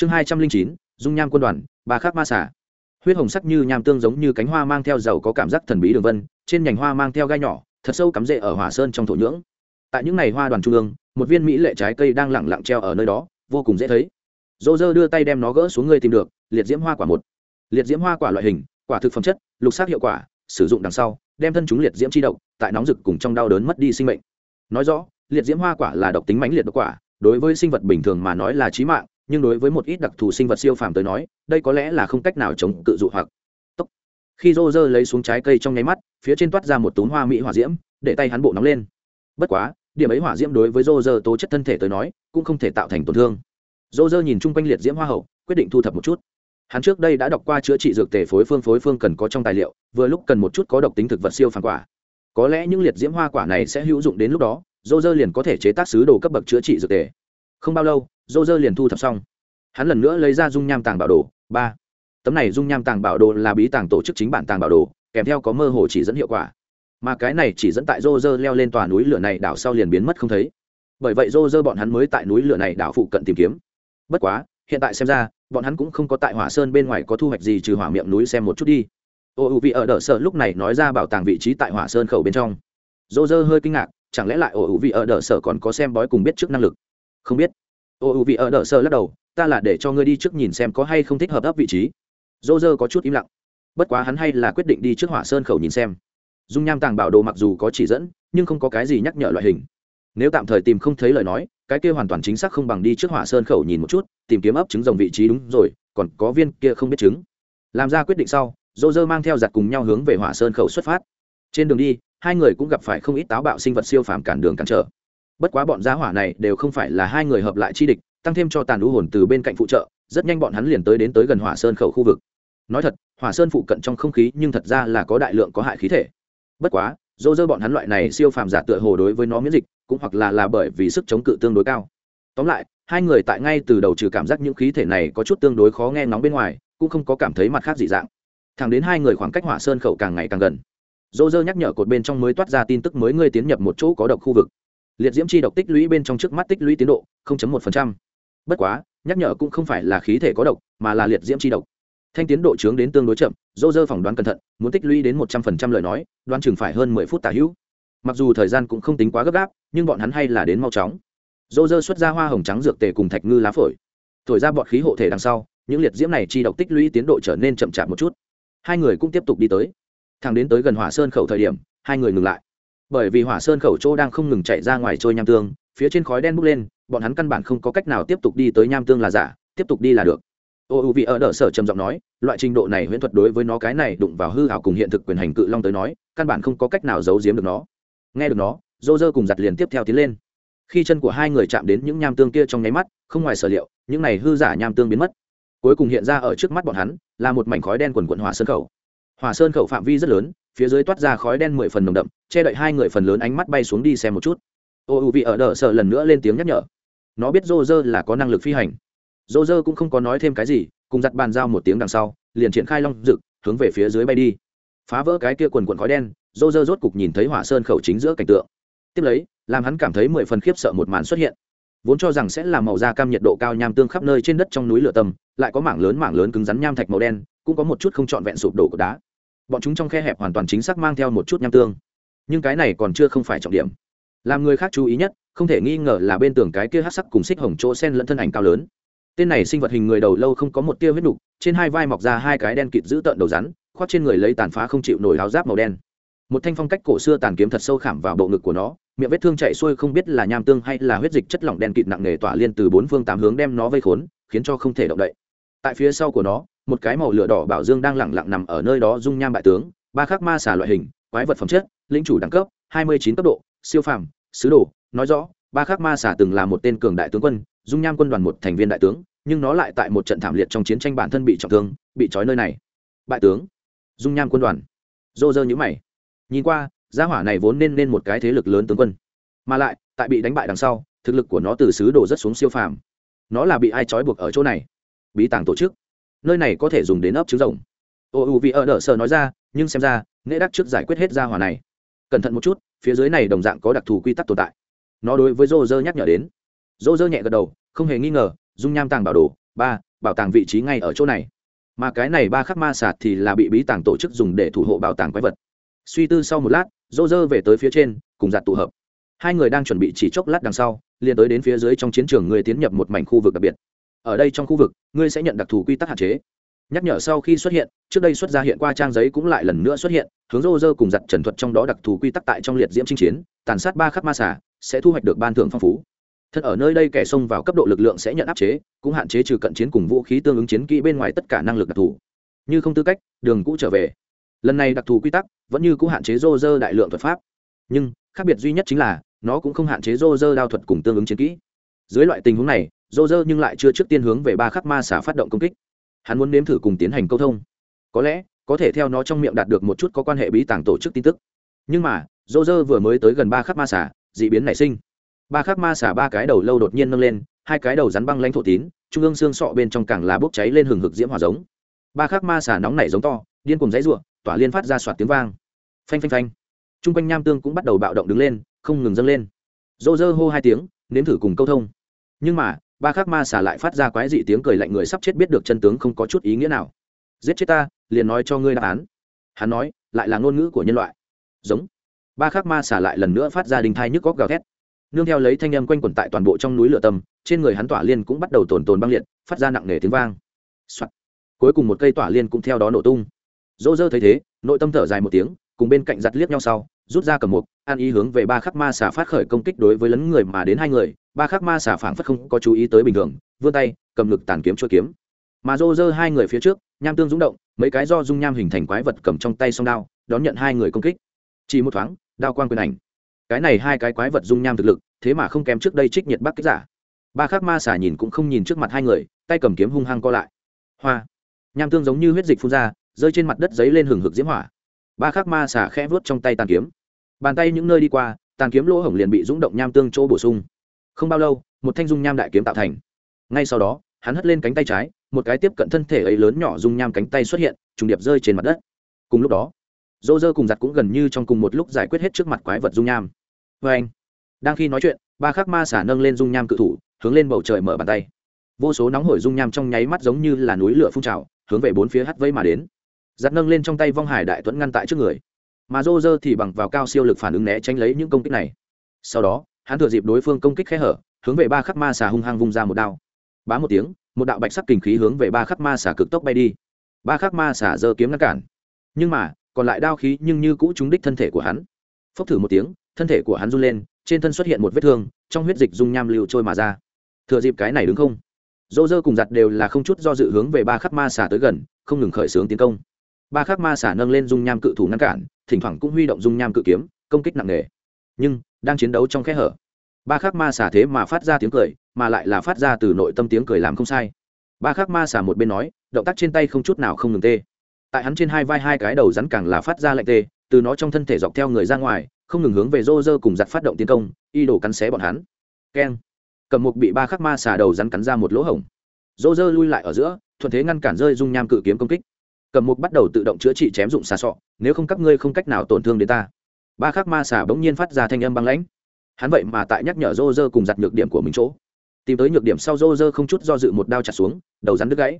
chương hai trăm linh chín, dung nham quân đoàn, ba khắc ma xả huyết hồng sắc như nham tương giống như cánh hoa mang theo dầu có cảm giác thần bí đường vân, trên nhành hoa mang theo gai nhỏ, thật sâu cắm rễ ở hỏa sơn trong thổ nhưỡng. Tại những ngày hoa đoàn trung ương, một viên mỹ lệ trái cây đang lẳng lặng treo ở nơi đó, vô cùng dễ thấy. Dô dơ đưa tay đem nó gỡ xuống người tìm được, liệt diễm hoa quả một. Liệt diễm hoa quả loại hình, quả thực phẩm chất, lục sắc hiệu quả, sử dụng đằng sau, đem thân chúng liệt diễm chi độc, tại nóng rực cùng trong đau đớn mất đi sinh mệnh. Nói rõ, liệt diễm hoa quả là độc tính mãnh liệt độc quả, đối với sinh vật bình thường mà nói là chí mạng nhưng đối với một ít đặc thù sinh vật siêu phàm tới nói, đây có lẽ là không cách nào chống cự dụ hoặc. Tốc. khi rô rơ lấy xuống trái cây trong nháy mắt, phía trên toát ra một túm hoa mỹ hỏa diễm, để tay hắn bộ nóng lên. Bất quá, điểm ấy hỏa diễm đối với rô rơ tố chất thân thể tới nói, cũng không thể tạo thành tổn thương. Rô rơ nhìn chung quanh liệt diễm hoa hậu, quyết định thu thập một chút. Hắn trước đây đã đọc qua chữa trị dược tề phối phương phối phương cần có trong tài liệu, vừa lúc cần một chút có độc tính thực vật siêu phàm quả. Có lẽ những liệt diễm hoa quả này sẽ hữu dụng đến lúc đó dô dơ liền có thể chế tác sứ đồ cấp bậc chữa trị dược tề. Không bao lâu dô dơ liền thu thập xong. Hắn lần nữa lấy ra dung nham tàng bảo đồ, ba. Tấm này dung nham tàng bảo đồ là bí tàng tổ chức chính bản tàng bảo đồ, kèm theo có mơ hồ chỉ dẫn hiệu quả. Mà cái này chỉ dẫn tại dô dơ leo lên tòa núi lửa này đảo sau liền biến mất không thấy. Bởi vậy dô dơ bọn hắn mới tại núi lửa này đảo phụ cận tìm kiếm. Bất quá, hiện tại xem ra, bọn hắn cũng không có tại hỏa sơn bên ngoài có thu hoạch gì trừ hỏa miệng núi xem một chút đi. Ô ưu vị ở đỡ sợ lúc này nói ra bảo tàng vị trí tại hỏa sơn khẩu bên trong. Dô dơ hơi kinh ngạc, chẳng lẽ lại ô ưu vị ở đỡ sợ còn có xem bói cùng biết trước năng lực? Không biết ô, u vị ở đỡ sơ lắc đầu, ta là để cho ngươi đi trước nhìn xem có hay không thích hợp ấp vị trí. Dô dơ có chút im lặng. Bất quá hắn hay là quyết định đi trước hỏa sơn khẩu nhìn xem. Dung nham tàng bảo đồ mặc dù có chỉ dẫn, nhưng không có cái gì nhắc nhở loại hình. Nếu tạm thời tìm không thấy lời nói, cái kia hoàn toàn chính xác không bằng đi trước hỏa sơn khẩu nhìn một chút, tìm kiếm ấp trứng rồng vị trí đúng rồi, còn có viên kia không biết trứng. Làm ra quyết định sau dô dơ mang theo giặt cùng nhau hướng về hỏa sơn khẩu xuất phát. Trên đường đi, hai người cũng gặp phải không ít táo bạo sinh vật siêu phàm cản đường cản trở bất quá bọn giá hỏa này đều không phải là hai người hợp lại chi địch, tăng thêm cho tàn lũ hồn từ bên cạnh phụ trợ, rất nhanh bọn hắn liền tới đến tới gần hỏa sơn khẩu khu vực. Nói thật, hỏa sơn phụ cận trong không khí nhưng thật ra là có đại lượng có hại khí thể. Bất quá, dô dơ bọn hắn loại này siêu phàm giả tựa hồ đối với nó miễn dịch, cũng hoặc là là bởi vì sức chống cự tương đối cao. Tóm lại, hai người tại ngay từ đầu trừ cảm giác những khí thể này có chút tương đối khó nghe nóng bên ngoài, cũng không có cảm thấy mặt khác dị dạng. Thẳng đến hai người khoảng cách hỏa sơn khẩu càng ngày càng gần, dô dơ nhắc nhở cột bên trong mới toát ra tin tức mới ngươi tiến nhập một chỗ có độc khu vực liệt diễm chi độc tích lũy bên trong trước mắt tích lũy tiến độ 0.1%. bất quá, nhắc nhở cũng không phải là khí thể có độc, mà là liệt diễm chi độc. Thanh tiến độ trướng đến tương đối chậm, dô dơ phỏng đoán cẩn thận, muốn tích lũy đến một trăm phần trăm lời nói, đoán chừng phải hơn mười phút tả hữu. Mặc dù thời gian cũng không tính quá gấp gáp, nhưng bọn hắn hay là đến mau chóng. Dô dơ xuất ra hoa hồng trắng dược tề cùng thạch ngư lá phổi. Thổi ra bọn khí hộ thể đằng sau, những liệt diễm này chi độc tích lũy tiến độ trở nên chậm chạp một chút. Hai người cũng tiếp tục đi tới. Thằng đến tới gần hỏa sơn khẩu thời điểm, hai người ngừng lại bởi vì hỏa sơn khẩu chỗ đang không ngừng chạy ra ngoài trôi nham tương, phía trên khói đen bốc lên, bọn hắn căn bản không có cách nào tiếp tục đi tới nham tương là giả, tiếp tục đi là được. Ô u vị ở đỡ sở trầm giọng nói, loại trình độ này huyễn thuật đối với nó cái này đụng vào hư hảo cùng hiện thực quyền hành cự long tới nói, căn bản không có cách nào giấu giếm được nó. Nghe được nó dô dơ cùng giặt liền tiếp theo tiến lên. Khi chân của hai người chạm đến những nham tương kia trong nháy mắt, không ngoài sở liệu, những này hư giả nham tương biến mất. Cuối cùng hiện ra ở trước mắt bọn hắn, là một mảnh khói đen quần quận hỏa sơn khẩu. Hỏa sơn khẩu phạm vi rất lớn phía dưới toát ra khói đen mười phần nồng đậm, che đậy hai người phần lớn ánh mắt bay xuống đi xem một chút. Ô ưu vị ở đờ sợ lần nữa lên tiếng nhắc nhở. Nó biết Rô Rơ là có năng lực phi hành. Rô Rơ cũng không có nói thêm cái gì, cùng giặt bàn giao một tiếng đằng sau, liền triển khai long rực hướng về phía dưới bay đi. Phá vỡ cái kia quần quần khói đen Rô Rơ rốt cục nhìn thấy hỏa sơn khẩu chính giữa cảnh tượng. Tiếp lấy, làm hắn cảm thấy mười phần khiếp sợ một màn xuất hiện. Vốn cho rằng sẽ là màu da cam nhiệt độ cao nham tương khắp nơi trên đất trong núi lửa tầm, lại có mảng lớn mảng lớn cứng rắn nham thạch màu đen, cũng có một chút không trọn vẹn sụp đổ của đá bọn chúng trong khe hẹp hoàn toàn chính xác mang theo một chút nham tương. Nhưng cái này còn chưa không phải trọng điểm. Làm người khác chú ý nhất, không thể nghi ngờ là bên tường cái kia hát sắc cùng xích hồng chỗ sen lẫn thân ảnh cao lớn. Tên này sinh vật hình người đầu lâu không có một tia huyết nục, trên hai vai mọc ra hai cái đen kịt giữ tợn đầu rắn, khoác trên người lấy tàn phá không chịu nổi áo giáp màu đen. Một thanh phong cách cổ xưa tàn kiếm thật sâu khảm vào bộ ngực của nó, miệng vết thương chạy xuôi không biết là nham tương hay là huyết dịch chất lỏng đen kịt nặng nề tỏa liên từ bốn phương tám hướng đem nó vây khốn, khiến cho không thể động đậy. Tại phía sau của nó một cái màu lửa đỏ bảo dương đang lẳng lặng nằm ở nơi đó dung nham bại tướng, ba khắc ma xà loại hình, quái vật phẩm chất, lĩnh chủ đẳng cấp, hai mươi chín cấp độ, siêu phàm, sứ đồ, nói rõ, ba khắc ma xà từng là một tên cường đại tướng quân, dung nham quân đoàn một thành viên đại tướng, nhưng nó lại tại một trận thảm liệt trong chiến tranh bản thân bị trọng thương, bị trói nơi này. Bại tướng, dung nham quân đoàn. Dô dơ nhữ mày. Nhìn qua, gia hỏa này vốn nên nên một cái thế lực lớn tướng quân. Mà lại, tại bị đánh bại đằng sau, thực lực của nó từ sứ đồ rất xuống siêu phàm. Nó là bị ai trói buộc ở chỗ này? Bí tàng tổ chức nơi này có thể dùng đến ấp trứng rồng. Ô, u vì ở đỡ sờ nói ra, nhưng xem ra, nghệ đắc trước giải quyết hết gia hỏa này. Cẩn thận một chút, phía dưới này đồng dạng có đặc thù quy tắc tồn tại. Nó đối với rô rơ nhắc nhở đến. Rô rơ nhẹ gật đầu, không hề nghi ngờ, dung nham tàng bảo đồ, ba, bảo tàng vị trí ngay ở chỗ này. Mà cái này ba khắc ma sạt thì là bị bí tàng tổ chức dùng để thủ hộ bảo tàng quái vật. Suy tư sau một lát rô rơ về tới phía trên, cùng giặt tụ hợp. Hai người đang chuẩn bị chỉ chốc lát đằng sau, liền tới đến phía dưới trong chiến trường người tiến nhập một mảnh khu vực đặc biệt ở đây trong khu vực, ngươi sẽ nhận đặc thù quy tắc hạn chế. Nhắc nhở sau khi xuất hiện, trước đây xuất ra hiện qua trang giấy cũng lại lần nữa xuất hiện, hướng rô rơ cùng giặt trần thuật trong đó đặc thù quy tắc tại trong liệt diễm chinh chiến, tàn sát ba khắc ma xả sẽ thu hoạch được ban thưởng phong phú. Thật ở nơi đây kẻ xông vào cấp độ lực lượng sẽ nhận áp chế, cũng hạn chế trừ cận chiến cùng vũ khí tương ứng chiến kỹ bên ngoài tất cả năng lực đặc thù. Như không tư cách, đường cũ trở về. Lần này đặc thù quy tắc vẫn như cũng hạn chế rô rơ đại lượng thuật pháp. Nhưng, khác biệt duy nhất chính là, nó cũng không hạn chế rô rơ đao thuật cùng tương ứng chiến kỹ. Dưới loại tình huống này rô rơ nhưng lại chưa trước tiên hướng về ba khắc ma xả phát động công kích. Hắn muốn nếm thử cùng tiến hành câu thông. Có lẽ, có thể theo nó trong miệng đạt được một chút có quan hệ bí tàng tổ chức tin tức. Nhưng mà rô rơ vừa mới tới gần ba khắc ma xả d ị biến nảy sinh. Ba khắc ma xả ba cái đầu lâu đột nhiên nâng lên, hai cái đầu rắn băng lãnh thổ tín, trung ương xương sọ bên trong càng là bốc cháy lên hừng hực diễm hỏa giống. Ba khắc ma xả nóng nảy giống to, điên cùng dãy ruộng tỏa liên phát ra soạt tiếng vang. Phanh phanh phanh. T r u n g quanh nham tương cũng bắt đầu bạo động đứng lên, không ngừng dâng lên. Rô rơ hô hai tiếng, nếm thử cùng câu thông. Nhưng mà ba khắc ma xả lại phát ra quái dị tiếng cười lạnh người sắp chết biết được chân tướng không có chút ý nghĩa nào. Giết chết ta, liền nói cho ngươi đáp án. Hắn nói, lại là ngôn ngữ của nhân loại. Giống. Ba khắc ma xả lại lần nữa phát ra đình thai nhức góc gào thét. Nương theo lấy thanh âm quanh quẩn tại toàn bộ trong núi lửa tâm trên người hắn tỏa liên cũng bắt đầu tồn tồn băng liệt, phát ra nặng nề tiếng vang、Soạn. cuối cùng một cây tỏa liên cũng theo đó nổ tung. Dỗ dơ thấy thế, nội tâm thở dài một tiếng, cùng bên cạnh giặt liếc nhau sau, rút ra cầm mục, an ý hướng về ba khắc ma xả phát khởi công kích đối với lấn người mà đến hai người ba khắc ma xả phảng phất không có chú ý tới bình thường, vươn tay, cầm ngực tàn kiếm chua kiếm. Mà rô rơ hai người phía trước, nham tương rúng động, mấy cái do dung nham hình thành quái vật cầm trong tay song đao, đón nhận hai người công kích. Chỉ một thoáng, đao quan quyền ảnh. Cái này hai cái quái vật dung nham thực lực, thế mà không kém trước đây trích nhiệt bắc kích giả. Ba khắc ma xả nhìn cũng không nhìn trước mặt hai người, tay cầm kiếm hung hăng co lại. Hoa. Nham tương giống như huyết dịch phun ra, rơi trên mặt đất giấy lên hừng hực diễm hỏa. Ba khắc ma xả khẽ vuốt trong tay tàn kiếm. Bàn tay những nơi đi qua, tàn kiếm lỗ hổng liền bị rúng động nham tương chỗ bổ sung không bao lâu, một thanh dung nham đại kiếm tạo thành. Ngay sau đó, hắn hất lên cánh tay trái, một cái tiếp cận thân thể ấy lớn nhỏ dung nham cánh tay xuất hiện, trùng điệp rơi trên mặt đất. Cùng lúc đó, dô dơ cùng giặt cũng gần như trong cùng một lúc giải quyết hết trước mặt quái vật dung nham. Vê anh, đang khi nói chuyện, ba khắc ma xả nâng lên dung nham cự thủ, hướng lên bầu trời mở bàn tay. Vô số nóng hổi dung nham trong nháy mắt giống như là núi lửa phun trào, hướng về bốn phía hắt vây mà đến. Giặt nâng lên trong tay vong hải đại tuấn ngăn tại trước người. Mà dô dơ thì bằng vào cao siêu lực phản ứng né tránh lấy những công kích này. Sau đó hắn thừa dịp đối phương công kích khe hở, hướng về ba khắc ma xà hung hăng vung ra một đao. Bá một tiếng, một đạo bạch sắc kinh khí hướng về ba khắc ma xà cực tốc bay đi. Ba khắc ma xà giơ kiếm ngăn cản. Nhưng mà, còn lại đao khí nhưng như cũ trúng đích thân thể của hắn. Phốc thử một tiếng, thân thể của hắn run lên, trên thân xuất hiện một vết thương, trong huyết dịch dung nham lưu trôi mà ra. Thừa dịp cái này đứng không? Dô dơ cùng giặt đều là không chút do dự hướng về ba khắc ma xà tới gần, không ngừng khởi xướng tiến công. Ba khắc ma xà nâng lên dung nham cự thủ ngăn cản, thỉnh thoảng cũng huy động dung nham cự kiếm, công kích nặng nề nhưng đang chiến đấu trong khe hở. Ba khắc ma xả thế mà phát ra tiếng cười, mà lại là phát ra từ nội tâm tiếng cười làm không sai. Ba khắc ma xả một bên nói, động tác trên tay không chút nào không ngừng tê. Tại hắn trên hai vai hai cái đầu rắn càng là phát ra lạnh tê, từ nó trong thân thể dọc theo người ra ngoài, không ngừng hướng về rô rơ cùng giặt phát động tiến công, y đổ cắn xé bọn hắn. Keng. Cầm mục bị ba khắc ma xà đầu rắn cắn ra một lỗ hổng. Rô rơ lui lại ở giữa, thuận thế ngăn cản rơi dung nham cự kiếm công kích. Cầm mục bắt đầu tự động chữa trị chém dụng xà sọ, nếu không các ngươi không cách nào tổn thương đến ta ba khắc ma xà bỗng nhiên phát ra thanh âm băng lãnh. Hắn vậy mà tại nhắc nhở rô rơ cùng giặt nhược điểm của mình chỗ. Tìm tới nhược điểm sau rô rơ không chút do dự một đao chặt xuống, đầu rắn đứt gãy.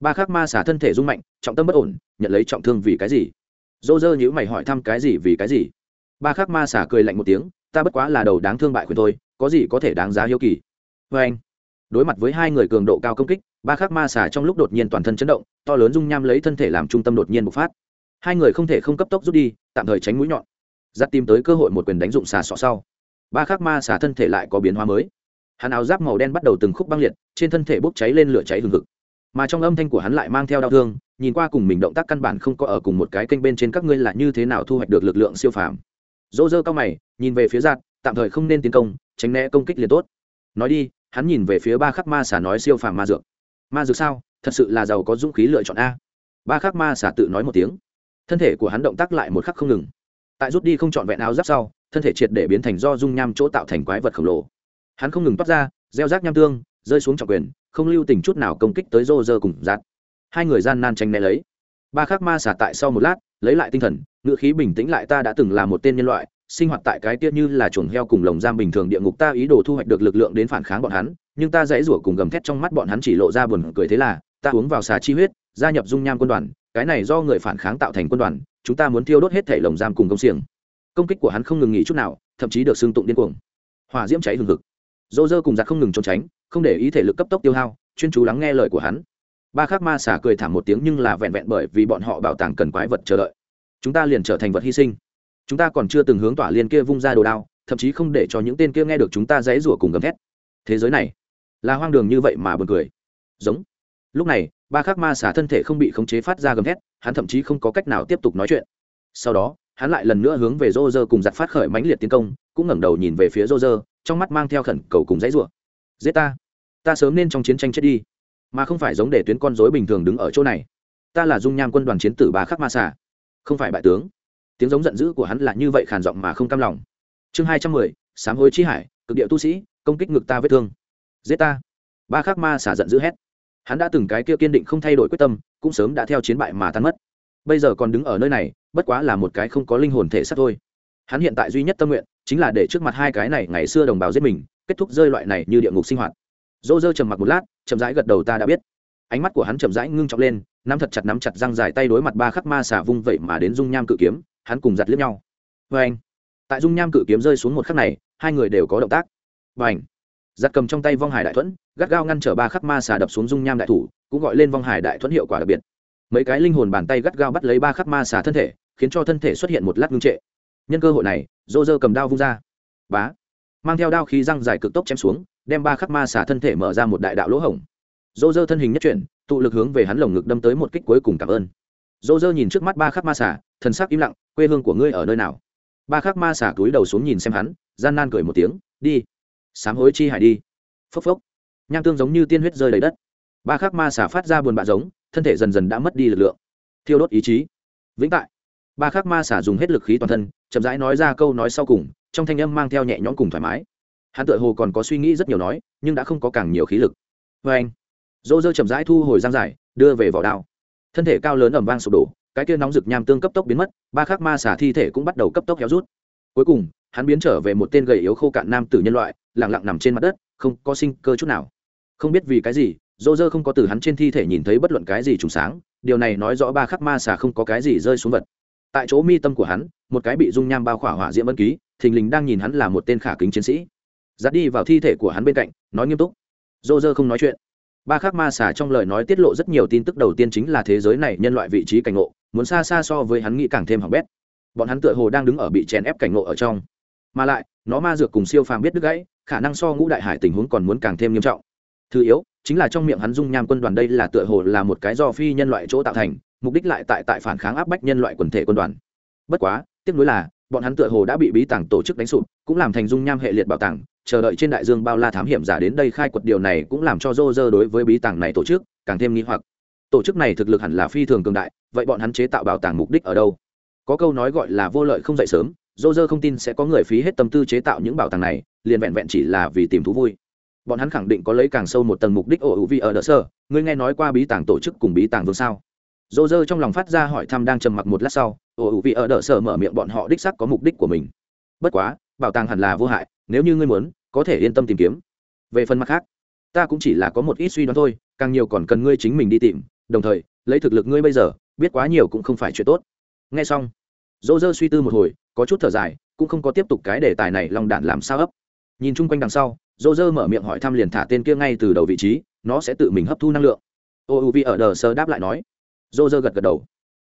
Ba khắc ma xà thân thể rung mạnh, trọng tâm bất ổn, nhận lấy trọng thương vì cái gì? Rô rơ nhữ mày hỏi thăm cái gì vì cái gì? Ba khắc ma xà cười lạnh một tiếng, ta bất quá là đầu đáng thương bại khuyên thôi, có gì có thể đáng giá hiếu kỳ? Vê anh, đối mặt với hai người cường độ cao công kích, ba khắc ma xà trong lúc đột nhiên toàn thân chấn động, to lớn dung nham lấy thân thể làm trung tâm đột nhiên bộc phát. Hai người không thể không cấp tốc rút đi, tạm thời tránh mũi nhọn giắt tìm tới cơ hội một quyền đánh dụng xà sọ sau. Ba khắc ma xà thân thể lại có biến hóa mới. Hắn áo giáp màu đen bắt đầu từng khúc băng liệt, trên thân thể bốc cháy lên lửa cháy hừng hực. Mà trong âm thanh của hắn lại mang theo đau thương, nhìn qua cùng mình động tác căn bản không có ở cùng một cái kênh bên trên các ngươi là như thế nào thu hoạch được lực lượng siêu phàm. Dỗ dơ cao mày, nhìn về phía giạt, tạm thời không nên tiến công, tránh né công kích liền tốt. Nói đi, hắn nhìn về phía ba khắc ma xà nói siêu phàm ma dược. Ma dược sao? Thật sự là giàu có dũng khí lựa chọn a. Ba khắc ma xà tự nói một tiếng. Thân thể của hắn động tác lại một khắc không ngừng tại rút đi không trọn vẹn áo giáp sau, thân thể triệt để biến thành do dung nham chỗ tạo thành quái vật khổng lồ. Hắn không ngừng toát ra, gieo rác nham tương, rơi xuống trọng quyền, không lưu tình chút nào công kích tới rô rơ cùng giạt. Hai người gian nan tranh né lấy. Ba khắc ma xả tại sau một lát, lấy lại tinh thần, ngựa khí bình tĩnh lại ta đã từng là một tên nhân loại, sinh hoạt tại cái tiết như là chuồng heo cùng lồng giam bình thường địa ngục ta ý đồ thu hoạch được lực lượng đến phản kháng bọn hắn, nhưng ta dãy rủa cùng gầm thét trong mắt bọn hắn chỉ lộ ra buồn cười thế là, ta uống vào xà chi huyết, gia nhập dung nham quân đoàn, cái này do người phản kháng tạo thành quân đoàn chúng ta muốn thiêu đốt hết thể lồng giam cùng công xiềng. Công kích của hắn không ngừng nghỉ chút nào, thậm chí được xương tụng điên cuồng. Hỏa diễm cháy hừng hực. Dô dơ cùng giặc không ngừng trốn tránh, không để ý thể lực cấp tốc tiêu hao, chuyên chú lắng nghe lời của hắn. Ba khắc ma xả cười thảm một tiếng nhưng là vẹn vẹn bởi vì bọn họ bảo tàng cần quái vật chờ đợi. Chúng ta liền trở thành vật hy sinh. Chúng ta còn chưa từng hướng tỏa liên kia vung ra đồ đao, thậm chí không để cho những tên kia nghe được chúng ta dãy rủa cùng gầm thét. Thế giới này, là hoang đường như vậy mà buồn cười. Giống. Lúc này, ba khắc ma xả thân thể không bị khống chế phát ra gầm thét hắn thậm chí không có cách nào tiếp tục nói chuyện. Sau đó hắn lại lần nữa hướng về rô rơ cùng giặt phát khởi mãnh liệt tiến công cũng ngẩng đầu nhìn về phía rô rơ trong mắt mang theo khẩn cầu cùng dãy rủa. Giết ta! Ta sớm nên trong chiến tranh chết đi mà không phải giống để tuyến con dối bình thường đứng ở chỗ này. Ta là dung nham quân đoàn chiến tử ba khắc ma Xà, không phải bại tướng. Tiếng giống giận dữ của hắn là như vậy khàn giọng mà không cam lòng. Chương hai trăm mười sám hối chi hải cực địa tu sĩ công kích ngực ta vết thương. Giết ta! Ba khắc ma xả giận dữ hét hắn đã từng cái kia kiên định không thay đổi quyết tâm, cũng sớm đã theo chiến bại mà tan mất. Bây giờ còn đứng ở nơi này, bất quá là một cái không có linh hồn thể xác thôi. Hắn hiện tại duy nhất tâm nguyện, chính là để trước mặt hai cái này ngày xưa đồng bào giết mình, kết thúc rơi loại này như địa ngục sinh hoạt. Dô dơ trầm mặc một lát, chậm rãi gật đầu ta đã biết. Ánh mắt của hắn chậm rãi ngưng trọng lên, nắm thật chặt nắm chặt răng dài tay đối mặt ba khắc ma xả vung vậy mà đến dung nham cự kiếm, hắn cùng giặt liếc nhau. Vê anh tại dung nham cự kiếm rơi xuống một khắc này, hai người đều có động tác. Và ảnh giặt cầm trong tay vong hải đại thuẫn, gắt gao ngăn trở ba khắc ma xà đập xuống dung nham đại thủ, cũng gọi lên vong hải đại thuẫn hiệu quả đặc biệt. Mấy cái linh hồn bàn tay gắt gao bắt lấy ba khắc ma xà thân thể, khiến cho thân thể xuất hiện một lát ngưng trệ. Nhân cơ hội này, dô dơ cầm đao vung ra. Bá! Mang theo đao khí răng dài cực tốc chém xuống, đem ba khắc ma xà thân thể mở ra một đại đạo lỗ hổng. Dô dơ thân hình nhất chuyển, tụ lực hướng về hắn lồng ngực đâm tới một kích cuối cùng cảm ơn. Dô dơ nhìn trước mắt ba khắc ma xà, thần sắc im lặng, quê hương của ngươi ở nơi nào? Ba khắc ma xà túi đầu xuống nhìn xem hắn, gian nan cười một tiếng, đi sám hối chi hải đi. Phốc phốc. Nham tương giống như tiên huyết rơi đầy đất. Ba khắc ma xà phát ra buồn bạ giống thân thể dần dần đã mất đi lực lượng. Thiêu đốt ý chí. Vĩnh tại. Ba khắc ma xà dùng hết lực khí toàn thân chậm rãi nói ra câu nói sau cùng trong thanh âm mang theo nhẹ nhõm cùng thoải mái. Hắn tựa hồ còn có suy nghĩ rất nhiều nói nhưng đã không có càng nhiều khí lực. Vê anh. Dỗ dơ chậm rãi thu hồi giang giải, đưa về vỏ đao. Thân thể cao lớn ẩm vang sụp đổ cái kia nóng rực nham tương cấp tốc biến mất ba khắc ma xả thi thể cũng bắt đầu cấp tốc héo rút. Cuối cùng hắn biến trở về một tên gầy yếu khô cạn nam tử nhân loại lẳng lặng nằm trên mặt đất, không có sinh cơ chút nào. Không biết vì cái gì dô dơ không có từ hắn trên thi thể nhìn thấy bất luận cái gì trùng sáng, điều này nói rõ ba khắc ma xà không có cái gì rơi xuống vật. Tại chỗ mi tâm của hắn, một cái bị dung nham bao khỏa hỏa diễm ân ký, thình lình đang nhìn hắn là một tên khả kính chiến sĩ. Dắt đi vào thi thể của hắn bên cạnh, nói nghiêm túc. Dô dơ không nói chuyện. Ba khắc ma xà trong lời nói tiết lộ rất nhiều tin tức đầu tiên chính là thế giới này nhân loại vị trí cảnh ngộ, muốn xa xa so với hắn nghĩ càng thêm hỏng bét. Bọn hắn tựa hồ đang đứng ở bị chèn ép cảnh ngộ ở trong mà lại, nó ma dược cùng siêu phàm biết đứt gãy, khả năng so ngũ đại hải tình huống còn muốn càng thêm nghiêm trọng. Thứ yếu, chính là trong miệng hắn dung nham quân đoàn đây là tựa hồ là một cái do phi nhân loại chỗ tạo thành, mục đích lại tại tại phản kháng áp bách nhân loại quần thể quân đoàn. Bất quá, tiếc nuối là, bọn hắn tựa hồ đã bị bí tàng tổ chức đánh sụp, cũng làm thành dung nham hệ liệt bảo tàng, chờ đợi trên đại dương bao la thám hiểm giả đến đây khai quật điều này cũng làm cho rô rơ đối với bí tàng này tổ chức càng thêm nghi hoặc. Tổ chức này thực lực hẳn là phi thường cường đại, vậy bọn hắn chế tạo bảo tàng mục đích ở đâu? Có câu nói gọi là vô lợi không dậy sớm dô dơ không tin sẽ có người phí hết tâm tư chế tạo những bảo tàng này, liền vẹn vẹn chỉ là vì tìm thú vui. Bọn hắn khẳng định có lấy càng sâu một tầng mục đích ổ hữu vị ở đỡ sơ. Ngươi nghe nói qua bí tàng tổ chức cùng bí tàng vương sao? Dô dơ trong lòng phát ra hỏi thăm đang trầm mặc một lát sau ổ hữu vị ở đỡ sơ mở miệng bọn họ đích sắc có mục đích của mình. Bất quá, bảo tàng hẳn là vô hại, nếu như ngươi muốn, có thể yên tâm tìm kiếm. Về phần mặt khác, ta cũng chỉ là có một ít suy đoán thôi, càng nhiều còn cần ngươi chính mình đi tìm. Đồng thời, lấy thực lực ngươi bây giờ, biết quá nhiều cũng không phải chuyện tốt. Nghe xong, dô dơ suy tư một hồi có chút thở dài, cũng không có tiếp tục cái đề tài này lòng đạn làm sao ấp nhìn chung quanh đằng sau dô dơ mở miệng hỏi thăm liền thả tên kia ngay từ đầu vị trí, nó sẽ tự mình hấp thu năng lượng. Ô u vi ở đờ sơ đáp lại nói. Dô dơ gật gật đầu.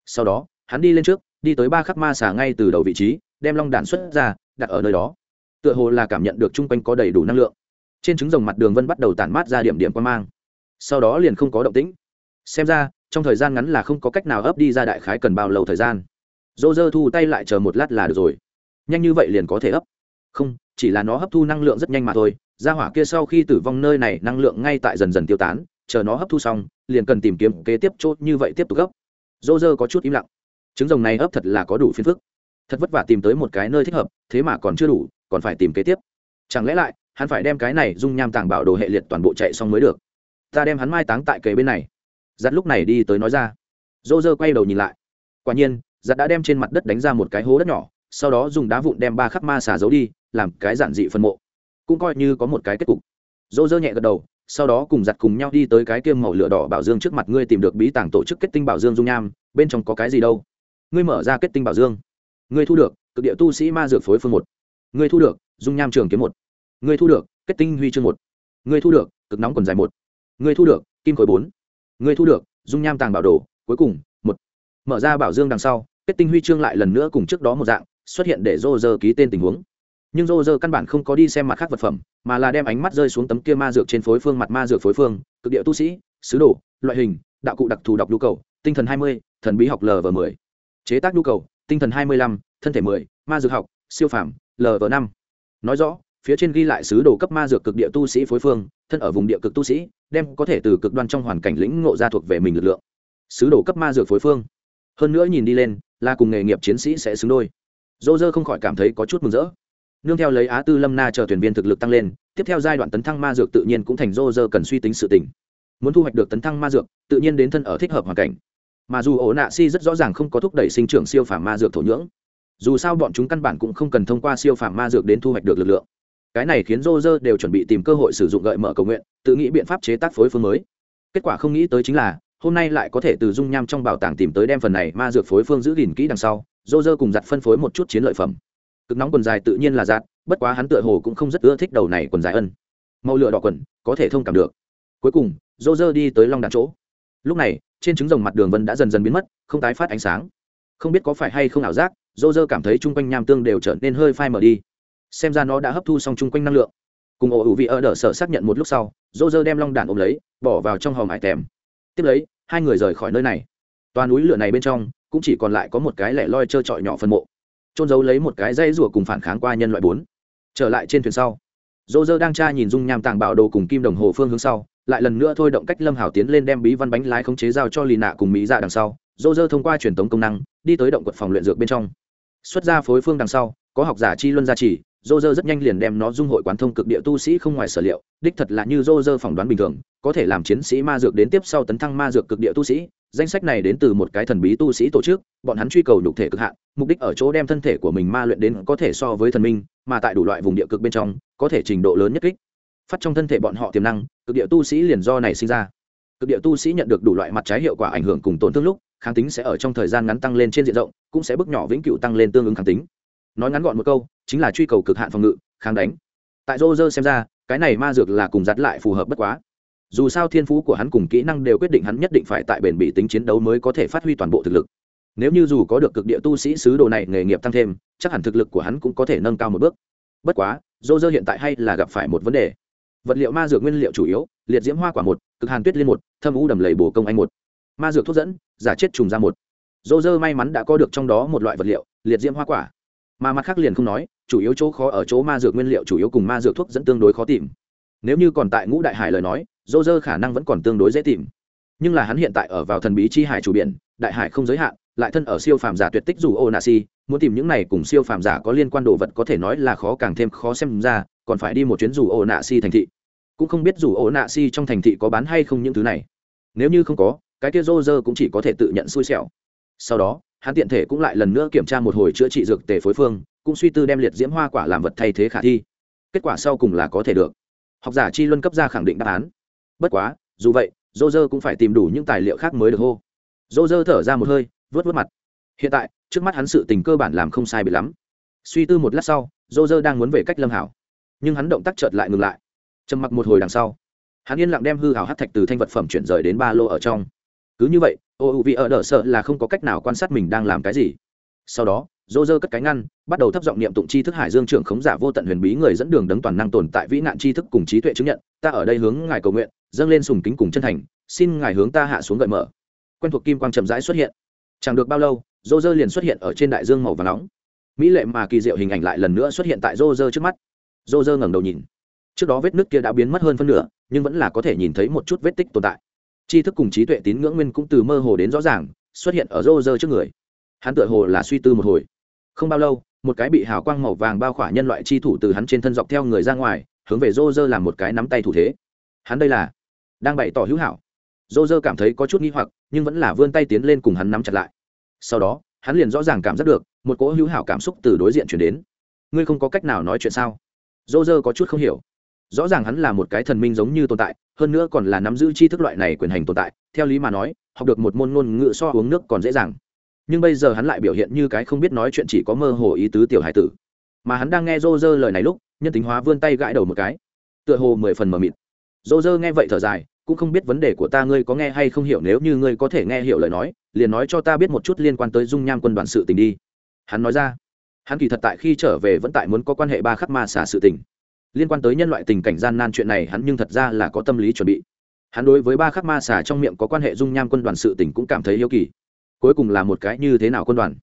Sau đó, hắn đi lên trước, đi tới ba khắc ma xà ngay từ đầu vị trí, đem long đạn xuất ra, đặt ở nơi đó. Tựa hồ là cảm nhận được chung quanh có đầy đủ năng lượng. Trên trứng rồng mặt đường vân bắt đầu tản mát ra điểm điểm quan mang. Sau đó liền không có động tĩnh. Xem ra, trong thời gian ngắn là không có cách nào ấp đi ra đại khái cần bao lâu thời gian dô dơ thu tay lại chờ một lát là được rồi. Nhanh như vậy liền có thể ấp. Không, chỉ là nó hấp thu năng lượng rất nhanh mà thôi. Ra hỏa kia sau khi tử vong nơi này, năng lượng ngay tại dần dần tiêu tán. Chờ nó hấp thu xong, liền cần tìm kiếm kế tiếp chốt như vậy tiếp tục gấp. Dô dơ có chút im lặng. Trứng rồng này ấp thật là có đủ phiền phức. Thật vất vả tìm tới một cái nơi thích hợp, thế mà còn chưa đủ, còn phải tìm kế tiếp. Chẳng lẽ lại, hắn phải đem cái này dung nham tàng bảo đồ hệ liệt toàn bộ chạy xong mới được? Ta đem hắn mai táng tại kề bên này. Giặt lúc này đi tới nói ra. Dô dơ quay đầu nhìn lại. Quả nhiên giặt đã đem trên mặt đất đánh ra một cái hố đất nhỏ, sau đó dùng đá vụn đem ba khắc ma xà giấu đi, làm cái giản dị phân mộ. Cũng coi như có một cái kết cục. Dỗ dơ nhẹ gật đầu, sau đó cùng giặt cùng nhau đi tới cái kiêm màu lửa đỏ bảo dương trước mặt ngươi tìm được bí tàng tổ chức kết tinh bảo dương dung nham, bên trong có cái gì đâu? Ngươi mở ra kết tinh bảo dương. Ngươi thu được, cực địa tu sĩ ma dược phối phương một. Ngươi thu được, dung nham trường kiếm một. Ngươi thu được, kết tinh huy chương một. Ngươi thu được, cực nóng quần dài một. Ngươi thu được, kim khối bốn. Ngươi thu được, dung nham tàng bảo đồ, cuối cùng, một. Mở ra bảo dương đằng sau kết tinh huy chương lại lần nữa cùng trước đó một dạng, xuất hiện để rô rơ ký tên tình huống. Nhưng rô rơ căn bản không có đi xem mặt khác vật phẩm, mà là đem ánh mắt rơi xuống tấm kia ma dược trên phối phương mặt ma dược phối phương, cực địa tu sĩ, sứ đồ, loại hình, đạo cụ đặc thù đọc nhu cầu, tinh thần hai mươi, thần bí học lv mười. Chế tác nhu cầu, tinh thần hai mươi lăm, thân thể mười, ma dược học, siêu phảm lv năm. Nói rõ, phía trên ghi lại sứ đồ cấp ma dược cực địa tu sĩ phối phương, thân ở vùng địa cực tu sĩ, đem có thể từ cực đoan trong hoàn cảnh lĩnh ngộ ra thuộc về mình lực lượng. Sứ đồ cấp ma dược phối phương. Hơn nữa nhìn đi lên là cùng nghề nghiệp chiến sĩ sẽ xứng đôi. Dô dơ không khỏi cảm thấy có chút mừng rỡ. Nương theo lấy á tư lâm na chờ thuyền viên thực lực tăng lên, tiếp theo giai đoạn tấn thăng ma dược tự nhiên cũng thành dô dơ cần suy tính sự tình. Muốn thu hoạch được tấn thăng ma dược, tự nhiên đến thân ở thích hợp hoàn cảnh. Mà dù ổ nạ si rất rõ ràng không có thúc đẩy sinh trưởng siêu phàm ma dược thổ nhưỡng, dù sao bọn chúng căn bản cũng không cần thông qua siêu phàm ma dược đến thu hoạch được lực lượng. Cái này khiến dô dơ đều chuẩn bị tìm cơ hội sử dụng gợi mở cầu nguyện, tự nghĩ biện pháp chế tác phối phương mới. Kết quả không nghĩ tới chính là hôm nay lại có thể từ dung nham trong bảo tàng tìm tới đem phần này ma dược phối phương giữ gìn kỹ đằng sau, dô dơ cùng giặt phân phối một chút chiến lợi phẩm. Cực nóng quần dài tự nhiên là giặt, bất quá hắn tựa hồ cũng không rất ưa thích đầu này quần dài ân. Màu lửa đỏ quần, có thể thông cảm được. Cuối cùng, dô dơ đi tới long đàn chỗ. Lúc này, trên trứng rồng mặt đường vân đã dần dần biến mất, không tái phát ánh sáng. Không biết có phải hay không ảo giác, dô dơ cảm thấy chung quanh nham tương đều trở nên hơi phai mờ đi. Xem ra nó đã hấp thu xong chung quanh năng lượng. Cùng ổ hữu vị ở đỡ sở xác nhận một lúc sau, dô dơ đem long đàn ôm lấy, bỏ vào trong hòm hải tèm tiếp lấy, hai người rời khỏi nơi này. Toa núi lửa này bên trong, cũng chỉ còn lại có một cái lẻ loi trơ trọi nhỏ phân mộ. Trôn giấu lấy một cái dây rùa cùng phản kháng qua nhân loại bốn. Trở lại trên thuyền sau dô dơ đang tra nhìn dung nham tàng bảo đồ cùng kim đồng hồ phương hướng sau, lại lần nữa thôi động cách lâm hảo tiến lên đem bí văn bánh lái khống chế giao cho lì nạ cùng mỹ dạ đằng sau. Dô dơ thông qua truyền tống công năng, đi tới động quật phòng luyện dược bên trong. Xuất ra phối phương đằng sau, có học giả chi luân gia trì dô dơ rất nhanh liền đem nó dung hội quán thông cực địa tu sĩ không ngoài sở liệu, đích thật là như dô dơ phỏng đoán bình thường, có thể làm chiến sĩ ma dược đến tiếp sau tấn thăng ma dược cực địa tu sĩ. Danh sách này đến từ một cái thần bí tu sĩ tổ chức, bọn hắn truy cầu nhục thể cực hạn, mục đích ở chỗ đem thân thể của mình ma luyện đến có thể so với thần minh, mà tại đủ loại vùng địa cực bên trong, có thể trình độ lớn nhất kích. Phát trong thân thể bọn họ tiềm năng, cực địa tu sĩ liền do này sinh ra. Cực địa tu sĩ nhận được đủ loại mặt trái hiệu quả ảnh hưởng cùng tổn thương lúc, kháng tính sẽ ở trong thời gian ngắn tăng lên trên diện rộng, cũng sẽ bước nhỏ vĩnh cửu tăng lên tương ứng kháng tính nói ngắn gọn một câu, chính là truy cầu cực hạn phòng ngự, kháng đánh. Tại rô rơ xem ra, cái này ma dược là cùng dắt lại phù hợp bất quá. Dù sao thiên phú của hắn cùng kỹ năng đều quyết định hắn nhất định phải tại bền bỉ tính chiến đấu mới có thể phát huy toàn bộ thực lực. Nếu như dù có được cực địa tu sĩ sứ đồ này nghề nghiệp tăng thêm, chắc hẳn thực lực của hắn cũng có thể nâng cao một bước. Bất quá rô rơ hiện tại hay là gặp phải một vấn đề. Vật liệu ma dược nguyên liệu chủ yếu, liệt diễm hoa quả một, cực hàn tuyết liên một, thâm u đầm lầy bồ công anh một. Ma dược thuốc dẫn, giả chết trùng ra một. Dô dơ may mắn đã có được trong đó một loại vật liệu, liệt diễm hoa quả mà mặt khác liền không nói, chủ yếu chỗ khó ở chỗ ma dược nguyên liệu chủ yếu cùng ma dược thuốc dẫn tương đối khó tìm. Nếu như còn tại ngũ đại hải lời nói, dô dơ khả năng vẫn còn tương đối dễ tìm. Nhưng là hắn hiện tại ở vào thần bí chi hải chủ biển, đại hải không giới hạn, lại thân ở siêu phàm giả tuyệt tích dù ô nạ si, muốn tìm những này cùng siêu phàm giả có liên quan đồ vật có thể nói là khó càng thêm khó xem ra, còn phải đi một chuyến dù ô nạ si thành thị. Cũng không biết dù ô nạ si trong thành thị có bán hay không những thứ này. Nếu như không có, cái kia rô rơ cũng chỉ có thể tự nhận xui xẻo. Sau đó hắn tiện thể cũng lại lần nữa kiểm tra một hồi chữa trị dược tề phối phương, cũng suy tư đem liệt diễm hoa quả làm vật thay thế khả thi. Kết quả sau cùng là có thể được. Học giả chi luân cấp ra khẳng định đáp án. Bất quá, dù vậy dô dơ cũng phải tìm đủ những tài liệu khác mới được hô. Dô dơ thở ra một hơi vớt vớt mặt. Hiện tại, trước mắt hắn sự tình cơ bản làm không sai bị lắm. Suy tư một lát sau dô dơ đang muốn về cách lâm hảo. Nhưng hắn động tác chợt lại ngừng lại. Trầm mặc một hồi đằng sau, hắn yên lặng đem hư hảo hát thạch từ thanh vật phẩm chuyển rời đến ba lô ở trong. Cứ như vậy ô u vị ở đỡ sợ là không có cách nào quan sát mình đang làm cái gì. Sau đó dô dơ cất cánh ngăn, bắt đầu thấp giọng niệm tụng chi thức hải dương trưởng khống giả vô tận huyền bí người dẫn đường đấng toàn năng tồn tại vĩ nạn chi thức cùng trí tuệ chứng nhận, ta ở đây hướng ngài cầu nguyện, dâng lên sùng kính cùng chân thành, xin ngài hướng ta hạ xuống gợi mở. Quen thuộc kim quang chậm rãi xuất hiện. Chẳng được bao lâu dô dơ liền xuất hiện ở trên đại dương màu và nóng. Mỹ lệ mà kỳ diệu hình ảnh lại lần nữa xuất hiện tại dô dơ trước mắt. Dô dơ ngẩng đầu nhìn. Trước đó vết nước kia đã biến mất hơn phân nửa, nhưng vẫn là có thể nhìn thấy một chút vết tích tồn tại tri thức cùng trí tuệ tín ngưỡng nguyên cũng từ mơ hồ đến rõ ràng, xuất hiện ở rô rơ trước người. Hắn tựa hồ là suy tư một hồi. Không bao lâu, một cái bị hào quang màu vàng bao khỏa nhân loại chi thủ từ hắn trên thân dọc theo người ra ngoài, hướng về rô rơ làm một cái nắm tay thủ thế. Hắn đây là đang bày tỏ hữu hảo. Rô rơ cảm thấy có chút nghi hoặc, nhưng vẫn là vươn tay tiến lên cùng hắn nắm chặt lại. Sau đó, hắn liền rõ ràng cảm giác được, một cỗ hữu hảo cảm xúc từ đối diện chuyển đến. Ngươi không có cách nào nói chuyện sao? Rô rơ có chút không hiểu rõ ràng hắn là một cái thần minh giống như tồn tại, hơn nữa còn là nắm giữ tri thức loại này quyền hành tồn tại, theo lý mà nói, học được một môn ngôn ngữ so uống nước còn dễ dàng. Nhưng bây giờ hắn lại biểu hiện như cái không biết nói chuyện chỉ có mơ hồ ý tứ tiểu hải tử. Mà hắn đang nghe rô rơ lời này lúc, nhân tính hóa vươn tay gãi đầu một cái. Tựa hồ mười phần mờ mịt. Rô rơ nghe vậy thở dài, cũng không biết vấn đề của ta ngươi có nghe hay không hiểu, nếu như ngươi có thể nghe hiểu lời nói, liền nói cho ta biết một chút liên quan tới dung nham quân đoàn sự tình đi. Hắn nói ra. Hắn kỳ thật tại khi trở về vẫn tại muốn có quan hệ ba khắc ma xả sự tình liên quan tới nhân loại tình cảnh gian nan chuyện này hắn nhưng thật ra là có tâm lý chuẩn bị. Hắn đối với ba khắc ma xà trong miệng có quan hệ dung nham quân đoàn sự tình cũng cảm thấy yêu kỳ. Cuối cùng là một cái như thế nào quân đoàn?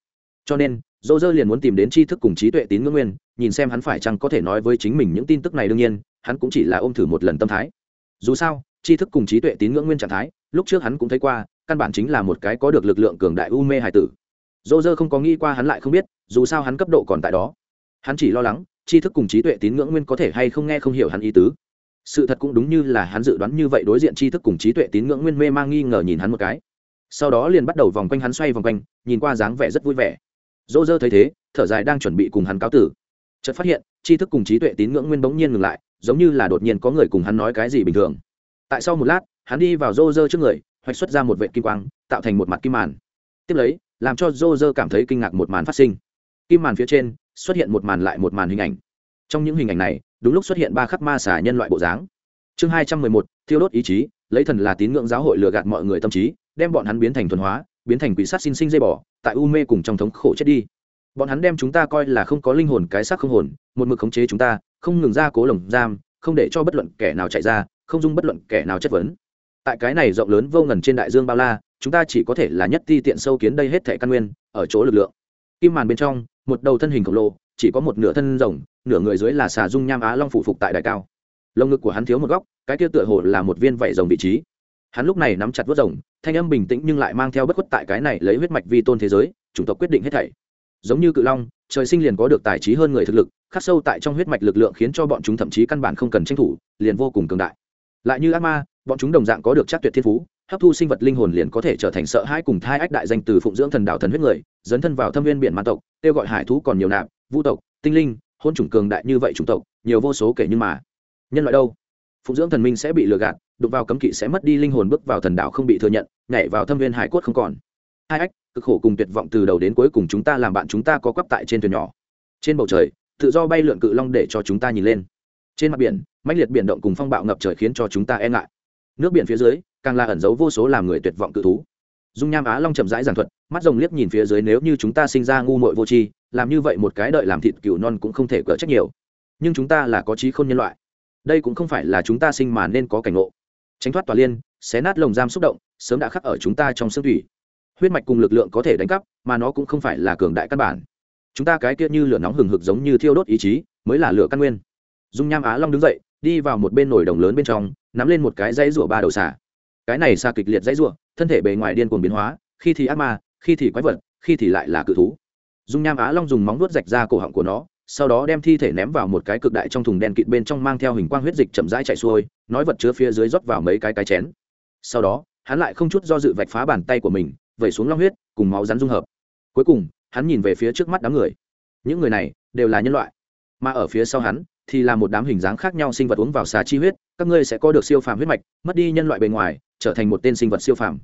Cho nên, dỗ dơ liền muốn tìm đến tri thức cùng trí tuệ tín ngưỡng nguyên, nhìn xem hắn phải chăng có thể nói với chính mình những tin tức này đương nhiên, hắn cũng chỉ là ôm thử một lần tâm thái. Dù sao, tri thức cùng trí tuệ tín ngưỡng nguyên trạng thái, lúc trước hắn cũng thấy qua, căn bản chính là một cái có được lực lượng cường đại u mê hải tử. Dỗ dơ không có nghĩ qua hắn lại không biết, dù sao hắn cấp độ còn tại đó. Hắn chỉ lo lắng tri thức cùng trí tuệ tín ngưỡng nguyên có thể hay không nghe không hiểu hắn ý tứ. Sự thật cũng đúng như là hắn dự đoán như vậy, đối diện tri thức cùng trí tuệ tín ngưỡng nguyên mê mang nghi ngờ nhìn hắn một cái. Sau đó liền bắt đầu vòng quanh hắn xoay vòng quanh, nhìn qua dáng vẻ rất vui vẻ. Dô dơ thấy thế, thở dài đang chuẩn bị cùng hắn cáo tử. Chợt phát hiện, tri thức cùng trí tuệ tín ngưỡng nguyên bỗng nhiên ngừng lại, giống như là đột nhiên có người cùng hắn nói cái gì bình thường. Tại sau một lát, hắn đi vào rô rơ trước người, hoạch xuất ra một vệ kim quang, tạo thành một mặt kim màn. Tiếp lấy, làm cho rô rơ cảm thấy kinh ngạc một màn phát sinh. Kim màn phía trên xuất hiện một màn lại một màn hình ảnh. Trong những hình ảnh này, đúng lúc xuất hiện ba khắc ma xà nhân loại bộ dáng. Chương hai trăm mười một, thiêu đốt ý chí, lấy thần là tín ngưỡng giáo hội lừa gạt mọi người tâm trí, đem bọn hắn biến thành thuần hóa, biến thành quỷ sát sinh sinh dây bỏ tại u mê cùng trong thống khổ chết đi. Bọn hắn đem chúng ta coi là không có linh hồn, cái xác không hồn, một mực khống chế chúng ta, không ngừng ra cố lồng giam, không để cho bất luận kẻ nào chạy ra, không dung bất luận kẻ nào chất vấn. Tại cái này rộng lớn vô ngần trên đại dương bao la, chúng ta chỉ có thể là nhất ti tiện sâu kiến đây hết thể căn nguyên, ở chỗ lực lượng kim màn bên trong, một đầu thân hình khổng lồ, chỉ có một nửa thân rồng, nửa người dưới là xà dung nham á long phụ phục tại đại cao. Lồng ngực của hắn thiếu một góc, cái kia tựa hồ là một viên vảy rồng vị trí. Hắn lúc này nắm chặt vớt rồng, thanh âm bình tĩnh nhưng lại mang theo bất khuất tại cái này lấy huyết mạch vi tôn thế giới, chủng tộc quyết định hết thảy. Giống như cự long, trời sinh liền có được tài trí hơn người thực lực, khắc sâu tại trong huyết mạch lực lượng khiến cho bọn chúng thậm chí căn bản không cần tranh thủ, liền vô cùng cường đại. Lại như ác ma, bọn chúng đồng dạng có được chắc tuyệt thiên phú hấp thu sinh vật linh hồn liền có thể trở thành sợ hãi cùng thai ách đại danh từ phụng dưỡng thần đạo thần huyết người, dấn thân vào thâm viên biển man tộc, kêu gọi hải thú còn nhiều nạp, vũ tộc, tinh linh, hôn chủng cường đại như vậy chủng tộc, nhiều vô số kể nhưng mà. Nhân loại đâu? Phụng dưỡng thần minh sẽ bị lừa gạt, đụng vào cấm kỵ sẽ mất đi linh hồn bước vào thần đạo không bị thừa nhận, nhảy vào thâm viên hải cốt không còn. Hai ách, cực khổ cùng tuyệt vọng từ đầu đến cuối cùng chúng ta làm bạn chúng ta có quắp tại trên thuyền nhỏ. Trên bầu trời, tự do bay lượn cự long để cho chúng ta nhìn lên. Trên mặt biển, mãnh liệt biển động cùng phong bạo ngập trời khiến cho chúng ta e ngại. Nước biển phía dưới càng là ẩn giấu vô số làm người tuyệt vọng cự thú. Dung nham á long chậm rãi giảng thuật, mắt rồng liếc nhìn phía dưới nếu như chúng ta sinh ra ngu muội vô tri, làm như vậy một cái đợi làm thịt cừu non cũng không thể cỡ trách nhiều. Nhưng chúng ta là có trí khôn nhân loại. Đây cũng không phải là chúng ta sinh mà nên có cảnh ngộ. Tránh thoát tòa liên, xé nát lồng giam xúc động, sớm đã khắc ở chúng ta trong xương thủy. Huyết mạch cùng lực lượng có thể đánh cắp, mà nó cũng không phải là cường đại căn bản. Chúng ta cái kia như lửa nóng hừng hực giống như thiêu đốt ý chí, mới là lửa căn nguyên. Dung nham á long đứng dậy, đi vào một bên nồi đồng lớn bên trong, nắm lên một cái dãy rủa ba đầu xà cái này xa kịch liệt dãy rủa, thân thể bề ngoài điên cuồng biến hóa, khi thì ác ma, khi thì quái vật, khi thì lại là cự thú. Dung nham á long dùng móng vuốt rạch ra cổ họng của nó, sau đó đem thi thể ném vào một cái cực đại trong thùng đen kịt bên trong mang theo hình quang huyết dịch chậm rãi chạy xuôi, nói vật chứa phía dưới rót vào mấy cái cái chén. Sau đó, hắn lại không chút do dự vạch phá bàn tay của mình, vẩy xuống long huyết, cùng máu rắn dung hợp. Cuối cùng, hắn nhìn về phía trước mắt đám người. Những người này đều là nhân loại, mà ở phía sau hắn thì là một đám hình dáng khác nhau sinh vật uống vào xà chi huyết, các ngươi sẽ có được siêu phàm huyết mạch, mất đi nhân loại bề ngoài trở thành một tên sinh vật siêu phàm.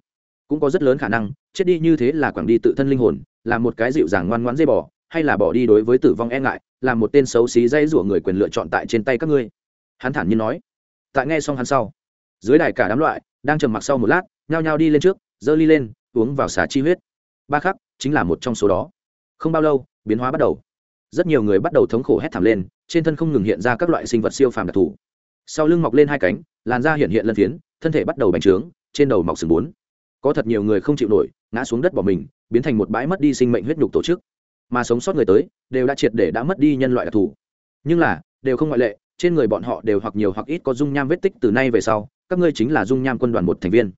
Cũng có rất lớn khả năng, chết đi như thế là quảng đi tự thân linh hồn, là một cái dịu dàng ngoan ngoãn dây bỏ hay là bỏ đi đối với tử vong e ngại, là một tên xấu xí dây rủa người quyền lựa chọn tại trên tay các ngươi. Hắn thản nhiên nói. Tại nghe xong hắn sau, dưới đài cả đám loại đang trầm mặc sau một lát, nhao nhao đi lên trước, giơ ly lên, uống vào xả chi huyết. Ba khắc, chính là một trong số đó. Không bao lâu, biến hóa bắt đầu. Rất nhiều người bắt đầu thống khổ hét thảm lên, trên thân không ngừng hiện ra các loại sinh vật siêu phàm đặc thù. Sau lưng mọc lên hai cánh, làn da hiện hiện lân phiến thân thể bắt đầu bành trướng, trên đầu mọc sừng bốn. Có thật nhiều người không chịu nổi, ngã xuống đất bỏ mình, biến thành một bãi mất đi sinh mệnh huyết nhục tổ chức. Mà sống sót người tới, đều đã triệt để đã mất đi nhân loại đặc thù. Nhưng là, đều không ngoại lệ, trên người bọn họ đều hoặc nhiều hoặc ít có dung nham vết tích từ nay về sau, các ngươi chính là dung nham quân đoàn một thành viên.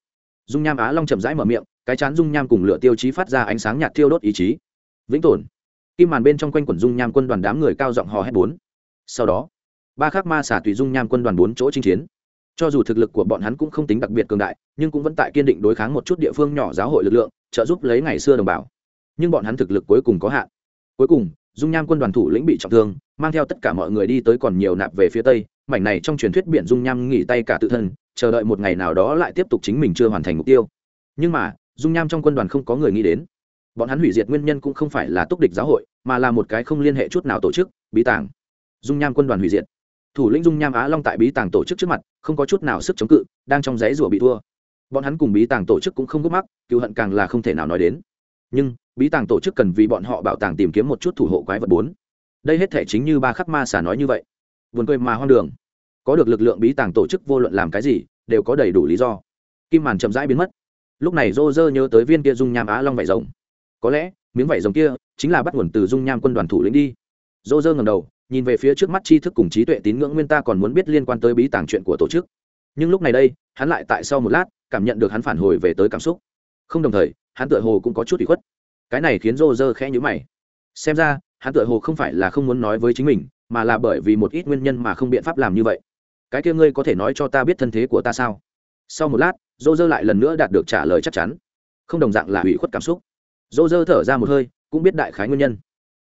Dung nham á long chậm rãi mở miệng, cái chán dung nham cùng lửa tiêu chí phát ra ánh sáng nhạt thiêu đốt ý chí. Vĩnh tồn. Kim màn bên trong quanh quần dung nham quân đoàn đám người cao giọng hò hét bốn. Sau đó, ba khắc ma xả tùy dung nham quân đoàn bốn chỗ chinh chiến cho dù thực lực của bọn hắn cũng không tính đặc biệt cường đại, nhưng cũng vẫn tại kiên định đối kháng một chút địa phương nhỏ giáo hội lực lượng, trợ giúp lấy ngày xưa đồng bào. Nhưng bọn hắn thực lực cuối cùng có hạn. Cuối cùng, dung nham quân đoàn thủ lĩnh bị trọng thương, mang theo tất cả mọi người đi tới còn nhiều nạp về phía tây. Mảnh này trong truyền thuyết biển dung nham nghỉ tay cả tự thân, chờ đợi một ngày nào đó lại tiếp tục chính mình chưa hoàn thành mục tiêu. Nhưng mà, dung nham trong quân đoàn không có người nghĩ đến. Bọn hắn hủy diệt nguyên nhân cũng không phải là túc địch giáo hội, mà là một cái không liên hệ chút nào tổ chức, bí tàng. Dung nham quân đoàn hủy diệt thủ lĩnh dung nham á long tại bí tàng tổ chức trước mặt, không có chút nào sức chống cự, đang trong giấy rủa bị thua. Bọn hắn cùng bí tàng tổ chức cũng không gấp mắc, cựu hận càng là không thể nào nói đến. Nhưng, bí tàng tổ chức cần vì bọn họ bảo tàng tìm kiếm một chút thủ hộ quái vật bốn. Đây hết thể chính như ba khắc ma xà nói như vậy. Vườn cười mà hoang đường. Có được lực lượng bí tàng tổ chức vô luận làm cái gì, đều có đầy đủ lý do. Kim màn chậm rãi biến mất. Lúc này rô rơ nhớ tới viên kia dung nham á long vải rồng. Có lẽ, miếng vải rồng kia chính là bắt nguồn từ dung nham quân đoàn thủ lĩnh đi. Rô rơ ngầm đầu nhìn về phía trước mắt tri thức cùng trí tuệ tín ngưỡng nguyên ta còn muốn biết liên quan tới bí tàng chuyện của tổ chức. Nhưng lúc này đây, hắn lại tại sau một lát, cảm nhận được hắn phản hồi về tới cảm xúc. Không đồng thời, hắn tựa hồ cũng có chút bị khuất. Cái này khiến rô rơ khẽ nhữ mày. Xem ra, hắn tựa hồ không phải là không muốn nói với chính mình, mà là bởi vì một ít nguyên nhân mà không biện pháp làm như vậy. Cái kia ngươi có thể nói cho ta biết thân thế của ta sao? Sau một lát, rô rơ lại lần nữa đạt được trả lời chắc chắn. Không đồng dạng là hủy khuất cảm xúc. Rô rơ thở ra một hơi, cũng biết đại khái nguyên nhân.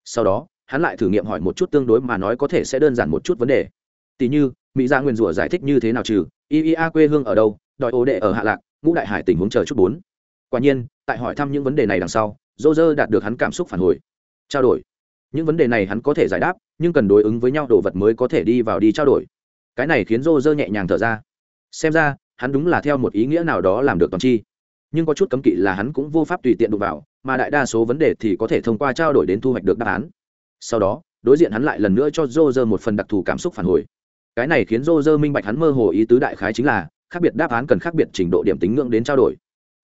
Sau đó hắn lại thử nghiệm hỏi một chút tương đối mà nói có thể sẽ đơn giản một chút vấn đề. Tỉ như, mỹ gia nguyên rủa giải thích như thế nào trừ iea quê hương ở đâu, đòi ố đệ ở hạ lạc, ngũ đại hải tình huống chờ chút bốn. Quả nhiên, tại hỏi thăm những vấn đề này đằng sau dô dơ đạt được hắn cảm xúc phản hồi. Trao đổi. Những vấn đề này hắn có thể giải đáp, nhưng cần đối ứng với nhau đồ vật mới có thể đi vào đi trao đổi. Cái này khiến dô dơ nhẹ nhàng thở ra. Xem ra, hắn đúng là theo một ý nghĩa nào đó làm được toàn chi. Nhưng có chút cấm kỵ là hắn cũng vô pháp tùy tiện đụng vào, mà đại đa số vấn đề thì có thể thông qua trao đổi đến thu hoạch được đáp án sau đó, đối diện hắn lại lần nữa cho dô dơ một phần đặc thù cảm xúc phản hồi. Cái này khiến dô dơ minh bạch hắn mơ hồ ý tứ đại khái chính là, khác biệt đáp án cần khác biệt trình độ điểm tính ngưỡng đến trao đổi.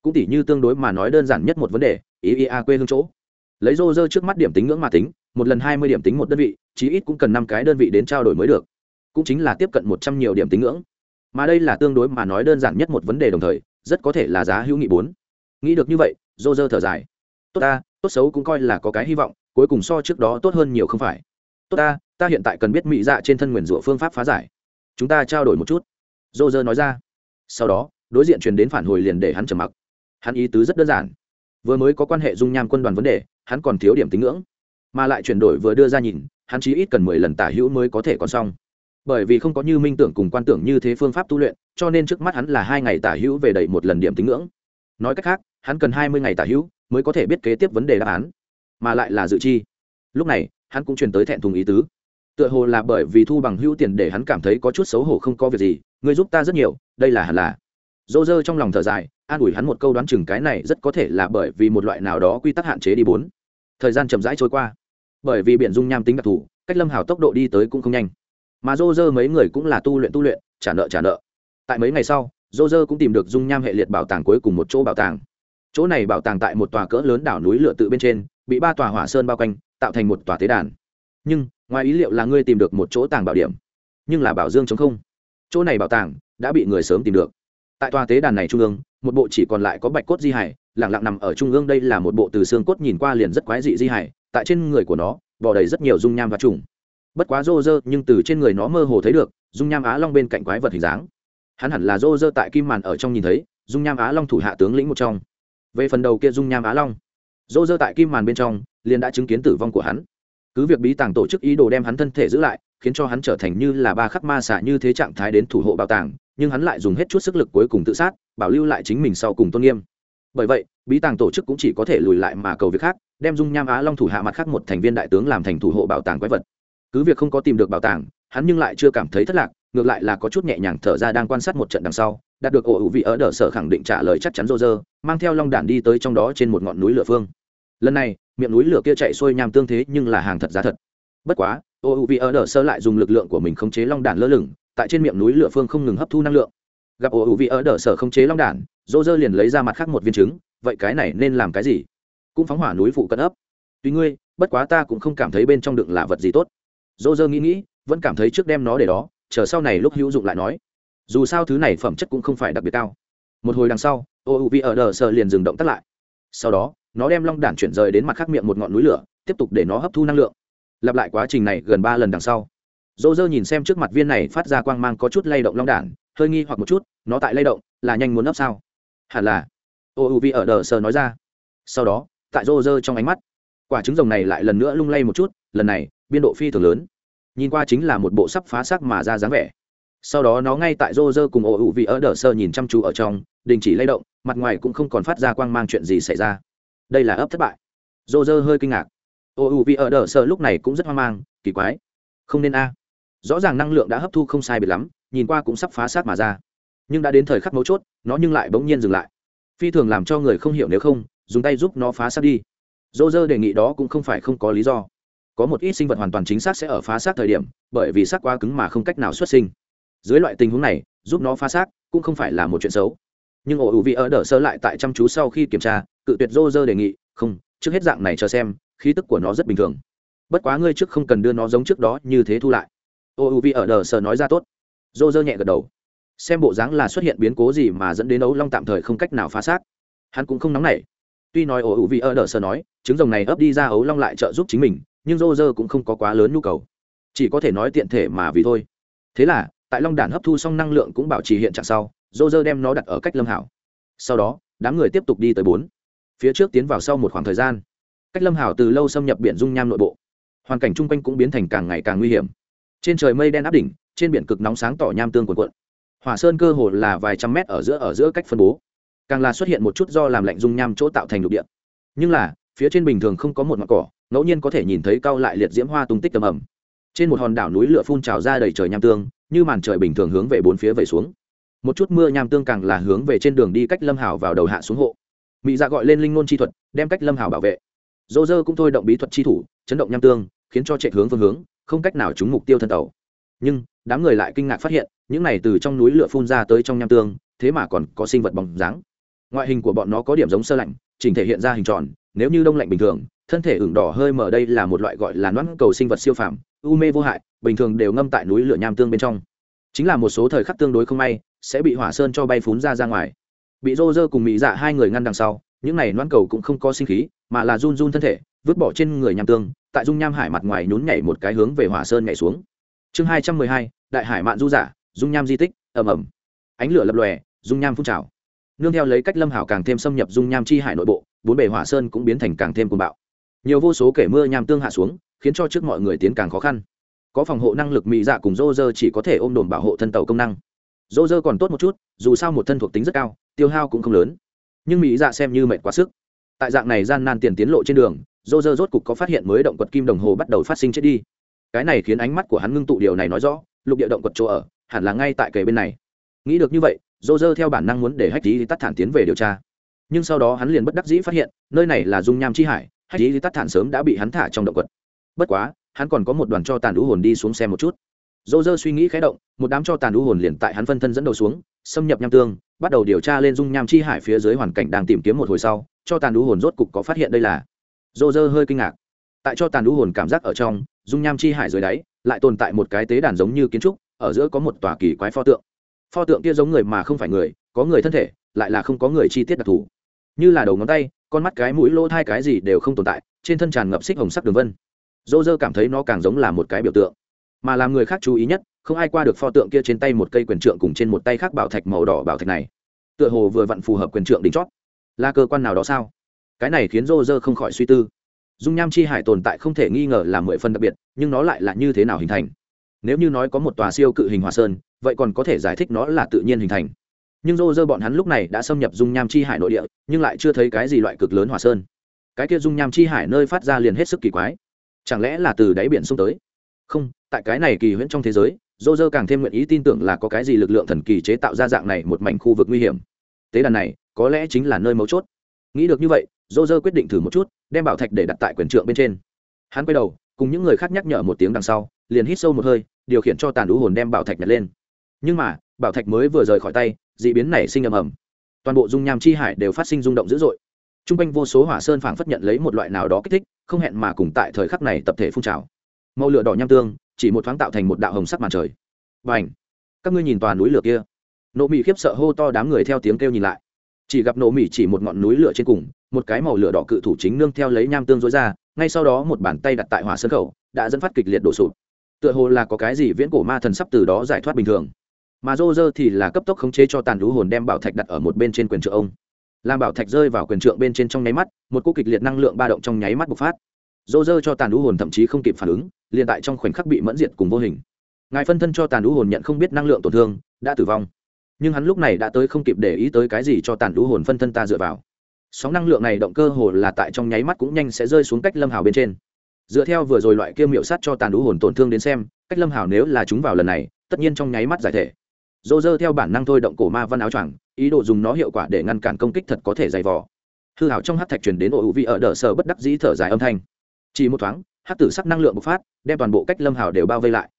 Cũng tỉ như tương đối mà nói đơn giản nhất một vấn đề, ý ia quê hương chỗ. Lấy dô dơ trước mắt điểm tính ngưỡng mà tính, một lần hai mươi điểm tính một đơn vị, chí ít cũng cần năm cái đơn vị đến trao đổi mới được. Cũng chính là tiếp cận một trăm nhiều điểm tính ngưỡng. Mà đây là tương đối mà nói đơn giản nhất một vấn đề đồng thời, rất có thể là giá hữu nghị bốn. Nghĩ được như vậy dô dơ thở dài. Tốt ta, tốt xấu cũng coi là có cái hy vọng cuối cùng so trước đó tốt hơn nhiều không phải. Tốt ta ta hiện tại cần biết mỹ dạ trên thân nguyền rủa phương pháp phá giải. Chúng ta trao đổi một chút. Dô dơ nói ra. Sau đó, đối diện truyền đến phản hồi liền để hắn trầm mặc. Hắn ý tứ rất đơn giản. Vừa mới có quan hệ dung nham quân đoàn vấn đề, hắn còn thiếu điểm tín ngưỡng. Mà lại chuyển đổi vừa đưa ra nhìn, hắn chỉ ít cần mười lần tả hữu mới có thể còn xong. Bởi vì không có như minh tưởng cùng quan tưởng như thế phương pháp tu luyện, cho nên trước mắt hắn là hai ngày tả hữu về đầy một lần điểm tín ngưỡng. Nói cách khác, hắn cần hai mươi ngày tả hữu mới có thể biết kế tiếp vấn đề đáp án mà lại là dự chi. Lúc này, hắn cũng truyền tới thẹn thùng ý tứ. Tựa hồ là bởi vì thu bằng hữu tiền để hắn cảm thấy có chút xấu hổ không có việc gì người giúp ta rất nhiều, đây là hẳn là. Dô dơ trong lòng thở dài, an ủi hắn một câu đoán chừng cái này rất có thể là bởi vì một loại nào đó quy tắc hạn chế đi bốn. Thời gian chậm rãi trôi qua. Bởi vì biển dung nham tính đặc thù, cách lâm hào tốc độ đi tới cũng không nhanh. Mà dô dơ mấy người cũng là tu luyện tu luyện, trả nợ trả nợ. Tại mấy ngày sau dô dơ cũng tìm được dung nham hệ liệt bảo tàng cuối cùng một chỗ bảo tàng. Chỗ này bảo tàng tại một tòa cỡ lớn đảo núi lửa tự bên trên bị ba tòa hỏa sơn bao quanh, tạo thành một tòa tế đàn. Nhưng, ngoài ý liệu là ngươi tìm được một chỗ tàng bảo điểm. Nhưng là bảo dương chống không. Chỗ này bảo tàng đã bị người sớm tìm được. Tại tòa tế đàn này trung ương, một bộ chỉ còn lại có bạch cốt di hải lẳng lặng nằm ở trung ương đây là một bộ từ xương cốt nhìn qua liền rất quái dị di hải, tại trên người của nó bỏ đầy rất nhiều dung nham và trùng. Bất quá rô rơ, nhưng từ trên người nó mơ hồ thấy được, dung nham á long bên cạnh quái vật hình dáng. Hắn hẳn là rô rơ tại kim màn ở trong nhìn thấy, dung nham á long thủ hạ tướng lĩnh một trong. Về phần đầu kia dung nham á long rô rơ tại kim màn bên trong, liền đã chứng kiến tử vong của hắn. Cứ việc bí tàng tổ chức ý đồ đem hắn thân thể giữ lại, khiến cho hắn trở thành như là ba khắc ma xả như thế trạng thái đến thủ hộ bảo tàng, nhưng hắn lại dùng hết chút sức lực cuối cùng tự sát, bảo lưu lại chính mình sau cùng tôn nghiêm. Bởi vậy, bí tàng tổ chức cũng chỉ có thể lùi lại mà cầu việc khác, đem dung nham á long thủ hạ mặt khác một thành viên đại tướng làm thành thủ hộ bảo tàng quái vật. Cứ việc không có tìm được bảo tàng, hắn nhưng lại chưa cảm thấy thất lạc, ngược lại là có chút nhẹ nhàng thở ra đang quan sát một trận đằng sau, đạt được ổ hữu vị ở đờ sở khẳng định trả lời chắc chắn rô rơ mang theo long đản đi tới trong đó trên một ngọn núi lửa phương lần này, miệng núi lửa kia chạy xuôi nham tương thế nhưng là hàng thật giá thật. Bất quá ô u vị ở đờ sơ lại dùng lực lượng của mình khống chế long đản lơ lửng, tại trên miệng núi lửa phương không ngừng hấp thu năng lượng. Gặp ô u vị ở đờ sở khống chế long đản dô dơ liền lấy ra mặt khác một viên trứng, vậy cái này nên làm cái gì? Cũng phóng hỏa núi phụ cận ấp. Tuy ngươi, bất quá ta cũng không cảm thấy bên trong đựng là vật gì tốt. Dô dơ nghĩ nghĩ, vẫn cảm thấy trước đem nó để đó, chờ sau này lúc hữu dụng lại nói. Dù sao thứ này phẩm chất cũng không phải đặc biệt cao. Một hồi đằng sau ô u vi ở đờ sơ liền dừng động tắt lại. Sau đó nó đem long đản chuyển rời đến mặt khác miệng một ngọn núi lửa, tiếp tục để nó hấp thu năng lượng. Lặp lại quá trình này gần ba lần đằng sau. Dô dơ nhìn xem trước mặt viên này phát ra quang mang có chút lay động long đản, hơi nghi hoặc một chút, nó tại lay động, là nhanh muốn ấp sao? Hẳn là. Ô u vi ở đờ sờ nói ra. Sau đó, tại rô dơ trong ánh mắt, quả trứng rồng này lại lần nữa lung lay một chút, lần này, biên độ phi thường lớn. Nhìn qua chính là một bộ sắp phá xác mà ra dáng vẻ. Sau đó nó ngay tại rô rơ cùng ổ ủ vị ở đờ sơ nhìn chăm chú ở trong, đình chỉ lay động, mặt ngoài cũng không còn phát ra quang mang chuyện gì xảy ra đây là ấp thất bại. Dô dơ hơi kinh ngạc. Ô ủ vì ở đờ sợ lúc này cũng rất hoang mang, kỳ quái. Không nên a. Rõ ràng năng lượng đã hấp thu không sai biệt lắm, nhìn qua cũng sắp phá xác mà ra. Nhưng đã đến thời khắc mấu chốt, nó nhưng lại bỗng nhiên dừng lại. Phi thường làm cho người không hiểu nếu không, dùng tay giúp nó phá xác đi. Dô dơ đề nghị đó cũng không phải không có lý do. Có một ít sinh vật hoàn toàn chính xác sẽ ở phá xác thời điểm, bởi vì xác quá cứng mà không cách nào xuất sinh. Dưới loại tình huống này, giúp nó phá xác cũng không phải là một chuyện xấu nhưng ổ ủ vị ở đỡ sơ lại tại chăm chú sau khi kiểm tra, cự tuyệt rô rơ đề nghị, không, trước hết dạng này chờ xem, khí tức của nó rất bình thường. Bất quá ngươi trước không cần đưa nó giống trước đó như thế thu lại. Ổ ủ vị ở đỡ sơ nói ra tốt. Rô rơ nhẹ gật đầu. Xem bộ dáng là xuất hiện biến cố gì mà dẫn đến ấu long tạm thời không cách nào phá xác. Hắn cũng không nóng nảy. Tuy nói ổ ủ vị ở đỡ sơ nói, trứng rồng này ấp đi ra ấu long lại trợ giúp chính mình, nhưng rô rơ cũng không có quá lớn nhu cầu. Chỉ có thể nói tiện thể mà vì thôi. Thế là, tại long đản hấp thu xong năng lượng cũng bảo trì hiện trạng sau dô dơ đem nó đặt ở cách lâm hảo. Sau đó, đám người tiếp tục đi tới bốn. Phía trước tiến vào sau một khoảng thời gian, cách lâm hảo từ lâu xâm nhập biển dung nham nội bộ. Hoàn cảnh chung quanh cũng biến thành càng ngày càng nguy hiểm. Trên trời mây đen áp đỉnh, trên biển cực nóng sáng tỏ nham tương cuồn cuộn. Hỏa sơn cơ hồ là vài trăm mét ở giữa ở giữa cách phân bố. Càng là xuất hiện một chút do làm lạnh dung nham chỗ tạo thành lục địa. Nhưng là, phía trên bình thường không có một mặt cỏ, ngẫu nhiên có thể nhìn thấy cao lại liệt diễm hoa tung tích tầm ẩm trên một hòn đảo núi lửa phun trào ra đầy trời nham tương, như màn trời bình thường hướng về bốn phía vẩy xuống một chút mưa nham tương càng là hướng về trên đường đi cách lâm hảo vào đầu hạ xuống hộ. Mỹ dạ gọi lên linh ngôn chi thuật, đem cách lâm hảo bảo vệ. Dô dơ cũng thôi động bí thuật chi thủ, chấn động nham tương, khiến cho chạy hướng phương hướng, không cách nào trúng mục tiêu thân tàu. Nhưng, đám người lại kinh ngạc phát hiện, những này từ trong núi lửa phun ra tới trong nham tương, thế mà còn có sinh vật bóng dáng. Ngoại hình của bọn nó có điểm giống sơ lạnh, chỉnh thể hiện ra hình tròn, nếu như đông lạnh bình thường, thân thể ửng đỏ hơi mở đây là một loại gọi là noãn cầu sinh vật siêu phàm, u mê vô hại, bình thường đều ngâm tại núi lửa nham tương bên trong. Chính là một số thời khắc tương đối không may sẽ bị hỏa sơn cho bay phún ra ra ngoài. Bị rô rơ cùng mỹ dạ hai người ngăn đằng sau, những này noãn cầu cũng không có sinh khí, mà là run run thân thể, vứt bỏ trên người nham tương, tại dung nham hải mặt ngoài nhún nhảy một cái hướng về hỏa sơn nhảy xuống. Chương hai trăm mười hai, đại hải mạn du giả, dung nham di tích, ầm ầm. Ánh lửa lập lòe, dung nham phun trào. Nương theo lấy cách lâm hảo càng thêm xâm nhập dung nham chi hải nội bộ, bốn bề hỏa sơn cũng biến thành càng thêm cuồng bạo. Nhiều vô số kể mưa nham tương hạ xuống, khiến cho trước mọi người tiến càng khó khăn. Có phòng hộ năng lực mỹ dạ cùng rô rơ chỉ có thể ôm đồn bảo hộ thân tàu công năng rô dơ còn tốt một chút, dù sao một thân thuộc tính rất cao, tiêu hao cũng không lớn. Nhưng mỹ dạ xem như mệt quá sức. Tại dạng này gian nan tiền tiến lộ trên đường, dô dơ rốt cục có phát hiện mới động quật kim đồng hồ bắt đầu phát sinh chết đi. Cái này khiến ánh mắt của hắn ngưng tụ điều này nói rõ, lục địa động quật chỗ ở, hẳn là ngay tại kề bên này. Nghĩ được như vậy, dô dơ theo bản năng muốn để hách lý tắt thản tiến về điều tra. Nhưng sau đó hắn liền bất đắc dĩ phát hiện, nơi này là dung nham chi hải, hách lý tắt thản sớm đã bị hắn thả trong động quật. Bất quá, hắn còn có một đoàn cho tàn đũ hồn đi xuống xem một chút dô dơ suy nghĩ khé động, một đám cho tàn đũ hồn liền tại hắn phân thân dẫn đầu xuống, xâm nhập nham tương, bắt đầu điều tra lên dung nham chi hải phía dưới hoàn cảnh đang tìm kiếm một hồi sau, cho tàn đũ hồn rốt cục có phát hiện đây là. Dô dơ hơi kinh ngạc. Tại cho tàn đũ hồn cảm giác ở trong, dung nham chi hải dưới đáy, lại tồn tại một cái tế đàn giống như kiến trúc, ở giữa có một tòa kỳ quái pho tượng. Pho tượng kia giống người mà không phải người, có người thân thể, lại là không có người chi tiết đặc thù. Như là đầu ngón tay, con mắt cái mũi lỗ thai cái gì đều không tồn tại, trên thân tràn ngập xích hồng sắc đường vân. Dô dơ cảm thấy nó càng giống là một cái biểu tượng mà làm người khác chú ý nhất, không ai qua được pho tượng kia trên tay một cây quyền trượng cùng trên một tay khác bảo thạch màu đỏ bảo thạch này. Tựa hồ vừa vặn phù hợp quyền trượng đỉnh chót. Là cơ quan nào đó sao? Cái này khiến rô rơ không khỏi suy tư. Dung nham chi hải tồn tại không thể nghi ngờ là mười phần đặc biệt, nhưng nó lại là như thế nào hình thành? Nếu như nói có một tòa siêu cự hình hòa sơn, vậy còn có thể giải thích nó là tự nhiên hình thành. Nhưng rô rơ bọn hắn lúc này đã xâm nhập dung nham chi hải nội địa, nhưng lại chưa thấy cái gì loại cực lớn hòa sơn. Cái kia dung nham chi hải nơi phát ra liền hết sức kỳ quái. Chẳng lẽ là từ đáy biển xuống tới? Không, tại cái này kỳ huyễn trong thế giới dô dơ càng thêm nguyện ý tin tưởng là có cái gì lực lượng thần kỳ chế tạo ra dạng này một mảnh khu vực nguy hiểm. Tế đàn này, có lẽ chính là nơi mấu chốt. Nghĩ được như vậy dô dơ quyết định thử một chút, đem bảo thạch để đặt tại quyền trượng bên trên. Hắn quay đầu, cùng những người khác nhắc nhở một tiếng đằng sau, liền hít sâu một hơi, điều khiển cho tàn đũ hồn đem bảo thạch nhặt lên. Nhưng mà, bảo thạch mới vừa rời khỏi tay d ị biến nảy sinh ầm ầm. Toàn bộ dung nham chi hải đều phát sinh rung động dữ dội. T r u n g quanh vô số hỏa sơn phảng phất nhận lấy một loại nào đó kích thích, không hẹn mà cùng tại thời khắc này tập thể phun trào màu lửa đỏ nham tương, chỉ một thoáng tạo thành một đạo hồng sắc màn trời. Và ảnh các ngươi nhìn tòa núi lửa kia. Nộ mỹ khiếp sợ hô to đám người theo tiếng kêu nhìn lại. Chỉ gặp nộ mỹ chỉ một ngọn núi lửa trên cùng, một cái màu lửa đỏ cự thủ chính nương theo lấy nham tương dối ra, ngay sau đó một bàn tay đặt tại hỏa sân khẩu, đã dẫn phát kịch liệt đổ sụp. Tựa hồ là có cái gì viễn cổ ma thần sắp từ đó giải thoát bình thường. Mà rô rơ thì là cấp tốc khống chế cho tàn lũ hồn đem bảo thạch đặt ở một bên trên quyền trượng ông. Làm bảo thạch rơi vào quyền trượng bên trên trong nháy mắt, một cú kịch liệt năng lượng ba động trong nháy mắt bộc phát dô dơ cho tàn đũ hồn thậm chí không kịp phản ứng, liền tại trong khoảnh khắc bị mẫn diệt cùng vô hình. Ngài phân thân cho tàn đũ hồn nhận không biết năng lượng tổn thương, đã tử vong. Nhưng hắn lúc này đã tới không kịp để ý tới cái gì cho tàn đũ hồn phân thân ta dựa vào. Sóng năng lượng này động cơ hồ là tại trong nháy mắt cũng nhanh sẽ rơi xuống cách lâm hào bên trên. Dựa theo vừa rồi loại kia miệu sát cho tàn đũ hồn tổn thương đến xem, cách lâm hào nếu là chúng vào lần này, tất nhiên trong nháy mắt giải thể. Dô dơ theo bản năng thôi động cổ ma văn áo choàng, ý đồ dùng nó hiệu quả để ngăn cản công kích thật có thể dày vò. Hư hảo trong hát thạch truyền đến ổ hữu vị ở đờ sở bất đắc dĩ thở dài âm thanh chỉ một thoáng hát tử sắc năng lượng bộc phát, đem toàn bộ cách lâm hào đều bao vây lại.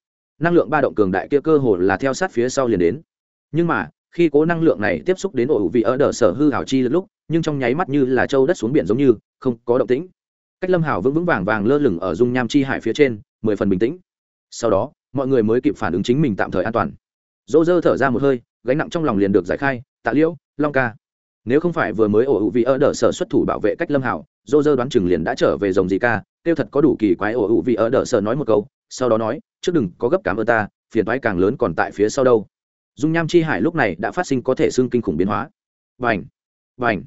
Năng lượng ba động cường đại kia cơ hồ là theo sát phía sau liền đến. Nhưng mà, khi cố năng lượng này tiếp xúc đến ổ vị ở đờ sở hư hảo chi lúc, nhưng trong nháy mắt như là châu đất xuống biển giống như, không có động tĩnh. Cách lâm hào vững vững vàng vàng lơ lửng ở dung nham chi hải phía trên, mười phần bình tĩnh. Sau đó, mọi người mới kịp phản ứng chính mình tạm thời an toàn. Dỗ dơ thở ra một hơi, gánh nặng trong lòng liền được giải khai, tạ liễu, long ca nếu không phải vừa mới ổ ủ vị ở đờ sở xuất thủ bảo vệ cách lâm hảo, dô dơ đoán chừng liền đã trở về dòng gì ca, tiêu thật có đủ kỳ quái ổ ủ vị ở đờ sở nói một câu, sau đó nói, trước đừng có gấp cảm ơn ta, phiền toái càng lớn còn tại phía sau đâu. Dung nham chi hải lúc này đã phát sinh có thể xương kinh khủng biến hóa. Vành vành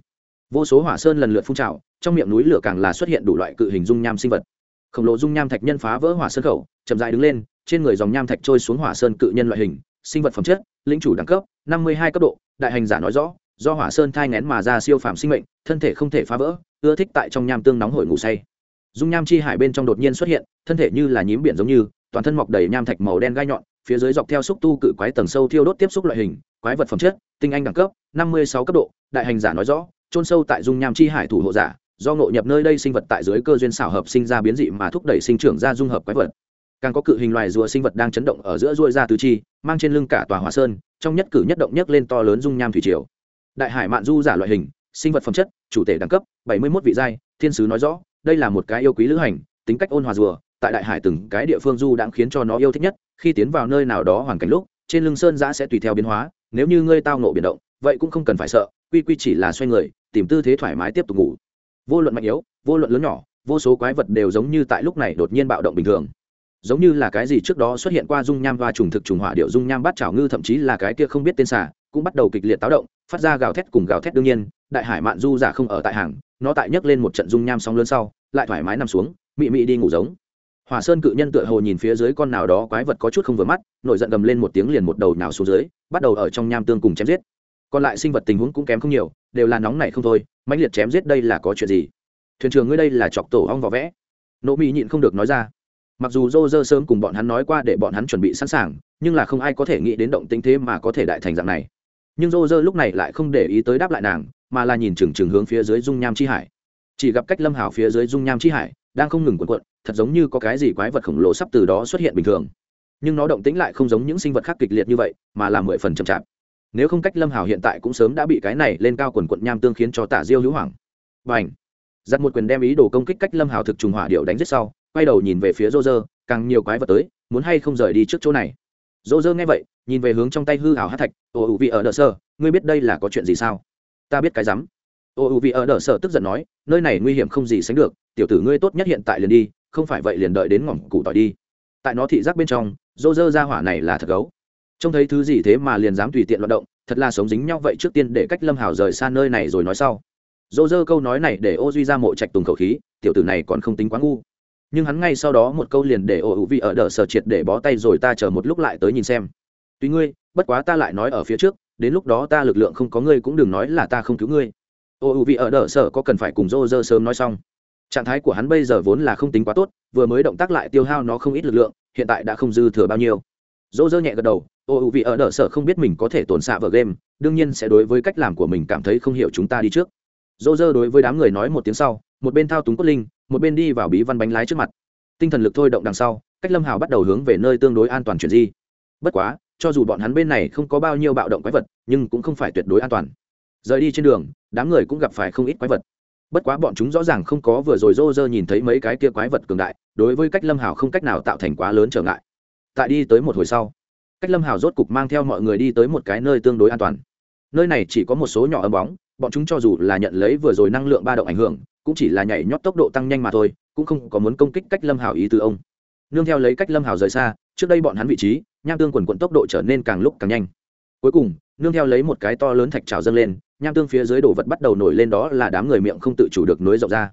vô số hỏa sơn lần lượt phun trào, trong miệng núi lửa càng là xuất hiện đủ loại cự hình dung nham sinh vật. Khổng lồ dung nham thạch nhân phá vỡ hỏa sơn khẩu, chậm dại đứng lên, trên người dòng nham thạch trôi xuống hỏa sơn cự nhân loại hình, sinh vật phẩm chất, lĩnh chủ đẳng cấp, năm mươi hai cấp độ, đại hành giả nói rõ do hỏa sơn thai ngén mà ra siêu phàm sinh mệnh, thân thể không thể phá vỡ, ưa thích tại trong nham tương nóng hổi ngủ say. Dung nham chi hải bên trong đột nhiên xuất hiện, thân thể như là nhím biển giống như, toàn thân mọc đầy nham thạch màu đen gai nhọn, phía dưới dọc theo xúc tu cự quái tầng sâu thiêu đốt tiếp xúc loại hình, quái vật phẩm chất, tinh anh đẳng cấp, năm mươi sáu cấp độ, đại hành giả nói rõ trôn sâu tại dung nham chi hải thủ hộ giả, do ngộ nhập nơi đây sinh vật tại dưới cơ duyên xảo hợp sinh ra biến dị mà thúc đẩy sinh trưởng ra dung hợp quái vật. Càng có cự hình loài rùa sinh vật đang chấn động ở giữa ruôi ra tứ chi, mang trên lưng cả tòa hỏa sơn, trong nhất cử nhất động nhất lên to lớn dung nham thủy triều đại hải mạn du giả loại hình, sinh vật phẩm chất, chủ thể đẳng cấp, bảy mươi một vị giai, thiên sứ nói rõ, đây là một cái yêu quý lữ hành, tính cách ôn hòa rùa, tại đại hải từng cái địa phương du đã khiến cho nó yêu thích nhất, khi tiến vào nơi nào đó hoàn cảnh lúc, trên lưng sơn giã sẽ tùy theo biến hóa, nếu như ngươi tao nộ biển động, vậy cũng không cần phải sợ, quy quy chỉ là xoay người, tìm tư thế thoải mái tiếp tục ngủ. Vô luận mạnh yếu, vô luận lớn nhỏ, vô số quái vật đều giống như tại lúc này đột nhiên bạo động bình thường. Giống như là cái gì trước đó xuất hiện qua dung nham và trùng thực trùng hỏa điệu dung nham bắt trào ngư, thậm chí là cái kia không biết tên xả cũng bắt đầu kịch liệt táo động, phát ra gào thét cùng gào thét đương nhiên, đại hải mạn du giả không ở tại hàng, nó tại nhấc lên một trận dung nham sóng lớn sau, lại thoải mái nằm xuống, mị mị đi ngủ giống. Hỏa sơn cự nhân tựa hồ nhìn phía dưới con nào đó quái vật có chút không vừa mắt, nổi giận gầm lên một tiếng liền một đầu nào xuống dưới, bắt đầu ở trong nham tương cùng chém giết. Còn lại sinh vật tình huống cũng kém không nhiều, đều là nóng này không thôi, mãnh liệt chém giết đây là có chuyện gì? Thuyền trưởng ngươi đây là chọc tổ ong vỏ vẽ. Nỗ mỹ nhịn không được nói ra. Mặc dù dô dơ sớm cùng bọn hắn nói qua để bọn hắn chuẩn bị sẵn sàng, nhưng là không ai có thể nghĩ đến động tính thế mà có thể đại thành dạng này nhưng rô rơ lúc này lại không để ý tới đáp lại nàng, mà là nhìn chừng chừng hướng phía dưới dung nham chi hải. Chỉ gặp cách lâm hào phía dưới dung nham chi hải đang không ngừng cuộn cuộn thật giống như có cái gì quái vật khổng lồ sắp từ đó xuất hiện bình thường. Nhưng nó động tĩnh lại không giống những sinh vật khác kịch liệt như vậy, mà là mười phần chậm chạp. Nếu không cách lâm hào hiện tại cũng sớm đã bị cái này lên cao quần quận nham tương khiến cho tả diêu hữu hoảng. Và ảnh giặt một quyền đem ý đồ công kích cách lâm hào thực trùng hỏa điệu đánh giết sau, quay đầu nhìn về phía rô rơ, càng nhiều quái vật tới, muốn hay không rời đi trước chỗ này rô rơ nghe vậy, nhìn về hướng trong tay hư hảo hát thạch, ô ủ vị ở đờ sơ ngươi biết đây là có chuyện gì sao? Ta biết cái rắm. Ô ủ vị ở đờ sơ tức giận nói, nơi này nguy hiểm không gì sánh được, tiểu tử ngươi tốt nhất hiện tại liền đi, không phải vậy liền đợi đến ngỏm củ tỏi đi. Tại nó thị giác bên trong rô rơ ra hỏa này là thật gấu. Trông thấy thứ gì thế mà liền dám tùy tiện loạt động, thật là sống dính nhau vậy trước tiên để cách lâm hảo rời xa nơi này rồi nói sau. Dô dơ câu nói này để ô duy ra mộ trạch tùng khẩu khí, tiểu tử này còn không tính quá ngu nhưng hắn ngay sau đó một câu liền để ổ hữu vị ở đờ sở triệt để bó tay rồi ta chờ một lúc lại tới nhìn xem. Tuy ngươi, bất quá ta lại nói ở phía trước, đến lúc đó ta lực lượng không có ngươi cũng đừng nói là ta không cứu ngươi. Ổ hữu vị ở đờ sở có cần phải cùng rô rơ sớm nói xong. Trạng thái của hắn bây giờ vốn là không tính quá tốt, vừa mới động tác lại tiêu hao nó không ít lực lượng, hiện tại đã không dư thừa bao nhiêu. Rô dơ nhẹ gật đầu ô hữu vị ở đờ sở không biết mình có thể tồn xạ vở game, đương nhiên sẽ đối với cách làm của mình cảm thấy không hiểu chúng ta đi trước. Rô dơ đối với đám người nói một tiếng sau một bên thao túng cốt linh, một bên đi vào bí văn bánh lái trước mặt. Tinh thần lực thôi động đằng sau, cách lâm hào bắt đầu hướng về nơi tương đối an toàn chuyển di. Bất quá, cho dù bọn hắn bên này không có bao nhiêu bạo động quái vật, nhưng cũng không phải tuyệt đối an toàn. Rời đi trên đường, đám người cũng gặp phải không ít quái vật. Bất quá bọn chúng rõ ràng không có vừa rồi rô rơ nhìn thấy mấy cái kia quái vật cường đại, đối với cách lâm hào không cách nào tạo thành quá lớn trở ngại. Tại đi tới một hồi sau, cách lâm hào rốt cục mang theo mọi người đi tới một cái nơi tương đối an toàn. Nơi này chỉ có một số nhỏ âm bóng, bọn chúng cho dù là nhận lấy vừa rồi năng lượng ba động ảnh hưởng cũng chỉ là nhảy nhót tốc độ tăng nhanh mà thôi, cũng không có muốn công kích cách lâm hào ý từ ông. Nương theo lấy cách lâm hào rời xa, trước đây bọn hắn vị trí, nham tương quần quận tốc độ trở nên càng lúc càng nhanh. Cuối cùng, nương theo lấy một cái to lớn thạch trào dâng lên, nham tương phía dưới đồ vật bắt đầu nổi lên đó là đám người miệng không tự chủ được nối rộng ra.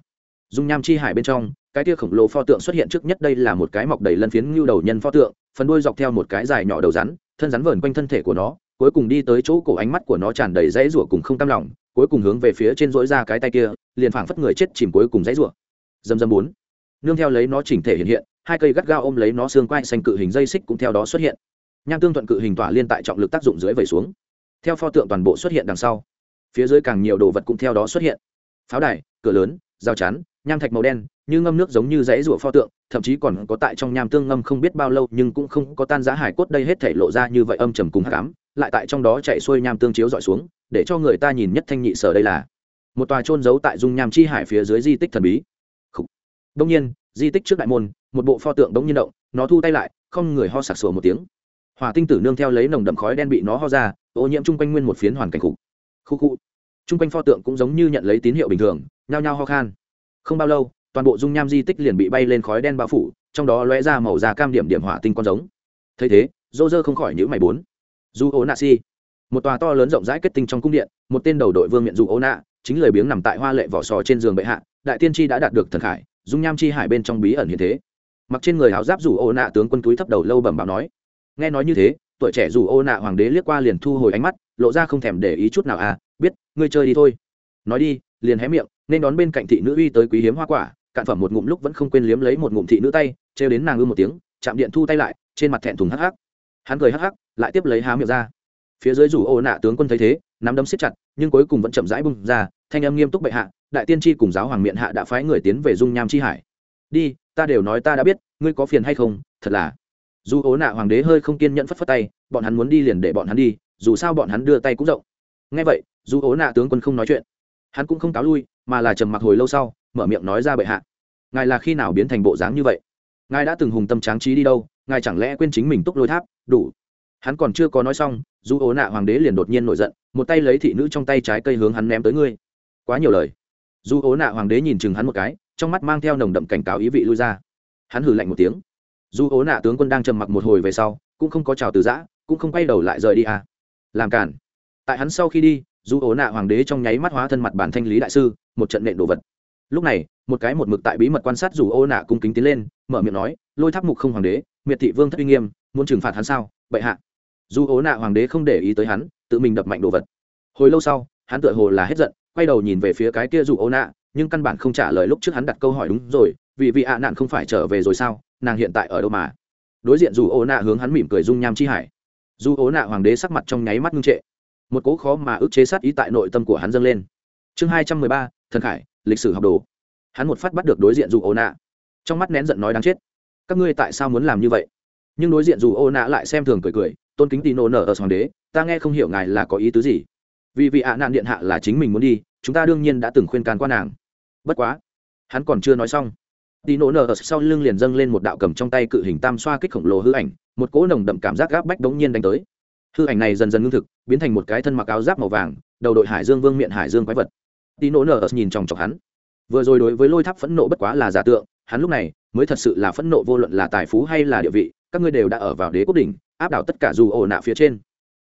Dung nham chi hải bên trong, cái kia khổng lồ pho tượng xuất hiện trước nhất đây là một cái mọc đầy lân phiến ngưu đầu nhân pho tượng, phần đuôi dọc theo một cái dài nhỏ đầu rắn, thân rắn vờn quanh thân thể của nó, cuối cùng đi tới chỗ cổ ánh mắt của nó tràn đầy dãy rủa cùng không tam lòng cuối cùng hướng về phía trên dỗi ra cái tay kia, liền phảng phất người chết chìm cuối cùng dãy rủa. Dầm dầm bốn. Nương theo lấy nó chỉnh thể hiện hiện, hai cây gắt gao ôm lấy nó xương quai xanh cự hình dây xích cũng theo đó xuất hiện. Nham tương thuận cự hình tỏa liên tại trọng lực tác dụng dưới vẩy xuống. Theo pho tượng toàn bộ xuất hiện đằng sau, phía dưới càng nhiều đồ vật cũng theo đó xuất hiện. Pháo đài, cửa lớn dao chắn, nham thạch màu đen, như ngâm nước giống như dãy rụa pho tượng, thậm chí còn có tại trong nham tương ngâm không biết bao lâu, nhưng cũng không có tan giá hải cốt đây hết thể lộ ra như vậy âm trầm cùng hắc ám, lại tại trong đó chạy xuôi nham tương chiếu dọi xuống để cho người ta nhìn nhất thanh nhị sở đây là. Một tòa trôn giấu tại dung nham chi hải phía dưới di tích thần bí. Đông nhiên, di tích trước đại môn, một bộ pho tượng đống nhiên động, nó thu tay lại, không người ho sặc sủa một tiếng. Hỏa tinh tử nương theo lấy nồng đậm khói đen bị nó ho ra, ô nhiễm chung quanh nguyên một phiến hoàn cảnh khủng. khu khu. Chung quanh pho tượng cũng giống như nhận lấy tín hiệu bình thường, nhao nhao ho khan. Không bao lâu, toàn bộ dung nham di tích liền bị bay lên khói đen bao phủ, trong đó lóe ra màu da cam điểm điểm hỏa tinh con giống. Thấy thế dô dơ không khỏi nhữ mày bốn. Du ô nạ si một tòa to lớn rộng rãi kết tinh trong cung điện, một tên đầu đội vương miện du ô nạ, chính lời biếng nằm tại hoa lệ vỏ sò trên giường bệ hạ, đại tiên tri đã đạt được thần khải, dung nham chi hải bên trong bí ẩn hiện thế. Mặc trên người áo giáp dù ô nạ tướng quân túi thấp đầu lâu bẩm báo nói, nghe nói như thế, tuổi trẻ dù ô nạ hoàng đế liếc qua liền thu hồi ánh mắt, lộ ra không thèm để ý chút nào à biết, ngươi chơi đi thôi. Nói đi, liền hé miệng, nên đón bên cạnh thị nữ uy tới quý hiếm hoa quả, cạn phẩm một ngụm lúc vẫn không quên liếm lấy một ngụm thị nữ tay, trêu đến nàng ư một tiếng, chạm điện thu tay lại, trên mặt thẹn thùng hắc hắc. Hắn cười hắc hắc, lại tiếp lấy há miệng ra phía dưới rủ ô nạ tướng quân thấy thế, nắm đấm siết chặt, nhưng cuối cùng vẫn chậm rãi bung ra, thanh âm nghiêm túc bệ hạ, đại tiên tri cùng giáo hoàng miện hạ đã phái người tiến về dung nham chi hải. Đi, ta đều nói ta đã biết, ngươi có phiền hay không, thật là. Dù ố nạ hoàng đế hơi không kiên nhẫn phất phất tay, bọn hắn muốn đi liền để bọn hắn đi, dù sao bọn hắn đưa tay cũng rộng. Ngay vậy, dù ố nạ tướng quân không nói chuyện. Hắn cũng không cáo lui, mà là trầm mặc hồi lâu sau, mở miệng nói ra bệ hạ. Ngài là khi nào biến thành bộ dáng như vậy? Ngài đã từng hùng tâm tráng trí đi đâu, ngài chẳng lẽ quên chính mình túc lôi tháp, đủ. Hắn còn chưa có nói xong dù ố nạ hoàng đế liền đột nhiên nổi giận, một tay lấy thị nữ trong tay trái cây hướng hắn ném tới ngươi. Quá nhiều lời. Dù ố nạ hoàng đế nhìn chừng hắn một cái, trong mắt mang theo nồng đậm cảnh cáo ý vị lui ra. Hắn hử lạnh một tiếng. Dù ố nạ tướng quân đang trầm mặc một hồi về sau, cũng không có chào từ giã, cũng không quay đầu lại rời đi à. Làm cản. Tại hắn sau khi đi, dù ố nạ hoàng đế trong nháy mắt hóa thân mặt bản thanh lý đại sư, một trận nện đồ vật. Lúc này, một cái một mực tại bí mật quan sát dù ô nạ cung kính tiến lên, mở miệng nói, lôi tháp mục không hoàng đế, miệt thị vương thất uy nghiêm, muốn trừng phạt hắn sao? Bệ hạ dù ố nạ hoàng đế không để ý tới hắn, tự mình đập mạnh đồ vật. Hồi lâu sau, hắn tựa hồ là hết giận, quay đầu nhìn về phía cái kia dù ố nạ, nhưng căn bản không trả lời lúc trước hắn đặt câu hỏi đúng rồi, vì vị ạ nạn không phải trở về rồi sao, nàng hiện tại ở đâu mà? Đối diện dù ố nạ hướng hắn mỉm cười dung nham chi hải. Dù ố nạ hoàng đế sắc mặt trong nháy mắt ngưng trệ. Một cố khó mà ức chế sát ý tại nội tâm của hắn dâng lên. Chương hai trăm mười ba, thần khải, lịch sử học đồ. Hắn một phát bắt được đối diện dù ô nạ. Trong mắt nén giận nói đáng chết. Các ngươi tại sao muốn làm như vậy? Nhưng đối diện dù ô nạ lại xem thường cười cười tôn kính tì nổ nở ở hoàng đế, ta nghe không hiểu ngài là có ý tứ gì. Vì vị ạ nạn điện hạ là chính mình muốn đi, chúng ta đương nhiên đã từng khuyên can qua nàng. Bất quá, hắn còn chưa nói xong. Tì nổ nở ở sau lưng liền dâng lên một đạo cầm trong tay cự hình tam xoa kích khổng lồ hư ảnh, một cỗ nồng đậm cảm giác gáp bách đống nhiên đánh tới. Hư ảnh này dần dần ngưng thực, biến thành một cái thân mặc áo giáp màu vàng, đầu đội hải dương vương miệng hải dương quái vật. Tì nổ nở nhìn chòng chọc hắn. Vừa rồi đối với lôi tháp phẫn nộ bất quá là giả tượng, hắn lúc này mới thật sự là phẫn nộ vô luận là tài phú hay là địa vị các ngươi đều đã ở vào đế quốc đỉnh, áp đảo tất cả dù ổ nạ phía trên.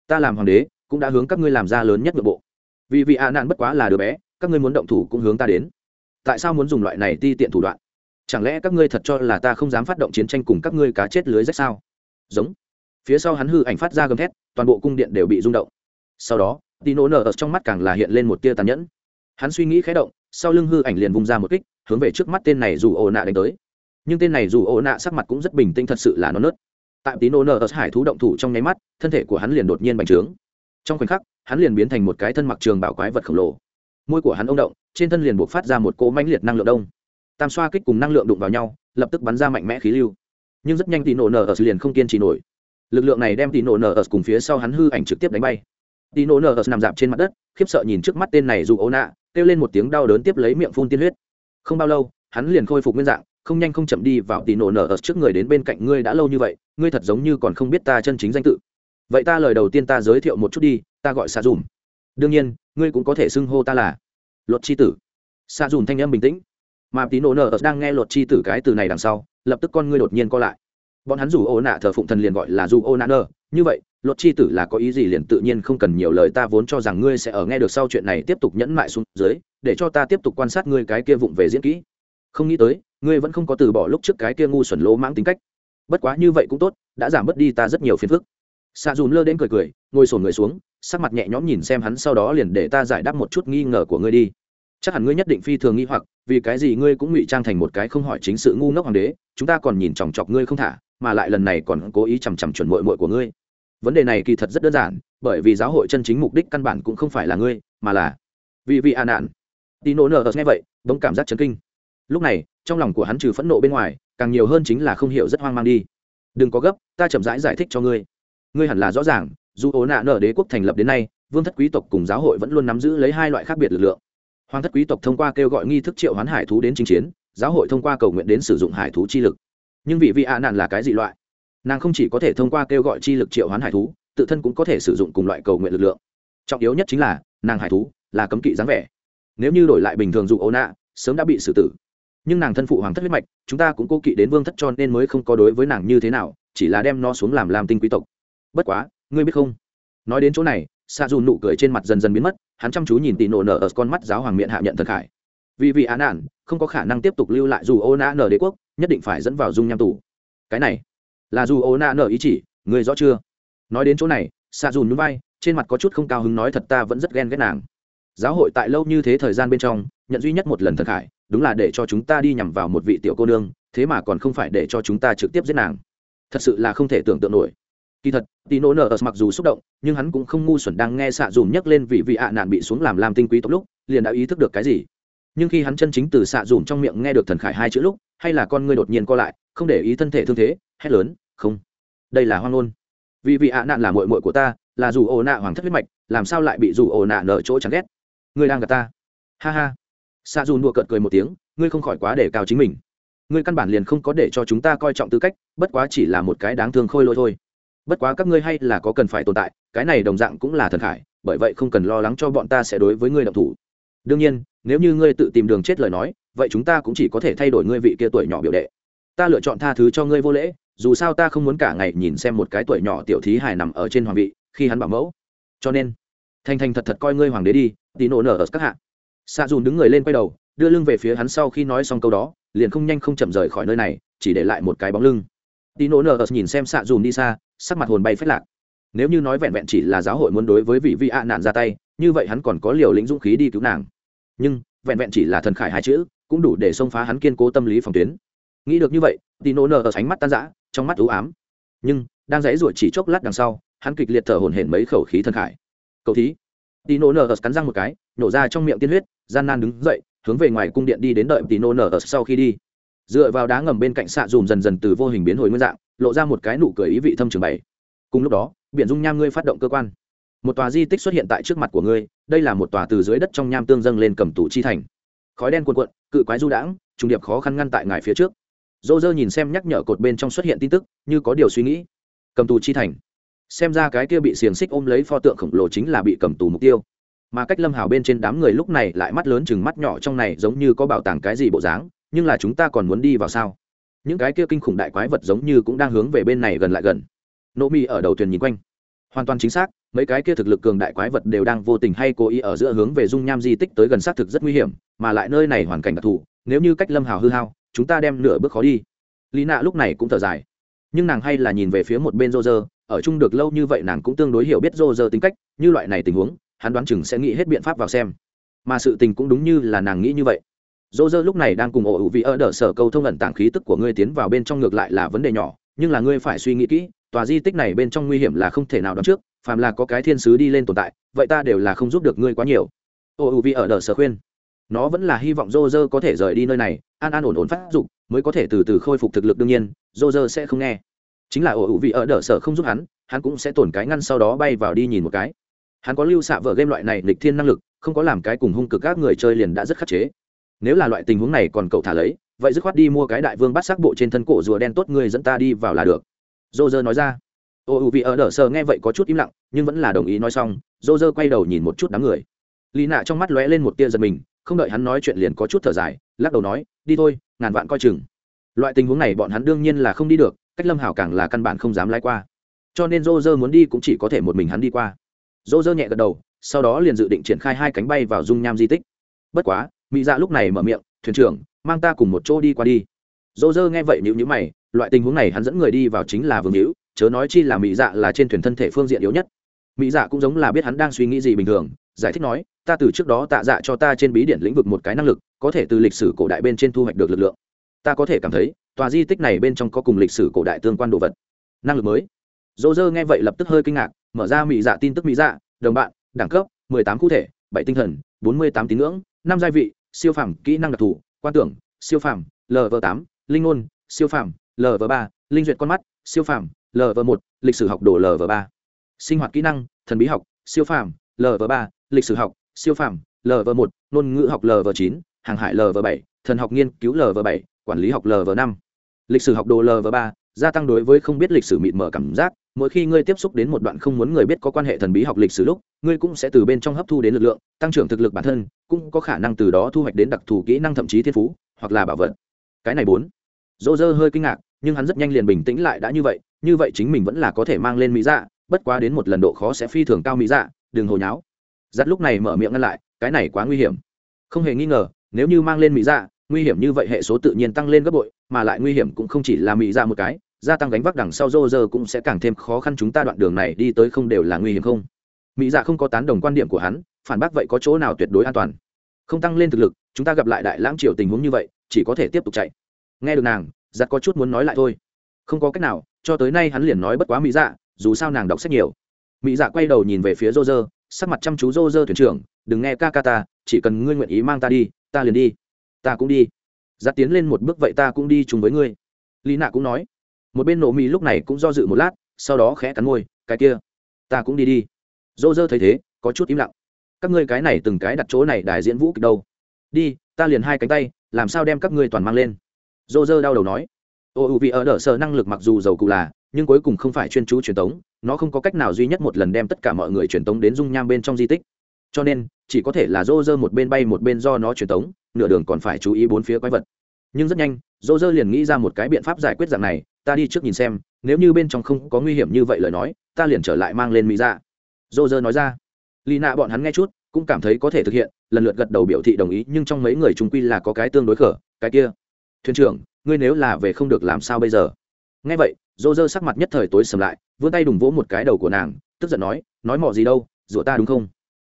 Ta làm hoàng đế, cũng đã hướng các ngươi làm ra lớn nhất nội bộ. Vì vị a nạn bất quá là đứa bé, các ngươi muốn động thủ cũng hướng ta đến. Tại sao muốn dùng loại này ti tiện thủ đoạn? Chẳng lẽ các ngươi thật cho là ta không dám phát động chiến tranh cùng các ngươi cá chết lưới rách sao? Giống. Phía sau hắn hư ảnh phát ra gầm thét, toàn bộ cung điện đều bị rung động. Sau đó, tino nở ở trong mắt càng là hiện lên một tia tàn nhẫn. Hắn suy nghĩ khé động, sau lưng hư ảnh liền vung ra một kích, hướng về trước mắt tên này dù ồ nạ đánh tới nhưng tên này dù ô nạ sắc mặt cũng rất bình tĩnh thật sự là nó nớt. Tại tín nổ nở ở hải thú động thủ trong nháy mắt, thân thể của hắn liền đột nhiên bành trướng. Trong khoảnh khắc, hắn liền biến thành một cái thân mặc trường bảo quái vật khổng lồ. Môi của hắn ông động, trên thân liền buộc phát ra một cỗ mãnh liệt năng lượng đông. Tam xoa kích cùng năng lượng đụng vào nhau, lập tức bắn ra mạnh mẽ khí lưu. Nhưng rất nhanh tín nổ nở ở liền không kiên trì nổi. Lực lượng này đem tín nổ nở ở cùng phía sau hắn hư ảnh trực tiếp đánh bay. Tín nổ nở ở nằm dạp trên mặt đất, khiếp sợ nhìn trước mắt tên này dù ô nạ, kêu lên một tiếng đau đớn tiếp lấy miệng phun tiên huyết. Không bao lâu, hắn liền khôi phục nguyên dạng không nhanh không chậm đi vào tỷ nổ nở ở trước người đến bên cạnh ngươi đã lâu như vậy, ngươi thật giống như còn không biết ta chân chính danh tự. Vậy ta lời đầu tiên ta giới thiệu một chút đi, ta gọi xa dùm đương nhiên, ngươi cũng có thể xưng hô ta là luật c h i tử. Xa dùm thanh âm bình tĩnh. Mà tí nổ nở đang nghe luật c h i tử cái từ này đằng sau, lập tức con ngươi đột nhiên co lại. Bọn hắn dù ô nạ thờ phụng thần liền gọi là dù ô nạ nơ như vậy, luật chi tử là có ý gì liền tự nhiên không cần nhiều lời ta vốn cho rằng ngươi sẽ ở nghe được sau chuyện này tiếp tục nhẫn mại xuống dưới, để cho ta tiếp tục quan sát ngươi cái kia vụng về diễn kỹ. Không nghĩ tới ngươi vẫn không có từ bỏ lúc trước cái kia ngu xuẩn lỗ mãng tính cách. Bất quá như vậy cũng tốt, đã giảm bớt đi ta rất nhiều phiền phức. Xạ dùn lơ đến cười cười, ngồi sổn người xuống, sắc mặt nhẹ nhõm nhìn xem hắn sau đó liền để ta giải đáp một chút nghi ngờ của ngươi đi. Chắc hẳn ngươi nhất định phi thường nghi hoặc, vì cái gì ngươi cũng ngụy trang thành một cái không hỏi chính sự ngu ngốc hoàng đế, chúng ta còn nhìn chòng chọc ngươi không thả, mà lại lần này còn cố ý chằm chằm chuẩn mội mội của ngươi. Vấn đề này kỳ thật rất đơn giản, bởi vì giáo hội chân chính mục đích căn bản cũng không phải là ngươi, mà là vì vị an nạn tino nờ nghe vậy, bỗng cảm giác chấn kinh lúc này trong lòng của hắn trừ phẫn nộ bên ngoài càng nhiều hơn chính là không hiểu rất hoang mang đi. Đừng có gấp ta chậm rãi giải, giải thích cho ngươi. Ngươi hẳn là rõ ràng dù ố nạ nở đế quốc thành lập đến nay vương thất quý tộc cùng giáo hội vẫn luôn nắm giữ lấy hai loại khác biệt lực lượng. Hoàng thất quý tộc thông qua kêu gọi nghi thức triệu hoán hải thú đến chinh chiến giáo hội thông qua cầu nguyện đến sử dụng hải thú chi lực. Nhưng vị vị ạ nạn là cái gì loại. Nàng không chỉ có thể thông qua kêu gọi chi lực triệu hoán hải thú tự thân cũng có thể sử dụng cùng loại cầu nguyện lực lượng. Trọng yếu nhất chính là nàng hải thú là cấm kỵ dáng vẻ. Nếu như đổi lại bình thường dù ấu nạ sớm đã bị xử tử nhưng nàng thân phụ hoàng thất huyết mạch, chúng ta cũng cố kỵ đến vương thất cho nên mới không có đối với nàng như thế nào, chỉ là đem nó xuống làm làm tinh quý tộc. Bất quá, ngươi biết không? Nói đến chỗ này xa dù nụ cười trên mặt dần dần biến mất, hắn chăm chú nhìn tì nổ nở ở con mắt giáo hoàng miệng hạ nhận thần khải. Vì vị án ản không có khả năng tiếp tục lưu lại dù ô nã nở đế quốc, nhất định phải dẫn vào dung nham tù. Cái này, là dù ô nã nở ý chỉ người rõ chưa? Nói đến chỗ này xa dù núi bay trên mặt có chút không cao hứng nói thật ta vẫn rất ghen ghét nàng. Giáo hội tại lâu như thế thời gian bên trong, nhận duy nhất một lần thần khải đúng là để cho chúng ta đi nhằm vào một vị tiểu cô nương, thế mà còn không phải để cho chúng ta trực tiếp giết nàng. Thật sự là không thể tưởng tượng nổi. Kỳ thật tino nờ mặc dù xúc động, nhưng hắn cũng không ngu xuẩn đang nghe xạ dùm nhắc lên vị vị ạ nạn bị xuống làm làm tinh quý tộc lúc, liền đã ý thức được cái gì. Nhưng khi hắn chân chính từ xạ dùm trong miệng nghe được thần khải hai chữ lúc, hay là con ngươi đột nhiên co lại, không để ý thân thể thương thế, hét lớn, không, đây là hoang ngôn. Vì vị ạ nạn là mội mội của ta, là dù ồ nạ hoàng thất huyết mạch, làm sao lại bị dù ồ nạ nợ chỗ chẳng ghét? Ngươi đang gặp ta. Ha ha xạ dùn đùa cợt cười một tiếng, ngươi không khỏi quá để cao chính mình. Ngươi căn bản liền không có để cho chúng ta coi trọng tư cách, bất quá chỉ là một cái đáng thương khôi lỗi thôi. Bất quá các ngươi hay là có cần phải tồn tại, cái này đồng dạng cũng là thần khải, bởi vậy không cần lo lắng cho bọn ta sẽ đối với ngươi động thủ. Đương nhiên, nếu như ngươi tự tìm đường chết lời nói, vậy chúng ta cũng chỉ có thể thay đổi ngươi vị kia tuổi nhỏ biểu đệ. Ta lựa chọn tha thứ cho ngươi vô lễ, dù sao ta không muốn cả ngày nhìn xem một cái tuổi nhỏ tiểu thí hài nằm ở trên hoàng vị, khi hắn bảo mẫu. Cho nên, thành thành thật thật coi ngươi hoàng đế đi, tí nổ nở ở các hạ xạ dùn đứng người lên quay đầu, đưa lưng về phía hắn sau khi nói xong câu đó, liền không nhanh không chậm rời khỏi nơi này, chỉ để lại một cái bóng lưng. Tí nỗ nở nhìn xem xạ dùn đi xa, sắc mặt hồn bay phết lạc. Nếu như nói vẹn vẹn chỉ là giáo hội muốn đối với vị vi ạ nạn ra tay, như vậy hắn còn có liều lĩnh dũng khí đi cứu nàng. Nhưng, vẹn vẹn chỉ là thần khải hai chữ, cũng đủ để xông phá hắn kiên cố tâm lý phòng tuyến. Nghĩ được như vậy tí nỗ nở ánh mắt tan rã, trong mắt ưu ám. Nhưng, đang dãy ruột chỉ chốc lát đằng sau, hắn kịch liệt thở hổn hển mấy khẩu khí thần khải. Cầu thí. Tí nỗ nở cắn răng một cái, nổ ra trong miệng tiên huyết gian nan đứng dậy, hướng về ngoài cung điện đi đến đợi Tino nổ nở sau khi đi. Dựa vào đá ngầm bên cạnh xạ dùm dần dần từ vô hình biến hồi nguyên dạng, lộ ra một cái nụ cười ý vị thâm trường bảy cùng lúc đó, biển dung nham ngươi phát động cơ quan. Một tòa di tích xuất hiện tại trước mặt của ngươi, đây là một tòa từ dưới đất trong nham tương dâng lên cầm tủ chi thành. Khói đen cuồn cuộn, cự quái du đãng, trùng điệp khó khăn ngăn tại ngài phía trước. Dô dơ nhìn xem nhắc nhở cột bên trong xuất hiện tin tức, như có điều suy nghĩ. Cầm tù chi thành. Xem ra cái kia bị xiềng xích ôm lấy pho tượng khổng lồ chính là bị cầm tù mục tiêu mà cách lâm hào bên trên đám người lúc này lại mắt lớn chừng mắt nhỏ trong này giống như có bảo tàng cái gì bộ dáng, nhưng là chúng ta còn muốn đi vào sao? Những cái kia kinh khủng đại quái vật giống như cũng đang hướng về bên này gần lại gần. Nỗ mi ở đầu thuyền nhìn quanh. Hoàn toàn chính xác, mấy cái kia thực lực cường đại quái vật đều đang vô tình hay cố ý ở giữa hướng về dung nham di tích tới gần xác thực rất nguy hiểm, mà lại nơi này hoàn cảnh đặc thù, nếu như cách lâm hào hư hao, chúng ta đem nửa bước khó đi. Lý nạ lúc này cũng thở dài. Nhưng nàng hay là nhìn về phía một bên rô rơ ở chung được lâu như vậy nàng cũng tương đối hiểu biết rô rơ tính cách, như loại này tình huống hắn đoán chừng sẽ nghĩ hết biện pháp vào xem. Mà sự tình cũng đúng như là nàng nghĩ như vậy. Dô dơ lúc này đang cùng ổ hữu vị ở đỡ sở câu thông ẩn tàng khí tức của ngươi tiến vào bên trong ngược lại là vấn đề nhỏ, nhưng là ngươi phải suy nghĩ kỹ, tòa di tích này bên trong nguy hiểm là không thể nào đoán trước, phàm là có cái thiên sứ đi lên tồn tại, vậy ta đều là không giúp được ngươi quá nhiều. Ổ hữu vị ở đỡ sở khuyên. Nó vẫn là hy vọng dô dơ có thể rời đi nơi này, an an ổn ổn phát dục, mới có thể từ từ khôi phục thực lực đương nhiên dô dơ sẽ không nghe. Chính là ổ hữu vị ở đỡ sở không giúp hắn hắn cũng sẽ tổn cái ngăn sau đó bay vào đi nhìn một cái hắn có lưu xạ vợ game loại này lịch thiên năng lực, không có làm cái cùng hung cực các người chơi liền đã rất khắc chế. Nếu là loại tình huống này còn cậu thả lấy, vậy dứt khoát đi mua cái đại vương bắt sắc bộ trên thân cổ rùa đen tốt người dẫn ta đi vào là được. Dô dơ nói ra. Ô, u vị ở, đờ, sờ, nghe vậy có chút im lặng, nhưng vẫn là đồng ý nói xong dô dơ quay đầu nhìn một chút đám người. Lì nạ trong mắt lóe lên một tia giật mình, không đợi hắn nói chuyện liền có chút thở dài, lắc đầu nói, đi thôi, ngàn vạn coi chừng. Loại tình huống này bọn hắn đương nhiên là không đi được, cách lâm hảo càng là căn bản không dám lái qua. Cho nên dô dơ muốn đi cũng chỉ có thể một mình hắn đi qua dô dơ nhẹ gật đầu, sau đó liền dự định triển khai hai cánh bay vào dung nham di tích. Bất quá mỹ dạ lúc này mở miệng, thuyền trưởng, mang ta cùng một chỗ đi qua đi. Dô dơ nghe vậy nhữ nhữ mày, loại tình huống này hắn dẫn người đi vào chính là vương hữu, chớ nói chi là mỹ dạ là trên thuyền thân thể phương diện yếu nhất. Mỹ dạ cũng giống là biết hắn đang suy nghĩ gì bình thường, giải thích nói, ta từ trước đó tạ dạ cho ta trên bí điển lĩnh vực một cái năng lực, có thể từ lịch sử cổ đại bên trên thu hoạch được lực lượng. Ta có thể cảm thấy, tòa di tích này bên trong có cùng lịch sử cổ đại tương quan đồ vật. Năng lực mới. Dô dơ nghe vậy lập tức hơi kinh ngạc mở ra mỹ dạ tin tức mỹ dạ đồng bạn đẳng cấp mười tám cụ thể bảy tinh thần bốn mươi tám tín ngưỡng năm gia vị siêu phẩm kỹ năng đặc thù quan tưởng siêu phẩm lv tám linh ngôn siêu phẩm lv ba linh duyệt con mắt siêu phẩm lv một lịch sử học đồ lv ba sinh hoạt kỹ năng thần bí học siêu phẩm lv ba lịch sử học siêu phẩm lv một ngôn ngữ học lv chín hàng hải lv bảy thần học nghiên cứu lv bảy quản lý học lv năm lịch sử học đồ lv ba gia tăng đối với không biết lịch sử mịt mở cảm giác mỗi khi ngươi tiếp xúc đến một đoạn không muốn người biết có quan hệ thần bí học lịch sử lúc, ngươi cũng sẽ từ bên trong hấp thu đến lực lượng, tăng trưởng thực lực bản thân, cũng có khả năng từ đó thu hoạch đến đặc thù kỹ năng thậm chí thiên phú, hoặc là bảo vật. Cái này bốn. Dỗ dơ hơi kinh ngạc, nhưng hắn rất nhanh liền bình tĩnh lại đã như vậy như vậy chính mình vẫn là có thể mang lên mỹ dạ bất quá đến một lần độ khó sẽ phi thường cao mỹ dạ đừng hồi nháo. Giắt lúc này mở miệng ngăn lại, cái này quá nguy hiểm. Không hề nghi ngờ, nếu như mang lên mỹ dạ nguy hiểm như vậy hệ số tự nhiên tăng lên gấp bội, mà lại nguy hiểm cũng không chỉ là mỹ dạ một cái gia tăng gánh vác đằng sau rô rơ cũng sẽ càng thêm khó khăn chúng ta đoạn đường này đi tới không đều là nguy hiểm không? Mỹ dạ không có tán đồng quan điểm của hắn, phản bác vậy có chỗ nào tuyệt đối an toàn? Không tăng lên thực lực, chúng ta gặp lại đại lãng triều tình huống như vậy, chỉ có thể tiếp tục chạy. Nghe được nàng giặt có chút muốn nói lại thôi. Không có cách nào, cho tới nay hắn liền nói bất quá mỹ dạ dù sao nàng đọc sách nhiều. Mỹ dạ quay đầu nhìn về phía rô rơ sắc mặt chăm chú rô rơ thuyền trưởng, đừng nghe ca ca ta, chỉ cần ngươi nguyện ý mang ta đi, ta liền đi. Ta cũng đi. Giặt tiến lên một bước, vậy ta cũng đi chung với ngươi. Lý nạ cũng nói một bên nổ mỹ lúc này cũng do dự một lát, sau đó khẽ cắn môi, cái kia, ta cũng đi đi. Dô dơ thấy thế, có chút im lặng. Các ngươi cái này từng cái đặt chỗ này đài diễn vũ kịch đâu? Đi, ta liền hai cánh tay, làm sao đem các ngươi toàn mang lên? Dô dơ đau đầu nói. Ô, u vì ở đỡ sở năng lực mặc dù giàu cụ là, nhưng cuối cùng không phải chuyên chú truyền tống, nó không có cách nào duy nhất một lần đem tất cả mọi người truyền tống đến dung nham bên trong di tích. Cho nên, chỉ có thể là dô dơ một bên bay một bên do nó truyền tống, nửa đường còn phải chú ý bốn phía quái vật. Nhưng rất nhanh, dô dơ liền nghĩ ra một cái biện pháp giải quyết dạng này ta đi trước nhìn xem, nếu như bên trong không có nguy hiểm như vậy lời nói, ta liền trở lại mang lên mỹ ra dô dơ nói ra. Lì nạ bọn hắn nghe chút, cũng cảm thấy có thể thực hiện, lần lượt gật đầu biểu thị đồng ý, nhưng trong mấy người chúng quy là có cái tương đối khở, cái kia. Thuyền trưởng, ngươi nếu là về không được làm sao bây giờ? Nghe vậy dô dơ sắc mặt nhất thời tối sầm lại, vươn tay đùng vỗ một cái đầu của nàng, tức giận nói nói mỏ gì đâu, rủa ta đúng không?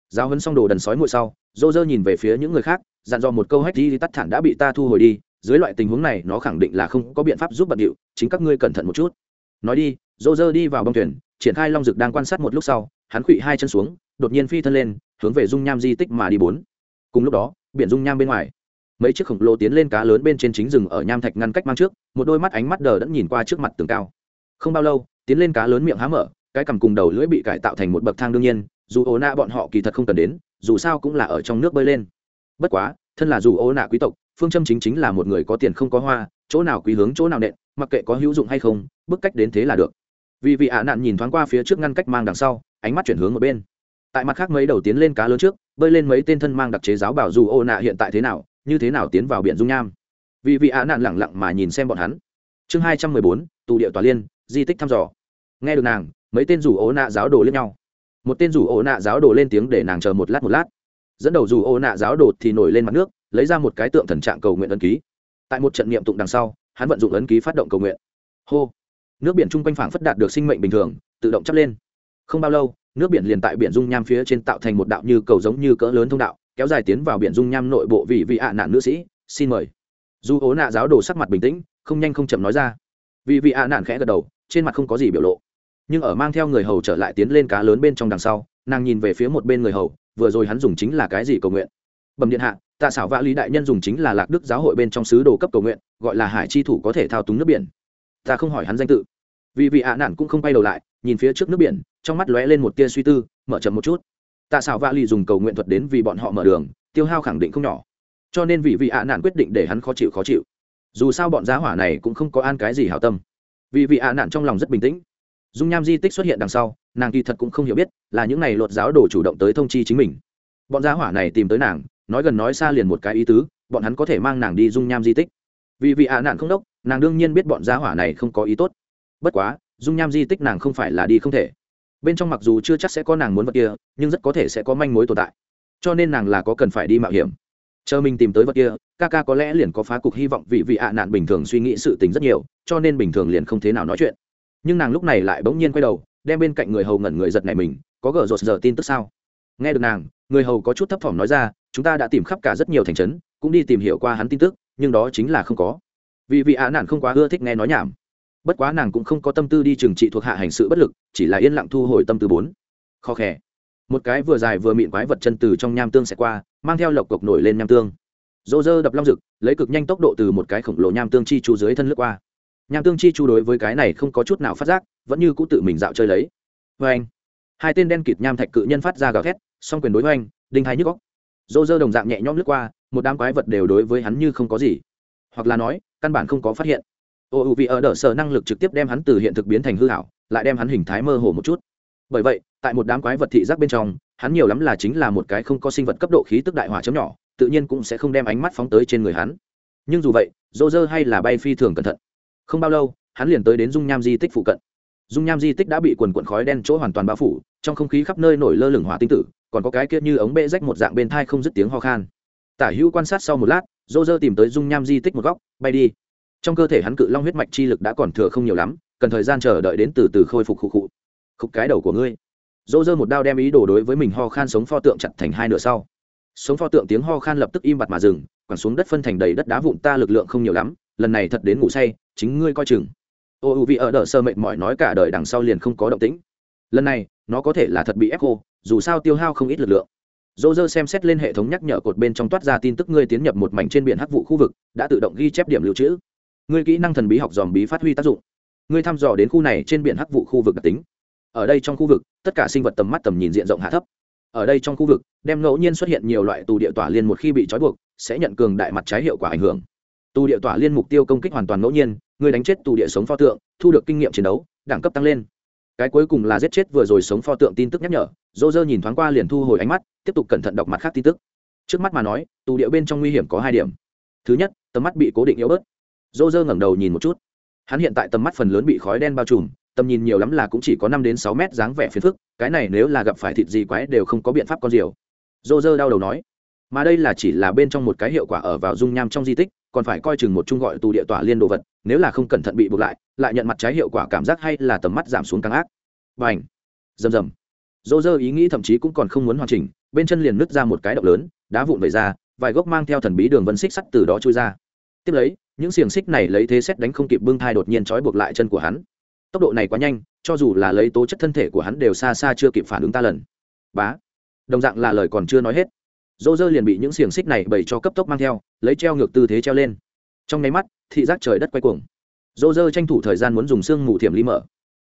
Giao hấn xong đồ đần sói muội sau dô dơ nhìn về phía những người khác, dặn dò một câu hách đi tắt thản đã bị ta thu hồi đi dưới loại tình huống này, nó khẳng định là không có biện pháp giúp bận điệu, chính các ngươi cẩn thận một chút. Nói đi dô dơ đi vào bông thuyền, triển khai long dực đang quan sát một lúc sau, hắn khuỵ hai chân xuống, đột nhiên phi thân lên, hướng về dung nham di tích mà đi bốn. Cùng lúc đó, biển dung nham bên ngoài, mấy chiếc khổng lồ tiến lên cá lớn bên trên chính rừng ở nham thạch ngăn cách mang trước, một đôi mắt ánh mắt đờ đẫn nhìn qua trước mặt tường cao. Không bao lâu, tiến lên cá lớn miệng há mở, cái cằm cùng đầu lưỡi bị cải tạo thành một bậc thang đương nhiên, dù ố nạ bọn họ kỳ thật không cần đến, dù sao cũng là ở trong nước bơi lên. Bất quá, thân là dù ố nạ quý tộc phương châm chính chính là một người có tiền không có hoa, chỗ nào quý hướng chỗ nào nện, mặc kệ có hữu dụng hay không, bức cách đến thế là được. Vì vị ả nạn nhìn thoáng qua phía trước ngăn cách mang đằng sau, ánh mắt chuyển hướng ở bên. Tại mặt khác mấy đầu tiến lên cá lớn trước, bơi lên mấy tên thân mang đặc chế giáo bảo dù ô nạ hiện tại thế nào, như thế nào tiến vào biển dung nham. Vì vị ả nạn lẳng lặng mà nhìn xem bọn hắn. Chương hai trăm mười bốn, tù địa tòa liên, di tích thăm dò. Nghe được nàng, mấy tên rủ ô nạ giáo đồ lên nhau. Một tên rủ ô nạ giáo đồ lên tiếng để nàng chờ một lát một lát. Dẫn đầu rủ ô nạ giáo đồ thì nổi lên mặt nước lấy ra một cái tượng thần trạng cầu nguyện ấn ký. Tại một trận niệm tụng đằng sau, hắn vận dụng ấn ký phát động cầu nguyện. Hô! Nước biển chung quanh phảng phất đạt được sinh mệnh bình thường, tự động chắp lên. Không bao lâu, nước biển liền tại biển dung nham phía trên tạo thành một đạo như cầu giống như cỡ lớn thông đạo, kéo dài tiến vào biển dung nham nội bộ vị vị ạ nạn nữ sĩ, xin mời. Dù ố nạ giáo đồ sắc mặt bình tĩnh, không nhanh không chậm nói ra. Vì vị ạ nạn khẽ gật đầu, trên mặt không có gì biểu lộ. Nhưng ở mang theo người hầu trở lại tiến lên cá lớn bên trong đằng sau, nàng nhìn về phía một bên người hầu, vừa rồi hắn dùng chính là cái gì cầu nguyện? Bẩm điện hạ tạ xảo vã lý đại nhân dùng chính là lạc đức giáo hội bên trong sứ đồ cấp cầu nguyện, gọi là hải chi thủ có thể thao túng nước biển. Ta không hỏi hắn danh tự. Vì vị ạ nạn cũng không bay đầu lại, nhìn phía trước nước biển, trong mắt lóe lên một tia suy tư, mở chậm một chút. Tạ xảo vã lý dùng cầu nguyện thuật đến vì bọn họ mở đường, tiêu hao khẳng định không nhỏ. Cho nên vị vị ạ nạn quyết định để hắn khó chịu khó chịu. Dù sao bọn giá hỏa này cũng không có an cái gì hảo tâm. Vì vị ạ nạn trong lòng rất bình tĩnh. Dung nham di tích xuất hiện đằng sau, nàng kỳ thật cũng không hiểu biết là những n à y luật giáo đồ chủ động tới thông chi chính mình. Bọn giá hỏa này tìm tới nàng nói gần nói xa liền một cái ý tứ, bọn hắn có thể mang nàng đi dung nham di tích. Vì vị ạ nạn không đốc, nàng đương nhiên biết bọn gia hỏa này không có ý tốt. Bất quá, dung nham di tích nàng không phải là đi không thể. Bên trong mặc dù chưa chắc sẽ có nàng muốn vật kia, nhưng rất có thể sẽ có manh mối tồn tại. Cho nên nàng là có cần phải đi mạo hiểm. Chờ mình tìm tới vật kia, ca ca có lẽ liền có phá cục hy vọng vì vị ạ nạn bình thường suy nghĩ sự tình rất nhiều, cho nên bình thường liền không thế nào nói chuyện. Nhưng nàng lúc này lại bỗng nhiên quay đầu, đem bên cạnh người hầu ngẩn người giật này mình, có gờ rột giờ tin tức sao? Nghe được nàng, người hầu có chút thấp thỏm nói ra chúng ta đã tìm khắp cả rất nhiều thành trấn, cũng đi tìm hiểu qua hắn tin tức, nhưng đó chính là không có. Vì vị á nạn không quá ưa thích nghe nói nhảm. Bất quá nàng cũng không có tâm tư đi trừng trị thuộc hạ hành sự bất lực, chỉ là yên lặng thu hồi tâm tư bốn. Khó khẽ một cái vừa dài vừa mịn quái vật chân từ trong nham tương sẽ qua, mang theo lộc cộc nổi lên nham tương. Dô dơ đập long rực, lấy cực nhanh tốc độ từ một cái khổng lồ nham tương chi chu dưới thân lướt qua. Nham tương chi chu đối với cái này không có chút nào phát giác, vẫn như cũ tự mình dạo chơi lấy. Vê anh hai tên đen kịt nham thạch cự nhân phát ra gào thét, song quyền đối với anh đinh hai nhức góc dô dơ đồng dạng nhẹ nhõm lướt qua, một đám quái vật đều đối với hắn như không có gì. Hoặc là nói, căn bản không có phát hiện. Ô u vì ở đỡ sở năng lực trực tiếp đem hắn từ hiện thực biến thành hư hảo, lại đem hắn hình thái mơ hồ một chút. Bởi vậy, tại một đám quái vật thị giác bên trong, hắn nhiều lắm là chính là một cái không có sinh vật cấp độ khí tức đại hỏa chấm nhỏ, tự nhiên cũng sẽ không đem ánh mắt phóng tới trên người hắn. Nhưng dù vậy, dô dơ hay là bay phi thường cẩn thận. Không bao lâu, hắn liền tới đến dung nham di tích phụ cận dung nham di tích đã bị quần quần khói đen chỗ hoàn toàn bao phủ, trong không khí khắp nơi nổi lơ lửng hỏa tinh tử, còn có cái kia như ống bệ rách một dạng bên thai không dứt tiếng ho khan. Tả hữu quan sát sau một lát, dô dơ tìm tới dung nham di tích một góc, bay đi. Trong cơ thể hắn cự long huyết mạch chi lực đã còn thừa không nhiều lắm, cần thời gian chờ đợi đến từ từ khôi phục khụ khụ. Khúc cái đầu của ngươi. Dô dơ một đao đem ý đồ đối với mình ho khan sống pho tượng chặt thành hai nửa sau. Sống pho tượng tiếng ho khan lập tức im bặt mà dừng, quẳng xuống đất phân thành đầy đất đá vụn ta lực lượng không nhiều lắm, lần này thật đến ngủ say, chính ngươi coi chừng ô u vị ở đỡ sơ mệnh mỏi nói cả đời đằng sau liền không có động tĩnh. Lần này, nó có thể là thật bị ép khô, dù sao tiêu hao không ít lực lượng. Dô dơ xem xét lên hệ thống nhắc nhở cột bên trong toát ra tin tức ngươi tiến nhập một mảnh trên biển hắc vụ khu vực, đã tự động ghi chép điểm lưu trữ. Ngươi kỹ năng thần bí học dòm bí phát huy tác dụng. Ngươi thăm dò đến khu này trên biển hắc vụ khu vực đặc tính. Ở đây trong khu vực, tất cả sinh vật tầm mắt tầm nhìn diện rộng hạ thấp. Ở đây trong khu vực, đem ngẫu nhiên xuất hiện nhiều loại tù địa tỏa liên một khi bị trói buộc, sẽ nhận cường đại mặt trái hiệu quả ảnh hưởng tù địa tỏa liên mục tiêu công kích hoàn toàn ngẫu nhiên, người đánh chết tù địa sống pho tượng, thu được kinh nghiệm chiến đấu, đẳng cấp tăng lên. Cái cuối cùng là giết chết vừa rồi sống pho tượng tin tức nhắc nhở, dô dơ nhìn thoáng qua liền thu hồi ánh mắt, tiếp tục cẩn thận đọc mặt khác tin tức. Trước mắt mà nói, tù địa bên trong nguy hiểm có hai điểm. Thứ nhất, tầm mắt bị cố định yếu bớt. Dô dơ ngẩng đầu nhìn một chút. Hắn hiện tại tầm mắt phần lớn bị khói đen bao trùm, tầm nhìn nhiều lắm là cũng chỉ có năm đến sáu mét dáng vẻ phiền phức, cái này nếu là gặp phải thịt gì quái đều không có biện pháp con diều. Dô dơ đau đầu nói mà đây là chỉ là bên trong một cái hiệu quả ở vào dung nham trong di tích, còn phải coi chừng một chung gọi tù địa tỏa liên đồ vật, nếu là không cẩn thận bị buộc lại lại nhận mặt trái hiệu quả cảm giác hay là tầm mắt giảm xuống càng ác. Và ảnh rầm rầm. Dô dơ ý nghĩ thậm chí cũng còn không muốn hoàn chỉnh, bên chân liền nứt ra một cái động lớn, đá vụn vẩy ra, vài gốc mang theo thần bí đường vân xích sắt từ đó trôi ra. Tiếp lấy, những xiềng xích này lấy thế xét đánh không kịp bưng thai đột nhiên trói buộc lại chân của hắn. Tốc độ này quá nhanh, cho dù là lấy tố chất thân thể của hắn đều xa xa chưa kịp phản ứng ta lần. Bá! Đồng dạng là lời còn chưa nói hết dô dơ liền bị những xiềng xích này bày cho cấp tốc mang theo, lấy treo ngược tư thế treo lên. Trong nháy mắt, thị giác trời đất quay cuồng. Dô dơ tranh thủ thời gian muốn dùng xương mù thiểm ly mở.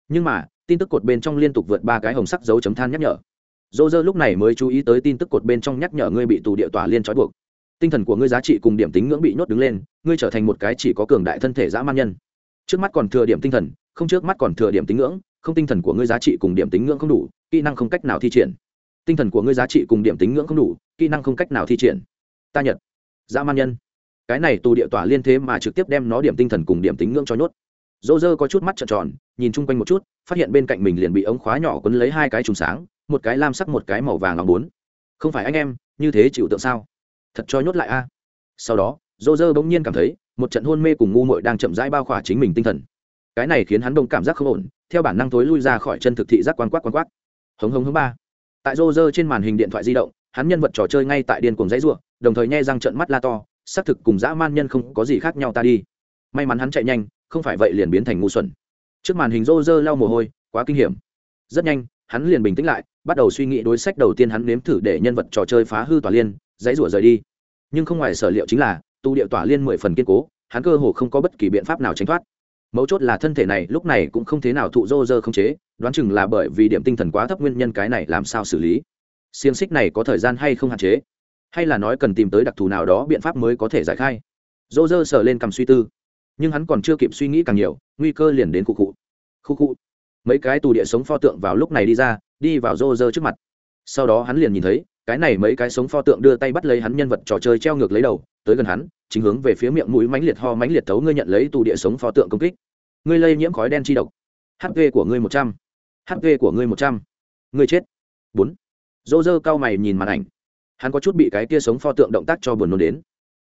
Nhưng mà, tin tức cột bên trong liên tục vượt ba cái hồng sắc dấu chấm than nhắc nhở. Dô dơ lúc này mới chú ý tới tin tức cột bên trong nhắc nhở ngươi bị tù địa tỏa liên trói buộc. Tinh thần của ngươi giá trị cùng điểm tính ngưỡng bị nhốt đứng lên, ngươi trở thành một cái chỉ có cường đại thân thể dã man nhân. Trước mắt còn thừa điểm tinh thần, không trước mắt còn thừa điểm tính ngưỡng, không tinh thần của ngươi giá trị cùng điểm tính ngưỡng không đủ, kỹ năng không cách nào thi triển. Tinh thần của ngươi giá trị cùng điểm tính ngưỡng không đủ kỹ năng không cách nào thi triển. Ta nhật, dã man nhân. Cái này tù địa tỏa liên thế mà trực tiếp đem nó điểm tinh thần cùng điểm tính ngưỡng cho nhốt. Dô dơ có chút mắt trợn tròn, nhìn chung quanh một chút, phát hiện bên cạnh mình liền bị ống khóa nhỏ quấn lấy hai cái trùng sáng, một cái lam sắc, một cái màu vàng lòng bốn. Không phải anh em, như thế chịu tượng sao? Thật cho nhốt lại a. Sau đó dô dơ bỗng nhiên cảm thấy, một trận hôn mê cùng ngu muội đang chậm rãi bao khỏa chính mình tinh thần. Cái này khiến hắn đông cảm giác không ổn, theo bản năng thối lui ra khỏi chân thực thị giác quan quát quan quát hống hống hống ba. Tại rô rơ trên màn hình điện thoại di động hắn nhân vật trò chơi ngay tại điên cuồng dãy ruộng đồng thời nhai răng trận mắt la to, xác thực cùng dã man nhân không có gì khác nhau ta đi. May mắn hắn chạy nhanh, không phải vậy liền biến thành ngu xuẩn. Trước màn hình rô rơ lau mồ hôi, quá kinh hiểm. Rất nhanh, hắn liền bình tĩnh lại, bắt đầu suy nghĩ đối sách đầu tiên hắn nếm thử để nhân vật trò chơi phá hư tòa liên, dãy rủa rời đi. Nhưng không ngoài sở liệu chính là, tu điệu tỏa liên mười phần kiên cố, hắn cơ hồ không có bất kỳ biện pháp nào tránh thoát. Mấu chốt là thân thể này lúc này cũng không thế nào thụ rô rơ không chế, đoán chừng là bởi vì điểm tinh thần quá thấp nguyên nhân cái này làm sao xử lý xiềng xích này có thời gian hay không hạn chế? Hay là nói cần tìm tới đặc thù nào đó biện pháp mới có thể giải khai? Dỗ dơ sờ lên cầm suy tư. Nhưng hắn còn chưa kịp suy nghĩ càng nhiều, nguy cơ liền đến khu cụ khu cụ mấy cái tù địa sống pho tượng vào lúc này đi ra, đi vào rô rơ trước mặt. Sau đó hắn liền nhìn thấy, cái này mấy cái sống pho tượng đưa tay bắt lấy hắn nhân vật trò chơi treo ngược lấy đầu, tới gần hắn, chính hướng về phía miệng mũi mánh liệt ho mánh liệt thấu ngươi nhận lấy tù địa sống pho tượng công kích. Ngươi lây nhiễm khói đen chi độc. Hp của ngươi một trăm. Hp của ngươi một trăm. Ngươi chết. Bốn dô dơ cao mày nhìn màn ảnh. Hắn có chút bị cái kia sống pho tượng động tác cho buồn nôn đến.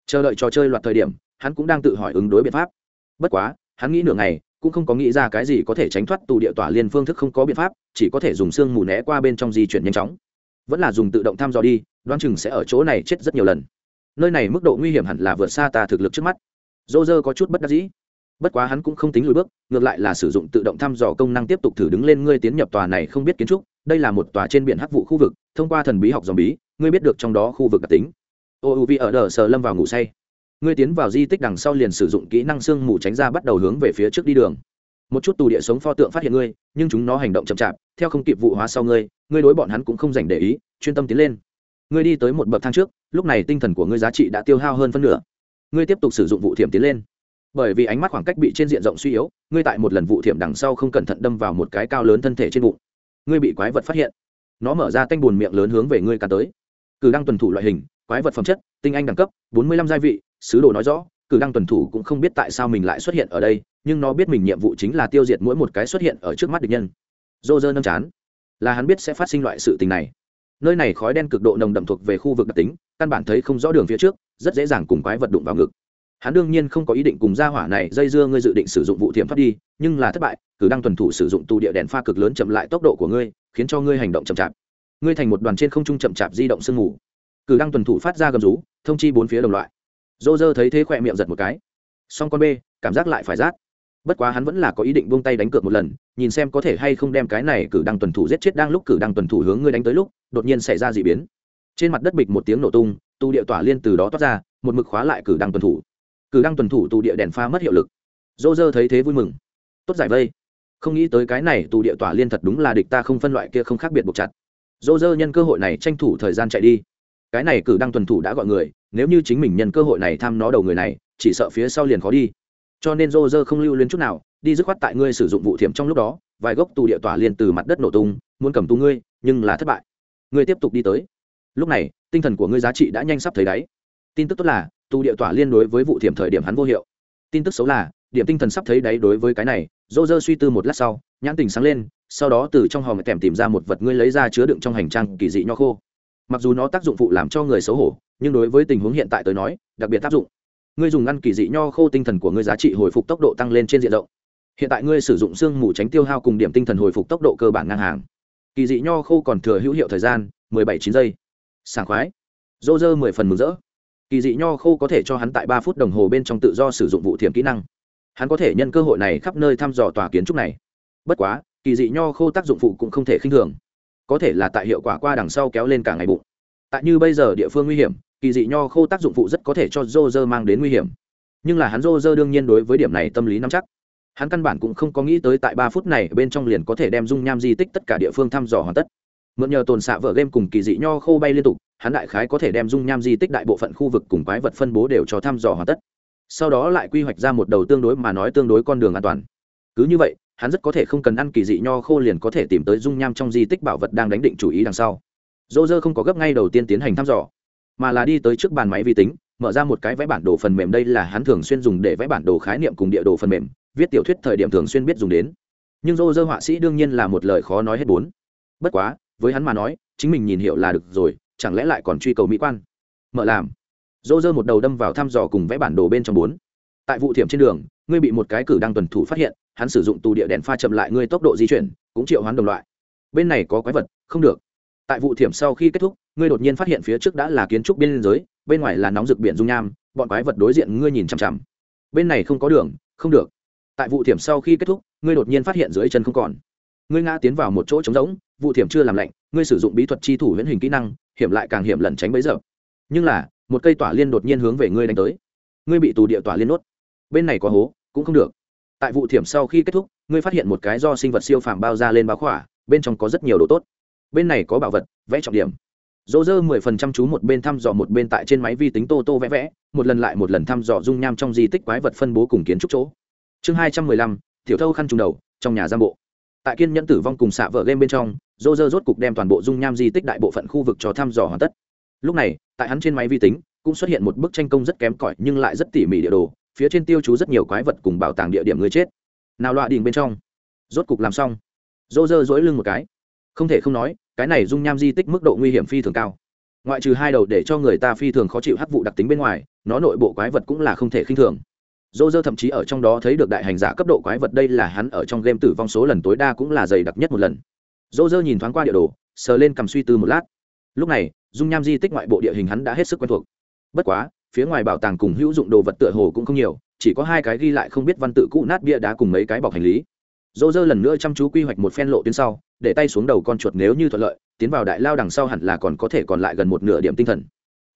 Chờ đợi trò chơi loạt thời điểm, hắn cũng đang tự hỏi ứng đối biện pháp. Bất quá, hắn nghĩ nửa ngày, cũng không có nghĩ ra cái gì có thể tránh thoát tù địa tỏa liên phương thức không có biện pháp, chỉ có thể dùng xương mù né qua bên trong di chuyển nhanh chóng. Vẫn là dùng tự động thăm dò đi, đoán chừng sẽ ở chỗ này chết rất nhiều lần. Nơi này mức độ nguy hiểm hẳn là vượt xa ta thực lực trước mắt. Dô dơ có chút bất đắc dĩ. Bất quá hắn cũng không tính lùi bước, ngược lại là sử dụng tự động thăm dò công năng tiếp tục thử đứng lên ngươi tiến nhập tòa này không biết kiến trúc, đây là một tòa trên biển hắc vụ khu vực thông qua thần bí học dòm bí, ngươi biết được trong đó khu vực đặc tính. Ô u vi ở đờ sờ lâm vào ngủ say. Ngươi tiến vào di tích đằng sau liền sử dụng kỹ năng sương mù tránh ra bắt đầu hướng về phía trước đi đường. Một chút tù địa sống pho tượng phát hiện ngươi, nhưng chúng nó hành động chậm chạp, theo không kịp vụ hóa sau ngươi ngươi đối bọn hắn cũng không dành để ý, chuyên tâm tiến lên. Ngươi đi tới một bậc thang trước, lúc này tinh thần của ngươi giá trị đã tiêu hao hơn phân nửa. Ngươi tiếp tục sử dụng vụ thiểm tiến lên. Bởi vì ánh mắt khoảng cách bị trên diện rộng suy yếu, ngươi tại một lần vụ thiểm đằng sau không cẩn thận đâm vào một cái cao lớn thân thể trên bụng. Ngươi bị quái vật phát hiện nó mở ra tanh bùn miệng lớn hướng về ngươi cắn tới. Cử đăng tuần thủ loại hình, quái vật phẩm chất, tinh anh đẳng cấp, bốn mươi lăm gia vị, sứ đồ nói rõ, cử đăng tuần thủ cũng không biết tại sao mình lại xuất hiện ở đây, nhưng nó biết mình nhiệm vụ chính là tiêu diệt mỗi một cái xuất hiện ở trước mắt địch nhân. Dô dơ nâm chán. Là hắn biết sẽ phát sinh loại sự tình này. Nơi này khói đen cực độ nồng đậm thuộc về khu vực đặc tính, căn bản thấy không rõ đường phía trước, rất dễ dàng cùng quái vật đụng vào ngực. Hắn đương nhiên không có ý định cùng gia hỏa này dây dưa ngươi dự định sử dụng vụ thiểm thoát đi, nhưng là thất bại, cử đăng tuần thủ sử dụng tù địa đèn pha cực lớn chậm lại tốc độ của ngươi khiến cho ngươi hành động chậm chạp. Ngươi thành một đoàn trên không trung chậm chạp di động sương mù. Cử đăng tuần thủ phát ra gầm rú, thông chi bốn phía đồng loại. Dô dơ thấy thế khỏe miệng giật một cái. Song con b cảm giác lại phải rát. Bất quá hắn vẫn là có ý định buông tay đánh cược một lần, nhìn xem có thể hay không đem cái này cử đăng tuần thủ giết chết đang lúc cử đăng tuần thủ hướng ngươi đánh tới lúc, đột nhiên xảy ra d ị biến. Trên mặt đất bịch một tiếng nổ tung tu địa tỏa liên từ đó toát ra, một mực khóa lại cử đăng tuần thủ. Cử đăng tuần thủ tù địa đèn pha mất hiệu lực. Dô dơ thấy thế vui mừng. Tốt giải vây không nghĩ tới cái này tù địa tỏa liên thật đúng là địch ta không phân loại kia không khác biệt buộc chặt. Dô dơ nhân cơ hội này tranh thủ thời gian chạy đi. Cái này cử đăng tuần thủ đã gọi người, nếu như chính mình nhân cơ hội này tham nó đầu người này, chỉ sợ phía sau liền khó đi. Cho nên dô dơ không lưu luyến chút nào, đi dứt khoát tại ngươi sử dụng vụ thiểm trong lúc đó, vài gốc tù địa tỏa liên từ mặt đất nổ tung, muốn cầm tu ngươi, nhưng là thất bại. Ngươi tiếp tục đi tới. Lúc này, tinh thần của ngươi giá trị đã nhanh sắp thấy đáy. Tin tức tốt là, tù địa tỏa liên đối với vụ thiểm thời điểm hắn vô hiệu. Tin tức xấu là, điểm tinh thần sắp thấy đáy đối với cái này dô dơ suy tư một lát sau, nhãn tình sáng lên, sau đó từ trong hòm kèm tìm ra một vật ngươi lấy ra chứa đựng trong hành trang kỳ dị nho khô. Mặc dù nó tác dụng phụ làm cho người xấu hổ, nhưng đối với tình huống hiện tại tới nói, đặc biệt tác dụng. Ngươi dùng ngăn kỳ dị nho khô tinh thần của ngươi giá trị hồi phục tốc độ tăng lên trên diện rộng. Hiện tại ngươi sử dụng xương mù tránh tiêu hao cùng điểm tinh thần hồi phục tốc độ cơ bản ngang hàng. Kỳ dị nho khô còn thừa hữu hiệu thời gian, mười bảy chín giây. Sảng khoái. Dô dơ mười phần mừng rỡ. Kỳ dị nho khô có thể cho hắn tại ba phút đồng hồ bên trong tự do sử dụng vụ thiểm kỹ năng hắn có thể nhân cơ hội này khắp nơi thăm dò tòa kiến trúc này. Bất quá, kỳ dị nho khô tác dụng phụ cũng không thể khinh thường. Có thể là tại hiệu quả qua đằng sau kéo lên cả ngày bụng. Tại như bây giờ địa phương nguy hiểm, kỳ dị nho khô tác dụng phụ rất có thể cho dô dơ mang đến nguy hiểm. Nhưng là hắn dô dơ đương nhiên đối với điểm này tâm lý nắm chắc. Hắn căn bản cũng không có nghĩ tới tại ba phút này bên trong liền có thể đem dung nham di tích tất cả địa phương thăm dò hoàn tất. Mượn nhờ tồn xạ vợ game cùng kỳ dị nho khô bay liên tục, hắn đại khái có thể đem dung nham di tích đại bộ phận khu vực cùng quái vật phân bố đều cho thăm dò hoàn tất sau đó lại quy hoạch ra một đầu tương đối mà nói tương đối con đường an toàn. Cứ như vậy, hắn rất có thể không cần ăn kỳ dị nho khô liền có thể tìm tới dung nham trong di tích bảo vật đang đánh định chủ ý đằng sau. Dô dơ không có gấp ngay đầu tiên tiến hành thăm dò, mà là đi tới trước bàn máy vi tính, mở ra một cái vẽ bản đồ phần mềm đây là hắn thường xuyên dùng để vẽ bản đồ khái niệm cùng địa đồ phần mềm, viết tiểu thuyết thời điểm thường xuyên biết dùng đến. Nhưng dô dơ họa sĩ đương nhiên là một lời khó nói hết bốn. Bất quá, với hắn mà nói, chính mình nhìn hiểu là được rồi, chẳng lẽ lại còn truy cầu mỹ quan? Mở làm dô dơ một đầu đâm vào thăm dò cùng vẽ bản đồ bên trong bốn. Tại vụ thiểm trên đường, ngươi bị một cái cử đang tuần thủ phát hiện, hắn sử dụng tù địa đèn pha chậm lại ngươi tốc độ di chuyển, cũng triệu hoán đồng loại. Bên này có quái vật, không được. Tại vụ thiểm sau khi kết thúc, ngươi đột nhiên phát hiện phía trước đã là kiến trúc biên giới, bên ngoài là nóng rực biển dung nham, bọn quái vật đối diện ngươi nhìn chằm chằm. Bên này không có đường, không được. Tại vụ thiểm sau khi kết thúc, ngươi đột nhiên phát hiện dưới chân không còn. Ngươi ngã tiến vào một chỗ trống rỗng, vụ thiểm chưa làm lạnh, ngươi sử dụng bí thuật chi thủ huyễn hình kỹ năng, hiểm lại càng hiểm lẩn tránh bấy giờ. Nhưng là một cây tỏa liên đột nhiên hướng về ngươi đánh tới. Ngươi bị tù địa tỏa liên nốt bên này có hố, cũng không được. Tại vụ thiểm sau khi kết thúc, ngươi phát hiện một cái do sinh vật siêu phàm bao ra lên báo khỏa, bên trong có rất nhiều đồ tốt. Bên này có bảo vật, vẽ trọng điểm. Dỗ dơ mười phần trăm chú một bên thăm dò một bên tại trên máy vi tính tô tô vẽ vẽ, một lần lại một lần thăm dò dung nham trong di tích quái vật phân bố cùng kiến trúc chỗ. Chương hai trăm mười lăm, tiểu thâu khăn trùng đầu, trong nhà giam bộ. Tại kiên nhẫn tử vong cùng xạ vợ game bên trong dô dơ rốt cục đem toàn bộ dung nham di tích đại bộ phận khu vực cho thăm dò hoàn tất lúc này, tại hắn trên máy vi tính, cũng xuất hiện một bức tranh công rất kém cỏi nhưng lại rất tỉ mỉ địa đồ, phía trên tiêu chú rất nhiều quái vật cùng bảo tàng địa điểm người chết. Nào loạ đình bên trong. Rốt cục làm xong. Dô dơ dỗi lưng một cái. Không thể không nói, cái này dung nham di tích mức độ nguy hiểm phi thường cao. Ngoại trừ hai đầu để cho người ta phi thường khó chịu hắc vụ đặc tính bên ngoài, nó nội bộ quái vật cũng là không thể khinh thường. Dô dơ thậm chí ở trong đó thấy được đại hành giả cấp độ quái vật đây là hắn ở trong game tử vong số lần tối đa cũng là dày đặc nhất một lần. Dô dơ nhìn thoáng qua địa đồ, sờ lên cầm suy tư một lát lúc này, dung nham di tích ngoại bộ địa hình hắn đã hết sức quen thuộc. Bất quá, phía ngoài bảo tàng cùng hữu dụng đồ vật tựa hồ cũng không nhiều, chỉ có hai cái ghi lại không biết văn tự cũ nát bia đá cùng mấy cái bọc hành lý. Dô dơ lần nữa chăm chú quy hoạch một phen lộ tuyến sau, để tay xuống đầu con chuột nếu như thuận lợi, tiến vào đại lao đằng sau hẳn là còn có thể còn lại gần một nửa điểm tinh thần.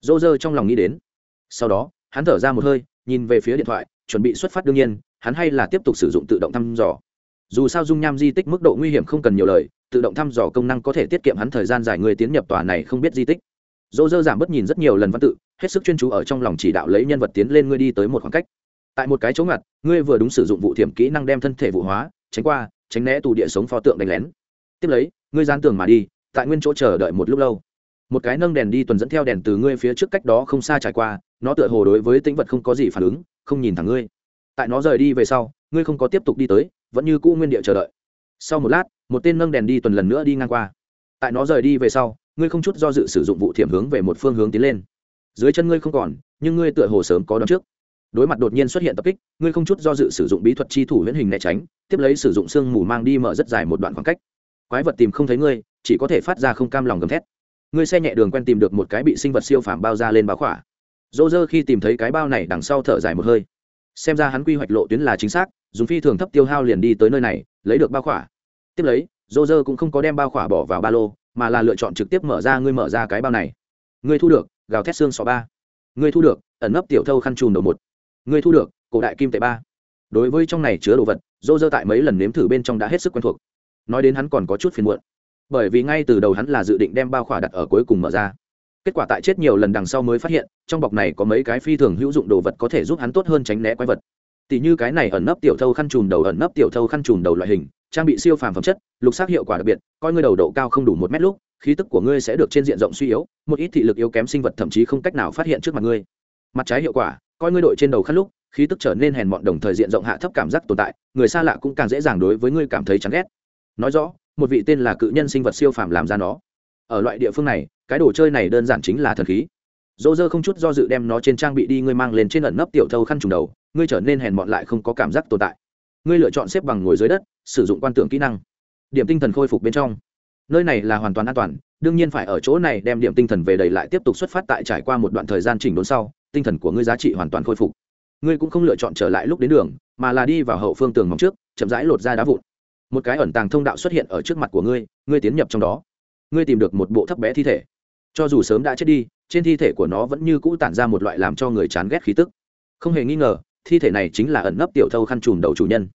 Dô dơ trong lòng nghĩ đến. Sau đó, hắn thở ra một hơi, nhìn về phía điện thoại, chuẩn bị xuất phát đương nhiên, hắn hay là tiếp tục sử dụng tự động thăm dò. Dù sao dung nham di tích mức độ nguy hiểm không cần nhiều lời tự động thăm dò công năng có thể tiết kiệm hắn thời gian dài người tiến nhập tòa này không biết di tích. Dỗ dơ giảm bớt nhìn rất nhiều lần văn tự, hết sức chuyên chú ở trong lòng chỉ đạo lấy nhân vật tiến lên ngươi đi tới một khoảng cách. Tại một cái chỗ ngặt, ngươi vừa đúng sử dụng vụ thiểm kỹ năng đem thân thể vụ hóa, tránh qua, tránh né tù địa sống pho tượng đánh lén. Tiếp lấy, ngươi gian tường mà đi, tại nguyên chỗ chờ đợi một lúc lâu. Một cái nâng đèn đi tuần dẫn theo đèn từ ngươi phía trước cách đó không xa trải qua, nó tựa hồ đối với tĩnh vật không có gì phản ứng, không nhìn thẳng ngươi. Tại nó rời đi về sau, ngươi không có tiếp tục đi tới, vẫn như cũ nguyên địa chờ đợi sau một lát, một tên nâng đèn đi tuần lần nữa đi ngang qua. Tại nó rời đi về sau, ngươi không chút do dự sử dụng vụ thiểm hướng về một phương hướng tiến lên. Dưới chân ngươi không còn, nhưng ngươi tựa hồ sớm có đón trước. Đối mặt đột nhiên xuất hiện tập kích, ngươi không chút do dự sử dụng bí thuật chi thủ huyễn hình né tránh, tiếp lấy sử dụng sương mù mang đi mở rất dài một đoạn khoảng cách. Quái vật tìm không thấy ngươi, chỉ có thể phát ra không cam lòng gầm thét. Ngươi xe nhẹ đường quen tìm được một cái bị sinh vật siêu phàm bao ra lên báo khỏa. Dô dơ khi tìm thấy cái bao này đằng sau thở dài một hơi. Xem ra hắn quy hoạch lộ tuyến là chính xác, dùng phi thường thấp tiêu hao liền đi tới nơi này lấy được bao khỏa. Tiếp lấy dô dơ cũng không có đem bao khỏa bỏ vào ba lô, mà là lựa chọn trực tiếp mở ra, ngươi mở ra cái bao này. Ngươi thu được, gào thét xương xó ba. Ngươi thu được, ẩn nấp tiểu thâu khăn trùn đầu một. Ngươi thu được, cổ đại kim tệ ba. Đối với trong này chứa đồ vật dô dơ tại mấy lần nếm thử bên trong đã hết sức quen thuộc. Nói đến hắn còn có chút phiền muộn. Bởi vì ngay từ đầu hắn là dự định đem bao khỏa đặt ở cuối cùng mở ra. Kết quả tại chết nhiều lần đằng sau mới phát hiện, trong bọc này có mấy cái phi thường hữu dụng đồ vật có thể giúp hắn tốt hơn tránh né quái vật tỷ như cái này ẩn nấp tiểu thâu khăn trùm đầu, ẩn nấp tiểu thâu khăn trùm đầu loại hình, trang bị siêu phàm phẩm chất, lục sắc hiệu quả đặc biệt, coi ngươi đầu độ cao không đủ một mét lúc, khí tức của ngươi sẽ được trên diện rộng suy yếu, một ít thị lực yếu kém sinh vật thậm chí không cách nào phát hiện trước mặt ngươi. Mặt trái hiệu quả, coi ngươi đội trên đầu khăn lúc, khí tức trở nên hèn mọn đồng thời diện rộng hạ thấp cảm giác tồn tại, người xa lạ cũng càng dễ dàng đối với ngươi cảm thấy chán ghét. Nói rõ, một vị tên là cự nhân sinh vật siêu phàm làm ra nó. Ở loại địa phương này, cái đồ chơi này đơn giản chính là thần khí. Dỗ dơ không chút do dự đem nó trên trang bị đi, ngươi mang lên trên ẩn nấp tiểu thâu khăn trùng đầu ngươi trở nên hèn mọn lại không có cảm giác tồn tại. Ngươi lựa chọn xếp bằng ngồi dưới đất, sử dụng quan tưởng kỹ năng. Điểm tinh thần khôi phục bên trong. Nơi này là hoàn toàn an toàn, đương nhiên phải ở chỗ này đem điểm tinh thần về đầy lại tiếp tục xuất phát tại trải qua một đoạn thời gian chỉnh đốn sau, tinh thần của ngươi giá trị hoàn toàn khôi phục. Ngươi cũng không lựa chọn trở lại lúc đến đường, mà là đi vào hậu phương tường mỏng trước, chậm rãi lột ra đá vụn. Một cái ẩn tàng thông đạo xuất hiện ở trước mặt của ngươi ngươi tiến nhập trong đó. Ngươi tìm được một bộ thấp bé thi thể. Cho dù sớm đã chết đi, trên thi thể của nó vẫn như cũ tản ra một loại làm cho người chán ghét khí tức. Không hề nghi ngờ thi thể này chính là ẩn nấp tiểu thâu khăn trùm đầu chủ nhân.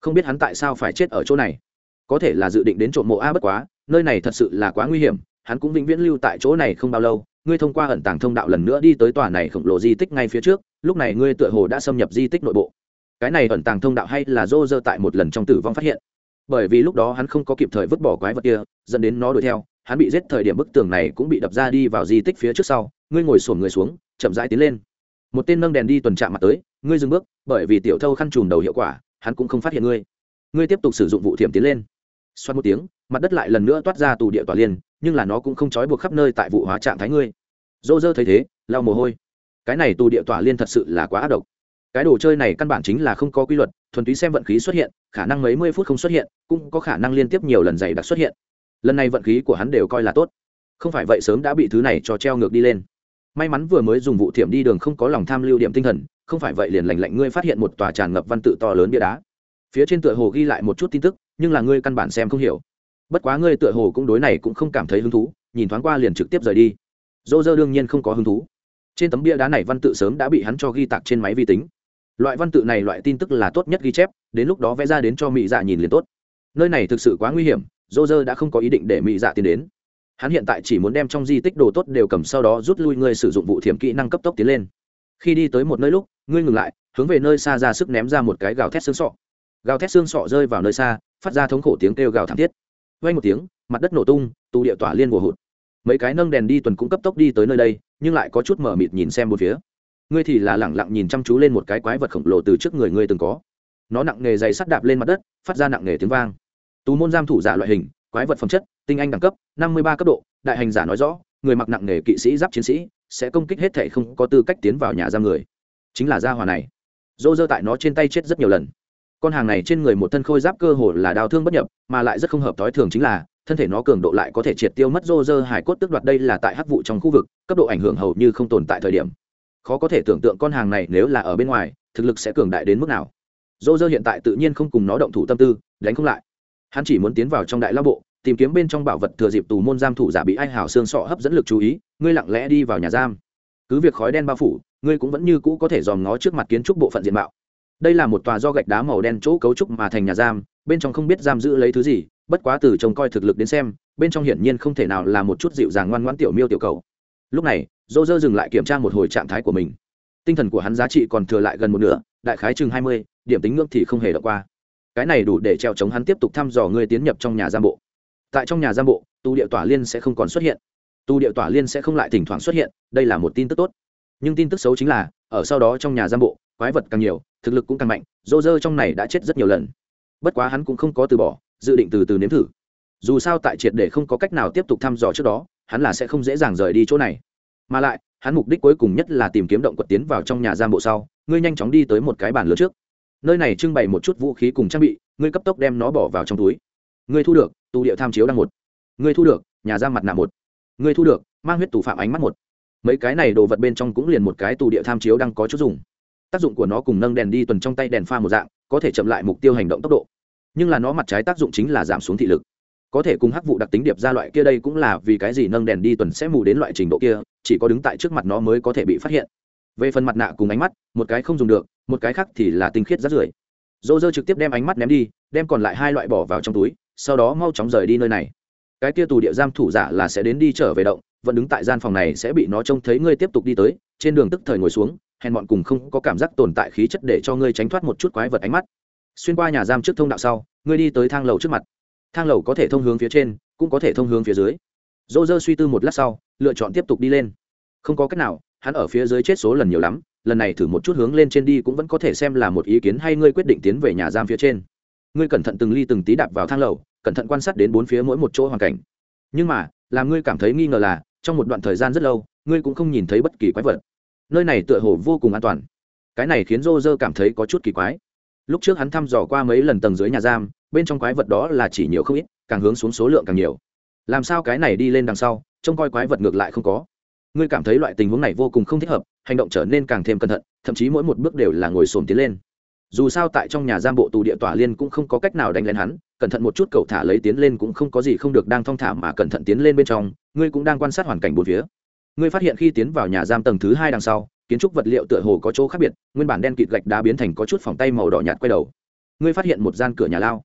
Không biết hắn tại sao phải chết ở chỗ này. Có thể là dự định đến trộm mộ a bất quá, nơi này thật sự là quá nguy hiểm, hắn cũng vĩnh viễn lưu tại chỗ này không bao lâu. Ngươi thông qua ẩn tàng thông đạo lần nữa đi tới tòa này khổng lồ di tích ngay phía trước, lúc này ngươi tựa hồ đã xâm nhập di tích nội bộ. Cái này ẩn tàng thông đạo hay là dô dơ tại một lần trong tử vong phát hiện. Bởi vì lúc đó hắn không có kịp thời vứt bỏ quái vật kia, dẫn đến nó đuổi theo, hắn bị giết thời điểm bức tường này cũng bị đập ra đi vào di tích phía trước sau. Ngươi ngồi sổm người xuống, chậm rãi tiến lên một tên nâng đèn đi tuần trạm mặt tới, ngươi dừng bước, bởi vì tiểu thâu khăn trùm đầu hiệu quả, hắn cũng không phát hiện ngươi. Ngươi tiếp tục sử dụng vụ thiểm tiến lên. Xoát một tiếng, mặt đất lại lần nữa toát ra tù địa tòa liên, nhưng là nó cũng không trói buộc khắp nơi tại vụ hóa trạng thái ngươi. Dô dơ thấy thế, lau mồ hôi. Cái này tù địa tòa liên thật sự là quá ác độc. Cái đồ chơi này căn bản chính là không có quy luật, thuần túy xem vận khí xuất hiện, khả năng mấy mươi phút không xuất hiện, cũng có khả năng liên tiếp nhiều lần dày đặc xuất hiện. Lần này vận khí của hắn đều coi là tốt. Không phải vậy sớm đã bị thứ này cho treo ngược đi lên may mắn vừa mới dùng vụ thiểm đi đường không có lòng tham lưu điểm tinh thần, không phải vậy liền lành lạnh ngươi phát hiện một tòa tràn ngập văn tự to lớn bia đá. Phía trên tựa hồ ghi lại một chút tin tức, nhưng là ngươi căn bản xem không hiểu. Bất quá ngươi tựa hồ cũng đối này cũng không cảm thấy hứng thú, nhìn thoáng qua liền trực tiếp rời đi. Dô dơ đương nhiên không có hứng thú. Trên tấm bia đá này văn tự sớm đã bị hắn cho ghi tạc trên máy vi tính. Loại văn tự này loại tin tức là tốt nhất ghi chép, đến lúc đó vẽ ra đến cho mỹ dạ nhìn liền tốt. Nơi này thực sự quá nguy hiểm, dô dơ đã không có ý định để mỹ dạ tiến đến hắn hiện tại chỉ muốn đem trong di tích đồ tốt đều cầm sau đó rút lui ngươi sử dụng vụ thiểm kỹ năng cấp tốc tiến lên. Khi đi tới một nơi lúc, ngươi ngừng lại, hướng về nơi xa ra sức ném ra một cái gào thét xương sọ. Gào thét xương sọ rơi vào nơi xa, phát ra thống khổ tiếng kêu gào thảm thiết. Vay một tiếng, mặt đất nổ tung tụ địa tỏa liên vô hụt. Mấy cái nâng đèn đi tuần cũng cấp tốc đi tới nơi đây, nhưng lại có chút mở mịt nhìn xem một phía. Ngươi thì là lẳng lặng nhìn chăm chú lên một cái quái vật khổng lồ từ trước người ngươi từng có. Nó nặng nghề dày sắt đạp lên mặt đất, phát ra nặng nghề tiếng vang. Tù môn giam thủ giả loại hình quái vật phẩm chất, tinh anh đẳng cấp, năm mươi ba cấp độ, đại hành giả nói rõ, người mặc nặng nghề kỵ sĩ giáp chiến sĩ sẽ công kích hết thể không có tư cách tiến vào nhà giam người. Chính là gia hòa này. Dô dơ tại nó trên tay chết rất nhiều lần. Con hàng này trên người một thân khôi giáp cơ hồ là đào thương bất nhập, mà lại rất không hợp thói thường chính là, thân thể nó cường độ lại có thể triệt tiêu mất rô dơ hải cốt tức đoạt đây là tại hắc vụ trong khu vực, cấp độ ảnh hưởng hầu như không tồn tại thời điểm. Khó có thể tưởng tượng con hàng này nếu là ở bên ngoài, thực lực sẽ cường đại đến mức nào. Rô dơ hiện tại tự nhiên không cùng nó động thủ tâm tư, đánh không lại hắn chỉ muốn tiến vào trong đại lao bộ, tìm kiếm bên trong bảo vật thừa dịp tù môn giam thủ giả bị ai hào xương sọ hấp dẫn lực chú ý, ngươi lặng lẽ đi vào nhà giam. Cứ việc khói đen bao phủ, ngươi cũng vẫn như cũ có thể dòm ngó trước mặt kiến trúc bộ phận diện mạo. Đây là một tòa do gạch đá màu đen chỗ cấu trúc mà thành nhà giam, bên trong không biết giam giữ lấy thứ gì, bất quá từ trông coi thực lực đến xem, bên trong hiển nhiên không thể nào là một chút dịu dàng ngoan ngoãn tiểu miêu tiểu cầu. Lúc này, dô dơ dừng lại kiểm tra một hồi trạng thái của mình. Tinh thần của hắn giá trị còn thừa lại gần một nửa, đại khái chừng hai mươi, điểm tính ngưỡng thì không hề đọc qua cái này đủ để treo chống hắn tiếp tục thăm dò người tiến nhập trong nhà giam bộ. Tại trong nhà giam bộ tu địa tỏa liên sẽ không còn xuất hiện. Tu địa tỏa liên sẽ không lại thỉnh thoảng xuất hiện, đây là một tin tức tốt. Nhưng tin tức xấu chính là, ở sau đó trong nhà giam bộ, quái vật càng nhiều, thực lực cũng càng mạnh dô dơ trong này đã chết rất nhiều lần. Bất quá hắn cũng không có từ bỏ, dự định từ từ nếm thử. Dù sao tại triệt để không có cách nào tiếp tục thăm dò trước đó, hắn là sẽ không dễ dàng rời đi chỗ này. Mà lại, hắn mục đích cuối cùng nhất là tìm kiếm động quật tiến vào trong nhà giam bộ sau, ngươi nhanh chóng đi tới một cái bàn lớn trước nơi này trưng bày một chút vũ khí cùng trang bị, ngươi cấp tốc đem nó bỏ vào trong túi. Ngươi thu được, tù điệu tham chiếu đăng một. Ngươi thu được, nhà ra mặt nạ một. Ngươi thu được, mang huyết tù phạm ánh mắt một. Mấy cái này đồ vật bên trong cũng liền một cái tù địa tham chiếu đang có chút dùng. Tác dụng của nó cùng nâng đèn đi tuần trong tay đèn pha một dạng, có thể chậm lại mục tiêu hành động tốc độ. Nhưng là nó mặt trái tác dụng chính là giảm xuống thị lực. Có thể cùng hắc vụ đặc tính điệp ra loại kia đây cũng là vì cái gì nâng đèn đi tuần sẽ mù đến loại trình độ kia, chỉ có đứng tại trước mặt nó mới có thể bị phát hiện. Về phần mặt nạ cùng ánh mắt, một cái không dùng được một cái khác thì là tinh khiết rát rưởi. Dô dơ trực tiếp đem ánh mắt ném đi, đem còn lại hai loại bỏ vào trong túi, sau đó mau chóng rời đi nơi này. Cái kia tù địa giam thủ giả là sẽ đến đi trở về động, vẫn đứng tại gian phòng này sẽ bị nó trông thấy ngươi tiếp tục đi tới, trên đường tức thời ngồi xuống, hèn bọn cùng không có cảm giác tồn tại khí chất để cho ngươi tránh thoát một chút quái vật ánh mắt. Xuyên qua nhà giam trước thông đạo sau, ngươi đi tới thang lầu trước mặt. Thang lầu có thể thông hướng phía trên, cũng có thể thông hướng phía dưới. Dô dơ suy tư một lát sau, lựa chọn tiếp tục đi lên. Không có cách nào, hắn ở phía dưới chết số lần nhiều lắm lần này thử một chút hướng lên trên đi cũng vẫn có thể xem là một ý kiến hay ngươi quyết định tiến về nhà giam phía trên. Ngươi cẩn thận từng ly từng tí đạp vào thang lầu, cẩn thận quan sát đến bốn phía mỗi một chỗ hoàn cảnh. Nhưng mà, làm ngươi cảm thấy nghi ngờ là, trong một đoạn thời gian rất lâu, ngươi cũng không nhìn thấy bất kỳ quái vật. Nơi này tựa hồ vô cùng an toàn. Cái này khiến rô rơ cảm thấy có chút kỳ quái. Lúc trước hắn thăm dò qua mấy lần tầng dưới nhà giam, bên trong quái vật đó là chỉ nhiều không ít, càng hướng xuống số lượng càng nhiều. Làm sao cái này đi lên đằng sau, trông coi quái vật ngược lại không có. Ngươi cảm thấy loại tình huống này vô cùng không thích hợp hành động trở nên càng thêm cẩn thận, thậm chí mỗi một bước đều là ngồi xổm tiến lên. Dù sao tại trong nhà giam bộ tù địa tỏa liên cũng không có cách nào đánh lén hắn, cẩn thận một chút cậu thả lấy tiến lên cũng không có gì không được đang thong thả mà cẩn thận tiến lên bên trong, ngươi cũng đang quan sát hoàn cảnh bốn phía. Ngươi phát hiện khi tiến vào nhà giam tầng thứ hai đằng sau, kiến trúc vật liệu tựa hồ có chỗ khác biệt, nguyên bản đen kịt gạch đá biến thành có chút phòng tay màu đỏ nhạt quay đầu. Ngươi phát hiện một gian cửa nhà lao.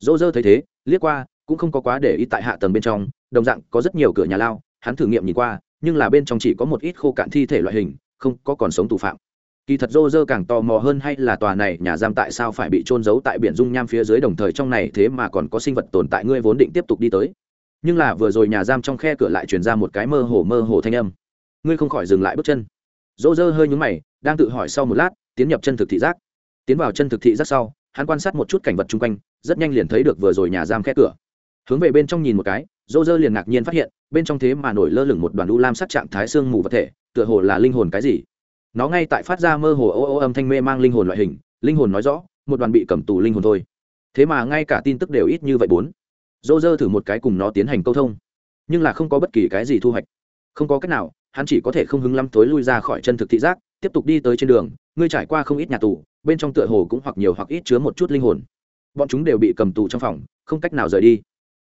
Dỗ dơ thấy thế, liếc qua, cũng không có quá để ý tại hạ tầng bên trong, đồng dạng có rất nhiều cửa nhà lao, hắn thử nghiệm nhìn qua, nhưng là bên trong chỉ có một ít khô cạn thi thể loại hình không có còn sống tù phạm. Kỳ thật dô dơ càng tò mò hơn hay là tòa này nhà giam tại sao phải bị trôn giấu tại biển dung nham phía dưới đồng thời trong này thế mà còn có sinh vật tồn tại ngươi vốn định tiếp tục đi tới. Nhưng là vừa rồi nhà giam trong khe cửa lại truyền ra một cái mơ hồ mơ hồ thanh âm. Ngươi không khỏi dừng lại bước chân. Dô dơ hơi nhúng mày, đang tự hỏi sau một lát, tiến nhập chân thực thị giác. Tiến vào chân thực thị giác sau, hắn quan sát một chút cảnh vật chung quanh, rất nhanh liền thấy được vừa rồi nhà giam khe cửa. Hướng về bên trong nhìn một cái dô dơ liền ngạc nhiên phát hiện, bên trong thế mà nổi lơ lửng một đoàn u lam sắc trạng thái xương mù vật thể tựa hồ là linh hồn cái gì. Nó ngay tại phát ra mơ hồ ô ô âm thanh mê mang linh hồn loại hình, linh hồn nói rõ, một đoàn bị cầm tù linh hồn thôi. Thế mà ngay cả tin tức đều ít như vậy bốn. Dô dơ thử một cái cùng nó tiến hành câu thông. Nhưng là không có bất kỳ cái gì thu hoạch. Không có cách nào, hắn chỉ có thể không hứng lắm tối lui ra khỏi chân thực thị giác, tiếp tục đi tới trên đường, ngươi trải qua không ít nhà tù, bên trong tựa hồ cũng hoặc nhiều hoặc ít chứa một chút linh hồn. Bọn chúng đều bị cầm tù trong phòng, không cách nào rời đi.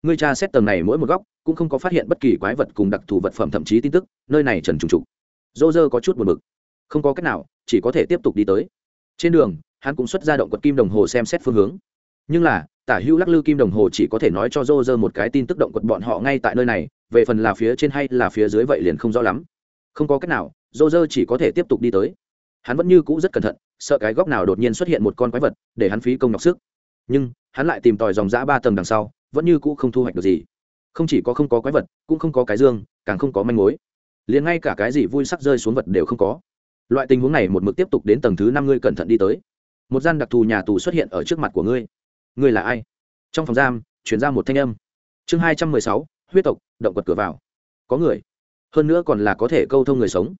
Ngươi tra xét tầng này mỗi một góc, cũng không có phát hiện bất kỳ quái vật cùng đặc thù vật phẩm thậm chí tin tức, nơi này trần trùng trục dô dơ có chút buồn bực. Không có cách nào, chỉ có thể tiếp tục đi tới. Trên đường, hắn cũng xuất ra động quật kim đồng hồ xem xét phương hướng. Nhưng là, tả hữu lắc lư kim đồng hồ chỉ có thể nói cho dô dơ một cái tin tức động quật bọn họ ngay tại nơi này, về phần là phía trên hay là phía dưới vậy liền không rõ lắm. Không có cách nào dô dơ chỉ có thể tiếp tục đi tới. Hắn vẫn như cũ rất cẩn thận, sợ cái góc nào đột nhiên xuất hiện một con quái vật, để hắn phí công nhọc sức. Nhưng, hắn lại tìm tòi dòng giã ba tầng đằng sau, vẫn như cũ không thu hoạch được gì. Không chỉ có không có quái vật, cũng không có cái dương, càng không có manh mối liền ngay cả cái gì vui sắc rơi xuống vật đều không có. Loại tình huống này một mực tiếp tục đến tầng thứ năm ngươi cẩn thận đi tới. Một gian đặc thù nhà tù xuất hiện ở trước mặt của ngươi. Ngươi là ai? Trong phòng giam chuyển ra một thanh âm. Chương hai trăm mười sáu, huyết tộc, động quật cửa vào. Có người. Hơn nữa còn là có thể câu thông người sống.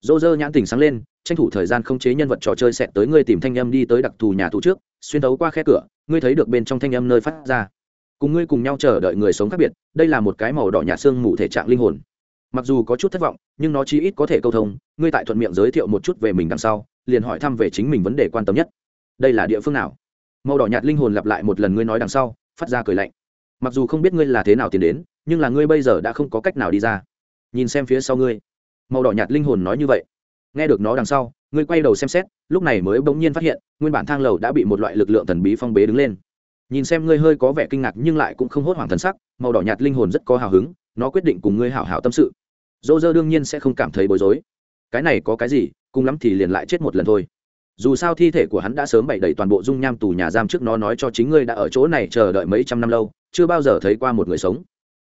Dô dơ nhãn tình sáng lên, tranh thủ thời gian không chế nhân vật trò chơi xẹt tới ngươi tìm thanh âm đi tới đặc thù nhà tù trước, xuyên tấu qua khe cửa, ngươi thấy được bên trong thanh âm nơi phát ra. Cùng ngươi cùng nhau chờ đợi người sống khác biệt, đây là một cái màu đỏ nhạt xương mù thể trạng linh hồn mặc dù có chút thất vọng, nhưng nó chí ít có thể câu thông, ngươi tại thuận miệng giới thiệu một chút về mình đằng sau, liền hỏi thăm về chính mình vấn đề quan tâm nhất. Đây là địa phương nào? Màu đỏ nhạt linh hồn lặp lại một lần ngươi nói đằng sau, phát ra cười lạnh. Mặc dù không biết ngươi là thế nào tiến đến, nhưng là ngươi bây giờ đã không có cách nào đi ra. Nhìn xem phía sau ngươi. Màu đỏ nhạt linh hồn nói như vậy. Nghe được nó đằng sau, ngươi quay đầu xem xét, lúc này mới bỗng nhiên phát hiện, nguyên bản thang lầu đã bị một loại lực lượng thần bí phong bế đứng lên. Nhìn xem ngươi hơi có vẻ kinh ngạc nhưng lại cũng không hốt hoảng thần sắc, màu đỏ nhạt linh hồn rất có hào hứng, nó quyết định cùng ngươi hảo hảo tâm sự dô dơ đương nhiên sẽ không cảm thấy bối rối. Cái này có cái gì, cùng lắm thì liền lại chết một lần thôi. Dù sao thi thể của hắn đã sớm bày đầy toàn bộ dung nham tù nhà giam trước nó nói cho chính ngươi đã ở chỗ này chờ đợi mấy trăm năm lâu, chưa bao giờ thấy qua một người sống.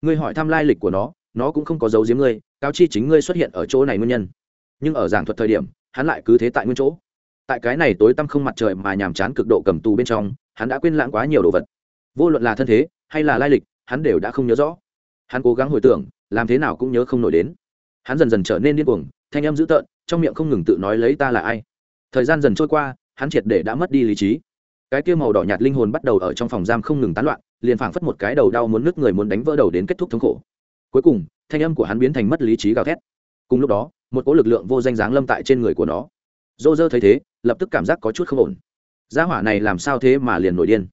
Ngươi hỏi thăm lai lịch của nó nó cũng không có dấu giếm ngươi, cáo chi chính ngươi xuất hiện ở chỗ này nguyên nhân. Nhưng ở giảng thuật thời điểm, hắn lại cứ thế tại nguyên chỗ. Tại cái này tối tăm không mặt trời mà nhàm chán cực độ cầm tù bên trong, hắn đã quên lãng quá nhiều đồ vật. Vô luận là thân thế, hay là lai lịch, hắn đều đã không nhớ rõ. Hắn cố gắng hồi tưởng làm thế nào cũng nhớ không nổi đến. Hắn dần dần trở nên điên cuồng, thanh âm dữ tợn, trong miệng không ngừng tự nói lấy ta là ai. Thời gian dần trôi qua, hắn triệt để đã mất đi lý trí. Cái kia màu đỏ nhạt linh hồn bắt đầu ở trong phòng giam không ngừng tán loạn, liền phảng phất một cái đầu đau muốn nứt người muốn đánh vỡ đầu đến kết thúc thống khổ. Cuối cùng, thanh âm của hắn biến thành mất lý trí gào thét. Cùng lúc đó, một cỗ lực lượng vô danh dáng lâm tại trên người của nó. Dô dơ thấy thế, lập tức cảm giác có chút không ổn. Gia hỏa này làm sao thế mà liền nổi điên?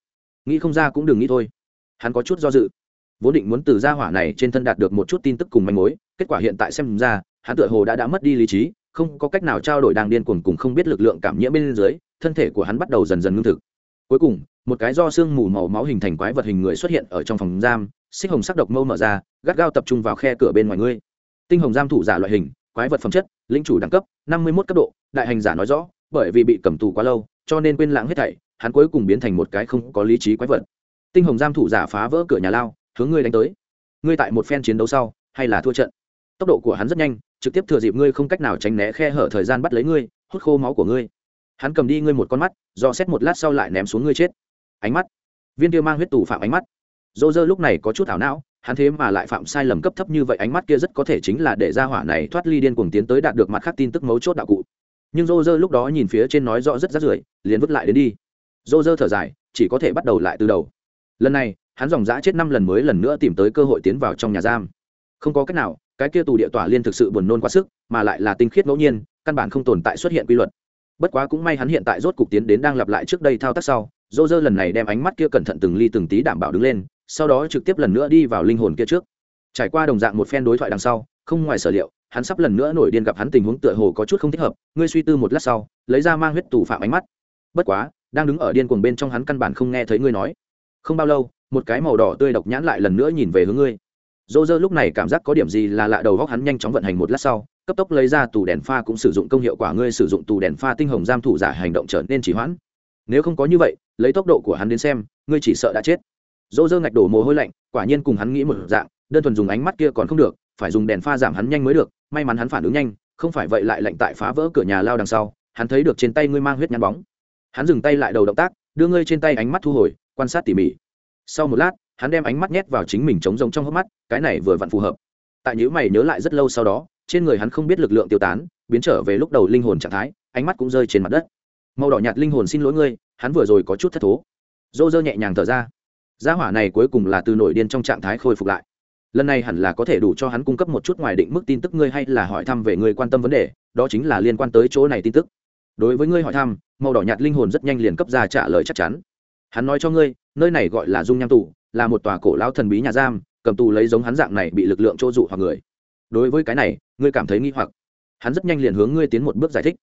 Nghĩ không ra cũng đừng nghĩ thôi. Hắn có chút do dự vốn định muốn từ gia hỏa này trên thân đạt được một chút tin tức cùng manh mối, kết quả hiện tại xem ra, hắn tựa hồ đã đã mất đi lý trí, không có cách nào trao đổi đang điên cuồng cùng không biết lực lượng cảm nhiễm bên dưới, thân thể của hắn bắt đầu dần dần ngưng thực. Cuối cùng, một cái do xương mù màu máu hình thành quái vật hình người xuất hiện ở trong phòng giam, xích hồng sắc độc mâu mở ra, gắt gao tập trung vào khe cửa bên ngoài ngươi. Tinh hồng giam thủ giả loại hình, quái vật phẩm chất, lĩnh chủ đẳng cấp, năm mươi một cấp độ, đại hành giả nói rõ, bởi vì bị cầm tù quá lâu, cho nên quên lãng hết thảy, hắn cuối cùng biến thành một cái không có lý trí quái vật. Tinh hồng giam thủ giả phá vỡ cửa nhà lao hướng ngươi đánh tới. Ngươi tại một phen chiến đấu sau, hay là thua trận? Tốc độ của hắn rất nhanh, trực tiếp thừa dịp ngươi không cách nào tránh né khe hở thời gian bắt lấy ngươi, hút khô máu của ngươi. Hắn cầm đi ngươi một con mắt, do xét một lát sau lại ném xuống ngươi chết. Ánh mắt. Viên tiêu mang huyết tù phạm ánh mắt. Dô dơ lúc này có chút ảo não, hắn thế mà lại phạm sai lầm cấp thấp như vậy, ánh mắt kia rất có thể chính là để ra hỏa này thoát ly điên cuồng tiến tới đạt được mặt khác tin tức mấu chốt đạo cụ. Nhưng dô dơ lúc đó nhìn phía trên nói rõ rất rát rưởi, liền vứt lại đến đi. Dô dơ thở dài, chỉ có thể bắt đầu lại từ đầu. Lần này hắn dòng dã chết năm lần mới lần nữa tìm tới cơ hội tiến vào trong nhà giam. Không có cách nào, cái kia tù địa tỏa liên thực sự buồn nôn quá sức, mà lại là tinh khiết ngẫu nhiên, căn bản không tồn tại xuất hiện quy luật. Bất quá cũng may hắn hiện tại rốt cục tiến đến đang lặp lại trước đây thao tác sau dô dơ lần này đem ánh mắt kia cẩn thận từng ly từng tí đảm bảo đứng lên, sau đó trực tiếp lần nữa đi vào linh hồn kia trước. Trải qua đồng dạng một phen đối thoại đằng sau, không ngoài sở liệu, hắn sắp lần nữa nổi điên gặp hắn tình huống tựa hồ có chút không thích hợp, ngươi suy tư một lát sau, lấy ra mang huyết tù phạm ánh mắt. Bất quá, đang đứng ở điên cuồng bên trong hắn căn bản không nghe thấy ngươi nói. Không bao lâu một cái màu đỏ tươi độc nhãn lại lần nữa nhìn về hướng ngươi. Dô dơ lúc này cảm giác có điểm gì là lạ đầu góc hắn nhanh chóng vận hành một lát sau, cấp tốc lấy ra tù đèn pha cũng sử dụng công hiệu quả ngươi sử dụng tù đèn pha tinh hồng giam thủ giả hành động trở nên chỉ hoãn. Nếu không có như vậy, lấy tốc độ của hắn đến xem, ngươi chỉ sợ đã chết. Dô dơ ngạch đổ mồ hôi lạnh, quả nhiên cùng hắn nghĩ một dạng, đơn thuần dùng ánh mắt kia còn không được, phải dùng đèn pha giảm hắn nhanh mới được, may mắn hắn phản ứng nhanh, không phải vậy lại lạnh tại phá vỡ cửa nhà lao đằng sau, hắn thấy được trên tay ngươi mang huyết nhăn bóng. Hắn dừng tay lại đầu động tác, đưa ngươi trên tay ánh mắt thu hồi, quan sát tỉ mỉ sau một lát, hắn đem ánh mắt nhét vào chính mình trống rông trong hốc mắt, cái này vừa vặn phù hợp. Tại nhữ mày nhớ lại rất lâu sau đó, trên người hắn không biết lực lượng tiêu tán, biến trở về lúc đầu linh hồn trạng thái, ánh mắt cũng rơi trên mặt đất. Màu đỏ nhạt linh hồn xin lỗi ngươi, hắn vừa rồi có chút thất thố. Dô dơ nhẹ nhàng thở ra. Gia hỏa này cuối cùng là từ nổi điên trong trạng thái khôi phục lại. Lần này hẳn là có thể đủ cho hắn cung cấp một chút ngoài định mức tin tức ngươi hay là hỏi thăm về người quan tâm vấn đề, đó chính là liên quan tới chỗ này tin tức. Đối với ngươi hỏi thăm, màu đỏ nhạt linh hồn rất nhanh liền cấp ra trả lời chắc chắn hắn nói cho ngươi, nơi này gọi là dung nham tù, là một tòa cổ lao thần bí nhà giam, cầm tù lấy giống hắn dạng này bị lực lượng chỗ dụ hoặc người. Đối với cái này, ngươi cảm thấy nghi hoặc. Hắn rất nhanh liền hướng ngươi tiến một bước giải thích.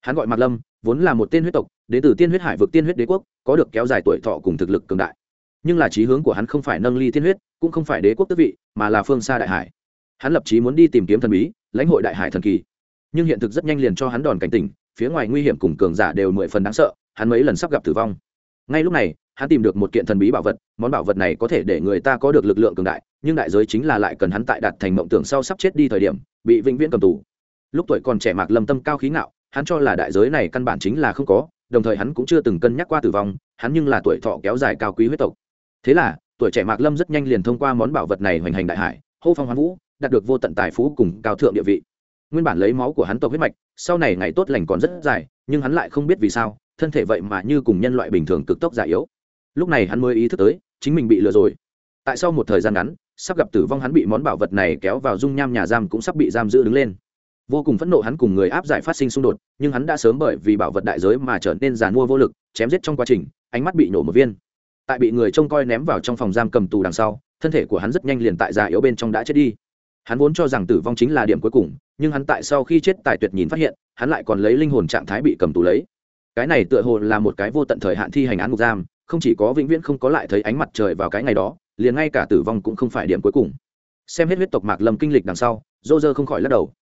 Hắn gọi mạc lâm, vốn là một tên huyết tộc, đến từ tiên huyết hải vực tiên huyết đế quốc, có được kéo dài tuổi thọ cùng thực lực cường đại. Nhưng là trí hướng của hắn không phải nâng ly tiên huyết, cũng không phải đế quốc tức vị, mà là phương xa đại hải. Hắn lập trí muốn đi tìm kiếm thần bí, lãnh hội đại hải thần kỳ. Nhưng hiện thực rất nhanh liền cho hắn đòn cảnh tỉnh, phía ngoài nguy hiểm cùng cường giả đều mười phần đáng sợ, hắn mấy lần sắp gặp tử vong ngay lúc này, hắn tìm được một kiện thần bí bảo vật, món bảo vật này có thể để người ta có được lực lượng cường đại, nhưng đại giới chính là lại cần hắn tại đạt thành mộng tưởng sau sắp chết đi thời điểm, bị vĩnh viễn cầm tù. Lúc tuổi còn trẻ mạc lâm tâm cao khí ngạo, hắn cho là đại giới này căn bản chính là không có, đồng thời hắn cũng chưa từng cân nhắc qua tử vong, hắn nhưng là tuổi thọ kéo dài cao quý huyết tộc. Thế là, tuổi trẻ mạc lâm rất nhanh liền thông qua món bảo vật này hoành hành đại hải, hô phong hoán vũ, đạt được vô tận tài phú cùng cao thượng địa vị. Nguyên bản lấy máu của hắn tộc huyết mạch, sau này ngày tốt lành còn rất dài, nhưng hắn lại không biết vì sao thân thể vậy mà như cùng nhân loại bình thường cực tốc già yếu. Lúc này hắn mới ý thức tới, chính mình bị lừa rồi. Tại sau một thời gian ngắn, sắp gặp tử vong hắn bị món bảo vật này kéo vào dung nham nhà giam cũng sắp bị giam giữ đứng lên. Vô cùng phẫn nộ hắn cùng người áp giải phát sinh xung đột, nhưng hắn đã sớm bởi vì bảo vật đại giới mà trở nên giàn mua vô lực, chém giết trong quá trình, ánh mắt bị nổ một viên. Tại bị người trông coi ném vào trong phòng giam cầm tù đằng sau, thân thể của hắn rất nhanh liền tại già yếu bên trong đã chết đi. Hắn vốn cho rằng tử vong chính là điểm cuối cùng, nhưng hắn tại sau khi chết tài tuyệt nhìn phát hiện, hắn lại còn lấy linh hồn trạng thái bị cầm tù lấy cái này tựa hồ là một cái vô tận thời hạn thi hành án ngục giam, không chỉ có vĩnh viễn không có lại thấy ánh mặt trời vào cái ngày đó, liền ngay cả tử vong cũng không phải điểm cuối cùng. Xem hết huyết tộc mạc lâm kinh lịch đằng sau dô dơ không khỏi lắc đầu.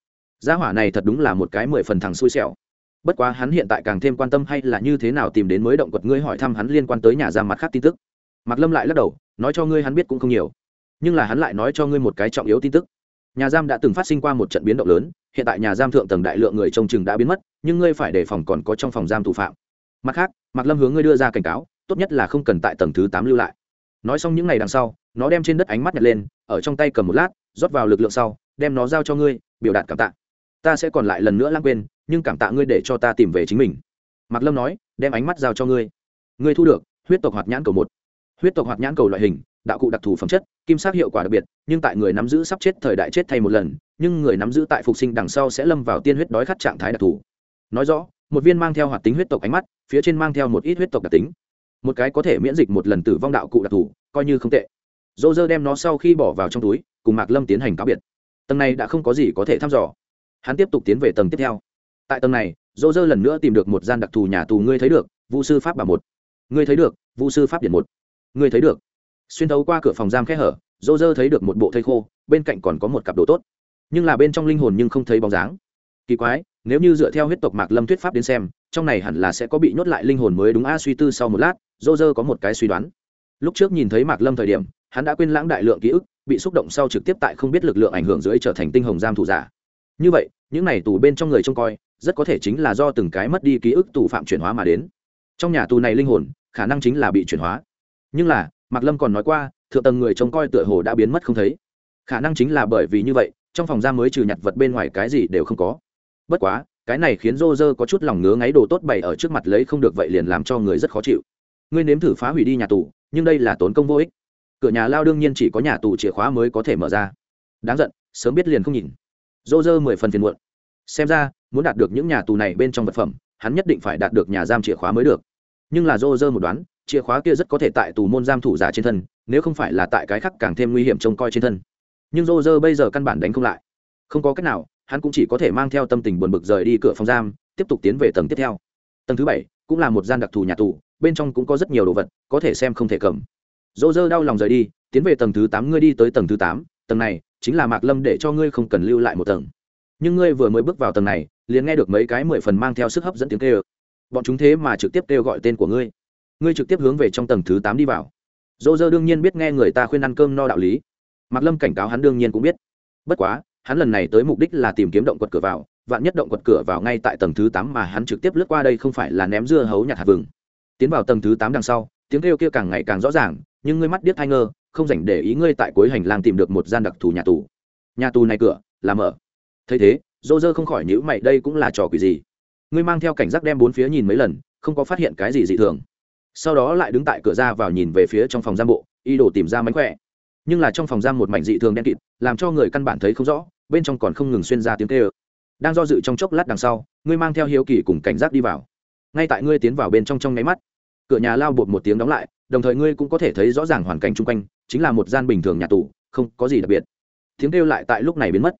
Gia hỏa này thật đúng là một cái mười phần thằng xui xẻo. Bất quá hắn hiện tại càng thêm quan tâm hay là như thế nào tìm đến mới động quật ngươi hỏi thăm hắn liên quan tới nhà giam mặt khác tin tức. Mạc lâm lại lắc đầu, nói cho ngươi hắn biết cũng không nhiều. Nhưng là hắn lại nói cho ngươi một cái trọng yếu tin tức. Nhà giam đã từng phát sinh qua một trận biến động lớn, hiện tại nhà giam thượng tầng đại lượng người trông chừng đã biến mất nhưng ngươi phải đề phòng còn có trong phòng giam thủ phạm. Mặt khác, mạc lâm hướng ngươi đưa ra cảnh cáo, tốt nhất là không cần tại tầng thứ tám lưu lại. Nói xong những ngày đằng sau, nó đem trên đất ánh mắt nhặt lên, ở trong tay cầm một lát, rót vào lực lượng sau, đem nó giao cho ngươi, biểu đạt cảm tạ. Ta sẽ còn lại lần nữa lãng quên, nhưng cảm tạ ngươi để cho ta tìm về chính mình. Mạc lâm nói, đem ánh mắt giao cho ngươi. Ngươi thu được, huyết tộc hoạt nhãn cầu một. Huyết tộc hoạt nhãn cầu loại hình, đạo cụ đặc thù phẩm chất, kim sắc hiệu quả đặc biệt, nhưng tại người nắm giữ sắp chết thời đại chết thay một lần, nhưng người nắm giữ tại phục sinh đằng sau sẽ lâm vào tiên huyết đói khát trạng thái đặc thù nói rõ, một viên mang theo hoạt tính huyết tộc ánh mắt, phía trên mang theo một ít huyết tộc đặc tính. Một cái có thể miễn dịch một lần tử vong đạo cụ đặc thù, coi như không tệ. Dô dơ đem nó sau khi bỏ vào trong túi, cùng mạc lâm tiến hành cáo biệt. Tầng này đã không có gì có thể thăm dò. Hắn tiếp tục tiến về tầng tiếp theo. Tại tầng này dô dơ lần nữa tìm được một gian đặc thù nhà tù ngươi thấy được vũ sư pháp bảo một. Ngươi thấy được vũ sư pháp điện một. Ngươi thấy được. Xuyên thấu qua cửa phòng giam khe hở dô dơ thấy được một bộ thây khô, bên cạnh còn có một cặp đồ tốt. Nhưng là bên trong linh hồn nhưng không thấy bóng dáng. Kỳ quái nếu như dựa theo huyết tộc mạc lâm thuyết pháp đến xem, trong này hẳn là sẽ có bị nhốt lại linh hồn mới đúng a suy tư sau một lát, dô dơ có một cái suy đoán. Lúc trước nhìn thấy mạc lâm thời điểm, hắn đã quên lãng đại lượng ký ức, bị xúc động sau trực tiếp tại không biết lực lượng ảnh hưởng dưới trở thành tinh hồng giam thủ giả. Như vậy, những này tù bên trong người trông coi, rất có thể chính là do từng cái mất đi ký ức tù phạm chuyển hóa mà đến. Trong nhà tù này linh hồn, khả năng chính là bị chuyển hóa. Nhưng là, mạc lâm còn nói qua, thượng tầng người trông coi tựa hồ đã biến mất không thấy. Khả năng chính là bởi vì như vậy, trong phòng giam mới trừ nhặt vật bên ngoài cái gì đều không có bất quá, cái này khiến rô rơ có chút lòng ngứa ngáy đồ tốt bày ở trước mặt lấy không được vậy liền làm cho người rất khó chịu. Ngươi nếm thử phá hủy đi nhà tù, nhưng đây là tốn công vô ích. Cửa nhà lao đương nhiên chỉ có nhà tù chìa khóa mới có thể mở ra. Đáng giận, sớm biết liền không nhìn. Rô rơ mười phần phiền muộn. Xem ra, muốn đạt được những nhà tù này bên trong vật phẩm, hắn nhất định phải đạt được nhà giam chìa khóa mới được. Nhưng là rô rơ một đoán, chìa khóa kia rất có thể tại tù môn giam thủ giả trên thân, nếu không phải là tại cái khác càng thêm nguy hiểm trông coi trên thân. Nhưng rô rơ bây giờ căn bản đánh không lại. Không có cách nào hắn cũng chỉ có thể mang theo tâm tình buồn bực rời đi cửa phòng giam, tiếp tục tiến về tầng tiếp theo. Tầng thứ bảy cũng là một gian đặc thù nhà tù, bên trong cũng có rất nhiều đồ vật, có thể xem không thể cầm. Dỗ dơ đau lòng rời đi, tiến về tầng thứ tám, ngươi đi tới tầng thứ tám, tầng này chính là mạc lâm để cho ngươi không cần lưu lại một tầng. Nhưng ngươi vừa mới bước vào tầng này, liền nghe được mấy cái mười phần mang theo sức hấp dẫn tiếng kêu. Bọn chúng thế mà trực tiếp kêu gọi tên của ngươi. Ngươi trực tiếp hướng về trong tầng thứ tám đi vào. Dỗ dơ đương nhiên biết nghe người ta khuyên ăn cơm no đạo lý. Mạc lâm cảnh cáo hắn đương nhiên cũng biết. Bất quá hắn lần này tới mục đích là tìm kiếm động quật cửa vào, vạn nhất động quật cửa vào ngay tại tầng thứ tám mà hắn trực tiếp lướt qua đây không phải là ném dưa hấu nhặt hạt vừng. Tiến vào tầng thứ tám đằng sau, tiếng kêu kia càng ngày càng rõ ràng, nhưng ngươi mắt điếc thai ngơ, không dành để ý ngươi tại cuối hành lang tìm được một gian đặc thù nhà tù. Nhà tù này cửa, là mở. Thấy thế, dô dơ không khỏi nhữ mày, đây cũng là trò quỷ gì? Ngươi mang theo cảnh giác đem bốn phía nhìn mấy lần, không có phát hiện cái gì dị thường. Sau đó lại đứng tại cửa ra vào nhìn về phía trong phòng giam bộ y đồ tìm ra mánh khỏe nhưng là trong phòng giam một mảnh dị thường đen kịt, làm cho người căn bản thấy không rõ, bên trong còn không ngừng xuyên ra tiếng tê ơ đang do dự trong chốc lát đằng sau, ngươi mang theo hiếu kỳ cùng cảnh giác đi vào. Ngay tại ngươi tiến vào bên trong trong nháy mắt, cửa nhà lao bột một tiếng đóng lại, đồng thời ngươi cũng có thể thấy rõ ràng hoàn cảnh chung quanh, chính là một gian bình thường nhà tù, không có gì đặc biệt. Tiếng kêu lại tại lúc này biến mất.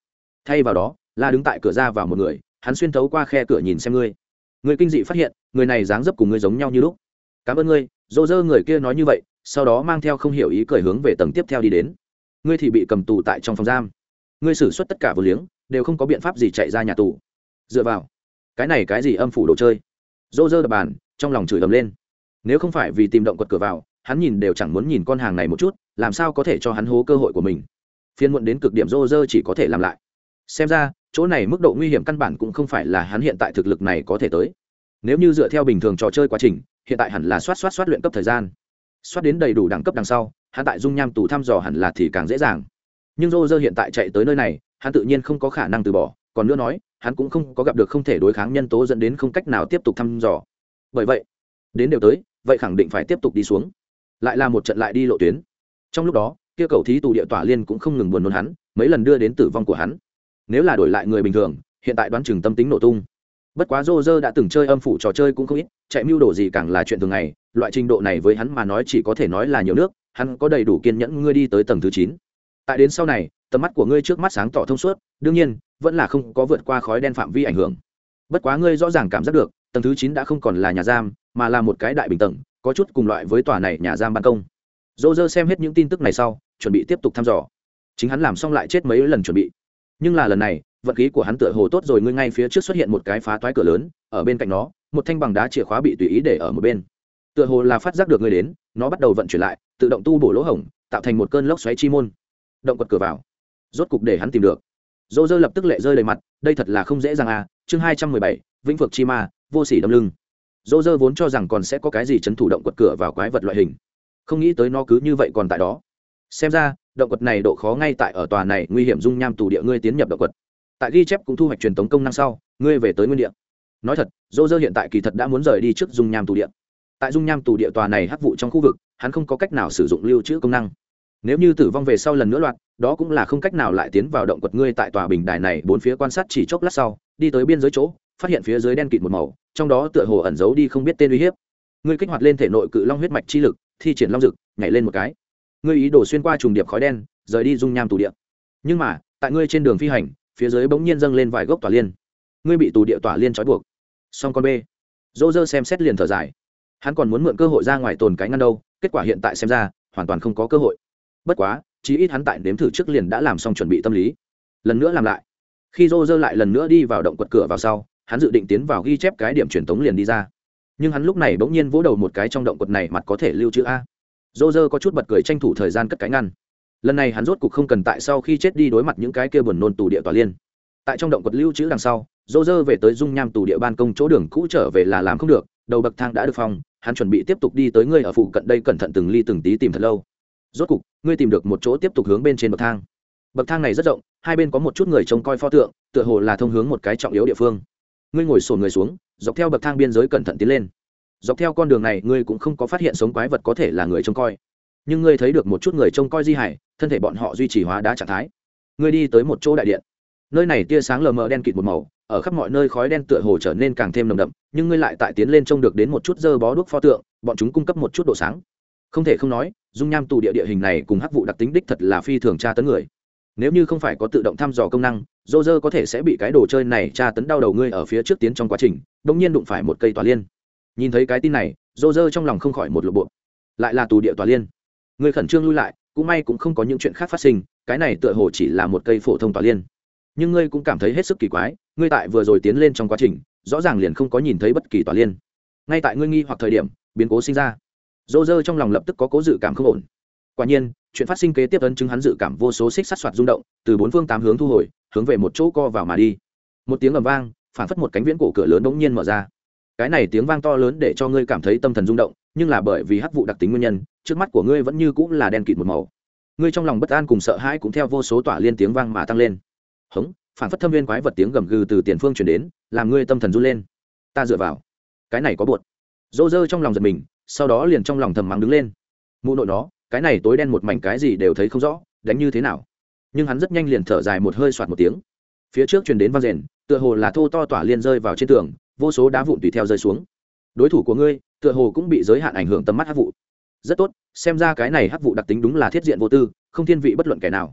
Thay vào đó, la đứng tại cửa ra vào một người, hắn xuyên thấu qua khe cửa nhìn xem ngươi. Người kinh dị phát hiện, người này dáng dấp cùng ngươi giống nhau như lúc. Cảm ơn ngươi dỗ dơ người kia nói như vậy sau đó mang theo không hiểu ý cười hướng về tầng tiếp theo đi đến. Ngươi thì bị cầm tù tại trong phòng giam. Ngươi xử suất tất cả vừa liếng, đều không có biện pháp gì chạy ra nhà tù. Dựa vào, cái này cái gì âm phủ đồ chơi? Dô dơ đập bàn, trong lòng chửi ầm lên. Nếu không phải vì tìm động quật cửa vào, hắn nhìn đều chẳng muốn nhìn con hàng này một chút, làm sao có thể cho hắn hố cơ hội của mình? Phiên muộn đến cực điểm dô dơ chỉ có thể làm lại. Xem ra, chỗ này mức độ nguy hiểm căn bản cũng không phải là hắn hiện tại thực lực này có thể tới. Nếu như dựa theo bình thường trò chơi quá trình, hiện tại hẳn là soát soát soát luyện cấp thời gian soát đến đầy đủ đẳng cấp đằng sau, hắn tại dung nham tù thăm dò hẳn là thì càng dễ dàng. Nhưng rô rơ hiện tại chạy tới nơi này, hắn tự nhiên không có khả năng từ bỏ, còn nữa nói, hắn cũng không có gặp được không thể đối kháng nhân tố dẫn đến không cách nào tiếp tục thăm dò. Bởi vậy, đến đều tới, vậy khẳng định phải tiếp tục đi xuống. Lại là một trận lại đi lộ tuyến. Trong lúc đó, kia cầu thí tù địa tỏa liên cũng không ngừng buồn nôn hắn, mấy lần đưa đến tử vong của hắn. Nếu là đổi lại người bình thường, hiện tại đoán chừng tâm tính nổ tung bất quá rô rơ đã từng chơi âm phủ trò chơi cũng không ít, chạy mưu đồ gì càng là chuyện thường ngày, loại trình độ này với hắn mà nói chỉ có thể nói là nhiều nước, hắn có đầy đủ kiên nhẫn ngươi đi tới tầng thứ chín. Tại đến sau này, tầm mắt của ngươi trước mắt sáng tỏ thông suốt, đương nhiên, vẫn là không có vượt qua khói đen phạm vi ảnh hưởng. Bất quá ngươi rõ ràng cảm giác được, tầng thứ chín đã không còn là nhà giam, mà là một cái đại bình tầng, có chút cùng loại với tòa này nhà giam ban công. Dô dơ xem hết những tin tức này sau, chuẩn bị tiếp tục thăm dò. Chính hắn làm xong lại chết mấy lần chuẩn bị. Nhưng là lần này vận khí của hắn tựa hồ tốt rồi, ngươi ngay phía trước xuất hiện một cái phá toái cửa lớn, ở bên cạnh nó, một thanh bằng đá chìa khóa bị tùy ý để ở một bên. Tựa hồ là phát giác được ngươi đến, nó bắt đầu vận chuyển lại, tự động tu bổ lỗ hổng, tạo thành một cơn lốc xoáy chi môn. Động quật cửa vào. Rốt cục để hắn tìm được. Dô dơ lập tức lệ rơi đầy mặt, đây thật là không dễ dàng à chương hai trăm mười bảy, vĩnh phược chi ma, vô sỉ đâm lưng. Dô dơ vốn cho rằng còn sẽ có cái gì chấn thủ động quật cửa vào quái vật loại hình. Không nghĩ tới nó cứ như vậy còn tại đó. Xem ra, động quật này độ khó ngay tại ở tòa này nguy hiểm dung nham tù địa ngươi tiến nhập động quật tại ghi chép cũng thu hoạch truyền tống công năng sau, ngươi về tới nguyên địa. Nói thật dô dơ hiện tại kỳ thật đã muốn rời đi trước dung nham tù địa. Tại dung nham tù địa tòa này hắc vụ trong khu vực, hắn không có cách nào sử dụng lưu trữ công năng. Nếu như tử vong về sau lần nữa loạt đó cũng là không cách nào lại tiến vào động quật ngươi tại tòa bình đài này, bốn phía quan sát chỉ chốc lát sau, đi tới biên giới chỗ, phát hiện phía dưới đen kịt một màu, trong đó tựa hồ ẩn giấu đi không biết tên uy hiếp. Ngươi kích hoạt lên thể nội cự long huyết mạch chi lực, thi triển long dực, nhảy lên một cái. Ngươi ý đồ xuyên qua trùng điệp khói đen, rời đi dung nham tù địa. Nhưng mà, tại ngươi trên đường phi hành phía dưới bỗng nhiên dâng lên vài gốc tỏa liên. Ngươi bị tù địa tỏa liên trói buộc. Song con b dô dơ xem xét liền thở dài. Hắn còn muốn mượn cơ hội ra ngoài tồn cái ngăn đâu, kết quả hiện tại xem ra, hoàn toàn không có cơ hội. Bất quá, chí ít hắn tại nếm thử trước liền đã làm xong chuẩn bị tâm lý. Lần nữa làm lại. Khi dô dơ lại lần nữa đi vào động quật cửa vào sau, hắn dự định tiến vào ghi chép cái điểm truyền tống liền đi ra. Nhưng hắn lúc này bỗng nhiên vỗ đầu một cái trong động quật này mặt có thể lưu trữ a. Dô dơ có chút bật cười tranh thủ thời gian cất cái ngăn lần này hắn rốt cục không cần tại sau khi chết đi đối mặt những cái kia buồn nôn tù địa tòa liên. Tại trong động quật lưu trữ đằng sau dô dơ về tới dung nham tù địa ban công chỗ đường cũ trở về là làm không được, đầu bậc thang đã được phong, hắn chuẩn bị tiếp tục đi tới ngươi ở phụ cận đây cẩn thận từng ly từng tí tìm thật lâu. Rốt cục, ngươi tìm được một chỗ tiếp tục hướng bên trên bậc thang. Bậc thang này rất rộng, hai bên có một chút người trông coi pho tượng, tựa hồ là thông hướng một cái trọng yếu địa phương. Ngươi ngồi sổn người xuống, dọc theo bậc thang biên giới cẩn thận tiến lên. Dọc theo con đường này, ngươi cũng không có phát hiện sống quái vật có thể là người trông coi nhưng ngươi thấy được một chút người trông coi di hải, thân thể bọn họ duy trì hóa đá trạng thái. Ngươi đi tới một chỗ đại điện. Nơi này tia sáng lờ mờ đen kịt một màu, ở khắp mọi nơi khói đen tựa hồ trở nên càng thêm nồng đậm, nhưng ngươi lại tại tiến lên trông được đến một chút dơ bó đuốc pho tượng, bọn chúng cung cấp một chút độ sáng. Không thể không nói, dung nham tù địa địa hình này cùng hắc vụ đặc tính đích thật là phi thường tra tấn người. Nếu như không phải có tự động thăm dò công năng, dô dơ có thể sẽ bị cái đồ chơi này tra tấn đau đầu ngươi ở phía trước tiến trong quá trình đ ỗ n g nhiên đụng phải một cây tòa liên. Nhìn thấy cái tin này, dô dơ trong lòng không khỏi một lộp bộ lại là tù địa tòa liên ngươi khẩn trương lui lại, cũng may cũng không có những chuyện khác phát sinh, cái này tựa hồ chỉ là một cây phổ thông tòa liên. Nhưng ngươi cũng cảm thấy hết sức kỳ quái, ngươi tại vừa rồi tiến lên trong quá trình, rõ ràng liền không có nhìn thấy bất kỳ tòa liên. Ngay tại ngươi nghi hoặc thời điểm, biến cố sinh ra. Dô dơ trong lòng lập tức có cố dự cảm không ổn. Quả nhiên, chuyện phát sinh kế tiếp ấn chứng hắn dự cảm vô số xích sát soạt rung động, từ bốn phương tám hướng thu hồi, hướng về một chỗ co vào mà đi. Một tiếng ầm vang, phản phất một cánh viễn cổ cửa lớn bỗng nhiên mở ra. Cái này tiếng vang to lớn để cho ngươi cảm thấy tâm thần rung động, nhưng là bởi vì hắc vụ đặc tính nguyên nhân trước mắt của ngươi vẫn như cũng là đen kịt một màu. Ngươi trong lòng bất an cùng sợ hãi cũng theo vô số tỏa liên tiếng vang mà tăng lên. Hống, phản phất thâm viên quái vật tiếng gầm gừ từ tiền phương chuyển đến, làm ngươi tâm thần run lên. Ta dựa vào. Cái này có bột dỗ dơ trong lòng giật mình, sau đó liền trong lòng thầm mắng đứng lên. Mụ nội nó, cái này tối đen một mảnh cái gì đều thấy không rõ, đánh như thế nào. Nhưng hắn rất nhanh liền thở dài một hơi soạt một tiếng. Phía trước truyền đến vang rền, tựa hồ là thô to tỏa liên rơi vào trên tường, vô số đá vụn tùy theo rơi xuống. Đối thủ của ngươi, tựa hồ cũng bị giới hạn ảnh hưởng tầm mắt hắc vụ rất tốt, xem ra cái này hắc vụ đặc tính đúng là thiết diện vô tư, không thiên vị bất luận kẻ nào.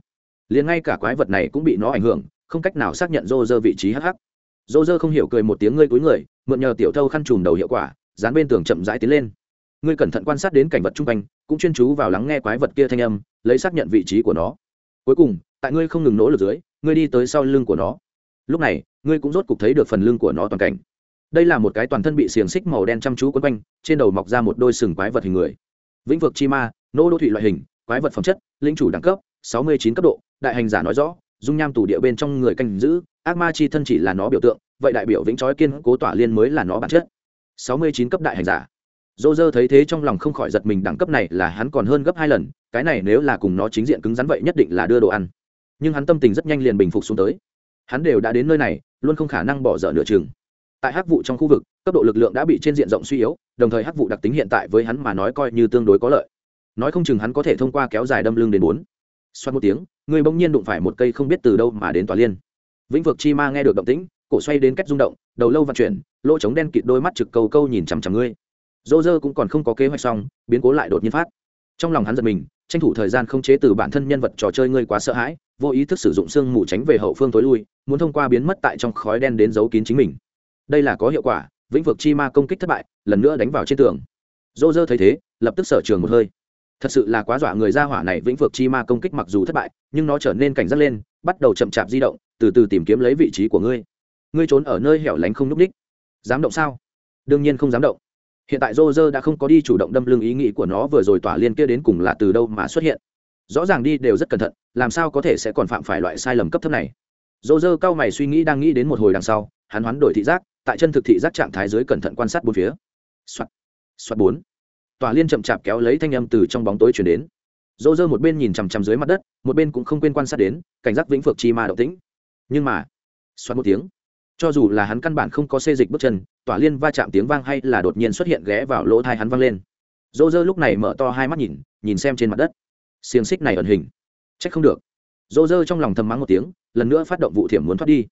Liền ngay cả quái vật này cũng bị nó ảnh hưởng, không cách nào xác nhận rô rơ vị trí hắc hắc. Rô rơ không hiểu cười một tiếng ngươi cuối người, mượn nhờ tiểu thâu khăn trùm đầu hiệu quả, dán bên tường chậm rãi tiến lên. Ngươi cẩn thận quan sát đến cảnh vật chung quanh, cũng chuyên chú vào lắng nghe quái vật kia thanh âm, lấy xác nhận vị trí của nó. Cuối cùng, tại ngươi không ngừng nỗ lực dưới, ngươi đi tới sau lưng của nó. Lúc này, ngươi cũng rốt cục thấy được phần lưng của nó toàn cảnh. Đây là một cái toàn thân bị xiềng xích màu đen chăm chú quấn quanh, trên đầu mọc ra một đôi sừng quái vật hình người vĩnh vực chi ma, nô đô thủy loại hình, quái vật phẩm chất, linh chủ đẳng cấp, sáu mươi chín cấp độ, đại hành giả nói rõ, dung nham tủ địa bên trong người canh giữ, ác ma chi thân chỉ là nó biểu tượng, vậy đại biểu vĩnh trói kiên cố tỏa liên mới là nó bản chất. sáu mươi chín cấp đại hành giả. Dô dơ thấy thế trong lòng không khỏi giật mình, đẳng cấp này là hắn còn hơn gấp hai lần, cái này nếu là cùng nó chính diện cứng rắn vậy nhất định là đưa đồ ăn. Nhưng hắn tâm tình rất nhanh liền bình phục xuống tới. Hắn đều đã đến nơi này, luôn không khả năng bỏ dở nửa chừng tại hắc vụ trong khu vực, cấp độ lực lượng đã bị trên diện rộng suy yếu, đồng thời hắc vụ đặc tính hiện tại với hắn mà nói coi như tương đối có lợi. Nói không chừng hắn có thể thông qua kéo dài đâm lưng đến bốn. Xoát một tiếng, người bỗng nhiên đụng phải một cây không biết từ đâu mà đến tòa liên. Vĩnh vực chi ma nghe được động tĩnh, cổ xoay đến cách rung động, đầu lâu vận chuyển, lỗ trống đen kịt đôi mắt trực câu câu nhìn chằm chằm ngươi. Dô dơ cũng còn không có kế hoạch xong, biến cố lại đột nhiên phát. Trong lòng hắn giật mình, tranh thủ thời gian không chế từ bản thân nhân vật trò chơi ngươi quá sợ hãi, vô ý thức sử dụng xương mù tránh về hậu phương tối lui, muốn thông qua biến mất tại trong khói đen đến giấu kín chính mình đây là có hiệu quả vĩnh vực chi ma công kích thất bại lần nữa đánh vào trên tường. Dô dơ thấy thế lập tức sở trường một hơi. Thật sự là quá dọa người ra hỏa này vĩnh vực chi ma công kích mặc dù thất bại nhưng nó trở nên cảnh giác lên bắt đầu chậm chạp di động từ từ tìm kiếm lấy vị trí của ngươi. Ngươi trốn ở nơi hẻo lánh không núp ních, dám động sao? Đương nhiên không dám động. Hiện tại rô rơ đã không có đi chủ động đâm lưng ý nghĩ của nó vừa rồi tỏa liên kia đến cùng là từ đâu mà xuất hiện. Rõ ràng đi đều rất cẩn thận làm sao có thể sẽ còn phạm phải loại sai lầm cấp thấp này? Rô rơ cao mày suy nghĩ đang nghĩ đến một hồi đằng sau hắn hoán đổi thị giác tại chân thực thị giác trạng thái dưới cẩn thận quan sát bốn phía. Soạt soạt bốn. Tòa liên chậm chạp kéo lấy thanh âm từ trong bóng tối chuyển đến. Dỗ dơ một bên nhìn chằm chằm dưới mặt đất, một bên cũng không quên quan sát đến, cảnh giác vĩnh phược chi ma động tĩnh. Nhưng mà xoát một tiếng. Cho dù là hắn căn bản không có xê dịch bước chân tỏa liên va chạm tiếng vang hay là đột nhiên xuất hiện ghé vào lỗ thai hắn vang lên. Dỗ dơ lúc này mở to hai mắt nhìn nhìn xem trên mặt đất. Xiềng xích này ẩn hình. C h ắ c không được. Dỗ dơ trong lòng thầm mắng một tiếng, lần nữa phát động vụ thiểm muốn thoát đi.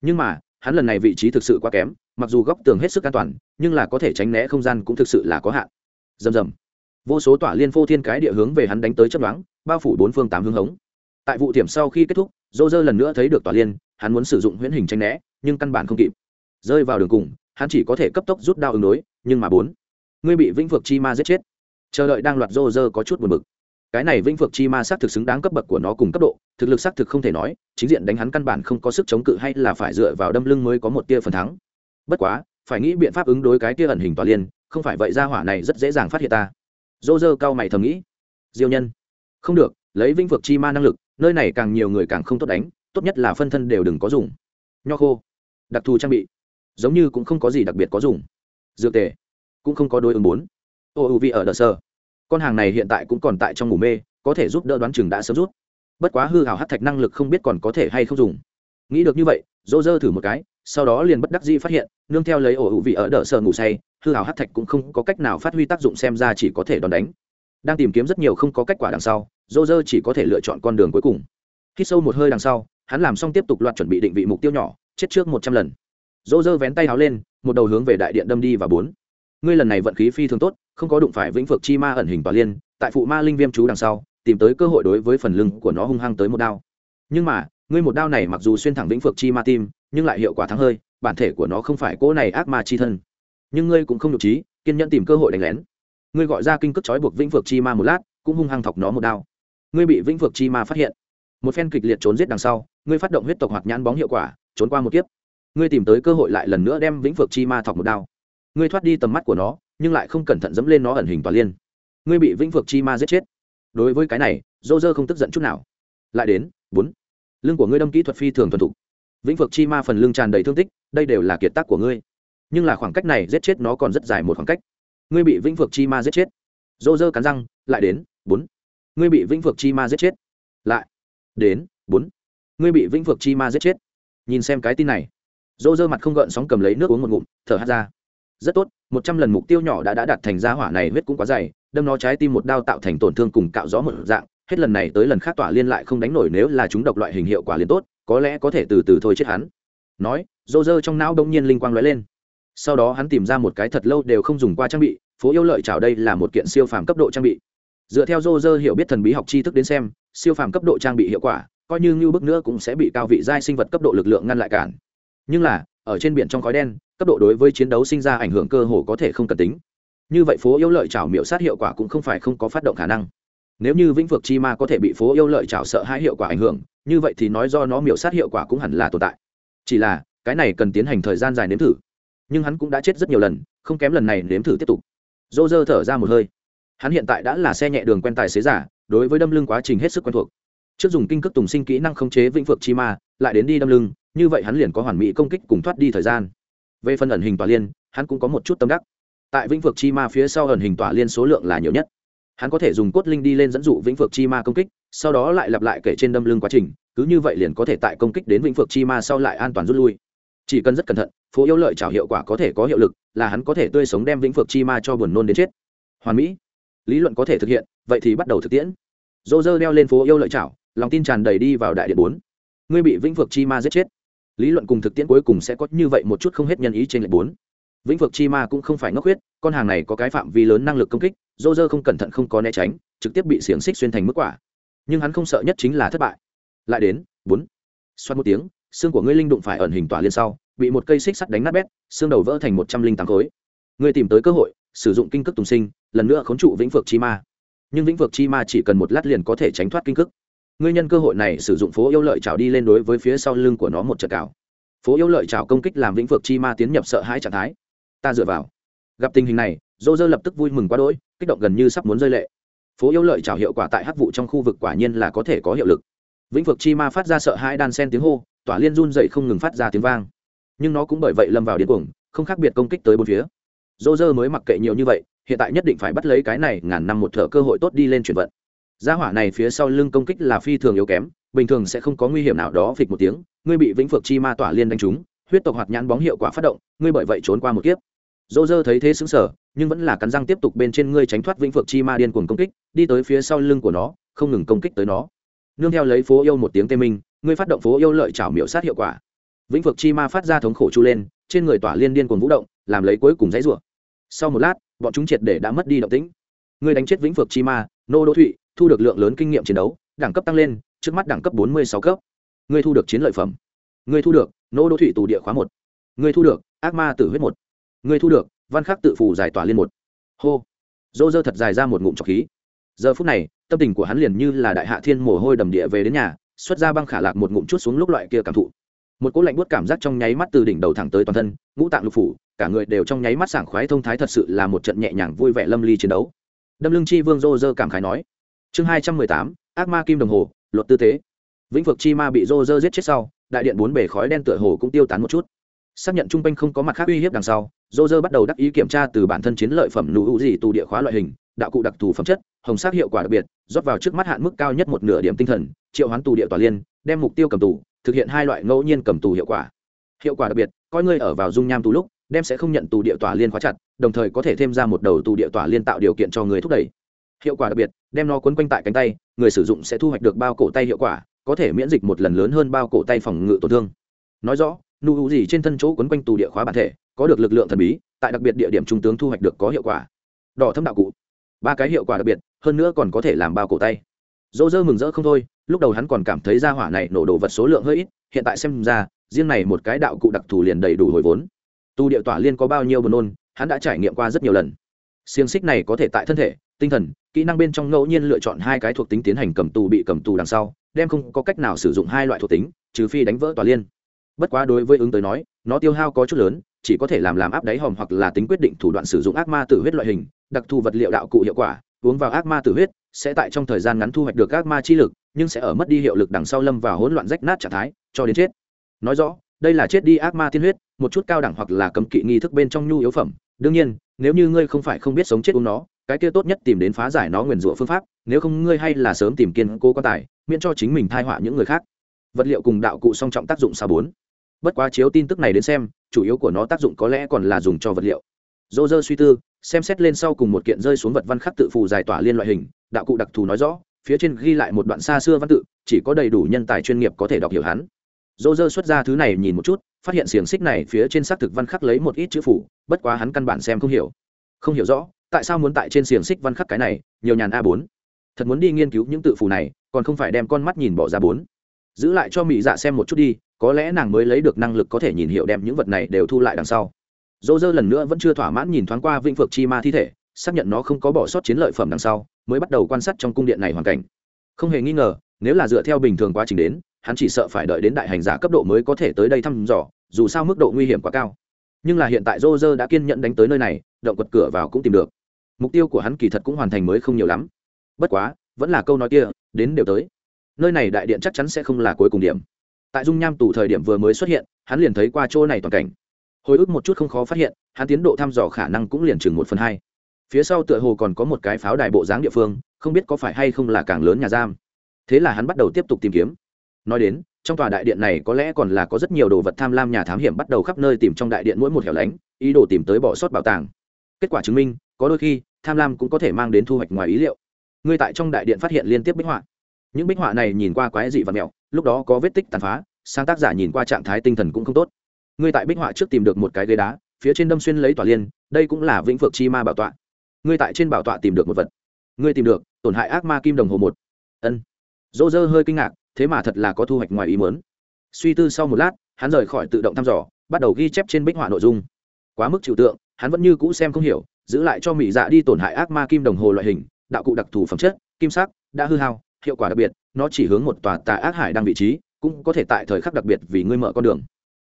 Nhưng mà, hắn lần này vị trí thực sự quá kém mặc dù góc tường hết sức an toàn, nhưng là có thể tránh né không gian cũng thực sự là có hạn. Rầm rầm. Vô số tỏa liên phô thiên cái địa hướng về hắn đánh tới chấp đoán bao phủ bốn phương tám hướng hống. Tại vụ tiệm sau khi kết thúc dô dơ lần nữa thấy được tỏa liên, hắn muốn sử dụng huyễn hình tranh né, nhưng căn bản không kịp. Rơi vào đường cùng, hắn chỉ có thể cấp tốc rút đao ứng đối, nhưng mà bốn. Ngươi bị vĩnh phược chi ma giết chết. Chờ đợi đang loạt dô dơ có chút buồn bực. Cái này vĩnh phược chi ma xác thực xứng đáng cấp bậc của nó cùng cấp độ, thực lực xác thực không thể nói, chính diện đánh hắn căn bản không có sức chống cự hay là phải dựa vào đâm lưng mới có một tia phần thắng bất quá, phải nghĩ biện pháp ứng đối cái kia ẩn hình tòa liên, không phải vậy ra hỏa này rất dễ dàng phát hiện ta. Dô dơ cao mày thầm nghĩ. Diêu nhân. Không được, lấy vĩnh vực chi ma năng lực, nơi này càng nhiều người càng không tốt đánh, tốt nhất là phân thân đều đừng có dùng. Nho khô. Đặc thù trang bị. Giống như cũng không có gì đặc biệt có dùng. Dược tề. Cũng không có đối ứng bốn. Ô u vị ở đờ sơ con hàng này hiện tại cũng còn tại trong ngủ mê, có thể giúp đỡ đoán chừng đã sớm rút. Bất quá hư hào hát thạch năng lực không biết còn có thể hay không dùng. Nghĩ được như vậy, dô dơ thử một cái sau đó liền bất đắc dĩ phát hiện, nương theo lấy ổ hữu vị ở đỡ sờ ngủ say, hư hào hát thạch cũng không có cách nào phát huy tác dụng xem ra chỉ có thể đòn đánh. Đang tìm kiếm rất nhiều không có kết quả đằng sau dô dơ chỉ có thể lựa chọn con đường cuối cùng. Khi sâu một hơi đằng sau, hắn làm xong tiếp tục loạt chuẩn bị định vị mục tiêu nhỏ, chết trước một trăm lần. Dô dơ vén tay háo lên, một đầu hướng về đại điện đâm đi và bốn. Ngươi lần này vận khí phi thường tốt, không có đụng phải vĩnh phược chi ma ẩn hình tòa liên, tại phụ ma linh viêm chú đằng sau, tìm tới cơ hội đối với phần lưng của nó hung hăng tới một đao. Nhưng mà, ngươi một đao này mặc dù xuyên thẳng vĩnh phược chi ma tim nhưng lại hiệu quả thắng hơi, bản thể của nó không phải cỗ này ác ma chi thân. Nhưng ngươi cũng không nhục trí, kiên nhẫn tìm cơ hội đánh lén. Ngươi gọi ra kinh cước trói buộc vĩnh phược chi ma một lát, cũng hung hăng thọc nó một đao. Ngươi bị vĩnh phược chi ma phát hiện. Một phen kịch liệt trốn giết đằng sau, ngươi phát động huyết tộc hoặc nhãn bóng hiệu quả, trốn qua một kiếp. Ngươi tìm tới cơ hội lại lần nữa đem vĩnh phược chi ma thọc một đao. Ngươi thoát đi tầm mắt của nó, nhưng lại không cẩn thận dẫm lên nó ẩn hình tòa liên. Ngươi bị vĩnh phược chi ma giết chết. Đối với cái này dô dơ không tức giận chút nào. Lại đến, bốn. Lưng của ngươi đâm kỹ thuật phi thường thuần thục vĩnh phược chi ma phần lưng tràn đầy thương tích, đây đều là kiệt tác của ngươi. Nhưng là khoảng cách này giết chết nó còn rất dài một khoảng cách. Ngươi bị vĩnh phược chi ma giết chết. Dô dơ cắn răng, lại đến, bốn. Ngươi bị vĩnh phược chi ma giết chết. Lại đến, bốn. Ngươi bị vĩnh phược chi ma giết chết. Nhìn xem cái tin này. Dô dơ mặt không gợn sóng cầm lấy nước uống một ngụm, thở hát ra. Rất tốt, một trăm lần mục tiêu nhỏ đã đã đạt thành ra hỏa này huyết cũng quá dày, đâm nó trái tim một đao tạo thành tổn thương cùng cạo gió một dạng, hết lần này tới lần khác tỏa liên lại không đánh nổi nếu là chúng độc loại hình hiệu quả liền tốt có lẽ có thể từ từ thôi chết hắn. Nói, rô rơ trong não đông nhiên linh quang lóe lên. Sau đó hắn tìm ra một cái thật lâu đều không dùng qua trang bị, phố yêu lợi chào đây là một kiện siêu phàm cấp độ trang bị. Dựa theo rô rơ hiểu biết thần bí học tri thức đến xem, siêu phàm cấp độ trang bị hiệu quả, coi như ngưu bước nữa cũng sẽ bị cao vị giai sinh vật cấp độ lực lượng ngăn lại cản. Nhưng là, ở trên biển trong khói đen, cấp độ đối với chiến đấu sinh ra ảnh hưởng cơ hồ có thể không cần tính. Như vậy phố yêu lợi chảo miểu sát hiệu quả cũng không phải không có phát động khả năng. Nếu như vĩnh vực chi ma có thể bị phố yêu lợi chảo sợ hai hiệu quả ảnh hưởng như vậy thì nói do nó miểu sát hiệu quả cũng hẳn là tồn tại. Chỉ là, cái này cần tiến hành thời gian dài nếm thử. Nhưng hắn cũng đã chết rất nhiều lần, không kém lần này nếm thử tiếp tục. Dô dơ thở ra một hơi. Hắn hiện tại đã là xe nhẹ đường quen tài xế giả, đối với đâm lưng quá trình hết sức quen thuộc. Trước dùng kinh cước tùng sinh kỹ năng khống chế vĩnh phượng chi ma, lại đến đi đâm lưng, như vậy hắn liền có hoàn mỹ công kích cùng thoát đi thời gian. Về phần ẩn hình tỏa liên, hắn cũng có một chút tâm đắc. Tại vĩnh phượng chi ma phía sau ẩn hình tỏa liên số lượng là nhiều nhất. Hắn có thể dùng cốt linh đi lên dẫn dụ vĩnh phượng chi ma công kích sau đó lại lặp lại kể trên đâm lưng quá trình, cứ như vậy liền có thể tại công kích đến vĩnh phược chi ma sau lại an toàn rút lui. Chỉ cần rất cẩn thận, phố yêu lợi trào hiệu quả có thể có hiệu lực, là hắn có thể tươi sống đem vĩnh phược chi ma cho buồn nôn đến chết. Hoàn mỹ, lý luận có thể thực hiện, vậy thì bắt đầu thực tiễn. Dô dơ đeo lên phố yêu lợi trảo lòng tin tràn đầy đi vào đại điện bốn. Ngươi bị vĩnh phược chi ma giết chết. Lý luận cùng thực tiễn cuối cùng sẽ có như vậy một chút không hết nhân ý trên lệ bốn. Vĩnh phược chi ma cũng không phải ngốc huyết, con hàng này có cái phạm vi lớn năng lực công kích, dô dơ không cẩn thận không có né tránh, trực tiếp bị xiềng xích xuyên thành mức quả nhưng hắn không sợ nhất chính là thất bại. Lại đến, bốn, xoát một tiếng, xương của ngươi linh đụng phải ẩn hình tỏa liên sau, bị một cây xích sắt đánh nát bét, xương đầu vỡ thành một trăm linh tám khối. Ngươi tìm tới cơ hội, sử dụng kinh cước tùng sinh, lần nữa khốn trụ vĩnh vực chi ma. Nhưng vĩnh vực chi ma chỉ cần một lát liền có thể tránh thoát kinh cước. Ngươi nhân cơ hội này sử dụng phố yêu lợi trào đi lên đối với phía sau lưng của nó một trận cào. Phố yêu lợi trào công kích làm vĩnh vực chi ma tiến nhập sợ hãi trạng thái. Ta dựa vào. Gặp tình hình này, dô dơ lập tức vui mừng quá đỗi, kích động gần như sắp muốn rơi lệ phố yêu lợi trào hiệu quả tại hắc vụ trong khu vực quả nhiên là có thể có hiệu lực. Vĩnh vực chi ma phát ra sợ hãi đan sen tiếng hô, tỏa liên run dậy không ngừng phát ra tiếng vang. Nhưng nó cũng bởi vậy lâm vào điên cuồng, không khác biệt công kích tới bốn phía. Dô dơ mới mặc kệ nhiều như vậy, hiện tại nhất định phải bắt lấy cái này ngàn năm một thở cơ hội tốt đi lên chuyển vận. Gia hỏa này phía sau lưng công kích là phi thường yếu kém, bình thường sẽ không có nguy hiểm nào đó phịch một tiếng, ngươi bị vĩnh phược chi ma tỏa liên đánh trúng, huyết tộc hoạt nhãn bóng hiệu quả phát động, ngươi bởi vậy trốn qua một kiếp dô dơ thấy thế xứng sở nhưng vẫn là cắn răng tiếp tục bên trên ngươi tránh thoát vĩnh phượng chi ma điên cuồng công kích, đi tới phía sau lưng của nó, không ngừng công kích tới nó. Nương theo lấy phố yêu một tiếng tê minh, ngươi phát động phố yêu lợi chảo miểu sát hiệu quả. Vĩnh phượng chi ma phát ra thống khổ chu lên, trên người tỏa liên điên cuồng vũ động, làm lấy cuối cùng dãy rủa. Sau một lát, bọn chúng triệt để đã mất đi động tĩnh. Ngươi đánh chết vĩnh phượng chi ma, nô đỗ thụy, thu được lượng lớn kinh nghiệm chiến đấu, đẳng cấp tăng lên, trước mắt đẳng cấp bốn mươi sáu cấp. Ngươi thu được chiến lợi phẩm. Ngươi thu được, nô đỗ thụy tù địa khóa một. Ngươi thu được, ác ma tử huyết một ngươi thu được, văn khắc tự phủ giải tỏa liên một. Hô. Dô dơ thật dài ra một ngụm trọc khí. Giờ phút này, tâm tình của hắn liền như là đại hạ thiên mồ hôi đầm địa về đến nhà, xuất ra băng khả lạc một ngụm chút xuống lúc loại kia cảm thụ. Một cỗ lạnh buốt cảm giác trong nháy mắt từ đỉnh đầu thẳng tới toàn thân, ngũ tạng lục phủ, cả người đều trong nháy mắt sảng khoái thông thái thật sự là một trận nhẹ nhàng vui vẻ lâm ly chiến đấu. Đâm lưng chi vương dô dơ cảm khái nói. Chương hai trăm mười tám, ác ma kim đồng hồ, luật tư thế. Vĩnh vực chi ma bị dô dơ giết chết sau, đại điện bốn bể khói đen tựa hồ cũng tiêu tán một chút. Xác nhận trung quanh không có mặt khác uy hiếp đằng sau dô dơ bắt đầu đắc ý kiểm tra từ bản thân chiến lợi phẩm nụ hữu gì tù địa khóa loại hình, đạo cụ đặc thù phẩm chất, hồng sắc hiệu quả đặc biệt, rót vào trước mắt hạn mức cao nhất một nửa điểm tinh thần, triệu hoán tù địa tòa liên, đem mục tiêu cầm tù, thực hiện hai loại ngẫu nhiên cầm tù hiệu quả. Hiệu quả đặc biệt, coi ngươi ở vào dung nham tù lúc, đem sẽ không nhận tù địa tòa liên khóa chặt, đồng thời có thể thêm ra một đầu tù địa tòa liên tạo điều kiện cho người thúc đẩy. Hiệu quả đặc biệt, đem nó quấn quanh tại cánh tay, người sử dụng sẽ thu hoạch được bao cổ tay hiệu quả, có thể miễn dịch một lần lớn hơn bao cổ tay phòng ngự tổn thương. Nói rõ nụ hữu gì trên thân chỗ quấn quanh tù địa khóa bản thể, có được lực lượng thần bí, tại đặc biệt địa điểm trung tướng thu hoạch được có hiệu quả. Đỏ thâm đạo cụ. Ba cái hiệu quả đặc biệt, hơn nữa còn có thể làm bao cổ tay. Dỗ dơ mừng rỡ không thôi, lúc đầu hắn còn cảm thấy ra hỏa này nổ đồ vật số lượng hơi ít, hiện tại xem ra, riêng này một cái đạo cụ đặc thù liền đầy đủ hồi vốn. Tu điệu tỏa liên có bao nhiêu buồn nôn, hắn đã trải nghiệm qua rất nhiều lần. Xiềng xích này có thể tại thân thể, tinh thần, kỹ năng bên trong ngẫu nhiên lựa chọn hai cái thuộc tính tiến hành cầm tù bị cầm tù đằng sau, đem không có cách nào sử dụng hai loại thuộc tính, trừ phi đánh vỡ tỏa liên bất quá đối với ứng tới nói, nó tiêu hao có chút lớn, chỉ có thể làm làm áp đáy hòm hoặc là tính quyết định thủ đoạn sử dụng ác ma tử huyết loại hình, đặc thù vật liệu đạo cụ hiệu quả, uống vào ác ma tử huyết, sẽ tại trong thời gian ngắn thu hoạch được ác ma chi lực, nhưng sẽ ở mất đi hiệu lực đằng sau lâm vào hỗn loạn rách nát trạng thái, cho đến chết. Nói rõ, đây là chết đi ác ma tiên huyết, một chút cao đẳng hoặc là cấm kỵ nghi thức bên trong nhu yếu phẩm. Đương nhiên, nếu như ngươi không phải không biết sống chết uống nó, cái kia tốt nhất tìm đến phá giải nó nguyền rủa phương pháp, nếu không ngươi hay là sớm tìm kiên cố quan tài, miễn cho chính mình thai họa những người khác. Vật liệu cùng đạo cụ song trọng tác dụng xa bốn bất quá chiếu tin tức này đến xem, chủ yếu của nó tác dụng có lẽ còn là dùng cho vật liệu. Dô dơ suy tư, xem xét lên sau cùng một kiện rơi xuống vật văn khắc tự phù giải tỏa liên loại hình, đạo cụ đặc thù nói rõ, phía trên ghi lại một đoạn xa xưa văn tự, chỉ có đầy đủ nhân tài chuyên nghiệp có thể đọc hiểu hắn. Dô dơ xuất ra thứ này nhìn một chút, phát hiện xiềng xích này phía trên xác thực văn khắc lấy một ít chữ phủ, bất quá hắn căn bản xem không hiểu. Không hiểu rõ, tại sao muốn tại trên xiềng xích văn khắc cái này, nhiều nhàn a bốn. Thật muốn đi nghiên cứu những tự phù này, còn không phải đem con mắt nhìn bỏ ra bốn. Giữ lại cho mỹ dạ xem một chút đi có lẽ nàng mới lấy được năng lực có thể nhìn hiểu đem những vật này đều thu lại đằng sau. Dỗ dơ lần nữa vẫn chưa thỏa mãn nhìn thoáng qua vĩnh phược chi ma thi thể, xác nhận nó không có bỏ sót chiến lợi phẩm đằng sau, mới bắt đầu quan sát trong cung điện này hoàn cảnh. Không hề nghi ngờ, nếu là dựa theo bình thường quá trình đến, hắn chỉ sợ phải đợi đến đại hành giả cấp độ mới có thể tới đây thăm dò, dù sao mức độ nguy hiểm quá cao. Nhưng là hiện tại dô dơ đã kiên nhẫn đánh tới nơi này, động quật cửa vào cũng tìm được. Mục tiêu của hắn kỳ thật cũng hoàn thành mới không nhiều lắm. Bất quá, vẫn là câu nói kia, đến đều tới. Nơi này đại điện chắc chắn sẽ không là cuối cùng điểm tại dung nham tù thời điểm vừa mới xuất hiện, hắn liền thấy qua chỗ này toàn cảnh. Hồi ức một chút không khó phát hiện, hắn tiến độ thăm dò khả năng cũng liền chừng một phần hai. Phía sau tựa hồ còn có một cái pháo đài bộ dáng địa phương, không biết có phải hay không là càng lớn nhà giam. Thế là hắn bắt đầu tiếp tục tìm kiếm. Nói đến, trong tòa đại điện này có lẽ còn là có rất nhiều đồ vật tham lam nhà thám hiểm bắt đầu khắp nơi tìm trong đại điện mỗi một hẻo lánh, ý đồ tìm tới bỏ sót bảo tàng. Kết quả chứng minh, có đôi khi, tham lam cũng có thể mang đến thu hoạch ngoài ý liệu. Ngươi tại trong đại điện phát hiện liên tiếp bích họa những bích họa này nhìn qua quái dị và mẹo, lúc đó có vết tích tàn phá, sáng tác giả nhìn qua trạng thái tinh thần cũng không tốt. Ngươi tại bích họa trước tìm được một cái ghế đá, phía trên đâm xuyên lấy tòa liên, đây cũng là vĩnh phược chi ma bảo tọa. Ngươi tại trên bảo tọa tìm được một vật. Ngươi tìm được, tổn hại ác ma kim đồng hồ một. Ân. Dỗ dơ hơi kinh ngạc, thế mà thật là có thu hoạch ngoài ý mớn suy tư sau một lát, hắn rời khỏi tự động thăm dò, bắt đầu ghi chép trên bích họa nội dung. Quá mức trừu tượng, hắn vẫn như cũ xem không hiểu, giữ lại cho mỹ dạ đi tổn hại ác ma kim đồng hồ loại hình, đạo cụ đặc thù phẩm chất, kim sắc, đã hư hao hiệu quả đặc biệt, nó chỉ hướng một tòa tà ác hải đang vị trí, cũng có thể tại thời khắc đặc biệt vì ngươi mở con đường.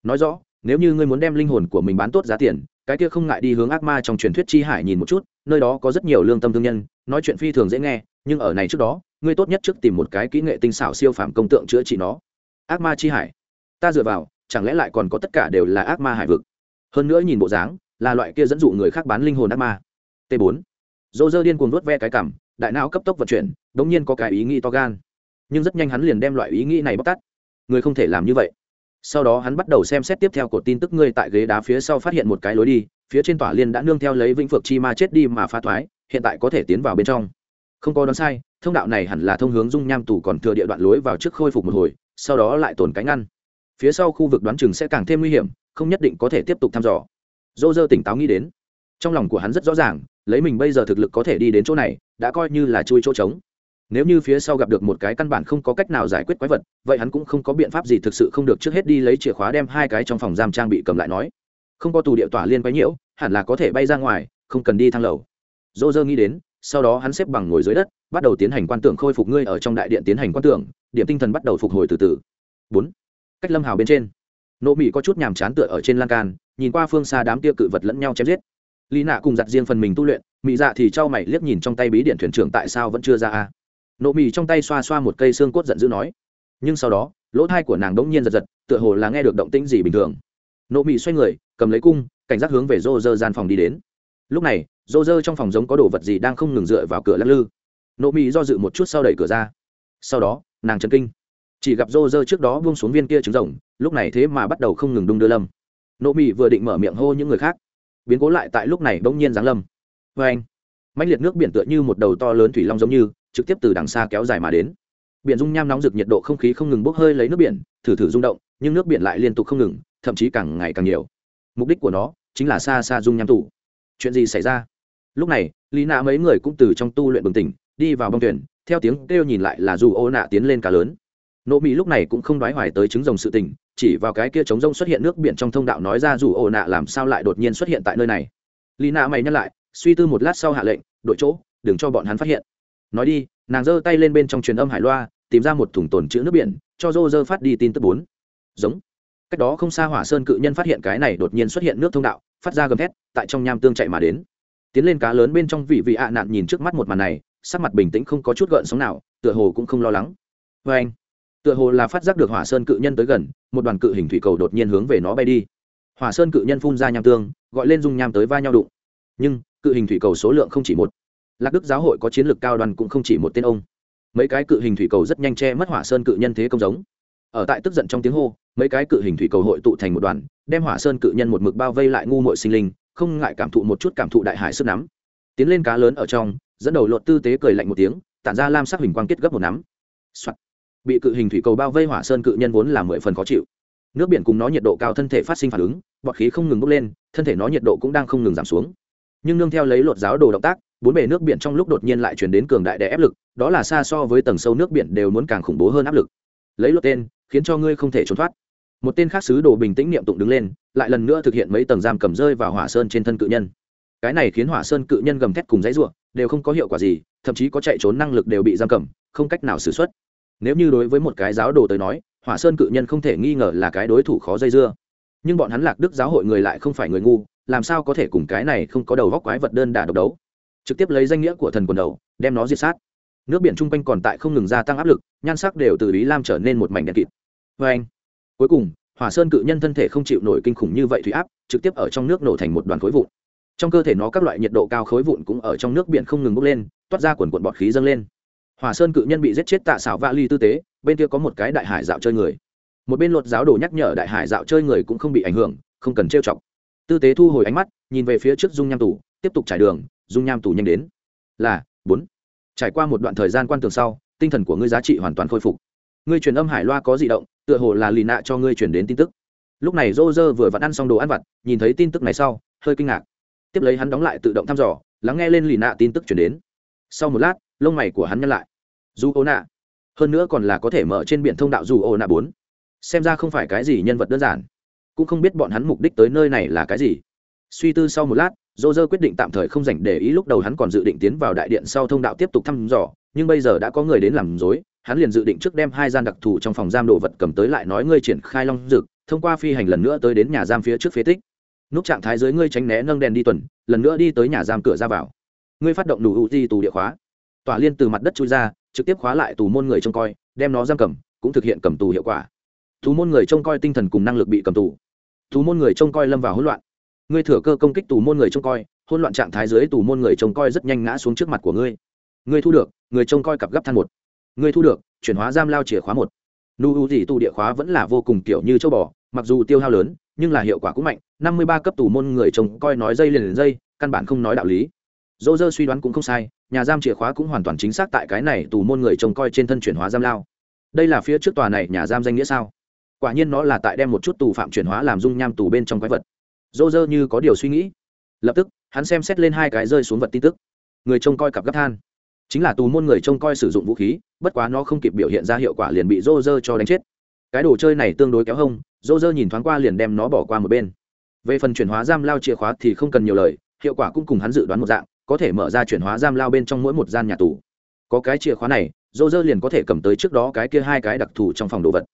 Nói rõ, nếu như ngươi muốn đem linh hồn của mình bán tốt giá tiền, cái kia không ngại đi hướng ác ma trong truyền thuyết chi hải nhìn một chút, nơi đó có rất nhiều lương tâm thương nhân, nói chuyện phi thường dễ nghe, nhưng ở này trước đó, ngươi tốt nhất trước tìm một cái kỹ nghệ tinh xảo siêu phạm công tượng chữa trị nó. Ác ma chi hải. Ta dựa vào, chẳng lẽ lại còn có tất cả đều là ác ma hải vực? Hơn nữa nhìn bộ dáng, là loại kia dẫn dụ người khác bán linh hồn ác ma. T 4 dô dơ điên cuồng vuốt ve cái cảm đại não cấp tốc vận chuyển đống nhiên có cái ý nghĩ to gan. Nhưng rất nhanh hắn liền đem loại ý nghĩ này bóc tắt người không thể làm như vậy. Sau đó hắn bắt đầu xem xét tiếp theo cột tin tức ngươi tại ghế đá phía sau phát hiện một cái lối đi, phía trên tỏa liên đã nương theo lấy vĩnh phượng chi ma chết đi mà phá thoái, hiện tại có thể tiến vào bên trong. Không có đoán sai, thông đạo này hẳn là thông hướng dung nham tù còn thừa địa đoạn lối vào trước khôi phục một hồi, sau đó lại tồn cánh ngăn. Phía sau khu vực đoán chừng sẽ càng thêm nguy hiểm, không nhất định có thể tiếp tục thăm dò. Dô dơ tỉnh táo nghĩ đến. Trong lòng của hắn rất rõ ràng, lấy mình bây giờ thực lực có thể đi đến chỗ này, đã coi như là chui chỗ trống nếu như phía sau gặp được một cái căn bản không có cách nào giải quyết quái vật, vậy hắn cũng không có biện pháp gì thực sự không được trước hết đi lấy chìa khóa đem hai cái trong phòng giam trang bị cầm lại nói. Không có tù địa tỏa liên quái nhiễu, hẳn là có thể bay ra ngoài, không cần đi thang lầu. Dô dơ nghĩ đến, sau đó hắn xếp bằng ngồi dưới đất, bắt đầu tiến hành quan tưởng khôi phục ngươi ở trong đại điện tiến hành quan tưởng, điểm tinh thần bắt đầu phục hồi từ từ. Bốn. Cách lâm hào bên trên. Nộ mỹ có chút nhàm chán tựa ở trên lan can, nhìn qua phương xa đám tia cự vật lẫn nhau chém giết. Lý nạ cùng giặt riêng phần mình tu luyện mỹ dạ thì trao mày liếc nhìn trong tay bí điện thuyền trưởng tại sao vẫn chưa ra a nộ mì trong tay xoa xoa một cây xương cốt giận dữ nói. Nhưng sau đó, lỗ thai của nàng đống nhiên giật giật, tựa hồ là nghe được động tĩnh gì bình thường. Nộ mì xoay người, cầm lấy cung, cảnh giác hướng về rô rơ gian phòng đi đến. Lúc này, rô rơ trong phòng giống có đồ vật gì đang không ngừng dựa vào cửa lắc lư. Nộ mì do dự một chút sau đẩy cửa ra. Sau đó, nàng chấn kinh. Chỉ gặp rô rơ trước đó buông xuống viên kia trứng rồng, lúc này thế mà bắt đầu không ngừng đung đưa lâm. Nộ mì vừa định mở miệng hô những người khác, biến cố lại tại lúc này bỗng nhiên giáng lâm. Vê anh mạnh liệt nước biển tựa như một đầu to lớn thủy long giống như trực tiếp từ đằng xa kéo dài mà đến. Biển dung nham nóng rực nhiệt độ không khí không ngừng bốc hơi lấy nước biển, thử thử rung động, nhưng nước biển lại liên tục không ngừng, thậm chí càng ngày càng nhiều. Mục đích của nó chính là xa xa dung nham tủ chuyện gì xảy ra? Lúc này, lý nạ mấy người cũng từ trong tu luyện bừng tỉnh, đi vào băng thuyền, theo tiếng kêu nhìn lại là dù ô nạ tiến lên cá lớn. Nộ mỹ lúc này cũng không đoái hoài tới trứng rồng sự tình, chỉ vào cái kia trống rông xuất hiện nước biển trong thông đạo nói ra dù ô nạ làm sao lại đột nhiên xuất hiện tại nơi này. Lý nạ mày nhắc lại, suy tư một lát sau hạ lệnh, đội chỗ, đừng cho bọn hắn phát hiện nói đi, nàng giơ tay lên bên trong truyền âm hải loa, tìm ra một thùng tồn chữ nước biển, cho dô dơ phát đi tin tức bốn. Giống. Cách đó không xa hỏa sơn cự nhân phát hiện cái này đột nhiên xuất hiện nước thông đạo, phát ra gầm thét, tại trong nham tương chạy mà đến. Tiến lên cá lớn bên trong vị vị ạ nạn nhìn trước mắt một màn này, sắc mặt bình tĩnh không có chút gợn sóng nào, tựa hồ cũng không lo lắng. Vê anh, tựa hồ là phát giác được hỏa sơn cự nhân tới gần, một đoàn cự hình thủy cầu đột nhiên hướng về nó bay đi. Hỏa sơn cự nhân phun ra nham tương, gọi lên dung nham tới va nhau đụng. Nhưng, cự hình thủy cầu số lượng không chỉ một lạc đức giáo hội có chiến lược cao đoàn cũng không chỉ một tên ông. Mấy cái cự hình thủy cầu rất nhanh che mất hỏa sơn cự nhân thế công giống. Ở tại tức giận trong tiếng hô, mấy cái cự hình thủy cầu hội tụ thành một đoàn, đem hỏa sơn cự nhân một mực bao vây lại ngu mội sinh linh, không ngại cảm thụ một chút cảm thụ đại hải sức nắm. Tiến lên cá lớn ở trong, dẫn đầu lột tư tế cười lạnh một tiếng, tản ra lam sắc hình quang kết gấp một nắm、Soạn. bị cự hình thủy cầu bao vây hỏa sơn cự nhân vốn là mười phần khó chịu. Nước biển cùng nó nhiệt độ cao thân thể phát sinh phản ứng, bọt khí không ngừng bốc lên, thân thể nó nhiệt độ cũng đang không ngừng giảm xuống. Nhưng nương theo lấy lột giáo đồ động tác bốn bề nước biển trong lúc đột nhiên lại chuyển đến cường đại đè ép lực, đó là xa so với tầng sâu nước biển đều muốn càng khủng bố hơn áp lực. Lấy lột tên, khiến cho ngươi không thể trốn thoát. Một tên khác sứ đồ bình tĩnh niệm tụng đứng lên, lại lần nữa thực hiện mấy tầng giam cầm rơi vào hỏa sơn trên thân cự nhân. Cái này khiến hỏa sơn cự nhân gầm thét cùng dãy ruộng đều không có hiệu quả gì, thậm chí có chạy trốn năng lực đều bị giam cầm, không cách nào xử xuất nếu như đối với một cái giáo đồ tới nói, hỏa sơn cự nhân không thể nghi ngờ là cái đối thủ khó dây dưa. Nhưng bọn hắn lạc đức giáo hội người lại không phải người ngu, làm sao có thể cùng cái này không có đầu góc quái vật đơn đả độc đấu? Trực tiếp lấy danh nghĩa của thần quần đầu, đem nó diệt sát. Nước biển chung quanh còn tại không ngừng gia tăng áp lực, nhan sắc đều từ ý lam trở nên một mảnh đen kịt. Vê anh, cuối cùng, hỏa sơn cự nhân thân thể không chịu nổi kinh khủng như vậy thủy áp, trực tiếp ở trong nước nổ thành một đoàn khối vụn. Trong cơ thể nó các loại nhiệt độ cao khối vụn cũng ở trong nước biển không ngừng bốc lên, toát ra quần quần bọt khí dâng lên. Hỏa sơn cự nhân bị giết chết tạ xảo vạ ly tư tế, bên kia có một cái đại hải dạo chơi người. Một bên luật giáo đồ nhắc nhở đại hải dạo chơi người cũng không bị ảnh hưởng, không cần trêu chọc. Tư tế thu hồi ánh mắt, nhìn về phía trước dung nham tủ tiếp tục trải đường dung nham tù nhanh đến. Là, bốn. Trải qua một đoạn thời gian quan tường sau, tinh thần của ngươi giá trị hoàn toàn khôi phục. Ngươi truyền âm hải loa có di động, tựa hồ là lì nạ cho ngươi truyền đến tin tức. Lúc này rô rơ vừa vặn ăn xong đồ ăn vặt, nhìn thấy tin tức này sau, hơi kinh ngạc. Tiếp lấy hắn đóng lại tự động thăm dò, lắng nghe lên lì nạ tin tức chuyển đến. Sau một lát, lông mày của hắn nhăn lại. Dù ô nạ. Hơn nữa còn là có thể mở trên biển thông đạo dù ô nạ bốn. Xem ra không phải cái gì nhân vật đơn giản. Cũng không biết bọn hắn mục đích tới nơi này là cái gì. Suy tư sau một lát dô dơ quyết định tạm thời không dành để ý lúc đầu hắn còn dự định tiến vào đại điện sau thông đạo tiếp tục thăm dò, nhưng bây giờ đã có người đến làm dối hắn liền dự định trước đem hai gian đặc thù trong phòng giam đồ vật cầm tới lại nói ngươi triển khai long dực thông qua phi hành lần nữa tới đến nhà giam phía trước phế tích. Nút trạng thái dưới ngươi tránh né nâng đèn đi tuần, lần nữa đi tới nhà giam cửa ra vào. Ngươi phát động đủ ưu di tù địa khóa. Tỏa liên từ mặt đất chui ra, trực tiếp khóa lại tù môn người trông coi, đem nó giam cầm, cũng thực hiện cầm tù hiệu quả. Tù môn người trông coi tinh thần cùng năng lực bị cầm tù. Tù môn người trông coi lâm vào hỗn loạn ngươi thừa cơ công kích tù môn người trông coi, hỗn loạn trạng thái dưới tù môn người trông coi rất nhanh ngã xuống trước mặt của ngươi. Ngươi thu được, người trông coi cặp gấp than một. Ngươi thu được, chuyển hóa giam lao chìa khóa một. Nu u dị tù địa khóa vẫn là vô cùng kiểu như châu bò, mặc dù tiêu hao lớn, nhưng là hiệu quả cũng mạnh. Năm mươi ba cấp tù môn người trông coi nói dây liền dây, căn bản không nói đạo lý. Dỗ dơ suy đoán cũng không sai, nhà giam chìa khóa cũng hoàn toàn chính xác tại cái này tù môn người trông coi trên thân chuyển hóa giam lao. Đây là phía trước tòa này nhà giam danh nghĩa sao? Quả nhiên nó là tại đem một chút tù phạm chuyển hóa làm dung nham tù bên trong quái vật dô dơ như có điều suy nghĩ. Lập tức, hắn xem xét lên hai cái rơi xuống vật tin tức. Người trông coi cặp gấp than. Chính là tù môn người trông coi sử dụng vũ khí, bất quá nó không kịp biểu hiện ra hiệu quả liền bị dô dơ cho đánh chết. Cái đồ chơi này tương đối kéo hông, dô dơ nhìn thoáng qua liền đem nó bỏ qua một bên. Về phần chuyển hóa giam lao chìa khóa thì không cần nhiều lời, hiệu quả cũng cùng hắn dự đoán một dạng, có thể mở ra chuyển hóa giam lao bên trong mỗi một gian nhà tù. Có cái chìa khóa này, dô dơ liền có thể cầm tới trước đó cái kia hai cái đặc thù trong phòng đồ vật.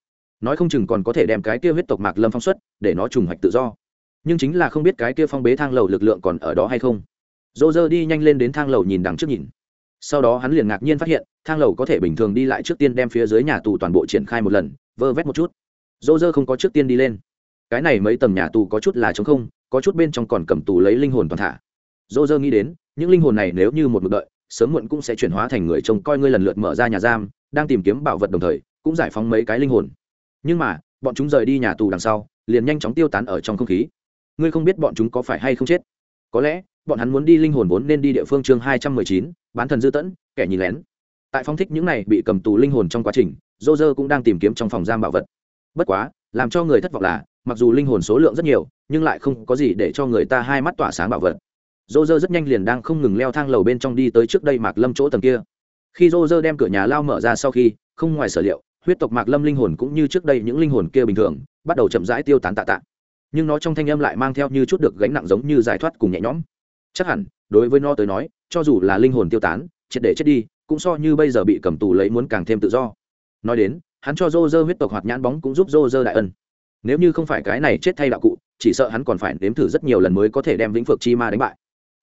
Nói không chừng còn có thể đem cái kia huyết tộc mạc lâm phong xuất, để nó trùng hoạch tự do nhưng chính là không biết cái kia phong bế thang lầu lực lượng còn ở đó hay không. Dô dơ đi nhanh lên đến thang lầu nhìn đằng trước nhìn. Sau đó hắn liền ngạc nhiên phát hiện, thang lầu có thể bình thường đi lại trước tiên đem phía dưới nhà tù toàn bộ triển khai một lần, vơ vét một chút. Dô dơ không có trước tiên đi lên. Cái này mấy tầng nhà tù có chút là chống không, có chút bên trong còn cầm tù lấy linh hồn toàn thả. Dô dơ nghĩ đến, những linh hồn này nếu như một mực đợi, sớm muộn cũng sẽ chuyển hóa thành người trông coi ngươi lần lượt mở ra nhà giam, đang tìm kiếm bảo vật đồng thời, cũng giải phóng mấy cái linh hồn. Nhưng mà, bọn chúng rời đi nhà tù đằng sau, liền nhanh chóng tiêu tán ở trong không khí ngươi không biết bọn chúng có phải hay không chết. Có lẽ, bọn hắn muốn đi linh hồn vốn nên đi địa phương chương hai trăm mười chín, bán thần dư tẫn, kẻ nhìn lén. Tại phong thích những này bị cầm tù linh hồn trong quá trình dô dơ cũng đang tìm kiếm trong phòng giam bảo vật. Bất quá, làm cho người thất vọng là, mặc dù linh hồn số lượng rất nhiều, nhưng lại không có gì để cho người ta hai mắt tỏa sáng bảo vật. Dô dơ rất nhanh liền đang không ngừng leo thang lầu bên trong đi tới trước đây mạc lâm chỗ tầng kia. Khi dô dơ đem cửa nhà lao mở ra sau khi, không ngoài sở liệu, huyết tộc mạc lâm linh hồn cũng như trước đây những linh hồn kia bình thường, bắt đầu chậm rãi tiêu tán tạ tạ nhưng nó trong thanh âm lại mang theo như chút được gánh nặng giống như giải thoát cùng nhẹ nhõm. Chắc hẳn, đối với nó tới nói, cho dù là linh hồn tiêu tán, triệt để chết đi, cũng so như bây giờ bị cầm tù lấy muốn càng thêm tự do. Nói đến, hắn cho dô dơ huyết tộc hoạt nhãn bóng cũng giúp dô dơ đại ân. Nếu như không phải cái này chết thay đạo cụ, chỉ sợ hắn còn phải nếm thử rất nhiều lần mới có thể đem vĩnh phược chi ma đánh bại.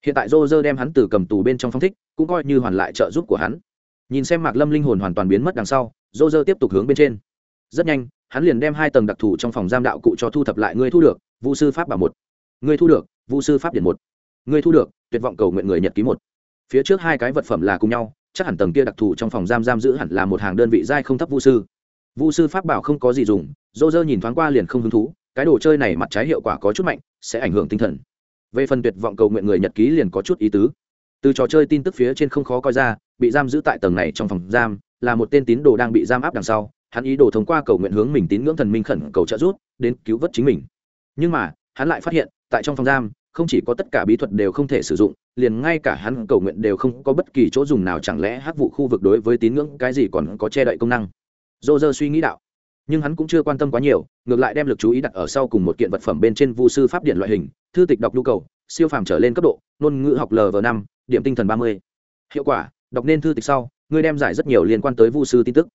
Hiện tại dô dơ đem hắn từ cầm tù bên trong phong thích, cũng coi như hoàn lại trợ giúp của hắn. Nhìn xem mạc lâm linh hồn hoàn toàn biến mất đằng sau dô dơ tiếp tục hướng bên trên. Rất nhanh hắn liền đem hai tầng đặc thù trong phòng giam đạo cụ cho thu thập lại, ngươi thu được vũ sư pháp bảo một. Ngươi thu được vũ sư pháp điện một. Ngươi thu được, tuyệt vọng cầu nguyện người nhật ký một. Phía trước hai cái vật phẩm là cùng nhau, chắc hẳn tầng kia đặc thù trong phòng giam giam giữ hẳn là một hàng đơn vị giai không thấp vũ sư. Vũ sư pháp bảo không có gì dùng, dô dơ nhìn thoáng qua liền không hứng thú, cái đồ chơi này mặt trái hiệu quả có chút mạnh, sẽ ảnh hưởng tinh thần. Về phần tuyệt vọng cầu nguyện người nhật ký liền có chút ý tứ. Từ trò chơi tin tức phía trên không khó coi ra, bị giam giữ tại tầng này trong phòng giam, là một tên tín đồ đang bị giam áp đằng sau hắn ý đồ thông qua cầu nguyện hướng mình tín ngưỡng thần minh khẩn cầu trợ giúp, đến cứu vớt chính mình. Nhưng mà, hắn lại phát hiện, tại trong phòng giam, không chỉ có tất cả bí thuật đều không thể sử dụng, liền ngay cả hắn cầu nguyện đều không có bất kỳ chỗ dùng nào, chẳng lẽ hắc vụ khu vực đối với tín ngưỡng cái gì còn có che đậy công năng? Dô dơ suy nghĩ đạo. Nhưng hắn cũng chưa quan tâm quá nhiều, ngược lại đem lực chú ý đặt ở sau cùng một kiện vật phẩm bên trên vu sư pháp điện loại hình, thư tịch đọc nhu cầu, siêu phàm trở lên cấp độ, ngôn ngữ học lv năm, điểm tinh thần ba mươi. Hiệu quả, đọc nên thư tịch sau, ngươi đem giải rất nhiều liên quan tới vu sư tin tức.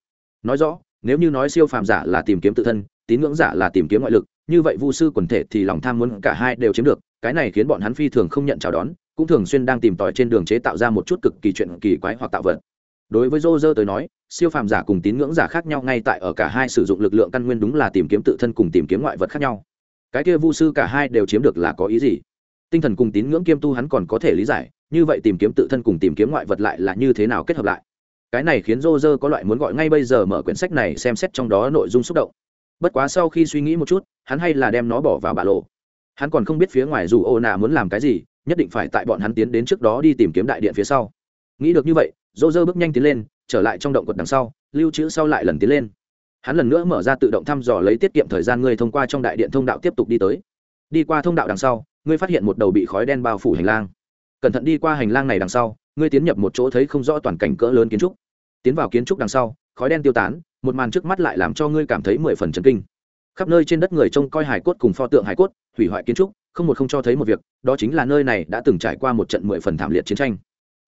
Nói rõ nếu như nói siêu phàm giả là tìm kiếm tự thân, tín ngưỡng giả là tìm kiếm ngoại lực, như vậy vu sư quần thể thì lòng tham muốn cả hai đều chiếm được, cái này khiến bọn hắn phi thường không nhận chào đón, cũng thường xuyên đang tìm tòi trên đường chế tạo ra một chút cực kỳ chuyện kỳ quái hoặc tạo vật. Đối với dô dơ tới nói, siêu phàm giả cùng tín ngưỡng giả khác nhau ngay tại ở cả hai sử dụng lực lượng căn nguyên đúng là tìm kiếm tự thân cùng tìm kiếm ngoại vật khác nhau. Cái kia vu sư cả hai đều chiếm được là có ý gì? Tinh thần cùng tín ngưỡng kiêm tu hắn còn có thể lý giải, như vậy tìm kiếm tự thân cùng tìm kiếm ngoại vật lại là như thế nào kết hợp lại? Cái này khiến rô rơ có loại muốn gọi ngay bây giờ mở quyển sách này xem xét trong đó nội dung xúc động. Bất quá sau khi suy nghĩ một chút, hắn hay là đem nó bỏ vào bà lộ. Hắn còn không biết phía ngoài dù ô nạ muốn làm cái gì, nhất định phải tại bọn hắn tiến đến trước đó đi tìm kiếm đại điện phía sau. Nghĩ được như vậy rô rơ bước nhanh tiến lên, trở lại trong động quật đằng sau, lưu trữ sau lại lần tiến lên. Hắn lần nữa mở ra tự động thăm dò lấy tiết kiệm thời gian ngươi thông qua trong đại điện thông đạo tiếp tục đi tới. Đi qua thông đạo đằng sau, ngươi phát hiện một đầu bị khói đen bao phủ hành lang. Cẩn thận đi qua hành lang này đằng sau ngươi tiến nhập một chỗ thấy không rõ toàn cảnh cỡ lớn kiến trúc. Tiến vào kiến trúc đằng sau, khói đen tiêu tán, một màn trước mắt lại làm cho ngươi cảm thấy mười phần chấn kinh. Khắp nơi trên đất người trông coi hải cốt cùng pho tượng hải cốt, hủy hoại kiến trúc, không một không cho thấy một việc, đó chính là nơi này đã từng trải qua một trận mười phần thảm liệt chiến tranh.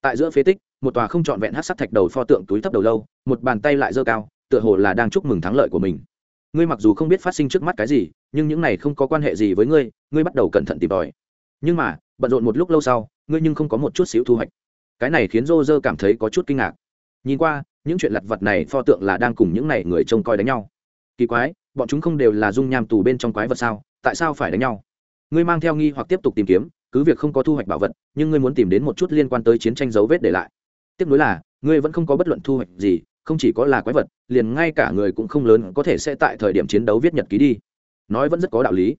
Tại giữa phế tích, một tòa không trọn vẹn hát sắc thạch đầu pho tượng túi thấp đầu lâu, một bàn tay lại giơ cao, tựa hồ là đang chúc mừng thắng lợi của mình. Ngươi mặc dù không biết phát sinh trước mắt cái gì, nhưng những này không có quan hệ gì với ngươi ngươi bắt đầu cẩn thận tìm tòi. Nhưng mà, bận rộn một lúc lâu sau, ngươi nhưng không có một chút xíu thu hoạch cái này khiến rô rơ cảm thấy có chút kinh ngạc. Nhìn qua, những chuyện lặt vặt này pho tượng là đang cùng những này người trông coi đánh nhau. Kỳ quái, bọn chúng không đều là dung nham tù bên trong quái vật sao? Tại sao phải đánh nhau? Ngươi mang theo nghi hoặc tiếp tục tìm kiếm, cứ việc không có thu hoạch bảo vật, nhưng ngươi muốn tìm đến một chút liên quan tới chiến tranh dấu vết để lại. Tiếp nối là, ngươi vẫn không có bất luận thu hoạch gì, không chỉ có là quái vật, liền ngay cả người cũng không lớn có thể sẽ tại thời điểm chiến đấu viết nhật ký đi. Nói vẫn rất có đạo lý.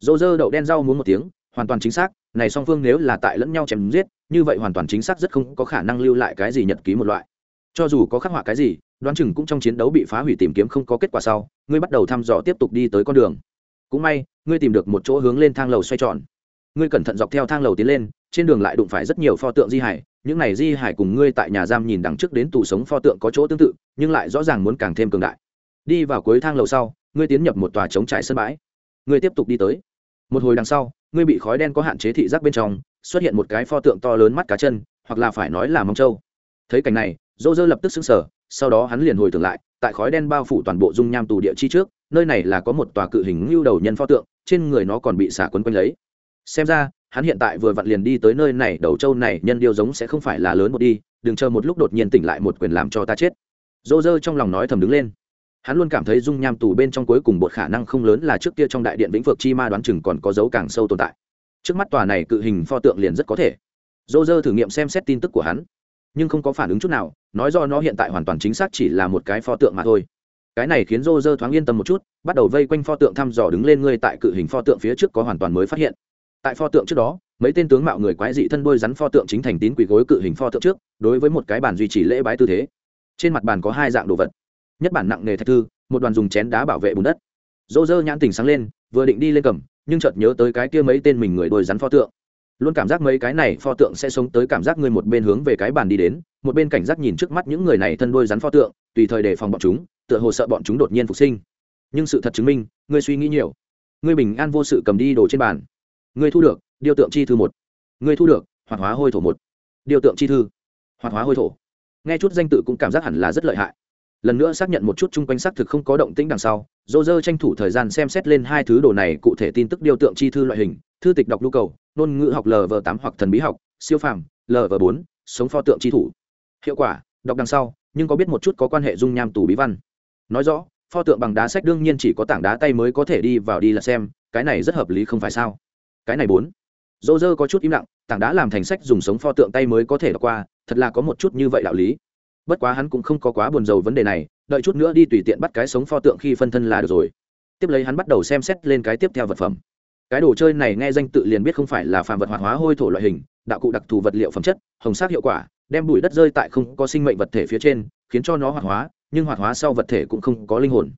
Dô dơ đậu đen rau muốn một tiếng hoàn toàn chính xác, này song phương nếu là tại lẫn nhau chém giết, như vậy hoàn toàn chính xác rất không có khả năng lưu lại cái gì nhật ký một loại. Cho dù có khắc họa cái gì, đoán chừng cũng trong chiến đấu bị phá hủy tìm kiếm không có kết quả sau, ngươi bắt đầu thăm dò tiếp tục đi tới con đường. Cũng may, ngươi tìm được một chỗ hướng lên thang lầu xoay tròn. Ngươi cẩn thận dọc theo thang lầu tiến lên, trên đường lại đụng phải rất nhiều pho tượng di hải, những này di hải cùng ngươi tại nhà giam nhìn đằng trước đến tù sống pho tượng có chỗ tương tự, nhưng lại rõ ràng muốn càng thêm cường đại. Đi vào cuối thang lầu sau, ngươi tiến nhập một tòa trống trải sân bãi. Ngươi tiếp tục đi tới. Một hồi đằng sau ngươi bị khói đen có hạn chế thị giác bên trong, xuất hiện một cái pho tượng to lớn mắt cá chân, hoặc là phải nói là mong trâu. Thấy cảnh này dô dơ lập tức xứng sở sau đó hắn liền hồi tưởng lại, tại khói đen bao phủ toàn bộ dung nham tù địa chi trước, nơi này là có một tòa cự hình ngưu đầu nhân pho tượng, trên người nó còn bị xả quấn quanh lấy. Xem ra, hắn hiện tại vừa vặn liền đi tới nơi này, đầu trâu này nhân điêu giống sẽ không phải là lớn một đi, đừng chờ một lúc đột nhiên tỉnh lại một quyền làm cho ta chết. Dô dơ trong lòng nói thầm đứng lên hắn luôn cảm thấy dung nham tù bên trong cuối cùng một khả năng không lớn là trước kia trong đại điện vĩnh phược chi ma đoán chừng còn có dấu càng sâu tồn tại. Trước mắt tòa này cự hình pho tượng liền rất có thể. Dô dơ thử nghiệm xem xét tin tức của hắn, nhưng không có phản ứng chút nào, nói do nó hiện tại hoàn toàn chính xác chỉ là một cái pho tượng mà thôi. Cái này khiến rô dơ thoáng yên tâm một chút, bắt đầu vây quanh pho tượng thăm dò đứng lên ngươi tại cự hình pho tượng phía trước có hoàn toàn mới phát hiện. Tại pho tượng trước đó, mấy tên tướng mạo người quái dị thân đôi rắn pho tượng chính thành tín quỳ gối cự hình pho tượng trước, đối với một cái bàn duy trì lễ bái tư thế. Trên mặt bàn có hai dạng đồ vật nhất bản nặng nghề thạch thư, một đoàn dùng chén đá bảo vệ bùn đất. Dỗ dơ nhãn tình sáng lên, vừa định đi lên cầm, nhưng chợt nhớ tới cái kia mấy tên mình người đôi rắn pho tượng. Luôn cảm giác mấy cái này pho tượng sẽ sống tới cảm giác người một bên hướng về cái bàn đi đến, một bên cảnh giác nhìn trước mắt những người này thân đôi rắn pho tượng, tùy thời đề phòng bọn chúng, tựa hồ sợ bọn chúng đột nhiên phục sinh. Nhưng sự thật chứng minh, ngươi suy nghĩ nhiều. Ngươi bình an vô sự cầm đi đồ trên bàn. Ngươi thu được, điều tượng chi thư một. Ngươi thu được, hoạt hóa hôi thổ một. Điều tượng chi thư, hoạt hóa hôi thổ. Nghe chút danh tự cũng cảm giác hẳn là rất lợi hại lần nữa xác nhận một chút chung quanh xác thực không có động tĩnh đằng sau dô dơ tranh thủ thời gian xem xét lên hai thứ đồ này cụ thể tin tức điều tượng chi thư loại hình, thư tịch đọc nhu cầu, ngôn ngữ học lv tám hoặc thần bí học, siêu phàm lv bốn, sống pho tượng chi thủ. Hiệu quả, đọc đằng sau, nhưng có biết một chút có quan hệ dung nham tù bí văn. Nói rõ, pho tượng bằng đá sách đương nhiên chỉ có tảng đá tay mới có thể đi vào đi là xem, cái này rất hợp lý không phải sao? Cái này bốn. Dô dơ có chút im lặng, tảng đá làm thành sách dùng sống pho tượng tay mới có thể đọc qua, thật là có một chút như vậy đạo lý bất quá hắn cũng không có quá buồn rầu vấn đề này, đợi chút nữa đi tùy tiện bắt cái sống pho tượng khi phân thân là được rồi. Tiếp lấy hắn bắt đầu xem xét lên cái tiếp theo vật phẩm. Cái đồ chơi này nghe danh tự liền biết không phải là phàm vật hoạt hóa hôi thổ loại hình, đạo cụ đặc thù vật liệu phẩm chất, hồng sắc hiệu quả, đem bụi đất rơi tại không có sinh mệnh vật thể phía trên, khiến cho nó hoạt hóa, nhưng hoạt hóa sau vật thể cũng không có linh hồn.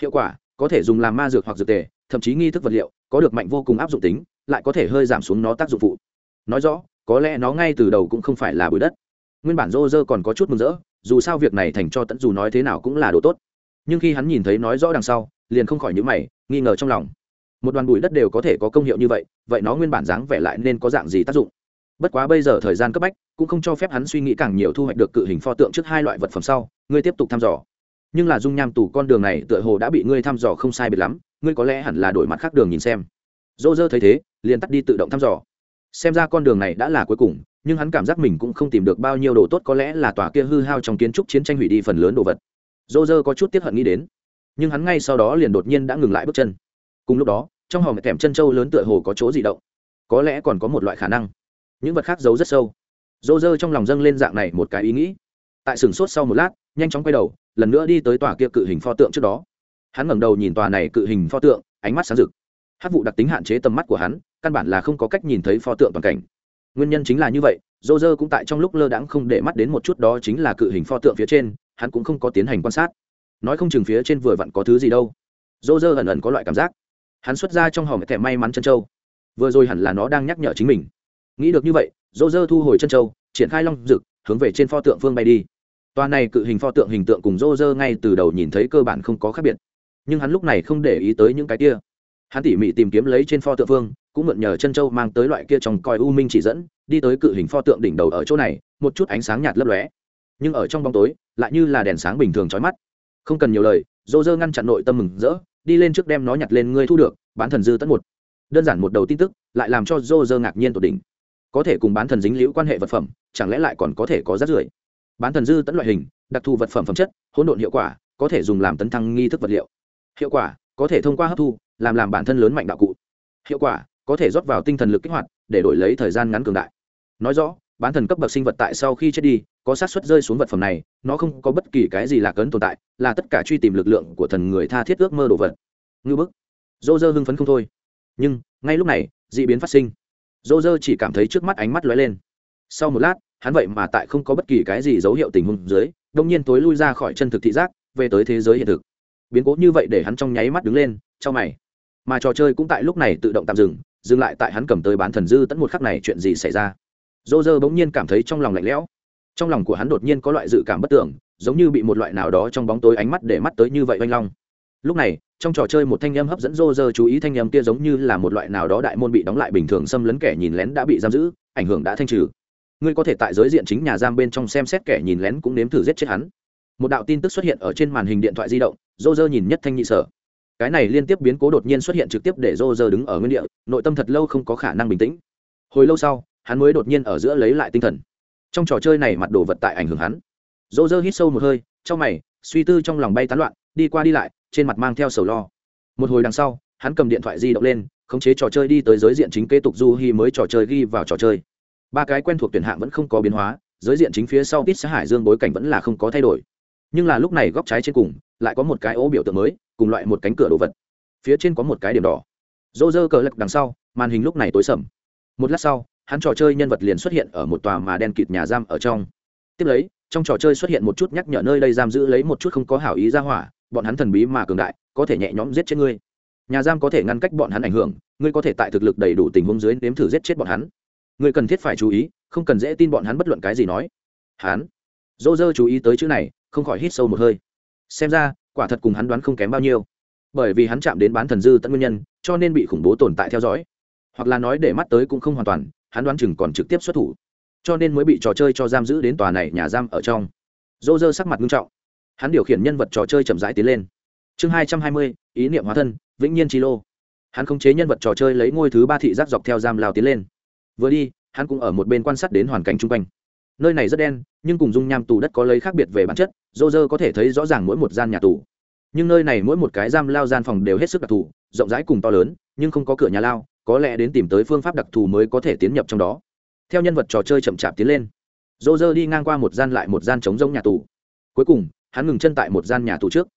Hiệu quả, có thể dùng làm ma dược hoặc dược tề, thậm chí nghi thức vật liệu, có được mạnh vô cùng áp dụng tính, lại có thể hơi giảm xuống nó tác dụng phụ. Nói rõ, có lẽ nó ngay từ đầu cũng không phải là bụi đất nguyên bản rô rơ còn có chút mừng rỡ, dù sao việc này thành cho tận dù nói thế nào cũng là đồ tốt. Nhưng khi hắn nhìn thấy nói rõ đằng sau, liền không khỏi nhữ mày, nghi ngờ trong lòng. Một đoàn bụi đất đều có thể có công hiệu như vậy vậy nó nguyên bản dáng vẻ lại nên có dạng gì tác dụng? Bất quá bây giờ thời gian cấp bách, cũng không cho phép hắn suy nghĩ càng nhiều thu hoạch được cự hình pho tượng trước hai loại vật phẩm sau, ngươi tiếp tục thăm dò. Nhưng là dung nham tù con đường này tựa hồ đã bị ngươi thăm dò không sai biệt lắm, ngươi có lẽ hẳn là đổi mặt khác đường nhìn xem. Dô dơ thấy thế, liền tắt đi tự động thăm dò. Xem ra con đường này đã là cuối cùng nhưng hắn cảm giác mình cũng không tìm được bao nhiêu đồ tốt, có lẽ là tòa kia hư hao trong kiến trúc chiến tranh hủy đi phần lớn đồ vật. Dô dơ có chút tiếp hận nghĩ đến, nhưng hắn ngay sau đó liền đột nhiên đã ngừng lại bước chân. Cùng lúc đó, trong hòm thèm chân trâu lớn tựa hồ có chỗ gì động. Có lẽ còn có một loại khả năng. Những vật khác giấu rất sâu. Dô dơ trong lòng dâng lên dạng này một cái ý nghĩ. Tại sừng sốt sau một lát, nhanh chóng quay đầu, lần nữa đi tới tòa kia cự hình pho tượng trước đó. Hắn ngẩng đầu nhìn tòa này cự hình pho tượng, ánh mắt sáng rực. Hát vụ đặc tính hạn chế tầm mắt của hắn, căn bản là không có cách nhìn thấy pho tượng toàn cảnh nguyên nhân chính là như vậy dô dơ cũng tại trong lúc lơ đãng không để mắt đến một chút đó chính là cự hình pho tượng phía trên, hắn cũng không có tiến hành quan sát. Nói không chừng phía trên vừa vặn có thứ gì đâu. Dô dơ ẩn ẩn có loại cảm giác. Hắn xuất ra trong hòm thẻ may mắn chân trâu vừa rồi hẳn là nó đang nhắc nhở chính mình. Nghĩ được như vậy dô dơ thu hồi chân trâu triển khai long rực hướng về trên pho tượng phương bay đi. Toàn này cự hình pho tượng hình tượng cùng dô dơ ngay từ đầu nhìn thấy cơ bản không có khác biệt. Nhưng hắn lúc này không để ý tới những cái kia. Hắn tỉ mỉ tìm kiếm lấy trên pho tượng phương cũng mượn nhờ chân châu mang tới loại kia trong coi u minh chỉ dẫn, đi tới cự hình pho tượng đỉnh đầu ở chỗ này, một chút ánh sáng nhạt lấp lóe. Nhưng ở trong bóng tối, lại như là đèn sáng bình thường trói mắt. Không cần nhiều lời, dô dơ ngăn chặn nội tâm mừng rỡ, đi lên trước đem nó nhặt lên ngươi thu được, bán thần dư tất một. Đơn giản một đầu tin tức, lại làm cho dô dơ ngạc nhiên tột đỉnh. Có thể cùng bán thần dính liễu quan hệ vật phẩm, chẳng lẽ lại còn có thể có rác rưởi? Bán thần dư tẫn loại hình, đặc thù vật phẩm phẩm chất, hỗn độn hiệu quả, có thể dùng làm tấn thăng nghi thức vật liệu. Hiệu quả, có thể thông qua hấp thu, làm làm bản thân lớn mạnh đạo cụ. Hiệu quả có thể rót vào tinh thần lực kích hoạt, để đổi lấy thời gian ngắn cường đại. Nói rõ, bán thần cấp bậc sinh vật tại sau khi chết đi, có sát suất rơi xuống vật phẩm này, nó không có bất kỳ cái gì lạc ấn tồn tại, là tất cả truy tìm lực lượng của thần người tha thiết ước mơ đồ vật. Ngư bức. Dô dơ hưng phấn không thôi. Nhưng, ngay lúc này d ị biến phát sinh. Dô dơ chỉ cảm thấy trước mắt ánh mắt lóe lên. Sau một lát, hắn vậy mà tại không có bất kỳ cái gì dấu hiệu tình huống dưới đông nhiên tối lui ra khỏi chân thực thị giác, về tới thế giới hiện thực. Biến cố như vậy để hắn trong nháy mắt đứng lên trong mày. Mà trò chơi cũng tại lúc này tự động tạm dừng dừng lại tại hắn cầm tới bán thần dư tẫn một khắc này chuyện gì xảy ra. Dô dơ bỗng nhiên cảm thấy trong lòng lạnh lẽo. Trong lòng của hắn đột nhiên có loại dự cảm bất tưởng giống như bị một loại nào đó trong bóng tối ánh mắt để mắt tới như vậy oanh long. Lúc này, trong trò chơi một thanh em hấp dẫn rô rơ chú ý thanh em kia giống như là một loại nào đó đại môn bị đóng lại bình thường xâm lấn kẻ nhìn lén đã bị giam giữ, ảnh hưởng đã thanh trừ. Ngươi có thể tại giới diện chính nhà giam bên trong xem xét kẻ nhìn lén cũng nếm thử giết chết hắn. Một đạo tin tức xuất hiện ở trên màn hình điện thoại di động rô rơ nhìn nhất thanh nhị sở cái này liên tiếp biến cố đột nhiên xuất hiện trực tiếp để rô rơ đứng ở nguyên địa, nội tâm thật lâu không có khả năng bình tĩnh. Hồi lâu sau, hắn mới đột nhiên ở giữa lấy lại tinh thần. Trong trò chơi này mặt đồ vật tại ảnh hưởng hắn. Rô rơ hít sâu một hơi, trong mày, suy tư trong lòng bay tán loạn, đi qua đi lại, trên mặt mang theo sầu lo. Một hồi đằng sau, hắn cầm điện thoại di động lên, khống chế trò chơi đi tới giới diện chính kế tục du hi mới trò chơi ghi vào trò chơi. Ba cái quen thuộc tuyển hạng vẫn không có biến hóa, giới diện chính phía sau ít xã hải dương bối cảnh vẫn là không có thay đổi. Nhưng là lúc này góc trái trên cùng, lại có một cái ố biểu tượng mới cùng loại một cánh cửa đồ vật. Phía trên có một cái điểm đỏ. Dô dơ cờ lật đằng sau, màn hình lúc này tối sầm. Một lát sau, hắn trò chơi nhân vật liền xuất hiện ở một tòa mà đen kịt nhà giam ở trong. Tiếp lấy, trong trò chơi xuất hiện một chút nhắc nhở nơi đây giam giữ lấy một chút không có hảo ý ra hỏa, bọn hắn thần bí mà cường đại, có thể nhẹ nhõm giết chết ngươi. Nhà giam có thể ngăn cách bọn hắn ảnh hưởng, ngươi có thể tại thực lực đầy đủ tình huống dưới nếm thử giết chết bọn hắn. Ngươi cần thiết phải chú ý, không cần dễ tin bọn hắn bất luận cái gì nói. Hắn. Dô dơ chú ý tới chữ này, không khỏi hít sâu một hơi. Xem ra quả thật cùng hắn đoán không kém bao nhiêu. Bởi vì hắn chạm đến bán thần dư tận nguyên nhân, cho nên bị khủng bố tồn tại theo dõi. Hoặc là nói để mắt tới cũng không hoàn toàn, hắn đoán chừng còn trực tiếp xuất thủ. Cho nên mới bị trò chơi cho giam giữ đến tòa này nhà giam ở trong. Dô dơ sắc mặt nghiêm trọng. Hắn điều khiển nhân vật trò chơi chậm rãi tiến lên. Chương hai trăm hai mươi, ý niệm hóa thân, vĩnh nhiên chi lô. Hắn khống chế nhân vật trò chơi lấy ngôi thứ ba thị giác dọc theo giam lao tiến lên. Vừa đi, hắn cũng ở một bên quan sát đến hoàn cảnh chung quanh nơi này rất đen, nhưng cùng dung nham tù đất có lấy khác biệt về bản chất, dô dơ có thể thấy rõ ràng mỗi một gian nhà tù. Nhưng nơi này mỗi một cái giam lao gian phòng đều hết sức đặc thù, rộng rãi cùng to lớn, nhưng không có cửa nhà lao, có lẽ đến tìm tới phương pháp đặc thù mới có thể tiến nhập trong đó. Theo nhân vật trò chơi chậm chạp tiến lên, dô dơ đi ngang qua một gian lại một gian trống rông nhà tù. Cuối cùng, hắn ngừng chân tại một gian nhà tù trước.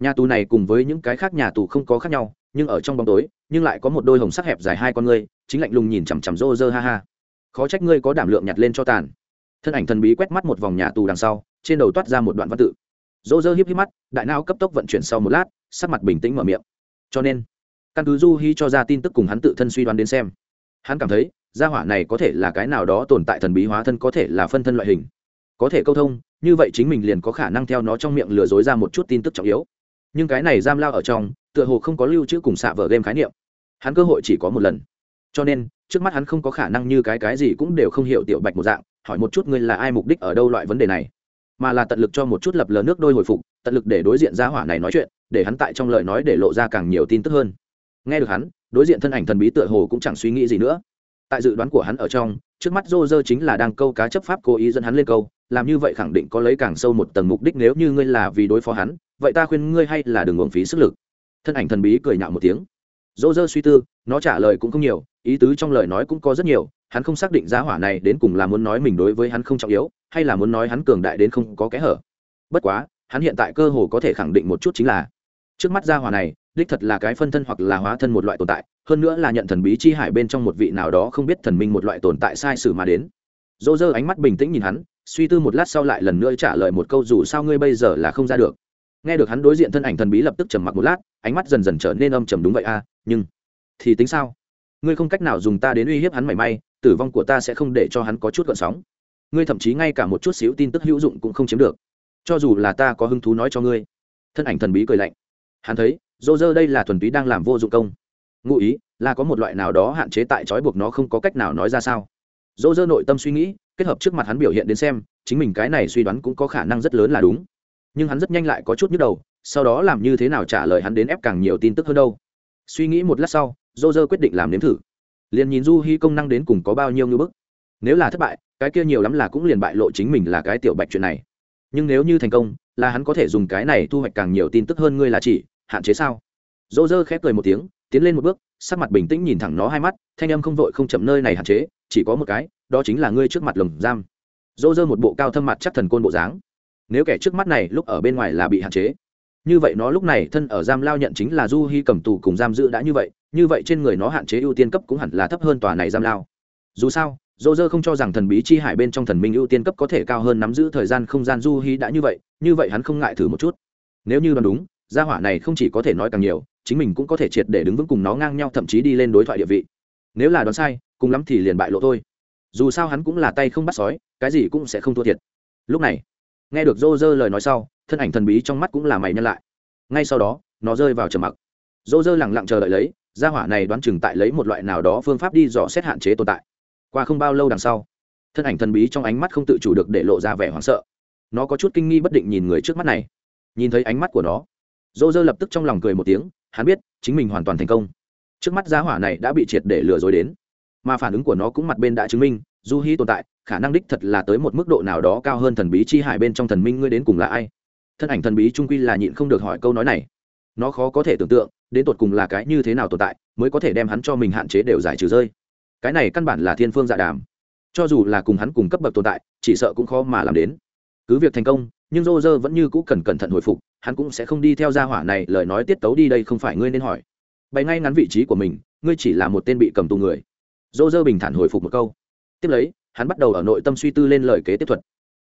Nhà tù này cùng với những cái khác nhà tù không có khác nhau, nhưng ở trong bóng tối, nhưng lại có một đôi hồng sắc hẹp dài hai con ngươi, chính lạnh lùng nhìn chằm chằm rô rơ ha ha. Khó trách ngươi có đảm lượng nhặt lên cho tàn thân ảnh thần bí quét mắt một vòng nhà tù đằng sau, trên đầu toát ra một đoạn văn tự. Dỗ dơ hiếp hiếp mắt, đại não cấp tốc vận chuyển sau một lát, sắc mặt bình tĩnh mở miệng. Cho nên, căn cứ du hy cho ra tin tức cùng hắn tự thân suy đoán đến xem, hắn cảm thấy, gia hỏa này có thể là cái nào đó tồn tại thần bí hóa thân có thể là phân thân loại hình. Có thể câu thông, như vậy chính mình liền có khả năng theo nó trong miệng lừa dối ra một chút tin tức trọng yếu. Nhưng cái này giam lao ở trong, tựa hồ không có lưu trữ cùng xạ vở game khái niệm. Hắn cơ hội chỉ có một lần. Cho nên, trước mắt hắn không có khả năng như cái cái gì cũng đều không hiểu tiểu bạch một dạng hỏi một chút ngươi là ai mục đích ở đâu loại vấn đề này. Mà là tận lực cho một chút lập lờ nước đôi hồi phục, tận lực để đối diện ra hỏa này nói chuyện, để hắn tại trong lời nói để lộ ra càng nhiều tin tức hơn. Nghe được hắn, đối diện thân ảnh thần bí tựa hồ cũng chẳng suy nghĩ gì nữa. Tại dự đoán của hắn ở trong, trước mắt rô rơ chính là đang câu cá chấp pháp cố ý dẫn hắn lên câu, làm như vậy khẳng định có lấy càng sâu một tầng mục đích nếu như ngươi là vì đối phó hắn, vậy ta khuyên ngươi hay là đừng uống phí sức lực. Thân ảnh thần bí cười nhạo một tiếng dô dơ suy tư, nó trả lời cũng không nhiều, ý tứ trong lời nói cũng có rất nhiều, hắn không xác định giá hỏa này đến cùng là muốn nói mình đối với hắn không trọng yếu, hay là muốn nói hắn cường đại đến không có kẽ hở. Bất quá, hắn hiện tại cơ hồ có thể khẳng định một chút chính là, trước mắt gia hỏa này, đích thật là cái phân thân hoặc là hóa thân một loại tồn tại, hơn nữa là nhận thần bí chi hải bên trong một vị nào đó không biết thần minh một loại tồn tại sai sử mà đến. Dô dơ ánh mắt bình tĩnh nhìn hắn, suy tư một lát sau lại lần nữa trả lời một câu, dù sao ngươi bây giờ là không ra được nghe được hắn đối diện thân ảnh thần bí lập tức trầm mặc một lát ánh mắt dần dần trở nên âm trầm đúng vậy a à, nhưng thì tính sao? Ngươi không cách nào dùng ta đến uy hiếp hắn mảy may tử vong của ta sẽ không để cho hắn có chút gợn sóng. Ngươi thậm chí ngay cả một chút xíu tin tức hữu dụng cũng không chiếm được. Cho dù là ta có hứng thú nói cho ngươi. Thân ảnh thần bí cười lạnh. Hắn thấy dô dơ đây là thuần túy đang làm vô dụng công. Ngụ ý là có một loại nào đó hạn chế tại trói buộc nó không có cách nào nói ra sao. Dô dơ nội tâm suy nghĩ kết hợp trước mặt hắn biểu hiện đến xem chính mình cái này suy đoán cũng có khả năng rất lớn là đúng nhưng hắn rất nhanh lại có chút nhức đầu, sau đó làm như thế nào trả lời hắn đến ép càng nhiều tin tức hơn đâu. Suy nghĩ một lát sau dô dơ quyết định làm nếm thử. Liền nhìn du hy công năng đến cùng có bao nhiêu ngư bức. Nếu là thất bại, cái kia nhiều lắm là cũng liền bại lộ chính mình là cái tiểu bạch chuyện này. Nhưng nếu như thành công, là hắn có thể dùng cái này thu hoạch càng nhiều tin tức hơn ngươi là chỉ, hạn chế sao? Dô dơ khép cười một tiếng, tiến lên một bước, sắc mặt bình tĩnh nhìn thẳng nó hai mắt, thanh âm không vội không chậm nơi này hạn chế, chỉ có một cái, đó chính là ngươi trước mặt lồng giam. Dô dơ một bộ cao thâm mặt chắc thần côn bộ dáng nếu kẻ trước mắt này lúc ở bên ngoài là bị hạn chế. Như vậy nó lúc này thân ở giam lao nhận chính là du hy cầm tù cùng giam giữ đã như vậy như vậy trên người nó hạn chế ưu tiên cấp cũng hẳn là thấp hơn tòa này giam lao. Dù sao, dô dơ không cho rằng thần bí chi hải bên trong thần minh ưu tiên cấp có thể cao hơn nắm giữ thời gian không gian du hy đã như vậy như vậy hắn không ngại thử một chút. Nếu như đoán đúng, gia hỏa này không chỉ có thể nói càng nhiều, chính mình cũng có thể triệt để đứng vững cùng nó ngang nhau thậm chí đi lên đối thoại địa vị. Nếu là đoán sai, cùng lắm thì liền bại lộ thôi. Dù sao hắn cũng là tay không bắt sói, cái gì cũng sẽ không thua thiệt. Lúc này nghe được dô dơ lời nói sau, thân ảnh thần bí trong mắt cũng là mày nhân lại. Ngay sau đó, nó rơi vào trầm mặc. Dô dơ lẳng lặng chờ đợi lấy, gia hỏa này đoán chừng tại lấy một loại nào đó phương pháp đi dò xét hạn chế tồn tại. Qua không bao lâu đằng sau, thân ảnh thần bí trong ánh mắt không tự chủ được để lộ ra vẻ hoảng sợ. Nó có chút kinh nghi bất định nhìn người trước mắt này. Nhìn thấy ánh mắt của nó dô dơ lập tức trong lòng cười một tiếng, hắn biết chính mình hoàn toàn thành công. Trước mắt giá hỏa này đã bị triệt để lừa dối đến. Mà phản ứng của nó cũng mặt bên đã chứng minh, du hy tồn tại khả năng đích thật là tới một mức độ nào đó cao hơn thần bí chi hải bên trong thần minh ngươi đến cùng là ai? Thân ảnh thần bí trung quy là nhịn không được hỏi câu nói này. Nó khó có thể tưởng tượng, đến tột cùng là cái như thế nào tồn tại, mới có thể đem hắn cho mình hạn chế đều giải trừ rơi. Cái này căn bản là thiên phương dạ đàm. Cho dù là cùng hắn cùng cấp bậc tồn tại, chỉ sợ cũng khó mà làm đến. Cứ việc thành công, nhưng rô rơ vẫn như cũ cần cẩn thận hồi phục, hắn cũng sẽ không đi theo gia hỏa này, lời nói tiết tấu đi đây không phải ngươi nên hỏi. Bày ngay ngắn vị trí của mình, ngươi chỉ là một tên bị cầm tù người. Rô rơ bình thản hồi phục một câu. Tiếp lấy hắn bắt đầu ở nội tâm suy tư lên lời kế tiếp thuật.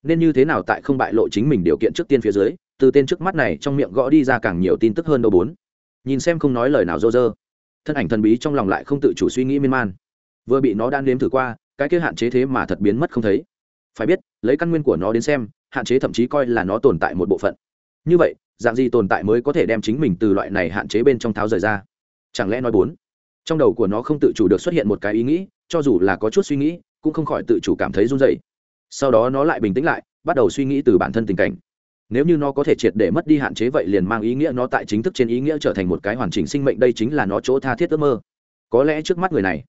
Nên như thế nào tại không bại lộ chính mình điều kiện trước tiên phía dưới, từ tên trước mắt này trong miệng gõ đi ra càng nhiều tin tức hơn đâu bốn. Nhìn xem không nói lời nào rô dơ. Thân ảnh thần bí trong lòng lại không tự chủ suy nghĩ miên man. Vừa bị nó đan nếm thử qua, cái kia hạn chế thế mà thật biến mất không thấy. Phải biết, lấy căn nguyên của nó đến xem, hạn chế thậm chí coi là nó tồn tại một bộ phận. Như vậy, dạng gì tồn tại mới có thể đem chính mình từ loại này hạn chế bên trong tháo rời ra? Chẳng lẽ nói bốn? Trong đầu của nó không tự chủ được xuất hiện một cái ý nghĩ, cho dù là có chút suy nghĩ cũng không khỏi tự chủ cảm thấy run dậy sau đó nó lại bình tĩnh lại, bắt đầu suy nghĩ từ bản thân tình cảnh. Nếu như nó có thể triệt để mất đi hạn chế vậy liền mang ý nghĩa nó tại chính thức trên ý nghĩa trở thành một cái hoàn chỉnh sinh mệnh, đây chính là nó chỗ tha thiết ước mơ. Có lẽ trước mắt người này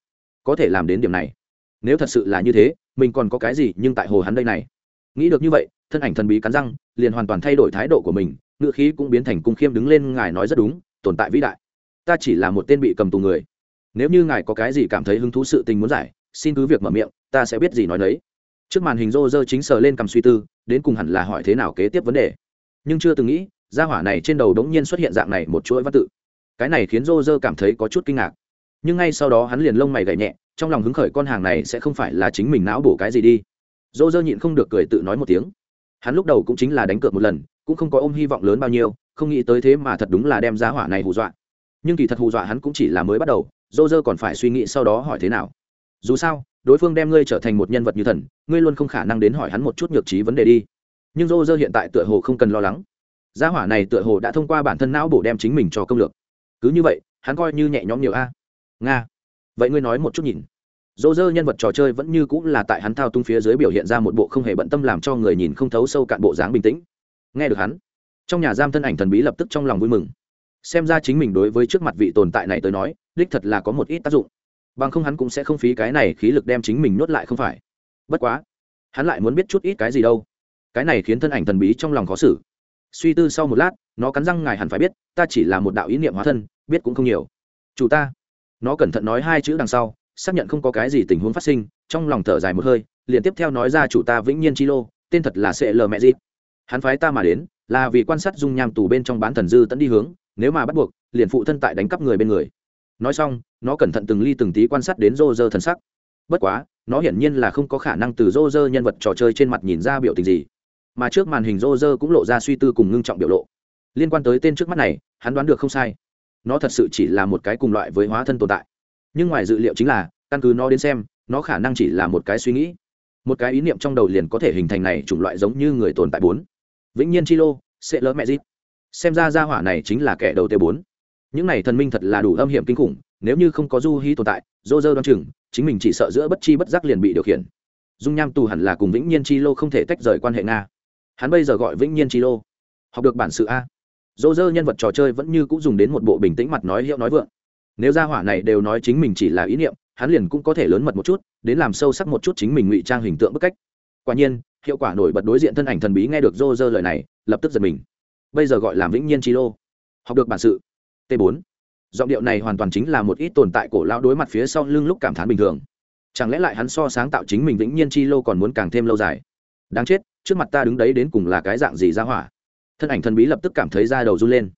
có thể làm đến điểm này. Nếu thật sự là như thế, mình còn có cái gì nhưng tại hồ hắn đây này? Nghĩ được như vậy, thân ảnh thần bí cắn răng, liền hoàn toàn thay đổi thái độ của mình ngựa khí cũng biến thành cung khiêm đứng lên, ngài nói rất đúng, tồn tại vĩ đại. Ta chỉ là một tên bị cầm tù người. Nếu như ngài có cái gì cảm thấy hứng thú sự tình muốn giải xin cứ việc mở miệng, ta sẽ biết gì nói đấy trước màn hình rô rơ chính sờ lên cầm suy tư, đến cùng hẳn là hỏi thế nào kế tiếp vấn đề. Nhưng chưa từng nghĩ, gia hỏa này trên đầu đống nhiên xuất hiện dạng này một chuỗi văn tự. Cái này khiến rô rơ cảm thấy có chút kinh ngạc. Nhưng ngay sau đó hắn liền lông mày gậy nhẹ, trong lòng hứng khởi con hàng này sẽ không phải là chính mình não bổ cái gì đi. Dô dơ nhịn không được cười tự nói một tiếng. Hắn lúc đầu cũng chính là đánh cược một lần, cũng không có ôm hy vọng lớn bao nhiêu, không nghĩ tới thế mà thật đúng là đem giá hỏa này hù dọa. Nhưng kỳ thật hù dọa hắn cũng chỉ là mới bắt đầu dô dơ còn phải suy nghĩ sau đó hỏi thế nào dù sao, đối phương đem ngươi trở thành một nhân vật như thần, ngươi luôn không khả năng đến hỏi hắn một chút nhược trí vấn đề đi. Nhưng dô dơ hiện tại tựa hồ không cần lo lắng. Gia hỏa này tựa hồ đã thông qua bản thân não bổ đem chính mình cho công lược. Cứ như vậy, hắn coi như nhẹ nhõm nhiều a. Nga. Vậy ngươi nói một chút nhìn. Dô dơ nhân vật trò chơi vẫn như cũng là tại hắn thao tung phía dưới biểu hiện ra một bộ không hề bận tâm làm cho người nhìn không thấu sâu cạn bộ dáng bình tĩnh. Nghe được hắn, trong nhà giam thân ảnh thần bí lập tức trong lòng vui mừng. Xem ra chính mình đối với trước mặt vị tồn tại này tới nói, đích thật là có một ít tác dụng bằng không hắn cũng sẽ không phí cái này khí lực đem chính mình nuốt lại không phải. Bất quá, hắn lại muốn biết chút ít cái gì đâu. Cái này khiến thân ảnh thần bí trong lòng khó xử. Suy tư sau một lát, nó cắn răng ngài hẳn phải biết, ta chỉ là một đạo ý niệm hóa thân, biết cũng không nhiều. Chủ ta. Nó cẩn thận nói hai chữ đằng sau, xác nhận không có cái gì tình huống phát sinh, trong lòng thở dài một hơi, liền tiếp theo nói ra chủ ta vĩnh nhiên chi lô, tên thật là sẽ lờ mẹ dịp hắn phái ta mà đến, là vì quan sát dung nham tù bên trong bán thần dư tẫn đi hướng, nếu mà bắt buộc, liền phụ thân tại đánh cắp người bên người nói xong, nó cẩn thận từng ly từng tí quan sát đến rô rơ thần sắc. Bất quá, nó hiển nhiên là không có khả năng từ rô rơ nhân vật trò chơi trên mặt nhìn ra biểu tình gì. Mà trước màn hình rô rơ cũng lộ ra suy tư cùng ngưng trọng biểu lộ. Liên quan tới tên trước mắt này, hắn đoán được không sai. Nó thật sự chỉ là một cái cùng loại với hóa thân tồn tại. Nhưng ngoài dự liệu chính là, căn cứ nó đến xem, nó khả năng chỉ là một cái suy nghĩ. Một cái ý niệm trong đầu liền có thể hình thành này chủng loại giống như người tồn tại bốn. Vĩnh nhiên chi lô sẽ lỡ mẹ dịp xem ra gia hỏa này chính là kẻ đầu t bốn những này thần minh thật là đủ âm hiểm kinh khủng, nếu như không có du hy tồn tại, dô dơ đoan chừng, chính mình chỉ sợ giữa bất chi bất giác liền bị điều khiển. Dung nham tù hẳn là cùng vĩnh nhiên chi lô không thể tách rời quan hệ nga. Hắn bây giờ gọi vĩnh nhiên chi lô. Học được bản sự a. Dô dơ nhân vật trò chơi vẫn như cũng dùng đến một bộ bình tĩnh mặt nói hiệu nói vượng. Nếu gia hỏa này đều nói chính mình chỉ là ý niệm, hắn liền cũng có thể lớn mật một chút, đến làm sâu sắc một chút chính mình ngụy trang hình tượng bức cách. Quả nhiên, hiệu quả nổi bật đối diện thân ảnh thần bí nghe được dô dơ lời này, lập tức giật mình. Bây giờ gọi là vĩnh nhiên chi lô. Học được bản sự t 4 giọng điệu này hoàn toàn chính là một ít tồn tại cổ lão đối mặt phía sau lưng lúc cảm thán bình thường. Chẳng lẽ lại hắn so sáng tạo chính mình vĩnh nhiên chi lô còn muốn càng thêm lâu dài? Đáng chết, trước mặt ta đứng đấy đến cùng là cái dạng gì ra hỏa? Thân ảnh thần bí lập tức cảm thấy da đầu run lên.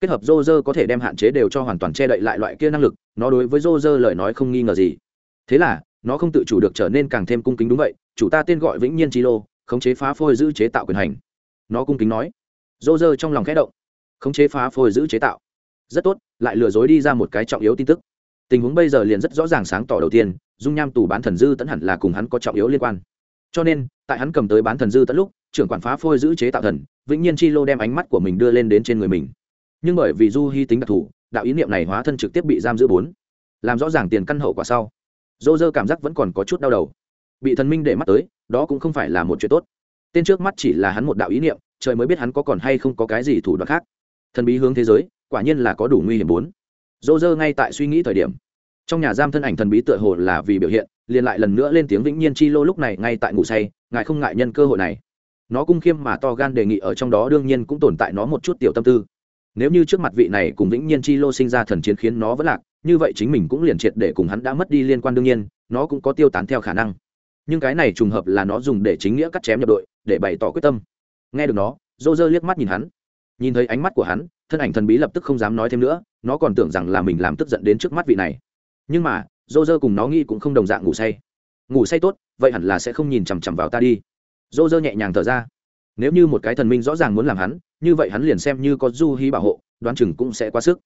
Kết hợp rô rơ có thể đem hạn chế đều cho hoàn toàn che đậy lại loại kia năng lực, nó đối với rô rơ lời nói không nghi ngờ gì. Thế là, nó không tự chủ được trở nên càng thêm cung kính đúng vậy, chủ ta tên gọi vĩnh nhiên chi lô, khống chế phá phôi giữ chế tạo quyền hành. Nó cung kính nói. Rô rơ trong lòng khẽ động. Khống chế phá phôi giữ chế tạo rất tốt, lại lừa dối đi ra một cái trọng yếu tin tức. Tình huống bây giờ liền rất rõ ràng sáng tỏ đầu tiên, dung nham tù bán thần dư tẫn hẳn là cùng hắn có trọng yếu liên quan. Cho nên, tại hắn cầm tới bán thần dư tẫn lúc, trưởng quản phá phôi giữ chế tạo thần, vĩnh nhiên chi lô đem ánh mắt của mình đưa lên đến trên người mình. Nhưng bởi vì du hy tính đặc thù, đạo ý niệm này hóa thân trực tiếp bị giam giữ bốn. Làm rõ ràng tiền căn hậu quả sau, dô dơ cảm giác vẫn còn có chút đau đầu. Bị thần minh để mắt tới, đó cũng không phải là một chuyện tốt. Tên trước mắt chỉ là hắn một đạo ý niệm, trời mới biết hắn có còn hay không có cái gì thủ đoạn khác. Thần bí hướng thế giới quả nhiên là có đủ nguy hiểm bốn. Dô dơ ngay tại suy nghĩ thời điểm. Trong nhà giam thân ảnh thần bí tựa hồ là vì biểu hiện, liền lại lần nữa lên tiếng vĩnh nhiên chi lô lúc này ngay tại ngủ say, ngài không ngại nhân cơ hội này. Nó cung khiêm mà to gan đề nghị ở trong đó đương nhiên cũng tồn tại nó một chút tiểu tâm tư. Nếu như trước mặt vị này cùng vĩnh nhiên chi lô sinh ra thần chiến khiến nó vẫn lạc, như vậy chính mình cũng liền triệt để cùng hắn đã mất đi liên quan đương nhiên, nó cũng có tiêu tán theo khả năng. Nhưng cái này trùng hợp là nó dùng để chính nghĩa cắt chém nhập đội, để bày tỏ quyết tâm. Nghe được nó dô dơ liếc mắt nhìn hắn. Nhìn thấy ánh mắt của hắn thân ảnh thần bí lập tức không dám nói thêm nữa, nó còn tưởng rằng là mình làm tức giận đến trước mắt vị này. Nhưng mà dô dơ cùng nó nghĩ cũng không đồng dạng ngủ say. Ngủ say tốt, vậy hẳn là sẽ không nhìn chằm chằm vào ta đi. Dô dơ nhẹ nhàng thở ra. Nếu như một cái thần minh rõ ràng muốn làm hắn, như vậy hắn liền xem như có du hí bảo hộ, đoán chừng cũng sẽ quá sức.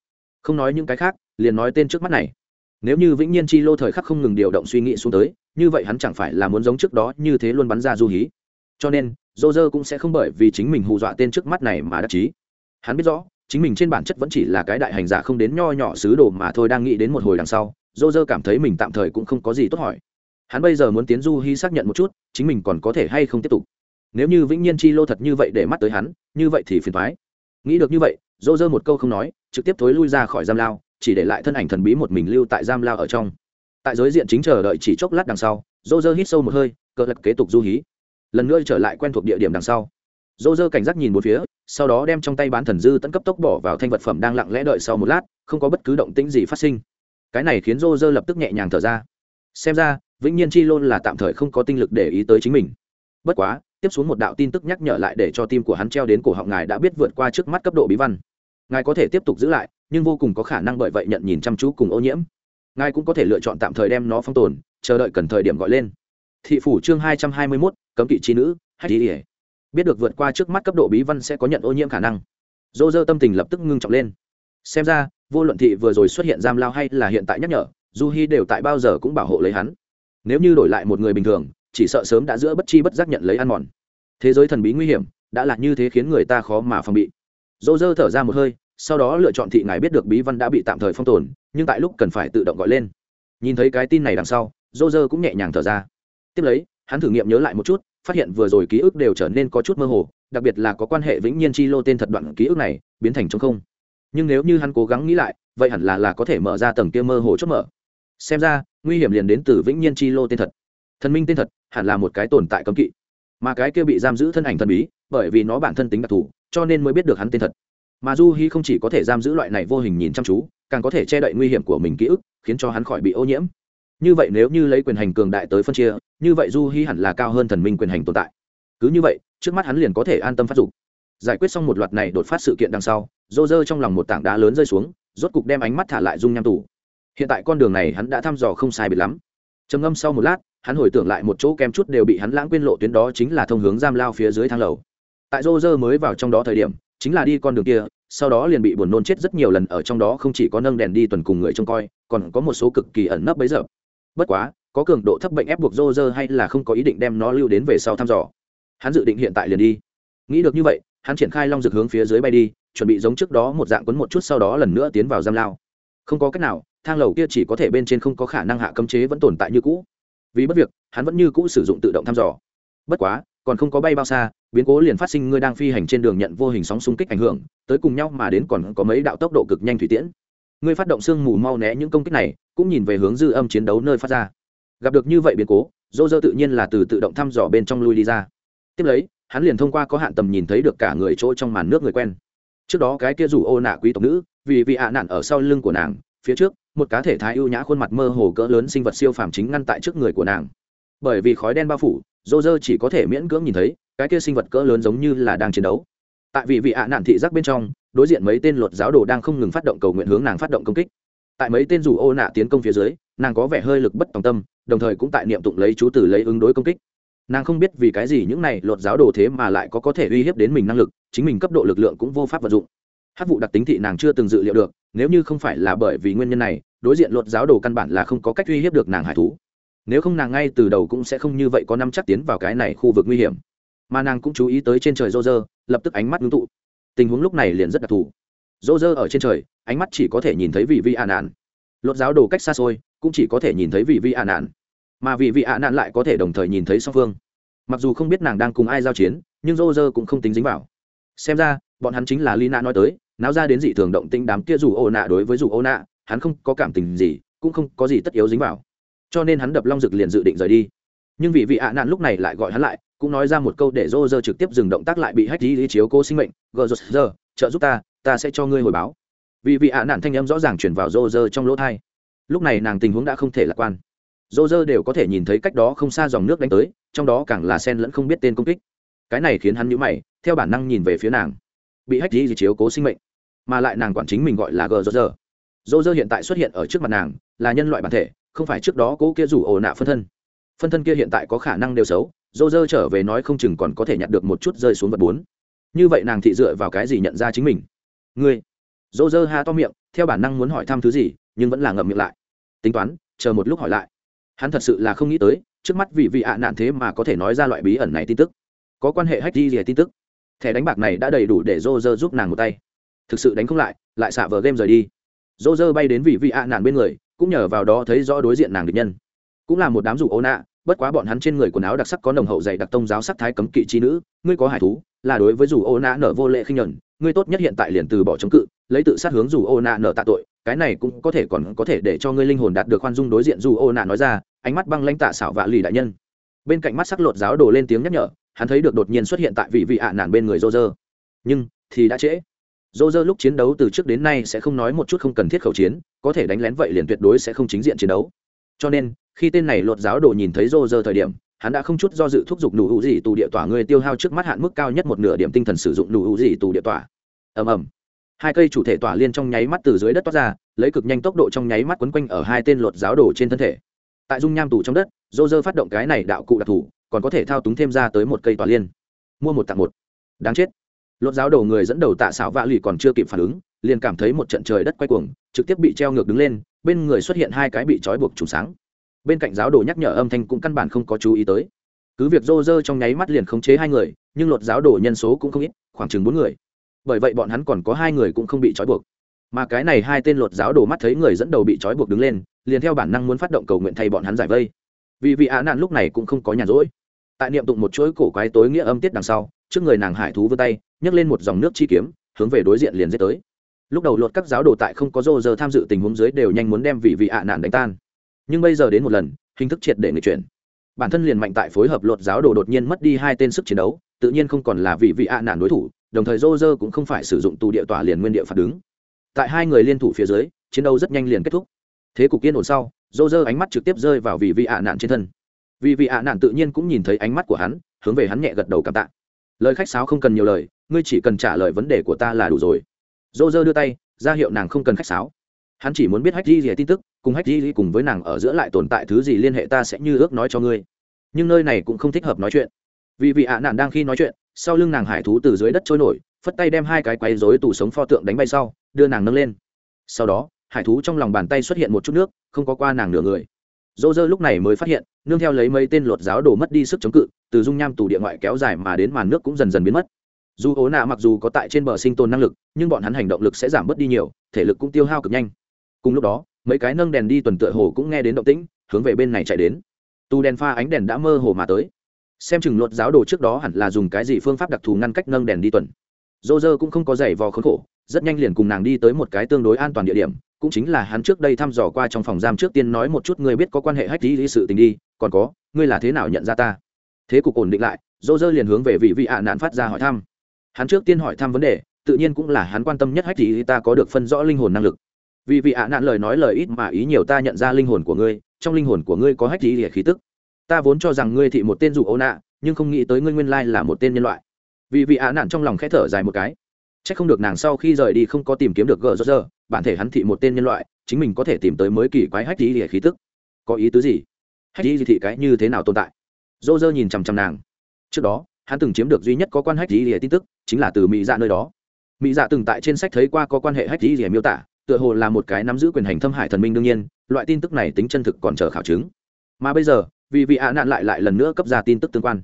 Không nói những cái khác, liền nói tên trước mắt này. Nếu như vĩnh nhiên chi lô thời khắc không ngừng điều động suy nghĩ xuống tới, như vậy hắn chẳng phải là muốn giống trước đó như thế luôn bắn ra du hí. Cho nên dô dơ cũng sẽ không bởi vì chính mình hù dọa tên trước mắt này mà đắc chí. Hắn biết rõ chính mình trên bản chất vẫn chỉ là cái đại hành giả không đến nho nhỏ sứ đồ mà thôi đang nghĩ đến một hồi đằng sau, dô dơ cảm thấy mình tạm thời cũng không có gì tốt hỏi. Hắn bây giờ muốn tiến du hy xác nhận một chút, chính mình còn có thể hay không tiếp tục. Nếu như vĩnh nhiên chi lô thật như vậy để mắt tới hắn, như vậy thì phiền thoái nghĩ được như vậy, dô dơ một câu không nói, trực tiếp thối lui ra khỏi giam lao, chỉ để lại thân ảnh thần bí một mình lưu tại giam lao ở trong. Tại giới diện chính chờ đợi chỉ chốc lát đằng sau, dô dơ hít sâu một hơi cờ lật kế tục du hí lần nữa trở lại quen thuộc địa điểm đằng sau. Dô dơ cảnh giác nhìn một phía sau đó đem trong tay bán thần dư tận cấp tốc bỏ vào thanh vật phẩm đang lặng lẽ đợi sau một lát, không có bất cứ động tĩnh gì phát sinh. Cái này khiến rô rơ lập tức nhẹ nhàng thở ra. Xem ra, vĩnh nhiên chi lôn là tạm thời không có tinh lực để ý tới chính mình. Bất quá, tiếp xuống một đạo tin tức nhắc nhở lại để cho tim của hắn treo đến cổ họng ngài đã biết vượt qua trước mắt cấp độ bí văn. Ngài có thể tiếp tục giữ lại, nhưng vô cùng có khả năng bởi vậy nhận nhìn chăm chú cùng ô nhiễm. Ngài cũng có thể lựa chọn tạm thời đem nó phong tồn, chờ đợi cần thời điểm gọi lên. Thị phủ chương hai trăm hai mươi mốt, cấm kỵ chi nữ hay đi biết được vượt qua trước mắt cấp độ bí văn sẽ có nhận ô nhiễm khả năng. Dô dơ tâm tình lập tức ngưng trọng lên. Xem ra, vô luận thị vừa rồi xuất hiện giam lao hay là hiện tại nhắc nhở, du hi đều tại bao giờ cũng bảo hộ lấy hắn. Nếu như đổi lại một người bình thường, chỉ sợ sớm đã giữa bất chi bất giác nhận lấy ăn mòn. Thế giới thần bí nguy hiểm, đã là như thế khiến người ta khó mà phòng bị. Dô dơ thở ra một hơi, sau đó lựa chọn thị ngài biết được bí văn đã bị tạm thời phong tồn, nhưng tại lúc cần phải tự động gọi lên. Nhìn thấy cái tin này đằng sau, dô dơ cũng nhẹ nhàng thở ra. Tiếp lấy, hắn thử nghiệm nhớ lại một chút phát hiện vừa rồi ký ức đều trở nên có chút mơ hồ, đặc biệt là có quan hệ vĩnh nhiên chi lô tên thật đoạn ký ức này, biến thành t không. Nhưng nếu như hắn cố gắng nghĩ lại, vậy hẳn là là có thể mở ra tầng kia mơ hồ chốt mở. Xem ra, nguy hiểm liền đến từ vĩnh nhiên chi lô tên thật. Thần minh tên thật, hẳn là một cái tồn tại cấm kỵ. Mà cái kia bị giam giữ thân ảnh thần bí, bởi vì nó bản thân tính đặc thù, cho nên mới biết được hắn tên thật. Mà du hi không chỉ có thể giam giữ loại này vô hình nhìn chăm chú, càng có thể che đậy nguy hiểm của mình ký ức, khiến cho hắn khỏi bị ô nhiễm như vậy nếu như lấy quyền hành cường đại tới phân chia, như vậy du hy hẳn là cao hơn thần minh quyền hành tồn tại. Cứ như vậy, trước mắt hắn liền có thể an tâm phát dục. Giải quyết xong một loạt này đột phát sự kiện đằng sau dô dơ trong lòng một tảng đá lớn rơi xuống, rốt cục đem ánh mắt thả lại dung nham tủ hiện tại con đường này hắn đã thăm dò không sai biệt lắm. Trầm ngâm sau một lát, hắn hồi tưởng lại một chỗ kem chút đều bị hắn lãng quên lộ tuyến đó chính là thông hướng giam lao phía dưới thang lầu. Tại dô dơ mới vào trong đó thời điểm, chính là đi con đường kia, sau đó liền bị buồn nôn chết rất nhiều lần, ở trong đó không chỉ có nâng đèn đi tuần cùng người trông coi, còn có một số cực kỳ ẩn nấp bấy giờ bất quá, có cường độ thấp bệnh ép buộc rô rơ hay là không có ý định đem nó lưu đến về sau thăm dò. Hắn dự định hiện tại liền đi. Nghĩ được như vậy, hắn triển khai long rực hướng phía dưới bay đi, chuẩn bị giống trước đó một dạng quấn một chút sau đó lần nữa tiến vào giam lao. Không có cách nào, thang lầu kia chỉ có thể bên trên không có khả năng hạ cấm chế vẫn tồn tại như cũ. Vì bất việc, hắn vẫn như cũ sử dụng tự động thăm dò. Bất quá, còn không có bay bao xa, biến cố liền phát sinh ngươi đang phi hành trên đường nhận vô hình sóng xung kích ảnh hưởng, tới cùng nhau mà đến còn có mấy đạo tốc độ cực nhanh thủy tiễn ngươi phát động sương mù mau né những công kích này, cũng nhìn về hướng dư âm chiến đấu nơi phát ra. Gặp được như vậy biến cố dô dơ tự nhiên là từ tự động thăm dò bên trong lui đi ra. Tiếp lấy, hắn liền thông qua có hạn tầm nhìn thấy được cả người chỗ trong màn nước người quen. Trước đó cái kia rủ ô nạ quý tộc nữ, vì vị ạ nạn ở sau lưng của nàng, phía trước, một cá thể thái ưu nhã khuôn mặt mơ hồ cỡ lớn sinh vật siêu phàm chính ngăn tại trước người của nàng. Bởi vì khói đen bao phủ dô dơ chỉ có thể miễn cưỡng nhìn thấy, cái kia sinh vật cỡ lớn giống như là đang chiến đấu. Tại vì vị ạ nạn thị giác bên trong đối diện mấy tên luật giáo đồ đang không ngừng phát động cầu nguyện hướng nàng phát động công kích. Tại mấy tên rủ ô nạ tiến công phía dưới, nàng có vẻ hơi lực bất tòng tâm, đồng thời cũng tại niệm tụng lấy chú từ lấy ứng đối công kích. Nàng không biết vì cái gì những này lột giáo đồ thế mà lại có có thể uy hiếp đến mình năng lực, chính mình cấp độ lực lượng cũng vô pháp vận dụng. Hát vụ đặc tính thị nàng chưa từng dự liệu được, nếu như không phải là bởi vì nguyên nhân này, đối diện lột giáo đồ căn bản là không có cách uy hiếp được nàng hải thú. Nếu không nàng ngay từ đầu cũng sẽ không như vậy có năm chắc tiến vào cái này khu vực nguy hiểm. Mà nàng cũng chú ý tới trên trời rô rơ, lập tức ánh mắt ngưng tụ tình huống lúc này liền rất đặc thù. Dỗ dơ ở trên trời, ánh mắt chỉ có thể nhìn thấy vị vi an nạn. Lột giáo đồ cách xa xôi, cũng chỉ có thể nhìn thấy vị vi an nạn. Mà vị vi an nạn lại có thể đồng thời nhìn thấy song phương. Mặc dù không biết nàng đang cùng ai giao chiến, nhưng rô dơ cũng không tính dính vào. Xem ra, bọn hắn chính là lina nói tới, náo ra đến dị thường động tĩnh đám kia dù ô nạ đối với dù ô nạ, hắn không có cảm tình gì, cũng không có gì tất yếu dính vào. Cho nên hắn đập long rực liền dự định rời đi. Nhưng vị vị ạ nạn lúc này lại gọi hắn lại, cũng nói ra một câu để dô dơ trực tiếp dừng động tác lại bị hách lý chiếu cô sinh mệnh gờ rô rơ trợ giúp ta ta sẽ cho ngươi hồi báo vì vị ạ nạn thanh âm rõ ràng chuyển vào rô rơ trong lỗ thai lúc này nàng tình huống đã không thể lạc quan rô rơ đều có thể nhìn thấy cách đó không xa dòng nước đánh tới trong đó càng là sen lẫn không biết tên công kích cái này khiến hắn nhũ mày theo bản năng nhìn về phía nàng bị hách đi chiếu cố sinh mệnh mà lại nàng quản chính mình gọi là gờ rô rơ rô rơ hiện tại xuất hiện ở trước mặt nàng là nhân loại bản thể không phải trước đó cố kia rủ ồ nạ phân thân phân thân kia hiện tại có khả năng đều xấu dô dơ trở về nói không chừng còn có thể nhặt được một chút rơi xuống vật bốn như vậy nàng thị dựa vào cái gì nhận ra chính mình? Ngươi. Dỗ dơ ha to miệng, theo bản năng muốn hỏi thăm thứ gì, nhưng vẫn là ngậm miệng lại. Tính toán, chờ một lúc hỏi lại. Hắn thật sự là không nghĩ tới, trước mắt vị vị ạ nạn thế mà có thể nói ra loại bí ẩn này tin tức. Có quan hệ hack đi gì tin tức? Thẻ đánh bạc này đã đầy đủ để dô dơ giúp nàng một tay. Thực sự đánh không lại lại xả vờ game rời đi. Dô dơ bay đến vị vị ạ nạn bên người, cũng nhờ vào đó thấy rõ đối diện nàng địch nhân. Cũng là một đám rủ ô nạ, bất quá bọn hắn trên người quần áo đặc sắc có nồng hậu dày đặc tông giáo sắc thái cấm kỵ chi nữ, ngươi có hải thú là đối với dù ô nạ nở vô lệ khinh nhuận, ngươi tốt nhất hiện tại liền từ bỏ chống cự, lấy tự sát hướng dù ô nạ nở tạ tội, cái này cũng có thể còn có thể để cho ngươi linh hồn đạt được khoan dung đối diện dù ô nạ nói ra, ánh mắt băng lãnh tạ xảo vạ lì đại nhân. Bên cạnh mắt sắc lột giáo đồ lên tiếng nhắc nhở, hắn thấy được đột nhiên xuất hiện tại vị vị ạ nản bên người rô rơ nhưng, thì đã trễ. Dô dơ lúc chiến đấu từ trước đến nay sẽ không nói một chút không cần thiết khẩu chiến, có thể đánh lén vậy liền tuyệt đối sẽ không chính diện chiến đấu. Cho nên, khi tên này lột giáo đồ nhìn thấy dô dơ thời điểm hắn đã không chút do dự thúc giục nụ hữu dị tù địa tỏa người tiêu hao trước mắt hạn mức cao nhất một nửa điểm tinh thần sử dụng nụ hữu dị tù địa tỏa. Ầm ầm. Hai cây chủ thể tỏa liên trong nháy mắt từ dưới đất toát ra, lấy cực nhanh tốc độ trong nháy mắt quấn quanh ở hai tên lột giáo đồ trên thân thể. Tại dung nham tù trong đất dô dơ phát động cái này đạo cụ đặc thù, còn có thể thao túng thêm ra tới một cây tỏa liên. Mua một tặng một. Đáng chết. Lột giáo đầu người dẫn đầu tạ xảo vạ lì còn chưa kịp phản ứng, liền cảm thấy một trận trời đất quay cuồng, trực tiếp bị treo ngược đứng lên, bên người xuất hiện hai cái bị trói buộc trùng sáng bên cạnh giáo đồ nhắc nhở âm thanh cũng căn bản không có chú ý tới. Cứ việc rô rơ trong nháy mắt liền khống chế hai người, nhưng lột giáo đồ nhân số cũng không ít, khoảng chừng bốn người. Bởi vậy bọn hắn còn có hai người cũng không bị trói buộc. Mà cái này hai tên lột giáo đồ mắt thấy người dẫn đầu bị trói buộc đứng lên, liền theo bản năng muốn phát động cầu nguyện thay bọn hắn giải vây. Vì vị á nạn lúc này cũng không có nhàn rỗi. Tại niệm tụng một chuỗi cổ quái tối nghĩa âm tiết đằng sau, trước người nàng hải thú vươn tay, nhấc lên một dòng nước chi kiếm, hướng về đối diện liền dết tới. Lúc đầu lột các giáo đồ tại không có rô rơ tham dự tình huống dưới đều nhanh muốn đem vị vị ạ nạn đánh tan nhưng bây giờ đến một lần, hình thức triệt để người chuyển. Bản thân liền mạnh tại phối hợp lột giáo đồ đột nhiên mất đi hai tên sức chiến đấu, tự nhiên không còn là vị vị ạ nạn đối thủ, đồng thời rô rơ cũng không phải sử dụng tù địa tỏa liền nguyên địa phạt đứng tại hai người liên thủ phía dưới, chiến đấu rất nhanh liền kết thúc. Thế cục yên ổn sau rô rơ ánh mắt trực tiếp rơi vào vị vị ạ nạn trên thân. Vị vị ạ nạn tự nhiên cũng nhìn thấy ánh mắt của hắn, hướng về hắn nhẹ gật đầu cảm tạ. Lời khách sáo không cần nhiều lời, ngươi chỉ cần trả lời vấn đề của ta là đủ rồi. Rô rơ đưa tay, ra hiệu nàng không cần khách sáo. Hắn chỉ muốn biết hách di tin tức cùng hách di cùng với nàng ở giữa lại tồn tại thứ gì liên hệ ta sẽ như ước nói cho ngươi. Nhưng nơi này cũng không thích hợp nói chuyện. Vì vị ạ nạn đang khi nói chuyện, sau lưng nàng hải thú từ dưới đất trôi nổi, phất tay đem hai cái quay dối tủ sống pho tượng đánh bay sau, đưa nàng nâng lên. Sau đó, hải thú trong lòng bàn tay xuất hiện một chút nước, không có qua nàng nửa người. Dô dơ lúc này mới phát hiện, nương theo lấy mấy tên lột giáo đồ mất đi sức chống cự, từ dung nham tủ địa ngoại kéo dài mà đến màn nước cũng dần dần biến mất. Dù ố nạ mặc dù có tại trên bờ sinh tồn năng lực, nhưng bọn hắn hành động lực sẽ giảm bớt đi nhiều, thể lực cũng tiêu hao cực nhanh. Cùng lúc đó mấy cái nâng đèn đi tuần tựa hồ cũng nghe đến động tĩnh, hướng về bên này chạy đến. Tu đèn pha ánh đèn đã mơ hồ mà tới. Xem chừng luật giáo đồ trước đó hẳn là dùng cái gì phương pháp đặc thù ngăn cách nâng đèn đi tuần. Dô dơ cũng không có giày vò khốn khổ, rất nhanh liền cùng nàng đi tới một cái tương đối an toàn địa điểm, cũng chính là hắn trước đây thăm dò qua trong phòng giam trước tiên nói một chút ngươi biết có quan hệ hách lý sự tình đi, còn có, ngươi là thế nào nhận ra ta? Thế cục ổn định lại, dô dơ liền hướng về vị vị ạ nạn phát ra hỏi thăm. Hắn trước tiên hỏi thăm vấn đề, tự nhiên cũng là hắn quan tâm nhất hách lý ta có được phân rõ linh hồn năng lực vì vị ạ nạn lời nói lời ít mà ý nhiều ta nhận ra linh hồn của ngươi, trong linh hồn của ngươi có hách ý địa khí tức. Ta vốn cho rằng ngươi thị một tên dụ ô nạ, nhưng không nghĩ tới ngươi nguyên lai là một tên nhân loại. Vì vị ạ nạn trong lòng khẽ thở dài một cái. C h ắ c không được nàng sau khi rời đi không có tìm kiếm được gờ rơ rơ bản thể hắn thị một tên nhân loại, chính mình có thể tìm tới mới kỳ quái hách ý địa khí tức. Có ý tứ gì? Hách lý thị cái như thế nào tồn tại? Dô dơ nhìn chằm chằm nàng. Trước đó, hắn từng chiếm được duy nhất có quan hách ý địa tin tức, chính là từ mỹ dạ nơi đó. Mỹ dạ từng tại trên sách thấy qua có quan hệ hách ý địa miêu tả tựa hồ là một cái nắm giữ quyền hành thâm hại thần minh đương nhiên, loại tin tức này tính chân thực còn chờ khảo chứng. Mà bây giờ, vì vị ạ nạn lại lại lần nữa cấp ra tin tức tương quan.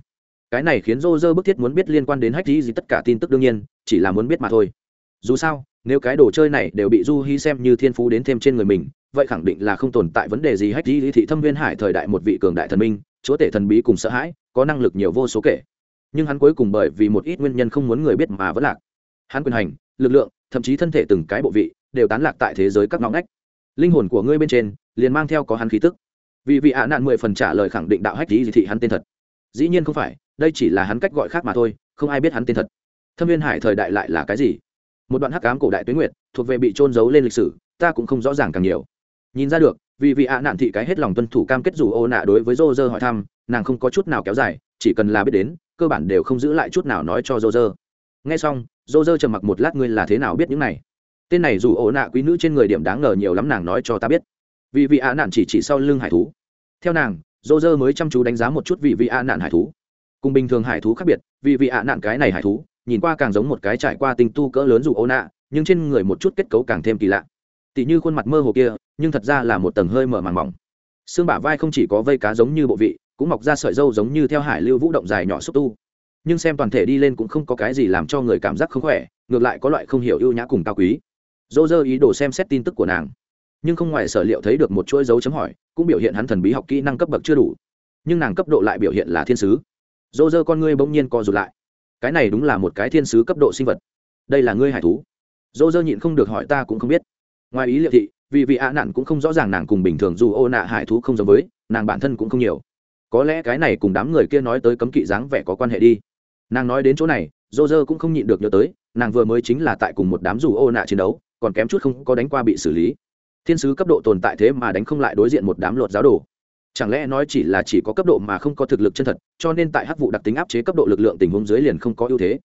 Cái này khiến rô rơ bức thiết muốn biết liên quan đến hách gì gì tất cả tin tức đương nhiên, chỉ là muốn biết mà thôi. Dù sao, nếu cái đồ chơi này đều bị du hy xem như thiên phú đến thêm trên người mình, vậy khẳng định là không tồn tại vấn đề gì hách lý thị thâm viên hải thời đại một vị cường đại thần minh, chúa tể thần bí cùng sợ hãi, có năng lực nhiều vô số kể. Nhưng hắn cuối cùng bởi vì một ít nguyên nhân không muốn người biết mà vẫn lạc. Hắn quyền hành, lực lượng thậm chí thân thể từng cái bộ vị đều tán lạc tại thế giới các ngõ ngách. Linh hồn của ngươi bên trên liền mang theo có hắn khí tức. Vì vị ạ nạn mười phần trả lời khẳng định đạo hách lý thị hắn tên thật. Dĩ nhiên không phải, đây chỉ là hắn cách gọi khác mà thôi, không ai biết hắn tên thật. Thâm viên hải thời đại lại là cái gì? Một đoạn hắc cám cổ đại tuyến nguyệt, thuộc về bị trôn giấu lên lịch sử, ta cũng không rõ ràng càng nhiều. Nhìn ra được, vì vị ạ nạn thị cái hết lòng tuân thủ cam kết dù ô nạ đối với dô dơ hỏi thăm, nàng không có chút nào kéo dài, chỉ cần là biết đến, cơ bản đều không giữ lại chút nào nói cho dô dơ nghe xong, dô dơ trầm mặc một lát, ngươi là thế nào biết những này? Tên này dù ổ nạ quý nữ trên người điểm đáng ngờ nhiều lắm, nàng nói cho ta biết. Vì vị ạ nạn chỉ chỉ sau lưng hải thú. Theo nàng, dô dơ mới chăm chú đánh giá một chút vị vị ạ nạn hải thú. Cùng bình thường hải thú khác biệt vì vị ạ nạn cái này hải thú, nhìn qua càng giống một cái trải qua tinh tu cỡ lớn dù ổ nạ, nhưng trên người một chút kết cấu càng thêm kỳ lạ. Tỉ như khuôn mặt mơ hồ kia, nhưng thật ra là một tầng hơi mở màng mỏng. Xương bả vai không chỉ có vây cá giống như bộ vị, cũng mọc ra sợi dâu giống như theo hải lưu vũ động dài nhỏ xúc tu nhưng xem toàn thể đi lên cũng không có cái gì làm cho người cảm giác không khỏe, ngược lại có loại không hiểu ưu nhã cùng cao quý. Dô dơ ý đồ xem xét tin tức của nàng, nhưng không ngoài sở liệu thấy được một chuỗi dấu chấm hỏi, cũng biểu hiện hắn thần bí học kỹ năng cấp bậc chưa đủ, nhưng nàng cấp độ lại biểu hiện là thiên sứ. Dô dơ con ngươi bỗng nhiên co rụt lại. Cái này đúng là một cái thiên sứ cấp độ sinh vật. Đây là ngươi hải thú. Dô dơ nhịn không được hỏi ta cũng không biết. Ngoài ý liệu thị, vì vị ạ nạn cũng không rõ ràng nàng cùng bình thường dù ô nạ hải thú không giống với, nàng bản thân cũng không nhiều. Có lẽ cái này cùng đám người kia nói tới cấm kỵ dáng vẻ có quan hệ đi nàng nói đến chỗ này dô dơ cũng không nhịn được nhớ tới, nàng vừa mới chính là tại cùng một đám dù ô nạ chiến đấu, còn kém chút không có đánh qua bị xử lý. Thiên sứ cấp độ tồn tại thế mà đánh không lại đối diện một đám luật giáo đồ. Chẳng lẽ nói chỉ là chỉ có cấp độ mà không có thực lực chân thật, cho nên tại hắc vụ đặc tính áp chế cấp độ lực lượng tình huống dưới liền không có ưu thế?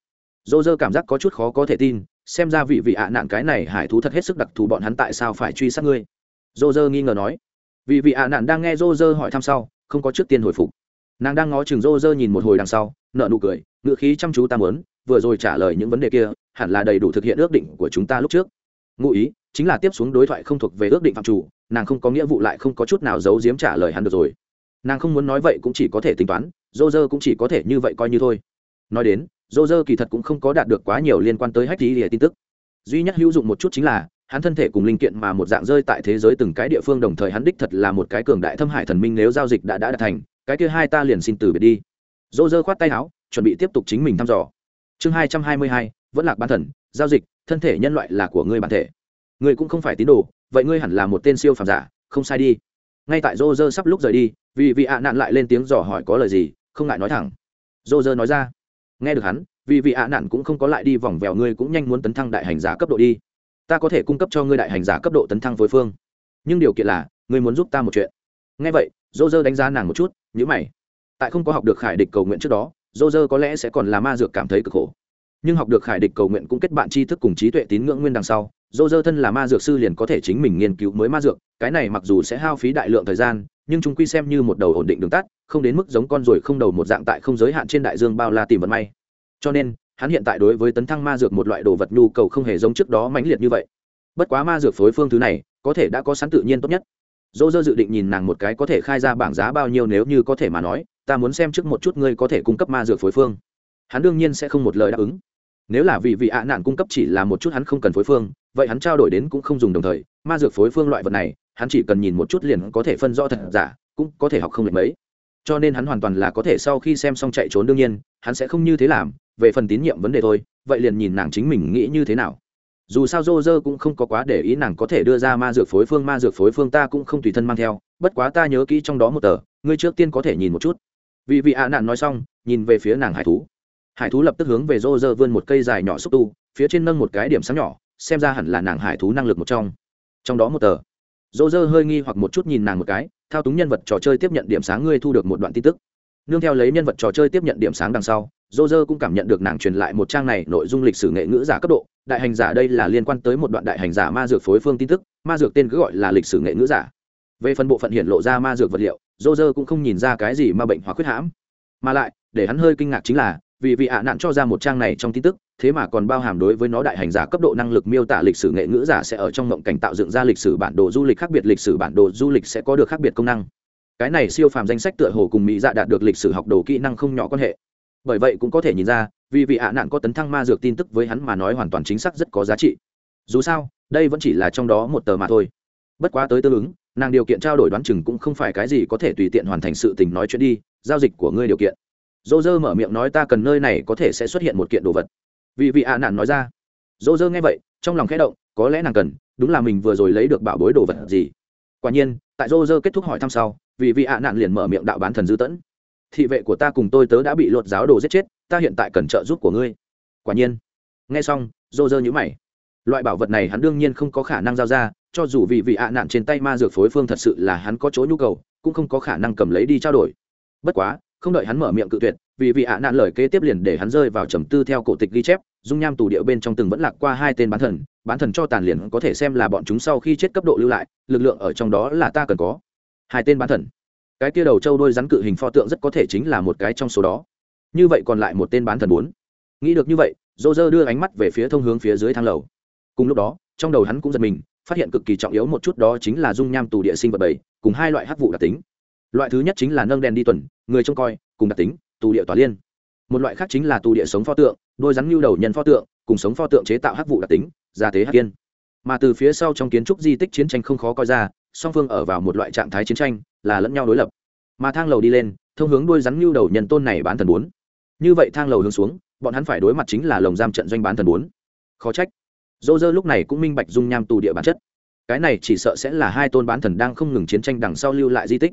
Dô dơ cảm giác có chút khó có thể tin, xem ra vị vị ạ nạn cái này hải thú thật hết sức đặc thù bọn hắn tại sao phải truy sát ngươi? Dô dơ nghi ngờ nói. Vị vị ạ nạn đang nghe dô dơ hỏi thăm sau, không có trước tiên hồi phục. Nàng đang ngó chừng dô dơ nhìn một hồi đằng sau nợ nụ cười ngự khí chăm chú ta muốn, vừa rồi trả lời những vấn đề kia, hẳn là đầy đủ thực hiện ước định của chúng ta lúc trước. Ngụ ý, chính là tiếp xuống đối thoại không thuộc về ước định phạm chủ, nàng không có nghĩa vụ lại không có chút nào giấu giếm trả lời hắn được rồi. Nàng không muốn nói vậy cũng chỉ có thể tính toán dô dơ cũng chỉ có thể như vậy coi như thôi. Nói đến dô dơ kỳ thật cũng không có đạt được quá nhiều liên quan tới hách lý tin tức. Duy nhất hữu dụng một chút chính là, hắn thân thể cùng linh kiện mà một dạng rơi tại thế giới từng cái địa phương đồng thời hắn đích thật là một cái cường đại thâm hải thần minh nếu giao dịch đã đã đạt thành, cái kia hai ta liền xin từ biệt đi. Dô dơ khoát tay áo chuẩn bị tiếp tục chính mình thăm dò. Chương hai trăm hai mươi hai, vẫn lạc ban thần, giao dịch, thân thể nhân loại là của ngươi bản thể. Ngươi cũng không phải tín đồ, vậy ngươi hẳn là một tên siêu phàm giả, không sai đi. Ngay tại Roger sắp lúc rời đi, vì vị ạ nạn lại lên tiếng dò hỏi có lời gì, không ngại nói thẳng. Roger nói ra. Nghe được hắn, vì vị ạ nạn cũng không có lại đi vòng vèo, ngươi cũng nhanh muốn tấn thăng đại hành giả cấp độ đi. Ta có thể cung cấp cho ngươi đại hành giả cấp độ tấn thăng phối phương. Nhưng điều kiện là, ngươi muốn giúp ta một chuyện. Nghe vậy dô dơ đánh giá nàng một chút nhữ mày. Tại không có học được khải địch cầu nguyện trước đó dô dơ có lẽ sẽ còn là ma dược cảm thấy cực khổ. Nhưng học được khải địch cầu nguyện cũng kết bạn tri thức cùng trí tuệ tín ngưỡng nguyên đằng sau, dô dơ thân là ma dược sư liền có thể chính mình nghiên cứu mới ma dược, cái này mặc dù sẽ hao phí đại lượng thời gian, nhưng chúng quy xem như một đầu ổn định đường tắt, không đến mức giống con ruồi không đầu một dạng tại không giới hạn trên đại dương bao la tìm vận may. Cho nên, hắn hiện tại đối với tấn thăng ma dược một loại đồ vật nhu cầu không hề giống trước đó mãnh liệt như vậy. Bất quá ma dược phối phương thứ này, có thể đã có sẵn tự nhiên tốt nhất. Dô dơ dự định nhìn nàng một cái có thể khai ra bảng giá bao nhiêu nếu như có thể mà nói ta muốn xem trước một chút ngươi có thể cung cấp ma dược phối phương. Hắn đương nhiên sẽ không một lời đáp ứng. Nếu là vì vị ạ nạn cung cấp chỉ là một chút hắn không cần phối phương, vậy hắn trao đổi đến cũng không dùng đồng thời, ma dược phối phương loại vật này, hắn chỉ cần nhìn một chút liền có thể phân rõ thật giả, cũng có thể học không lệch mấy. Cho nên hắn hoàn toàn là có thể sau khi xem xong chạy trốn đương nhiên, hắn sẽ không như thế làm, về phần tín nhiệm vấn đề thôi, vậy liền nhìn nàng chính mình nghĩ như thế nào. Dù sao dô dơ cũng không có quá để ý nàng có thể đưa ra ma dược phối phương, ma dược phối phương ta cũng không tùy thân mang theo, bất quá ta nhớ kỹ trong đó một tờ, ngươi trước tiên có thể nhìn một chút vì vị ạ nạn nói xong, nhìn về phía nàng hải thú. Hải thú lập tức hướng về rô rơ vươn một cây dài nhỏ xúc tu, phía trên nâng một cái điểm sáng nhỏ, xem ra hẳn là nàng hải thú năng lực một trong. Trong đó một tờ. Rô rơ hơi nghi hoặc một chút nhìn nàng một cái, thao túng nhân vật trò chơi tiếp nhận điểm sáng ngươi thu được một đoạn tin tức. Nương theo lấy nhân vật trò chơi tiếp nhận điểm sáng đằng sau dô dơ cũng cảm nhận được nàng truyền lại một trang này nội dung lịch sử nghệ ngữ giả cấp độ. Đại hành giả đây là liên quan tới một đoạn đại hành giả ma dược phối phương tin tức, ma dược tên cứ gọi là lịch sử nghệ ngữ giả. Về phần bộ phận hiện lộ ra ma dược vật liệu dô dơ cũng không nhìn ra cái gì mà bệnh hóa khuyết hãm. Mà lại, để hắn hơi kinh ngạc chính là, vì vị ạ nạn cho ra một trang này trong tin tức, thế mà còn bao hàm đối với nó đại hành giả cấp độ năng lực miêu tả lịch sử nghệ ngữ giả sẽ ở trong mộng cảnh tạo dựng ra lịch sử bản đồ du lịch khác biệt, lịch sử bản đồ du lịch sẽ có được khác biệt công năng. Cái này siêu phàm danh sách tựa hồ cùng mỹ dạ đạt được lịch sử học đồ kỹ năng không nhỏ quan hệ. Bởi vậy cũng có thể nhìn ra, vì vị ạ nạn có tấn thăng ma dược tin tức với hắn mà nói hoàn toàn chính xác rất có giá trị. Dù sao, đây vẫn chỉ là trong đó một tờ mà thôi. Bất quá tới tương ứng nàng điều kiện trao đổi đoán chừng cũng không phải cái gì có thể tùy tiện hoàn thành sự tình nói chuyện đi, giao dịch của ngươi điều kiện. Dô dơ mở miệng nói ta cần nơi này có thể sẽ xuất hiện một kiện đồ vật. Vì vị ạ nạn nói ra. Dô dơ nghe vậy, trong lòng khẽ động, có lẽ nàng cần, đúng là mình vừa rồi lấy được bảo bối đồ vật gì. Quả nhiên, tại dô dơ kết thúc hỏi thăm sau vì vị ạ nạn liền mở miệng đạo bán thần dư tẫn. Thị vệ của ta cùng tôi tớ đã bị luật giáo đồ giết chết, ta hiện tại cần trợ giúp của ngươi. Quả nhiên. Nghe xong, dô dơ nhữ mày. Loại bảo vật này hắn đương nhiên không có khả năng giao ra cho dù vì vị ạ nạn trên tay ma dược phối phương thật sự là hắn có chỗ nhu cầu, cũng không có khả năng cầm lấy đi trao đổi. Bất quá, không đợi hắn mở miệng cự tuyệt, vì vị ạ nạn lời kế tiếp liền để hắn rơi vào trầm tư theo cổ tịch ghi chép, dung nham tù điệu bên trong từng vẫn lạc qua hai tên bán thần bán thần cho tàn liền có thể xem là bọn chúng sau khi chết cấp độ lưu lại, lực lượng ở trong đó là ta cần có. Hai tên bán thần. Cái kia đầu trâu đôi rắn cự hình pho tượng rất có thể chính là một cái trong số đó. Như vậy còn lại một tên bán thần bốn. Nghĩ được như vậy dô dơ đưa ánh mắt về phía thông hướng phía dưới thang lầu. Cùng lúc đó, trong đầu hắn cũng giật mình phát hiện cực kỳ trọng yếu một chút đó chính là dung nham tù địa sinh vật bảy, cùng hai loại hắc vụ đặc tính. Loại thứ nhất chính là nâng đèn đi tuần, người trông coi, cùng đặc tính, tù địa tòa liên. Một loại khác chính là tù địa sống pho tượng, đôi rắn lưu đầu nhân pho tượng, cùng sống pho tượng chế tạo hắc vụ đặc tính, gia tế hắc yên. Mà từ phía sau trong kiến trúc di tích chiến tranh không khó coi ra, song phương ở vào một loại trạng thái chiến tranh, là lẫn nhau đối lập. Mà thang lầu đi lên, thông hướng đôi rắn lưu đầu nhân tôn này bán thần bốn. Như vậy thang lầu hướng xuống, bọn hắn phải đối mặt chính là lồng giam trận doanh bán thần bốn. Khó trách dô dơ lúc này cũng minh bạch dung nham tù địa bản chất. Cái này chỉ sợ sẽ là hai tôn bán thần đang không ngừng chiến tranh đằng sau lưu lại di tích.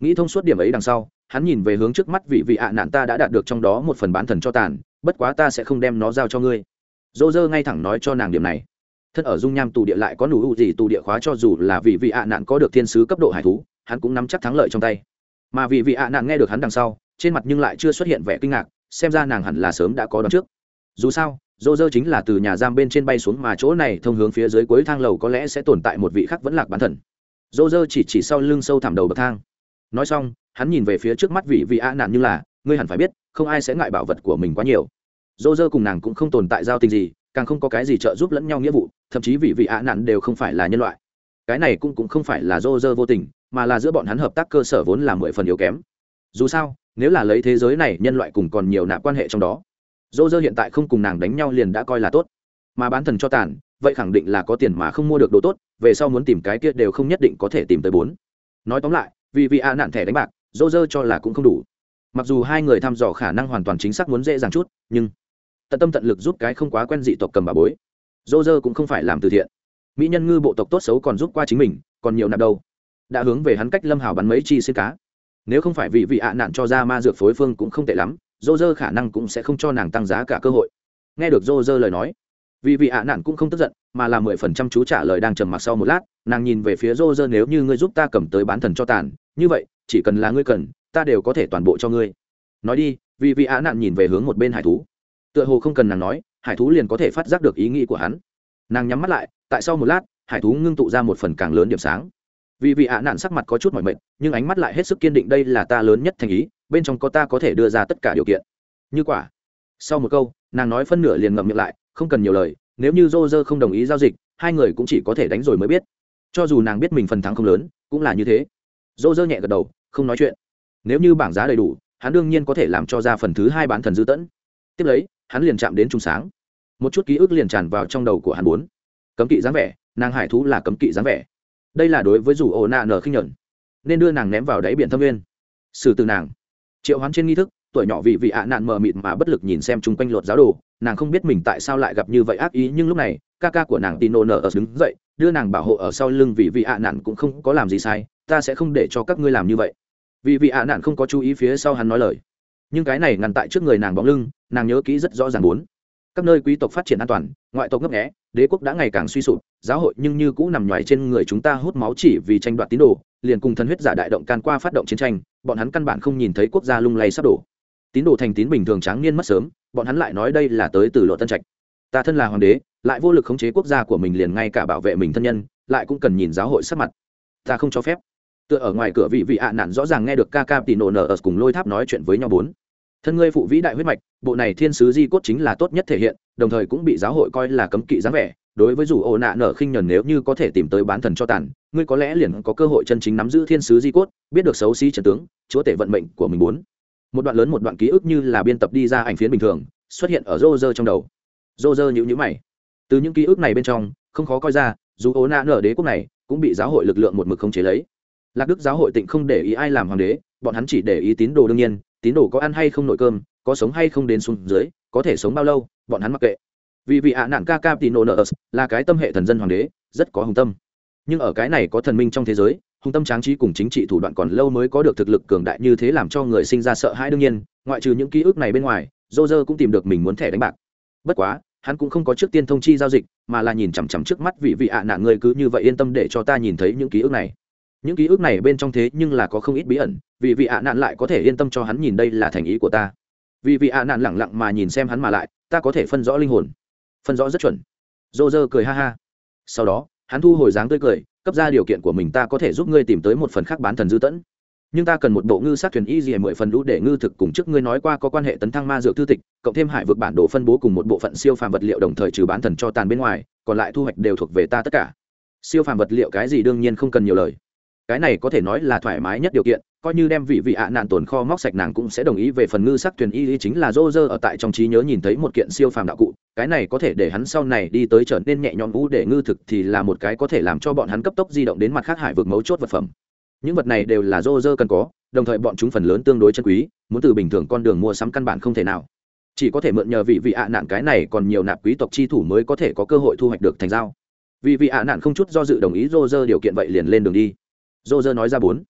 Nghĩ thông suốt điểm ấy đằng sau, hắn nhìn về hướng trước mắt vị vị ạ nạn ta đã đạt được trong đó một phần bán thần cho tàn, bất quá ta sẽ không đem nó giao cho ngươi. Dô dơ ngay thẳng nói cho nàng điểm này. Thân ở dung nham tù địa lại có nụ ưu gì tù địa khóa cho dù là vị vị ạ nạn có được thiên sứ cấp độ hải thú, hắn cũng nắm chắc thắng lợi trong tay. Mà vị vị ạ nạn nghe được hắn đằng sau, trên mặt nhưng lại chưa xuất hiện vẻ kinh ngạc, xem ra nàng hẳn là sớm đã có đón trước. Dù sao dô dơ chính là từ nhà giam bên trên bay xuống mà chỗ này thông hướng phía dưới cuối thang lầu có lẽ sẽ tồn tại một vị khắc vẫn lạc bán thần. Dô dơ chỉ chỉ sau lưng sâu thẳm đầu bậc thang. Nói xong, hắn nhìn về phía trước mắt vị vị a nạn như là, ngươi hẳn phải biết, không ai sẽ ngại bảo vật của mình quá nhiều. Dô dơ cùng nàng cũng không tồn tại giao tình gì, càng không có cái gì trợ giúp lẫn nhau nghĩa vụ, thậm chí vị vị ạ nạn đều không phải là nhân loại. Cái này cũng cũng không phải là dô dơ vô tình, mà là giữa bọn hắn hợp tác cơ sở vốn là mười phần yếu kém. Dù sao, nếu là lấy thế giới này nhân loại cùng còn nhiều nạp quan hệ trong đó dô dơ hiện tại không cùng nàng đánh nhau liền đã coi là tốt. Mà bán thần cho tàn, vậy khẳng định là có tiền mà không mua được đồ tốt, về sau muốn tìm cái kia đều không nhất định có thể tìm tới bốn. Nói tóm lại, vì vị a nạn thẻ đánh bạc dô dơ cho là cũng không đủ. Mặc dù hai người thăm dò khả năng hoàn toàn chính xác muốn dễ dàng chút, nhưng tận tâm tận lực giúp cái không quá quen dị tộc cầm bà bối. Dô dơ cũng không phải làm từ thiện. Mỹ nhân ngư bộ tộc tốt xấu còn giúp qua chính mình, còn nhiều nạp đâu. Đã hướng về hắn cách lâm hào bắn mấy chi xin cá. Nếu không phải vì vị ạ nạn cho ra ma dược phối phương cũng không tệ lắm dô dơ khả năng cũng sẽ không cho nàng tăng giá cả cơ hội. Nghe được dô dơ lời nói, vì vị ạ nạn cũng không tức giận, mà là mười phần trăm chú trả lời đang trầm mặc sau một lát, nàng nhìn về phía dô dơ nếu như ngươi giúp ta cầm tới bán thần cho tàn, như vậy, chỉ cần là ngươi cần, ta đều có thể toàn bộ cho ngươi. Nói đi, vì vị ạ nạn nhìn về hướng một bên hải thú. Tựa hồ không cần nàng nói, hải thú liền có thể phát giác được ý nghĩ của hắn. Nàng nhắm mắt lại, tại sau một lát, hải thú ngưng tụ ra một phần càng lớn điểm sáng. Vì vị ạ nạn sắc mặt có chút mỏi mệt, nhưng ánh mắt lại hết sức kiên định, đây là ta lớn nhất thành ý bên trong có ta có thể đưa ra tất cả điều kiện. Như quả. Sau một câu, nàng nói phân nửa liền ngậm miệng lại, không cần nhiều lời, nếu như dô dơ không đồng ý giao dịch, hai người cũng chỉ có thể đánh rồi mới biết. Cho dù nàng biết mình phần thắng không lớn, cũng là như thế. Dô dơ nhẹ gật đầu, không nói chuyện. Nếu như bảng giá đầy đủ, hắn đương nhiên có thể làm cho ra phần thứ hai bán thần dư tẫn. Tiếp lấy, hắn liền chạm đến trung sáng. Một chút ký ức liền tràn vào trong đầu của hắn bốn cấm kỵ dáng vẻ, nàng hải thú là cấm kỵ dáng vẻ. Đây là đối với dù ổ nạ nở khinh nhuận nên đưa nàng ném vào đáy biển thâm nguyên. Xử từ nàng triệu hoán trên nghi thức, tuổi nhỏ vì vị ạ nạn mờ mịt mà bất lực nhìn xem chung quanh lột giáo đồ, nàng không biết mình tại sao lại gặp như vậy ác ý, nhưng lúc này, ca ca của nàng tino nở ở đứng dậy, đưa nàng bảo hộ ở sau lưng vì vị ạ nạn cũng không có làm gì sai, ta sẽ không để cho các ngươi làm như vậy. Vì vị ạ nạn không có chú ý phía sau hắn nói lời. Nhưng cái này ngăn tại trước người nàng bóng lưng, nàng nhớ kỹ rất rõ ràng muốn các nơi quý tộc phát triển an toàn, ngoại tộc ngấp nghẽ đế quốc đã ngày càng suy sụp, giáo hội nhưng như cũ nằm ngoài trên người chúng ta hút máu chỉ vì tranh đoạt tín đồ, liền cùng thần huyết giả đại động can qua phát động chiến tranh, bọn hắn căn bản không nhìn thấy quốc gia lung lay sắp đổ. Tín đồ thành tín bình thường tráng niên mất sớm, bọn hắn lại nói đây là tới từ lộ tân trạch. Ta thân là hoàng đế, lại vô lực khống chế quốc gia của mình liền ngay cả bảo vệ mình thân nhân, lại cũng cần nhìn giáo hội sắc mặt. Ta không cho phép. Tựa ở ngoài cửa vị vị ạ nạn rõ ràng nghe được ca ca tì nổ nở ở cùng lôi tháp nói chuyện với nhau bốn thân ngươi phụ vĩ đại huyết mạch, bộ này thiên sứ di cốt chính là tốt nhất thể hiện, đồng thời cũng bị giáo hội coi là cấm kỵ dáng vẻ. Đối với dù ổ nạ nở khinh nhẫn nếu như có thể tìm tới bán thần cho tàn, ngươi có lẽ liền có cơ hội chân chính nắm giữ thiên sứ di cốt, biết được xấu xí trần tướng, chúa tể vận mệnh của mình muốn. Một đoạn lớn một đoạn ký ức như là biên tập đi ra ảnh phiến bình thường, xuất hiện ở rô rơ trong đầu. Rô rơ nhữ nhữ mày. Từ những ký ức này bên trong, không khó coi ra, dù ổ nạ nở đế quốc này cũng bị giáo hội lực lượng một mực không chế lấy. Lạc đức giáo hội tịnh không để ý ai làm hoàng đế, bọn hắn chỉ để ý tín đồ đương nhiên tín đồ có ăn hay không nội cơm, có sống hay không đến xuống dưới, có thể sống bao lâu, bọn hắn mặc kệ. Vì vị ạ nạn ca cap tino nợ là cái tâm hệ thần dân hoàng đế, rất có hùng tâm. Nhưng ở cái này có thần minh trong thế giới, hùng tâm tráng trí cùng chính trị thủ đoạn còn lâu mới có được thực lực cường đại như thế làm cho người sinh ra sợ hãi đương nhiên, ngoại trừ những ký ức này bên ngoài dô dơ cũng tìm được mình muốn thẻ đánh bạc. Bất quá, hắn cũng không có trước tiên thông chi giao dịch, mà là nhìn chằm chằm trước mắt vị vị ạ nạn người cứ như vậy yên tâm để cho ta nhìn thấy những ký ức này. Những ký ức này bên trong thế nhưng là có không ít bí ẩn vì vị ạ nạn lại có thể yên tâm cho hắn nhìn đây là thành ý của ta. Vì vị ạ nạn lẳng lặng mà nhìn xem hắn mà lại, ta có thể phân rõ linh hồn. Phân rõ rất chuẩn. Dô dơ cười ha ha. Sau đó, hắn thu hồi dáng tươi cười, cấp ra điều kiện của mình ta có thể giúp ngươi tìm tới một phần khác bán thần dư tẫn. Nhưng ta cần một bộ ngư sát thuyền y dì mười phần lũ để ngư thực cùng trước ngươi nói qua có quan hệ tấn thăng ma dược thư tịch, cộng thêm hải vực bản đồ phân bố cùng một bộ phận siêu phàm vật liệu đồng thời trừ bán thần cho tàn bên ngoài, còn lại thu hoạch đều thuộc về ta tất cả. Siêu phàm vật liệu cái gì đương nhiên không cần nhiều lời. Cái này có thể nói là thoải mái nhất điều kiện coi như đem vị vị ạ nạn tồn kho móc sạch nàng cũng sẽ đồng ý về phần ngư sắc thuyền y chính là dô dơ ở tại trong trí nhớ nhìn thấy một kiện siêu phàm đạo cụ. Cái này có thể để hắn sau này đi tới trở nên nhẹ nhõm vũ để ngư thực thì là một cái có thể làm cho bọn hắn cấp tốc di động đến mặt khác hải vực mấu chốt vật phẩm. Những vật này đều là dô dơ cần có, đồng thời bọn chúng phần lớn tương đối chân quý, muốn từ bình thường con đường mua sắm căn bản không thể nào. Chỉ có thể mượn nhờ vị vị ạ nạn cái này còn nhiều nạp quý tộc chi thủ mới có thể có cơ hội thu hoạch được thành giao. Vì vị ạ nạn không chút do dự đồng ý dô dơ điều kiện vậy liền lên đường đi. Dô dơ nói ra bốn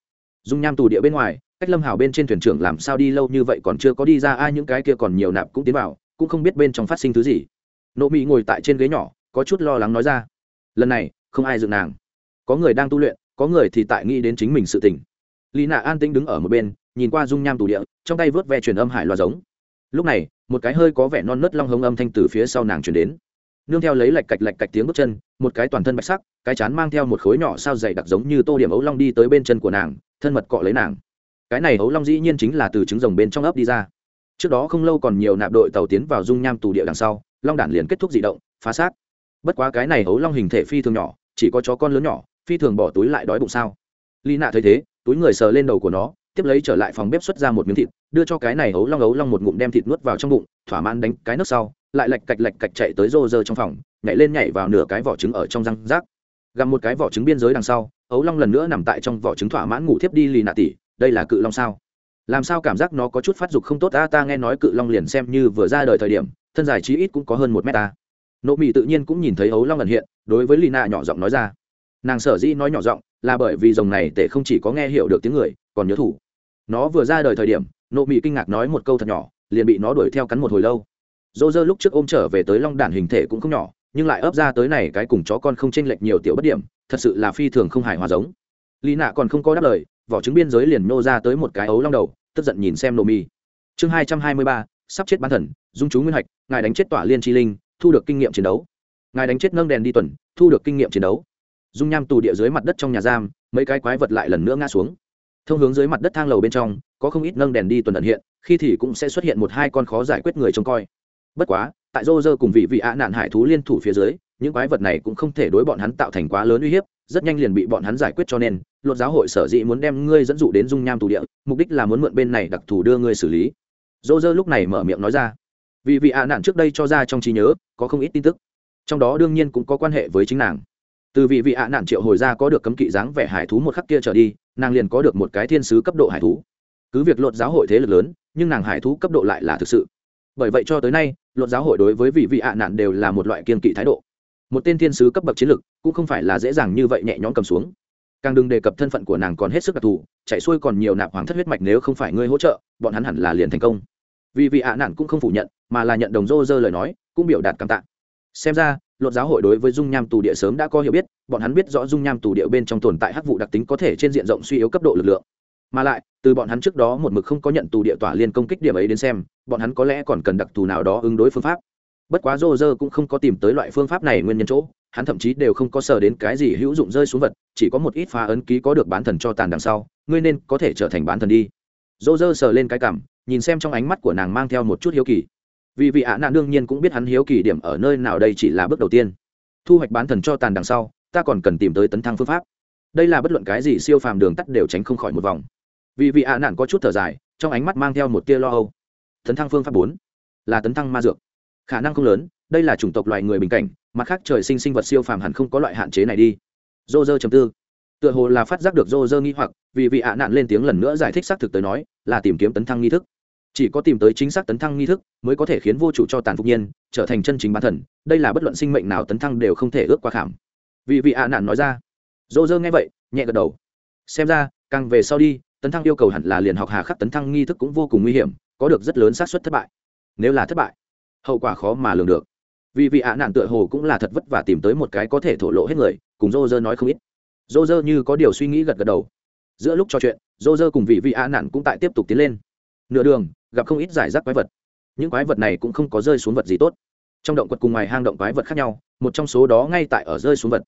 dung nham tù địa bên ngoài, cách lâm hào bên trên thuyền trưởng làm sao đi lâu như vậy còn chưa có đi ra, ai những cái kia còn nhiều nạp cũng tiến vào, cũng không biết bên trong phát sinh thứ gì. Nộ mỹ ngồi tại trên ghế nhỏ, có chút lo lắng nói ra, lần này, không ai dựng nàng. Có người đang tu luyện, có người thì tại nghĩ đến chính mình sự tình. Lý nạ an tĩnh đứng ở một bên, nhìn qua dung nham tù địa, trong tay vớt ve truyền âm hải loa giống. Lúc này, một cái hơi có vẻ non nớt long hống âm thanh từ phía sau nàng chuyển đến. Nương theo lấy lạch cạch lạch cạch tiếng bước chân, một cái toàn thân bạch sắc, cái chán mang theo một khối nhỏ sao dày đặc giống như tô điểm ấu long đi tới bên chân của nàng thân mật cọ lấy nàng. Cái này ấu long dĩ nhiên chính là từ trứng rồng bên trong ấp đi ra. Trước đó không lâu còn nhiều nạp đội tàu tiến vào dung nham tù địa đằng sau, long đản liền kết thúc d ị động, phá xác. Bất quá cái này ấu long hình thể phi thường nhỏ, chỉ có chó con lớn nhỏ, phi thường bỏ túi lại đói bụng sao. Ly nạ thấy thế, túi người sờ lên đầu của nó, tiếp lấy trở lại phòng bếp xuất ra một miếng thịt, đưa cho cái này ấu long ấu long một ngụm đem thịt nuốt vào trong bụng, thỏa mãn đánh cái nước sau, lại lạch cạch lạch cạch chạy tới rô rơ trong phòng, nhảy lên nhảy vào nửa cái vỏ trứng ở trong răng rác gặm một cái vỏ trứng biên giới đằng sau, ấu long lần nữa nằm tại trong vỏ trứng thỏa mãn ngủ thiếp đi lì nạ tỉ, đây là cự long sao? Làm sao cảm giác nó có chút phát dục không tốt? Ta ta nghe nói cự long liền xem như vừa ra đời thời điểm, thân dài chí ít cũng có hơn một mét ta nộ mỹ tự nhiên cũng nhìn thấy ấu long lần hiện, đối với lì nạ nhỏ giọng nói ra. Nàng sở dĩ nói nhỏ giọng là bởi vì dòng này tể không chỉ có nghe hiểu được tiếng người, còn nhớ thủ. Nó vừa ra đời thời điểm, nộ mỹ kinh ngạc nói một câu thật nhỏ, liền bị nó đuổi theo cắn một hồi lâu. Dô dơ lúc trước ôm trở về tới long đản hình thể cũng không nhỏ nhưng lại ấp ra tới này cái cùng chó con không chênh lệch nhiều tiểu bất điểm, thật sự là phi thường không hài hòa giống. Lý nạ còn không có đáp lời, vỏ trứng biên giới liền nô ra tới một cái ấu long đầu, tức giận nhìn xem Nomi mi. Chương hai trăm hai mươi ba, sắp chết bán thần, dung chú nguyên hạch ngài đánh chết tỏa liên chi linh, thu được kinh nghiệm chiến đấu. Ngài đánh chết nâng đèn đi tuần, thu được kinh nghiệm chiến đấu. Dung nham tù địa dưới mặt đất trong nhà giam, mấy cái quái vật lại lần nữa ngã xuống. Thông hướng dưới mặt đất thang lầu bên trong, có không ít nâng đèn đi tuần ẩn hiện, khi thì cũng sẽ xuất hiện một hai con khó giải quyết người trông coi. Bất quá tại rô rơ cùng vị vị ạ nạn hải thú liên thủ phía dưới, những quái vật này cũng không thể đối bọn hắn tạo thành quá lớn uy hiếp, rất nhanh liền bị bọn hắn giải quyết cho nên luật giáo hội sở dĩ muốn đem ngươi dẫn dụ đến dung nham tù địa, mục đích là muốn mượn bên này đặc thù đưa ngươi xử lý. Dô dơ lúc này mở miệng nói ra vì vị ạ nạn trước đây cho ra trong trí nhớ, có không ít tin tức. Trong đó đương nhiên cũng có quan hệ với chính nàng. Từ vị vị ạ nạn triệu hồi ra có được cấm kỵ dáng vẻ hải thú một khắc kia trở đi, nàng liền có được một cái thiên sứ cấp độ hải thú. Cứ việc luật giáo hội thế lực lớn, nhưng nàng hải thú cấp độ lại là thực sự bởi vậy cho tới nay, luật giáo hội đối với vị vị ạ nạn đều là một loại kiên kỵ thái độ. Một tên thiên sứ cấp bậc chiến lực cũng không phải là dễ dàng như vậy nhẹ nhõm cầm xuống. Càng đừng đề cập thân phận của nàng còn hết sức đặc thù, chạy xuôi còn nhiều nạp hoàng thất huyết mạch nếu không phải ngươi hỗ trợ, bọn hắn hẳn là liền thành công. Vì vị ạ nạn cũng không phủ nhận, mà là nhận đồng rô rơ lời nói, cũng biểu đạt cảm tạ. Xem ra, luật giáo hội đối với dung nham tù địa sớm đã có hiểu biết, bọn hắn biết rõ dung nham tù địa bên trong tồn tại hắc vụ đặc tính có thể trên diện rộng suy yếu cấp độ lực lượng. Mà lại, từ bọn hắn trước đó một mực không có nhận tù địa tỏa liên công kích điểm ấy đến xem bọn hắn có lẽ còn cần đặc thù nào đó ứng đối phương pháp. Bất quá rô rơ cũng không có tìm tới loại phương pháp này nguyên nhân chỗ, hắn thậm chí đều không có sờ đến cái gì hữu dụng rơi xuống vật, chỉ có một ít phá ấn ký có được bán thần cho tàn đằng sau, ngươi nên có thể trở thành bán thần đi. Rô rơ sờ lên cái cảm, nhìn xem trong ánh mắt của nàng mang theo một chút hiếu kỳ. Vì vị ạ nạn đương nhiên cũng biết hắn hiếu kỳ điểm ở nơi nào đây chỉ là bước đầu tiên. Thu hoạch bán thần cho tàn đằng sau, ta còn cần tìm tới tấn thăng phương pháp. Đây là bất luận cái gì siêu phàm đường tắt đều tránh không khỏi một vòng. Vì vị ạ nạn có chút thở dài, trong ánh mắt mang theo một tia lo âu tấn thăng phương pháp bốn là tấn thăng ma dược. Khả năng không lớn, đây là chủng tộc loài người bình cảnh, mặt khác trời sinh sinh vật siêu phàm hẳn không có loại hạn chế này đi. Dô dơ chấm tư. Tựa hồ là phát giác được dô dơ nghi hoặc, vì vị ạ nạn lên tiếng lần nữa giải thích xác thực tới nói, là tìm kiếm tấn thăng nghi thức. Chỉ có tìm tới chính xác tấn thăng nghi thức mới có thể khiến vô chủ cho tàn phục nhiên, trở thành chân chính bản thần, đây là bất luận sinh mệnh nào tấn thăng đều không thể ước qua khảm. Vì vị ạ nạn nói ra. Dô dơ nghe vậy, nhẹ gật đầu. Xem ra, càng về sau đi, tấn thăng yêu cầu hẳn là liền học hà khắc tấn thăng nghi thức cũng vô cùng nguy hiểm có được rất lớn xác suất thất bại. Nếu là thất bại, hậu quả khó mà lường được. Vì vị ạ nạn tựa hồ cũng là thật vất vả tìm tới một cái có thể thổ lộ hết người, cùng dô dơ nói không ít. Dô dơ như có điều suy nghĩ gật gật đầu. Giữa lúc trò chuyện dô dơ cùng vị vị ạ nạn cũng tại tiếp tục tiến lên. Nửa đường, gặp không ít giải rác quái vật. Những quái vật này cũng không có rơi xuống vật gì tốt. Trong động quật cùng ngoài hang động quái vật khác nhau, một trong số đó ngay tại ở rơi xuống vật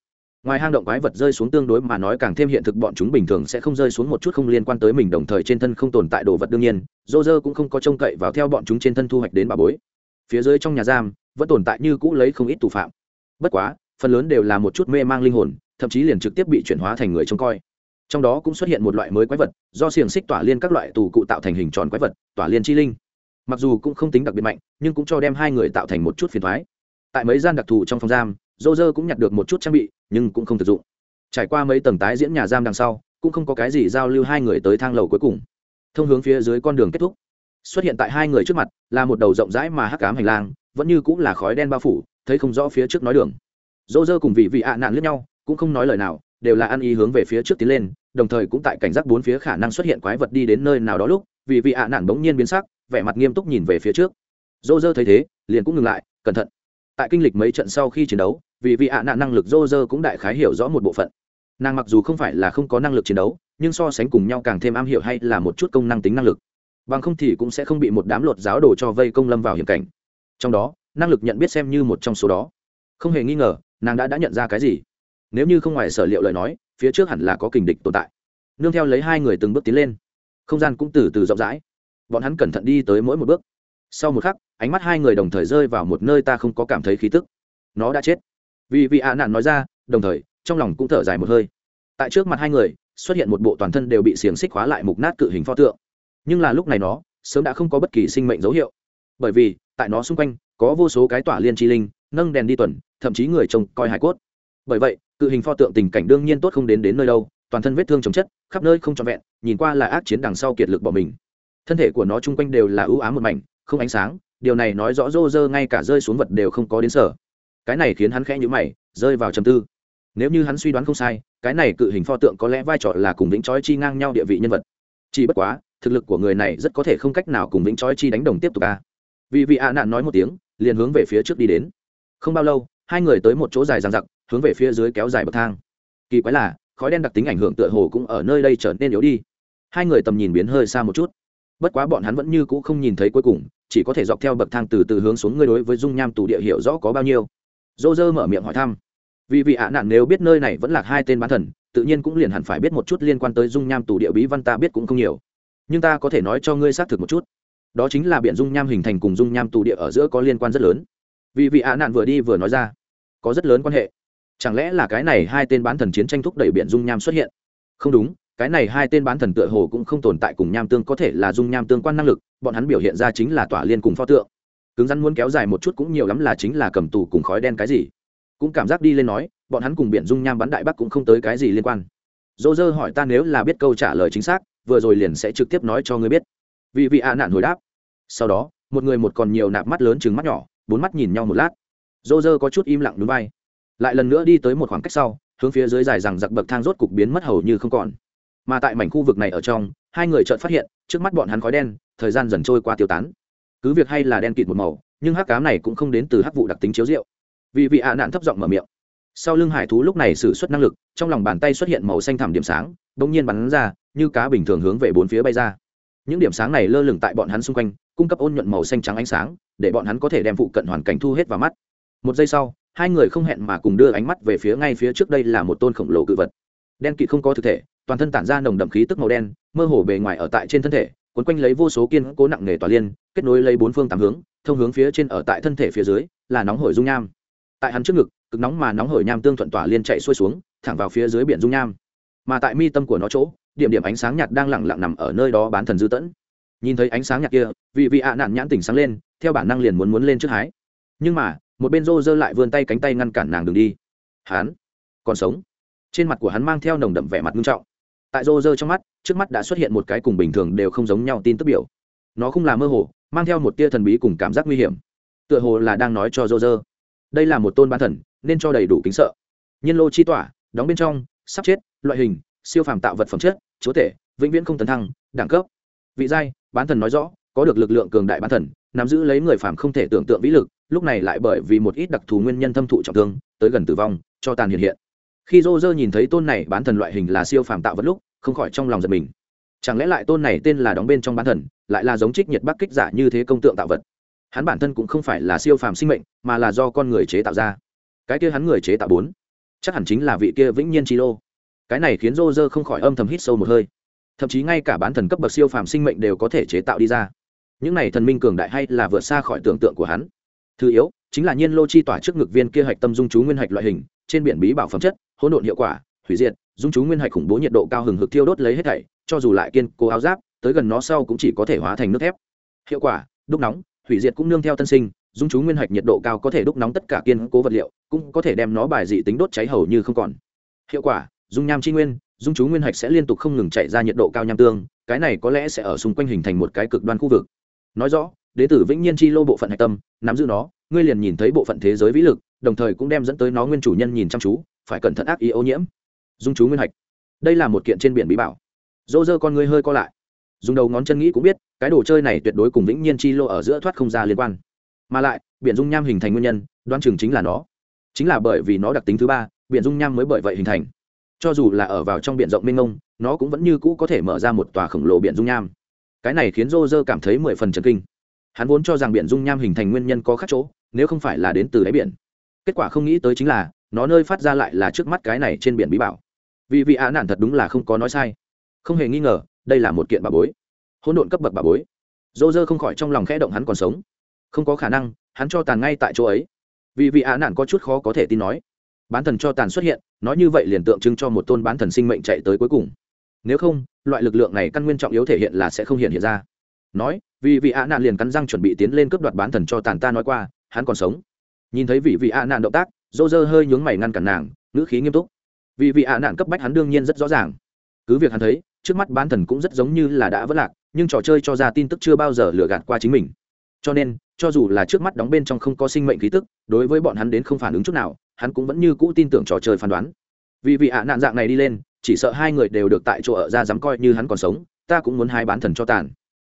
ngoài hang động quái vật rơi xuống tương đối mà nói càng thêm hiện thực, bọn chúng bình thường sẽ không rơi xuống một chút không liên quan tới mình, đồng thời trên thân không tồn tại đồ vật đương nhiên dô dơ cũng không có trông cậy vào theo bọn chúng trên thân thu hoạch đến bà bối. Phía dưới trong nhà giam, vẫn tồn tại như cũ lấy không ít tù phạm. Bất quá, phần lớn đều là một chút mê mang linh hồn, thậm chí liền trực tiếp bị chuyển hóa thành người trông coi. Trong đó cũng xuất hiện một loại mới quái vật, do xiềng xích tỏa liên các loại tù cụ tạo thành hình tròn quái vật, tỏa liên chi linh. Mặc dù cũng không tính đặc biệt mạnh, nhưng cũng cho đem hai người tạo thành một chút phiền thoái tại mấy gian đặc thù trong phòng giam dô dơ cũng nhặt được một chút trang bị, nhưng cũng không thực dụng. Trải qua mấy tầng tái diễn nhà giam đằng sau, cũng không có cái gì giao lưu hai người tới thang lầu cuối cùng. Thông hướng phía dưới con đường kết thúc. Xuất hiện tại hai người trước mặt, là một đầu rộng rãi mà hắc cám hành lang, vẫn như cũng là khói đen bao phủ, thấy không rõ phía trước nói đường. Dô dơ cùng vị vị ạ nạn lướt nhau, cũng không nói lời nào, đều là ăn ý hướng về phía trước tiến lên, đồng thời cũng tại cảnh giác bốn phía khả năng xuất hiện quái vật đi đến nơi nào đó lúc vì vị ạ nạn bỗng nhiên biến sắc, vẻ mặt nghiêm túc nhìn về phía trước. Dô dơ thấy thế, liền cũng ngừng lại, cẩn thận tại kinh lịch mấy trận sau khi chiến đấu, vì vị ạ nạn năng lực dô dơ cũng đại khái hiểu rõ một bộ phận. Nàng mặc dù không phải là không có năng lực chiến đấu, nhưng so sánh cùng nhau càng thêm am hiểu hay là một chút công năng tính năng lực. Bằng không thì cũng sẽ không bị một đám lột giáo đồ cho vây công lâm vào hiểm cảnh. Trong đó, năng lực nhận biết xem như một trong số đó. Không hề nghi ngờ, nàng đã đã nhận ra cái gì. Nếu như không ngoài sở liệu lời nói, phía trước hẳn là có kình địch tồn tại. Nương theo lấy hai người từng bước tiến lên. Không gian cũng từ từ rộng rãi. Bọn hắn cẩn thận đi tới mỗi một bước. Sau một khắc ánh mắt hai người đồng thời rơi vào một nơi ta không có cảm thấy khí tức. Nó đã chết. Vì vị ạ nạn nói ra, đồng thời, trong lòng cũng thở dài một hơi. Tại trước mặt hai người, xuất hiện một bộ toàn thân đều bị xiềng xích hóa lại mục nát cự hình pho tượng. Nhưng là lúc này nó, sớm đã không có bất kỳ sinh mệnh dấu hiệu. Bởi vì, tại nó xung quanh, có vô số cái tỏa liên chi linh, nâng đèn đi tuần, thậm chí người trông coi hải cốt. Bởi vậy, cự hình pho tượng tình cảnh đương nhiên tốt không đến đến nơi đâu, toàn thân vết thương chồng chất, khắp nơi không trọn vẹn, nhìn qua là ác chiến đằng sau kiệt lực bỏ mình. Thân thể của nó chung quanh đều là ưu ám một mảnh, không ánh sáng điều này nói rõ rô rơ ngay cả rơi xuống vật đều không có đến sở. Cái này khiến hắn khẽ nhữ mày, rơi vào trầm tư. Nếu như hắn suy đoán không sai, cái này cự hình pho tượng có lẽ vai trò là cùng vĩnh trói chi ngang nhau địa vị nhân vật. Chỉ bất quá, thực lực của người này rất có thể không cách nào cùng vĩnh trói chi đánh đồng tiếp tục a vì vị ạ nạn nói một tiếng, liền hướng về phía trước đi đến. Không bao lâu, hai người tới một chỗ dài dằng dặc, hướng về phía dưới kéo dài bậc thang. Kỳ quái là, khói đen đặc tính ảnh hưởng tựa hồ cũng ở nơi đây trở nên yếu đi. Hai người tầm nhìn biến hơi xa một chút bất quá bọn hắn vẫn như cũ không nhìn thấy cuối cùng, chỉ có thể dọc theo bậc thang từ từ hướng xuống ngươi đối với dung nham tù địa hiểu rõ có bao nhiêu. Dô dơ mở miệng hỏi thăm. Vì vị ạ nạn nếu biết nơi này vẫn là hai tên bán thần, tự nhiên cũng liền hẳn phải biết một chút liên quan tới dung nham tù địa bí văn ta biết cũng không nhiều. Nhưng ta có thể nói cho ngươi xác thực một chút. Đó chính là biện dung nham hình thành cùng dung nham tù địa ở giữa có liên quan rất lớn. Vì vị ạ nạn vừa đi vừa nói ra, có rất lớn quan hệ. Chẳng lẽ là cái này hai tên bán thần chiến tranh thúc đẩy biện dung nham xuất hiện? Không đúng cái này hai tên bán thần tựa hồ cũng không tồn tại cùng nham tương, có thể là dung nham tương quan năng lực, bọn hắn biểu hiện ra chính là tỏa liên cùng pho tượng. Cứng rắn muốn kéo dài một chút cũng nhiều lắm là chính là cầm tù cùng khói đen cái gì. Cũng cảm giác đi lên nói, bọn hắn cùng biển dung nham bắn đại bắc cũng không tới cái gì liên quan. Dô dơ hỏi ta nếu là biết câu trả lời chính xác, vừa rồi liền sẽ trực tiếp nói cho ngươi biết. Vì vị ạ nạn hồi đáp. Sau đó, một người một còn nhiều nạp mắt lớn chừng mắt nhỏ, bốn mắt nhìn nhau một lát. Dô dơ có chút im lặng núi bay. Lại lần nữa đi tới một khoảng cách sau, hướng phía dưới dài rằng giặc bậc thang rốt cục biến mất hầu như không còn mà tại mảnh khu vực này ở trong, hai người chợt phát hiện, trước mắt bọn hắn khói đen, thời gian dần trôi qua tiêu tán. Cứ việc hay là đen kịt một màu, nhưng hắc cám này cũng không đến từ hắc vụ đặc tính chiếu rượu. Vì vị ạ nạn thấp giọng mở miệng. Sau lưng hải thú lúc này xử suất năng lực, trong lòng bàn tay xuất hiện màu xanh thảm điểm sáng, bỗng nhiên bắn ra, như cá bình thường hướng về bốn phía bay ra. Những điểm sáng này lơ lửng tại bọn hắn xung quanh, cung cấp ôn nhuận màu xanh trắng ánh sáng, để bọn hắn có thể đem phụ cận hoàn cảnh thu hết vào mắt. Một giây sau, hai người không hẹn mà cùng đưa ánh mắt về phía ngay phía trước đây là một tôn khổng lồ cự vật. Đen kịt không có thực thể toàn thân tản ra nồng đậm khí tức màu đen, mơ hồ bề ngoài ở tại trên thân thể quấn quanh lấy vô số kiên cố nặng nề tòa liên, kết nối lấy bốn phương tám hướng, thông hướng phía trên ở tại thân thể phía dưới, là nóng hổi dung nham. Tại hắn trước ngực, cực nóng mà nóng hổi nham tương thuận tỏa liên chạy xuôi xuống, thẳng vào phía dưới biển dung nham. Mà tại mi tâm của nó chỗ, điểm điểm ánh sáng nhạt đang lẳng lặng nằm ở nơi đó bán thần dư tẫn. Nhìn thấy ánh sáng nhạt kia, vị vị ạ nạn nhãn tỉnh sáng lên, theo bản năng liền muốn muốn lên trước hái. Nhưng mà, một bên rô rơ lại vươn tay cánh tay ngăn cản nàng đường đi. Hắn còn sống. Trên mặt của hắn mang theo nồng đậm vẻ mặt nghiêm trọng tại rô rơ trong mắt, trước mắt đã xuất hiện một cái cùng bình thường đều không giống nhau tin tức biểu. Nó không là mơ hồ, mang theo một tia thần bí cùng cảm giác nguy hiểm. Tựa hồ là đang nói cho rô rơ, đây là một tôn bán thần, nên cho đầy đủ kính sợ. Nhân lô chi tỏa, đóng bên trong, sắp chết, loại hình, siêu phàm tạo vật phẩm chất, chúa tể, vĩnh viễn không tấn thăng, đẳng cấp. Vị giai, bán thần nói rõ, có được lực lượng cường đại bán thần, nắm giữ lấy người phàm không thể tưởng tượng vĩ lực, lúc này lại bởi vì một ít đặc thù nguyên nhân thâm thụ trọng thương, tới gần tử vong, cho tàn hiện hiện. Khi rô rơ nhìn thấy tôn này bán thần loại hình là siêu phàm tạo vật lúc không khỏi trong lòng giật mình. Chẳng lẽ lại tôn này tên là đóng bên trong bán thần, lại là giống trích nhiệt bắc kích giả như thế công tượng tạo vật? Hắn bản thân cũng không phải là siêu phàm sinh mệnh, mà là do con người chế tạo ra. Cái kia hắn người chế tạo bốn. Chắc hẳn chính là vị kia vĩnh nhiên chi lô. Cái này khiến rô rơ không khỏi âm thầm hít sâu một hơi. Thậm chí ngay cả bán thần cấp bậc siêu phàm sinh mệnh đều có thể chế tạo đi ra. Những này thần minh cường đại hay là vượt xa khỏi tưởng tượng của hắn? Thứ yếu, chính là nhiên lô chi tỏa trước ngực viên kia hạch tâm dung chú nguyên hạch loại hình, trên biển bí bảo phẩm chất, hỗn độn hiệu quả hủy diệt, dung chú nguyên hạch khủng bố nhiệt độ cao hừng hực thiêu đốt lấy hết thảy, cho dù lại kiên cố áo giáp, tới gần nó sau cũng chỉ có thể hóa thành nước thép. Hiệu quả, đúc nóng, hủy diệt cũng nương theo tân sinh, dung chú nguyên hạch nhiệt độ cao có thể đúc nóng tất cả kiên cố vật liệu, cũng có thể đem nó bài dị tính đốt cháy hầu như không còn. Hiệu quả, dung nham chi nguyên, dung chú nguyên hạch sẽ liên tục không ngừng chạy ra nhiệt độ cao nham tương, cái này có lẽ sẽ ở xung quanh hình thành một cái cực đoan khu vực. Nói rõ, đế tử vĩnh nhiên chi lô bộ phận hạch tâm, nắm giữ nó, ngươi liền nhìn thấy bộ phận thế giới vĩ lực, đồng thời cũng đem dẫn tới nó nguyên chủ nhân nhìn chăm chú, phải cẩn thận ác ý ô nhiễm dung chú nguyên hạch. Đây là một kiện trên biển bí bảo. Dỗ dơ con người hơi co lại. Dùng đầu ngón chân nghĩ cũng biết, cái đồ chơi này tuyệt đối cùng vĩnh nhiên chi lô ở giữa thoát không ra liên quan. Mà lại, biển dung nham hình thành nguyên nhân đoan chừng chính là nó. Chính là bởi vì nó đặc tính thứ ba, biển dung nham mới bởi vậy hình thành. Cho dù là ở vào trong biển rộng mênh mông, nó cũng vẫn như cũ có thể mở ra một tòa khổng lồ biển dung nham. Cái này khiến rô rơ cảm thấy mười phần trần kinh. Hắn vốn cho rằng biển dung nham hình thành nguyên nhân có khác chỗ, nếu không phải là đến từ đáy biển. Kết quả không nghĩ tới chính là, nó nơi phát ra lại là trước mắt cái này trên biển bí bảo vì vị á nạn thật đúng là không có nói sai. Không hề nghi ngờ, đây là một kiện bà bối. Hỗn độn cấp bậc bà bối. Dô dơ không khỏi trong lòng khẽ động hắn còn sống. Không có khả năng, hắn cho tàn ngay tại chỗ ấy. Vì vị á nạn có chút khó có thể tin nói. Bán thần cho tàn xuất hiện, nói như vậy liền tượng trưng cho một tôn bán thần sinh mệnh chạy tới cuối cùng. Nếu không, loại lực lượng này căn nguyên trọng yếu thể hiện là sẽ không hiện hiện ra. Nói, vì vị ạ nạn liền cắn răng chuẩn bị tiến lên cướp đoạt bán thần cho tàn ta nói qua, hắn còn sống. Nhìn thấy vị vị ạ nạn động tác, dô dơ hơi nhướng mày ngăn cản nàng, ngữ khí nghiêm túc vì vị ạ nạn cấp bách hắn đương nhiên rất rõ ràng. Cứ việc hắn thấy, trước mắt bán thần cũng rất giống như là đã vất lạc, nhưng trò chơi cho ra tin tức chưa bao giờ lừa gạt qua chính mình. Cho nên, cho dù là trước mắt đóng bên trong không có sinh mệnh khí tức, đối với bọn hắn đến không phản ứng chút nào, hắn cũng vẫn như cũ tin tưởng trò chơi phán đoán. Vì vị ạ nạn dạng này đi lên, chỉ sợ hai người đều được tại chỗ ở ra dám coi như hắn còn sống, ta cũng muốn hai bán thần cho tàn.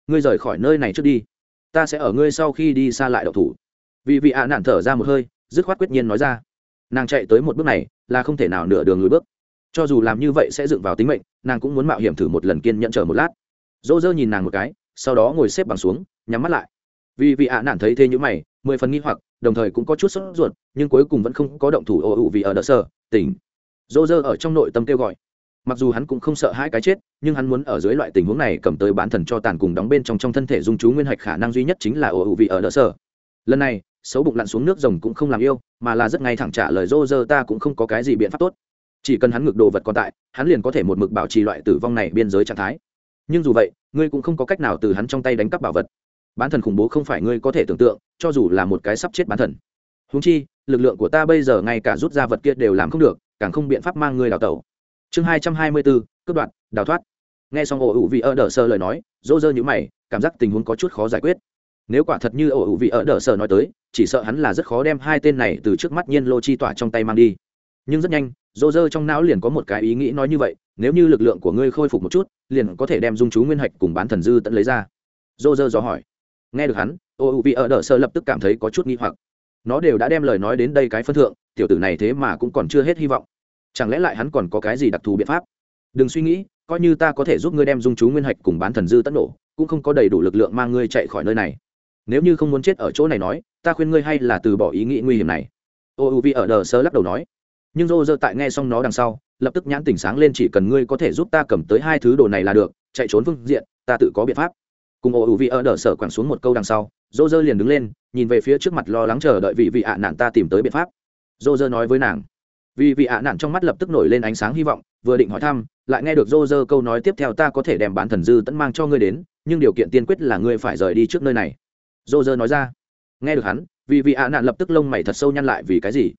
Ngươi rời khỏi nơi này trước đi. Ta sẽ ở ngươi sau khi đi xa lại đậu thủ. Vì vị ạ nạn thở ra một hơi, dứt khoát quyết nhiên nói ra. Nàng chạy tới một bước này là không thể nào nửa đường lùi bước. Cho dù làm như vậy sẽ dựng vào tính mệnh, nàng cũng muốn mạo hiểm thử một lần kiên nhận chờ một lát. Dỗ dơ nhìn nàng một cái, sau đó ngồi xếp bằng xuống, nhắm mắt lại. Vì vị ạ nản thấy thế như mày, mười phần nghi hoặc, đồng thời cũng có chút sốt ruột, nhưng cuối cùng vẫn không có động thủ ô ụ vì ở đỡ sở tỉnh. Dỗ dơ ở trong nội tâm kêu gọi. Mặc dù hắn cũng không sợ hai cái chết, nhưng hắn muốn ở dưới loại tình huống này cầm tới bán thần cho tàn cùng đóng bên trong trong thân thể dung chú nguyên hạch khả năng duy nhất chính là ô ụ vì ở đỡ sở. lần này xấu bụng lặn xuống nước rồng cũng không làm yêu, mà là rất ngay thẳng trả lời, Rô, rơ, ta cũng không có cái gì biện pháp tốt. Chỉ cần hắn ngược đồ vật còn tại, hắn liền có thể một mực bảo trì loại tử vong này biên giới trạng thái. Nhưng dù vậy, ngươi cũng không có cách nào từ hắn trong tay đánh cắp bảo vật. Bán thần khủng bố không phải ngươi có thể tưởng tượng, cho dù là một cái sắp chết bán thần. Húng chi, lực lượng của ta bây giờ ngay cả rút ra vật kia đều làm không được, càng không biện pháp mang ngươi đào tẩu. Chương hai trăm hai mươi bốn, cướp đoạn đào thoát. Nghe xong ổ ủ vị ở đờ sơ lời nói dỗ dơ nhữ mày, cảm giác tình huống có chút khó giải quyết. Nếu quả thật như ổ ủ vị ở đờ sơ nói tới chỉ sợ hắn là rất khó đem hai tên này từ trước mắt nhiên lô chi tỏa trong tay mang đi. Nhưng rất nhanh, dô dơ trong não liền có một cái ý nghĩ nói như vậy, nếu như lực lượng của ngươi khôi phục một chút, liền có thể đem dung chú nguyên hạch cùng bán thần dư tận lấy ra. Dô dơ dò hỏi. Nghe được hắn, ô u vị ở đờ sơ lập tức cảm thấy có chút nghi hoặc. Nó đều đã đem lời nói đến đây cái phân thượng, tiểu tử này thế mà cũng còn chưa hết hy vọng. Chẳng lẽ lại hắn còn có cái gì đặc thù biện pháp? Đừng suy nghĩ, coi như ta có thể giúp ngươi đem dung chú nguyên hạch cùng bán thần dư tận nổ, cũng không có đầy đủ lực lượng mang ngươi chạy khỏi nơi này nếu như không muốn chết ở chỗ này nói, ta khuyên ngươi hay là từ bỏ ý nghĩ nguy hiểm này. Ô u vị ở đờ sơ lắc đầu nói. Nhưng rô rơ tại nghe xong nó đằng sau, lập tức nhãn tỉnh sáng lên chỉ cần ngươi có thể giúp ta cầm tới hai thứ đồ này là được, chạy trốn phương diện, ta tự có biện pháp. Cùng ô u vị ở đờ sơ quẳng xuống một câu đằng sau, rô rơ liền đứng lên, nhìn về phía trước mặt lo lắng chờ đợi vị vị ạ nạn ta tìm tới biện pháp. Rô rơ nói với nàng. Vì vị ạ nạn trong mắt lập tức nổi lên ánh sáng hy vọng, vừa định hỏi thăm, lại nghe được rô rơ câu nói tiếp theo ta có thể đem bán thần dư tẫn mang cho ngươi đến, nhưng điều kiện tiên quyết là ngươi phải rời đi trước nơi này rô dơ nói ra. Nghe được hắn vì vị ạ nạn lập tức lông mày thật sâu nhăn lại vì cái gì?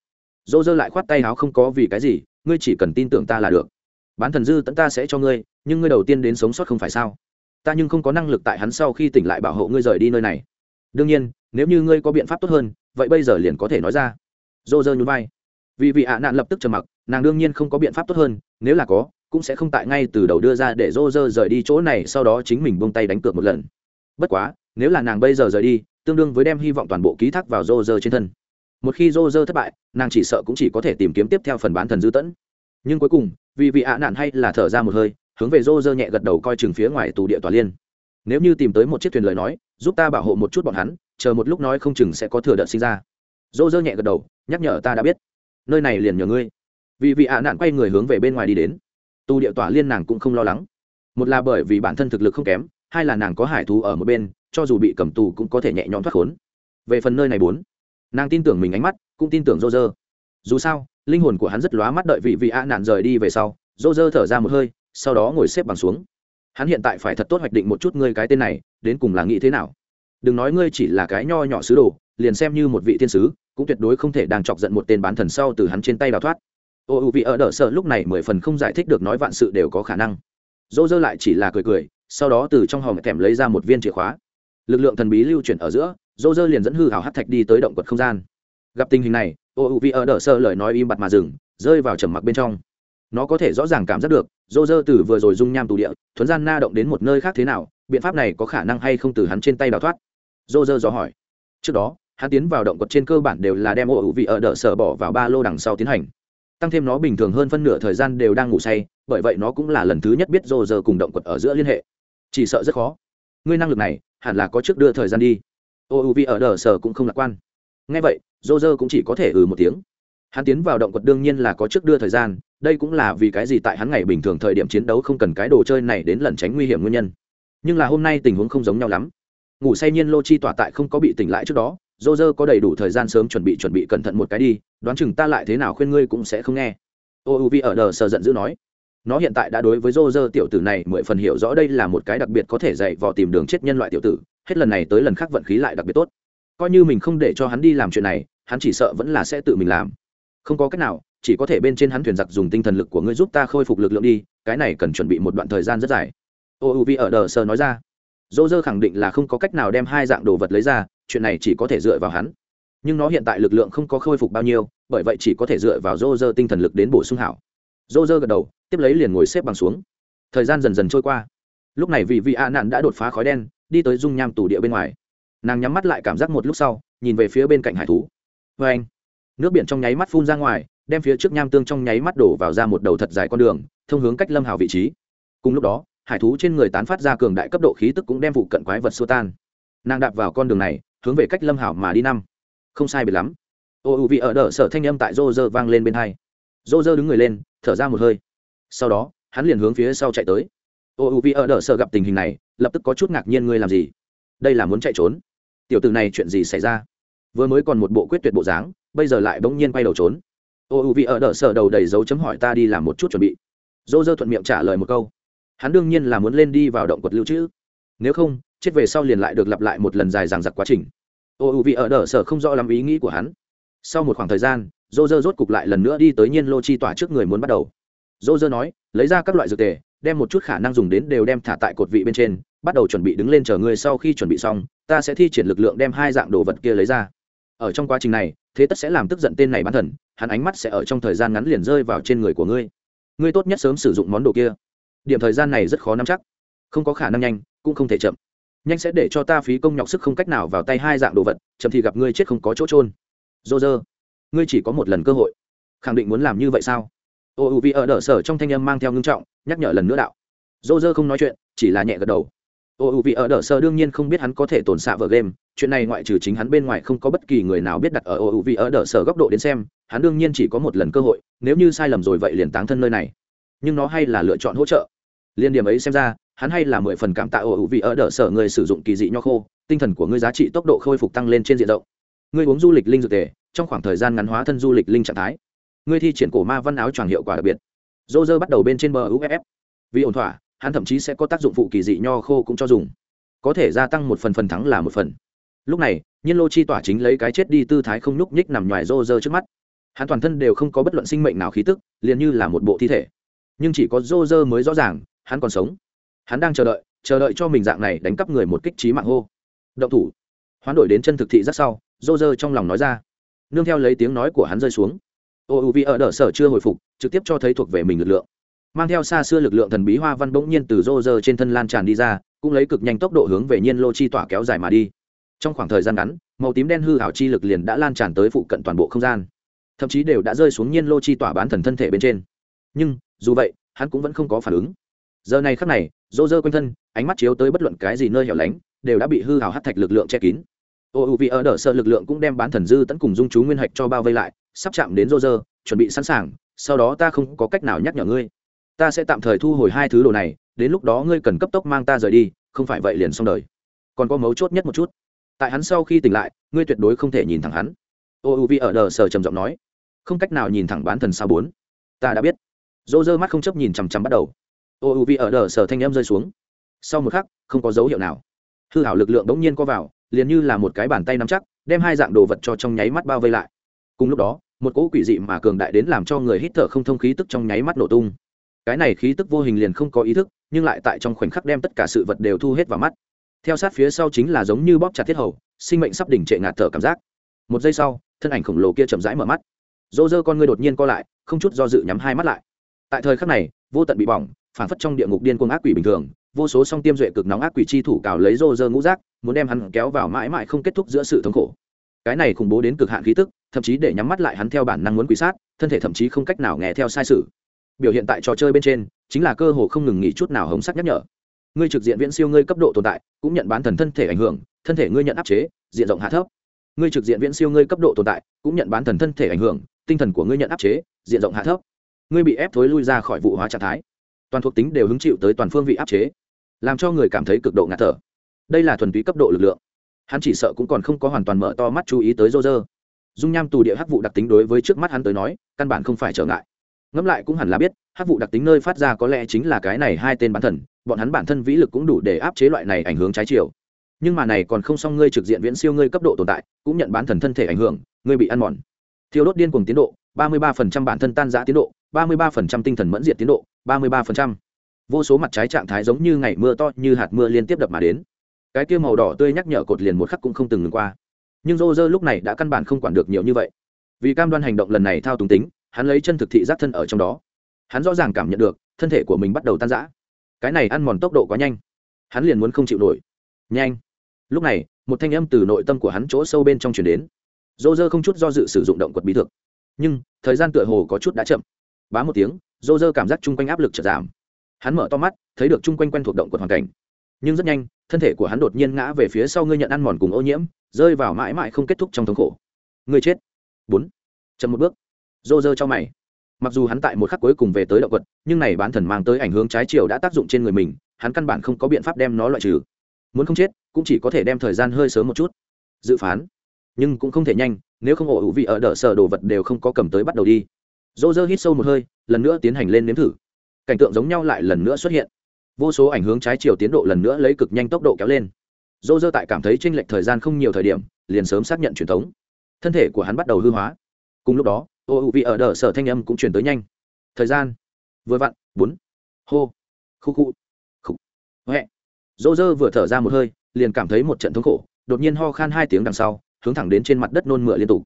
Dô dơ lại khoát tay áo không có vì cái gì, ngươi chỉ cần tin tưởng ta là được. Bán thần dư tẫn ta sẽ cho ngươi, nhưng ngươi đầu tiên đến sống sót không phải sao? Ta nhưng không có năng lực tại hắn sau khi tỉnh lại bảo hộ ngươi rời đi nơi này. Đương nhiên, nếu như ngươi có biện pháp tốt hơn, vậy bây giờ liền có thể nói ra. Dô dơ nhún vai. Vì vị ạ nạn lập tức trầm mặc, nàng đương nhiên không có biện pháp tốt hơn, nếu là có, cũng sẽ không tại ngay từ đầu đưa ra để dô dơ rời đi chỗ này, sau đó chính mình buông tay đánh cược một lần. Bất quá nếu là nàng bây giờ rời đi, tương đương với đem hy vọng toàn bộ ký thác vào rô rơ trên thân. Một khi rô rơ thất bại, nàng chỉ sợ cũng chỉ có thể tìm kiếm tiếp theo phần bán thần dư tẫn. Nhưng cuối cùng, vì vị ạ nạn hay là thở ra một hơi, hướng về rô rơ nhẹ gật đầu coi chừng phía ngoài tù địa tòa liên. Nếu như tìm tới một chiếc thuyền lời nói, giúp ta bảo hộ một chút bọn hắn, chờ một lúc nói không chừng sẽ có thừa đợt sinh ra. Rô rơ nhẹ gật đầu, nhắc nhở ta đã biết. Nơi này liền nhờ ngươi. Vì vị ạ nạn quay người hướng về bên ngoài đi đến. Tù địa tòa liên nàng cũng không lo lắng. Một là bởi vì bản thân thực lực không kém hai là nàng có hải thú ở một bên, cho dù bị cầm tù cũng có thể nhẹ nhõm thoát khốn. Về phần nơi này bốn, nàng tin tưởng mình ánh mắt, cũng tin tưởng rô rơ dù sao, linh hồn của hắn rất lóa mắt đợi vị vị a nạn rời đi về sau rô rơ thở ra một hơi, sau đó ngồi xếp bằng xuống. Hắn hiện tại phải thật tốt hoạch định một chút ngươi cái tên này, đến cùng là nghĩ thế nào? Đừng nói ngươi chỉ là cái nho nhỏ sứ đồ, liền xem như một vị thiên sứ, cũng tuyệt đối không thể đang chọc giận một tên bán thần sau từ hắn trên tay đào thoát. Ô ưu vị ở đỡ sợ lúc này mười phần không giải thích được nói vạn sự đều có khả năng. Dỗ dơ lại chỉ là cười cười sau đó từ trong hòm kèm lấy ra một viên chìa khóa. Lực lượng thần bí lưu chuyển ở giữa dô dơ liền dẫn hư hào hát thạch đi tới động quật không gian. Gặp tình hình này, ô u vi ở đỡ sơ lời nói im bặt mà dừng, rơi vào trầm mặc bên trong. Nó có thể rõ ràng cảm giác được dô dơ từ vừa rồi dung nham tù địa, thuấn gian na động đến một nơi khác thế nào, biện pháp này có khả năng hay không từ hắn trên tay đào thoát? Dô dơ dò hỏi. Trước đó, hắn tiến vào động quật trên cơ bản đều là đem ô u vi ở đỡ sở bỏ vào ba lô đằng sau tiến hành. Tăng thêm nó bình thường hơn phân nửa thời gian đều đang ngủ say, bởi vậy nó cũng là lần thứ nhất biết dô dơ cùng động quật ở giữa liên hệ chỉ sợ rất khó. Ngươi năng lực này, hẳn là có trước đưa thời gian đi. Ô u vi ở đờ sở cũng không lạc quan. Ngay vậy dô dơ cũng chỉ có thể ừ một tiếng. Hắn tiến vào động quật đương nhiên là có trước đưa thời gian, đây cũng là vì cái gì tại hắn ngày bình thường thời điểm chiến đấu không cần cái đồ chơi này đến lẩn tránh nguy hiểm nguyên nhân. Nhưng là hôm nay tình huống không giống nhau lắm. Ngủ say nhiên lô chi tỏa tại không có bị tỉnh lại trước đó dô dơ có đầy đủ thời gian sớm chuẩn bị chuẩn bị cẩn thận một cái đi, đoán chừng ta lại thế nào khuyên ngươi cũng sẽ không nghe. Ô u vi ở đờ sờ giận dữ nói nó hiện tại đã đối với rô rơ tiểu tử này mười phần hiểu rõ đây là một cái đặc biệt có thể dạy vò tìm đường chết nhân loại tiểu tử, hết lần này tới lần khác vận khí lại đặc biệt tốt. Coi như mình không để cho hắn đi làm chuyện này, hắn chỉ sợ vẫn là sẽ tự mình làm. Không có cách nào, chỉ có thể bên trên hắn thuyền giặc dùng tinh thần lực của ngươi giúp ta khôi phục lực lượng đi, cái này cần chuẩn bị một đoạn thời gian rất dài. Ô u vi ở đờ sơ nói ra. Dô dơ khẳng định là không có cách nào đem hai dạng đồ vật lấy ra, chuyện này chỉ có thể dựa vào hắn. Nhưng nó hiện tại lực lượng không có khôi phục bao nhiêu, bởi vậy chỉ có thể dựa vào dô dơ tinh thần lực đến bổ sung hảo dô dơ gật đầu, tiếp lấy liền ngồi xếp bằng xuống. Thời gian dần dần trôi qua. Lúc này vì vị a nạn đã đột phá khói đen, đi tới dung nham tủ địa bên ngoài. Nàng nhắm mắt lại cảm giác một lúc sau, nhìn về phía bên cạnh hải thú. Vê anh, nước biển trong nháy mắt phun ra ngoài, đem phía trước nham tương trong nháy mắt đổ vào ra một đầu thật dài con đường, thông hướng cách lâm hào vị trí. Cùng lúc đó, hải thú trên người tán phát ra cường đại cấp độ khí tức cũng đem vụ cận quái vật xua tan. Nàng đạp vào con đường này, hướng về cách lâm hảo mà đi năm. Không sai biệt lắm. Ô, u vị ở đỡ, sở thanh âm tại rô rơ vang lên bên hai rô dơ đứng người lên, thở ra một hơi. Sau đó, hắn liền hướng phía sau chạy tới. Ô, u, vi, ở đỡ sở gặp tình hình này, lập tức có chút ngạc nhiên ngươi làm gì? Đây là muốn chạy trốn. Tiểu từ này chuyện gì xảy ra? Vừa mới còn một bộ quyết tuyệt bộ dáng, bây giờ lại bỗng nhiên quay đầu trốn. Ô, u, vi, ở đỡ sở đầu đầy dấu chấm hỏi ta đi làm một chút chuẩn bị. Dô dơ thuận miệng trả lời một câu. Hắn đương nhiên là muốn lên đi vào động quật lưu trữ. Nếu không, chết về sau liền lại được lặp lại một lần dài dằng dặc quá trình. Ô, u, vi, ở đỡ sở không rõ lắm ý nghĩ của hắn. Sau một khoảng thời gian dô dơ rốt cục lại lần nữa đi tới nhiên lô chi tỏa trước người muốn bắt đầu. Dô dơ nói, lấy ra các loại dược tề, đem một chút khả năng dùng đến đều đem thả tại cột vị bên trên, bắt đầu chuẩn bị đứng lên chờ người sau khi chuẩn bị xong, ta sẽ thi triển lực lượng đem hai dạng đồ vật kia lấy ra. Ở trong quá trình này, thế tất sẽ làm tức giận tên này bán thần, hắn ánh mắt sẽ ở trong thời gian ngắn liền rơi vào trên người của ngươi. Ngươi tốt nhất sớm sử dụng món đồ kia. Điểm thời gian này rất khó nắm chắc. Không có khả năng nhanh, cũng không thể chậm. Nhanh sẽ để cho ta phí công nhọc sức không cách nào vào tay hai dạng đồ vật, chậm thì gặp ngươi chết không có chỗ trôn dô dơ ngươi chỉ có một lần cơ hội. Khẳng định muốn làm như vậy sao? Ô, u vì ở e, đỡ sở trong thanh âm mang theo ngưng trọng, nhắc nhở lần nữa đạo. Dô dơ không nói chuyện, chỉ là nhẹ gật đầu. Ô, u vì ở e, đỡ sở đương nhiên không biết hắn có thể tồn xạ vở game, chuyện này ngoại trừ chính hắn bên ngoài không có bất kỳ người nào biết đặt ở ô, u vì ở e, đỡ sở góc độ đến xem, hắn đương nhiên chỉ có một lần cơ hội, nếu như sai lầm rồi vậy liền táng thân nơi này. Nhưng nó hay là lựa chọn hỗ trợ. Liên điểm ấy xem ra, hắn hay là mười phần cảm tạ ô hữu vì ở đỡ sở người sử dụng kỳ dị nho khô, tinh thần của ngươi giá trị tốc độ khôi phục tăng lên trên diện rộng. Ngươi uống du lịch linh dược tề trong khoảng thời gian ngắn hóa thân du lịch linh trạng thái. Ngươi thi triển cổ ma văn áo choàng hiệu quả đặc biệt. Dô dơ bắt đầu bên trên bờ uff vì ổn thỏa, hắn thậm chí sẽ có tác dụng phụ kỳ dị nho khô cũng cho dùng. Có thể gia tăng một phần phần thắng là một phần. Lúc này, nhiên lô chi tỏa chính lấy cái chết đi tư thái không nhúc nhích nằm ngoài rô rơ trước mắt. Hắn toàn thân đều không có bất luận sinh mệnh nào khí tức, liền như là một bộ thi thể. Nhưng chỉ có rô rơ mới rõ ràng, hắn còn sống. Hắn đang chờ đợi chờ đợi cho mình dạng này đánh cắp người một kích trí mạng hô. Động thủ. Hoán đổi đến chân thực thị rất sau, rô rơ trong lòng nói ra nương theo lấy tiếng nói của hắn rơi xuống. Ô, u, vi, ở đỡ sở chưa hồi phục, trực tiếp cho thấy thuộc về mình lực lượng. Mang theo xa xưa lực lượng thần bí hoa văn bỗng nhiên từ rô rơ trên thân lan tràn đi ra, cũng lấy cực nhanh tốc độ hướng về nhiên lô chi tỏa kéo dài mà đi. Trong khoảng thời gian ngắn, màu tím đen hư hảo chi lực liền đã lan tràn tới phụ cận toàn bộ không gian. Thậm chí đều đã rơi xuống nhiên lô chi tỏa bán thần thân thể bên trên. Nhưng, dù vậy, hắn cũng vẫn không có phản ứng. Giờ này khắc này, rô rơ quanh thân, ánh mắt chiếu tới bất luận cái gì nơi hẻo lánh, đều đã bị hư hào hát thạch lực lượng che kín ô u vì ở đỡ sợ lực lượng cũng đem bán thần dư tấn cùng dung chú nguyên hạch cho bao vây lại, sắp chạm đến rô rơ chuẩn bị sẵn sàng, sau đó ta không có cách nào nhắc nhở ngươi. Ta sẽ tạm thời thu hồi hai thứ đồ này, đến lúc đó ngươi cần cấp tốc mang ta rời đi, không phải vậy liền xong đời. Còn có mấu chốt nhất một chút. Tại hắn sau khi tỉnh lại, ngươi tuyệt đối không thể nhìn thẳng hắn. Ô u vì ở đờ sờ trầm giọng nói. Không cách nào nhìn thẳng bán thần sao bốn. Ta đã biết. Dỗ dơ mắt không chấp nhìn chằm chằm bắt đầu. Ô u vi ở đờ sờ thanh em rơi xuống. Sau một khắc, không có dấu hiệu nào. Hư hảo lực lượng đ ố n g nhiên co vào liền như là một cái bàn tay nắm chắc, đem hai dạng đồ vật cho trong nháy mắt bao vây lại. Cùng lúc đó, một cỗ quỷ dị mà cường đại đến làm cho người hít thở không thông khí tức trong nháy mắt nổ tung. Cái này khí tức vô hình liền không có ý thức, nhưng lại tại trong khoảnh khắc đem tất cả sự vật đều thu hết vào mắt. Theo sát phía sau chính là giống như bóp chặt thiết hầu, sinh mệnh sắp đỉnh trệ ngạt thở cảm giác. Một giây sau, thân ảnh khổng lồ kia chậm rãi mở mắt. Dỗ dơ con ngươi đột nhiên co lại, không chút do dự nhắm hai mắt lại. Tại thời khắc này, vô tận bị bỏng phản phất trong địa ngục điên cuồng ác quỷ bình thường vô số song tiêm duệ cực nóng ác quỷ chi thủ cào lấy rô rơ ngũ rác, muốn đem hắn kéo vào mãi mãi không kết thúc giữa sự thống khổ. Cái này khủng bố đến cực hạn khí tức, thậm chí để nhắm mắt lại hắn theo bản năng muốn quỷ sát, thân thể thậm chí không cách nào nghe theo sai sự. Biểu hiện tại trò chơi bên trên, chính là cơ hồ không ngừng nghỉ chút nào hống sắc nhắc nhở. Ngươi trực diện viễn siêu ngươi cấp độ tồn tại, cũng nhận bán thần thân thể ảnh hưởng, thân thể ngươi nhận áp chế, diện rộng hạ thấp. Ngươi trực diện viễn siêu ngươi cấp độ tồn tại, cũng nhận bán thần thân thể ảnh hưởng, tinh thần của ngươi nhận áp chế, diện rộng hạ thấp. Ngươi bị ép thối lui ra khỏi vụ hóa trạng thái. Toàn thuộc tính đều hứng chịu tới toàn phương vị áp chế làm cho người cảm thấy cực độ ngạt thở. Đây là thuần túy cấp độ lực lượng. Hắn chỉ sợ cũng còn không có hoàn toàn mở to mắt chú ý tới rô rơ dung nham tù địa hắc vụ đặc tính đối với trước mắt hắn tới nói, căn bản không phải trở ngại. Ngẫm lại cũng hẳn là biết, hắc vụ đặc tính nơi phát ra có lẽ chính là cái này hai tên bán thần, bọn hắn bản thân vĩ lực cũng đủ để áp chế loại này ảnh hưởng trái chiều. Nhưng mà này còn không xong ngươi trực diện viễn siêu ngươi cấp độ tồn tại, cũng nhận bán thần thân thể ảnh hưởng, ngươi bị ăn mòn. Thiêu đốt điên cùng tiến độ, ba mươi ba bản thân tan giã tiến độ, ba mươi ba tinh thần mẫn diệt tiến độ, ba mươi ba vô số mặt trái trạng thái giống như ngày mưa to như hạt mưa liên tiếp đập mà đến. Cái kia màu đỏ tươi nhắc nhở cột liền một khắc cũng không từng ngừng qua. Nhưng rô rơ lúc này đã căn bản không quản được nhiều như vậy. Vì cam đoan hành động lần này thao túng tính, hắn lấy chân thực thị giác thân ở trong đó. Hắn rõ ràng cảm nhận được, thân thể của mình bắt đầu tan rã. Cái này ăn mòn tốc độ quá nhanh. Hắn liền muốn không chịu nổi. Nhanh. Lúc này, một thanh âm từ nội tâm của hắn chỗ sâu bên trong chuyển đến. Dô dơ không chút do dự sử dụng động quật bí thực nhưng, thời gian tựa hồ có chút đã chậm. Bá một tiếng dô dơ cảm giác chung quanh áp lực chợt giảm hắn mở to mắt, thấy được chung quanh quen thuộc động quật hoàn cảnh. Nhưng rất nhanh, thân thể của hắn đột nhiên ngã về phía sau ngươi nhận ăn mòn cùng ô nhiễm, rơi vào mãi mãi không kết thúc trong thống khổ. Ngươi chết. Bốn. Chậm một bước. Rô rơ cho mày. Mặc dù hắn tại một khắc cuối cùng về tới động vật nhưng này bán thần mang tới ảnh hướng trái chiều đã tác dụng trên người mình, hắn căn bản không có biện pháp đem nó loại trừ. Muốn không chết, cũng chỉ có thể đem thời gian hơi sớm một chút. Dự phán. Nhưng cũng không thể nhanh, nếu không ổ hữu vị ở đỡ sở đồ vật đều không có cầm tới bắt đầu đi. Dô dơ hít sâu một hơi, lần nữa tiến hành lên nếm thử cảnh tượng giống nhau lại lần nữa xuất hiện. Vô số ảnh hướng trái chiều tiến độ lần nữa lấy cực nhanh tốc độ kéo lên. Dô dơ tại cảm thấy tranh lệch thời gian không nhiều thời điểm, liền sớm xác nhận truyền thống. Thân thể của hắn bắt đầu hư hóa. Cùng lúc đó, ô hữu vị ở đỡ sở thanh âm cũng chuyển tới nhanh. Thời gian. Vừa vặn, bốn. Hô. Khu khu. Khu huệ dô dơ vừa thở ra một hơi, liền cảm thấy một trận thống khổ, đột nhiên ho khan hai tiếng đằng sau, hướng thẳng đến trên mặt đất nôn mửa liên tục.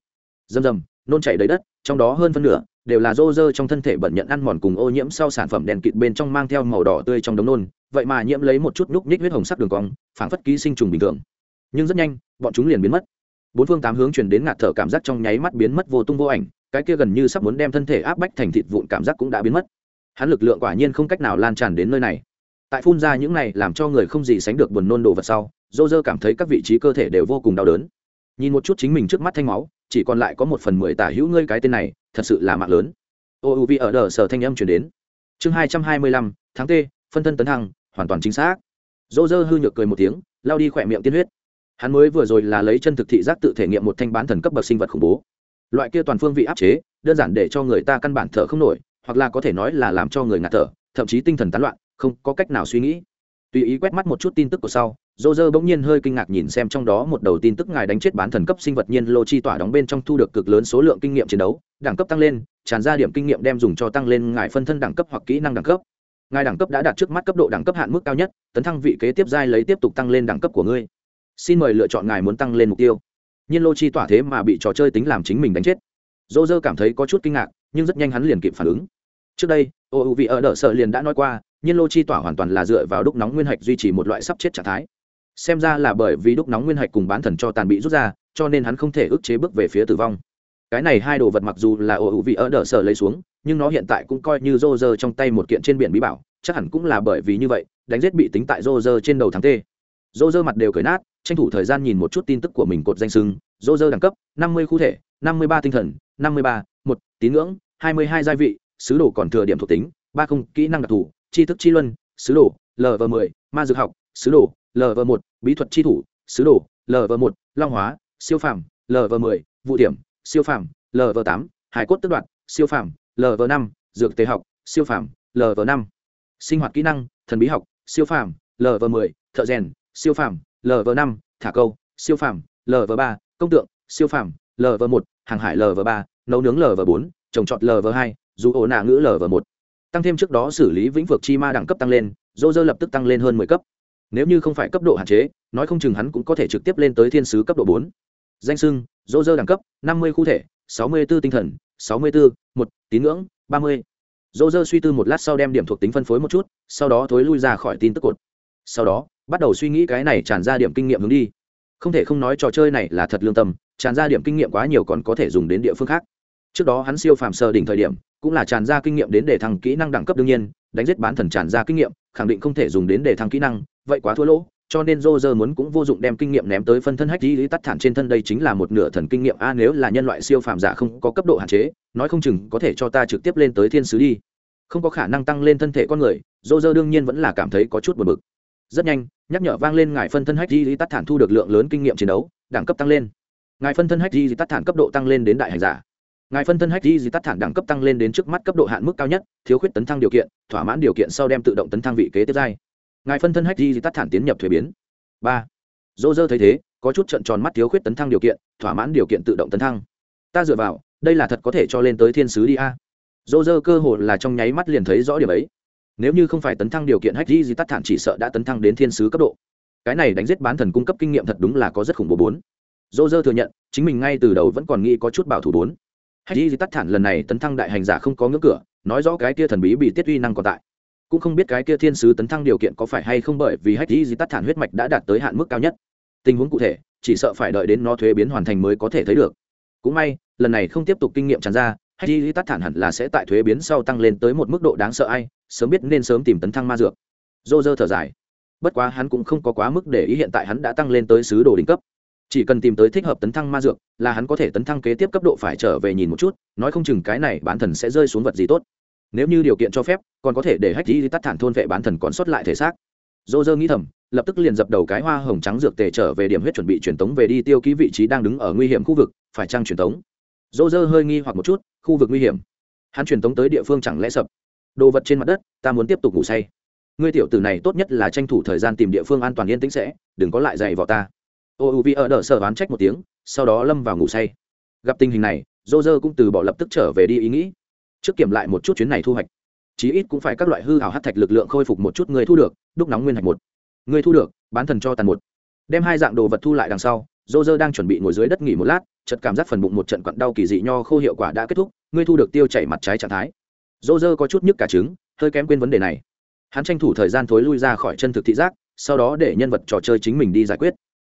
Rầm rầm, nôn chảy đầy đất, trong đó hơn phân nửa đều là rô rơ trong thân thể bẩn nhận ăn mòn cùng ô nhiễm sau sản phẩm đèn kịt bên trong mang theo màu đỏ tươi trong đống nôn. Vậy mà nhiễm lấy một chút núc nhích huyết hồng sắc đường cong, phảng phất ký sinh trùng bình thường. Nhưng rất nhanh, bọn chúng liền biến mất. Bốn phương tám hướng truyền đến ngạt thở cảm giác trong nháy mắt biến mất vô tung vô ảnh, cái kia gần như sắp muốn đem thân thể áp bách thành thịt vụn cảm giác cũng đã biến mất. Hắn lực lượng quả nhiên không cách nào lan tràn đến nơi này. Tại phun ra những này làm cho người không gì sánh được buồn nôn đồ vật sau dô dơ cảm thấy các vị trí cơ thể đều vô cùng đau đớn. Nhìn một chút chính mình trước mắt thanh máu chỉ còn lại có một phần mười tả hữu ngươi cái tên này, thật sự là mạng lớn. Ô u vi ở đờ sở thanh âm chuyển đến. Chương hai trăm hai mươi lăm, tháng t, phân thân tấn thăng, hoàn toàn chính xác. Dỗ dơ hư nhược cười một tiếng lao đi khỏe miệng tiên huyết. Hắn mới vừa rồi là lấy chân thực thị giác tự thể nghiệm một thanh bán thần cấp bậc sinh vật khủng bố. Loại kia toàn phương vị áp chế, đơn giản để cho người ta căn bản thở không nổi, hoặc là có thể nói là làm cho người ngạt thở, thậm chí tinh thần tán loạn, không có cách nào suy nghĩ tùy ý quét mắt một chút tin tức của sau dô dơ bỗng nhiên hơi kinh ngạc nhìn xem trong đó một đầu tin tức ngài đánh chết bán thần cấp sinh vật nhiên lô chi tỏa đóng bên trong thu được cực lớn số lượng kinh nghiệm chiến đấu, đẳng cấp tăng lên, tràn ra điểm kinh nghiệm đem dùng cho tăng lên ngài phân thân đẳng cấp hoặc kỹ năng đẳng cấp. Ngài đẳng cấp đã đạt trước mắt cấp độ đẳng cấp hạn mức cao nhất, tấn thăng vị kế tiếp giai lấy tiếp tục tăng lên đẳng cấp của ngươi. Xin mời lựa chọn ngài muốn tăng lên mục tiêu. Nhiên lô chi tỏa thế mà bị trò chơi tính làm chính mình đánh chết. Dô dơ cảm thấy có chút kinh ngạc, nhưng rất nhanh hắn liền kịp phản ứng. Trước đây ô u vị ở đỡ sợ liền đã nói qua nhiên lô chi tỏa hoàn toàn là dựa vào đúc nóng nguyên hạch duy trì một loại sắp chết trạng thái. Xem ra là bởi vì đúc nóng nguyên hạch cùng bán thần cho tàn bị rút ra, cho nên hắn không thể ức chế bước về phía tử vong. Cái này hai đồ vật mặc dù là ổ hữu vị ở đỡ sở lấy xuống, nhưng nó hiện tại cũng coi như rô rơ trong tay một kiện trên biển bí bảo, chắc hẳn cũng là bởi vì như vậy, đánh giết bị tính tại rô rơ trên đầu tháng t rô rơ mặt đều cởi nát, tranh thủ thời gian nhìn một chút tin tức của mình cột danh sưng, rô rơ đẳng cấp, năm mươi khu thể, năm mươi ba tinh thần, năm mươi ba, một, tín ngưỡng, hai mươi hai gia vị, sứ đồ còn thừa điểm thuộc tính, ba không kỹ năng đặc thù tri thức chi luân sứ đồ lv m ộ ma dược học sứ đồ lv một bí thuật chi thủ sứ đồ lv một long hóa siêu phàm lv m ộ vụ điểm siêu phàm lv tám hải cốt tức đoạn siêu phàm lv năm dược tế học siêu phàm lv năm sinh hoạt kỹ năng thần bí học siêu phàm lv m ộ thợ rèn siêu phàm lv năm thả câu siêu phàm lv ba công tượng siêu phàm lv một hàng hải lv ba nấu nướng lv bốn trồng trọt lv hai dù ổ nạ ngữ lv một tăng thêm trước đó xử lý vĩnh vực chi ma đẳng cấp tăng lên, dô dơ lập tức tăng lên hơn mười cấp. Nếu như không phải cấp độ hạn chế, nói không chừng hắn cũng có thể trực tiếp lên tới thiên sứ cấp độ bốn. Danh sưng, dô dơ đẳng cấp, năm mươi khu thể, sáu mươi b ố tinh thần, sáu mươi b ố một, tín ngưỡng, ba mươi. Dô dơ suy tư một lát sau đem điểm thuộc tính phân phối một chút, sau đó thối lui ra khỏi tin tức cột. Sau đó, bắt đầu suy nghĩ cái này tràn ra điểm kinh nghiệm hướng đi. Không thể không nói trò chơi này là thật lương tâm, tràn ra điểm kinh nghiệm quá nhiều còn có thể dùng đến địa phương khác. Trước đó hắn siêu phàm sơ đỉnh thời điểm cũng là tràn ra kinh nghiệm đến để thăng kỹ năng đẳng cấp đương nhiên, đánh giết bán thần tràn ra kinh nghiệm, khẳng định không thể dùng đến để thăng kỹ năng, vậy quá thua lỗ, cho nên dô dơ muốn cũng vô dụng đem kinh nghiệm ném tới phân thân hách lý tắt thản trên thân đây chính là một nửa thần kinh nghiệm. A, nếu là nhân loại siêu phàm giả không có cấp độ hạn chế, nói không chừng có thể cho ta trực tiếp lên tới thiên sứ đi. Không có khả năng tăng lên thân thể con người dô dơ đương nhiên vẫn là cảm thấy có chút buồn bực. Rất nhanh, nhắc nhở vang lên ngài phân thân hách lý tắt thản thu được lượng lớn kinh nghiệm chiến đấu, đẳng cấp tăng lên. Ngài phân thân hách lý tắt thản cấp độ tăng lên đến đại hành giả ngài phân thân hách di tắt thản đẳng cấp tăng lên đến trước mắt cấp độ hạn mức cao nhất, thiếu khuyết tấn thăng điều kiện, thỏa mãn điều kiện sau đem tự động tấn thăng vị kế tiếp giai. Ngài phân thân hách di tắt thản tiến nhập thuế biến. Ba. Dô dơ thấy thế, có chút trận tròn mắt thiếu khuyết tấn thăng điều kiện, thỏa mãn điều kiện tự động tấn thăng. Ta dựa vào, đây là thật có thể cho lên tới thiên sứ đi a. Dô dơ cơ hồ là trong nháy mắt liền thấy rõ điểm ấy. Nếu như không phải tấn thăng điều kiện hách di tắt thản chỉ sợ đã tấn thăng đến thiên sứ cấp độ. Cái này đánh giết bán thần cung cấp kinh nghiệm thật đúng là có rất khủng bố bốn. Dô dơ thừa nhận, chính mình ngay từ đầu vẫn còn nghĩ có chút bảo thủ bốn hay di tắt thản lần này tấn thăng đại hành giả không có ngưỡng cửa, nói rõ cái kia thần bí bị tiết uy năng còn tại. Cũng không biết cái kia thiên sứ tấn thăng điều kiện có phải hay không bởi vì hách di tắt thản huyết mạch đã đạt tới hạn mức cao nhất. Tình huống cụ thể, chỉ sợ phải đợi đến nó thuế biến hoàn thành mới có thể thấy được. Cũng may, lần này không tiếp tục kinh nghiệm tràn ra, hay di tắt thản hẳn là sẽ tại thuế biến sau tăng lên tới một mức độ đáng sợ ai, sớm biết nên sớm tìm tấn thăng ma dược. Dô dơ thở dài. Bất quá hắn cũng không có quá mức để ý hiện tại hắn đã tăng lên tới sứ đồ đỉnh cấp chỉ cần tìm tới thích hợp tấn thăng ma dược, là hắn có thể tấn thăng kế tiếp cấp độ phải trở về nhìn một chút, nói không chừng cái này bán thần sẽ rơi xuống vật gì tốt. Nếu như điều kiện cho phép, còn có thể để hách di tắt thản thôn vệ bán thần còn sót lại thể xác. Dô dơ nghĩ thầm, lập tức liền dập đầu cái hoa hồng trắng dược tề trở về điểm huyết chuẩn bị truyền tống về đi tiêu ký vị trí đang đứng ở nguy hiểm khu vực, phải trăng truyền tống? Dô dơ hơi nghi hoặc một chút, khu vực nguy hiểm. Hắn truyền tống tới địa phương chẳng lẽ sập? Đồ vật trên mặt đất, ta muốn tiếp tục ngủ say. Ngươi tiểu tử này tốt nhất là tranh thủ thời gian tìm địa phương an toàn yên tĩnh sẽ, đừng có lại dày vào ta ô u vi ở đỡ sợ oán trách một tiếng, sau đó lâm vào ngủ say. Gặp tình hình này dô dơ cũng từ bỏ lập tức trở về đi ý nghĩ. Trước kiểm lại một chút chuyến này thu hoạch. Chí ít cũng phải các loại hư hào hát thạch lực lượng khôi phục một chút người thu được, đúc nóng nguyên hạch một. Người thu được, bán thần cho tàn một. Đem hai dạng đồ vật thu lại đằng sau dô dơ đang chuẩn bị ngồi dưới đất nghỉ một lát chật cảm giác phần bụng một trận quặn đau kỳ dị nho khô hiệu quả đã kết thúc ngươi thu được tiêu chảy mặt trái trạng thái. Dô dơ có chút nhức cả trứng, hơi kém quên vấn đề này. Hắn tranh thủ thời gian thối lui ra khỏi chân thực thị giác, sau đó để nhân vật trò chơi chính mình đi giải quyết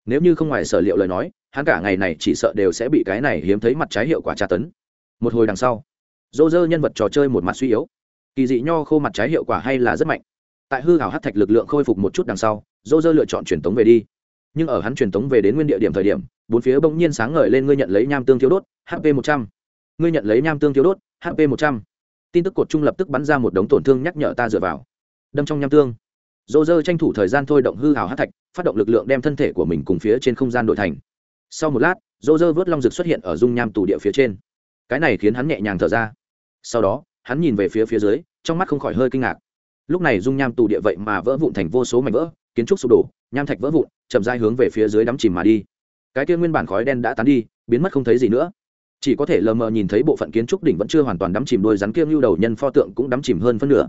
nếu như không ngoài sở liệu lời nói, hắn cả ngày này chỉ sợ đều sẽ bị cái này hiếm thấy mặt trái hiệu quả tra tấn. Một hồi đằng sau dô dơ nhân vật trò chơi một mặt suy yếu. Kỳ dị nho khô mặt trái hiệu quả hay là rất mạnh. Tại hư hảo hát thạch lực lượng khôi phục một chút đằng sau dô dơ lựa chọn truyền tống về đi. Nhưng ở hắn truyền tống về đến nguyên địa điểm thời điểm, bốn phía bỗng nhiên sáng ngời lên ngươi nhận lấy nham tương thiếu đốt hp một trăm. Ngươi nhận lấy nham tương thiếu đốt hp một trăm. Tin tức cột trung lập tức bắn ra một đống tổn thương nhắc nhở ta dựa vào. Đâm trong nham tương. Dô dơ tranh thủ thời gian thôi động hư hào hát thạch phát động lực lượng đem thân thể của mình cùng phía trên không gian đội thành. Sau một lát dô dơ vớt long rực xuất hiện ở dung nham tù địa phía trên. Cái này khiến hắn nhẹ nhàng thở ra. Sau đó, hắn nhìn về phía phía dưới, trong mắt không khỏi hơi kinh ngạc. Lúc này dung nham tù địa vậy mà vỡ vụn thành vô số mảnh vỡ, kiến trúc sụp đổ, nham thạch vỡ vụn, chậm dai hướng về phía dưới đắm chìm mà đi. Cái kia nguyên bản khói đen đã tán đi, biến mất không thấy gì nữa. Chỉ có thể lờ mờ nhìn thấy bộ phận kiến trúc đỉnh vẫn chưa hoàn toàn đắm chìm, đôi rắn kia lưu đầu nhân pho tượng cũng đắm chìm hơn phân nửa.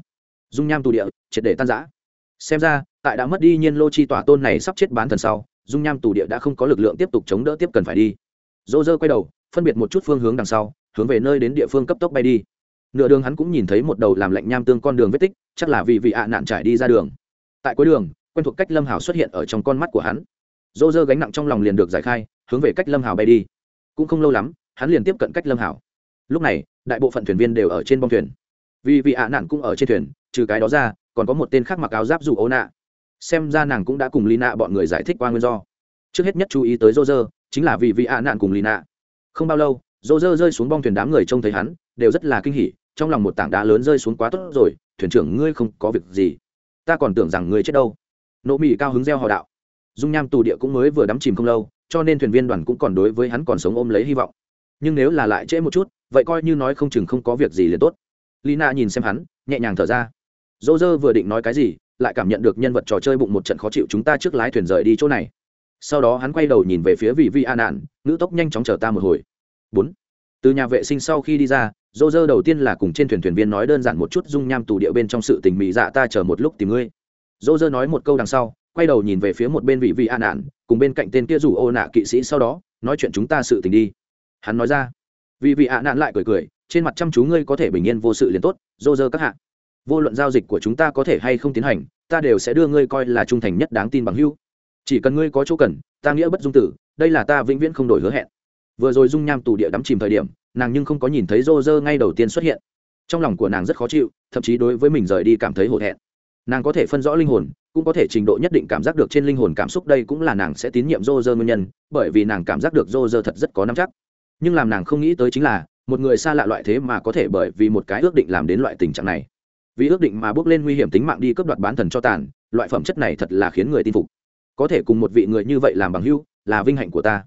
Dung nham tù địa, triệt để tan giã xem ra tại đã mất đi nhiên lô chi tỏa tôn này sắp chết bán thần sau, dung nham tù địa đã không có lực lượng tiếp tục chống đỡ tiếp cần phải đi. Dô dơ quay đầu, phân biệt một chút phương hướng đằng sau, hướng về nơi đến địa phương cấp tốc bay đi. Nửa đường hắn cũng nhìn thấy một đầu làm lạnh nham tương con đường vết tích, chắc là vì vị ạ nạn trải đi ra đường. Tại cuối đường, quen thuộc cách lâm hào xuất hiện ở trong con mắt của hắn. Dô dơ gánh nặng trong lòng liền được giải khai, hướng về cách lâm hào bay đi. Cũng không lâu lắm, hắn liền tiếp cận cách lâm hào. Lúc này, đại bộ phận thuyền viên đều ở trên bông thuyền. Vì vị ạ nạn cũng ở trên thuyền, trừ cái đó ra, còn có một tên khác mặc áo giáp dù ô nạ xem ra nàng cũng đã cùng lina bọn người giải thích qua nguyên do. Trước hết nhất chú ý tới rô rơ chính là vì vị ạ nạn cùng lina. Không bao lâu rô rơ rơi xuống bong thuyền đám người trông thấy hắn, đều rất là kinh hỉ, trong lòng một tảng đá lớn rơi xuống quá tốt rồi, thuyền trưởng ngươi không có việc gì. Ta còn tưởng rằng ngươi chết đâu. Nỗ mỹ cao hứng gieo họ đạo. Dung nham tù địa cũng mới vừa đắm chìm không lâu, cho nên thuyền viên đoàn cũng còn đối với hắn còn sống ôm lấy hy vọng. Nhưng nếu là lại trễ một chút, vậy coi như nói không chừng không có việc gì liền tốt. Lina nhìn xem hắn, nhẹ nhàng thở ra. Dô dơ vừa định nói cái gì lại cảm nhận được nhân vật trò chơi bụng một trận khó chịu chúng ta trước lái thuyền rời đi chỗ này. Sau đó hắn quay đầu nhìn về phía vị vi an nạn ngữ tốc nhanh chóng chờ ta một hồi. Bốn. Từ nhà vệ sinh sau khi đi ra dô dơ đầu tiên là cùng trên thuyền thuyền viên nói đơn giản một chút dung nham tù địa bên trong sự tình mị dạ ta chờ một lúc tìm ngươi. Dô dơ nói một câu đằng sau, quay đầu nhìn về phía một bên vị vị an nạn cùng bên cạnh tên kia rủ ô nạ kỵ sĩ sau đó, nói chuyện chúng ta sự tình đi. Hắn nói ra. Vị vị an nạn lại cười cười, trên mặt chăm chú ngươi có thể bình yên vô sự liền tốt dô dơ các hạ vô luận giao dịch của chúng ta có thể hay không tiến hành, ta đều sẽ đưa ngươi coi là trung thành nhất đáng tin bằng hưu chỉ cần ngươi có chỗ cần, ta nghĩa bất dung tử, đây là ta vĩnh viễn không đổi hứa hẹn. Vừa rồi dung nham tù địa đắm chìm thời điểm, nàng nhưng không có nhìn thấy rô rơ ngay đầu tiên xuất hiện. Trong lòng của nàng rất khó chịu, thậm chí đối với mình rời đi cảm thấy hổ thẹn. Nàng có thể phân rõ linh hồn, cũng có thể trình độ nhất định cảm giác được trên linh hồn cảm xúc đây cũng là nàng sẽ tín nhiệm rô rơ nguyên nhân, bởi vì nàng cảm giác được rô rơ thật rất có năm chắc. Nhưng làm nàng không nghĩ tới chính là, một người xa lạ loại thế mà có thể bởi vì một cái ước định làm đến loại tình trạng này vì ước định mà bước lên nguy hiểm tính mạng đi cướp đoạt bán thần cho tàn, loại phẩm chất này thật là khiến người tin phục. Có thể cùng một vị người như vậy làm bằng hưu là vinh hạnh của ta.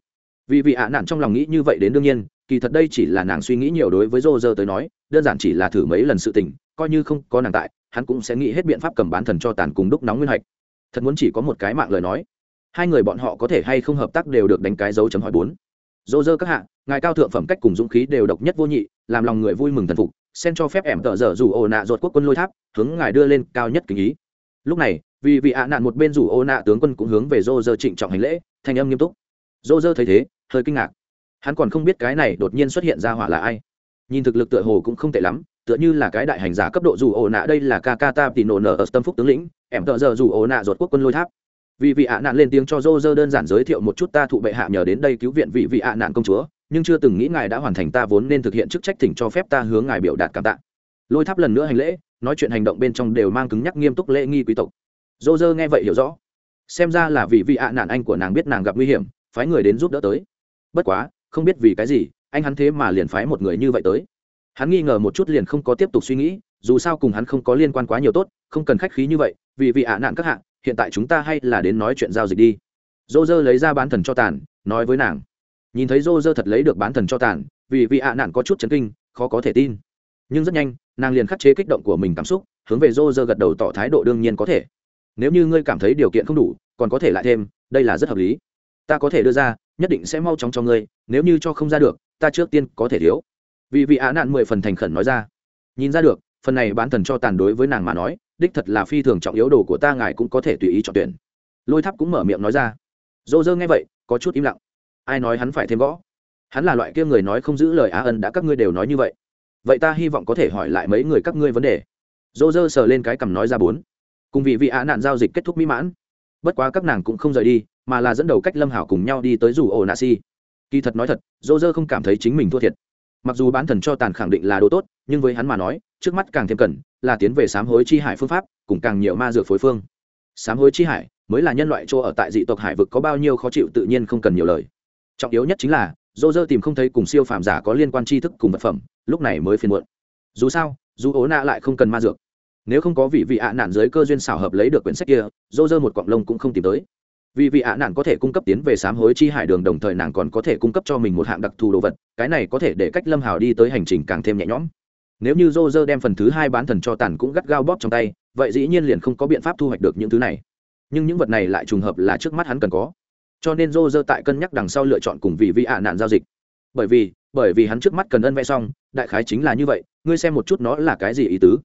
Vì vị ạ nạn trong lòng nghĩ như vậy đến đương nhiên, kỳ thật đây chỉ là nàng suy nghĩ nhiều đối với rô rơ tới nói, đơn giản chỉ là thử mấy lần sự tình, coi như không có nàng tại, hắn cũng sẽ nghĩ hết biện pháp cầm bán thần cho tàn cùng đúc nóng nguyên hạch. Thật muốn chỉ có một cái mạng lời nói. Hai người bọn họ có thể hay không hợp tác đều được đánh cái dấu chấm hỏi bốn. Rô rơ các hạ, ngài cao thượng phẩm cách cùng dũng khí đều độc nhất vô nhị, làm lòng người vui mừng thần phục sen cho phép ẻm tợ dở rủ ồ nạ ruột quốc quân lôi tháp, hướng ngài đưa lên cao nhất kính ý. Lúc này, vì vị ạ nạn một bên rủ ô nạ tướng quân cũng hướng về dô dơ trịnh trọng hành lễ, thanh âm nghiêm túc. Dô dơ thấy thế, hơi kinh ngạc. Hắn còn không biết cái này đột nhiên xuất hiện ra hỏa là ai. Nhìn thực lực tựa hồ cũng không tệ lắm, tựa như là cái đại hành giả cấp độ dù ổ nạ đây là ca ca ta tì nổ nở ở tâm phúc tướng lĩnh, ẻm tợ giờ dù ổ nạ ruột quốc quân lôi tháp. Vì vị ạ nạn lên tiếng cho dô dơ đơn giản giới thiệu một chút ta thụ bệ hạ nhờ đến đây cứu viện vị vị ạ nạn công chúa nhưng chưa từng nghĩ ngài đã hoàn thành ta vốn nên thực hiện chức trách thỉnh cho phép ta hướng ngài biểu đạt cảm tạ. Lôi tháp lần nữa hành lễ, nói chuyện hành động bên trong đều mang cứng nhắc nghiêm túc lễ nghi quý tộc. Dô dơ nghe vậy hiểu rõ. Xem ra là vì vị ạ nạn anh của nàng biết nàng gặp nguy hiểm, phái người đến giúp đỡ tới. Bất quá, không biết vì cái gì, anh hắn thế mà liền phái một người như vậy tới. Hắn nghi ngờ một chút liền không có tiếp tục suy nghĩ, dù sao cùng hắn không có liên quan quá nhiều tốt, không cần khách khí như vậy, vì vị ạ nạn các hạng hiện tại chúng ta hay là đến nói chuyện giao dịch đi. Dô dơ lấy ra bán thần cho tàn, nói với nàng nhìn thấy rô rơ thật lấy được bán thần cho tàn, vì vị ạ nạn có chút chấn kinh, khó có thể tin. Nhưng rất nhanh, nàng liền khắc chế kích động của mình cảm xúc, hướng về rô rơ gật đầu tỏ thái độ đương nhiên có thể. Nếu như ngươi cảm thấy điều kiện không đủ, còn có thể lại thêm, đây là rất hợp lý. Ta có thể đưa ra, nhất định sẽ mau chóng cho ngươi, nếu như cho không ra được, ta trước tiên có thể thiếu. Vì vị ạ nạn mười phần thành khẩn nói ra. Nhìn ra được, phần này bán thần cho tàn đối với nàng mà nói, đích thật là phi thường trọng yếu, đồ của ta ngài cũng có thể tùy ý chọn tuyển. Lôi tháp cũng mở miệng nói ra. Dô dơ nghe vậy, có chút im lặng ai nói hắn phải thêm gõ? Hắn là loại kia người nói không giữ lời á ân đã các ngươi đều nói như vậy. Vậy ta hy vọng có thể hỏi lại mấy người các ngươi vấn đề. Dô dơ sờ lên cái cằm nói ra bốn. Cùng vị vị á nạn giao dịch kết thúc mỹ mãn. Bất quá các nàng cũng không rời đi, mà là dẫn đầu cách lâm hảo cùng nhau đi tới rủ ổ nạ si kỳ thật nói thật dô dơ không cảm thấy chính mình thua thiệt. Mặc dù bán thần cho tàn khẳng định là đồ tốt, nhưng với hắn mà nói, trước mắt càng thêm cần là tiến về sám hối chi hải phương pháp, cùng càng nhiều ma dược phối phương. Sám hối chi hải mới là nhân loại chỗ ở tại dị tộc hải vực có bao nhiêu khó chịu tự nhiên không cần nhiều lời trọng yếu nhất chính là, dô dơ tìm không thấy cùng siêu phàm giả có liên quan tri thức cùng vật phẩm, lúc này mới phiền muộn. Dù sao, dù ố nạ lại không cần ma dược. Nếu không có vị vị ạ nạn dưới cơ duyên xảo hợp lấy được quyển sách kia, dô dơ một cọng lông cũng không tìm tới. Vì vị ạ nạn có thể cung cấp tiến về sám hối chi hải đường đồng thời nàng còn có thể cung cấp cho mình một hạng đặc thù đồ vật, cái này có thể để cách lâm hào đi tới hành trình càng thêm nhẹ nhõm. Nếu như dô dơ đem phần thứ hai bán thần cho tàn cũng gắt gao bóp trong tay, vậy dĩ nhiên liền không có biện pháp thu hoạch được những thứ này. Nhưng những vật này lại trùng hợp là trước mắt hắn cần có cho nên dô dơ tại cân nhắc đằng sau lựa chọn cùng vị vị ạ nạn giao dịch. Bởi vì bởi vì hắn trước mắt cần ân vẽ xong, đại khái chính là như vậy, ngươi xem một chút nó là cái gì ý tứ.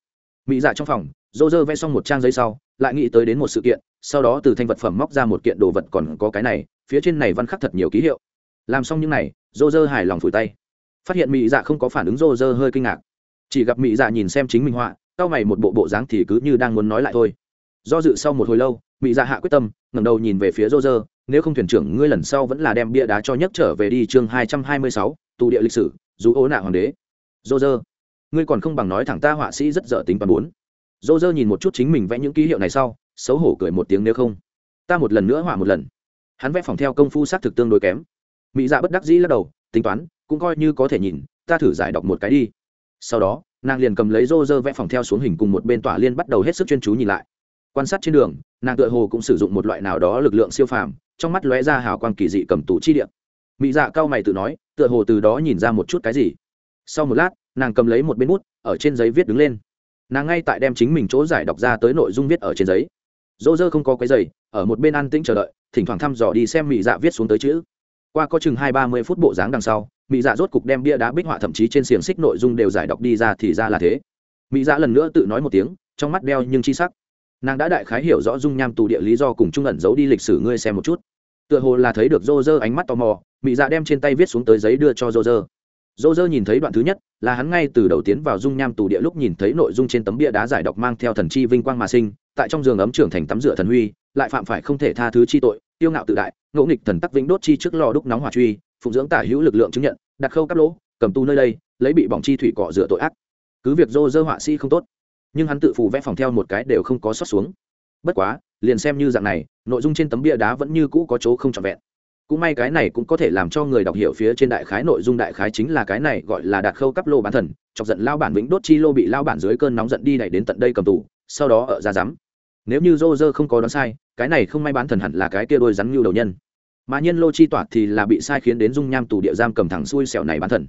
Mỹ dạ trong phòng dô dơ vẽ xong một trang giấy sau, lại nghĩ tới đến một sự kiện, sau đó từ thanh vật phẩm móc ra một kiện đồ vật còn có cái này, phía trên này văn khắc thật nhiều ký hiệu. Làm xong những này dô dơ hài lòng phủi tay. Phát hiện mỹ dạ không có phản ứng dô dơ hơi kinh ngạc. Chỉ gặp mỹ dạ nhìn xem chính minh họa c mày một bộ bộ dáng thì cứ như đang muốn nói lại thôi. Do dự sau một hồi lâu mỹ dạ hạ quyết tâm, ngẩng đầu nhìn về phía dô dơ nếu không thuyền trưởng ngươi lần sau vẫn là đem bia đá cho nhấc trở về đi chương hai trăm hai mươi sáu, tù địa lịch sử, dù ố nạ hoàng đế. Dô dơ ngươi còn không bằng nói thẳng ta họa sĩ rất dở tính toàn bốn. Dô dơ nhìn một chút chính mình vẽ những ký hiệu này sau, xấu hổ cười một tiếng nếu không. Ta một lần nữa họa một lần. Hắn vẽ phòng theo công phu sát thực tương đối kém. Mỹ dạ bất đắc dĩ lắc đầu, tính toán, cũng coi như có thể nhìn, ta thử giải đọc một cái đi. Sau đó, nàng liền cầm lấy rô rơ vẽ phòng theo xuống hình cùng một bên tỏa liên bắt đầu hết sức chuyên chú nhìn lại. Quan sát trên đường, nàng tựa hồ cũng sử dụng một loại nào đó lực lượng siêu phàm trong mắt lóe ra hào quang kỳ dị cầm tủ chi điện mỹ dạ cao mày tự nói, tựa hồ từ đó nhìn ra một chút cái gì. Sau một lát, nàng cầm lấy một bên bút, ở trên giấy viết đứng lên. Nàng ngay tại đem chính mình chỗ giải đọc ra tới nội dung viết ở trên giấy. Dỗ dơ không có cái giày ở một bên an tĩnh chờ đợi, thỉnh thoảng thăm dò đi xem mỹ dạ viết xuống tới chữ. Qua có chừng hai ba mươi phút bộ dáng đằng sau mỹ dạ rốt cục đem bia đá bích họa thậm chí trên xiềng xích nội dung đều giải đọc đi ra thì ra là thế. Mỹ dạ lần nữa tự nói một tiếng, trong mắt đeo nhưng chi sắc nàng đã đại khái hiểu rõ dung nham tù địa lý do cùng trung ẩn giấu đi lịch sử ngươi xem một chút. Tựa hồ là thấy được rô rơ ánh mắt tò mò, mị dạ đem trên tay viết xuống tới giấy đưa cho rô rơ rô rơ nhìn thấy đoạn thứ nhất, là hắn ngay từ đầu tiến vào dung nham tù địa lúc nhìn thấy nội dung trên tấm bia đá giải độc mang theo thần chi vinh quang mà sinh, tại trong giường ấm trưởng thành tắm rửa thần huy, lại phạm phải không thể tha thứ chi tội, tiêu ngạo tự đại, ngỗ nghịch thần tắc vĩnh đốt chi trước lò đúc nóng hỏa truy, phụng dưỡng tả hữu lực lượng chứng nhận, đặt khâu cắp lỗ, cầm tu nơi đây, lấy bị bỏng chi thủy cọ rửa tội ác. Cứ việc rô rơ họa sĩ không tốt nhưng hắn tự phù vẽ phòng theo một cái đều không có sót xuống. Bất quá, liền xem như dạng này, nội dung trên tấm bia đá vẫn như cũ có chỗ không trọn vẹn. Cũng may cái này cũng có thể làm cho người đọc hiểu phía trên đại khái nội dung đại khái chính là cái này gọi là đạt khâu cắp lô bán thần, chọc giận lao bản vĩnh đốt chi lô bị lao bản dưới cơn nóng giận đi đẩy đến tận đây cầm tù, sau đó ở ra rắm nếu như dô dơ không có đoán sai, cái này không may bán thần hẳn là cái kia đôi rắn như đầu nhân. Mà nhiên lô chi toạt thì là bị sai khiến đến dung nham tù địa giam cầm thẳng xuôi xẻo này bán thần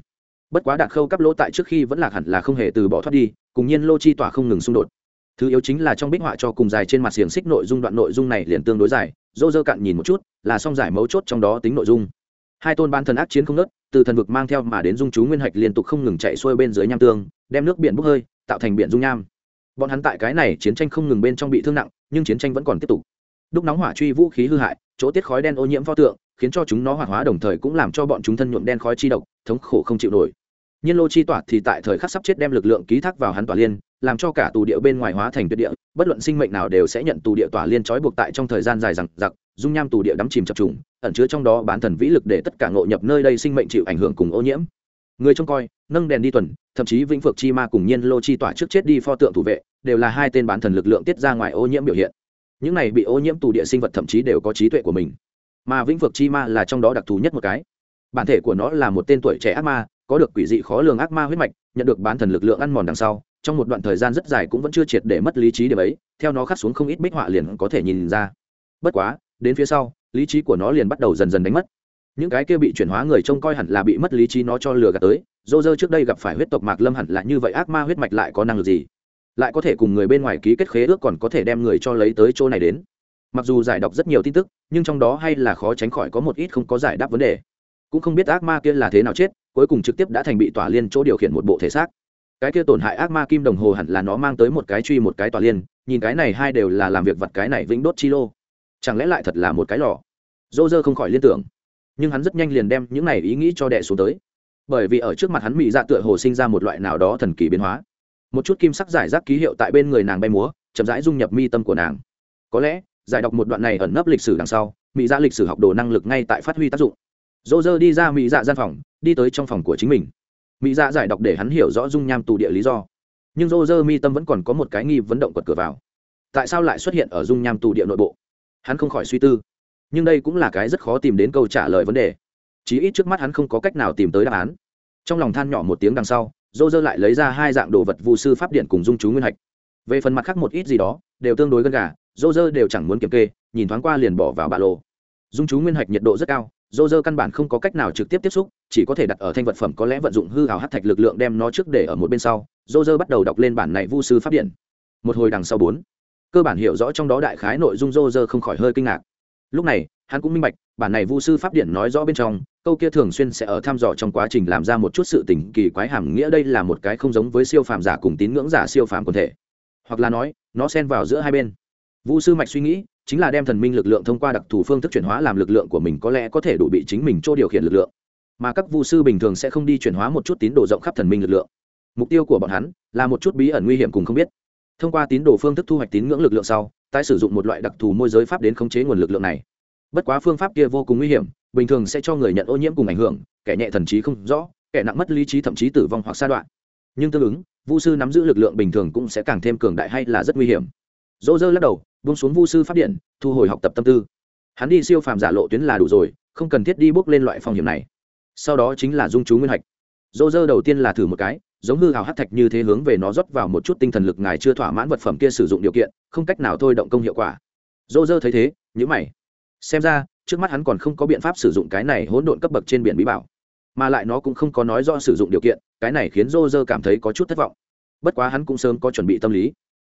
bất quá đạt khâu cắp lỗ tại trước khi vẫn lạc hẳn là không hề từ bỏ thoát đi, cùng nhiên lô chi tỏa không ngừng xung đột. Thứ yếu chính là trong bích họa cho cùng dài trên mặt xiềng xích nội dung đoạn nội dung này liền tương đối dài, dô dơ cạn nhìn một chút, là song giải mấu chốt trong đó tính nội dung. Hai tôn ban thần ác chiến không nớt từ thần vực mang theo mà đến dung chú nguyên hạch liên tục không ngừng chạy xuôi bên dưới nham tương, đem nước biển bốc hơi, tạo thành biển dung nham. Bọn hắn tại cái này chiến tranh không ngừng bên trong bị thương nặng, nhưng chiến tranh vẫn còn tiếp tục. Đúc nóng hỏa truy vũ khí hư hại, chỗ tiết khói đen ô nhiễm pho tượng khiến cho chúng nó hoạt hóa đồng thời cũng làm cho bọn chúng thân nhuộm đen khói chi độc, thống khổ không chịu nổi. Nhiên lô chi tỏa thì tại thời khắc sắp chết đem lực lượng ký thác vào hắn tỏa liên, làm cho cả tù địa bên ngoài hóa thành tuyệt địa, bất luận sinh mệnh nào đều sẽ nhận tù địa tỏa liên trói buộc tại trong thời gian dài rằng giặc dung nham tù địa đắm chìm chập trùng, ẩn chứa trong đó bán thần vĩ lực để tất cả ngộ nhập nơi đây sinh mệnh chịu ảnh hưởng cùng ô nhiễm. Người trông coi, nâng đèn đi tuần, thậm chí vĩnh phược chi ma cùng nhiên lô chi tỏa trước chết đi pho tượng thủ vệ, đều là hai tên bán thần lực lượng tiết ra ngoài ô nhiễm biểu hiện. Những này bị ô nhiễm tù địa sinh vật thậm chí đều có trí tuệ của mình mà vĩnh vực chi ma là trong đó đặc thù nhất một cái. Bản thể của nó là một tên tuổi trẻ ác ma, có được quỷ dị khó lường ác ma huyết mạch, nhận được bán thần lực lượng ăn mòn đằng sau, trong một đoạn thời gian rất dài cũng vẫn chưa triệt để mất lý trí điểm ấy, theo nó khắc xuống không ít bích họa liền có thể nhìn ra. Bất quá, đến phía sau, lý trí của nó liền bắt đầu dần dần đánh mất. Những cái kia bị chuyển hóa người trông coi hẳn là bị mất lý trí nó cho lừa gạt tới, dô dơ trước đây gặp phải huyết tộc mạc lâm hẳn là như vậy ác ma huyết mạch lại có năng lực gì? Lại có thể cùng người bên ngoài ký kết khế ước còn có thể đem người cho lấy tới chỗ này đến mặc dù giải đọc rất nhiều tin tức, nhưng trong đó hay là khó tránh khỏi có một ít không có giải đáp vấn đề. Cũng không biết ác ma kia là thế nào chết, cuối cùng trực tiếp đã thành bị tỏa liên chỗ điều khiển một bộ thể xác. Cái kia tổn hại ác ma kim đồng hồ hẳn là nó mang tới một cái truy một cái tỏa liên, nhìn cái này hai đều là làm việc vặt cái này vĩnh đốt chi lô. Chẳng lẽ lại thật là một cái lò? Dô dơ không khỏi liên tưởng. Nhưng hắn rất nhanh liền đem những này ý nghĩ cho đẻ xuống tới. Bởi vì ở trước mặt hắn mỹ dạ tựa hồ sinh ra một loại nào đó thần kỳ biến hóa. Một chút kim sắc giải rác ký hiệu tại bên người nàng bay múa, chậm rãi dung nhập mi tâm của nàng. Có lẽ giải đọc một đoạn này ẩn nấp lịch sử đằng sau, mỹ dạ lịch sử học đồ năng lực ngay tại phát huy tác dụng. Dô dơ đi ra mỹ dạ gian phòng, đi tới trong phòng của chính mình. Mỹ dạ giải đọc để hắn hiểu rõ dung nham tù địa lý do. Nhưng dô dơ mi tâm vẫn còn có một cái nghi vấn động quật cửa vào. Tại sao lại xuất hiện ở dung nham tù địa nội bộ? Hắn không khỏi suy tư. Nhưng đây cũng là cái rất khó tìm đến câu trả lời vấn đề. Chí ít trước mắt hắn không có cách nào tìm tới đáp án. Trong lòng than nhỏ một tiếng đằng sau dô dơ lại lấy ra hai dạng đồ vật vụ sư pháp điện cùng dung chú nguyên hạch. Về phần mặt khác một ít gì đó, đều tương đối gần gà dô dơ đều chẳng muốn kiểm kê, nhìn thoáng qua liền bỏ vào ba lô. dung chú nguyên hạch nhiệt độ rất cao, dô dơ căn bản không có cách nào trực tiếp tiếp xúc, chỉ có thể đặt ở thanh vật phẩm có lẽ vận dụng hư hào hát thạch lực lượng đem nó trước để ở một bên sau. Dô dơ bắt đầu đọc lên bản này vu sư pháp điện. Một hồi đằng sau bốn, cơ bản hiểu rõ trong đó đại khái nội dung dô dơ không khỏi hơi kinh ngạc. Lúc này, hắn cũng minh bạch, bản này vu sư pháp điện nói rõ bên trong, câu kia thường xuyên sẽ ở thăm dò trong quá trình làm ra một chút sự tình kỳ quái hàm nghĩa đây là một cái không giống với siêu phàm giả cùng tín ngưỡng giả siêu phàm quần thể. Hoặc là nói, nó xen vào giữa hai bên vu sư mạch suy nghĩ, chính là đem thần minh lực lượng thông qua đặc thù phương thức chuyển hóa làm lực lượng của mình có lẽ có thể đủ bị chính mình chỗ điều khiển lực lượng. Mà các vu sư bình thường sẽ không đi chuyển hóa một chút tín đồ rộng khắp thần minh lực lượng. Mục tiêu của bọn hắn là một chút bí ẩn nguy hiểm cùng không biết. Thông qua tín đồ phương thức thu hoạch tín ngưỡng lực lượng sau, tái sử dụng một loại đặc thù môi giới pháp đến khống chế nguồn lực lượng này. Bất quá phương pháp kia vô cùng nguy hiểm, bình thường sẽ cho người nhận ô nhiễm cùng ảnh hưởng, kẻ nhẹ thần trí không rõ, kẻ nặng mất lý trí thậm chí tử vong hoặc sa đoạn. Nhưng tương ứng, vu sư nắm giữ lực lượng bình thường cũng sẽ càng thêm cường đại hay là rất nguy hiểm. Dỗ dơ lắc đầu buông xuống vu sư phát điện, thu hồi học tập tâm tư. Hắn đi siêu phàm giả lộ tuyến là đủ rồi, không cần thiết đi bước lên loại phong hiểm này. Sau đó chính là dung chú nguyên hạch. Dô dơ đầu tiên là thử một cái, giống hư hào hát thạch như thế hướng về nó rót vào một chút tinh thần lực ngài chưa thỏa mãn vật phẩm kia sử dụng điều kiện, không cách nào thôi động công hiệu quả. Dô dơ thấy thế nhữ mày. Xem ra, trước mắt hắn còn không có biện pháp sử dụng cái này hỗn độn cấp bậc trên biển bí bảo. Mà lại nó cũng không có nói rõ sử dụng điều kiện, cái này khiến dô dơ cảm thấy có chút thất vọng. Bất quá hắn cũng sớm có chuẩn bị tâm lý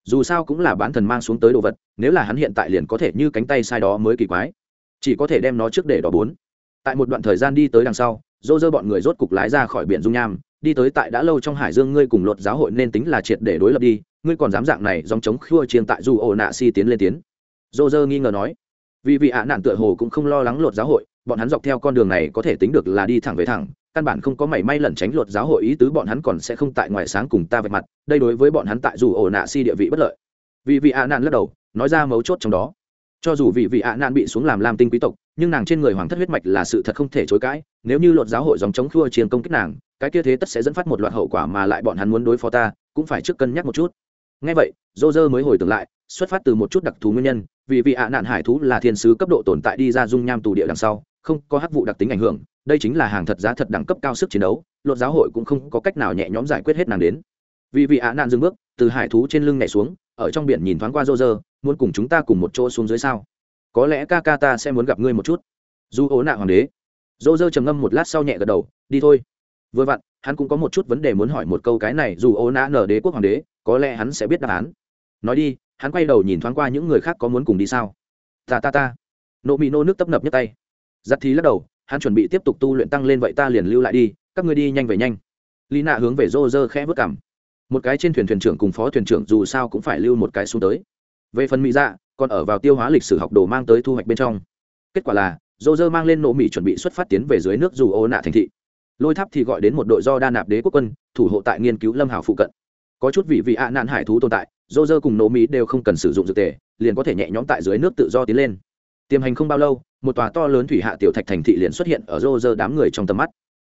dù sao cũng là bán thần mang xuống tới đồ vật, nếu là hắn hiện tại liền có thể như cánh tay sai đó mới kỳ quái. Chỉ có thể đem nó trước để đỏ bốn. Tại một đoạn thời gian đi tới đằng sau dô dơ bọn người rốt cục lái ra khỏi biển dung nham, đi tới tại đã lâu trong hải dương ngươi cùng luật giáo hội nên tính là triệt để đối lập đi, ngươi còn dám dạng này dòng chống khua chiên tại dù ổ nạ si tiến lên tiến. Dô dơ nghi ngờ nói vì vị ạ nạn tựa hồ cũng không lo lắng lột giáo hội, bọn hắn dọc theo con đường này có thể tính được là đi thẳng về thẳng, căn bản không có mảy may lẩn tránh luật giáo hội ý tứ bọn hắn còn sẽ không tại ngoài sáng cùng ta vạch mặt, đây đối với bọn hắn tại dù ổ nạ si địa vị bất lợi. Vì vị ạ nạn lắc đầu, nói ra mấu chốt trong đó. Cho dù vị vị ạ nạn bị xuống làm lam tinh quý tộc, nhưng nàng trên người hoàng thất huyết mạch là sự thật không thể chối cãi, nếu như luật giáo hội dòng chống khua chiến công kích nàng, cái kia thế tất sẽ dẫn phát một loạt hậu quả mà lại bọn hắn muốn đối phó ta, cũng phải trước cân nhắc một chút. Ngay vậy dô dơ mới hồi tưởng lại, xuất phát từ một chút đặc thù nguyên nhân vì vị ạ nạn hải thú là thiên sứ cấp độ tồn tại đi ra dung nham tù địa đằng sau, không có hắc vụ đặc tính ảnh hưởng, đây chính là hàng thật giá thật đẳng cấp cao sức chiến đấu, luật giáo hội cũng không có cách nào nhẹ nhõm giải quyết hết nàng đến. Vì vị ạ nạn dừng bước, từ hải thú trên lưng nhảy xuống, ở trong biển nhìn thoáng qua rô rơ, muốn cùng chúng ta cùng một chỗ xuống dưới sao? Có lẽ ca ca ta sẽ muốn gặp ngươi một chút. Dù ố nạ hoàng đế. Rô rơ trầm ngâm một lát sau nhẹ gật đầu, đi thôi. Vừa vặn, hắn cũng có một chút vấn đề muốn hỏi một câu cái này dù ố nạ nở đế quốc hoàng đế, có lẽ hắn sẽ biết đáp án. Nói đi hắn quay đầu nhìn thoáng qua những người khác có muốn cùng đi sao? Ta ta ta. Nộ mỹ nô nước tấp nập nhấc tay. Giặt thì lắc đầu, hắn chuẩn bị tiếp tục tu luyện tăng lên vậy ta liền lưu lại đi, các ngươi đi nhanh về nhanh. Lý nạ hướng về rô rơ khẽ vất cảm một cái trên thuyền thuyền trưởng cùng phó thuyền trưởng dù sao cũng phải lưu một cái xuống tới. Về phần mỹ dạ còn ở vào tiêu hóa lịch sử học đồ mang tới thu hoạch bên trong. Kết quả là, rô rơ mang lên nộ mỹ chuẩn bị xuất phát tiến về dưới nước dù ô nạ thành thị. Lôi tháp thì gọi đến một đội do đa nạp đế quốc quân, thủ hộ tại nghiên cứu lâm hảo phụ cận. Có chút vị vị ạ nạn hải thú tồn tại dô dơ cùng nổ mỹ đều không cần sử dụng dược tề, liền có thể nhẹ nhõm tại dưới nước tự do tiến lên. Tiềm hành không bao lâu, một tòa to lớn thủy hạ tiểu thạch thành thị liền xuất hiện ở rô dơ đám người trong tầm mắt.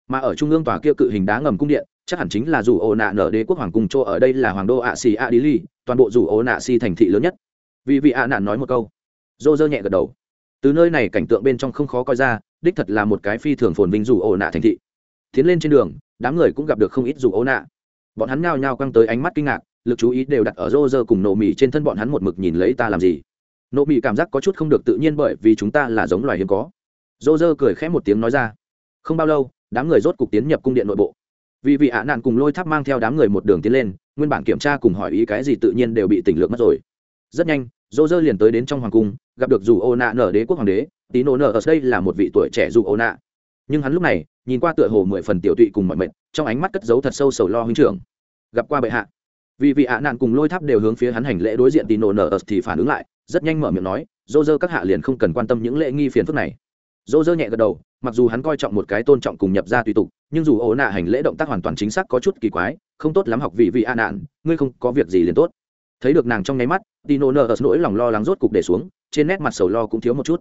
Mà ở trung ương tòa kia cự hình đá ngầm cung điện, chắc hẳn chính là dù ổ nạ nở đế quốc hoàng cung chỗ ở đây là hoàng đô ạ xì a đi ly toàn bộ dù ổ nạ xì thành thị lớn nhất. Vì vị ạ nạn nói một câu. Rô dơ nhẹ gật đầu. Từ nơi này cảnh tượng bên trong không khó coi ra, đích thật là một cái phi thường phồn vinh dù ổ nạ thành thị. Tiến lên trên đường, đám người cũng gặp được không ít dù ổ nạ. Bọn hắn nhao nhao căng tới ánh mắt kinh ngạc lực chú ý đều đặt ở rô rơ cùng nổ mì trên thân bọn hắn một mực nhìn lấy ta làm gì. Nổ mì cảm giác có chút không được tự nhiên bởi vì chúng ta là giống loài hiếm có. Rô rơ cười khẽ một tiếng nói ra. Không bao lâu, đám người rốt cục tiến nhập cung điện nội bộ. Vì vị ạ nạn cùng lôi tháp mang theo đám người một đường tiến lên, nguyên bản kiểm tra cùng hỏi ý cái gì tự nhiên đều bị tỉnh lược mất rồi. Rất nhanh dô dơ liền tới đến trong hoàng cung, gặp được dù ô nạ nở đế quốc hoàng đế, tí nổ nở ở đây là một vị tuổi trẻ dù ô nạ. Nhưng hắn lúc này, nhìn qua tựa hồ mười phần tiểu tụy cùng mọi mệnh trong ánh mắt cất giấu thật sâu sầu lo huynh trưởng. Gặp qua bệ hạ vì vị ạ nạn cùng lôi tháp đều hướng phía hắn hành lễ đối diện tí nổ nở thì phản ứng lại, rất nhanh mở miệng nói, dô dơ các hạ liền không cần quan tâm những lễ nghi phiền phức này. Dô dơ nhẹ gật đầu, mặc dù hắn coi trọng một cái tôn trọng cùng nhập ra tùy tục, nhưng dù ố nạ hành lễ động tác hoàn toàn chính xác có chút kỳ quái, không tốt lắm học vị vị a nạn, ngươi không có việc gì liền tốt. Thấy được nàng trong nháy mắt, tino nơ ớt nỗi lòng lo lắng rốt cục để xuống, trên nét mặt sầu lo cũng thiếu một chút.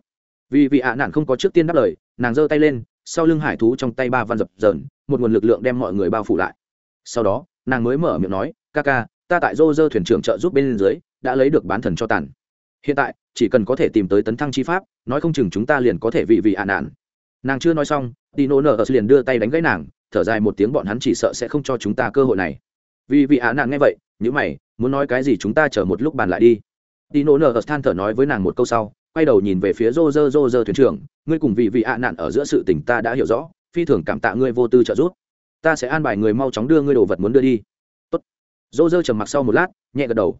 Vì vị a nạn không có trước tiên đáp lời, nàng giơ tay lên, sau lưng hải thú trong tay ba văn dập dờn, một nguồn lực lượng đem mọi người bao phủ lại. Sau đó nàng mới mở miệng nói, ca ca, ta tại dô dơ thuyền trưởng trợ giúp bên dưới, đã lấy được bán thần cho tàn. Hiện tại, chỉ cần có thể tìm tới tấn thăng chi pháp, nói không chừng chúng ta liền có thể vị vị ạ nạn nàng chưa nói xong Dino Nở liền đưa tay đánh gãy nàng, thở dài một tiếng bọn hắn chỉ sợ sẽ không cho chúng ta cơ hội này. Vì vị ạ nạn nghe vậy nhữ mày, muốn nói cái gì chúng ta chờ một lúc bàn lại đi. Dino Nở than thở nói với nàng một câu sau, quay đầu nhìn về phía rô rơ rô rơ thuyền trưởng, ngươi cùng vị vị ạ nạn ở giữa sự tình ta đã hiểu rõ, phi thường cảm tạ ngươi vô tư trợ giúp ta sẽ an bài người mau chóng đưa ngươi đồ vật muốn đưa đi. Tốt. Dô dơ trầm mặc sau một lát, nhẹ gật đầu.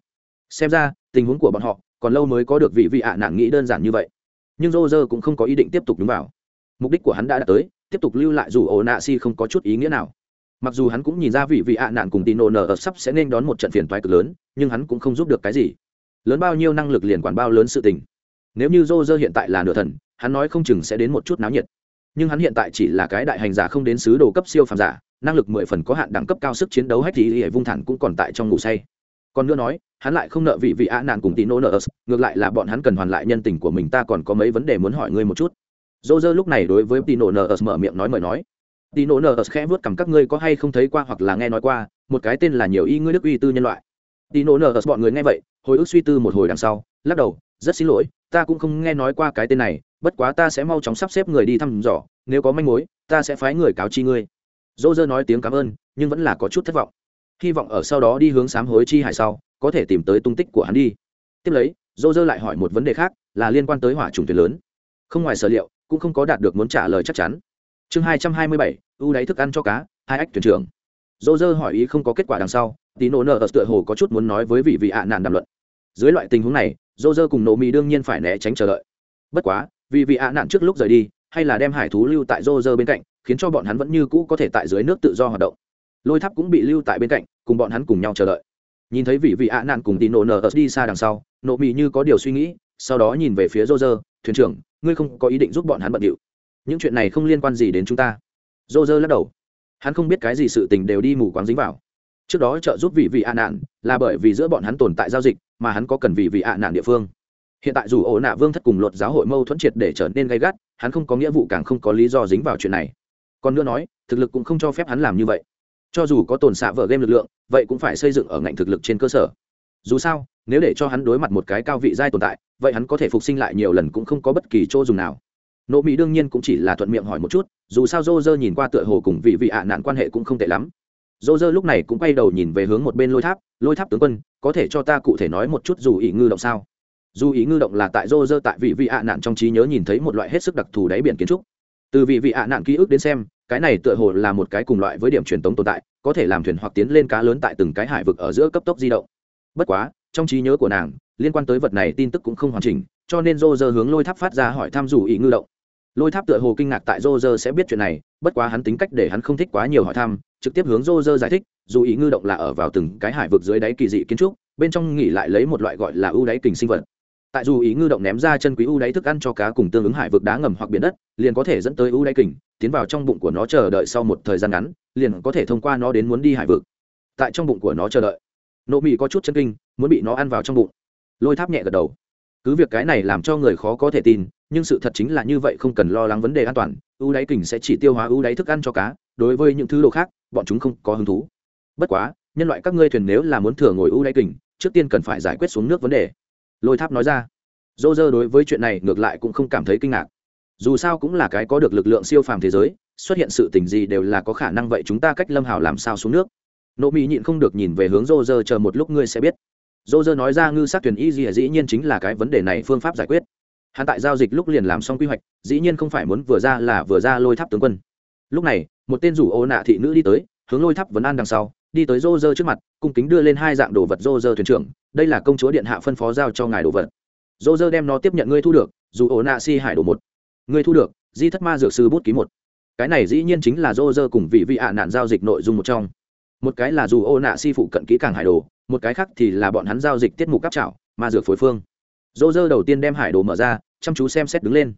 Xem ra, tình huống của bọn họ còn lâu mới có được vị vị ạ nạn nghĩ đơn giản như vậy. Nhưng dô dơ cũng không có ý định tiếp tục đúng vào. Mục đích của hắn đã đạt tới, tiếp tục lưu lại dù ổ nạ si không có chút ý nghĩa nào. Mặc dù hắn cũng nhìn ra vị vị ạ nạn cùng tino nở ở sắp sẽ nên đón một trận phiền toái cực lớn, nhưng hắn cũng không giúp được cái gì. Lớn bao nhiêu năng lực liền quản bao lớn sự tình. Nếu như dô dơ hiện tại là nửa thần, hắn nói không chừng sẽ đến một chút náo nhiệt. Nhưng hắn hiện tại chỉ là cái đại hành giả không đến sứ đồ cấp siêu phàm giả năng lực mười phần có hạn đẳng cấp cao sức chiến đấu hết thì hệ vung thẳng cũng còn tại trong ngủ say. Còn nữa nói, hắn lại không nợ vị vị ạ nạn cùng tino nở ngược lại là bọn hắn cần hoàn lại nhân tình của mình, ta còn có mấy vấn đề muốn hỏi ngươi một chút. Dô dơ lúc này đối với tino nờ mở miệng nói mời nói. Tino nờ khẽ vớt cầm các ngươi có hay không thấy qua hoặc là nghe nói qua, một cái tên là nhiều y ngươi đức uy tư nhân loại. Tino nờ bọn người nghe vậy, hồi ức suy tư một hồi đằng sau, lắc đầu, rất xin lỗi, ta cũng không nghe nói qua cái tên này, bất quá ta sẽ mau chóng sắp xếp người đi thăm dò, nếu có manh mối, ta sẽ phái người cáo chi ngươi dô dơ nói tiếng cảm ơn, nhưng vẫn là có chút thất vọng. Hy vọng ở sau đó đi hướng sám hối chi hải sau, có thể tìm tới tung tích của hắn đi. Tiếp lấy dô dơ lại hỏi một vấn đề khác, là liên quan tới hỏa trùng thuyền lớn. Không ngoài sở liệu, cũng không có đạt được muốn trả lời chắc chắn. Chương hai trăm hai mươi bảy, ưu đáy thức ăn cho cá, hai ách thuyền trưởng. Dô dơ hỏi ý không có kết quả đằng sau, tí nổ nợ ở tựa hồ có chút muốn nói với vị vị ạ nạn đàm luận. Dưới loại tình huống này dô dơ cùng nổ mỹ đương nhiên phải né tránh chờ đợi. Bất quá vì vị ạ nạn trước lúc rời đi, hay là đem hải thú lưu tại dô dơ bên cạnh khiến cho bọn hắn vẫn như cũ có thể tại dưới nước tự do hoạt động. Lôi tháp cũng bị lưu tại bên cạnh, cùng bọn hắn cùng nhau chờ đợi. Nhìn thấy vị vị ạ nạn cùng tí nổ nợ đi xa đằng sau, nộ mị như có điều suy nghĩ, sau đó nhìn về phía rô rơ thuyền trưởng, ngươi không có ý định giúp bọn hắn bận điệu. Những chuyện này không liên quan gì đến chúng ta. Rô rơ lắc đầu. Hắn không biết cái gì sự tình đều đi mù quáng dính vào. Trước đó trợ giúp vị vị ạ nạn là bởi vì giữa bọn hắn tồn tại giao dịch mà hắn có cần vị vị ạ nạn địa phương. Hiện tại dù ổ nạ vương thất cùng luật giáo hội mâu thuẫn triệt để trở nên gay gắt, hắn không có nghĩa vụ càng không có lý do dính vào chuyện này còn nữa nói, thực lực cũng không cho phép hắn làm như vậy. Cho dù có tồn xạ vở game lực lượng, vậy cũng phải xây dựng ở ngành thực lực trên cơ sở. Dù sao, nếu để cho hắn đối mặt một cái cao vị giai tồn tại, vậy hắn có thể phục sinh lại nhiều lần cũng không có bất kỳ chỗ dùng nào. Nộ mỹ đương nhiên cũng chỉ là thuận miệng hỏi một chút, dù sao dô dơ nhìn qua tựa hồ cùng vị vị ạ nạn quan hệ cũng không tệ lắm. Dô dơ lúc này cũng quay đầu nhìn về hướng một bên lôi tháp lôi tháp tướng quân, có thể cho ta cụ thể nói một chút dù ý ngư động sao? Dù ý ngư động là tại dô dơ tại vị vị ạ nạn trong trí nhớ nhìn thấy một loại hết sức đặc thù đáy biển kiến trúc từ vị vị ạ nạn ký ức đến xem, cái này tựa hồ là một cái cùng loại với điểm truyền tống tồn tại, có thể làm thuyền hoặc tiến lên cá lớn tại từng cái hải vực ở giữa cấp tốc di động. Bất quá, trong trí nhớ của nàng, liên quan tới vật này tin tức cũng không hoàn chỉnh, cho nên dô dơ hướng lôi tháp phát ra hỏi thăm dù ý ngư động. Lôi tháp tựa hồ kinh ngạc tại dô dơ sẽ biết chuyện này, bất quá hắn tính cách để hắn không thích quá nhiều hỏi thăm, trực tiếp hướng dô dơ giải thích, dù ý ngư động là ở vào từng cái hải vực dưới đáy kỳ dị kiến trúc, bên trong nghỉ lại lấy một loại gọi là ưu đáy kình sinh vật tại dù ý ngư động ném ra chân quý ưu đáy thức ăn cho cá cùng tương ứng hải vực đá ngầm hoặc biển đất, liền có thể dẫn tới ưu đáy kình, tiến vào trong bụng của nó chờ đợi sau một thời gian ngắn, liền có thể thông qua nó đến muốn đi hải vực. Tại trong bụng của nó chờ đợi. Nộ mị có chút chân kinh, muốn bị nó ăn vào trong bụng. Lôi tháp nhẹ gật đầu. Cứ việc cái này làm cho người khó có thể tin, nhưng sự thật chính là như vậy không cần lo lắng vấn đề an toàn ưu đáy kình sẽ chỉ tiêu hóa ưu đáy thức ăn cho cá, đối với những thứ đồ khác, bọn chúng không có hứng thú. Bất quá, nhân loại các ngươi thuyền nếu là muốn thừa ngồi ưu đáy kình, trước tiên cần phải giải quyết xuống nước vấn đề lôi tháp nói ra. Dô dơ đối với chuyện này ngược lại cũng không cảm thấy kinh ngạc. Dù sao cũng là cái có được lực lượng siêu phàm thế giới, xuất hiện sự tình gì đều là có khả năng vậy chúng ta cách lâm hảo làm sao xuống nước? Nộ mỹ nhịn không được nhìn về hướng dô dơ chờ một lúc ngươi sẽ biết. Dô dơ nói ra ngư sát thuyền y gì dĩ nhiên chính là cái vấn đề này phương pháp giải quyết. Hắn tại giao dịch lúc liền làm xong quy hoạch, dĩ nhiên không phải muốn vừa ra là vừa ra lôi tháp tướng quân. Lúc này, một tên rủ ô nạ thị nữ đi tới, hướng lôi tháp vấn an đằng sau, đi tới dô dơ trước mặt, cung kính đưa lên hai dạng đồ vật dô dơ thuyền trưởng đây là công chúa điện hạ phân phó giao cho ngài đồ vật. Rô rơ đem nó tiếp nhận ngươi thu được, dù ổ nạ si hải đồ một. Ngươi thu được, di thất ma dược sư bút ký một. Cái này dĩ nhiên chính là rô rơ cùng vị vị ạ nạn giao dịch nội dung một trong. Một cái là dù ô nạ si phụ cận kỹ càng hải đồ, một cái khác thì là bọn hắn giao dịch tiết mục cáp trảo, ma dược phối phương. Rô rơ đầu tiên đem hải đồ mở ra, chăm chú xem xét đứng lên.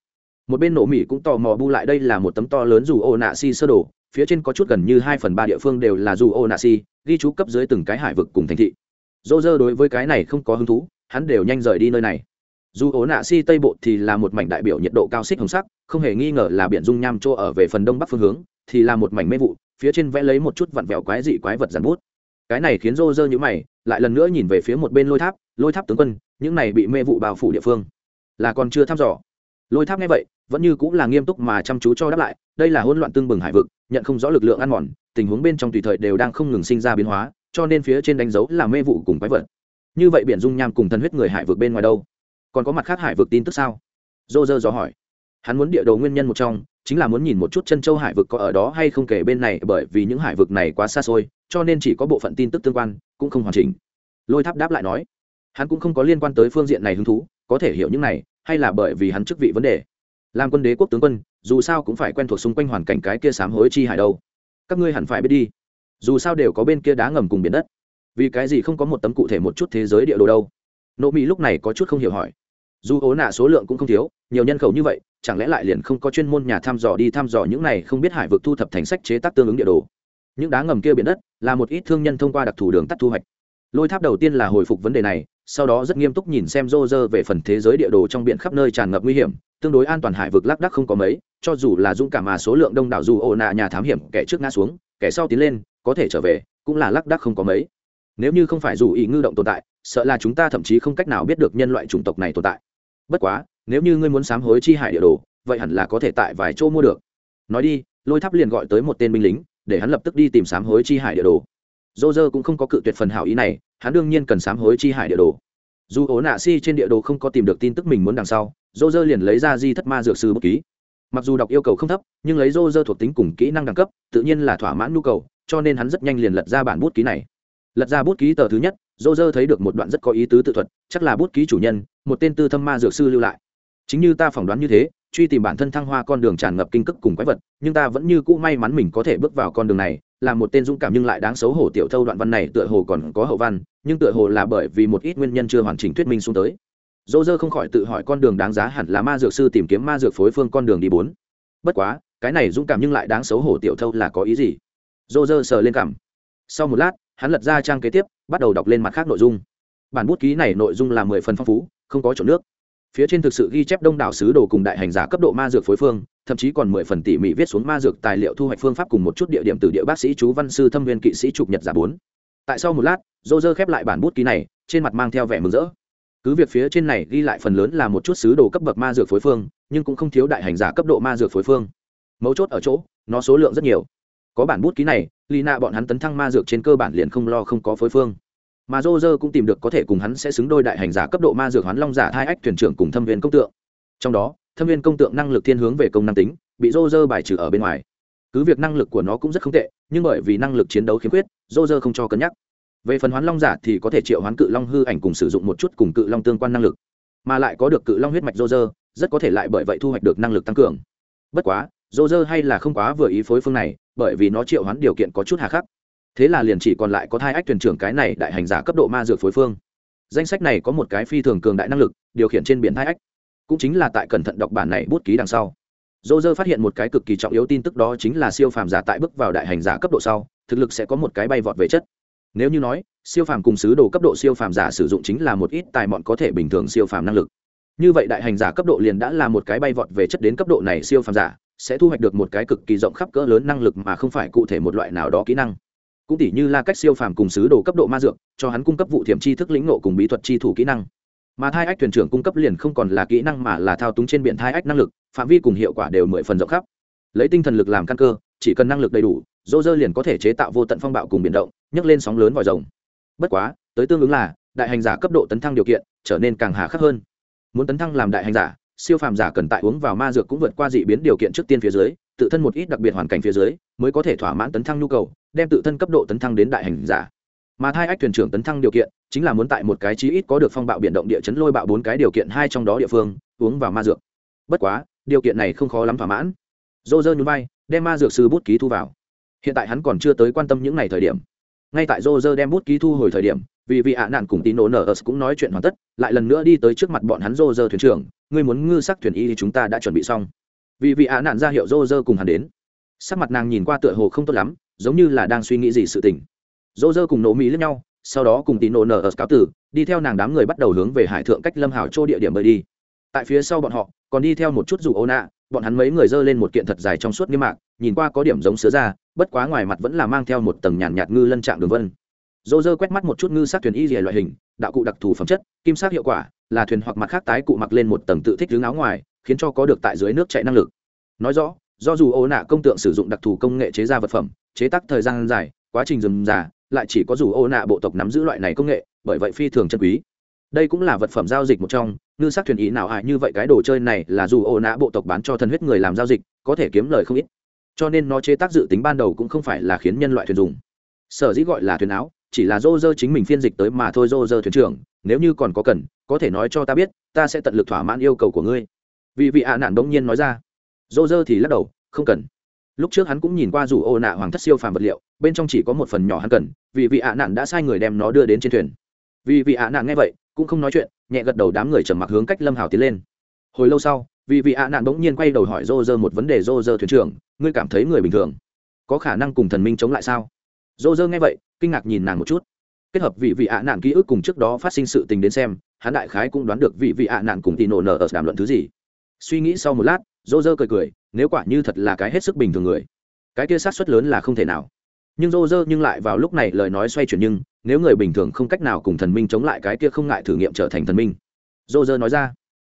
Một bên nổ mỹ cũng tò mò bu lại đây là một tấm to lớn dù ô nạ si sơ đồ, phía trên có chút gần như hai phần ba địa phương đều là dù ô nạ si, ghi chú cấp dưới từng cái hải vực cùng thành thị dô dơ đối với cái này không có hứng thú, hắn đều nhanh rời đi nơi này. Dù ố nạ si tây bộ thì là một mảnh đại biểu nhiệt độ cao xích hồng sắc, không hề nghi ngờ là biển dung nham chỗ ở về phần đông bắc phương hướng, thì là một mảnh mê vụ, phía trên vẽ lấy một chút vặn vẹo quái dị quái vật giàn bút. Cái này khiến rô rơ nhữ mày, lại lần nữa nhìn về phía một bên lôi tháp lôi tháp tướng quân, những này bị mê vụ bao phủ địa phương, là còn chưa thăm dò. Lôi tháp nghe vậy, vẫn như cũng là nghiêm túc mà chăm chú cho đáp lại, đây là hỗn loạn tương bừng hải vực, nhận không rõ lực lượng ăn mòn, tình huống bên trong tùy thời đều đang không ngừng sinh ra biến hóa cho nên phía trên đánh dấu là mê vụ cùng quái vật. Như vậy biển dung nham cùng thần huyết người hải vượt bên ngoài đâu? Còn có mặt khác hải vượt tin tức sao? Dô dơ dò hỏi. Hắn muốn địa đồ nguyên nhân một trong, chính là muốn nhìn một chút chân châu hải vực có ở đó hay không kể bên này, bởi vì những hải vực này quá xa xôi, cho nên chỉ có bộ phận tin tức tương quan, cũng không hoàn chỉnh. Lôi tháp đáp lại nói. Hắn cũng không có liên quan tới phương diện này hứng thú, có thể hiểu những này, hay là bởi vì hắn chức vị vấn đề. Làm quân đế quốc tướng quân, dù sao cũng phải quen thuộc xung quanh hoàn cảnh cái kia sám hối chi hải đâu. Các ngươi hẳn phải biết đi dù sao đều có bên kia đá ngầm cùng biển đất. Vì cái gì không có một tấm cụ thể một chút thế giới địa đồ đâu? Nộ mỹ lúc này có chút không hiểu hỏi. Dù ố nạ số lượng cũng không thiếu, nhiều nhân khẩu như vậy, chẳng lẽ lại liền không có chuyên môn nhà thăm dò đi thăm dò những này không biết hải vực thu thập thành sách chế tác tương ứng địa đồ? Những đá ngầm kia biển đất là một ít thương nhân thông qua đặc thù đường tắt thu hoạch. Lôi tháp đầu tiên là hồi phục vấn đề này, sau đó rất nghiêm túc nhìn xem rô rơ về phần thế giới địa đồ trong biển khắp nơi tràn ngập nguy hiểm, tương đối an toàn hải vực lác đắc không có mấy, cho dù là dũng cảm mà số lượng đông đảo dù ồ nạ nhà thám hiểm, kẻ trước ngã xuống, kẻ sau tiến lên có thể trở về, cũng là lác đác không có mấy. Nếu như không phải dù ý ngư động tồn tại, sợ là chúng ta thậm chí không cách nào biết được nhân loại chủng tộc này tồn tại. Bất quá, nếu như ngươi muốn sám hối chi hải địa đồ, vậy hẳn là có thể tại vài chỗ mua được. Nói đi, lôi tháp liền gọi tới một tên binh lính, để hắn lập tức đi tìm sám hối chi hải địa đồ. Dô dơ cũng không có cự tuyệt phần hảo ý này, hắn đương nhiên cần sám hối chi hải địa đồ. Dù ố nạ si trên địa đồ không có tìm được tin tức mình muốn đằng sau, dô dơ liền lấy ra di thất ma dược sư bất ký. Mặc dù đọc yêu cầu không thấp, nhưng lấy dô dơ thuộc tính cùng kỹ năng đẳng cấp, tự nhiên là thỏa mãn nhu cầu cho nên hắn rất nhanh liền lật ra bản bút ký này. Lật ra bút ký tờ thứ nhất, dô dơ thấy được một đoạn rất có ý tứ tự thuật, chắc là bút ký chủ nhân, một tên tư thâm ma dược sư lưu lại. Chính như ta phỏng đoán như thế, truy tìm bản thân thăng hoa con đường tràn ngập kinh cức cùng quái vật, nhưng ta vẫn như cũ may mắn mình có thể bước vào con đường này, là một tên dũng cảm nhưng lại đáng xấu hổ tiểu thâu đoạn văn này tựa hồ còn có hậu văn, nhưng tựa hồ là bởi vì một ít nguyên nhân chưa hoàn chỉnh thuyết minh xuống tới. Dô dơ không khỏi tự hỏi con đường đáng giá hẳn là ma dược sư tìm kiếm ma dược phối phương con đường đi bốn. Bất quá, cái này dũng cảm nhưng lại đáng xấu hổ tiểu thâu là có ý gì? Dô dơ sờ lên cảm. Sau một lát, hắn lật ra trang kế tiếp, bắt đầu đọc lên mặt khác nội dung. Bản bút ký này nội dung là mười phần phong phú, không có chỗ nước. Phía trên thực sự ghi chép đông đảo sứ đồ cùng đại hành giả cấp độ ma dược phối phương, thậm chí còn mười phần tỉ mỉ viết xuống ma dược tài liệu thu hoạch phương pháp cùng một chút địa điểm từ địa bác sĩ chú văn sư thâm viên kỵ sĩ trục nhật giả bốn. Tại sau một lát dô dơ khép lại bản bút ký này, trên mặt mang theo vẻ mừng rỡ. Cứ việc phía trên này ghi lại phần lớn là một chút sứ đồ cấp bậc ma dược phối phương, nhưng cũng không thiếu đại hành giả cấp độ ma dược phối phương. Mấu chốt ở chỗ, nó số lượng rất nhiều có bản bút ký này lì nạ bọn hắn tấn thăng ma dược trên cơ bản liền không lo không có phối phương. Mà dô dơ cũng tìm được có thể cùng hắn sẽ xứng đôi đại hành giả cấp độ ma dược hoán long giả hai ách thuyền trưởng cùng thâm viên công tượng. Trong đó, thâm viên công tượng năng lực thiên hướng về công năng tính, bị dô dơ bài trừ ở bên ngoài. Cứ việc năng lực của nó cũng rất không tệ, nhưng bởi vì năng lực chiến đấu khiếm khuyết dô dơ không cho cân nhắc. Về phần hoán long giả thì có thể triệu hoán cự long hư ảnh cùng sử dụng một chút cùng cự long tương quan năng lực. Mà lại có được cự long huyết mạch dô dơ rất có thể lại bởi vậy thu hoạch được năng lực tăng cường. Bất quá dô dơ hay là không quá vừa ý phối phương này, bởi vì nó triệu hoán điều kiện có chút hà khắc. Thế là liền chỉ còn lại có hai ách thuyền trưởng cái này đại hành giả cấp độ ma dược phối phương. Danh sách này có một cái phi thường cường đại năng lực, điều khiển trên biển hai ách. Cũng chính là tại cẩn thận đọc bản này bút ký đằng sau. Dô dơ phát hiện một cái cực kỳ trọng yếu tin tức đó chính là siêu phàm giả tại bước vào đại hành giả cấp độ sau, thực lực sẽ có một cái bay vọt về chất. Nếu như nói, siêu phàm cùng sứ đồ cấp độ siêu phàm giả sử dụng chính là một ít tài mọn có thể bình thường siêu phàm năng lực như vậy đại hành giả cấp độ liền đã là một cái bay vọt về chất đến cấp độ này siêu phàm giả, sẽ thu hoạch được một cái cực kỳ rộng khắp cỡ lớn năng lực mà không phải cụ thể một loại nào đó kỹ năng. Cũng tỷ như là cách siêu phàm cùng sứ đồ cấp độ ma dược, cho hắn cung cấp vụ thiểm chi thức lĩnh nộ cùng bí thuật chi thủ kỹ năng. Mà thai ách thuyền trưởng cung cấp liền không còn là kỹ năng mà là thao túng trên biển thai ách năng lực, phạm vi cùng hiệu quả đều mười phần rộng khắp. Lấy tinh thần lực làm căn cơ, chỉ cần năng lực đầy đủ, dô dơ liền có thể chế tạo vô tận phong bạo cùng biển động, nhấc lên sóng lớn vòi rồng. Bất quá, tới tương ứng là, đại hành giả cấp độ tấn thăng điều kiện trở nên càng hà khắc hơn muốn tấn thăng làm đại hành giả, siêu phàm giả cần tại uống vào ma dược cũng vượt qua dị biến điều kiện trước tiên phía dưới, tự thân một ít đặc biệt hoàn cảnh phía dưới, mới có thể thỏa mãn tấn thăng nhu cầu, đem tự thân cấp độ tấn thăng đến đại hành giả. Mà thai ách thuyền trưởng tấn thăng điều kiện, chính là muốn tại một cái chí ít có được phong bạo biển động địa chấn lôi bạo bốn cái điều kiện hai trong đó địa phương, uống vào ma dược. Bất quá, điều kiện này không khó lắm thỏa mãn. Dô dơ nhún vai, đem ma dược sư bút ký thu vào. Hiện tại hắn còn chưa tới quan tâm những ngày thời điểm. Ngay tại dô dơ đem bút ký thu hồi thời điểm vì vị ạ nạn cùng tín nổ nở ớt cũng nói chuyện hoàn tất lại lần nữa đi tới trước mặt bọn hắn rô rơ thuyền trưởng ngươi muốn ngư sắc thuyền y thì chúng ta đã chuẩn bị xong. Vì vị ạ nạn ra hiệu rô rơ cùng hắn đến. Sắc mặt nàng nhìn qua tựa hồ không tốt lắm giống như là đang suy nghĩ gì sự tình. Rô rơ cùng nổ mỹ lẫn nhau sau đó cùng tín nổ nở ớt cáo tử đi theo nàng đám người bắt đầu hướng về hải thượng cách lâm hảo chỗ địa điểm bơi đi. Tại phía sau bọn họ còn đi theo một chút dù ô nạ bọn hắn mấy người dơ lên một kiện thật dài trong suốt nghiêm mạc nhìn qua có điểm giống sứa ra bất quá ngoài mặt vẫn là mang theo một tầng nhàn nhạt, nhạt ngư lân trạng đường vân dô dơ quét mắt một chút ngư sát thuyền y dìa loại hình, đạo cụ đặc thù phẩm chất, kim sát hiệu quả, là thuyền hoặc mặt khác tái cụ mặc lên một tầng tự thích hướng áo ngoài, khiến cho có được tại dưới nước chạy năng lực. Nói rõ, do dù ô nạ công tượng sử dụng đặc thù công nghệ chế ra vật phẩm, chế tác thời gian dài, quá trình dườm già lại chỉ có dù ô nạ bộ tộc nắm giữ loại này công nghệ, bởi vậy phi thường chân quý. Đây cũng là vật phẩm giao dịch một trong, ngư sắc thuyền ý nào hại như vậy cái đồ chơi này là dù ô nạ bộ tộc bán cho thân huyết người làm giao dịch, có thể kiếm lời không ít. Cho nên nó chế tác dự tính ban đầu cũng không phải là khiến nhân loại thuyền dùng. Sở dĩ gọi là thuyền áo chỉ là dô dơ chính mình phiên dịch tới mà thôi dô dơ thuyền trưởng, nếu như còn có cần, có thể nói cho ta biết, ta sẽ tận lực thỏa mãn yêu cầu của ngươi. Vì vị ạ nạn bỗng nhiên nói ra. Dô dơ thì lắc đầu, không cần. Lúc trước hắn cũng nhìn qua dù ô nạ hoàng thất siêu phàm vật liệu, bên trong chỉ có một phần nhỏ hắn cần vì vị ạ nạn đã sai người đem nó đưa đến trên thuyền. Vì vị ạ nạn nghe vậy, cũng không nói chuyện, nhẹ gật đầu đám người trầm mặc hướng cách lâm hào tiến lên. Hồi lâu sau vì vị ạ nạn bỗng nhiên quay đầu hỏi dô dơ một vấn đề dô dơ thuyền trưởng, ngươi cảm thấy người bình thường có khả năng cùng thần minh chống lại sao? Dô dơ nghe vậy kinh ngạc nhìn nàng một chút. Kết hợp vị vị ạ nạn ký ức cùng trước đó phát sinh sự tình đến xem, hắn đại khái cũng đoán được vị vị ạ nạn cùng tì nổ nở ở đàm luận thứ gì. Suy nghĩ sau một lát dô dơ cười cười, nếu quả như thật là cái hết sức bình thường người, cái kia sát suất lớn là không thể nào. Nhưng dô dơ nhưng lại vào lúc này lời nói xoay chuyển nhưng, nếu người bình thường không cách nào cùng thần minh chống lại cái kia không ngại thử nghiệm trở thành thần minh. Dô dơ nói ra.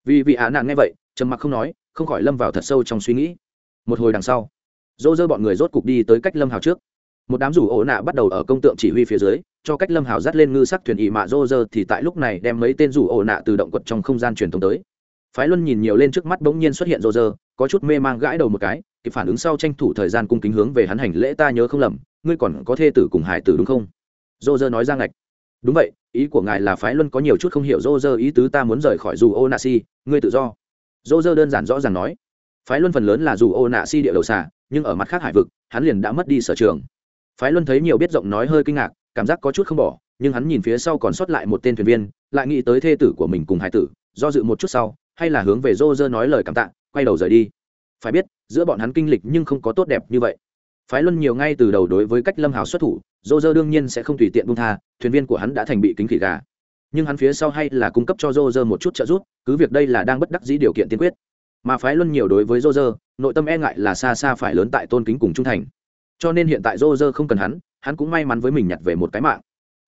Vì vị ạ nạn nghe vậy, trầm mặc không nói, không khỏi lâm vào thật sâu trong suy nghĩ. Một hồi đằng sau dô dơ bọn người rốt cục đi tới cách lâm hào trước một đám rủ ổ nạ bắt đầu ở công tượng chỉ huy phía dưới, cho cách lâm hào dắt lên ngư sắc thuyền ỵ mạ rô rơ thì tại lúc này đem mấy tên rủ ổ nạ từ động quật trong không gian truyền thống tới. Phái luân nhìn nhiều lên trước mắt bỗng nhiên xuất hiện rô rơ có chút mê mang gãi đầu một cái, kịp phản ứng sau tranh thủ thời gian cung kính hướng về hắn hành lễ ta nhớ không lầm, ngươi còn có thê tử cùng hải tử đúng không? Rô rơ nói ra ngạch. Đúng vậy, ý của ngài là phái luân có nhiều chút không hiểu rô rơ ý tứ ta muốn rời khỏi dù ô nạ si, ngươi tự do. Rô rơ đơn giản rõ ràng nói. Phái luân phần lớn là dù ô nạ si địa đầu xả nhưng ở mặt khác hải vực, hắn liền đã mất đi sở trường phái luân thấy nhiều biết rộng nói hơi kinh ngạc, cảm giác có chút không bỏ, nhưng hắn nhìn phía sau còn sót lại một tên thuyền viên, lại nghĩ tới thê tử của mình cùng hải tử, do dự một chút sau, hay là hướng về rô rơ nói lời cảm tạ, quay đầu rời đi. Phải biết, giữa bọn hắn kinh lịch nhưng không có tốt đẹp như vậy. Phái luân nhiều ngay từ đầu đối với cách lâm hào xuất thủ, rô rơ đương nhiên sẽ không tùy tiện bung tha, thuyền viên của hắn đã thành bị kính khỉ gà. Nhưng hắn phía sau hay là cung cấp cho rô rơ một chút trợ giúp, cứ việc đây là đang bất đắc dĩ điều kiện tiên quyết. Mà phái luân nhiều đối với rô rơ, nội tâm e ngại là xa xa phải lớn tại tôn kính cùng trung thành cho nên hiện tại rô rơ không cần hắn hắn cũng may mắn với mình nhặt về một cái mạng.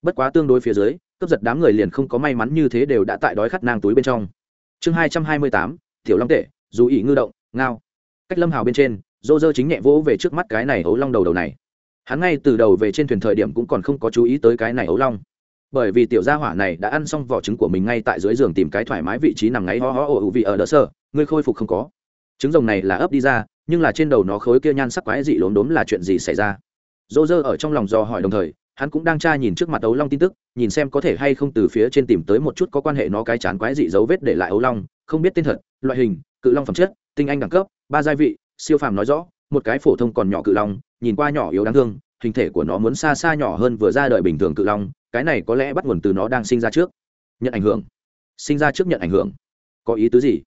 Bất quá tương đối phía dưới cướp giật đám người liền không có may mắn như thế đều đã tại đói khát nang túi bên trong. Chương hai trăm hai mươi tám tiểu long tệ dù ỉ ngư động ngao. Cách lâm hào bên trên Roger chính nhẹ vỗ về trước mắt cái này ấu long đầu đầu này. Hắn ngay từ đầu về trên thuyền thời điểm cũng còn không có chú ý tới cái này ấu long. Bởi vì tiểu gia hỏa này đã ăn xong vỏ trứng của mình ngay tại dưới giường tìm cái thoải mái vị trí nằm ngáy ho ho ồ vị ở đỡ sở, ngươi khôi phục không có. Trứng rồng này là ấp đi ra nhưng là trên đầu nó khối kia nhan sắc quái dị lốm đốm là chuyện gì xảy ra? Dô dơ ở trong lòng dò hỏi đồng thời, hắn cũng đang tra nhìn trước mặt ấu long tin tức, nhìn xem có thể hay không từ phía trên tìm tới một chút có quan hệ nó cái chán quái dị dấu vết để lại ấu long, không biết tên thật, loại hình, cự long phẩm chất, tinh anh đẳng cấp, ba gia vị, siêu phàm nói rõ, một cái phổ thông còn nhỏ cự long, nhìn qua nhỏ yếu đáng thương, hình thể của nó muốn xa xa nhỏ hơn vừa ra đời bình thường cự long, cái này có lẽ bắt nguồn từ nó đang sinh ra trước. Nhận ảnh hưởng. Sinh ra trước nhận ảnh hưởng. Có ý tứ gì?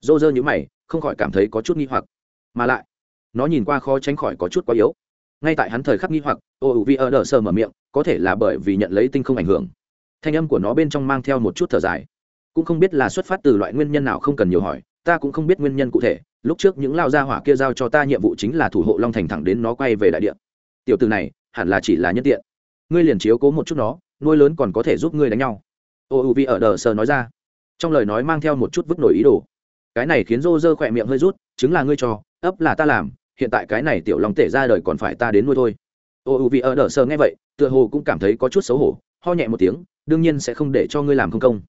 Dô dơ như mày, không khỏi cảm thấy có chút nghi hoặc mà lại, nó nhìn qua khó tránh khỏi có chút quá yếu. Ngay tại hắn thời khắc nghi hoặc ô ủ vi ở đờ sờ mở miệng, có thể là bởi vì nhận lấy tinh không ảnh hưởng. Thanh âm của nó bên trong mang theo một chút thở dài. Cũng không biết là xuất phát từ loại nguyên nhân nào không cần nhiều hỏi, ta cũng không biết nguyên nhân cụ thể. Lúc trước những lao gia hỏa kia giao cho ta nhiệm vụ chính là thủ hộ long thành thẳng đến nó quay về đại địa. Tiểu từ này, hẳn là chỉ là nhân tiện. Ngươi liền chiếu cố một chút nó, nuôi lớn còn có thể giúp ngươi đánh nhau. Ô u vi ở đờ sờ nói ra. Trong lời nói mang theo một chút vứt nổi ý đồ. Cái này khiến rô rơ khỏe miệng hơi rút, chứng là ngươi cho ấp là ta làm, hiện tại cái này tiểu long tể ra đời còn phải ta đến nuôi thôi. Ô, u vì ở đờ, sơ nghe vậy, tựa hồ cũng cảm thấy có chút xấu hổ, ho nhẹ một tiếng, đương nhiên sẽ không để cho ngươi làm không công.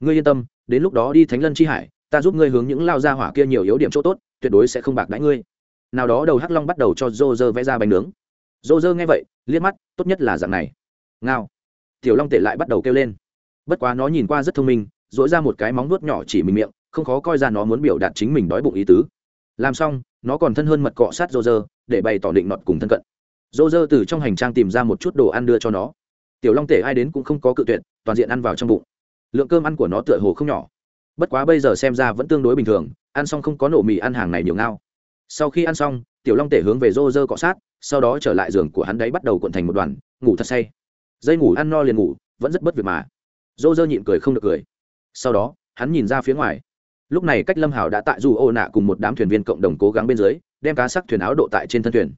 Ngươi yên tâm, đến lúc đó đi thánh lân chi hải, ta giúp ngươi hướng những lao gia hỏa kia nhiều yếu điểm chỗ tốt, tuyệt đối sẽ không bạc đãi ngươi. Nào đó đầu hắc long bắt đầu cho dô dơ vẽ ra bánh nướng. Dô dơ nghe vậy, liếc mắt, tốt nhất là dạng này. Ngao. Tiểu long tể lại bắt đầu kêu lên. Bất quá nó nhìn qua rất thông minh dỗi ra một cái móng nuốt nhỏ chỉ mình miệng, không khó coi ra nó muốn biểu đạt chính mình đói bụng ý tứ. Làm xong nó còn thân hơn mật cọ sát rô rơ để bày tỏ định nọt cùng thân cận. Rô rơ từ trong hành trang tìm ra một chút đồ ăn đưa cho nó. Tiểu long tể ai đến cũng không có cự tuyệt, toàn diện ăn vào trong bụng. Lượng cơm ăn của nó tựa hồ không nhỏ. Bất quá bây giờ xem ra vẫn tương đối bình thường, ăn xong không có nổ mì ăn hàng này nhiều ngao. Sau khi ăn xong, tiểu long tể hướng về rô rơ cọ sát, sau đó trở lại giường của hắn đấy bắt đầu cuộn thành một đoàn, ngủ thật say. Dây ngủ ăn no liền ngủ, vẫn rất bất việc mà. Rô rơ nhịn cười không được cười. Sau đó, hắn nhìn ra phía ngoài lúc này cách lâm hảo đã tại dù ô nạ cùng một đám thuyền viên cộng đồng cố gắng bên dưới, đem cá sắc thuyền áo độ tại trên thân thuyền.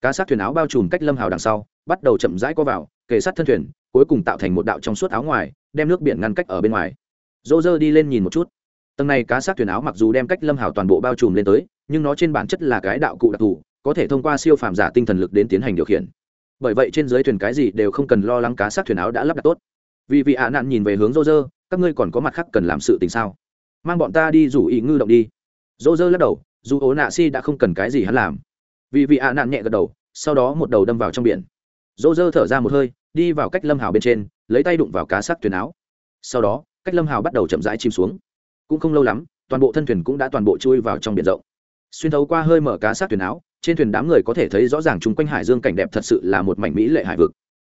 Cá sắc thuyền áo bao trùm cách lâm hảo đằng sau, bắt đầu chậm rãi co vào, kề sát thân thuyền, cuối cùng tạo thành một đạo trong suốt áo ngoài, đem nước biển ngăn cách ở bên ngoài. Dô dơ đi lên nhìn một chút. Tầng này cá sắc thuyền áo mặc dù đem cách lâm hảo toàn bộ bao trùm lên tới, nhưng nó trên bản chất là cái đạo cụ đặc thù, có thể thông qua siêu phàm giả tinh thần lực đến tiến hành điều khiển. Bởi vậy trên dưới thuyền cái gì đều không cần lo lắng cá sắc thuyền áo đã lắp đặt tốt. Vì vị ạ nạn nhìn về hướng dô dơ các ngươi còn có mặt khác cần làm sự tình sao? Mang bọn ta đi rủ ý ngư động đi. Dỗ dơ lắc đầu, dù ố nạ si đã không cần cái gì hắn làm. Vì vị ạ nạn nhẹ gật đầu, sau đó một đầu đâm vào trong biển. Dỗ dơ thở ra một hơi, đi vào cách lâm hào bên trên, lấy tay đụng vào cá sắc thuyền áo. Sau đó, cách lâm hào bắt đầu chậm rãi chìm xuống. Cũng không lâu lắm, toàn bộ thân thuyền cũng đã toàn bộ chui vào trong biển rộng. Xuyên thấu qua hơi mở cá sắc thuyền áo, trên thuyền đám người có thể thấy rõ ràng chung quanh hải dương cảnh đẹp thật sự là một mảnh mỹ lệ hải vực.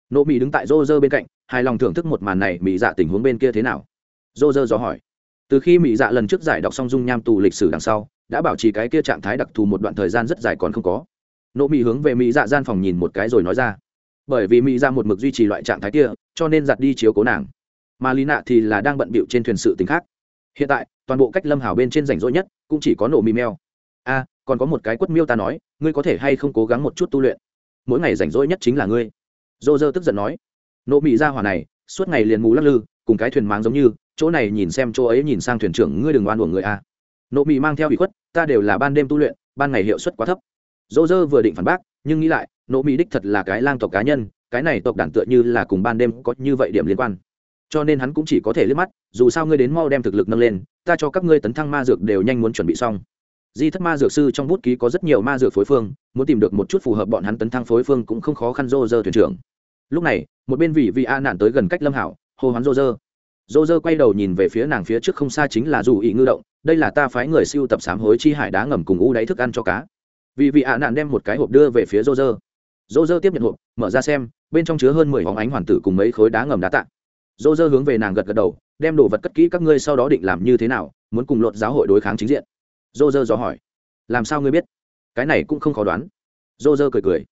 Nộ mỹ đứng tại rô rơ bên cạnh, hài lòng thưởng thức một màn này mỹ dạ tình huống bên kia thế nào? Rô rơ dò hỏi từ khi mỹ dạ lần trước giải đọc xong dung nham tù lịch sử đằng sau, đã bảo trì cái kia trạng thái đặc thù một đoạn thời gian rất dài còn không có. Nộ mỹ hướng về mỹ dạ gian phòng nhìn một cái rồi nói ra. Bởi vì mỹ dạ một mực duy trì loại trạng thái kia, cho nên giặt đi chiếu cố nàng. Mà lý nạ thì là đang bận bịu trên thuyền sự t khác. Hiện tại, toàn bộ cách lâm hảo bên trên rảnh rỗi nhất, cũng chỉ có nổ mì mèo. A còn có một cái quất miêu ta nói, ngươi có thể hay không cố gắng một chút tu luyện? Mỗi ngày rảnh rỗi nhất chính là ngươi. Dô dơ tức giận nói. Nộ mì ra dạ hỏa này, suốt ngày liền mù lắc lư cùng cái thuyền máng giống như, chỗ này nhìn xem chỗ ấy nhìn sang thuyền trưởng, ngươi đừng oan uổng người a. Nộ mị mang theo bị khuất, ta đều là ban đêm tu luyện, ban ngày hiệu suất quá thấp. Dỗ dơ vừa định phản bác, nhưng nghĩ lại, nộ mị đích thật là cái lang tộc cá nhân, cái này tộc đản tựa như là cùng ban đêm có như vậy điểm liên quan. Cho nên hắn cũng chỉ có thể liếc mắt, dù sao ngươi đến mau đem thực lực nâng lên, ta cho các ngươi tấn thăng ma dược đều nhanh muốn chuẩn bị xong. Di thất ma dược sư trong bút ký có rất nhiều ma dược phối phương, muốn tìm được một chút phù hợp bọn hắn tấn thăng phối phương cũng không khó khăn dô dơ thuyền trưởng. Lúc này, một bên vị vị a nạn tới gần cách lâm hảo hô hoán rô rơ rô rơ quay đầu nhìn về phía nàng phía trước không xa chính là dù ý ngư động, đây là ta phái người siêu tập sám hối chi hải đá ngầm cùng u đáy thức ăn cho cá. Vị vị ạ nạn đem một cái hộp đưa về phía rô rơ rô rơ tiếp nhận hộp, mở ra xem, bên trong chứa hơn mười hóng ánh hoàn tử cùng mấy khối đá ngầm đá tạng rô rơ hướng về nàng gật gật đầu, đem đồ vật cất kỹ các ngươi sau đó định làm như thế nào, muốn cùng lột giáo hội đối kháng chính diện. Rô rơ dò hỏi, làm sao ngươi biết? Cái này cũng không khó đoán. Rô rơ cười cười.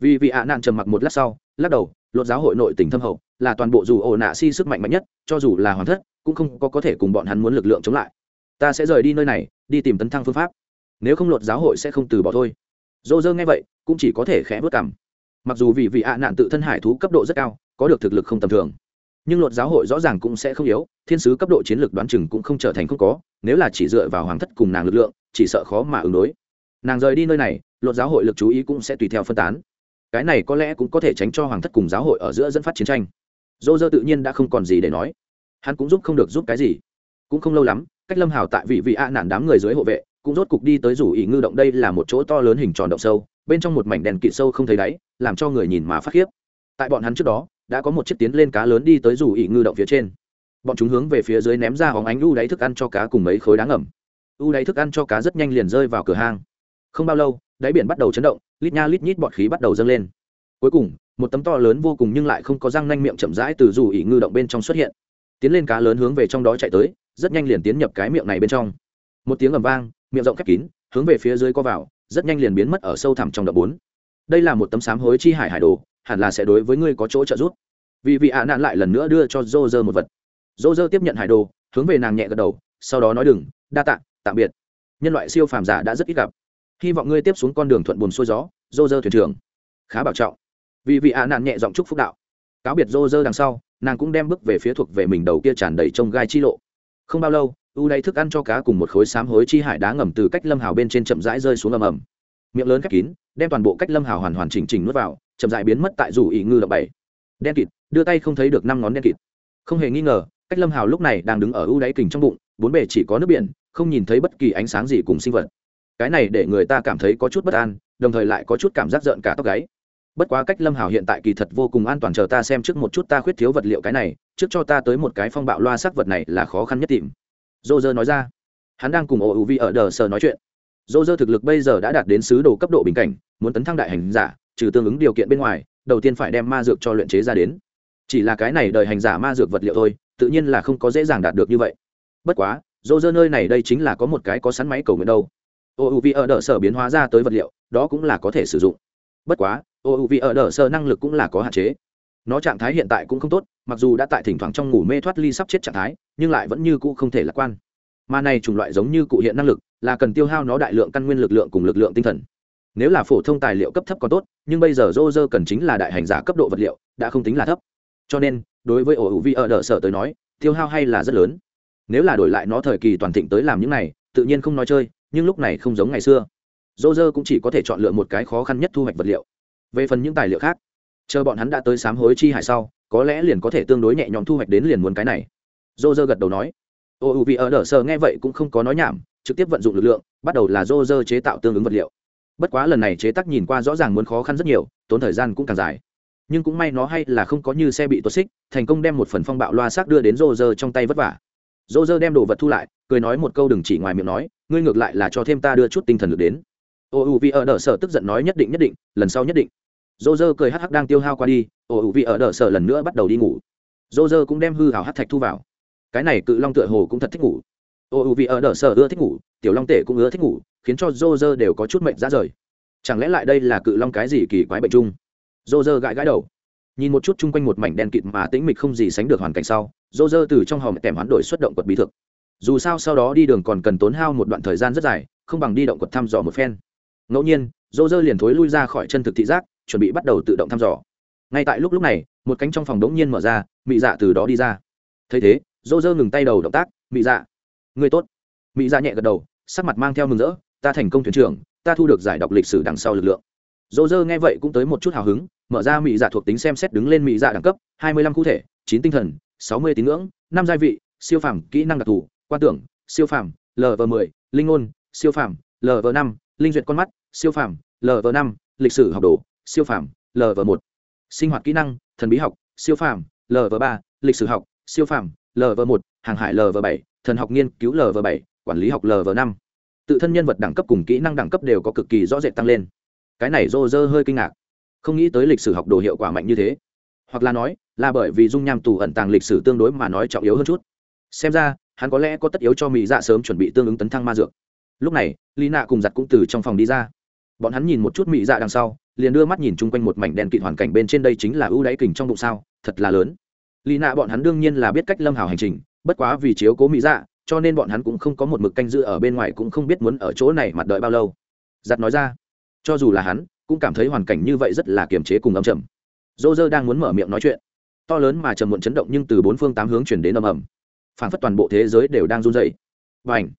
Vì vị ạ nạn trầm mặc một lát sau, lắc đầu, luật giáo hội nội tỉnh thâm hậu là toàn bộ dù ổ nạ si sức mạnh mạnh nhất, cho dù là hoàn thất, cũng không có có thể cùng bọn hắn muốn lực lượng chống lại. Ta sẽ rời đi nơi này, đi tìm tấn thăng phương pháp. Nếu không luật giáo hội sẽ không từ bỏ thôi. Dô dơ nghe vậy, cũng chỉ có thể khẽ vớt cảm mặc dù vì vị ạ nạn tự thân hải thú cấp độ rất cao, có được thực lực không tầm thường, nhưng luật giáo hội rõ ràng cũng sẽ không yếu, thiên sứ cấp độ chiến lược đoán chừng cũng không trở thành không có, nếu là chỉ dựa vào hoàng thất cùng nàng lực lượng, chỉ sợ khó mà ứng đối. Nàng rời đi nơi này luật giáo hội lực chú ý cũng sẽ tùy theo phân tán. Cái này có lẽ cũng có thể tránh cho hoàng thất cùng giáo hội ở giữa dẫn phát chiến tranh dô dơ tự nhiên đã không còn gì để nói. Hắn cũng giúp không được giúp cái gì. Cũng không lâu lắm, cách lâm hào tại vị vị a nạn đám người dưới hộ vệ, cũng rốt cục đi tới rủ ỉ ngư động đây là một chỗ to lớn hình tròn động sâu, bên trong một mảnh đèn kịt sâu không thấy đáy, làm cho người nhìn mà phát khiếp. Tại bọn hắn trước đó, đã có một chiếc tiến lên cá lớn đi tới rủ ỉ ngư động phía trên. Bọn chúng hướng về phía dưới ném ra hóng ánh u đáy thức ăn cho cá cùng mấy khối đá ngầm. U đáy thức ăn cho cá rất nhanh liền rơi vào cửa hang. Không bao lâu, đáy biển bắt đầu chấn động, lít nha lít nhít bọt khí bắt đầu dâng lên cuối cùng, một tấm to lớn vô cùng nhưng lại không có răng nanh miệng chậm rãi từ rủ ỉ ngư động bên trong xuất hiện. Tiến lên cá lớn hướng về trong đó chạy tới, rất nhanh liền tiến nhập cái miệng này bên trong. Một tiếng ầm vang, miệng rộng khép kín, hướng về phía dưới co vào, rất nhanh liền biến mất ở sâu thẳm trong đập bốn. Đây là một tấm sám hối chi hải hải đồ, hẳn là sẽ đối với ngươi có chỗ trợ giúp. Vì vị ạ nạn lại lần nữa đưa cho dô dơ một vật. Dô dơ tiếp nhận hải đồ, hướng về nàng nhẹ gật đầu, sau đó nói đừng, đa tạ, tạm biệt. Nhân loại siêu phàm giả đã rất ít gặp. Hy vọng ngươi tiếp xuống con đường thuận buồn xuôi gió dô dơ thuyền trưởng. Khá bảo trọng vì vị ạ nạn nhẹ giọng chúc phúc đạo. Cáo biệt rô rơ đằng sau, nàng cũng đem bước về phía thuộc về mình đầu kia tràn đầy trông gai chi lộ. Không bao lâu, u đáy thức ăn cho cá cùng một khối sám hối chi hải đá ngầm từ cách lâm hào bên trên chậm rãi rơi xuống ầm ầm. Miệng lớn khép kín, đem toàn bộ cách lâm hào hoàn hoàn chỉnh chỉnh nuốt vào, chậm rãi biến mất tại rủ ỉ ngư động bảy. Đen kịt, đưa tay không thấy được năm ngón đen kịt. Không hề nghi ngờ, cách lâm hào lúc này đang đứng ở ưu đáy kình trong bụng, bốn bề chỉ có nước biển, không nhìn thấy bất kỳ ánh sáng gì cùng sinh vật. Cái này để người ta cảm thấy có chút bất an, đồng thời lại có chút cảm giác rợn cả tóc gáy bất quá cách lâm hảo hiện tại kỳ thật vô cùng an toàn, chờ ta xem trước một chút ta khuyết thiếu vật liệu cái này, trước cho ta tới một cái phong bạo loa sắc vật này là khó khăn nhất tìm. Dô dơ nói ra. Hắn đang cùng ô u vi ở đờ sờ nói chuyện. Dô dơ thực lực bây giờ đã đạt đến sứ đồ cấp độ bình cảnh, muốn tấn thăng đại hành giả, trừ tương ứng điều kiện bên ngoài, đầu tiên phải đem ma dược cho luyện chế ra đến. Chỉ là cái này đời hành giả ma dược vật liệu thôi, tự nhiên là không có dễ dàng đạt được như vậy. Bất quá dô dơ nơi này đây chính là có một cái có sắn máy cầu nguyện đâu. Ô u vi ở đờ sở biến hóa ra tới vật liệu, đó cũng là có thể sử dụng. Bất quá ô u vì ở đờ sơ năng lực cũng là có hạn chế. Nó trạng thái hiện tại cũng không tốt, mặc dù đã tại thỉnh thoảng trong ngủ mê thoát ly sắp chết trạng thái, nhưng lại vẫn như cũ không thể lạc quan. Mà này chủng loại giống như cụ hiện năng lực, là cần tiêu hao nó đại lượng căn nguyên lực lượng cùng lực lượng tinh thần. Nếu là phổ thông tài liệu cấp thấp còn tốt, nhưng bây giờ rô rơ cần chính là đại hành giả cấp độ vật liệu, đã không tính là thấp. Cho nên, đối với ổ hữu vi ở đỡ sở tới nói, tiêu hao hay là rất lớn. Nếu là đổi lại nó thời kỳ toàn thịnh tới làm những này, tự nhiên không nói chơi, nhưng lúc này không giống ngày xưa. Rô rơ cũng chỉ có thể chọn lựa một cái khó khăn nhất thu hoạch vật liệu về phần những tài liệu khác, chờ bọn hắn đã tới sám hối chi hải sau, có lẽ liền có thể tương đối nhẹ nhõm thu hoạch đến liền muốn cái này. Dô dơ gật đầu nói. Ô, u vì ở, đờ, sờ, nghe vậy cũng không có nói nhảm, trực tiếp vận dụng lực lượng, bắt đầu là dô dơ chế tạo tương ứng vật liệu. Bất quá lần này chế tác nhìn qua rõ ràng muốn khó khăn rất nhiều, tốn thời gian cũng càng dài. Nhưng cũng may nó hay là không có như xe bị tuột xích, thành công đem một phần phong bạo loa xác đưa đến rô rơ trong tay vất vả. Rô rơ đem đồ vật thu lại, cười nói một câu đừng chỉ ngoài miệng nói, ngươi ngược lại là cho thêm ta đưa chút tinh thần lực đến ô u vì ở đờ sở tức giận nói nhất định nhất định, lần sau nhất định. Dô dơ cười hắc hắc đang tiêu hao qua đi ô u vì ở đờ sở lần nữa bắt đầu đi ngủ. Dô dơ cũng đem hư hào hắc thạch thu vào. Cái này cự long tựa hồ cũng thật thích ngủ. Ô u vì ở đờ sở ưa thích ngủ, tiểu long tể cũng ưa thích ngủ, khiến cho dô dơ đều có chút mệnh ra rời. Chẳng lẽ lại đây là cự long cái gì kỳ quái bệnh chung? Dô dơ gãi gãi đầu. Nhìn một chút chung quanh một mảnh đen kịt mà tĩnh mịch không gì sánh được hoàn cảnh sau dô dơ từ trong hòm tèm hoán đổi xuất động quật bí thực. Dù sao sau đó đi đường còn cần tốn hao một đoạn thời gian rất dài, không bằng đi động quật thăm dò một phen ngẫu nhiên, dô dơ liền thối lui ra khỏi chân thực thị giác, chuẩn bị bắt đầu tự động thăm dò. Ngay tại lúc lúc này, một cánh trong phòng đống nhiên mở ra, mị dạ từ đó đi ra. Thấy thế, dô dơ ngừng tay đầu động tác, mị dạ người tốt. Mị dạ nhẹ gật đầu, sắc mặt mang theo mừng rỡ, ta thành công thuyền trưởng, ta thu được giải đọc lịch sử đằng sau lực lượng. Dô dơ nghe vậy cũng tới một chút hào hứng, mở ra Mị dạ thuộc tính xem xét đứng lên Mị dạ đẳng cấp, hai mươi lăm cụ thể, chín tinh thần, sáu mươi tín ngưỡng, năm gia vị, siêu phàm, kỹ năng đặc thù, quan tưởng, siêu phàm lv mười, linh ngôn, siêu phàm lv năm linh duyệt con mắt, siêu phàm lv năm, lịch sử học đồ, siêu phàm lv một. Sinh hoạt kỹ năng, thần bí học, siêu phàm lv ba, lịch sử học, siêu phàm lv một, hàng hải lv bảy, thần học nghiên cứu lv bảy, quản lý học lv năm. Tự thân nhân vật đẳng cấp cùng kỹ năng đẳng cấp đều có cực kỳ rõ rệt tăng lên. Cái này rô rơ hơi kinh ngạc. Không nghĩ tới lịch sử học đồ hiệu quả mạnh như thế. Hoặc là nói, là bởi vì dung nham tù ẩn tàng lịch sử tương đối mà nói trọng yếu hơn chút. Xem ra, hắn có lẽ có tất yếu cho mỹ dạ sớm chuẩn bị tương ứng tấn thăng ma dược lúc này, lý nạ cùng giặt cũng từ trong phòng đi ra. Bọn hắn nhìn một chút mỹ dạ đằng sau, liền đưa mắt nhìn chung quanh một mảnh đen kịt hoàn cảnh bên trên đây chính là ưu đáy kình trong bụng sao, thật là lớn. Lý nạ bọn hắn đương nhiên là biết cách lâm hào hành trình, bất quá vì chiếu cố mỹ dạ cho nên bọn hắn cũng không có một mực canh giữ ở bên ngoài cũng không biết muốn ở chỗ này mặt đợi bao lâu. Giặt nói ra, cho dù là hắn, cũng cảm thấy hoàn cảnh như vậy rất là kiềm chế cùng âm trầm. Dô dơ đang muốn mở miệng nói chuyện. To lớn mà trầm muộn chấn động nhưng từ bốn phương tám hướng chuyển đến ầm ầm. Phản phất toàn bộ thế giới đều đang run dậy và ảnh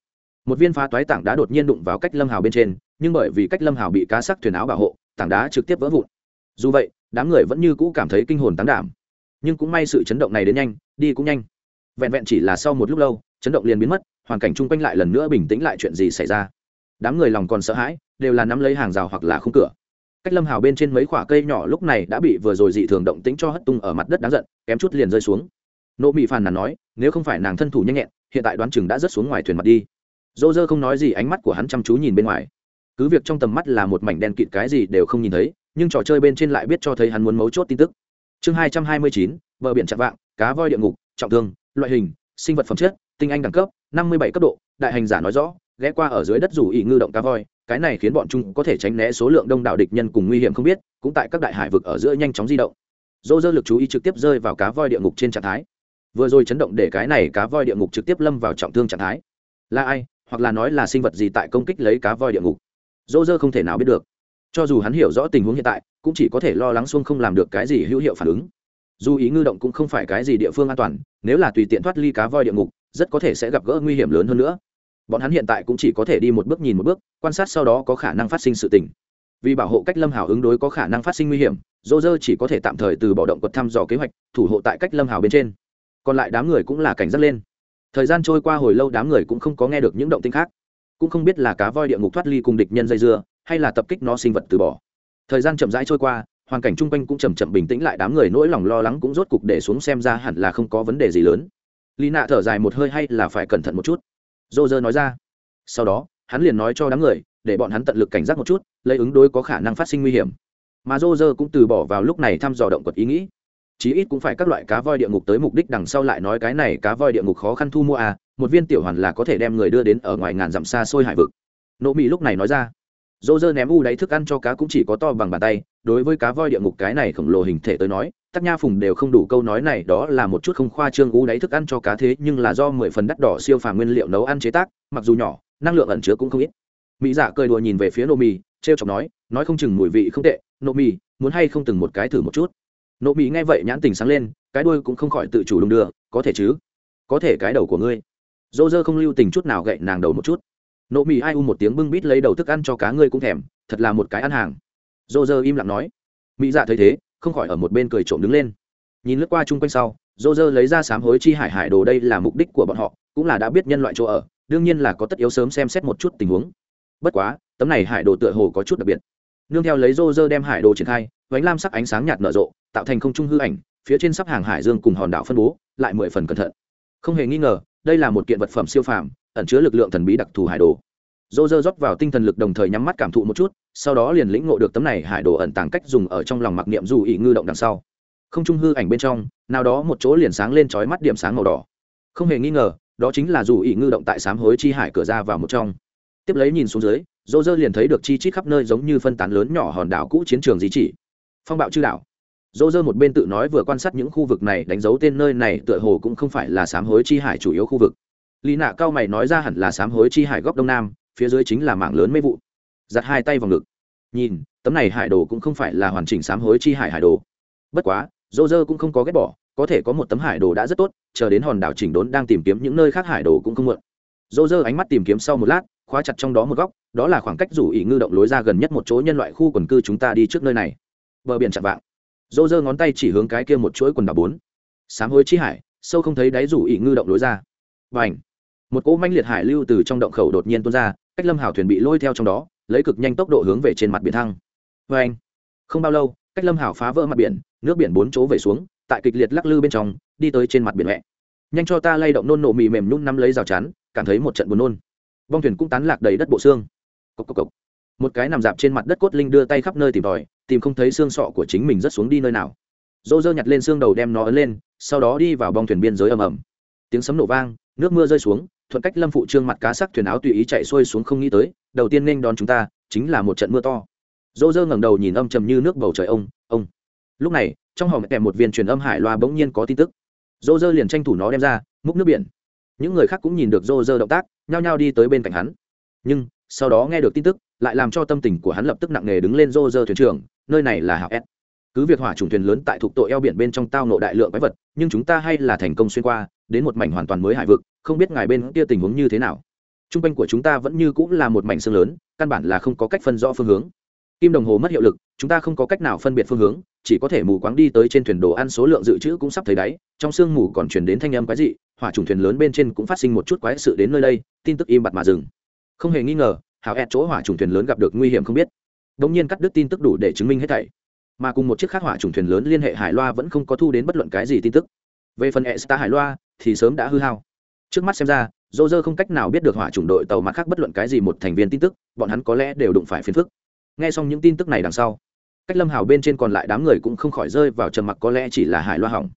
một viên phá toái tảng đá đột nhiên đụng vào cách lâm hào bên trên, nhưng bởi vì cách lâm hào bị cá sắc thuyền áo bảo hộ, tảng đá trực tiếp vỡ vụn. Dù vậy, đám người vẫn như cũ cảm thấy kinh hồn tán đảm. Nhưng cũng may sự chấn động này đến nhanh, đi cũng nhanh. Vẹn vẹn chỉ là sau một lúc lâu, chấn động liền biến mất, hoàn cảnh chung quanh lại lần nữa bình tĩnh lại chuyện gì xảy ra. Đám người lòng còn sợ hãi, đều là nắm lấy hàng rào hoặc là khung cửa. Cách lâm hào bên trên mấy khoả cây nhỏ lúc này đã bị vừa rồi dị thường động tính cho hất tung ở mặt đất đáng giận, kém chút liền rơi xuống. Nỗ mỹ phàn nàn nói, nếu không phải nàng thân thủ nhanh nhẹn, hiện tại đoán chừng đã rớt xuống ngoài thuyền mặt đi dô dơ không nói gì, ánh mắt của hắn chăm chú nhìn bên ngoài. Cứ việc trong tầm mắt là một mảnh đen kịt, cái gì đều không nhìn thấy, nhưng trò chơi bên trên lại biết cho thấy hắn muốn mấu chốt tin tức. Chương hai trăm hai mươi chín, bờ biển chạm vạng, cá voi địa ngục, trọng thương, loại hình, sinh vật phẩm chất, tinh anh đẳng cấp, năm mươi bảy cấp độ, đại hành giả nói rõ, ghé qua ở dưới đất rủ ỉ ngư động cá voi, cái này khiến bọn chúng có thể tránh né số lượng đông đảo địch nhân cùng nguy hiểm không biết, cũng tại các đại hải vực ở giữa nhanh chóng di động. Dô dơ lực chú ý trực tiếp rơi vào cá voi địa ngục trên trạng thái. Vừa rồi chấn động để cái này cá voi địa ngục trực tiếp lâm vào trọng thương trạng thái. Là ai? Hoặc là nói là sinh vật gì tại công kích lấy cá voi địa ngục. Dô dơ không thể nào biết được. Cho dù hắn hiểu rõ tình huống hiện tại, cũng chỉ có thể lo lắng xuông không làm được cái gì hữu hiệu phản ứng. Dù ý ngư động cũng không phải cái gì địa phương an toàn, nếu là tùy tiện thoát ly cá voi địa ngục, rất có thể sẽ gặp gỡ nguy hiểm lớn hơn nữa. Bọn hắn hiện tại cũng chỉ có thể đi một bước nhìn một bước, quan sát sau đó có khả năng phát sinh sự tình. Vì bảo hộ cách lâm hào ứng đối có khả năng phát sinh nguy hiểm dô dơ chỉ có thể tạm thời từ bỏ động quật thăm dò kế hoạch, thủ hộ tại cách lâm hào bên trên. Còn lại đám người cũng là cảnh giác lên thời gian trôi qua hồi lâu đám người cũng không có nghe được những động tinh khác. Cũng không biết là cá voi địa ngục thoát ly cùng địch nhân dây dưa, hay là tập kích nó sinh vật từ bỏ. Thời gian chậm rãi trôi qua, hoàn cảnh chung quanh cũng chầm chậm bình tĩnh lại, đám người nỗi lòng lo lắng cũng rốt cục để xuống xem ra hẳn là không có vấn đề gì lớn. Lì nạ thở dài một hơi hay là phải cẩn thận một chút? Dô dơ nói ra. Sau đó, hắn liền nói cho đám người, để bọn hắn tận lực cảnh giác một chút, lấy ứng đối có khả năng phát sinh nguy hiểm. Mà dô dơ cũng từ bỏ vào lúc này thăm dò động quật ý nghĩ chí ít cũng phải các loại cá voi địa ngục tới mục đích đằng sau lại nói cái này cá voi địa ngục khó khăn thu mua à một viên tiểu hoàn là có thể đem người đưa đến ở ngoài ngàn dặm xa xôi hải vực. Nộ mỹ lúc này nói ra, dô dơ ném u đáy thức ăn cho cá cũng chỉ có to bằng bàn tay, đối với cá voi địa ngục cái này khổng lồ hình thể tới nói, tắc nha phùng đều không đủ câu nói này, đó là một chút không khoa trương u đáy thức ăn cho cá thế, nhưng là do mười phần đắt đỏ siêu phàm nguyên liệu nấu ăn chế tác, mặc dù nhỏ, năng lượng ẩn chứa cũng không ít. Mỹ giả dạ cười đùa nhìn về phía nô mì t r e o chọc nói nói không chừng mùi vị không tệ nô mì muốn hay không từng một cái thử một chút? Nô mỹ nghe vậy nhãn tình sáng lên, cái đuôi cũng không khỏi tự chủ đung đưa, có thể chứ? Có thể cái đầu của ngươi. Dô dơ không lưu tình chút nào gậy nàng đầu một chút. Nộ mỹ ai u một tiếng bưng bít lấy đầu thức ăn cho cá ngươi cũng thèm, thật là một cái ăn hàng. Dô dơ im lặng nói. Mỹ dạ thấy thế, không khỏi ở một bên cười trộm đứng lên. Nhìn lướt qua chung quanh sau, dô dơ lấy ra sám hối chi hải hải đồ đây là mục đích của bọn họ, cũng là đã biết nhân loại chỗ ở, đương nhiên là có tất yếu sớm xem xét một chút tình huống. Bất quá, tấm này hải đồ tựa hồ có chút đặc biệt. Nương theo lấy dô dơ đem hải đồ triển khai, vánh lam sắc ánh sáng nhạt nở rộ tạo thành không trung hư ảnh, phía trên sắp hàng hải dương cùng hòn đảo phân bố, lại mười phần cẩn thận. Không hề nghi ngờ, đây là một kiện vật phẩm siêu phàm, ẩn chứa lực lượng thần bí đặc thù hải đồ. Dô dơ rót vào tinh thần lực đồng thời nhắm mắt cảm thụ một chút, sau đó liền lĩnh ngộ được tấm này hải đồ ẩn tàng cách dùng ở trong lòng mặc niệm dù ỉ ngư động đằng sau. Không trung hư ảnh bên trong, nào đó một chỗ liền sáng lên trói mắt điểm sáng màu đỏ. Không hề nghi ngờ, đó chính là dù ỉ ngư động tại sám hối chi hải cửa ra vào một trong. Tiếp lấy nhìn xuống dưới dô dơ liền thấy được chi chít khắp nơi giống như phân tán lớn nhỏ hòn đảo cũ chiến trường di chỉ. Phong bạo chư đảo dô dơ một bên tự nói vừa quan sát những khu vực này, đánh dấu tên nơi này, tựa hồ cũng không phải là sám hối chi hải chủ yếu khu vực. Lý nạ cao mày nói ra hẳn là sám hối chi hải góc đông nam, phía dưới chính là mảng lớn mê vụ. Giặt hai tay vào ngực. Nhìn, tấm này hải đồ cũng không phải là hoàn chỉnh sám hối chi hải hải đồ. Bất quá dô dơ cũng không có ghét bỏ, có thể có một tấm hải đồ đã rất tốt, chờ đến hòn đảo chỉnh đốn đang tìm kiếm những nơi khác hải đồ cũng không mượn dô dơ ánh mắt tìm kiếm sau một lát, khóa chặt trong đó một góc, đó là khoảng cách rủ ỉ ngư động lối ra gần nhất một chỗ nhân loại khu quần cư chúng ta đi trước nơi này. Bờ biển chặt vạng dô dơ ngón tay chỉ hướng cái kia một chuỗi quần đảo bốn. Sám hối chi hải, sâu không thấy đáy rủ ỉ ngư động lối ra. Và ảnh một cỗ manh liệt hải lưu từ trong động khẩu đột nhiên tuôn ra, cách lâm hảo thuyền bị lôi theo trong đó, lấy cực nhanh tốc độ hướng về trên mặt biển thăng. Vê anh không bao lâu, cách lâm hảo phá vỡ mặt biển, nước biển bốn chỗ về xuống, tại kịch liệt lắc lư bên trong, đi tới trên mặt biển mẹ. Nhanh cho ta lay động nôn nổ mì mềm nhún nắm lấy rào chắn, cảm thấy một trận buồn nôn. Bong thuyền cũng tán lạc đầy đất bộ xương. Cốc cốc cốc. một cái nằm dạp trên mặt đất cốt linh đưa tay khắp nơi tìm tòi tìm không thấy xương sọ của chính mình rất xuống đi nơi nào. Dô dơ nhặt lên xương đầu đem nó ấn lên, sau đó đi vào bong thuyền biên giới ầm ầm. Tiếng sấm nổ vang, nước mưa rơi xuống, thuận cách lâm phụ trương mặt cá sắc thuyền áo tùy ý chạy xuôi xuống không nghĩ tới, đầu tiên nên đón chúng ta, chính là một trận mưa to. Dỗ dơ ngẩng đầu nhìn âm trầm như nước bầu trời ông ông. Lúc này, trong hòm kèm một viên truyền âm hải loa bỗng nhiên có tin tức. Dỗ dơ liền tranh thủ nó đem ra, múc nước biển. Những người khác cũng nhìn được dỗ dơ động tác, nhao nhao đi tới bên cạnh hắn. Nhưng, sau đó nghe được tin tức, lại làm cho tâm tình của hắn lập tức nặng nề đứng lên dô dơ thuyền trưởng nơi này là hảo s cứ việc hỏa trùng thuyền lớn tại thuộc tội eo biển bên trong tao nộ đại lượng quái vật, nhưng chúng ta hay là thành công xuyên qua, đến một mảnh hoàn toàn mới hải vực, không biết ngài bên kia tình huống như thế nào. T r u n g quanh của chúng ta vẫn như cũng là một mảnh xương lớn, căn bản là không có cách phân rõ phương hướng. Kim đồng hồ mất hiệu lực, chúng ta không có cách nào phân biệt phương hướng, chỉ có thể mù quáng đi tới trên thuyền đồ ăn số lượng dự trữ cũng sắp thấy đáy, trong sương mù còn chuyển đến thanh âm quái dị, hỏa trùng thuyền lớn bên trên cũng phát sinh một chút quái sự đến nơi đây, tin tức im bặt mà dừng. Không hề nghi ngờ hào ép chỗ hỏa trùng thuyền lớn gặp được nguy hiểm không biết đ nhiên cắt đứt tin tức đủ để chứng minh hết thảy. Mà cùng một chiếc khác hỏa trùng thuyền lớn liên hệ hải loa vẫn không có thu đến bất luận cái gì tin tức. Về phần e sta hải loa, thì sớm đã hư hao. Trước mắt xem ra dô dơ không cách nào biết được hỏa chủng đội tàu mặt khác bất luận cái gì một thành viên tin tức, bọn hắn có lẽ đều đụng phải phiền phức. N g h e xong những tin tức này đằng sau, cách lâm hào bên trên còn lại đám người cũng không khỏi rơi vào trầm mặc có lẽ chỉ là hải loa hỏng.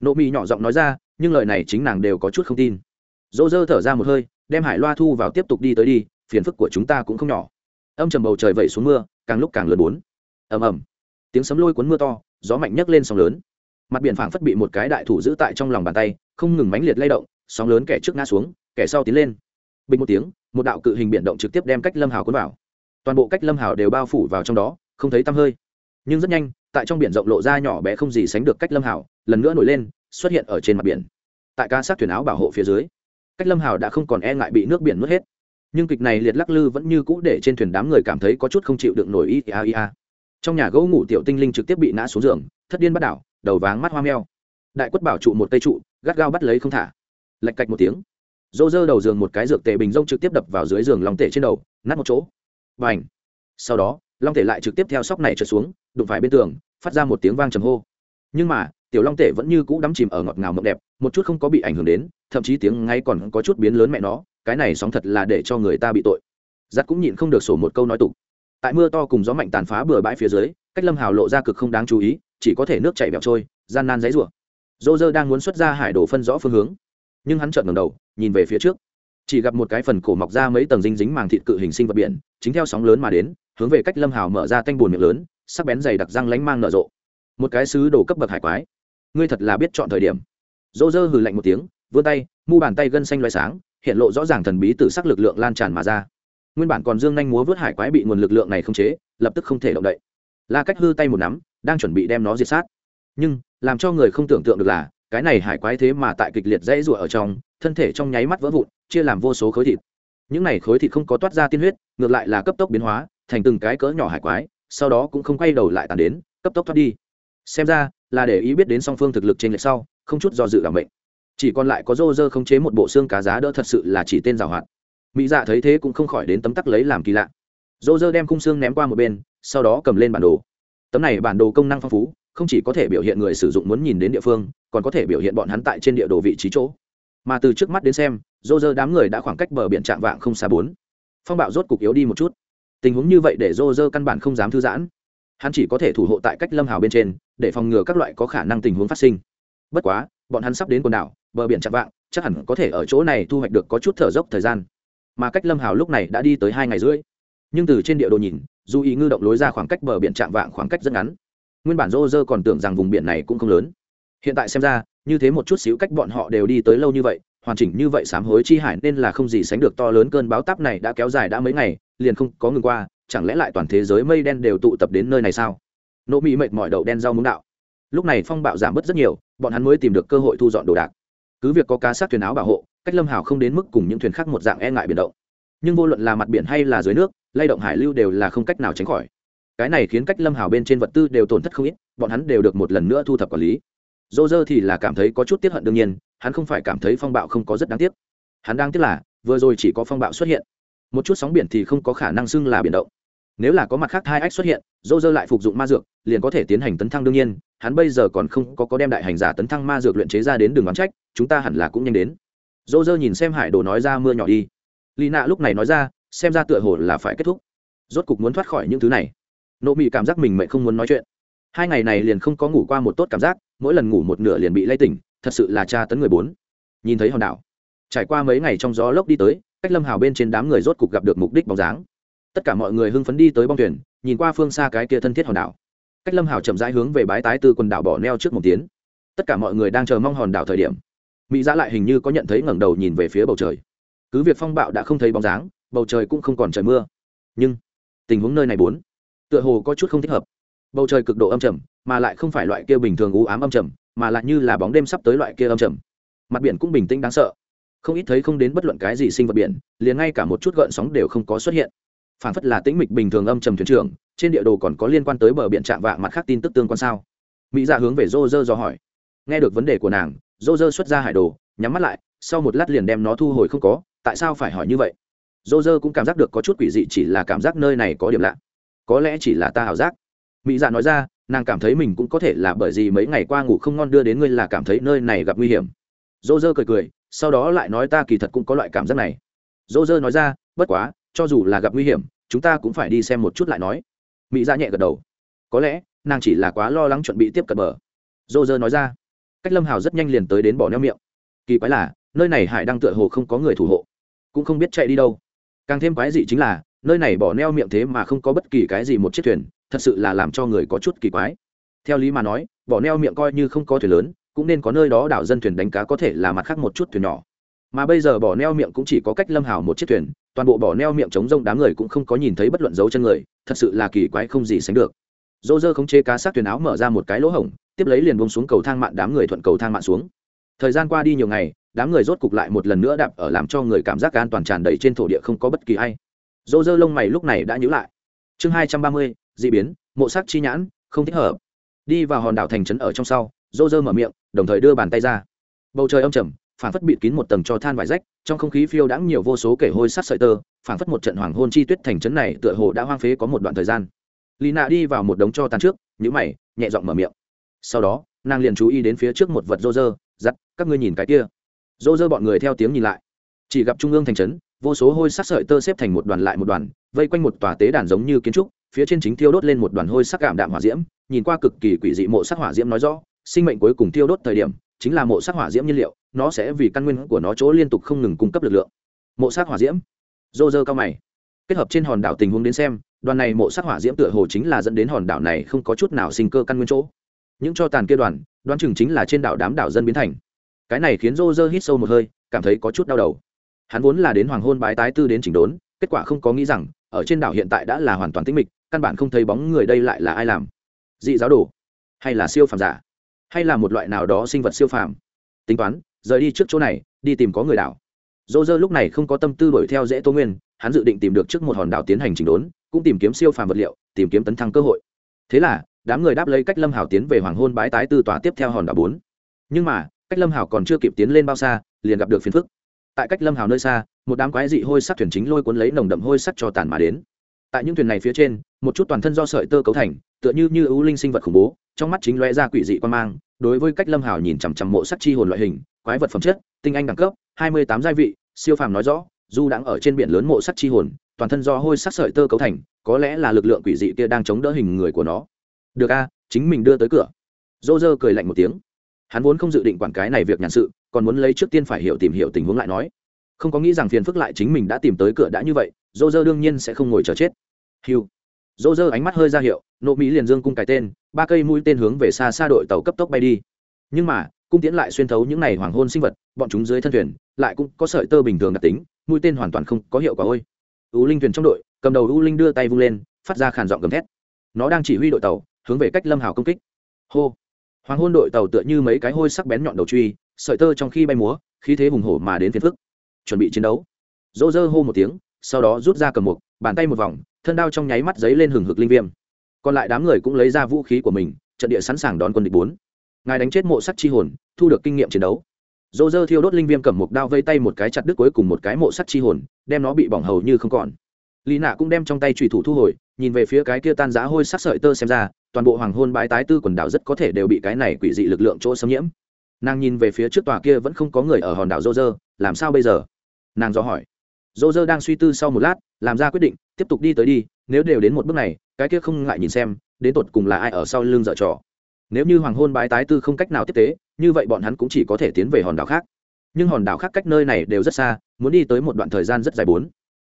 Nộ mỹ nhỏ giọng nói ra, nhưng lời này chính nàng đều có chút không tin. Dô dơ thở ra một hơi, đem hải loa thu vào tiếp tục đi tới đi, phiền phức của chúng ta cũng không nhỏ. Âm trầm bầu trời vẩy xuống mưa càng lúc càng lớn bốn. Ầm ầm. Tiếng sấm lôi cuốn mưa to, gió mạnh nhấc lên sóng lớn. Mặt biển phảng phất bị một cái đại thủ giữ tại trong lòng bàn tay, không ngừng mãnh liệt lay động, sóng lớn kẻ trước ngã xuống, kẻ sau tiến lên. Bình một tiếng, một đạo cự hình biển động trực tiếp đem cách lâm hào cuốn vào. Toàn bộ cách lâm hào đều bao phủ vào trong đó, không thấy tăm hơi. Nhưng rất nhanh, tại trong biển rộng lộ ra nhỏ bé không gì sánh được cách lâm hào, lần nữa nổi lên, xuất hiện ở trên mặt biển. Tại ca sát thuyền áo bảo hộ phía dưới, cách lâm hào đã không còn e ngại bị nước biển nuốt hết nhưng kịch này liệt lắc lư vẫn như cũ để trên thuyền đám người cảm thấy có chút không chịu đựng nổi ia ia trong nhà gỗ ngủ tiểu tinh linh trực tiếp bị nã xuống giường, thất điên bắt đảo, đầu váng mắt hoa meo. Đại quất bảo trụ một cây trụ, gắt gao bắt lấy không thả. Lạch cạch một tiếng. Dô dơ đầu giường một cái dược tề bình rông trực tiếp đập vào dưới giường long tể trên đầu, nát một chỗ. Và ảnh sau đó, long tể lại trực tiếp theo sóc này trượt xuống, đụng phải bên tường, phát ra một tiếng vang trầm hô. Nhưng mà tiểu long tể vẫn như cũ đắm chìm ở ngọt ngào mộng đẹp, một chút không có bị ảnh hưởng đến, thậm chí tiếng ngay còn có chút biến lớn mẹ nó, cái này sóng thật là để cho người ta bị tội. Giặc cũng nhịn không được sổ một câu nói tục. Tại mưa to cùng gió mạnh tàn phá bừa bãi phía dưới, cách lâm hào lộ ra cực không đáng chú ý, chỉ có thể nước chảy bẹo trôi, gian nan dãy rủa dô dơ đang muốn xuất ra hải đồ phân rõ phương hướng, nhưng hắn chợt ngẩng đầu, nhìn về phía trước. Chỉ gặp một cái phần cổ mọc ra mấy tầng dinh dính màng thịt cự hình sinh vật biển, chính theo sóng lớn mà đến, hướng về cách lâm hào mở ra tanh bùn miệng lớn, sắc bén dày đặc răng lánh mang nở rộ. Một cái sứ đồ cấp bậc hải quái ngươi thật là biết chọn thời điểm. Dô dơ hừ lạnh một tiếng, vươn tay, mu bàn tay gân xanh loay sáng, hiện lộ rõ ràng thần bí từ sắc lực lượng lan tràn mà ra. Nguyên bản còn dương nhanh múa vớt hải quái bị nguồn lực lượng này không chế, lập tức không thể động đậy. La cách hư tay một nắm, đang chuẩn bị đem nó diệt sát. Nhưng, làm cho người không tưởng tượng được là, cái này hải quái thế mà tại kịch liệt dãy rủa ở trong, thân thể trong nháy mắt vỡ vụn, chia làm vô số khối thịt. Những này khối thịt không có toát ra tiên huyết, ngược lại là cấp tốc biến hóa, thành từng cái cỡ nhỏ hải quái, sau đó cũng không quay đầu lại tàn đến, cấp tốc thoát đi xem ra, là để ý biết đến song phương thực lực trên lệch sau, không chút do dự đảm mệnh. Chỉ còn lại có rô rơ không chế một bộ xương cá giá đỡ thật sự là chỉ tên giảo hoạt. Mỹ dạ thấy thế cũng không khỏi đến tấm tắc lấy làm kỳ lạ. Rô rơ đem khung xương ném qua một bên, sau đó cầm lên bản đồ. Tấm này bản đồ công năng phong phú, không chỉ có thể biểu hiện người sử dụng muốn nhìn đến địa phương, còn có thể biểu hiện bọn hắn tại trên địa đồ vị trí chỗ. Mà từ trước mắt đến xem, rô rơ đám người đã khoảng cách bờ biển trạm vạng không xa bốn. Phong bạo rốt cục yếu đi một chút. Tình huống như vậy để rô rơ căn bản không dám thư giãn hắn chỉ có thể thủ hộ tại cách lâm hào bên trên, để phòng ngừa các loại có khả năng tình huống phát sinh. Bất quá, bọn hắn sắp đến quần đảo, bờ biển chạm vạng, chắc hẳn có thể ở chỗ này thu hoạch được có chút thở dốc thời gian. Mà cách lâm hào lúc này đã đi tới hai ngày rưỡi. Nhưng từ trên địa đồ nhìn, dù ý ngư động lối ra khoảng cách bờ biển chạm vạng khoảng cách rất ngắn. Nguyên bản rô rơ còn tưởng rằng vùng biển này cũng không lớn. Hiện tại xem ra, như thế một chút xíu cách bọn họ đều đi tới lâu như vậy, hoàn chỉnh như vậy sám hối chi hải nên là không gì sánh được to lớn cơn báo táp này đã kéo dài đã mấy ngày, liền không có ngừng qua chẳng lẽ lại toàn thế giới mây đen đều tụ tập đến nơi này sao? Nỗ mỹ mệt mỏi đậu đen rau muống đạo. Lúc này phong bạo giảm bớt rất nhiều, bọn hắn mới tìm được cơ hội thu dọn đồ đạc. Cứ việc có cá sát thuyền áo bảo hộ, cách lâm hào không đến mức cùng những thuyền khác một dạng e ngại biển động. Nhưng vô luận là mặt biển hay là dưới nước, lay động hải lưu đều là không cách nào tránh khỏi. Cái này khiến cách lâm hào bên trên vật tư đều tổn thất không ít, bọn hắn đều được một lần nữa thu thập quản lý. Dô dơ thì là cảm thấy có chút tiếp hận đương nhiên, hắn không phải cảm thấy phong bạo không có rất đáng tiếc. Hắn đang tiếc là, vừa rồi chỉ có phong bạo xuất hiện. Một chút sóng biển thì không có khả năng xưng là biển động nếu là có mặt khác hai ách xuất hiện, dô dơ lại phục dụng ma dược, liền có thể tiến hành tấn thăng đương nhiên, hắn bây giờ còn không có có đem đại hành giả tấn thăng ma dược luyện chế ra đến đường đoán trách, chúng ta hẳn là cũng nhanh đến. Dô dơ nhìn xem hải đồ nói ra mưa nhỏ đi. Lì nạ lúc này nói ra, xem ra tựa hồ là phải kết thúc. Rốt cục muốn thoát khỏi những thứ này. Nộ mị cảm giác mình mệnh không muốn nói chuyện. Hai ngày này liền không có ngủ qua một tốt cảm giác, mỗi lần ngủ một nửa liền bị lay tỉnh, thật sự là cha tấn người bốn. Nhìn thấy hòn đảo, trải qua mấy ngày trong gió lốc đi tới, cách lâm hào bên trên đám người rốt cục gặp được mục đích bóng dáng tất cả mọi người hưng phấn đi tới bong thuyền, nhìn qua phương xa cái kia thân thiết hòn đảo. Cách lâm hào chậm rãi hướng về bái tái từ quần đảo bỏ neo trước một tiếng tất cả mọi người đang chờ mong hòn đảo thời điểm, mỹ giã lại hình như có nhận thấy ngẩng đầu nhìn về phía bầu trời. Cứ việc phong bạo đã không thấy bóng dáng, bầu trời cũng không còn trời mưa. Nhưng, tình huống nơi này bốn, tựa hồ có chút không thích hợp. Bầu trời cực độ âm trầm, mà lại không phải loại kia bình thường u ám âm trầm, mà lại như là bóng đêm sắp tới loại kia âm trầm. Mặt biển cũng bình tĩnh đáng sợ. Không ít thấy không đến bất luận cái gì sinh vật biển, liền ngay cả một chút gợn sóng đều không có xuất hiện phản phất là tĩnh mịch bình thường âm trầm thuyền trưởng, trên địa đồ còn có liên quan tới bờ biển chạm vạng mặt khác tin tức tương quan sao? Mỹ ra dạ hướng về rô rơ do hỏi. Nghe được vấn đề của nàng rô rơ xuất ra hải đồ, nhắm mắt lại, sau một lát liền đem nó thu hồi không có, tại sao phải hỏi như vậy? Rô rơ cũng cảm giác được có chút quỷ dị chỉ là cảm giác nơi này có điểm lạ. Có lẽ chỉ là ta ảo giác. Mỹ dạ nói ra, nàng cảm thấy mình cũng có thể là bởi vì mấy ngày qua ngủ không ngon đưa đến ngươi là cảm thấy nơi này gặp nguy hiểm. Dô dơ cười cười, sau đó lại nói ta kỳ thật cũng có loại cảm giác này. Dô dơ nói ra, bất quá cho dù là gặp nguy hiểm, chúng ta cũng phải đi xem một chút lại nói. Mỹ ra dạ nhẹ gật đầu. Có lẽ, nàng chỉ là quá lo lắng chuẩn bị tiếp cận bờ. Dô dơ nói ra. Cách lâm hào rất nhanh liền tới đến bỏ neo miệng. Kỳ quái là, nơi này hải đang tựa hồ không có người thủ hộ. Cũng không biết chạy đi đâu. Càng thêm quái dị chính là, nơi này bỏ neo miệng thế mà không có bất kỳ cái gì một chiếc thuyền, thật sự là làm cho người có chút kỳ quái. Theo lý mà nói, bỏ neo miệng coi như không có thuyền lớn, cũng nên có nơi đó đảo dân thuyền đánh cá có thể là mặt khác một chút thuyền nhỏ mà bây giờ bỏ neo miệng cũng chỉ có cách lâm hào một chiếc thuyền, toàn bộ bỏ neo miệng chống rông đám người cũng không có nhìn thấy bất luận dấu chân người, thật sự là kỳ quái không gì sánh được. Dô dơ khống chế cá sát thuyền áo mở ra một cái lỗ hổng, tiếp lấy liền bông xuống cầu thang mạn đám người thuận cầu thang mạn xuống. Thời gian qua đi nhiều ngày, đám người rốt cục lại một lần nữa đạp ở làm cho người cảm giác an toàn tràn đầy trên thổ địa không có bất kỳ ai. Dô dơ lông mày lúc này đã nhữ lại. Chương hai trăm ba mươi d ị biến, mộ sắc chi nhãn, không thích hợp. Đi vào hòn đảo thành trấn ở trong sau, dô dơ mở miệng, đồng thời đưa bàn tay ra. Bầu trời âm trầm Phảng phất bịt kín một tầng cho than vải rách, trong không khí phiêu đãng nhiều vô số kể hôi sát sợi tơ, Phảng phất một trận hoàng hôn chi tuyết thành trấn này tựa hồ đã hoang phế có một đoạn thời gian. Lì nạ đi vào một đống cho tàn trước nhữ mày, nhẹ giọng mở miệng. Sau đó, nàng liền chú ý đến phía trước một vật rô rơ giặt các ngươi nhìn cái kia. Rô rơ bọn người theo tiếng nhìn lại. Chỉ gặp trung ương thành trấn, vô số hôi sắc sợi tơ xếp thành một đoàn lại một đoàn, vây quanh một tòa tế đàn giống như kiến trúc, phía trên chính thiêu đốt lên một đoàn hôi sắc cảm đạm hỏa diễm, nhìn qua cực kỳ quỷ dị mộ sắc hỏa diễm nói rõ, sinh mệnh cuối cùng thiêu đốt thời điểm chính là mộ sắc hỏa diễm nhiên liệu, nó sẽ vì căn nguyên của nó chỗ liên tục không ngừng cung cấp lực lượng. Mộ sắc hỏa diễm? Dô dơ cao mày. Kết hợp trên hòn đảo tình huống đến xem, đoàn này mộ sắc hỏa diễm tựa hồ chính là dẫn đến hòn đảo này không có chút nào sinh cơ căn nguyên chỗ. Những cho tàn kia đoàn, đoán chừng chính là trên đảo đám đảo dân biến thành. Cái này khiến dô dơ hít sâu một hơi, cảm thấy có chút đau đầu. Hắn vốn là đến hoàng hôn bái tái tư đến chỉnh đốn, kết quả không có nghĩ rằng, ở trên đảo hiện tại đã là hoàn toàn tĩnh mịch, căn bản không thấy bóng người đây lại là ai làm. Dị giáo đồ? Hay là siêu phàm giả? Hay là một loại nào đó sinh vật siêu phàm? Tính toán, rời đi trước chỗ này, đi tìm có người đảo. Dô dơ lúc này không có tâm tư đuổi theo dễ tô nguyên, hắn dự định tìm được trước một hòn đảo tiến hành chỉnh đốn, cũng tìm kiếm siêu phàm vật liệu, tìm kiếm tấn thăng cơ hội. Thế là, đám người đáp lấy cách lâm hảo tiến về hoàng hôn bái tái tư tòa tiếp theo hòn đảo bốn. Nhưng mà, cách lâm hảo còn chưa kịp tiến lên bao xa, liền gặp được phiền phức. Tại cách lâm hảo nơi xa, một đám quái dị hôi sắc thuyền chính lôi cuốn lấy nồng đậm hôi sắc cho tàn mà đến. Tại những thuyền này phía trên, một chút toàn thân do sợi tơ cấu thành, tựa như như ưu linh sinh vật khủng bố trong mắt chính lóe ra quỷ dị quan mang, đối với cách lâm hào nhìn chằm chằm mộ sắc chi hồn loại hình, quái vật phẩm chất, tinh anh đẳng cấp, hai mươi tám gia vị, siêu phàm nói rõ, dù đang ở trên biển lớn mộ sắc chi hồn, toàn thân do hôi sắc sợi tơ cấu thành, có lẽ là lực lượng quỷ dị kia đang chống đỡ hình người của nó. Được a, chính mình đưa tới cửa. Dô dơ cười lạnh một tiếng. Hắn vốn không dự định quản cái này việc nhàn sự, còn muốn lấy trước tiên phải hiểu tìm hiểu tình huống lại nói. Không có nghĩ rằng phiền phức lại chính mình đã tìm tới cửa đã như vậy dô dơ đương nhiên sẽ không ngồi chờ chết. Hiu dỗ dơ ánh mắt hơi ra hiệu, nộ mỹ liền dương cung cái tên, ba cây mũi tên hướng về xa xa đội tàu cấp tốc bay đi. Nhưng mà, cung tiến lại xuyên thấu những này hoàng hôn sinh vật, bọn chúng dưới thân thuyền, lại cũng có sợi tơ bình thường đặc tính, mũi tên hoàn toàn không có hiệu quả ôi. U linh thuyền trong đội, cầm đầu u linh đưa tay vung lên, phát ra khàn giọng gầm thét. Nó đang chỉ huy đội tàu, hướng về cách lâm hào công kích. Hô. Hoàng hôn đội tàu tựa như mấy cái hôi sắc bén nhọn đầu truy, sợi tơ trong khi bay múa, khí thế hùng hổ mà đến phiền phức. Chuẩn bị chiến đấu. Dỗ dơ hô một tiếng, sau đó rút ra cầm mục, bàn tay một vòng thân đao trong nháy mắt giấy lên hừng hực linh viêm. Còn lại đám người cũng lấy ra vũ khí của mình, trận địa sẵn sàng đón quân địch bốn. Ngài đánh chết mộ sắc chi hồn, thu được kinh nghiệm chiến đấu. Dô dơ thiêu đốt linh viêm cầm một đao vây tay một cái chặt đứt cuối cùng một cái mộ sắc chi hồn, đem nó bị bỏng hầu như không còn. Lý nạ cũng đem trong tay trùy thủ thu hồi, nhìn về phía cái kia tan giá hôi sắc sợi tơ xem ra, toàn bộ hoàng hôn bái tái tư quần đảo rất có thể đều bị cái này quỷ dị lực lượng chỗ xâm nhiễm. Nàng nhìn về phía trước tòa kia vẫn không có người ở hòn đảo dô dơ, làm sao bây giờ? Nàng do hỏi dô dơ đang suy tư sau một lát, làm ra quyết định, tiếp tục đi tới đi, nếu đều đến một bước này, cái kia không ngại nhìn xem, đến tột cùng là ai ở sau lưng dợ trò. Nếu như hoàng hôn bái tái tư không cách nào tiếp tế, như vậy bọn hắn cũng chỉ có thể tiến về hòn đảo khác. Nhưng hòn đảo khác cách nơi này đều rất xa, muốn đi tới một đoạn thời gian rất dài bốn.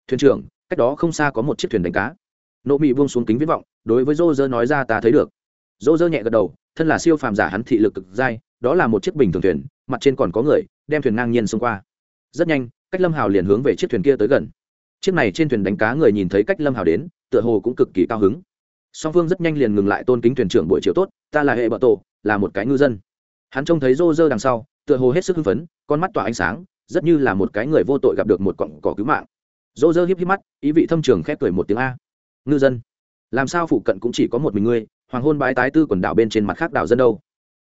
Thuyền trưởng, cách đó không xa có một chiếc thuyền đánh cá. Nộ mị buông xuống kính viết vọng, đối với dô dơ nói ra ta thấy được. Dô dơ nhẹ gật đầu, thân là siêu phàm giả hắn thị lực cực dai, đó là một chiếc bình thường thuyền, mặt trên còn có người, đem thuyền ngang nhiên xông qua. Rất nhanh cách lâm hào liền hướng về chiếc thuyền kia tới gần chiếc này trên thuyền đánh cá người nhìn thấy cách lâm hào đến tựa hồ cũng cực kỳ cao hứng song phương rất nhanh liền ngừng lại tôn kính thuyền trưởng buổi chiều tốt ta là hệ bờ tổ là một cái ngư dân hắn trông thấy rô rơ đằng sau tựa hồ hết sức hưng phấn con mắt tỏa ánh sáng rất như là một cái người vô tội gặp được một cọng cỏ cứu mạng rô rơ híp híp mắt ý vị thâm trường khép cười một tiếng a ngư dân làm sao phụ cận cũng chỉ có một mình ngươi hoàng hôn bái tái tư quần đảo bên trên mặt khác đảo dân đâu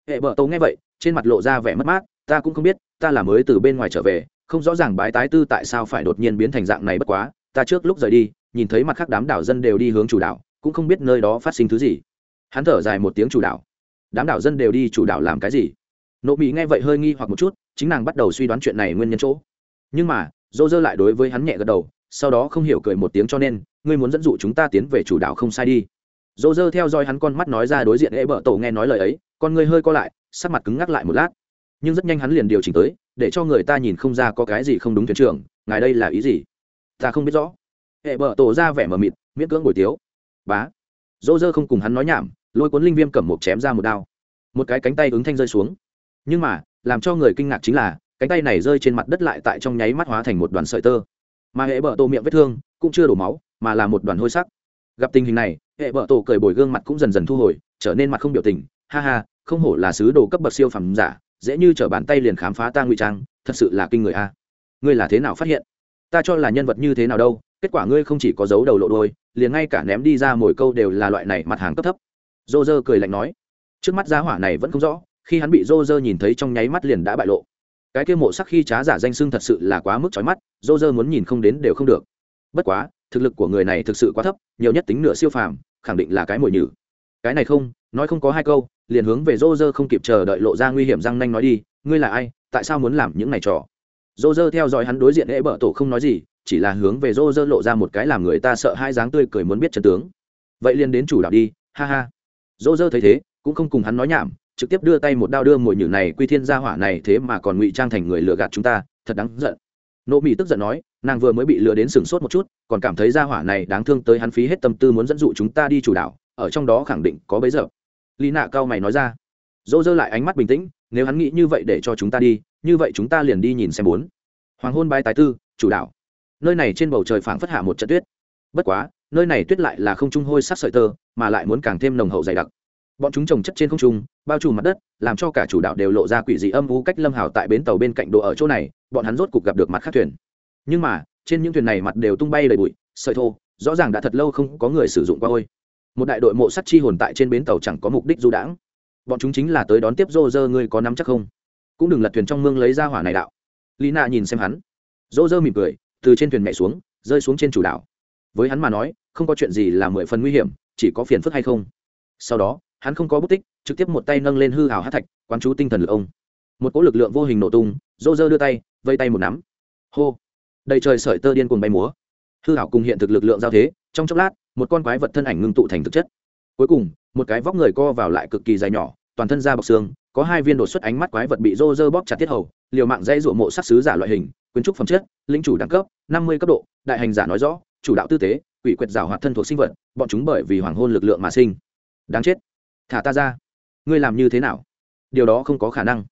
hệ bờ tổ nghe vậy trên mặt lộ ra vẻ mất mát ta cũng không biết ta là mới từ bên ngoài trở về không rõ ràng bái tái tư tại sao phải đột nhiên biến thành dạng này bất quá, ta trước lúc rời đi, nhìn thấy mặt khác đám đảo dân đều đi hướng chủ đảo, cũng không biết nơi đó phát sinh thứ gì. Hắn thở dài một tiếng chủ đảo. Đám đảo dân đều đi chủ đảo làm cái gì? Nộ mỹ nghe vậy hơi nghi hoặc một chút, chính nàng bắt đầu suy đoán chuyện này nguyên nhân chỗ. Nhưng mà, dô dơ lại đối với hắn nhẹ gật đầu, sau đó không hiểu cười một tiếng cho nên, ngươi muốn dẫn dụ chúng ta tiến về chủ đảo không sai đi. Dô dơ theo dõi hắn con mắt nói ra đối diện ế bợ tổ nghe nói lời ấy, con ngươi hơi co lại, sắc mặt cứng ngắc lại một lát. Nhưng rất nhanh hắn liền điều chỉnh tới để cho người ta nhìn không ra có cái gì không đúng thuyền trưởng, ngài đây là ý gì? Ta không biết rõ. Hệ bờ tổ ra vẻ mờ mịt, miễn cưỡng bồi tiếu. Bá. Dỗ dơ không cùng hắn nói nhảm, lôi cuốn linh viêm cầm một chém ra một đao. Một cái cánh tay ứng thanh rơi xuống. Nhưng mà, làm cho người kinh ngạc chính là, cánh tay này rơi trên mặt đất lại tại trong nháy mắt hóa thành một đoàn sợi tơ. Mà hệ bờ tổ miệng vết thương cũng chưa đổ máu, mà là một đoàn hôi sắc. Gặp tình hình này, hệ bờ tổ cười bồi gương mặt cũng dần dần thu hồi, trở nên mặt không biểu tình. Ha ha, không hổ là sứ đồ cấp bậc siêu phẩm giả dễ như t bàn tay liền khám phá ta ngụy trang, thật sự là kinh người a. Ngươi là thế nào phát hiện? Ta cho là nhân vật như thế nào đâu, kết quả ngươi không chỉ có dấu đầu lộ đôi liền ngay cả ném đi ra mồi câu đều là loại này mặt hàng cấp thấp. Dô dơ cười lạnh nói. Trước mắt giá hỏa này vẫn không rõ, khi hắn bị dô dơ nhìn thấy trong nháy mắt liền đã bại lộ. Cái kia mộ sắc khi trá giả danh sưng thật sự là quá mức trói mắt dô dơ muốn nhìn không đến đều không được. Bất quá, thực lực của người này thực sự quá thấp, nhiều nhất tính nửa siêu phàm, khẳng định là cái mồi nhử cái này không, nói không có hai câu, liền hướng về rô rơ không kịp chờ đợi lộ ra nguy hiểm răng nanh nói đi, ngươi là ai? Tại sao muốn làm những này trò? Rô rơ theo dõi hắn đối diện ế bở tổ không nói gì, chỉ là hướng về rô rơ lộ ra một cái làm người ta sợ hai dáng tươi cười muốn biết chân tướng. Vậy liền đến chủ đạo đi, ha ha. Rô rơ thấy thế, cũng không cùng hắn nói nhảm, trực tiếp đưa tay một đao đưa mồi nhử này, quy thiên gia hỏa này thế mà còn ngụy trang thành người lừa gạt chúng ta, thật đáng giận. Nộ mỹ tức giận nói, nàng vừa mới bị lừa đến sừng sốt một chút, còn cảm thấy gia hỏa này đáng thương tới hắn phí hết tâm tư muốn dẫn dụ chúng ta đi chủ đạo ở trong đó khẳng định có bấy giờ. Lý nạ cao mày nói ra. Dỗ dơ lại ánh mắt bình tĩnh, nếu hắn nghĩ như vậy để cho chúng ta đi, như vậy chúng ta liền đi nhìn xem bốn. Hoàng hôn bái tái tư, chủ đạo. Nơi này trên bầu trời phảng phất hạ một trận tuyết. Bất quá, nơi này tuyết lại là không trung hôi sắc sợi tơ, mà lại muốn càng thêm nồng hậu dày đặc. Bọn chúng trồng chất trên không trung, bao trùm mặt đất, làm cho cả chủ đạo đều lộ ra quỷ dị âm u cách lâm hào tại bến tàu bên cạnh độ ở chỗ này, bọn hắn rốt cục gặp được mặt khác thuyền. Nhưng mà, trên những thuyền này mặt đều tung bay đầy bụi, sợi thô, rõ ràng đã thật lâu không có người sử dụng qua ôi một đại đội mộ sắt chi hồn tại trên bến tàu chẳng có mục đích du đãng. Bọn chúng chính là tới đón tiếp rô rơ ngươi có nắm chắc không? Cũng đừng lật thuyền trong mương lấy ra hỏa này đạo. Lý nạ nhìn xem hắn. Rô rơ mỉm cười, từ trên thuyền mẹ xuống, rơi xuống trên chủ đảo với hắn mà nói, không có chuyện gì là mười phần nguy hiểm, chỉ có phiền phức hay không. Sau đó, hắn không có bút tích, trực tiếp một tay nâng lên hư hào hát thạch, quán chú tinh thần lực ông. Một cỗ lực lượng vô hình nổ tung rô rơ đưa tay vây tay một nắm. Hô! Đầy trời sợi tơ điên cuồng bay múa. Hư hảo cùng hiện thực lực lượng giao thế, trong chốc lát một con quái vật thân ảnh ngưng tụ thành thực chất. Cuối cùng, một cái vóc người co vào lại cực kỳ dài nhỏ, toàn thân da bọc xương, có hai viên đột xuất ánh mắt quái vật bị rô rơ bóp chặt tiết hầu, liều mạng dây ruộng mộ sắc xứ giả loại hình, quyến trúc phẩm chất, linh chủ đẳng cấp, năm mươi cấp độ, đại hành giả nói rõ, chủ đạo tư tế, quỷ quyệt giảo hoạt thân thuộc sinh vật, bọn chúng bởi vì hoàng hôn lực lượng mà sinh. Đáng chết. Thả ta ra. Ngươi làm như thế nào? Điều đó không có khả năng.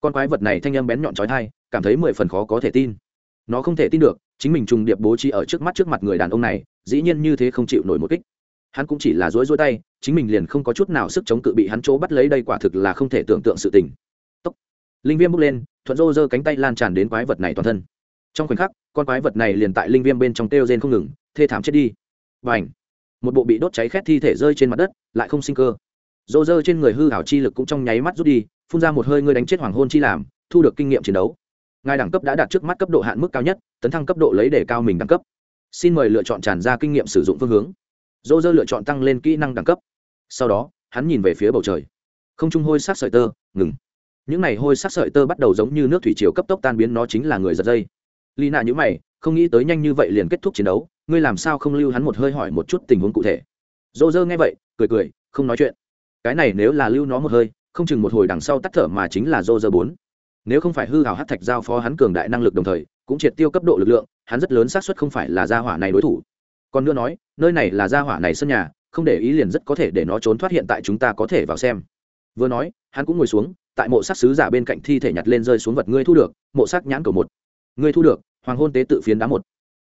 Con quái vật này thanh âm bén nhọn trói thai cảm thấy mười phần khó có thể tin. Nó không thể tin được chính mình trùng điệp bố trí ở trước mắt trước mặt người đàn ông này, dĩ nhiên như thế không chịu nổi một kích. Hắn cũng chỉ là rối rối tay, chính mình liền không có chút nào sức chống cự bị hắn chỗ bắt lấy đây quả thực là không thể tưởng tượng sự tình. Tốc. linh viêm bước lên, thuận rô giơ cánh tay lan tràn đến quái vật này toàn thân. Trong khoảnh khắc, con quái vật này liền tại linh viêm bên trong kêu rên không ngừng, thê thảm chết đi. Và ảnh một bộ bị đốt cháy khét thi thể rơi trên mặt đất, lại không sinh cơ. Rô rơ trên người hư hảo chi lực cũng trong nháy mắt rút đi, phun ra một hơi ngươi đánh chết hoàng hôn chi làm, thu được kinh nghiệm chiến đấu ngài đẳng cấp đã đạt trước mắt cấp độ hạn mức cao nhất, tấn thăng cấp độ lấy để cao mình đẳng cấp. Xin mời lựa chọn tràn ra kinh nghiệm sử dụng phương hướng. Dô dơ lựa chọn tăng lên kỹ năng đẳng cấp. Sau đó, hắn nhìn về phía bầu trời. Không trung hôi sát sợi tơ, ngừng. Những này hôi sát sợi tơ bắt đầu giống như nước thủy chiều cấp tốc tan biến, nó chính là người giật dây. Lì nạ nhữ mày, không nghĩ tới nhanh như vậy liền kết thúc chiến đấu, ngươi làm sao không lưu hắn một hơi hỏi một chút tình huống cụ thể. Dô dơ nghe vậy, cười cười, không nói chuyện. Cái này nếu là lưu nó một hơi, không chừng một hồi đằng sau tắt thở mà chính là dô dơ bốn nếu không phải hư hào hát thạch giao phó hắn cường đại năng lực đồng thời, cũng triệt tiêu cấp độ lực lượng, hắn rất lớn xác suất không phải là gia hỏa này đối thủ. Còn nữa nói, nơi này là gia hỏa này sân nhà, không để ý liền rất có thể để nó trốn thoát hiện tại chúng ta có thể vào xem. Vừa nói, hắn cũng ngồi xuống, tại mộ sắc sứ giả bên cạnh thi thể nhặt lên rơi xuống vật ngươi thu được, mộ sắc nhãn cầu một. Ngươi thu được, hoàng hôn tế tự phiến đá một.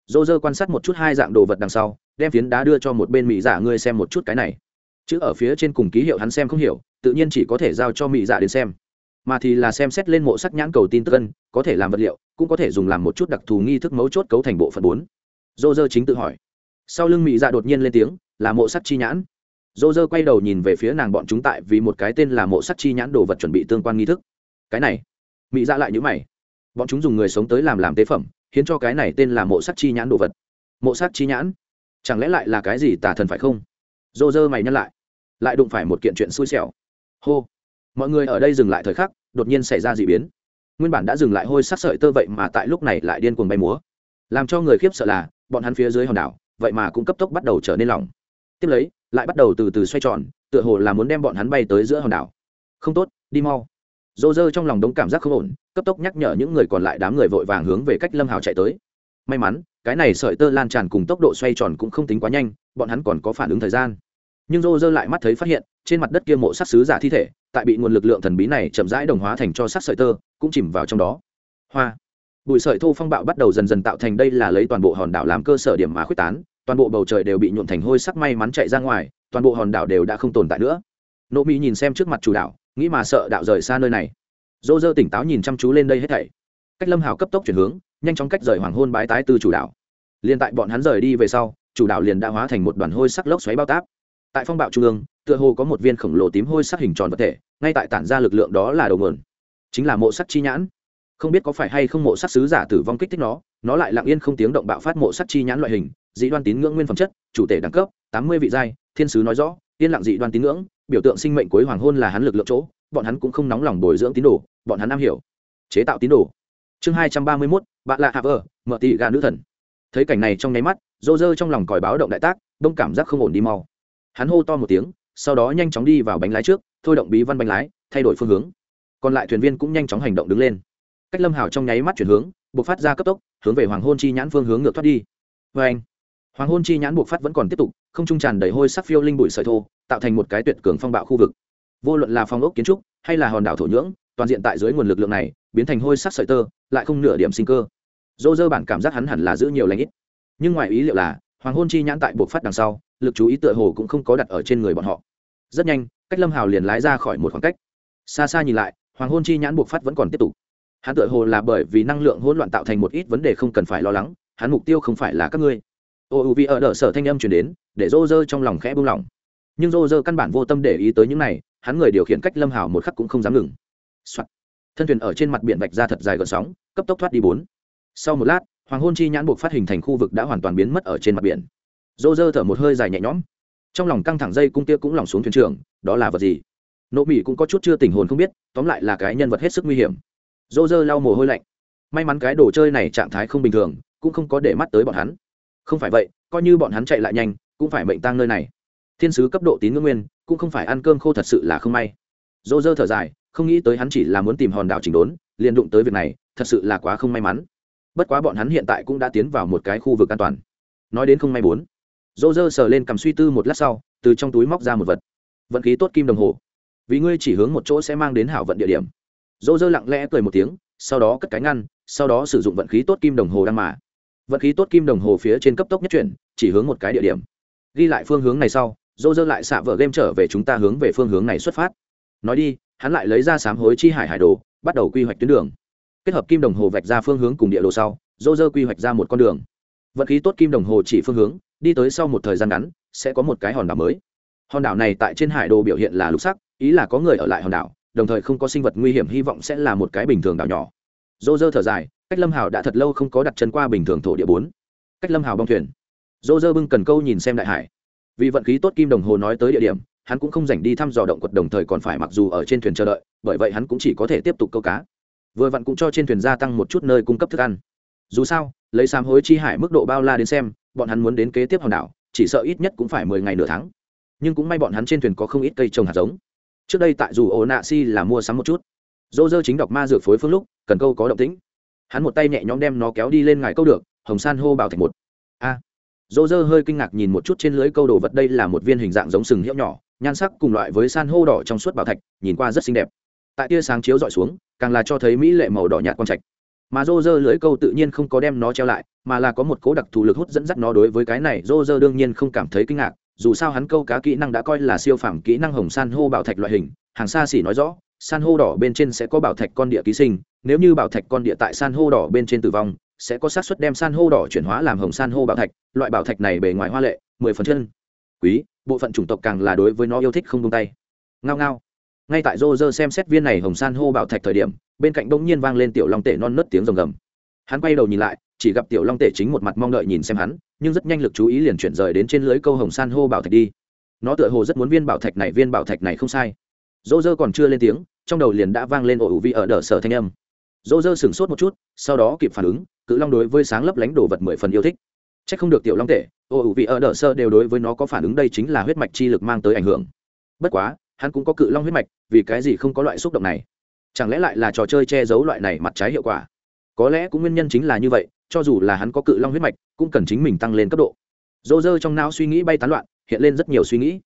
Dô dơ quan sát một chút hai dạng đồ vật đằng sau, đem phiến đá đưa cho một bên mỹ giả ngươi xem một chút cái này. Chữ ở phía trên cùng ký hiệu hắn xem không hiểu, tự nhiên chỉ có thể giao cho mỹ giả đến xem mà thì là xem xét lên mộ sắc nhãn cầu tin tức ân, có thể làm vật liệu, cũng có thể dùng làm một chút đặc thù nghi thức mấu chốt cấu thành bộ phận bốn. Dô dơ chính tự hỏi. Sau lưng mỹ dạ đột nhiên lên tiếng, là mộ sắc chi nhãn. Dô dơ quay đầu nhìn về phía nàng bọn chúng tại vì một cái tên là mộ sắc chi nhãn đồ vật chuẩn bị tương quan nghi thức. Cái này. Mỹ dạ lại nhữ mày. Bọn chúng dùng người sống tới làm làm tế phẩm, khiến cho cái này tên là mộ sắc chi nhãn đồ vật. Mộ sắc chi nhãn? Chẳng lẽ lại là cái gì tà thần phải không? Dô dơ mày nhắc lại. Lại đụng phải một kiện chuyện xui xẻo. Hô! Mọi người ở đây dừng lại thời khắc, đột nhiên xảy ra d ị biến. Nguyên bản đã dừng lại hôi sắc sợi tơ vậy mà tại lúc này lại điên cuồng bay múa. Làm cho người khiếp sợ là, bọn hắn phía dưới hòn đảo, vậy mà cũng cấp tốc bắt đầu trở nên lỏng. Tiếp lấy, lại bắt đầu từ từ xoay tròn, tựa hồ là muốn đem bọn hắn bay tới giữa hòn đảo. Không tốt, đi mau. Dô dơ trong lòng đống cảm giác không ổn, cấp tốc nhắc nhở những người còn lại đám người vội vàng hướng về cách lâm hào chạy tới. May mắn, cái này sợi tơ lan tràn cùng tốc độ xoay tròn cũng không tính quá nhanh, bọn hắn còn có phản ứng thời gian. Nhưng dô dơ lại mắt thấy phát hiện, trên mặt đất kia mộ sắc sứ giả thi thể tại bị nguồn lực lượng thần bí này chậm rãi đồng hóa thành cho sắc sợi tơ, cũng chìm vào trong đó. Hoa. Bụi sợi thô phong bạo bắt đầu dần dần tạo thành đây là lấy toàn bộ hòn đảo làm cơ sở điểm mà khuếch tán, toàn bộ bầu trời đều bị nhuộn thành hôi sắc may mắn chạy ra ngoài, toàn bộ hòn đảo đều đã không tồn tại nữa. Nộ mỹ nhìn xem trước mặt chủ đảo, nghĩ mà sợ đạo rời xa nơi này. Dô dơ tỉnh táo nhìn chăm chú lên đây hết thảy. Cách lâm hào cấp tốc chuyển hướng, nhanh chóng cách rời hoàng hôn bái tái từ chủ đảo. Liền tại bọn hắn rời đi về sau, chủ đảo liền đã hóa thành một đoàn hôi sắc lốc xoáy bao táp tại phong bạo trung ương, tựa hồ có một viên khổng lồ tím hôi sắc hình tròn vật thể, ngay tại tản ra lực lượng đó là đầu nguồn. Chính là mộ sắc chi nhãn. Không biết có phải hay không mộ sắc sứ giả tử vong kích thích nó nó lại lặng yên không tiếng động bạo phát mộ sắc chi nhãn loại hình, dị đoan tín ngưỡng nguyên phẩm chất, chủ thể đẳng cấp, tám mươi vị giai, thiên sứ nói rõ, yên lặng dị đoan tín ngưỡng, biểu tượng sinh mệnh cuối hoàng hôn là hắn lực lượng chỗ, bọn hắn cũng không nóng lòng bồi dưỡng tín đồ, bọn hắn am hiểu. Chế tạo tín đồ. Chương hai trăm ba mươi mốt, bạn lạ hạ vờ, mở tỷ gà nữ thần. Thấy cảnh này trong nháy mắt dô dơ trong lòng còi báo động đại tác, đông cảm giác không ổn đi mau hắn hô to một tiếng, sau đó nhanh chóng đi vào bánh lái trước, thôi động bí văn bánh lái, thay đổi phương hướng. Còn lại thuyền viên cũng nhanh chóng hành động đứng lên. Cách lâm hào trong nháy mắt chuyển hướng, buộc phát ra cấp tốc, hướng về hoàng hôn chi nhãn phương hướng ngược thoát đi. Vê anh hoàng hôn chi nhãn buộc phát vẫn còn tiếp tục, không trung tràn đầy hôi sắc phiêu linh bụi sợi thô, tạo thành một cái tuyệt cường phong bạo khu vực. Vô luận là phong ốc kiến trúc, hay là hòn đảo thổ nhưỡng, toàn diện tại dưới nguồn lực lượng này, biến thành hôi sắc sợi tơ, lại không nửa điểm sinh cơ. Dô dơ bản cảm giác hắn hẳn là giữ nhiều lãnh ít. Nhưng ngoài ý liệu là, hoàng hôn chi nhãn tại buộc phát đằng sau lực chú ý tựa hồ cũng không có đặt ở trên người bọn họ. Rất nhanh, cách lâm hào liền lái ra khỏi một khoảng cách. Xa xa nhìn lại, hoàng hôn chi nhãn buộc phát vẫn còn tiếp tục. Hắn tựa hồ là bởi vì năng lượng hỗn loạn tạo thành một ít vấn đề không cần phải lo lắng, hắn mục tiêu không phải là các ngươi. Ô, u vì ở đỡ sở thanh âm chuyển đến, để rô rơ trong lòng khẽ buông lỏng. Nhưng rô rơ căn bản vô tâm để ý tới những này, hắn người điều khiển cách lâm hào một khắc cũng không dám ngừng、Soạn. thân thuyền ở trên mặt biển vạch ra thật dài gợn sóng, cấp tốc thoát đi bốn. Sau một lát, hoàng hôn chi nhãn buộc phát hình thành khu vực đã hoàn toàn biến mất ở trên mặt biển dô dơ thở một hơi dài nhẹ nhõm. Trong lòng căng thẳng dây cung kia cũng lỏng xuống thuyền trưởng, đó là vật gì? Nộ mỹ cũng có chút chưa tình hồn không biết, tóm lại là cái nhân vật hết sức nguy hiểm. Dô dơ lau mồ hôi lạnh. May mắn cái đồ chơi này trạng thái không bình thường, cũng không có để mắt tới bọn hắn. Không phải vậy, coi như bọn hắn chạy lại nhanh, cũng phải mệnh tang nơi này. Thiên sứ cấp độ tín ngưỡng nguyên, cũng không phải ăn cơm khô thật sự là không may. Dô dơ thở dài, không nghĩ tới hắn chỉ là muốn tìm hòn đảo chỉnh đốn, liền đụng tới việc này, thật sự là quá không may mắn. Bất quá bọn hắn hiện tại cũng đã tiến vào một cái khu vực an toàn. Nói đến không may bốn dô dơ sờ lên cầm suy tư một lát sau, từ trong túi móc ra một vật. Vận khí tốt kim đồng hồ. Vì ngươi chỉ hướng một chỗ sẽ mang đến hảo vận địa điểm. Dô dơ lặng lẽ cười một tiếng, sau đó cất cái ngăn, sau đó sử dụng vận khí tốt kim đồng hồ đang mà. Vận khí tốt kim đồng hồ phía trên cấp tốc nhất chuyển, chỉ hướng một cái địa điểm. Ghi lại phương hướng này sau, dô dơ lại xạ vợ game trở về chúng ta hướng về phương hướng này xuất phát. Nói đi, hắn lại lấy ra sám hối chi hải hải đồ, bắt đầu quy hoạch tuyến đường. Kết hợp kim đồng hồ vạch ra phương hướng cùng địa đồ sau, dô dơ quy hoạch ra một con đường. Vận khí tốt kim đồng hồ chỉ phương hướng đi tới sau một thời gian ngắn, sẽ có một cái hòn đảo mới. Hòn đảo này tại trên hải đồ biểu hiện là lục sắc, ý là có người ở lại hòn đảo, đồng thời không có sinh vật nguy hiểm hy vọng sẽ là một cái bình thường đảo nhỏ. Dô dơ thở dài, cách lâm hào đã thật lâu không có đặt chân qua bình thường thổ địa bốn. Cách lâm hào bong thuyền. Dô dơ bưng cần câu nhìn xem đại hải. Vì vận khí tốt kim đồng hồ nói tới địa điểm, hắn cũng không dành đi thăm dò động quật đồng thời còn phải mặc dù ở trên thuyền chờ đợi, bởi vậy hắn cũng chỉ có thể tiếp tục câu cá. Vừa vặn cũng cho trên thuyền gia tăng một chút nơi cung cấp thức ăn. Dù sao, lấy sám hối chi hải mức độ bao la đến xem bọn hắn muốn đến kế tiếp hòn đảo, chỉ sợ ít nhất cũng phải mười ngày nửa tháng. Nhưng cũng may bọn hắn trên thuyền có không ít cây trồng hạt giống. Trước đây tại dù ổ nạ si là mua sắm một chút. Dô dơ chính đọc ma dược phối phương lúc, cần câu có động tĩnh. Hắn một tay nhẹ nhõm đem nó kéo đi lên ngài câu được, hồng san hô bảo thành một. A. À. dô dơ hơi kinh ngạc nhìn một chút trên lưới câu đồ vật đây là một viên hình dạng giống sừng hiệu nhỏ, nhan sắc cùng loại với san hô đỏ trong suốt bảo thạch, nhìn qua rất xinh đẹp. Tại tia sáng chiếu dọi xuống, càng là cho thấy mỹ lệ màu đỏ nhạt quang trạch mà rô rơ lưới câu tự nhiên không có đem nó treo lại, mà là có một cố đặc thù lực hút dẫn dắt nó đối với cái này, rô rơ đương nhiên không cảm thấy kinh ngạc, dù sao hắn câu cá kỹ năng đã coi là siêu phẩm kỹ năng hồng san hô bảo thạch loại hình, hàng xa xỉ nói rõ, san hô đỏ bên trên sẽ có bảo thạch con địa ký sinh, nếu như bảo thạch con địa tại san hô đỏ bên trên tử vong, sẽ có xác suất đem san hô đỏ chuyển hóa làm hồng san hô bảo thạch, loại bảo thạch này bề ngoài hoa lệ, mười phần chân. Quý, bộ phận chủng tộc càng là đối với nó yêu thích không tung tay. Ngao ngao. Ngay tại rô rơ xem xét viên này hồng san hô bảo thạch thời điểm bên cạnh bỗng nhiên vang lên tiểu long tể non nớt tiếng rồng gầm. Hắn quay đầu nhìn lại, chỉ gặp tiểu long tể chính một mặt mong đợi nhìn xem hắn, nhưng rất nhanh lực chú ý liền chuyển rời đến trên lưới câu hồng san hô bảo thạch đi. Nó tựa hồ rất muốn viên bảo thạch này, viên bảo thạch này không sai. Dô dơ còn chưa lên tiếng, trong đầu liền đã vang lên ổ ủ vi ở đờ sở thanh âm. Dô dơ sửng sốt một chút, sau đó kịp phản ứng, cự long đối với sáng lấp lánh đồ vật mười phần yêu thích. C h ắ c không được tiểu long tể, ổ ủ vi ở đờ sơ đều đối với nó có phản ứng đây chính là huyết mạch chi lực mang tới ảnh hưởng. Bất quá, hắn cũng có cự long huyết mạch, vì cái gì không có loại xúc động này? Chẳng lẽ lại là trò chơi che giấu loại này mặt trái hiệu quả? Có lẽ cũng nguyên nhân chính là như vậy, cho dù là hắn có cự long huyết mạch, cũng cần chính mình tăng lên cấp độ. Dô dơ trong não suy nghĩ bay tán loạn, hiện lên rất nhiều suy nghĩ.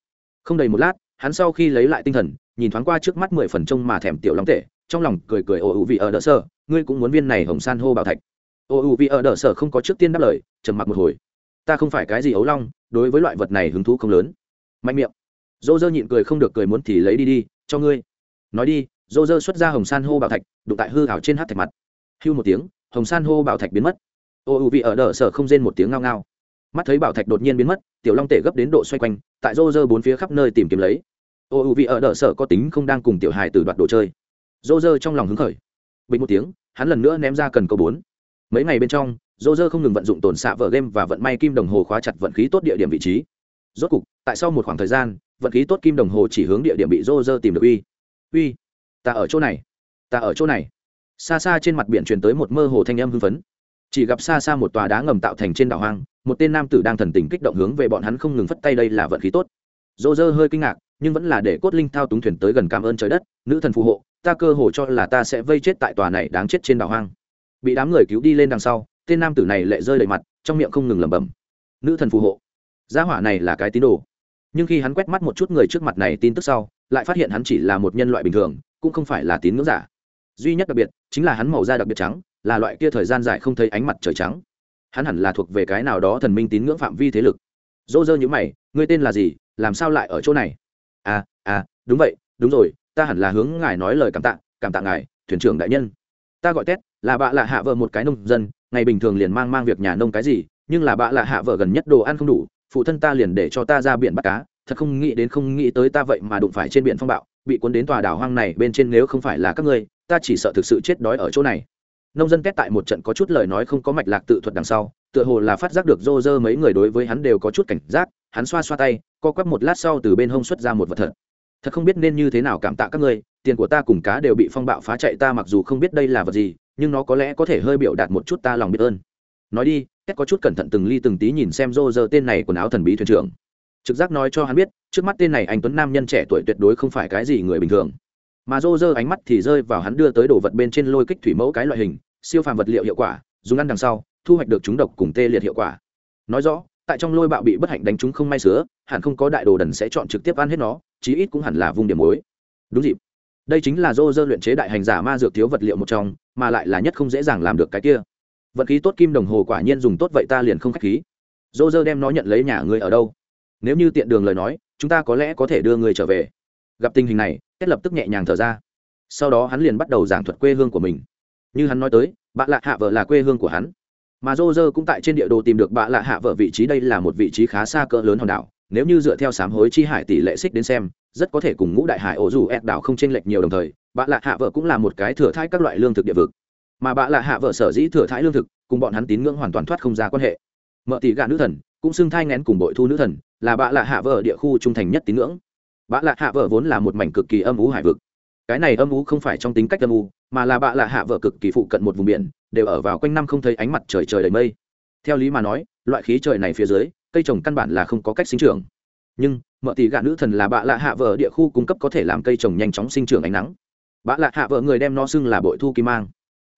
Không đầy một lát, hắn sau khi lấy lại tinh thần, nhìn thoáng qua trước mắt mười phần trông mà thèm tiểu long tệ trong lòng cười cười ồ ủ vị ở đỡ sở, ngươi cũng muốn viên này hồng san hô bảo thạch. Ồ ủ vị ở đỡ sở không có trước tiên đáp lời, trầm mặc một hồi. Ta không phải cái gì ấu long, đối với loại vật này hứng thú không lớn. Mạnh miệng. Dô dơ nhịn cười không được cười muốn thì lấy đi đi, cho ngươi. Nói đi dô dơ xuất ra hồng san hô bảo thạch, đụng tại hư hảo trên hát thạch mặt. Hưu một tiếng, hồng san hô bảo thạch biến mất. Ô ưu vị ở đờ sở không rên một tiếng ngao ngao. Mắt thấy bảo thạch đột nhiên biến mất, tiểu long tể gấp đến độ xoay quanh, tại rô rơ bốn phía khắp nơi tìm kiếm lấy. Ô ưu vị ở đờ sở có tính không đang cùng tiểu hài từ đoạt đồ chơi. Rô rơ trong lòng hứng khởi. Bình một tiếng, hắn lần nữa ném ra cần câu bốn. Mấy ngày bên trong, rô rơ không ngừng vận dụng tổn xạ vợ game và vận may kim đồng hồ khóa chặt vận khí tốt địa điểm vị trí. Rốt cục, tại sau một khoảng thời gian, vận khí tốt kim đồng hồ chỉ hướng địa điểm bị rô rơ tìm được uy. Uy ta ở chỗ này, ta ở chỗ này. Xa xa trên mặt biển truyền tới một mơ hồ thanh âm hưng phấn. Chỉ gặp xa xa một tòa đá ngầm tạo thành trên đảo hoang, một tên nam tử đang thần tình kích động hướng về bọn hắn không ngừng phất tay đây là vận khí tốt. Dô dơ hơi kinh ngạc, nhưng vẫn là để cốt linh thao túng thuyền tới gần cảm ơn trời đất, nữ thần phù hộ, ta cơ hồ cho là ta sẽ vây chết tại tòa này đáng chết trên đảo hoang. Bị đám người cứu đi lên đằng sau, tên nam tử này lệ rơi đầy mặt, trong miệng không ngừng lẩm bẩm. Nữ thần phù hộ, gia hỏa này là cái tín đồ. Nhưng khi hắn quét mắt một chút người trước mặt này tin tức sau, lại phát hiện hắn chỉ là một nhân loại bình thường cũng không phải là tín ngưỡng giả. Duy nhất đặc biệt chính là hắn màu da đặc biệt trắng, là loại kia thời gian dài không thấy ánh mặt trời trắng. Hắn hẳn là thuộc về cái nào đó thần minh tín ngưỡng phạm vi thế lực. Dô dơ nhữ mày, ngươi tên là gì? Làm sao lại ở chỗ này? À à đúng vậy, đúng rồi, ta hẳn là hướng ngài nói lời cảm tạ cảm tạ ngài, thuyền trưởng đại nhân. Ta gọi tết, là bạ lạ hạ vợ một cái nông dân, ngày bình thường liền mang mang việc nhà nông cái gì, nhưng là bạ lạ hạ vợ gần nhất đồ ăn không đủ, phụ thân ta liền để cho ta ra biển bắt cá, thật không nghĩ đến không nghĩ tới ta vậy mà đụng phải trên biển phong bạo bị cuốn đến tòa đảo hoang này bên trên nếu không phải là các ngươi, ta chỉ sợ thực sự chết đói ở chỗ này. Nông dân két tại một trận có chút lời nói không có mạch lạc tự thuật đằng sau, tựa hồ là phát giác được rô rơ mấy người đối với hắn đều có chút cảnh giác, hắn xoa xoa tay, co quắp một lát sau từ bên hông xuất ra một vật thật. Thật không biết nên như thế nào cảm tạ các ngươi, tiền của ta cùng cá đều bị phong bạo phá chạy, ta mặc dù không biết đây là vật gì, nhưng nó có lẽ có thể hơi biểu đạt một chút ta lòng biết ơn. Nói đi két có chút cẩn thận từng ly từng tí nhìn xem rô rơ tên này quần áo thần bí thuyền trưởng. Trực giác nói cho hắn biết trước mắt tên này anh tuấn nam nhân trẻ tuổi tuyệt đối không phải cái gì người bình thường. Mà rô rơ ánh mắt thì rơi vào hắn đưa tới đồ vật bên trên lôi kích thủy mẫu cái loại hình, siêu phàm vật liệu hiệu quả, dùng ăn đằng sau, thu hoạch được chúng độc cùng tê liệt hiệu quả. Nói rõ, tại trong lôi bạo bị bất hạnh đánh chúng không may sứa, hẳn không có đại đồ đần sẽ chọn trực tiếp ăn hết nó, chí ít cũng hẳn là vùng điểm mối đúng dịp. Đây chính là dô dơ luyện chế đại hành giả ma dược thiếu vật liệu một trong, mà lại là nhất không dễ dàng làm được cái kia. Vật khí tốt kim đồng hồ quả nhiên dùng tốt vậy ta liền không k h á c h khí. Dô dơ đem nó nhận lấy nhà ngươi ở đâu? Nếu như tiện đường lời nói chúng ta có lẽ có thể đưa người trở về. Gặp tình hình này kết lập tức nhẹ nhàng thở ra. Sau đó hắn liền bắt đầu giảng thuật quê hương của mình. Như hắn nói tới bạn lạ hạ vợ là quê hương của hắn. Mà dô dơ cũng tại trên địa đồ tìm được bạn lạ hạ vợ vị trí đây là một vị trí khá xa cỡ lớn hòn đảo. Nếu như dựa theo sám hối chi hải tỷ lệ xích đến xem, rất có thể cùng ngũ đại hải ổ dù ép đảo không chênh lệch nhiều đồng thời bạn lạ hạ vợ cũng là một cái thừa thái các loại lương thực địa vực. Mà bạn lạ hạ vợ sở dĩ thừa thái lương thực, cùng bọn hắn tín ngưỡng hoàn toàn thoát không ra quan hệ. Mợ tỷ gạ nữ thần cũng xưng thai ngén cùng bội thu nữ thần, là bạ lạ hạ vợ địa khu trung thành nhất tín ngưỡng. Bạ lạ hạ vợ vốn là một mảnh cực kỳ âm ú hải vực. Cái này âm ú không phải trong tính cách âm ú mà là bạ lạ hạ vợ cực kỳ phụ cận một vùng biển, đều ở vào quanh năm không thấy ánh mặt trời trời đầy mây. Theo lý mà nói, loại khí trời này phía dưới, cây trồng căn bản là không có cách sinh trưởng. Nhưng, mợ tỷ gạ nữ thần là bạ lạ hạ vợ địa khu cung cấp có thể làm cây trồng nhanh chóng sinh trưởng ánh nắng. Bạ lạ hạ vợ người đem nó xưng là bội thu kim mang.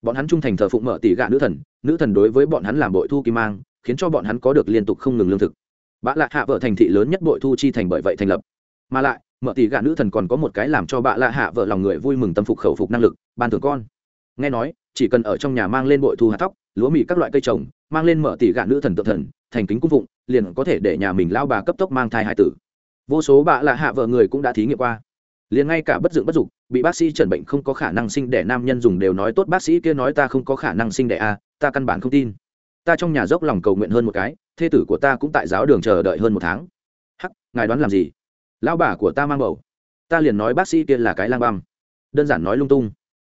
Bọn hắn trung thành thờ phụng mợ tỷ gạ nữ thần nữ thần đối với bọn hắn làm bội thu kim mang khiến cho bọn hắn có được liên tục không ngừng lương thực. Bạ lạ hạ vợ thành thị lớn nhất bội thu chi thành bởi vậy thành lập. Mà lại mợ tỷ gạ nữ thần còn có một cái làm cho bạ lạ hạ vợ lòng người vui mừng tâm phục khẩu phục năng lực, ban thưởng con. Nghe nói, chỉ cần ở trong nhà mang lên bội thu hạt tóc lúa mì các loại cây trồng, mang lên mợ tỷ gạ nữ thần tự thần, thành kính cung phụng, liền có thể để nhà mình lao bà cấp tốc mang thai hải tử. Vô số bạ lạ hạ vợ người cũng đã thí nghiệm qua. Liền ngay cả bất dựng bất dục, bị bác sĩ chẩn bệnh không có khả năng sinh đẻ nam nhân dùng đều nói tốt, bác sĩ kia nói ta không có khả năng sinh đẻ a, ta căn bản không tin ta trong nhà dốc lòng cầu nguyện hơn một cái, thê tử của ta cũng tại giáo đường chờ đợi hơn một tháng. Hắc, ngài đoán làm gì? Lão bà của ta mang bầu. Ta liền nói bác sĩ kia là cái lang băm. Đơn giản nói lung tung.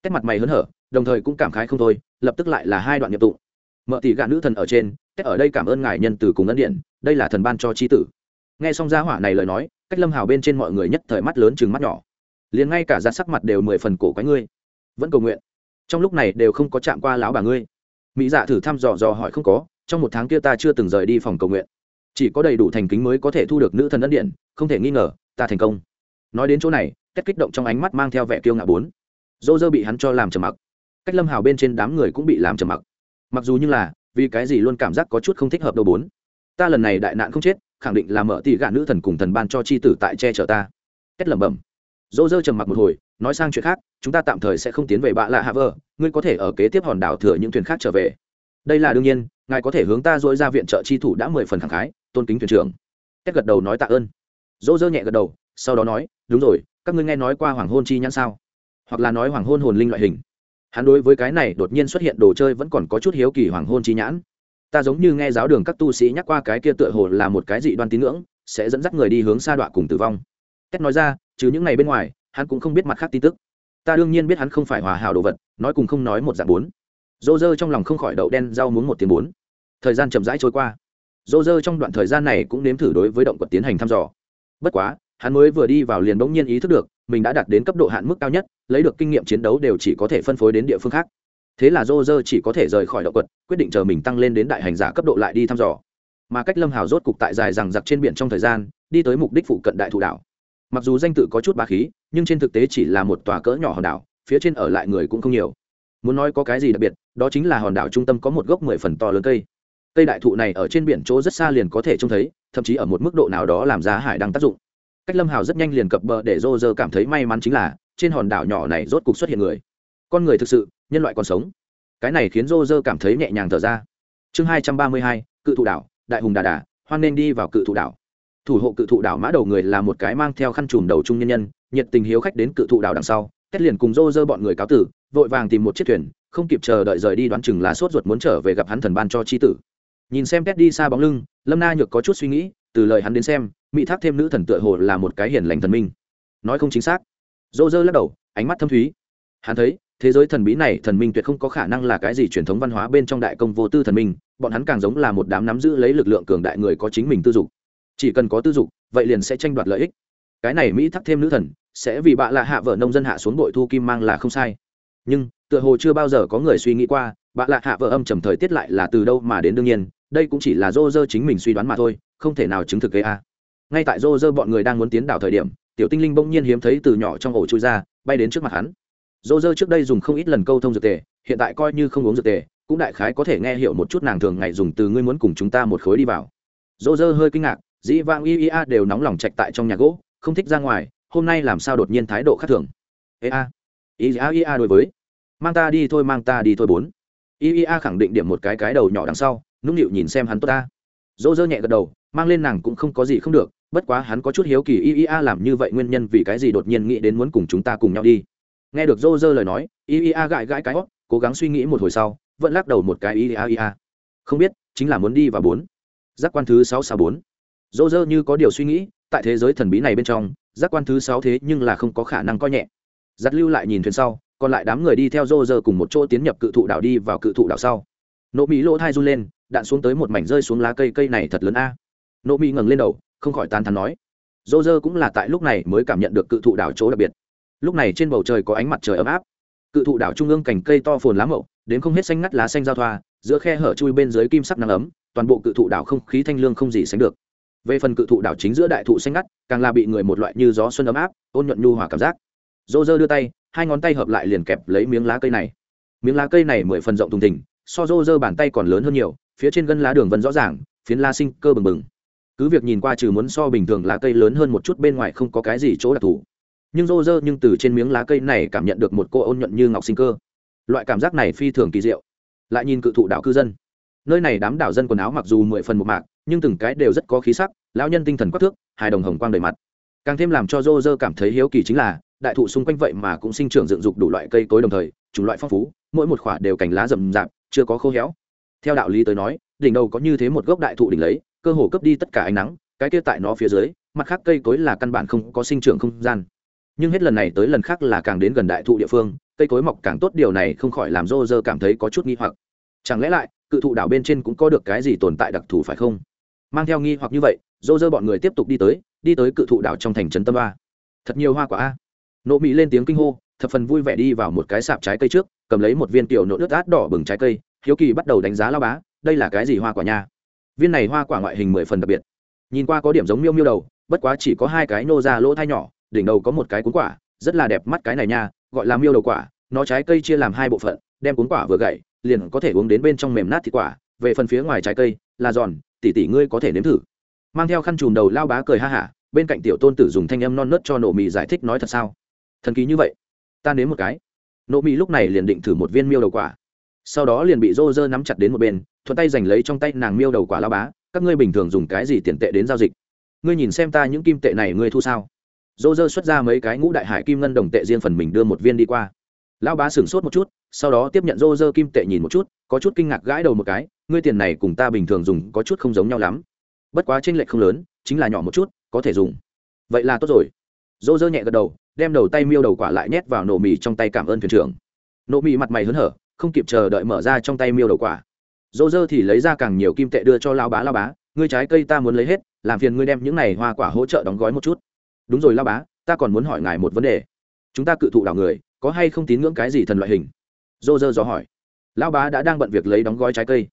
Cách mặt mày hớn hở, đồng thời cũng cảm khái không thôi, lập tức lại là hai đoạn nghiệp tụ. mợ tỷ gạ nữ thần ở trên cách ở đây cảm ơn ngài nhân từ cùng ân điện, đây là thần ban cho c h i tử. Nghe xong gia hỏa này lời nói, cách lâm hào bên trên mọi người nhất thời mắt lớn chừng mắt nhỏ. Liền ngay cả ra sắc mặt đều mười phần cổ quái ngươi. Vẫn cầu nguyện. Trong lúc này đều không có chạm qua lão bà ngươi mỹ dạ thử thăm dò dò hỏi không có, trong một tháng kia ta chưa từng rời đi phòng cầu nguyện. Chỉ có đầy đủ thành kính mới có thể thu được nữ thần ấn điện, không thể nghi ngờ, ta thành công. Nói đến chỗ này cách kích động trong ánh mắt mang theo vẻ kiêu ngạo bốn. Dô dơ bị hắn cho làm trầm mặc. Cách lâm hào bên trên đám người cũng bị làm trầm mặc. Mặc dù như là, vì cái gì luôn cảm giác có chút không thích hợp đâu bốn. Ta lần này đại nạn không chết, khẳng định là mở tỷ gạ nữ thần cùng thần ban cho c h i tử tại che chở ta. Cách lẩm bẩm. Dô dơ trầm mặc một hồi, nói sang chuyện khác, chúng ta tạm thời sẽ không tiến về bạ lạ hạ vờ ngươi có thể ở kế tiếp hòn đảo thừa những thuyền khác trở về. Đây là đương nhiên, ngài có thể hướng ta dối ra viện trợ chi thủ đã mười phần khẳng khái, tôn kính thuyền trưởng. Cách gật đầu nói tạ ơn. Dỗ dơ nhẹ gật đầu, sau đó nói, đúng rồi, các ngươi nghe nói qua hoàng hôn chi nhãn sao? Hoặc là nói hoàng hôn hồn linh loại hình. Hắn đối với cái này đột nhiên xuất hiện đồ chơi vẫn còn có chút hiếu kỳ hoàng hôn chi nhãn. Ta giống như nghe giáo đường các tu sĩ nhắc qua cái kia tựa hồ là một cái dị đoan tín ngưỡng, sẽ dẫn dắt người đi hướng xa đoạn cùng tử vong. Cách nói ra, trừ những ngày bên ngoài, hắn cũng không biết mặt khác tin tức ta đương nhiên biết hắn không phải hòa hảo đồ vật, nói cùng không nói một dạng bốn. Dô dơ trong lòng không khỏi đậu đen rau muốn một tiếng bốn. Thời gian chậm rãi trôi qua. Dô dơ trong đoạn thời gian này cũng nếm thử đối với động vật tiến hành thăm dò. Bất quá, hắn mới vừa đi vào liền bỗng nhiên ý thức được, mình đã đạt đến cấp độ hạn mức cao nhất, lấy được kinh nghiệm chiến đấu đều chỉ có thể phân phối đến địa phương khác. Thế là dô dơ chỉ có thể rời khỏi động quật quyết định chờ mình tăng lên đến đại hành giả cấp độ lại đi thăm dò. Mà cách lâm hào rốt cục tại dài rằng giặc trên biển trong thời gian, đi tới mục đích phụ cận đại thụ đảo. Mặc dù danh tự có chút ba khí nhưng trên thực tế chỉ là một tòa cỡ nhỏ hòn đảo, phía trên ở lại người cũng không nhiều. Muốn nói có cái gì đặc biệt, đó chính là hòn đảo trung tâm có một gốc mười phần to lớn cây. Cây đại thụ này ở trên biển chỗ rất xa liền có thể trông thấy, thậm chí ở một mức độ nào đó làm giá hải đang tác dụng. Cách lâm hào rất nhanh liền cập bờ để rô rơ cảm thấy may mắn chính là, trên hòn đảo nhỏ này rốt cục xuất hiện người. Con người thực sự, nhân loại còn sống. Cái này khiến rô rơ cảm thấy nhẹ nhàng thở ra. Chương hai trăm ba mươi hai, cự thụ đảo, đại hùng đà đà, hoan nên đi vào cự thụ đảo. Thủ hộ cự thụ đảo mã đầu người là một cái mang theo khăn trùm đầu trung nhân nhân nhiệt tình hiếu khách đến cự thụ đảo đằng sau kết liền cùng rô rơ bọn người cáo tử, vội vàng tìm một chiếc thuyền, không kịp chờ đợi rời đi đoán chừng là sốt ruột muốn trở về gặp hắn thần ban cho chi tử. Nhìn xem tét đi xa bóng lưng, lâm na nhược có chút suy nghĩ, từ lời hắn đến xem, mỹ thác thêm nữ thần tựa hồ là một cái hiền lành thần minh. Nói không chính xác. Rô rơ lắc đầu, ánh mắt thâm thúy. Hắn thấy, thế giới thần bí này, thần minh tuyệt không có khả năng là cái gì truyền thống văn hóa bên trong đại công vô tư thần minh, bọn hắn càng giống là một đám nắm giữ lấy lực lượng cường đại người có chính mình tư dục. Chỉ cần có tư dục, vậy liền sẽ tranh đoạt lợi ích cái này mỹ thắc thêm nữ thần, sẽ vì bạ lạ hạ vợ nông dân hạ xuống bội thu kim mang là không sai. Nhưng, tựa hồ chưa bao giờ có người suy nghĩ qua, bạ lạ hạ vợ âm trầm thời tiết lại là từ đâu mà đến đương nhiên, đây cũng chỉ là dô dơ chính mình suy đoán mà thôi, không thể nào chứng thực gây a. Ngay tại dô dơ bọn người đang muốn tiến đảo thời điểm, tiểu tinh linh bỗng nhiên hiếm thấy từ nhỏ trong ổ chui ra, bay đến trước mặt hắn. Dô dơ trước đây dùng không ít lần câu thông dược tề, hiện tại coi như không uống dược tề, cũng đại khái có thể nghe hiểu một chút nàng thường ngày dùng từ ngươi muốn cùng chúng ta một khối đi vào. Dô dơ hơi kinh ngạc, dĩ vang ia đều nóng lòng chạch tại trong nhà gỗ không thích ra ngoài, hôm nay làm sao đột nhiên thái độ khác thường? Ê a ia a đối với, mang ta đi thôi, mang ta đi thôi bốn. Ia khẳng định điểm một cái cái đầu nhỏ đằng sau, nũng nịu nhìn xem hắn tốt ta. Dỗ dơ nhẹ gật đầu, mang lên nàng cũng không có gì không được, bất quá hắn có chút hiếu kỳ ia làm như vậy nguyên nhân vì cái gì đột nhiên nghĩ đến muốn cùng chúng ta cùng nhau đi. Nghe được dô dơ lời nói ia gãi gãi cái hót, cố gắng suy nghĩ một hồi sau, vẫn lắc đầu một cái ia ia không biết, chính là muốn đi và bốn. Giác quan thứ sáu sáu bốn. Dô dơ như có điều suy nghĩ tại thế giới thần bí này bên trong, giác quan thứ sáu thế nhưng là không có khả năng coi nhẹ. Giặt lưu lại nhìn thuyền sau, còn lại đám người đi theo rô rơ cùng một chỗ tiến nhập cự thụ đảo đi vào cự thụ đảo sau. Nộ mỹ lỗ thai run lên, đạn xuống tới một mảnh rơi xuống lá cây cây này thật lớn a. Nộ mỹ ngẩng lên đầu, không khỏi tan thắn nói. Rô rơ cũng là tại lúc này mới cảm nhận được cự thụ đảo chỗ đặc biệt. Lúc này trên bầu trời có ánh mặt trời ấm áp. Cự thụ đảo trung ương cành cây to phồn lá mậu đến không hết xanh ngắt lá xanh giao thoa, giữa khe hở chui bên dưới kim sắc nắng ấm, toàn bộ cự thụ đảo không khí thanh lương không gì sánh được về phần cự thụ đảo chính giữa đại thụ xanh ngắt, càng là bị người một loại như gió xuân ấm áp, ôn nhuận nhu hòa cảm giác. Dô dơ đưa tay, hai ngón tay hợp lại liền kẹp lấy miếng lá cây này. Miếng lá cây này mười phần rộng thùng thình, so dô dơ bàn tay còn lớn hơn nhiều, phía trên gân lá đường vân rõ ràng, phiến la sinh cơ bừng bừng. Cứ việc nhìn qua trừ muốn so bình thường lá cây lớn hơn một chút bên ngoài không có cái gì chỗ đặc thù, nhưng dô dơ nhưng từ trên miếng lá cây này cảm nhận được một cô ôn nhuận như ngọc sinh cơ. Loại cảm giác này phi thường kỳ diệu. Lại nhìn cự thụ đảo cư dân. Nơi này đám đảo dân quần áo mặc dù mười phần một mạc nhưng từng cái đều rất có khí sắc, lão nhân tinh thần quắc thước, hài đồng hồng quang đầy mặt. Càng thêm làm cho dô dơ cảm thấy hiếu kỳ chính là, đại thụ xung quanh vậy mà cũng sinh trưởng dựng dục đủ loại cây cối đồng thời, chủng loại phong phú, mỗi một khoả đều cành lá rậm rạp, chưa có khô héo. Theo đạo lý tới nói, đỉnh đầu có như thế một gốc đại thụ đỉnh lấy, cơ hồ cấp đi tất cả ánh nắng, cái kia tại nó phía dưới, mặt khác cây cối là căn bản không có sinh trưởng không gian. Nhưng hết lần này tới lần khác là càng đến gần đại thụ địa phương, cây cối mọc càng tốt, điều này không khỏi làm rô rơ cảm thấy có chút nghi hoặc. Chẳng lẽ lại, cự thụ đảo bên trên cũng có được cái gì tồn tại đặc thù phải không? Mang theo nghi hoặc như vậy, dô dơ bọn người tiếp tục đi tới đi tới cự thụ đảo trong thành trấn tâm ba. Thật nhiều hoa quả a. Nộ mỹ lên tiếng kinh hô, thập phần vui vẻ đi vào một cái sạp trái cây trước, cầm lấy một viên tiểu nộ nước át đỏ bừng trái cây, hiếu kỳ bắt đầu đánh giá lao bá, đây là cái gì hoa quả nha? Viên này hoa quả ngoại hình mười phần đặc biệt. Nhìn qua có điểm giống miêu miêu đầu, bất quá chỉ có hai cái nô ra lỗ thai nhỏ, đỉnh đầu có một cái cuốn quả, rất là đẹp mắt cái này nha, gọi là miêu đầu quả, nó trái cây chia làm hai bộ phận, đem cuốn quả vừa gậy, liền có thể uống đến bên trong mềm nát thịt quả, về phần phía ngoài trái cây là giòn tỷ tỷ ngươi có thể nếm thử. Mang theo khăn chùm đầu lao bá cười ha hả, bên cạnh tiểu tôn tử dùng thanh âm non nớt cho nổ mì giải thích nói thật sao? Thần kỳ như vậy, ta nếm một cái. Nổ mì lúc này liền định thử một viên miêu đầu quả. Sau đó liền bị rô rơ nắm chặt đến một bên, thuận tay giành lấy trong tay nàng miêu đầu quả lao bá, các ngươi bình thường dùng cái gì tiền tệ đến giao dịch? Ngươi nhìn xem ta những kim tệ này ngươi thu sao? Rô rơ xuất ra mấy cái ngũ đại hải kim ngân đồng tệ riêng phần mình đưa một viên đi qua. Lão bá sửng sốt một chút, sau đó tiếp nhận rô rơ kim tệ nhìn một chút, có chút kinh ngạc gãi đầu một cái ngươi tiền này cùng ta bình thường dùng có chút không giống nhau lắm. Bất quá tranh lệch không lớn, chính là nhỏ một chút, có thể dùng. Vậy là tốt rồi. Rô dơ nhẹ gật đầu, đem đầu tay miêu đầu quả lại nhét vào nổ mì trong tay cảm ơn thuyền trưởng. Nổ mì mặt mày hớn hở, không kịp chờ đợi mở ra trong tay miêu đầu quả. Dỗ dơ thì lấy ra càng nhiều kim tệ đưa cho lao bá lao bá, ngươi trái cây ta muốn lấy hết, làm phiền ngươi đem những này hoa quả hỗ trợ đóng gói một chút. Đúng rồi lao bá, ta còn muốn hỏi ngài một vấn đề. Chúng ta cự thụ đảo người, có hay không tín ngưỡng cái gì thần loại hình? Dô dơ dò hỏi. Lao bá đã đang bận việc lấy đóng gói trái cây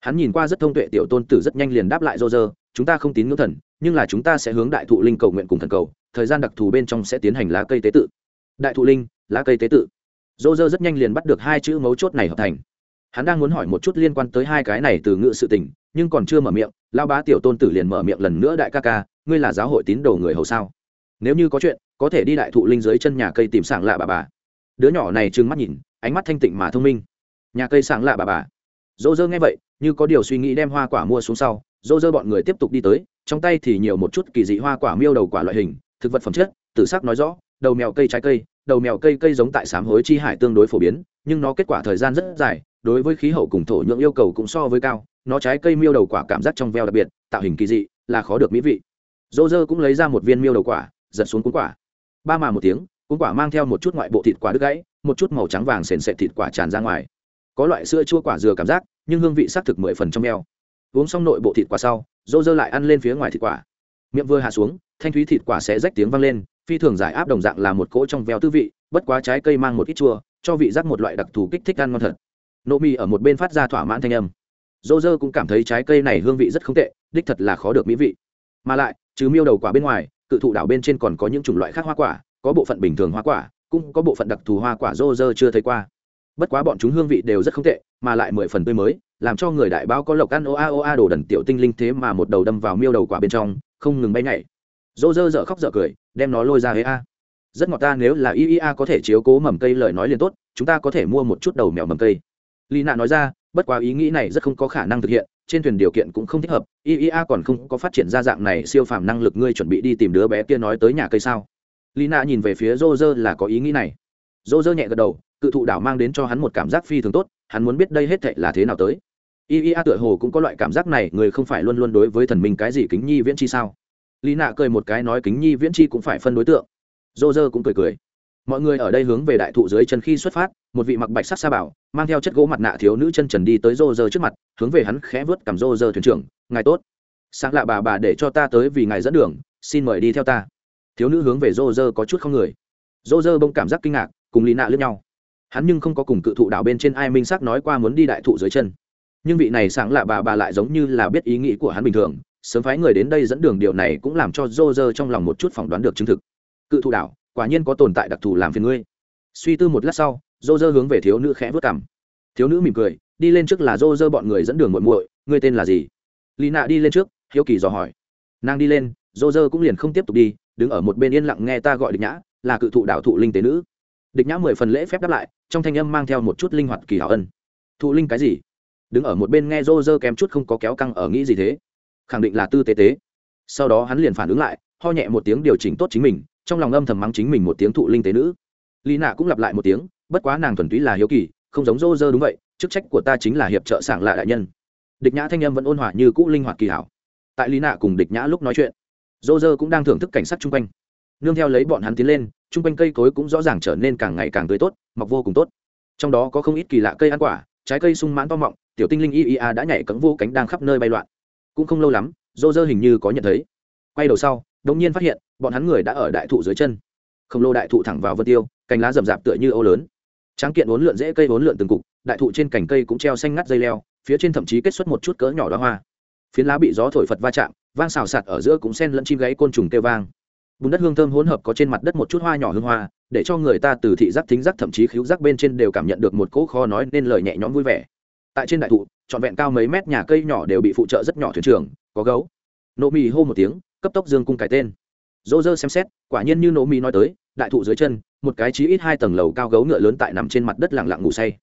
hắn nhìn qua rất thông tuệ tiểu tôn tử rất nhanh liền đáp lại dô dơ chúng ta không tín ngưỡng thần, nhưng là chúng ta sẽ hướng đại thụ linh cầu nguyện cùng thần cầu, thời gian đặc thù bên trong sẽ tiến hành lá cây tế tự. Đại thụ linh, lá cây tế tự. Dô dơ rất nhanh liền bắt được hai chữ mấu chốt này hợp thành. Hắn đang muốn hỏi một chút liên quan tới hai cái này từ ngữ sự tình, nhưng còn chưa mở miệng lao bá tiểu tôn tử liền mở miệng lần nữa, đại ca ca, ngươi là giáo hội tín đồ người hầu sao? Nếu như có chuyện, có thể đi đại thụ linh dưới chân nhà cây tìm sảng lạ bà bà. Đứa nhỏ này trừng mắt nhìn, ánh mắt thanh tịnh mà thông minh. Nhà cây sảng lạ bà bà dô dơ nghe vậy, như có điều suy nghĩ đem hoa quả mua xuống sau dô dơ bọn người tiếp tục đi tới, trong tay thì nhiều một chút kỳ dị hoa quả miêu đầu quả loại hình, thực vật phẩm chất tự sắc nói rõ, đầu mèo cây trái cây, đầu mèo cây cây giống tại sám hối chi hải tương đối phổ biến, nhưng nó kết quả thời gian rất dài, đối với khí hậu cùng thổ nhưỡng yêu cầu cũng so với cao, nó trái cây miêu đầu quả cảm giác trong veo đặc biệt, tạo hình kỳ dị, là khó được mỹ vị. Dô dơ cũng lấy ra một viên miêu đầu quả, giật xuống cuốn quả. Ba mà một tiếng, cuốn quả mang theo một chút ngoại bộ thịt quả đứt gãy, một chút màu trắng vàng sền sệt thịt quả tràn ra ngoài có loại sữa chua quả dừa cảm giác, nhưng hương vị xác thực mười phần trong eo. Uống xong nội bộ thịt quả sau, dô dơ lại ăn lên phía ngoài thịt quả. Miệng vừa hạ xuống, thanh thúy thịt quả sẽ rách tiếng vang lên, phi thường giải áp đồng dạng là một cỗ trong veo tư vị, bất quá trái cây mang một ít chua, cho vị giác một loại đặc thù kích thích ăn ngon thật. Nộ mì ở một bên phát ra thỏa mãn thanh âm. Dô dơ cũng cảm thấy trái cây này hương vị rất không tệ, đích thật là khó được mỹ vị. Mà lại chứ miêu đầu quả bên ngoài, cự thụ đảo bên trên còn có những chủng loại khác hoa quả, có bộ phận bình thường hoa quả, cũng có bộ phận đặc thù hoa quả dô dơ chưa thấy qua bất quá bọn chúng hương vị đều rất không tệ, mà lại mười phần tươi mới, làm cho người đại báo có lộc ăn, oa oa, đồ đần tiểu tinh linh thế mà một đầu đâm vào miêu đầu quả bên trong, không ngừng bay nhảy. Dô dơ dở khóc dở cười, đem nó lôi ra hế a. Rất ngọt ta, nếu là iea có thể chiếu cố mầm cây lời nói liền tốt, chúng ta có thể mua một chút đầu mèo mầm cây. Lì nạ nói ra, bất quá ý nghĩ này rất không có khả năng thực hiện, trên thuyền điều kiện cũng không thích hợp iea còn không có phát triển ra dạng này siêu phàm năng lực ngươi chuẩn bị đi tìm đứa bé kia nói tới nhà cây sao? Lì nạ nhìn về phía rô rơ là có ý nghĩ này. Rô rơ nhẹ gật đầu cự thụ đảo mang đến cho hắn một cảm giác phi thường tốt, hắn muốn biết đây hết thệ là thế nào tới. Y Y tựa hồ cũng có loại cảm giác này, người không phải luôn luôn đối với thần minh cái gì kính nhi viễn chi sao? Lý nạ cười một cái nói kính nhi viễn chi cũng phải phân đối tượng. Dô dơ cũng cười cười. Mọi người ở đây hướng về đại thụ dưới chân khi xuất phát, một vị mặc bạch sắc sa bảo, mang theo chất gỗ mặt nạ thiếu nữ chân trần đi tới rô rơ trước mặt, hướng về hắn khẽ vớt cầm rô rơ thuyền trưởng, ngài tốt. Sáng lạ bà bà để cho ta tới vì ngài dẫn đường, xin mời đi theo ta. Thiếu nữ hướng về rô rơ có chút không người. Rô rơ bông cảm giác kinh ngạc, cùng lý nạ lướt nhau hắn nhưng không có cùng cự thụ đạo bên trên ai minh xác nói qua muốn đi đại thụ dưới chân. Nhưng vị này sáng lạ bà bà lại giống như là biết ý nghĩ của hắn bình thường, sớm phái người đến đây dẫn đường điều này cũng làm cho dô dơ trong lòng một chút phỏng đoán được chứng thực. Cự thụ đạo quả nhiên có tồn tại đặc thù làm phiền ngươi. Suy tư một lát sau dô dơ hướng về thiếu nữ khẽ vớt cảm thiếu nữ mỉm cười, đi lên trước là dô dơ bọn người dẫn đường muội muội, ngươi tên là gì? Lì nạ đi lên trước, hiếu kỳ dò hỏi. Nàng đi lên dô dơ cũng liền không tiếp tục đi, đứng ở một bên yên lặng nghe ta gọi địch nhã, là cự thụ đạo thụ linh tế nữ địch nhã mười phần lễ phép đáp lại, trong thanh âm mang theo một chút linh hoạt kỳ hảo ân. Thụ linh cái gì? Đứng ở một bên nghe rô rơ kém chút không có kéo căng ở nghĩ gì thế. Khẳng định là tư tế tế. Sau đó hắn liền phản ứng lại, ho nhẹ một tiếng điều chỉnh tốt chính mình, trong lòng âm thầm mắng chính mình một tiếng thụ linh tế nữ. Lý nạ cũng lặp lại một tiếng, bất quá nàng thuần túy là hiếu kỳ, không giống rô rơ đúng vậy, chức trách của ta chính là hiệp trợ sảng lạ đại nhân. Địch nhã thanh âm vẫn ôn hòa như cũ linh hoạt kỳ hảo. Tại lý nạ cùng địch nhã lúc nói chuyện, rô rơ cũng đang thưởng thức cảnh sát chung quanh. Nương theo lấy bọn hắn tiến lên chung quanh cây cối cũng rõ ràng trở nên càng ngày càng tươi tốt, mọc vô cùng tốt. Trong đó có không ít kỳ lạ cây ăn quả, trái cây sung mãn to mọng, tiểu tinh linh iea đã nhảy cẫng vô cánh đang khắp nơi bay loạn. Cũng không lâu lắm dô dơ hình như có nhận thấy. Quay đầu sau, đột nhiên phát hiện, bọn hắn người đã ở đại thụ dưới chân. Khổng lồ đại thụ thẳng vào vân tiêu, cành lá rậm rạp tựa như ô lớn. Tráng kiện uốn lượn dễ cây uốn lượn từng cục, đại thụ trên cành cây cũng treo xanh ngắt dây leo, phía trên thậm chí kết xuất một chút cỡ nhỏ đóa hoa. Phiến lá bị gió thổi phật va chạm, vang xào sạt ở giữa cũng sen lẫn chim gáy côn trùng kêu vang bùn đất hương thơm hỗn hợp có trên mặt đất một chút hoa nhỏ hương hoa, để cho người ta từ thị giác, thính giác, thậm chí khíu giác bên trên đều cảm nhận được một cỗ kho nói nên lời nhẹ nhõm vui vẻ. Tại trên đại thụ, trọn vẹn cao mấy mét nhà cây nhỏ đều bị phụ trợ rất nhỏ thuyền trưởng, có gấu. Nộ mì hô một tiếng, cấp tốc dương cung cái tên. Dô dơ xem xét, quả nhiên như nỗ mì nói tới, đại thụ dưới chân, một cái chí ít hai tầng lầu cao gấu ngựa lớn tại nằm trên mặt đất lặng lặng ngủ say.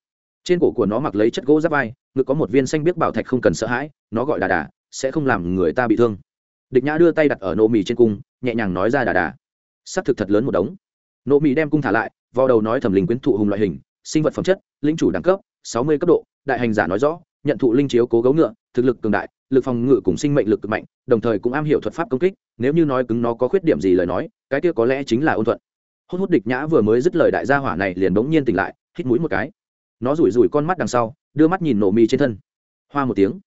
Trên cổ của nó mặc lấy chất gỗ giáp vai, ngực có một viên xanh biếc bảo thạch không cần sợ hãi, nó gọi đà đà, sẽ không làm người ta bị thương địch nhã đưa tay đặt ở nô mì trên cung, nhẹ nhàng nói ra đà đà. S ắ c thực thật lớn một đống. Nô mì đem cung thả lại, vào đầu nói thẩm linh quyến thụ hùng loại hình, sinh vật phẩm chất linh chủ đẳng cấp, sáu mươi cấp độ, đại hành giả nói rõ, nhận thụ linh chiếu cố gấu ngựa, thực lực cường đại, lực phòng ngự cùng sinh mệnh lực cực mạnh, đồng thời cũng am hiểu thuật pháp công kích, nếu như nói cứng nó có khuyết điểm gì lời nói, cái kia có lẽ chính là ôn thuận. Hốt hút địch nhã vừa mới dứt lời đại gia hỏa này liền bỗng nhiên tỉnh lại, hít mũi một cái. Nó rủi rủi con mắt đằng sau, đưa mắt nhìn nổ mì trên thân. Hoa một tiếng.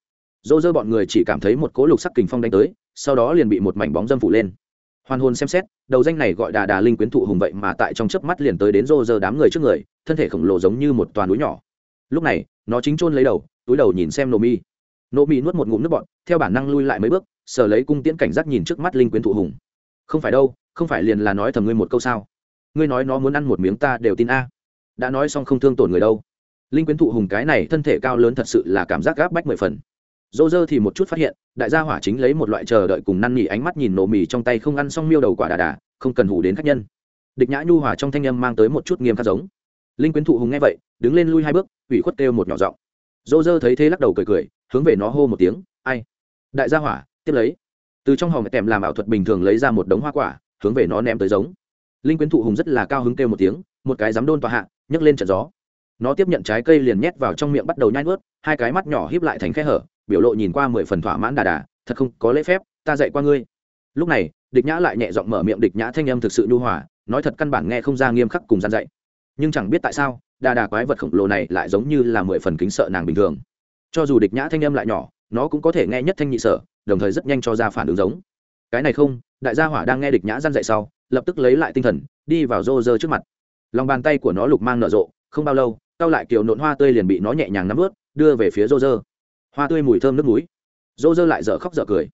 Dô dơ bọn người chỉ cảm thấy một cỗ lục sắc kình phong đánh tới sau đó liền bị một mảnh bóng dâm phủ lên. Hoàn hồn xem xét, đầu danh này gọi đà đà linh quyến thụ hùng vậy mà tại trong chớp mắt liền tới đến rô rơ đám người trước người, thân thể khổng lồ giống như một toàn núi nhỏ. Lúc này, nó chính chôn lấy đầu, túi đầu nhìn xem nô mi. Nô mi nuốt một ngụm nước bọt, theo bản năng lui lại mấy bước, sờ lấy cung tiễn cảnh giác nhìn trước mắt linh quyến thụ hùng. Không phải đâu, không phải liền là nói thầm ngươi một câu sao? Ngươi nói nó muốn ăn một miếng ta đều tin a. Đã nói xong không thương tổn người đâu. Linh quyến thụ hùng cái này thân thể cao lớn thật sự là cảm giác gáp bách mười phần dô dơ thì một chút phát hiện, đại gia hỏa chính lấy một loại chờ đợi cùng năn nỉ ánh mắt nhìn nổ mì trong tay không ăn xong miêu đầu quả đà đà, không cần hủ đến khách nhân. Địch nhã nhu hòa trong thanh âm mang tới một chút nghiêm khắc giống. Linh quyến thụ hùng nghe vậy, đứng lên lui hai bước, ủy khuất kêu một nhỏ giọng. Dô dơ thấy thế lắc đầu cười cười, hướng về nó hô một tiếng, ai? Đại gia hỏa, tiếp lấy. Từ trong hòm tèm làm ảo thuật bình thường lấy ra một đống hoa quả, hướng về nó ném tới giống. Linh quyến thụ hùng rất là cao hứng kêu một tiếng, một cái dám đôn tòa hạ, nhấc lên trận gió. Nó tiếp nhận trái cây liền nhét vào trong miệng bắt đầu nhai ướt hai cái mắt nhỏ híp lại thành khe hở biểu lộ nhìn qua mười phần thỏa mãn đà đà, thật không có lễ phép, ta dạy qua ngươi. Lúc này, địch nhã lại nhẹ giọng mở miệng địch nhã thanh âm thực sự nhu hòa, nói thật căn bản nghe không ra nghiêm khắc cùng gian dạy. Nhưng chẳng biết tại sao, đà đà quái vật khổng lồ này lại giống như là mười phần kính sợ nàng bình thường. Cho dù địch nhã thanh âm lại nhỏ, nó cũng có thể nghe nhất thanh nhị sở, đồng thời rất nhanh cho ra phản ứng giống. Cái này không, đại gia hỏa đang nghe địch nhã gian dạy sau, lập tức lấy lại tinh thần, đi vào rô rơ trước mặt. Lòng bàn tay của nó lục mang nở rộ, không bao lâu tao lại kiểu nộn hoa tươi liền bị nó nhẹ nhàng nắm ướt đưa về phía rô rơ hoa tươi mùi thơm nước núi rô dơ lại dở khóc dở cười.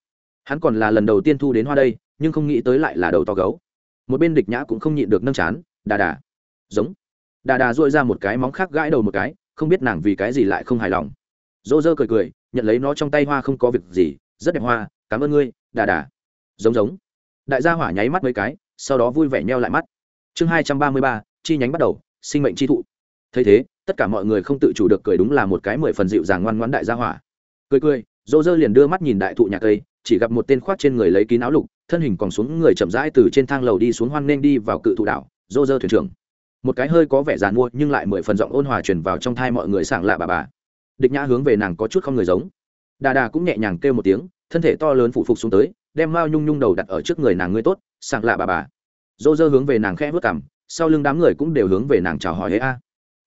Hắn còn là lần đầu tiên thu đến hoa đây, nhưng không nghĩ tới lại là đầu to gấu. Một bên địch nhã cũng không nhịn được nâng chán, đà đà. Giống. Đà đà dội ra một cái móng khác gãi đầu một cái, không biết nàng vì cái gì lại không hài lòng. Dô dơ cười cười, nhận lấy nó trong tay hoa không có việc gì, rất đẹp hoa, cảm ơn ngươi, đà đà. Giống giống. Đại gia hỏa nháy mắt mấy cái, sau đó vui vẻ nheo lại mắt. Chương hai trăm ba mươi ba, chi nhánh bắt đầu, sinh mệnh chi thụ. Thấy thế, tất cả mọi người không tự chủ được cười đúng là một cái mười phần dịu dàng ngoan ngoãn đại gia hỏa cười cười, dô dơ liền đưa mắt nhìn đại thụ nhà cây, chỉ gặp một tên khoát trên người lấy kín áo lục, thân hình còn xuống người chậm rãi từ trên thang lầu đi xuống hoan nên đi vào cự thụ đảo, dô dơ thuyền trưởng. Một cái hơi có vẻ giàn mua nhưng lại mười phần giọng ôn hòa truyền vào trong thai mọi người sảng lạ bà bà. Địch nhã hướng về nàng có chút không người giống. Đà đà cũng nhẹ nhàng kêu một tiếng, thân thể to lớn phụ phục xuống tới, đem mao nhung nhung đầu đặt ở trước người nàng ngươi tốt, sảng lạ bà bà. Dô dơ hướng về nàng khẽ vớt cảm sau lưng đám người cũng đều hướng về nàng chào hỏi hễ a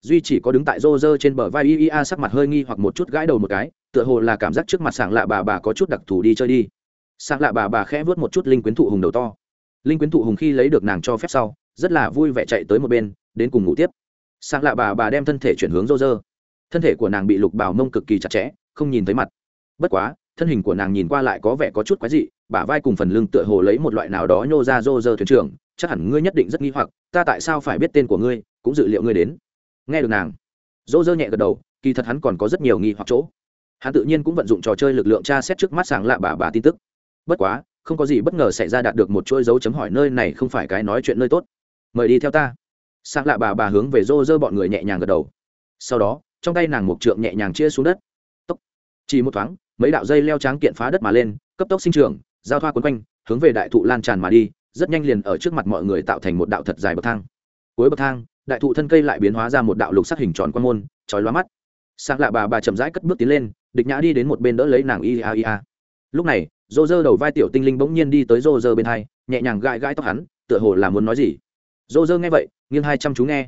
duy chỉ có đứng tại rô rơ trên bờ vai ia sắc mặt hơi nghi hoặc một chút gãi đầu một cái, tựa hồ là cảm giác trước mặt sảng lạ bà bà có chút đặc thù đi chơi đi. Sảng lạ bà bà khẽ vớt một chút linh quyến thụ hùng đầu to. Linh quyến thụ hùng khi lấy được nàng cho phép sau, rất là vui vẻ chạy tới một bên, đến cùng ngủ tiếp. Sảng lạ bà bà đem thân thể chuyển hướng rô rơ. Thân thể của nàng bị lục bào mông cực kỳ chặt chẽ, không nhìn thấy mặt. Bất quá, thân hình của nàng nhìn qua lại có vẻ có chút quái dị, bả vai cùng phần lưng tựa hồ lấy một loại nào đó nhô ra rô rơ thuyền trưởng, chắc hẳn ngươi nhất định rất nghi hoặc, ta tại sao phải biết tên của ngươi, cũng dự liệu ngươi đến nghe được nàng, dỗ dơ nhẹ gật đầu, kỳ thật hắn còn có rất nhiều nghi hoặc chỗ. Hắn tự nhiên cũng vận dụng trò chơi lực lượng tra xét trước mắt sàng lạ bà bà tin tức. Bất quá, không có gì bất ngờ xảy ra đạt được một chuỗi dấu chấm hỏi nơi này không phải cái nói chuyện nơi tốt. Mời đi theo ta. Sang lạ bà bà hướng về dô dơ bọn người nhẹ nhàng gật đầu. Sau đó, trong tay nàng một trượng nhẹ nhàng chia xuống đất. Tốc. Chỉ một thoáng, mấy đạo dây leo tráng kiện phá đất mà lên, cấp tốc sinh trưởng, giao thoa quấn quanh, hướng về đại thụ lan tràn mà đi, rất nhanh liền ở trước mặt mọi người tạo thành một đạo thật dài bậc thang. Cuối bậc thang đại thụ thân cây lại biến hóa ra một đạo lục sắc hình tròn quan môn, chói lóa mắt. Sang lạ bà bà chậm rãi cất bước tiến lên, địch nhã đi đến một bên đỡ lấy nàng ia ia lúc này dô dơ đầu vai tiểu tinh linh bỗng nhiên đi tới dô dơ bên hai, nhẹ nhàng gãi gãi tóc hắn, tựa hồ là muốn nói gì. Dô dơ nghe vậy, nghiêng hai chăm chú nghe.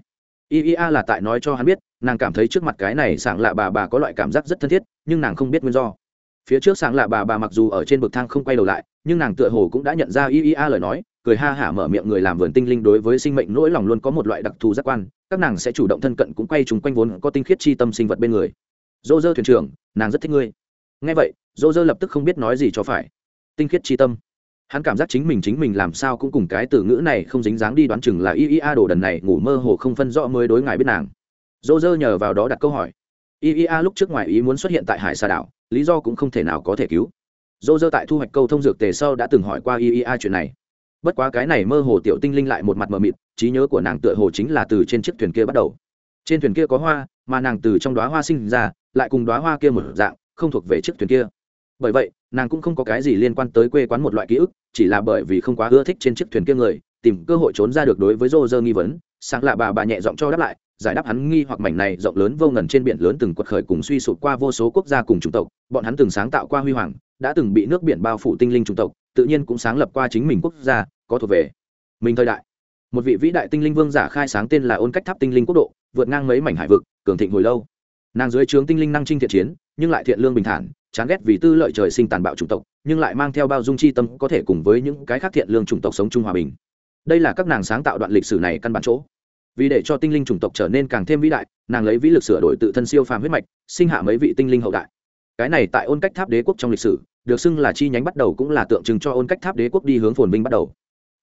Ia là tại nói cho hắn biết, nàng cảm thấy trước mặt cái này sảng lạ bà bà có loại cảm giác rất thân thiết, nhưng nàng không biết nguyên do. Phía trước sảng lạ bà bà mặc dù ở trên bậc thang không quay đầu lại, nhưng nàng tựa hồ cũng đã nhận ra ia lời nói cười ha hả mở miệng người làm vườn tinh linh đối với sinh mệnh nỗi lòng luôn có một loại đặc thù giác quan, các nàng sẽ chủ động thân cận cũng quay chúng quanh vốn có tinh khiết chi tâm sinh vật bên người. Dô dơ thuyền trưởng, nàng rất thích ngươi. Ngay vậy dô dơ lập tức không biết nói gì cho phải. Tinh khiết chi tâm. Hắn cảm giác chính mình chính mình làm sao cũng cùng cái từ ngữ này không dính dáng đi đoán chừng là y y a đồ đần này ngủ mơ hồ không phân rõ mới đối ngài biết nàng. Dô dơ nhờ vào đó đặt câu hỏi. Y y a lúc trước ngoài ý muốn xuất hiện tại hải sa đảo, lý do cũng không thể nào có thể cứu. Dô dơ tại thu hoạch câu thông dược tề sau đã từng hỏi qua y y a chuyện này bất quá cái này mơ hồ tiểu tinh linh lại một mặt mờ mịt, trí nhớ của nàng tựa hồ chính là từ trên chiếc thuyền kia bắt đầu. Trên thuyền kia có hoa, mà nàng từ trong đoá hoa sinh ra, lại cùng đoá hoa kia một dạng, không thuộc về chiếc thuyền kia. Bởi vậy, nàng cũng không có cái gì liên quan tới quê quán một loại ký ức, chỉ là bởi vì không quá ưa thích trên chiếc thuyền kia người, tìm cơ hội trốn ra được đối với rô rơ nghi vấn, sáng lạ bà bà nhẹ giọng cho đáp lại, giải đáp hắn nghi hoặc mảnh này rộng lớn vô ngần trên biển lớn từng quật khởi cùng suy sụp qua vô số quốc gia cùng chủng tộc, bọn hắn từng sáng tạo qua huy hoàng, đã từng bị nước biển bao phủ tinh linh chủng tộc tự nhiên cũng sáng lập qua chính mình quốc gia, có thuộc về mình thời đại. Một vị vĩ đại tinh linh vương giả khai sáng tên là ôn cách tháp tinh linh quốc độ, vượt ngang mấy mảnh hải vực, cường thịnh hồi lâu. Nàng dưới trướng tinh linh năng trinh thiện chiến, nhưng lại thiện lương bình thản, chán ghét vì tư lợi trời sinh tàn bạo chủng tộc, nhưng lại mang theo bao dung chi tâm có thể cùng với những cái khác thiện lương chủng tộc sống chung hòa bình. Đây là các nàng sáng tạo đoạn lịch sử này căn bản chỗ. Vì để cho tinh linh chủng tộc trở nên càng thêm vĩ đại, nàng lấy vĩ lực sửa đổi tự thân siêu phàm huyết mạch, sinh hạ mấy vị tinh linh hậu đại. Cái này tại ôn cách tháp đế quốc trong lịch sử được xưng là chi nhánh bắt đầu cũng là tượng trưng cho ôn cách tháp đế quốc đi hướng phồn vinh bắt đầu.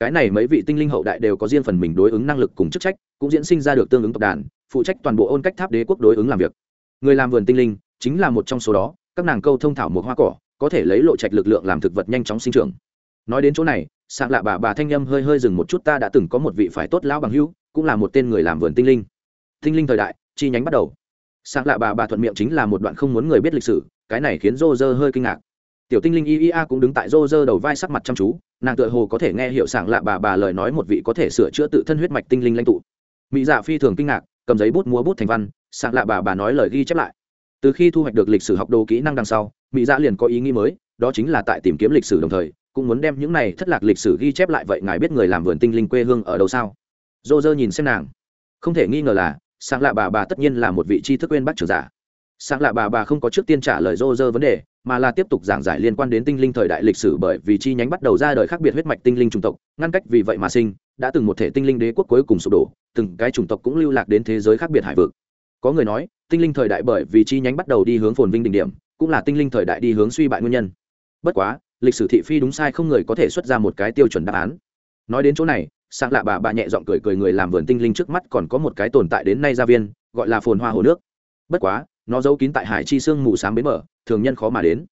Cái này mấy vị tinh linh hậu đại đều có riêng phần mình đối ứng năng lực cùng chức trách, cũng diễn sinh ra được tương ứng tộc đàn, phụ trách toàn bộ ôn cách tháp đế quốc đối ứng làm việc. Người làm vườn tinh linh chính là một trong số đó, các nàng câu thông thảo một hoa cỏ, có thể lấy lộ trạch lực lượng làm thực vật nhanh chóng sinh trưởng. Nói đến chỗ này sạc lạ bà bà thanh â m hơi hơi dừng một chút, ta đã từng có một vị phải tốt lão bằng hữu, cũng là một tên người làm vườn tinh linh. Tinh linh thời đại, chi nhánh bắt đầu. Sạc lạ bà bà thuận miệng chính là một đoạn không muốn người biết lịch sử, cái này khiến rô rơ hơi kinh ngạc tiểu tinh linh iea cũng đứng tại rô rơ đầu vai sắc mặt chăm chú, nàng tựa hồ có thể nghe hiệu sảng lạ bà bà lời nói một vị có thể sửa chữa tự thân huyết mạch tinh linh lãnh tụ. Mỹ dạ phi thường kinh ngạc, cầm giấy bút múa bút thành văn, sảng lạ bà bà nói lời ghi chép lại. Từ khi thu hoạch được lịch sử học đồ kỹ năng đằng sau mỹ dạ liền có ý nghĩ mới, đó chính là tại tìm kiếm lịch sử đồng thời, cũng muốn đem những này thất lạc lịch sử ghi chép lại vậy ngài biết người làm vườn tinh linh quê hương ở đâu sao? Dô dơ nhìn xem nàng. Không thể nghi ngờ là, sảng lạ bà bà tất nhiên là một vị tri thức quên bác trưởng giả. Sảng lạ bà bà không có trước tiên trả lời dô dơ vấn đề mà là tiếp tục giảng giải liên quan đến tinh linh thời đại lịch sử bởi vì chi nhánh bắt đầu ra đời khác biệt huyết mạch tinh linh chủng tộc, ngăn cách vì vậy mà sinh, đã từng một thể tinh linh đế quốc cuối cùng sụp đổ, từng cái chủng tộc cũng lưu lạc đến thế giới khác biệt hải vực. Có người nói, tinh linh thời đại bởi vì chi nhánh bắt đầu đi hướng phồn vinh đỉnh điểm, cũng là tinh linh thời đại đi hướng suy bại nguyên nhân. Bất quá, lịch sử thị phi đúng sai không người có thể xuất ra một cái tiêu chuẩn đáp án. Nói đến chỗ này sang lạ bà bà nhẹ giọng cười cười người làm vườn tinh linh trước mắt còn có một cái tồn tại đến nay gia viên, gọi là phồn hoa hồ nước. Bất quá nó giấu kín tại hải chi sương mù sáng bến mở thường nhân khó mà đến.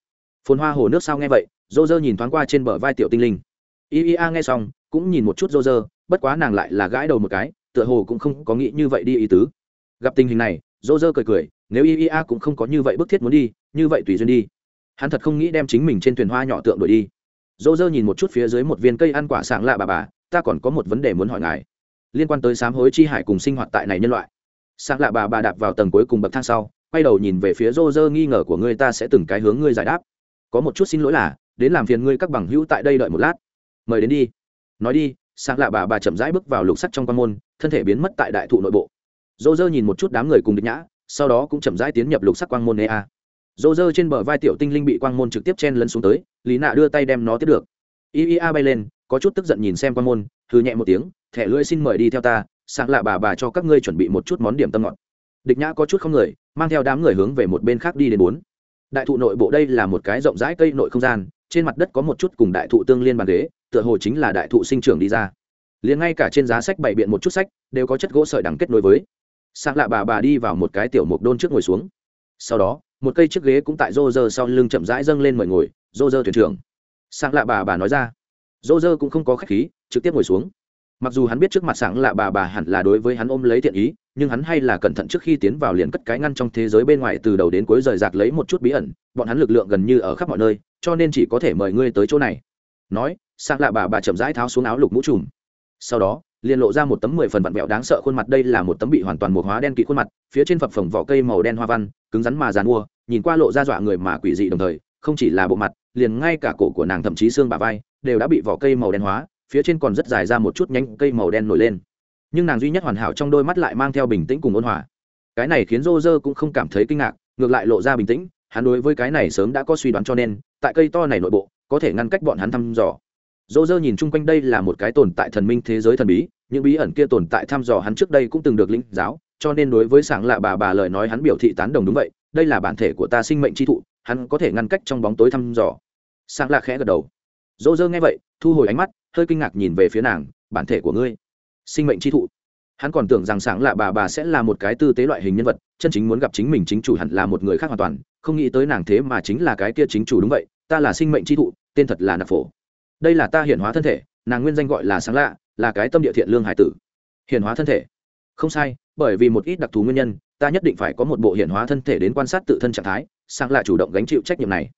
Phồn hoa hồ nước sao nghe vậy dô dơ nhìn thoáng qua trên bờ vai tiểu tinh linh. Y y a nghe xong, cũng nhìn một chút dô dơ bất quá nàng lại là gãi đầu một cái, tựa hồ cũng không có nghĩ như vậy đi ý tứ. Gặp tình hình này dô dơ cười cười, nếu y y a cũng không có như vậy bức thiết muốn đi, như vậy tùy duyên đi. Hắn thật không nghĩ đem chính mình trên thuyền hoa nhỏ tượng đổi đi. Dô dơ nhìn một chút phía dưới một viên cây ăn quả sảng lạ bà bà, ta còn có một vấn đề muốn hỏi ngài. Liên quan tới sám hối chi hải cùng sinh hoạt tại này nhân loại. Sảng lạ bà bà đạp vào tầng cuối cùng bậc thang sau quay đầu nhìn về phía rô rơ nghi ngờ của ngươi ta sẽ từng cái hướng ngươi giải đáp. Có một chút xin lỗi là, đến làm phiền ngươi các bằng hữu tại đây đợi một lát. Mời đến đi. Nói đi sáng lạ bà bà chậm rãi bước vào lục sắt trong quan môn, thân thể biến mất tại đại thụ nội bộ. Dô dơ nhìn một chút đám người cùng địch nhã, sau đó cũng chậm rãi tiến nhập lục sắc quang môn ea dô dơ trên bờ vai tiểu tinh linh bị quang môn trực tiếp chen lấn xuống tới, lý nạ đưa tay đem nó tiếp được. Iea bay lên, có chút tức giận nhìn xem quang môn thư nhẹ một tiếng, thẻ lưỡi xin mời đi theo ta sáng lạ bà bà cho các ngươi chuẩn bị một chút món điểm tâm ngọt địch nhã có chút không người, mang theo đám người hướng về một bên khác đi đến bốn. Đại thụ nội bộ đây là một cái rộng rãi cây nội không gian, trên mặt đất có một chút cùng đại thụ tương liên bàn ghế, tựa hồ chính là đại thụ sinh trưởng đi ra. Liền ngay cả trên giá sách bày biện một chút sách, đều có chất gỗ sợi đằng kết nối với. Sang lạ bà bà đi vào một cái tiểu mục đôn trước ngồi xuống. Sau đó, một cây chiếc ghế cũng tại rô rơ sau lưng chậm rãi dâng lên mời ngồi, rô rơ thuyền trưởng. Sang lạ bà bà nói ra. Rô rơ cũng không có khách khí, trực tiếp ngồi xuống. Mặc dù hắn biết trước mặt sáng lạ bà bà hẳn là đối với hắn ôm lấy thiện ý nhưng hắn hay là cẩn thận trước khi tiến vào liền cất cái ngăn trong thế giới bên ngoài từ đầu đến cuối rời rạc lấy một chút bí ẩn, bọn hắn lực lượng gần như ở khắp mọi nơi, cho nên chỉ có thể mời ngươi tới chỗ này. Nói sang lạ bà bà chậm rãi tháo xuống áo lục mũ trùm. Sau đó, liền lộ ra một tấm mười phần vặn vẹo đáng sợ khuôn mặt, đây là một tấm bị hoàn toàn một hóa đen kỵ khuôn mặt, phía trên phập phồng vỏ cây màu đen hoa văn, cứng rắn mà dàn mua, nhìn qua lộ ra dọa người mà quỷ dị đồng thời, không chỉ là bộ mặt, liền ngay cả cổ của nàng thậm chí xương bà vai đều đã bị vỏ cây màu đen hóa, phía trên còn rất dài ra một chút nhánh cây màu đen nổi lên nhưng nàng duy nhất hoàn hảo trong đôi mắt lại mang theo bình tĩnh cùng ôn hòa. Cái này khiến rô rơ cũng không cảm thấy kinh ngạc, ngược lại lộ ra bình tĩnh, hắn đối với cái này sớm đã có suy đoán cho nên, tại cây to này nội bộ, có thể ngăn cách bọn hắn thăm dò. Rô rơ nhìn chung quanh đây là một cái tồn tại thần minh thế giới thần bí, những bí ẩn kia tồn tại thăm dò hắn trước đây cũng từng được lĩnh giáo, cho nên đối với sảng lạ bà bà lời nói hắn biểu thị tán đồng đúng vậy, đây là bản thể của ta sinh mệnh tri thụ, hắn có thể ngăn cách trong bóng tối thăm dò. Sảng lạ khẽ gật đầu. Dỗ dơ nghe vậy, thu hồi ánh mắt, hơi kinh ngạc nhìn về phía nàng, bản thể của ngươi? Sinh mệnh tri thụ. Hắn còn tưởng rằng sáng lạ bà bà sẽ là một cái tư tế loại hình nhân vật, chân chính muốn gặp chính mình chính chủ hẳn là một người khác hoàn toàn, không nghĩ tới nàng thế mà chính là cái kia chính chủ đúng vậy, ta là sinh mệnh tri thụ, tên thật là nạp phổ. Đây là ta hiển hóa thân thể, nàng nguyên danh gọi là sáng lạ, là cái tâm địa thiện lương hải tử. Hiển hóa thân thể. Không sai, bởi vì một ít đặc thù nguyên nhân, ta nhất định phải có một bộ hiển hóa thân thể đến quan sát tự thân trạng thái sáng lạ chủ động gánh chịu trách nhiệm này.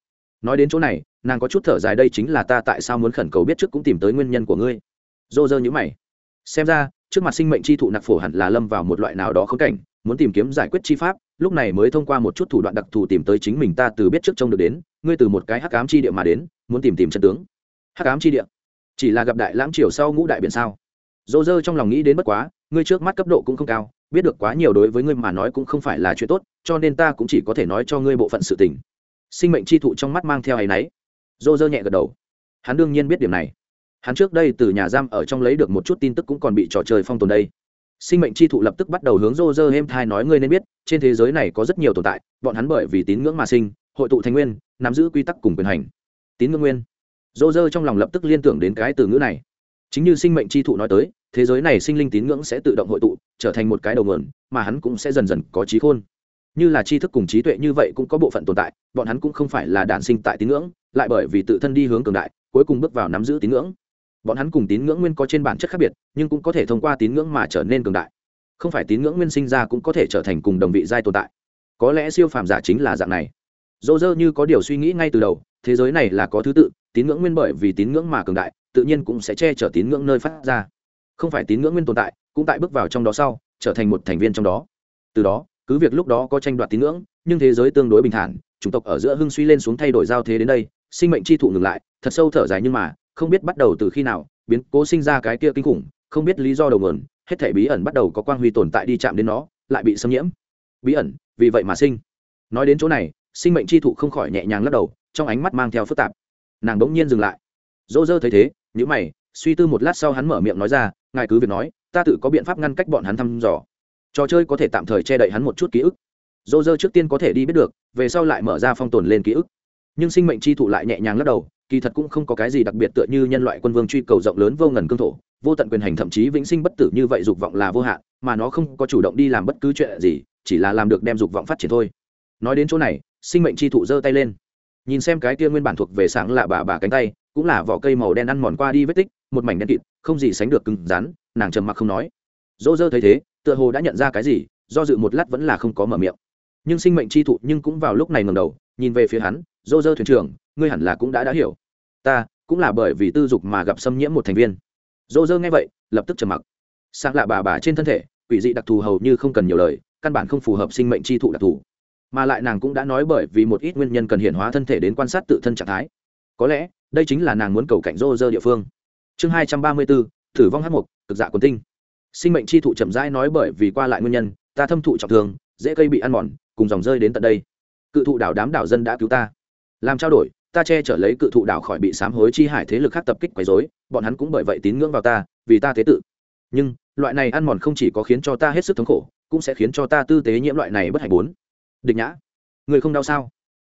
Nói đến chỗ này, nàng có chút thở dài, đây chính là ta tại sao muốn khẩn cầu biết trước cũng tìm tới nguyên nhân của ngươi. Dô dơ nhữ mày xem ra, trước mặt sinh mệnh chi thụ nặc phổ hẳn là lâm vào một loại nào đó khống cảnh, muốn tìm kiếm giải quyết chi pháp, lúc này mới thông qua một chút thủ đoạn đặc thù tìm tới chính mình ta từ biết trước trông được đến, ngươi từ một cái hắc ám chi địa mà đến, muốn tìm tìm chân tướng. Hắc ám chi địa? Chỉ là gặp đại lãm triều sau ngũ đại biển sao? Dỗ dơ trong lòng nghĩ đến bất quá, ngươi trước mắt cấp độ cũng không cao, biết được quá nhiều đối với ngươi mà nói cũng không phải là chuyện tốt, cho nên ta cũng chỉ có thể nói cho ngươi bộ phận sự tình. Sinh mệnh chi thụ trong mắt mang theo hay náy dỗ dơ nhẹ gật đầu. Hắn đương nhiên biết điểm này hắn trước đây từ nhà giam ở trong lấy được một chút tin tức cũng còn bị trò chơi phong tồn đây. Sinh mệnh chi thụ lập tức bắt đầu hướng rô rơ hêm thai nói ngươi nên biết, trên thế giới này có rất nhiều tồn tại, bọn hắn bởi vì tín ngưỡng mà sinh, hội tụ thành nguyên, nắm giữ quy tắc cùng quyền hành. Tín ngưỡng nguyên. Rô rơ trong lòng lập tức liên tưởng đến cái từ ngữ này. Chính như sinh mệnh chi thụ nói tới, thế giới này sinh linh tín ngưỡng sẽ tự động hội tụ, trở thành một cái đầu nguồn, mà hắn cũng sẽ dần dần có trí khôn. Như là tri thức cùng trí tuệ như vậy cũng có bộ phận tồn tại, bọn hắn cũng không phải là đản sinh tại tín ngưỡng, lại bởi vì tự thân đi hướng cường đại, cuối cùng bước vào nắm giữ tín ngưỡng bọn hắn cùng tín ngưỡng nguyên có trên bản chất khác biệt, nhưng cũng có thể thông qua tín ngưỡng mà trở nên cường đại. Không phải tín ngưỡng nguyên sinh ra cũng có thể trở thành cùng đồng vị giai tồn tại. Có lẽ siêu phàm giả chính là dạng này. Dỗ dơ như có điều suy nghĩ ngay từ đầu, thế giới này là có thứ tự, tín ngưỡng nguyên bởi vì tín ngưỡng mà cường đại, tự nhiên cũng sẽ che chở tín ngưỡng nơi phát ra. Không phải tín ngưỡng nguyên tồn tại, cũng tại bước vào trong đó sau, trở thành một thành viên trong đó. Từ đó, cứ việc lúc đó có tranh đoạt tín ngưỡng, nhưng thế giới tương đối bình thản, chủng tộc ở giữa hưng suy lên xuống thay đổi giao thế đến đây, sinh mệnh chi thụ ngừng lại, thật sâu thở dài nhưng mà không biết bắt đầu từ khi nào, biến cố sinh ra cái kia kinh khủng, không biết lý do đầu nguồn, hết thể bí ẩn bắt đầu có quang huy tồn tại đi chạm đến nó, lại bị xâm nhiễm. Bí ẩn, vì vậy mà sinh. Nói đến chỗ này, sinh mệnh chi thụ không khỏi nhẹ nhàng lắc đầu, trong ánh mắt mang theo phức tạp. Nàng bỗng nhiên dừng lại. Dỗ dơ thấy thế nhữ mày, suy tư một lát sau hắn mở miệng nói ra, ngài cứ việc nói, ta tự có biện pháp ngăn cách bọn hắn thăm dò. Trò chơi có thể tạm thời che đậy hắn một chút ký ức. Dỗ dơ trước tiên có thể đi biết được, về sau lại mở ra phong tồn lên ký ức. Nhưng sinh mệnh chi thụ lại nhẹ nhàng lắc đầu kỳ thật cũng không có cái gì đặc biệt tựa như nhân loại quân vương truy cầu rộng lớn vô ngần cương thổ, vô tận quyền hành thậm chí vĩnh sinh bất tử như vậy dục vọng là vô hạn, mà nó không có chủ động đi làm bất cứ chuyện gì, chỉ là làm được đem dục vọng phát triển thôi. Nói đến chỗ này, sinh mệnh chi thụ giơ tay lên. Nhìn xem cái kia nguyên bản thuộc về sáng lạ bà bà cánh tay, cũng là vỏ cây màu đen ăn mòn qua đi vết tích, một mảnh đen kịt, không gì sánh được cứng rắn, nàng trầm mặc không nói. Dỗ dơ thấy thế, tựa hồ đã nhận ra cái gì, do dự một lát vẫn là không có mở miệng. Nhưng sinh mệnh chi thụ nhưng cũng vào lúc này ngầm đầu, nhìn về phía hắn, dỗ dơ thuyền trưởng ngươi hẳn là cũng đã đã hiểu. Ta, cũng là bởi vì tư dục mà gặp xâm nhiễm một thành viên. Dô dơ nghe vậy, lập tức trầm mặc. Sang lạ bà bà trên thân thể, quỷ dị đặc thù hầu như không cần nhiều lời, căn bản không phù hợp sinh mệnh chi thụ đặc thù. Mà lại nàng cũng đã nói bởi vì một ít nguyên nhân cần hiện hóa thân thể đến quan sát tự thân trạng thái. Có lẽ, đây chính là nàng muốn cầu cạnh rô rơ địa phương. Chương hai trăm ba mươi bốn, thử vong h một cực dạ quần tinh. Sinh mệnh chi thụ chậm rãi nói bởi vì qua lại nguyên nhân, ta thâm thụ trọng thương, dễ cây bị ăn mòn, cùng dòng rơi đến tận đây. Cự thụ đảo đám đảo dân đã cứu ta. Làm trao đổi ta che chở lấy cự thụ đảo khỏi bị sám hối chi hải thế lực khác tập kích quấy rối, bọn hắn cũng bởi vậy tín ngưỡng vào ta vì ta thế tự. Nhưng loại này ăn mòn không chỉ có khiến cho ta hết sức thống khổ cũng sẽ khiến cho ta tư tế nhiễm loại này bất hạnh bốn. Địch nhã người không đau sao?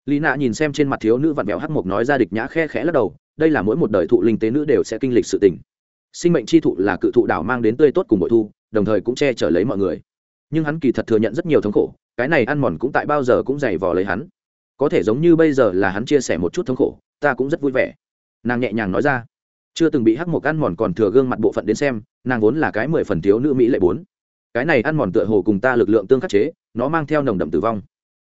Lý nạ nhìn xem trên mặt thiếu nữ vặn vẹo hắc mộc nói ra địch nhã khe khẽ lắc đầu đây là mỗi một đời thụ linh tế nữ đều sẽ kinh lịch sự tình. Sinh mệnh chi thụ là cự thụ đảo mang đến tươi tốt cùng bội thu đồng thời cũng che chở lấy mọi người. Nhưng hắn kỳ thật thừa nhận rất nhiều thống khổ cái này ăn mòn cũng tại bao giờ cũng dày vò lấy hắn có thể giống như bây giờ là hắn chia sẻ một chút thống khổ, ta cũng rất vui vẻ. Nàng nhẹ nhàng nói ra. Chưa từng bị hắc một ăn mòn còn thừa gương mặt bộ phận đến xem, nàng vốn là cái mười phần thiếu nữ mỹ lệ bốn. Cái này ăn mòn tựa hồ cùng ta lực lượng tương khắc chế, nó mang theo nồng đậm tử vong.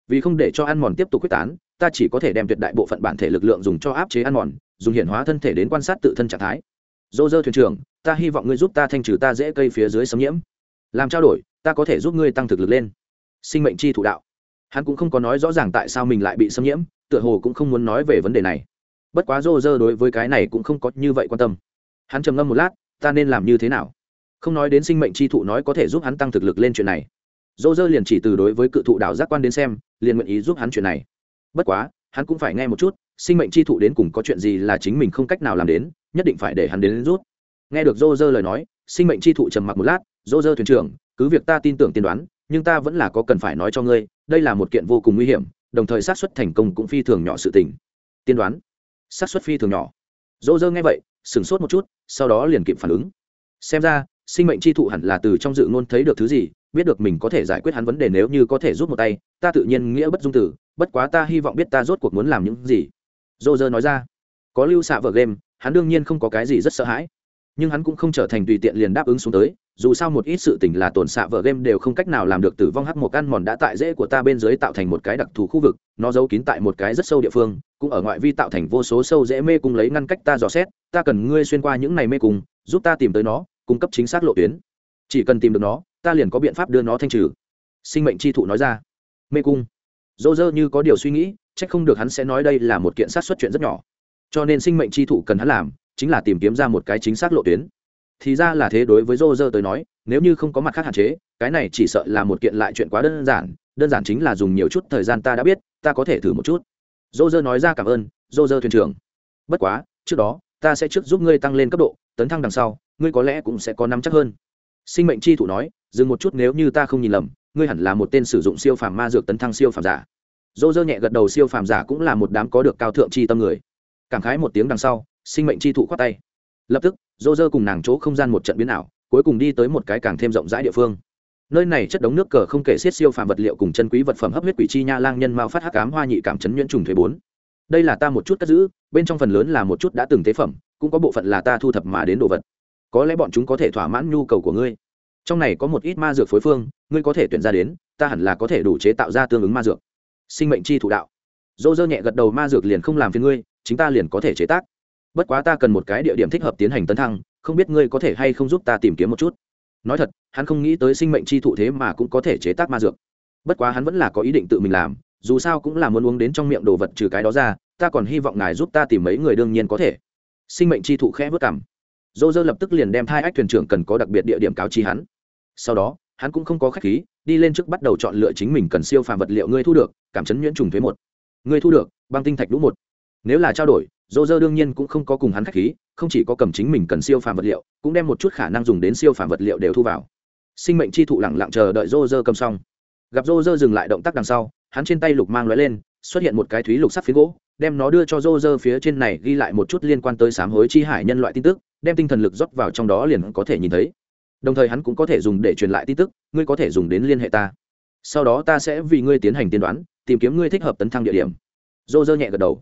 Vì không để cho ăn mòn tiếp tục quyết tán, ta chỉ có thể đem tuyệt đại bộ phận bản thể lực lượng dùng cho áp chế ăn mòn, dùng hiện hóa thân thể đến quan sát tự thân trạng thái. Dô dơ thuyền trưởng, ta hy vọng ngươi giúp ta thanh trừ ta dễ cây phía dưới xâm nhiễm. Làm trao đổi, ta có thể giúp ngươi tăng thực lực lên. Sinh mệnh chi thủ đạo hắn cũng không có nói rõ ràng tại sao mình lại bị xâm nhiễm, tựa hồ cũng không muốn nói về vấn đề này. Bất quá rô rơ đối với cái này cũng không có như vậy quan tâm. Hắn trầm ngâm một lát, ta nên làm như thế nào? Không nói đến sinh mệnh chi thụ nói có thể giúp hắn tăng thực lực lên chuyện này. Rô rơ liền chỉ từ đối với cự thụ đảo giác quan đến xem, liền nguyện ý giúp hắn chuyện này. Bất quá, hắn cũng phải nghe một chút, sinh mệnh chi thụ đến cùng có chuyện gì là chính mình không cách nào làm đến, nhất định phải để hắn đến rút. Nghe được rô rơ lời nói, sinh mệnh chi thụ trầm mặc một lát rô rơ thuyền trưởng, cứ việc ta tin tưởng tiên đoán nhưng ta vẫn là có cần phải nói cho ngươi, đây là một kiện vô cùng nguy hiểm, đồng thời xác suất thành công cũng phi thường nhỏ sự tình. Tiên đoán. Xác suất phi thường nhỏ. Dỗ dơ nghe vậy, sửng sốt một chút, sau đó liền kịp phản ứng. Xem ra, sinh mệnh chi thụ hẳn là từ trong dự ngôn thấy được thứ gì, biết được mình có thể giải quyết hắn vấn đề nếu như có thể rút một tay, ta tự nhiên nghĩa bất dung tử, bất quá ta hy vọng biết ta rốt cuộc muốn làm những gì. Dô dơ nói ra. Có lưu xạ vợ game, hắn đương nhiên không có cái gì rất sợ hãi nhưng hắn cũng không trở thành tùy tiện liền đáp ứng xuống tới, dù sao một ít sự tình là tổn xạ vợ game đều không cách nào làm được tử vong hắc một căn mòn đã tại rễ của ta bên dưới tạo thành một cái đặc thù khu vực, nó giấu kín tại một cái rất sâu địa phương, cũng ở ngoại vi tạo thành vô số sâu dễ mê cung lấy ngăn cách ta dò xét, ta cần ngươi xuyên qua những này mê cung, giúp ta tìm tới nó, cung cấp chính xác lộ tuyến. Chỉ cần tìm được nó, ta liền có biện pháp đưa nó thanh trừ. Sinh mệnh chi thụ nói ra. Mê cung. Dỗ dơ như có điều suy nghĩ c h ắ c không được hắn sẽ nói đây là một kiện sát xuất chuyện rất nhỏ. Cho nên sinh mệnh chi thụ cần hắn làm chính là tìm kiếm ra một cái chính xác lộ tuyến. Thì ra là thế đối với dô dơ tới nói, nếu như không có mặt khác hạn chế, cái này chỉ sợ là một kiện lại chuyện quá đơn giản đơn giản chính là dùng nhiều chút thời gian ta đã biết, ta có thể thử một chút. Dô nói ra cảm ơn dô thuyền trưởng. Bất quá, trước đó, ta sẽ trước giúp ngươi tăng lên cấp độ, tấn thăng đằng sau, ngươi có lẽ cũng sẽ có nắm chắc hơn. Sinh mệnh chi thủ nói, dừng một chút nếu như ta không nhìn lầm, ngươi hẳn là một tên sử dụng siêu phàm ma dược tấn thăng siêu phàm giả. Dô dơ nhẹ gật đầu siêu phàm giả cũng là một đám có được cao thượng chi tâm người. Cảm khái một tiếng đằng sau sinh mệnh chi thụ khoát tay. Lập tức, dô dơ cùng nàng chỗ không gian một trận biến ảo, cuối cùng đi tới một cái càng thêm rộng rãi địa phương. Nơi này chất đống nước cờ không kể xiết siêu phàm vật liệu cùng chân quý vật phẩm hấp huyết quỷ chi nha lang nhân mao phát hắc cám hoa nhị cảm chấn nhuyễn trùng thuế bốn. Đây là ta một chút cất giữ, bên trong phần lớn là một chút đã từng tế phẩm, cũng có bộ phận là ta thu thập mà đến đồ vật. Có lẽ bọn chúng có thể thỏa mãn nhu cầu của ngươi. Trong này có một ít ma dược phối phương, ngươi có thể tuyển ra đến, ta hẳn là có thể đủ chế tạo ra tương ứng ma dược. Sinh mệnh chi thủ đạo. Dô dơ nhẹ gật đầu, ma dược liền không làm phiền ngươi, chính ta liền có thể chế tác bất quá ta cần một cái địa điểm thích hợp tiến hành tấn thăng, không biết ngươi có thể hay không giúp ta tìm kiếm một chút. Nói thật, hắn không nghĩ tới sinh mệnh chi thụ thế mà cũng có thể chế tác ma dược. Bất quá hắn vẫn là có ý định tự mình làm, dù sao cũng là muốn uống đến trong miệng đồ vật trừ cái đó ra, ta còn hy vọng ngài giúp ta tìm mấy người đương nhiên có thể. Sinh mệnh chi thụ khẽ vất cảm dô dơ lập tức liền đem hai ách thuyền trưởng cần có đặc biệt địa điểm cáo chi hắn. Sau đó, hắn cũng không có khách khí, đi lên trước bắt đầu chọn lựa chính mình cần siêu phàm vật liệu ngươi thu được, cảm chấn nhuyễn trùng thuế một. Ngươi thu được, băng tinh thạch đũ một nếu là trao đổi, dô dơ đương nhiên cũng không có cùng hắn khách khí, không chỉ có cầm chính mình cần siêu phàm vật liệu, cũng đem một chút khả năng dùng đến siêu phàm vật liệu đều thu vào. Sinh mệnh chi thụ lẳng lặng chờ đợi rô dơ cầm xong. Gặp rô dơ dừng lại động tác đằng sau, hắn trên tay lục mang lóe lên, xuất hiện một cái thúy lục sắt phía gỗ, đem nó đưa cho rô dơ phía trên này ghi lại một chút liên quan tới sám hối chi hải nhân loại tin tức, đem tinh thần lực rót vào trong đó liền có thể nhìn thấy. Đồng thời hắn cũng có thể dùng để truyền lại tin tức, ngươi có thể dùng đến liên hệ ta. Sau đó ta sẽ vì ngươi tiến hành tiên đoán, tìm kiếm ngươi thích hợp tấn thăng địa điểm. Rô dơ nhẹ gật đầu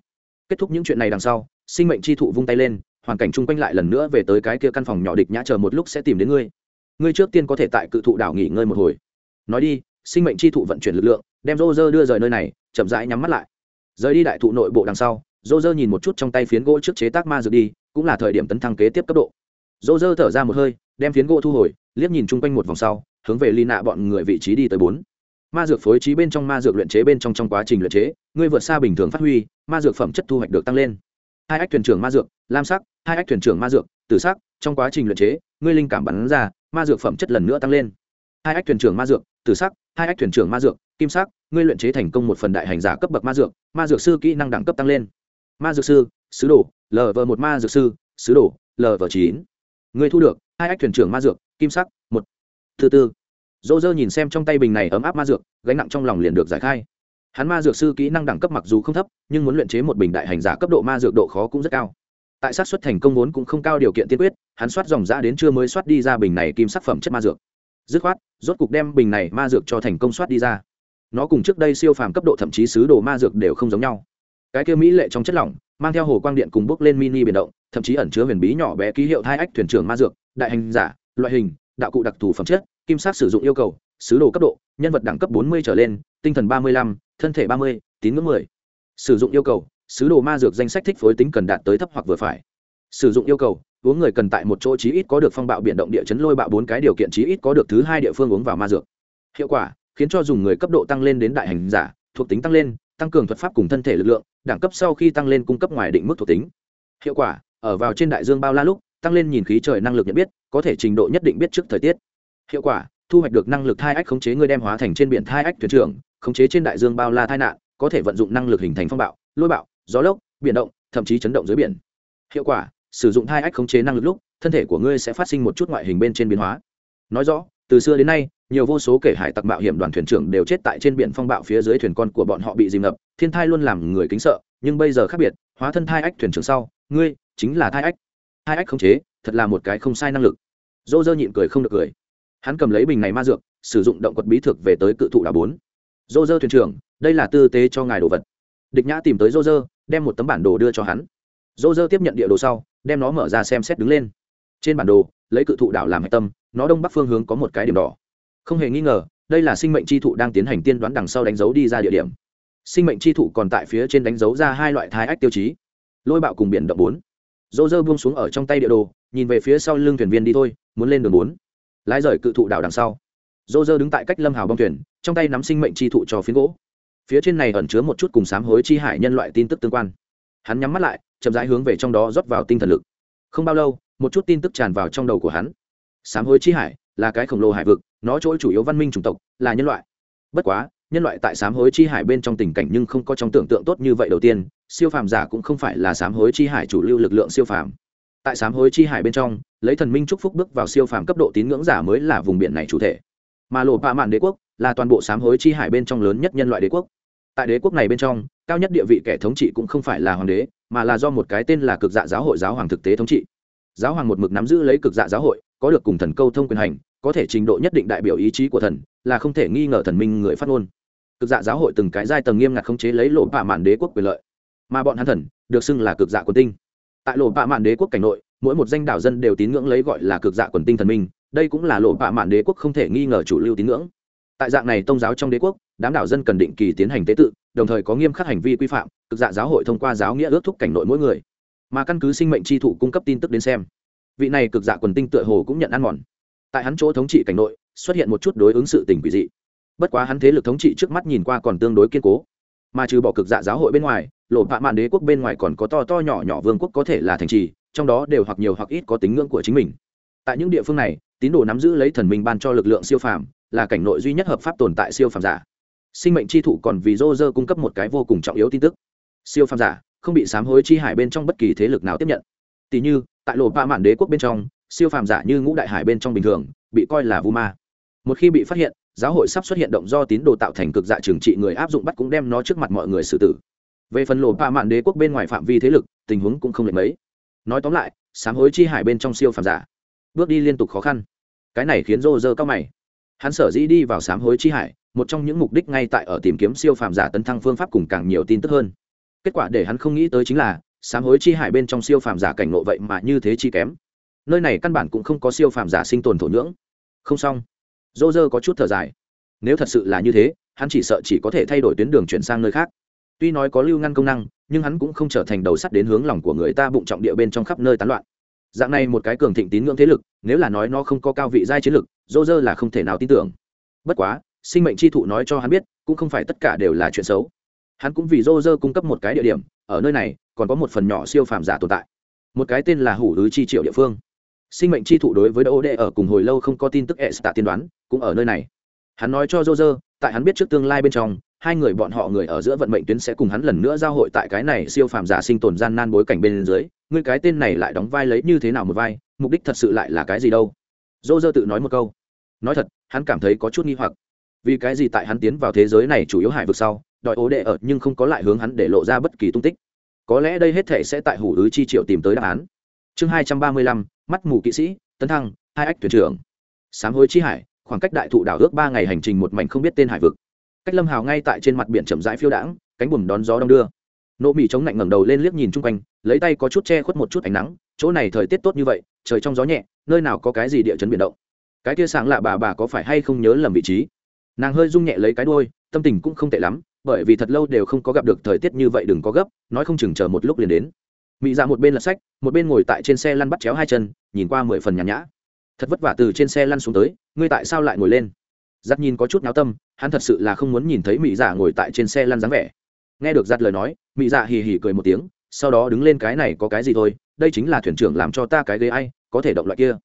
kết thúc những chuyện này đằng sau, sinh mệnh chi thụ vung tay lên, hoàn cảnh chung quanh lại lần nữa về tới cái kia căn phòng nhỏ địch nhã chờ một lúc sẽ tìm đến ngươi. Ngươi trước tiên có thể tại cự thụ đảo nghỉ ngơi một hồi. Nói đi, sinh mệnh chi thụ vận chuyển lực lượng, đem rô rơ đưa rời nơi này, chậm rãi nhắm mắt lại. Rời đi đại thụ nội bộ đằng sau, rô rơ nhìn một chút trong tay phiến gỗ trước chế tác ma dược đi, cũng là thời điểm tấn thăng kế tiếp cấp độ. Rô rơ thở ra một hơi, đem phiến gỗ thu hồi, liếc nhìn chung quanh một vòng sau, hướng về ly nạ bọn người vị trí đi tới bốn ma dược phối trí bên trong ma dược luyện chế bên trong trong quá trình luyện chế, ngươi vượt xa bình thường phát huy, ma dược phẩm chất thu hoạch được tăng lên. Hai ách thuyền trưởng ma dược, lam sắc, hai ách thuyền trưởng ma dược, tử sắc, trong quá trình luyện chế, ngươi linh cảm bắn ra, ma dược phẩm chất lần nữa tăng lên. Hai ách thuyền trưởng ma dược, tử sắc, hai ách thuyền trưởng ma dược, kim sắc, ngươi luyện chế thành công một phần đại hành giả cấp bậc ma dược ma dược sư kỹ năng đẳng cấp tăng lên. Ma dược sư, sứ đồ lv một ma dược sư, sứ đồ lv chín. Ngươi thu được hai ách thuyền trưởng ma dược, kim sắc, một. Thứ tư dô dơ nhìn xem trong tay bình này ấm áp ma dược, gánh nặng trong lòng liền được giải khai. Hắn ma dược sư kỹ năng đẳng cấp mặc dù không thấp, nhưng muốn luyện chế một bình đại hành giả cấp độ ma dược độ khó cũng rất cao. Tại sát xuất thành công vốn cũng không cao điều kiện tiên quyết, hắn soát dòng giã đến chưa mới soát đi ra bình này kim sắc phẩm chất ma dược. Dứt khoát, rốt cục đem bình này ma dược cho thành công soát đi ra. Nó cùng trước đây siêu phàm cấp độ thậm chí sứ đồ ma dược đều không giống nhau. Cái kia mỹ lệ trong chất lỏng, mang theo hồ quang điện cùng bước lên mini biển động, thậm chí ẩn chứa huyền bí nhỏ bé ký hiệu hai ách thuyền trưởng ma dược, đại hành giả, loại hình, đạo cụ đặc thù phẩm chất kim sắc sử dụng yêu cầu, sứ đồ cấp độ, nhân vật đẳng cấp bốn mươi trở lên, tinh thần ba mươi lăm, thân thể ba mươi, tín ngưỡng mười. Sử dụng yêu cầu, sứ đồ ma dược danh sách thích phối tính cần đạt tới thấp hoặc vừa phải. Sử dụng yêu cầu, uống người cần tại một chỗ chí ít có được phong bạo biển động địa chấn lôi bạo bốn cái điều kiện chí ít có được thứ hai địa phương uống vào ma dược. Hiệu quả, khiến cho dùng người cấp độ tăng lên đến đại hành giả, thuộc tính tăng lên, tăng cường thuật pháp cùng thân thể lực lượng, đẳng cấp sau khi tăng lên cung cấp ngoài định mức thuộc tính. Hiệu quả, ở vào trên đại dương bao la lúc, tăng lên nhìn khí trời năng lực nhận biết, có thể trình độ nhất định biết trước thời tiết hiệu quả, thu hoạch được năng lực thai ách khống chế người đem hóa thành trên biển thai ách thuyền trưởng, khống chế trên đại dương bao la tai nạn, có thể vận dụng năng lực hình thành phong bạo, lôi bạo, gió lốc, biển động, thậm chí chấn động dưới biển. Hiệu quả, sử dụng thai ách khống chế năng lực lúc, thân thể của ngươi sẽ phát sinh một chút ngoại hình bên trên biến hóa. Nói rõ, từ xưa đến nay, nhiều vô số kể hải tặc mạo hiểm đoàn thuyền trưởng đều chết tại trên biển phong bạo phía dưới thuyền con của bọn họ bị dìm ngập, thiên thai luôn làm người kính sợ, nhưng bây giờ khác biệt, hóa thân thai ách thuyền trưởng sau, ngươi chính là thai ách. Thai ách khống chế, thật là một cái không sai năng lực. Dô dơ nhịn cười không được cười hắn cầm lấy bình này ma dược, sử dụng động quật bí thực về tới cự thụ đà bốn. Dô dơ thuyền trưởng, đây là tư tế cho ngài đồ vật. Địch nhã tìm tới dô dơ đem một tấm bản đồ đưa cho hắn. Dô dơ tiếp nhận địa đồ sau, đem nó mở ra xem xét đứng lên. Trên bản đồ, lấy cự thụ đảo làm hạch tâm, nó đông bắc phương hướng có một cái điểm đỏ. Không hề nghi ngờ, đây là sinh mệnh chi thụ đang tiến hành tiên đoán đằng sau đánh dấu đi ra địa điểm. Sinh mệnh chi thụ còn tại phía trên đánh dấu ra hai loại thái ách tiêu chí. Lôi bạo cùng biển động bốn. Dô dơ buông xuống ở trong tay địa đồ, nhìn về phía sau lưng thuyền viên đi thôi, muốn lên đường bốn lái rời cự thụ đảo đằng sau. Dô dơ đứng tại cách lâm hào bong thuyền, trong tay nắm sinh mệnh chi thụ cho phiến gỗ. Phía trên này ẩn chứa một chút cùng sám hối chi hải nhân loại tin tức tương quan. Hắn nhắm mắt lại, chậm rãi hướng về trong đó rót vào tinh thần lực. Không bao lâu, một chút tin tức tràn vào trong đầu của hắn. Sám hối chi hải là cái khổng lồ hải vực, nó chỗ chủ yếu văn minh chủng tộc, là nhân loại. Bất quá, nhân loại tại sám hối chi hải bên trong tình cảnh nhưng không có trong tưởng tượng tốt như vậy đầu tiên, siêu phàm giả cũng không phải là sám hối chi hải chủ lưu lực lượng siêu phàm. Tại sám hối chi hải bên trong lấy thần minh chúc phúc bước vào siêu phàm cấp độ tín ngưỡng giả mới là vùng biển này chủ thể. Mà lộ bạ mạn đế quốc là toàn bộ sám hối chi hải bên trong lớn nhất nhân loại đế quốc. Tại đế quốc này bên trong, cao nhất địa vị kẻ thống trị cũng không phải là hoàng đế, mà là do một cái tên là cực dạ giáo hội giáo hoàng thực tế thống trị. Giáo hoàng một mực nắm giữ lấy cực dạ giáo hội, có được cùng thần câu thông quyền hành, có thể trình độ nhất định đại biểu ý chí của thần, là không thể nghi ngờ thần minh người phát ngôn. Cực dạ giáo hội từng cái giai tầng nghiêm ngặt khống chế lấy lộ bạ mạn đế quốc quyền lợi, mà bọn hắn thần được xưng là cực dạ quân tinh. Tại lộ bạ mạn đế quốc cảnh nội mỗi một danh đảo dân đều tín ngưỡng lấy gọi là cực dạ quần tinh thần minh, đây cũng là lộ bạ mạn đế quốc không thể nghi ngờ chủ lưu tín ngưỡng. Tại dạng này tôn giáo trong đế quốc, đám đảo dân cần định kỳ tiến hành tế tự, đồng thời có nghiêm khắc hành vi quy phạm, cực dạ giáo hội thông qua giáo nghĩa ước thúc cảnh nội mỗi người. Mà căn cứ sinh mệnh tri thụ cung cấp tin tức đến xem, vị này cực dạ quần tinh tựa hồ cũng nhận ăn mòn. Tại hắn chỗ thống trị cảnh nội, xuất hiện một chút đối ứng sự tình quỷ dị. Bất quá hắn thế lực thống trị trước mắt nhìn qua còn tương đối kiên cố. Mà trừ bỏ cực dạ giáo hội bên ngoài, lộ vạ mạn đế quốc bên ngoài còn có to to nhỏ nhỏ vương quốc có thể là thành trì trong đó đều hoặc nhiều hoặc ít có tính ngưỡng của chính mình. Tại những địa phương này, tín đồ nắm giữ lấy thần minh ban cho lực lượng siêu phàm, là cảnh nội duy nhất hợp pháp tồn tại siêu phàm giả. Sinh mệnh chi thụ còn vì roger cung cấp một cái vô cùng trọng yếu tin tức. Siêu phàm giả, không bị sám hối chi hải bên trong bất kỳ thế lực nào tiếp nhận. Tỷ như, tại lộ ba mạn đế quốc bên trong, siêu phàm giả như ngũ đại hải bên trong bình thường, bị coi là vu ma. Một khi bị phát hiện, giáo hội sắp xuất hiện động do tín đồ tạo thành cực dạ trừng trị người áp dụng bắt cũng đem nó trước mặt mọi người xử tử. Về phần lộ ba mạn đế quốc bên ngoài phạm vi thế lực, tình huống cũng không lệch mấy nói tóm lại, sám hối chi hải bên trong siêu phàm giả, bước đi liên tục khó khăn. Cái này khiến rô rơ cao mày. Hắn sở dĩ đi vào sám hối chi hải, một trong những mục đích ngay tại ở tìm kiếm siêu phàm giả tấn thăng phương pháp cùng càng nhiều tin tức hơn. Kết quả để hắn không nghĩ tới chính là, sám hối chi hải bên trong siêu phàm giả cảnh ngộ vậy mà như thế chi kém. Nơi này căn bản cũng không có siêu phàm giả sinh tồn thổ nhưỡng. Không xong. Dô dơ có chút thở dài. Nếu thật sự là như thế, hắn chỉ sợ chỉ có thể thay đổi tuyến đường chuyển sang nơi khác. Tuy nói có lưu ngăn công năng nhưng hắn cũng không trở thành đầu sắt đến hướng lòng của người ta bụng trọng địa bên trong khắp nơi tán loạn. Dạng này một cái cường thịnh tín ngưỡng thế lực, nếu là nói nó không có cao vị giai chiến lực, dô dơ là không thể nào tin tưởng. Bất quá, sinh mệnh chi thụ nói cho hắn biết, cũng không phải tất cả đều là chuyện xấu. Hắn cũng vì dô dơ cung cấp một cái địa điểm, ở nơi này, còn có một phần nhỏ siêu phàm giả tồn tại. Một cái tên là hủ ứ chi triệu địa phương. Sinh mệnh chi thụ đối với đỗ đệ ở cùng hồi lâu không có tin tức e s tạ tiên đoán, cũng ở nơi này. Hắn nói cho dô dơ, tại hắn biết trước tương lai bên trong hai người bọn họ người ở giữa vận mệnh tuyến sẽ cùng hắn lần nữa giao hội tại cái này siêu phàm giả sinh tồn gian nan bối cảnh bên dưới, ngươi cái tên này lại đóng vai lấy như thế nào một vai, mục đích thật sự lại là cái gì đâu? Dô dơ tự nói một câu. Nói thật, hắn cảm thấy có chút nghi hoặc. Vì cái gì tại hắn tiến vào thế giới này chủ yếu hải vực sau, đòi ố đệ ở nhưng không có lại hướng hắn để lộ ra bất kỳ tung tích. Có lẽ đây hết thể sẽ tại hủ ứ chi triệu tìm tới đáp án. Chương hai trăm ba mươi lăm, mắt mù kỵ sĩ, tấn thăng, hai ách thuyền trưởng. Sám hối chi hải, khoảng cách đại thụ đảo ước ba ngày hành trình một mảnh không biết tên hải vực cách lâm hào ngay tại trên mặt biển chậm rãi phiêu đãng, cánh buồm đón gió đông đưa. Nộ mỹ chống lạnh ngẩng đầu lên liếc nhìn chung quanh, lấy tay có chút che khuất một chút ánh nắng, chỗ này thời tiết tốt như vậy, trời trong gió nhẹ, nơi nào có cái gì địa chấn biển động. Cái tia sáng lạ bà bà có phải hay không nhớ lầm vị trí? Nàng hơi rung nhẹ lấy cái đôi tâm tình cũng không tệ lắm, bởi vì thật lâu đều không có gặp được thời tiết như vậy đừng có gấp, nói không chừng chờ một lúc liền đến. Mỹ ra dạ một bên lật sách, một bên ngồi tại trên xe lăn bắt chéo hai chân, nhìn qua mười phần nhàn nhã. Thật vất vả từ trên xe lăn xuống tới, ngươi tại sao lại ngồi lên? Giặt nhìn có chút náo tâm, hắn thật sự là không muốn nhìn thấy mỹ dạ ngồi tại trên xe lăn dáng vẻ. Nghe được giặt lời nói mỹ dạ hì hì cười một tiếng, sau đó đứng lên cái này có cái gì thôi, đây chính là thuyền trưởng làm cho ta cái ghế ai, có thể động loại kia.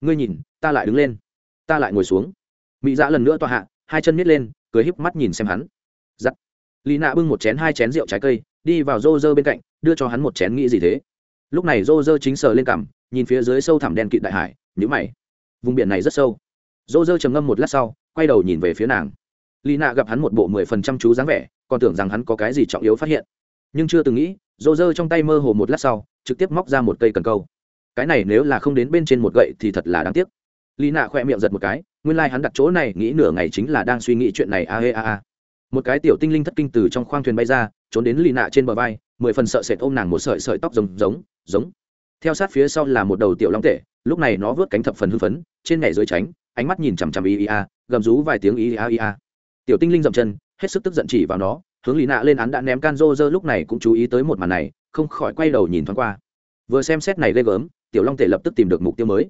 Ngươi nhìn, ta lại đứng lên. Ta lại ngồi xuống. Mỹ dạ lần nữa tọa hạ, hai chân miết lên, cười híp mắt nhìn xem hắn. Giặt lì nạ bưng một chén hai chén rượu trái cây, đi vào rô rơ bên cạnh, đưa cho hắn một chén nghĩ gì thế. Lúc này rô rơ chính sờ lên cằm, nhìn phía dưới sâu thẳm đen kịt đại hải nhữ mày. Vùng biển này rất sâu. Rô rơ trầm ngâm một lát sau quay đầu nhìn về phía nàng. Lì nạ gặp hắn một bộ mười phần trăm chú dáng vẻ, còn tưởng rằng hắn có cái gì trọng yếu phát hiện. Nhưng chưa từng nghĩ rô rơ trong tay mơ hồ một lát sau, trực tiếp móc ra một cây cần câu. Cái này nếu là không đến bên trên một gậy thì thật là đáng tiếc. Lì nạ khoe miệng giật một cái, nguyên lai、like、hắn đặt chỗ này nghĩ nửa ngày chính là đang suy nghĩ chuyện này, a e a a. Một cái tiểu tinh linh thất kinh từ trong khoang thuyền bay ra, trốn đến lì nạ trên bờ vai, mười phần sợ sệt ôm nàng một sợi sợi tóc giống giống giống. Theo sát phía sau là một đầu tiểu long tệ lúc này nó vớt cánh thập phần hưng phấn, trên nhảy dưới tránh, ánh mắt nhìn chằm chằm ý ý a gầm rú vài tiếng ý a ý a. Tiểu tinh linh dậm chân, hết sức tức giận chỉ vào nó, hướng lý nạ lên án đã ném can rô rơ lúc này cũng chú ý tới một màn này, không khỏi quay đầu nhìn thoáng qua. Vừa xem xét này ghê gớm, tiểu long tể lập tức tìm được mục tiêu mới.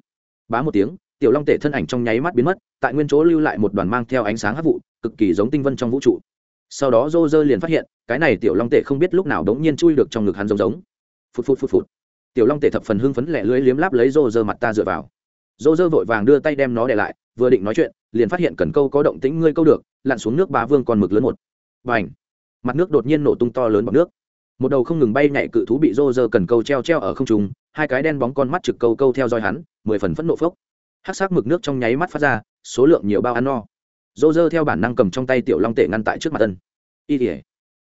Bá một tiếng, tiểu long tể thân ảnh trong nháy mắt biến mất, tại nguyên chỗ lưu lại một đoàn mang theo ánh sáng hấp vụ, cực kỳ giống tinh vân trong vũ trụ. Sau đó rô rơ liền phát hiện, cái này tiểu long tể không biết lúc nào đống nhiên chui được trong ngực hắn giống giống. Phút phút phút phút tiểu long tể thập phần hưng phấn lẹ lưới liếm láp lấy rô rơ mặt ta dựa vào. Rô rơ vội vàng đưa tay đem nó để lại, vừa định nói chuyện liền phát hiện cần câu có động tĩnh ngươi câu được, lặn xuống nước bá vương còn mực lớn một. Và ảnh mặt nước đột nhiên nổ tung to lớn bọc nước. Một đầu không ngừng bay nhảy cự thú bị rô rơ cần câu treo treo ở không trung, hai cái đen bóng con mắt trực câu câu theo dõi hắn, mười phần phẫn nộ phốc. Hát sắc mực nước trong nháy mắt phát ra, số lượng nhiều bao ăn no. Rô rơ theo bản năng cầm trong tay tiểu long tể ngăn tại trước mặt tân y tỉa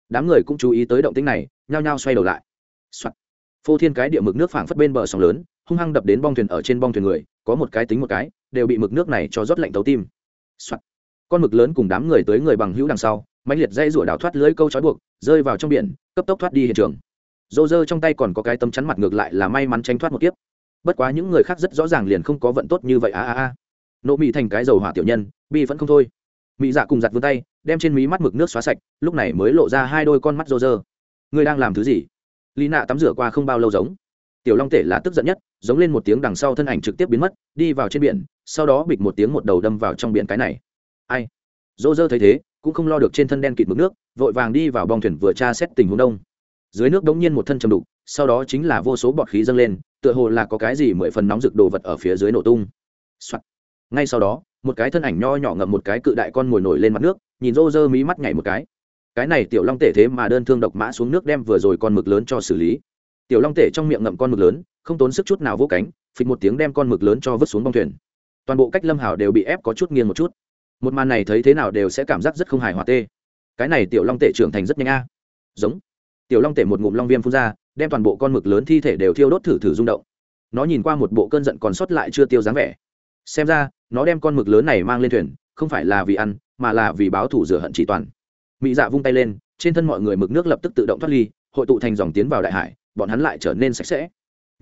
đám người cũng chú ý tới động tĩnh này, nhao nhao xoay đầu lại、Soạn. phô thiên cái địa mực nước phảng phất bên bờ sóng lớn, hung hăng đập đến bong thuyền ở trên bong thuyền người, có một cái tính một cái, đều bị mực nước này cho rót lạnh tấu tim、Soạn. con mực lớn cùng đám người tới người bằng hữu đằng sau, mãnh liệt dây rủa đào thoát lưới câu trói buộc, rơi vào trong biển, cấp tốc thoát đi hiện trường. Dô dơ trong tay còn có cái tấm chắn mặt ngược lại là may mắn tránh thoát một kiếp. Bất quá những người khác rất rõ ràng liền không có vận tốt như vậy, a a a. Nộ mị thành cái dầu hỏa tiểu nhân, bi vẫn không thôi. Mị dạ cùng giặt vươn tay, đem trên mí mắt mực nước xóa sạch, lúc này mới lộ ra hai đôi con mắt rô rơ. Ngươi đang làm thứ gì? Lý nạ tắm rửa qua không bao lâu giống. Tiểu long tể là tức giận nhất giống lên một tiếng đằng sau thân ảnh trực tiếp biến mất, đi vào trên biển, sau đó bịch một tiếng một đầu đâm vào trong biển cái này. Ai? Dô dơ thấy thế, cũng không lo được trên thân đen kịt mực nước, vội vàng đi vào bong thuyền vừa tra xét tình huống đông. Dưới nước đống nhiên một thân chầm đục, sau đó chính là vô số bọt khí dâng lên, tựa hồ là có cái gì mười phần nóng rực đồ vật ở phía dưới nổ tung、Soạn. ngay sau đó, một cái thân ảnh nho nhỏ ngậm một cái cự đại con mồi nổi lên mặt nước, nhìn rô rơ mí mắt nhảy một cái. Cái này tiểu long tể thế mà đơn thương độc mã xuống nước đem vừa rồi con mực lớn cho xử lý tiểu long tể trong miệng ngậm con mực lớn, không tốn sức chút nào vô cánh, phịch một tiếng đem con mực lớn cho vứt xuống bong thuyền. Toàn bộ cách lâm hảo đều bị ép có chút nghiêng một chút. Một màn này thấy thế nào đều sẽ cảm giác rất không hài hòa tê. Cái này tiểu long tể trưởng thành rất nhanh a. Giống. Tiểu long tể một ngụm long viêm phun ra, đem toàn bộ con mực lớn thi thể đều thiêu đốt thử thử rung động. Nó nhìn qua một bộ cơn giận còn sót lại chưa tiêu dáng vẻ. Xem ra, nó đem con mực lớn này mang lên thuyền, không phải là vì ăn, mà là vì báo thủ rửa hận chỉ toàn. Mỹ dạ vung tay lên, trên thân mọi người mực nước lập tức tự động thoát ly, hội tụ thành dòng tiến vào đại hải bọn hắn lại trở nên sạch sẽ.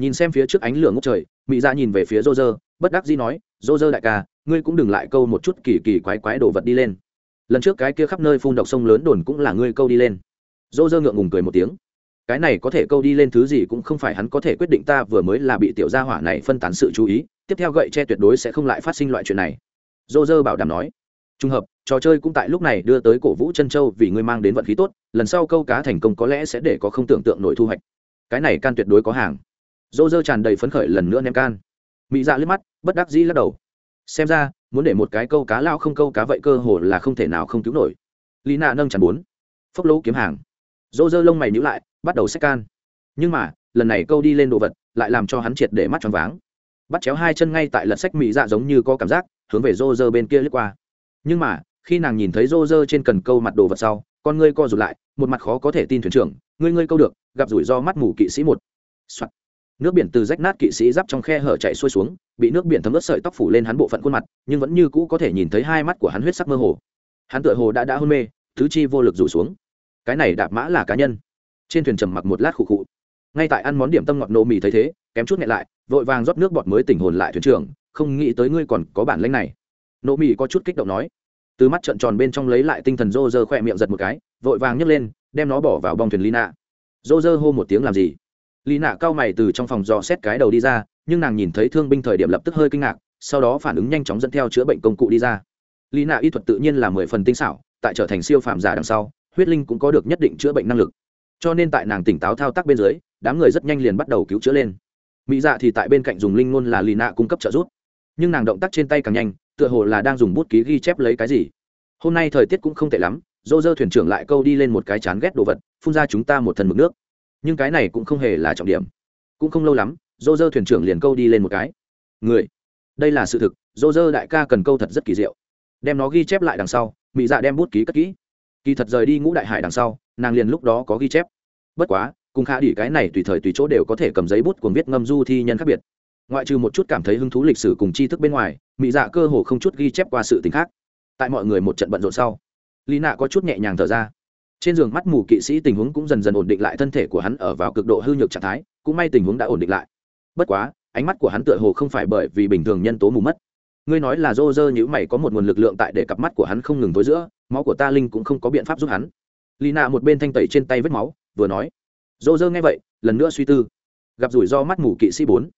Nhìn xem phía trước ánh lửa ngốc trời mỹ ra dạ nhìn về phía rô rơ bất đắc dĩ nói rô rơ đại ca, ngươi cũng đừng lại câu một chút kỳ kỳ quái quái đồ vật đi lên. Lần trước cái kia khắp nơi phun độc sông lớn đồn cũng là ngươi câu đi lên. Rô rơ ngượng ngùng cười một tiếng. Cái này có thể câu đi lên thứ gì cũng không phải hắn có thể quyết định, ta vừa mới là bị tiểu gia hỏa này phân tán sự chú ý, tiếp theo gậy tre tuyệt đối sẽ không lại phát sinh loại chuyện này. Rô rơ bảo đảm nói. Trùng hợp, trò chơi cũng tại lúc này đưa tới cổ vũ chân châu vì ngươi mang đến vận khí tốt, lần sau câu cá thành công có lẽ sẽ để có không tưởng tượng nổi thu hoạch cái này can tuyệt đối có hàng. Dô dơ tràn đầy phấn khởi lần nữa ném can. Mỹ dạ liếc mắt, bất đắc dĩ lắc đầu. Xem ra, muốn để một cái câu cá lao không câu cá vậy cơ hồ là không thể nào không cứu nổi. Lý nạ nâng chẳng bốn. Phốc lỗ kiếm hàng. Dô dơ lông mày nhữ lại, bắt đầu xách can. Nhưng mà, lần này câu đi lên đồ vật, lại làm cho hắn triệt để mắt tròn váng. Bắt chéo hai chân ngay tại lật sách mỹ dạ giống như có cảm giác, hướng về rô rơ bên kia lướt qua. Nhưng mà, khi nàng nhìn thấy rô rơ trên cần câu mặt đồ vật sau, con ngươi co rụt lại, một mặt khó có thể tin thuyền trưởng ngươi ngươi câu được, gặp rủi ro mắt mù kỵ sĩ một、Soạn. nước biển từ rách nát kỵ sĩ giáp trong khe hở chạy xuôi xuống, bị nước biển thấm ướt sợi tóc phủ lên hắn bộ phận khuôn mặt, nhưng vẫn như cũ có thể nhìn thấy hai mắt của hắn huyết sắc mơ hồ. Hắn tựa hồ đã đã hôn mê thứ chi vô lực rủ xuống. Cái này đạp mã là cá nhân. Trên thuyền trầm mặc một lát khụ khụ. Ngay tại ăn món điểm tâm ngọt nổ mì thấy thế, kém chút nhẹ lại, vội vàng rót nước bọt mới tỉnh hồn lại thuyền trưởng, không nghĩ tới ngươi còn có bản lĩnh này. Nổ mì có chút kích động nói. Từ mắt trợn tròn bên trong lấy lại tinh thần rô rơ khỏe miệng giật một cái, vội vàng nhấc lên đem nó bỏ vào bong thuyền lina. Dô dơ hô một tiếng làm gì? Lina cao mày từ trong phòng dò xét cái đầu đi ra, nhưng nàng nhìn thấy thương binh thời điểm lập tức hơi kinh ngạc, sau đó phản ứng nhanh chóng dẫn theo chữa bệnh công cụ đi ra. Lina y thuật tự nhiên là mười phần tinh xảo, tại trở thành siêu phàm giả đằng sau, huyết linh cũng có được nhất định chữa bệnh năng lực. Cho nên tại nàng tỉnh táo thao tác bên dưới, đám người rất nhanh liền bắt đầu cứu chữa lên. Mỹ dạ thì tại bên cạnh dùng linh ngôn là lì nạ cung cấp trợ giúp. Nhưng nàng động tác trên tay càng nhanh, tựa hồ là đang dùng bút ký ghi chép lấy cái gì. Hôm nay thời tiết cũng không tệ lắm dô dơ thuyền trưởng lại câu đi lên một cái chán ghét đồ vật, phun ra chúng ta một thần mực nước. Nhưng cái này cũng không hề là trọng điểm. Cũng không lâu lắm dô dơ thuyền trưởng liền câu đi lên một cái. Người, đây là sự thực dô dơ đại ca cần câu thật rất kỳ diệu. Đem nó ghi chép lại đằng sau mỹ dạ đem bút ký cất kỹ. Kỳ thật rời đi ngũ đại hải đằng sau, nàng liền lúc đó có ghi chép. Bất quá, cùng khả đỉ cái này tùy thời tùy chỗ đều có thể cầm giấy bút cuồng viết ngâm du thi nhân khác biệt. Ngoại trừ một chút cảm thấy hứng thú lịch sử cùng tri thức bên ngoài mỹ dạ cơ hồ không chút ghi chép qua sự t ì n h khác. Tại mọi người một trận bận rộn sau lý nạ có chút nhẹ nhàng thở ra. Trên giường mắt mù kỵ sĩ tình huống cũng dần dần ổn định lại, thân thể của hắn ở vào cực độ hư nhược trạng thái, cũng may tình huống đã ổn định lại. Bất quá, ánh mắt của hắn tựa hồ không phải bởi vì bình thường nhân tố mù mất. Ngươi nói là dô dơ nhữ mày có một nguồn lực lượng tại để cặp mắt của hắn không ngừng tối giữa, máu của ta linh cũng không có biện pháp giúp hắn. Lì nạ một bên thanh tẩy trên tay vết máu, vừa nói dô dơ nghe vậy, lần nữa suy tư, gặp rủi ro mắt mù kỵ sĩ bốn.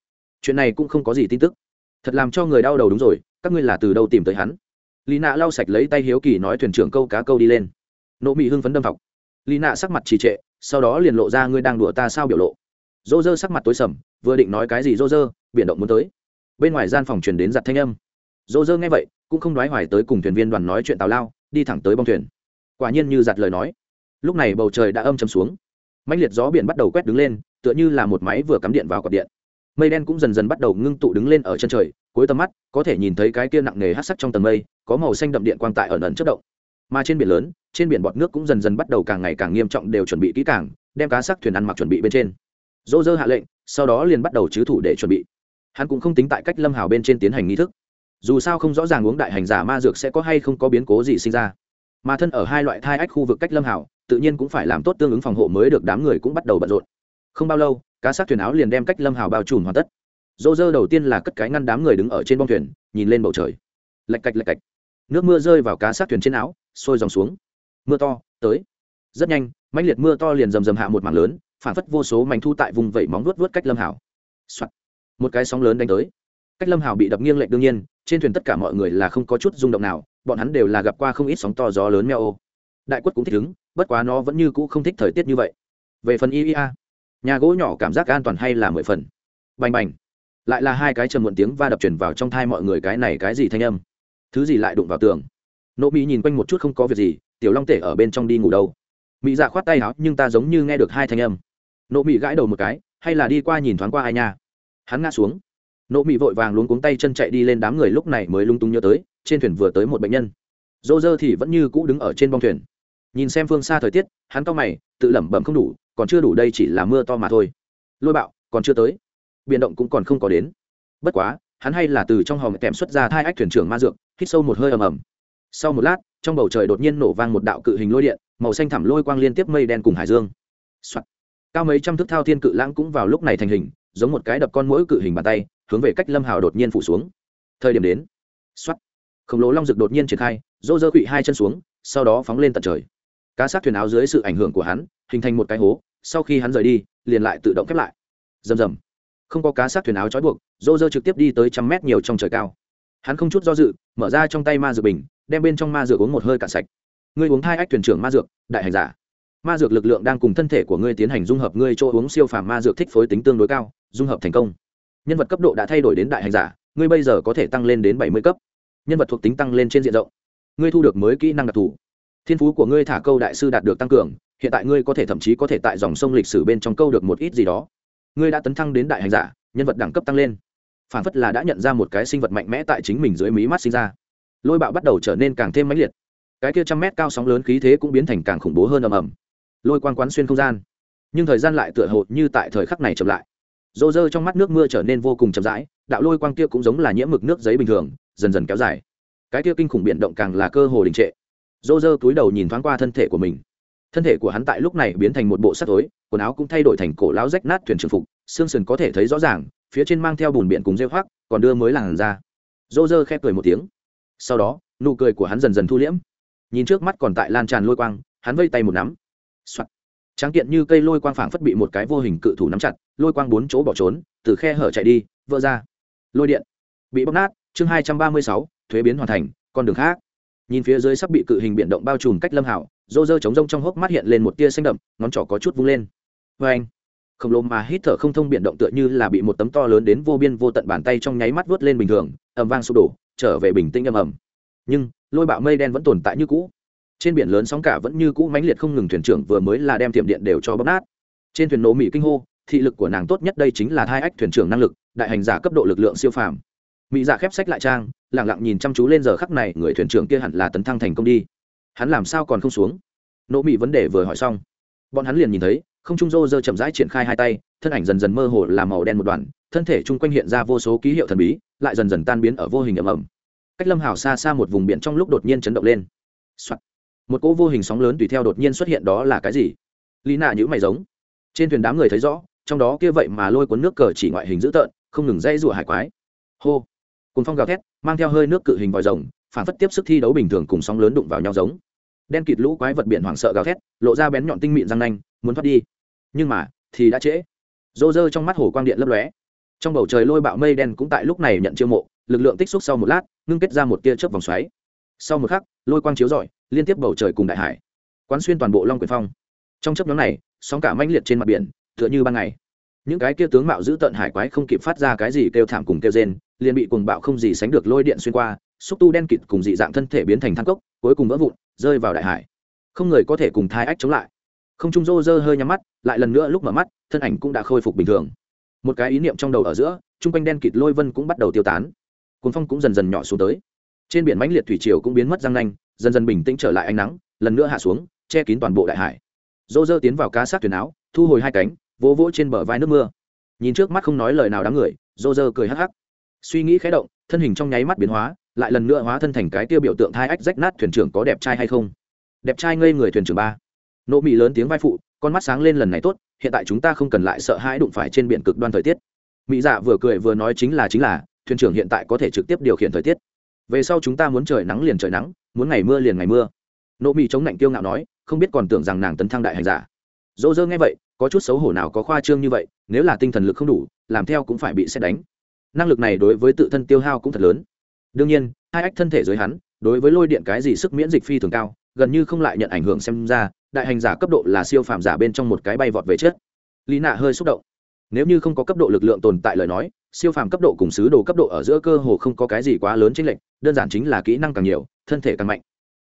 Chuyện này cũng không có gì tin tức. Thật làm cho người đau đầu đúng rồi, các ngươi là từ đâu tìm tới hắn? Lì nạ lau sạch lấy tay hiếu kỳ nói thuyền trưởng câu cá câu đi lên. Nộ Mị hưng phấn đâm học lì nạ sắc mặt trì trệ, sau đó liền lộ ra ngươi đang đùa ta sao biểu lộ. Dô dơ sắc mặt tối sầm, vừa định nói cái gì dô dơ biển động muốn tới. Bên ngoài gian phòng truyền đến giặt thanh âm. Dô dơ nghe vậy, cũng không nói hoài tới cùng thuyền viên đoàn nói chuyện tào lao, đi thẳng tới bong thuyền. Quả nhiên như giặt lời nói. Lúc này bầu trời đã âm chầm xuống. Mạnh liệt gió biển bắt đầu quét đứng lên, tựa như là một máy vừa cắm điện vào cọc điện. Mây đen cũng dần dần bắt đầu ngưng tụ đứng lên ở chân trời cuối tầm mắt, có thể nhìn thấy cái kia nặng nề hát sắc trong tầng mây, có màu xanh đậm điện quang tại ẩn ẩn chất động. Mà trên biển lớn, trên biển bọt nước cũng dần dần bắt đầu càng ngày càng nghiêm trọng đều chuẩn bị kỹ càng, đem cá sắc thuyền ăn mặc chuẩn bị bên trên. Dô dơ hạ lệnh, sau đó liền bắt đầu chứ thủ để chuẩn bị. Hắn cũng không tính tại cách lâm hào bên trên tiến hành nghi thức. Dù sao không rõ ràng uống đại hành giả ma dược sẽ có hay không có biến cố gì sinh ra. Mà thân ở hai loại thai ách khu vực cách lâm hào, tự nhiên cũng phải làm tốt tương ứng phòng hộ mới được đám người cũng bắt đầu bận rộn. Không bao lâu, cá sát thuyền áo liền đem cách lâm hào bao trùm hoàn tất dô dơ đầu tiên là cất cái ngăn đám người đứng ở trên bông thuyền, nhìn lên bầu trời. Lạch cạch lạch cạch. Nước mưa rơi vào cá sát thuyền trên áo, sôi dòng xuống. Mưa to, tới. Rất nhanh, mãnh liệt mưa to liền rầm rầm hạ một mảng lớn, phản phất vô số mảnh thu tại vùng vẩy móng vuốt vuốt cách lâm hảo、Soạn. một cái sóng lớn đánh tới. Cách lâm hảo bị đập nghiêng lệch đương nhiên, trên thuyền tất cả mọi người là không có chút rung động nào, bọn hắn đều là gặp qua không ít sóng to gió lớn meo ô. Đại quất cũng thích ứng bất quá nó vẫn như cũ không thích thời tiết như vậy. Về phần iea nhà gỗ nhỏ cảm giác an toàn hay là mười phần? Bành bành lại là hai cái trầm muộn tiếng va đập chuyển vào trong thai mọi người cái này cái gì thanh âm? Thứ gì lại đụng vào tường? Nỗ mỹ nhìn quanh một chút không có việc gì, tiểu long tể ở bên trong đi ngủ đâu? Mỹ dạ khoát tay áo, nhưng ta giống như nghe được hai thanh âm. Nỗ mỹ gãi đầu một cái, hay là đi qua nhìn thoáng qua ai nha? Hắn ngã xuống. Nỗ mỹ vội vàng luống cuống tay chân chạy đi lên đám người lúc này mới lung tung nhớ tới, trên thuyền vừa tới một bệnh nhân. Dô dơ thì vẫn như cũ đứng ở trên bong thuyền. Nhìn xem phương xa thời tiết, hắn to mày, tự lẩm bẩm không đủ, còn chưa đủ đây chỉ là mưa to mà thôi. Lôi bạo, còn chưa tới biển động cũng còn không có đến. Bất quá, hắn hay là từ trong hòm kèm xuất ra hai ách thuyền trưởng ma dược, hít sâu một hơi ầm ầm. Sau một lát, trong bầu trời đột nhiên nổ vang một đạo cự hình lôi điện, màu xanh thẳm lôi quang liên tiếp mây đen cùng hải dương、Soạn. cao mấy trăm thước thao thiên cự lãng cũng vào lúc này thành hình, giống một cái đập con mũi cự hình bàn tay, hướng về cách lâm hào đột nhiên phủ xuống. Thời điểm đến. X khổng lồ long rực đột nhiên triển khai, rô dơ quỵ hai chân xuống, sau đó phóng lên tận trời. Cá sát thuyền áo dưới sự ảnh hưởng của hắn, hình thành một cái hố, sau khi hắn rời đi, liền lại tự động khép lại. Rầm rầm không có cá sát thuyền áo trói buộc, rô rơ trực tiếp đi tới trăm mét nhiều trong trời cao. Hắn không chút do dự, mở ra trong tay ma dược bình, đem bên trong ma dược uống một hơi cạn sạch. Ngươi uống hai ách thuyền trưởng ma dược, đại hành giả. Ma dược lực lượng đang cùng thân thể của ngươi tiến hành dung hợp, ngươi chỗ uống siêu phàm ma dược thích phối tính tương đối cao, dung hợp thành công. Nhân vật cấp độ đã thay đổi đến đại hành giả, ngươi bây giờ có thể tăng lên đến bảy mươi cấp. Nhân vật thuộc tính tăng lên trên diện rộng. Ngươi thu được mới kỹ năng đặc thù. Thiên phú của ngươi thả câu đại sư đạt được tăng cường, hiện tại ngươi có thể thậm chí có thể tại dòng sông lịch sử bên trong câu được một ít gì đó ngươi đã tấn thăng đến đại hành giả, nhân vật đẳng cấp tăng lên. Phản phất là đã nhận ra một cái sinh vật mạnh mẽ tại chính mình dưới mí mắt sinh ra. Lôi bạo bắt đầu trở nên càng thêm mãnh liệt. Cái kia trăm mét cao sóng lớn khí thế cũng biến thành càng khủng bố hơn ầm ầm. Lôi quang quán xuyên không gian. Nhưng thời gian lại tựa hồ như tại thời khắc này chậm lại. Rô rơ trong mắt nước mưa trở nên vô cùng chậm rãi, đạo lôi quang kia cũng giống là nhiễm mực nước giấy bình thường, dần dần kéo dài. Cái kia kinh khủng biện động càng là cơ hồ đình trệ. Rô rơ túi đầu nhìn thoáng qua thân thể của mình thân thể của hắn tại lúc này biến thành một bộ sắt tối quần áo cũng thay đổi thành cổ láo rách nát thuyền trường phục, xương sườn có thể thấy rõ ràng, phía trên mang theo bùn biển cùng rêu hoác còn đưa mới làn ra dô dơ khép cười một tiếng. Sau đó, nụ cười của hắn dần dần thu liễm. Nhìn trước mắt còn tại lan tràn lôi quang, hắn vây tay một nắm、Soạn. tráng kiện như cây lôi quang phảng phất bị một cái vô hình cự thủ nắm chặt, lôi quang bốn chỗ bỏ trốn, từ khe hở chạy đi, vỡ ra. Lôi điện. Bị bóc nát, chương hai trăm ba mươi sáu, thuế biến hoàn thành, con đường khác nhìn phía dưới sắp bị cự hình biển động bao trùm cách lâm hảo, rô rơ chống rông trong hốc mắt hiện lên một tia xanh đậm, ngón trỏ có chút vung lên. Vê anh. Khổng lồ mà hít thở không thông biển động tựa như là bị một tấm to lớn đến vô biên vô tận bàn tay trong nháy mắt vớt lên bình thường, ầm vang sụp đổ, trở về bình tĩnh ầm ầm. Nhưng, lôi bạo mây đen vẫn tồn tại như cũ. Trên biển lớn sóng cả vẫn như cũ mãnh liệt không ngừng thuyền trưởng vừa mới là đem tiệm điện đều cho bóp nát. Trên thuyền nổ mỹ kinh hô, thị lực của nàng tốt nhất đây chính là hai ách thuyền trưởng năng lực, đại hành giả cấp độ lực lượng siêu phàm mỹ giả khép sách lại trang lẳng lặng nhìn chăm chú lên giờ khắc này, người thuyền trưởng kia hẳn là tấn thăng thành công đi. Hắn làm sao còn không xuống? Nỗ mỹ vấn đề vừa hỏi xong, bọn hắn liền nhìn thấy, không trung rô rơ chậm rãi triển khai hai tay, thân ảnh dần dần mơ hồ làm màu đen một đoàn, thân thể chung quanh hiện ra vô số ký hiệu thần bí, lại dần dần tan biến ở vô hình ẩm ẩm cách lâm hào xa xa một vùng biển trong lúc đột nhiên chấn động lên、Soạn. một cỗ vô hình sóng lớn tùy theo đột nhiên xuất hiện đó là cái gì? Lý nạ nhữ mày giống. Trên thuyền đám người thấy rõ, trong đó kia vậy mà lôi cuốn nước cờ chỉ ngoại hình dữ tợn, không ngừng dây rủa hải quái. Hô cùng phong gào thét, mang theo hơi nước cự hình vòi rồng, phản phất tiếp sức thi đấu bình thường cùng sóng lớn đụng vào nhau giống. Đen kịt lũ quái vật biển hoảng sợ gào thét, lộ ra bén nhọn tinh mịn răng nanh, muốn thoát đi. Nhưng mà, thì đã trễ. Rô rơ trong mắt hồ quang điện lấp lóe. Trong bầu trời lôi bạo mây đen cũng tại lúc này nhận chiêu mộ, lực lượng tích xúc sau một lát, ngưng kết ra một tia chớp vòng xoáy. Sau một khắc, lôi quang chiếu rọi, liên tiếp bầu trời cùng đại hải, quán xuyên toàn bộ long quyền phong. Trong chấp nhóm này, sóng cả manh liệt trên mặt biển, tựa như ban ngày. Những cái kia tướng mạo giữ tận hải quái không kịp phát ra cái gì kêu thảm cùng kêu rên liền bị cuồng bạo không gì sánh được lôi điện xuyên qua, xúc tu đen kịt cùng dị dạng thân thể biến thành thang cốc, cuối cùng vỡ vụn, rơi vào đại hải. Không người có thể cùng thai ách chống lại. Không trung rô rơ hơi nhắm mắt, lại lần nữa lúc mở mắt, thân ảnh cũng đã khôi phục bình thường. Một cái ý niệm trong đầu ở giữa chung quanh đen kịt lôi vân cũng bắt đầu tiêu tán. Cuồng phong cũng dần dần nhỏ xuống tới. Trên biển mãnh liệt thủy triều cũng biến mất răng nanh, dần dần bình tĩnh trở lại ánh nắng, lần nữa hạ xuống, che kín toàn bộ đại hải. Dô tiến vào cá sát thuyền áo, thu hồi hai cánh, vỗ vỗ trên bờ vai nước mưa. Nhìn trước mắt không nói lời nào đám người dô cười hắc hắc suy nghĩ khé động, thân hình trong nháy mắt biến hóa, lại lần nữa hóa thân thành cái tiêu biểu tượng thai ách rách nát thuyền trưởng có đẹp trai hay không? Đẹp trai ngây người thuyền trưởng ba. Nộ mị lớn tiếng vai phụ, con mắt sáng lên lần này tốt, hiện tại chúng ta không cần lại sợ hãi đụng phải trên biển cực đoan thời tiết. Mỹ dạ vừa cười vừa nói chính là chính là, thuyền trưởng hiện tại có thể trực tiếp điều khiển thời tiết. Về sau chúng ta muốn trời nắng liền trời nắng, muốn ngày mưa liền ngày mưa. Nộ mỹ chống lạnh tiêu ngạo nói, không biết còn tưởng rằng nàng tấn thăng đại hành giả. Dỗ dơ nghe vậy, có chút xấu hổ nào có khoa trương như vậy, nếu là tinh thần lực không đủ, làm theo cũng phải bị xét đánh năng lực này đối với tự thân tiêu hao cũng thật lớn. Đương nhiên, hai ách thân thể dưới hắn, đối với lôi điện cái gì sức miễn dịch phi thường cao, gần như không lại nhận ảnh hưởng xem ra, đại hành giả cấp độ là siêu phàm giả bên trong một cái bay vọt về chết lý nạ hơi xúc động. Nếu như không có cấp độ lực lượng tồn tại lời nói, siêu phàm cấp độ cùng sứ đồ cấp độ ở giữa cơ hồ không có cái gì quá lớn chênh lệch, đơn giản chính là kỹ năng càng nhiều, thân thể càng mạnh.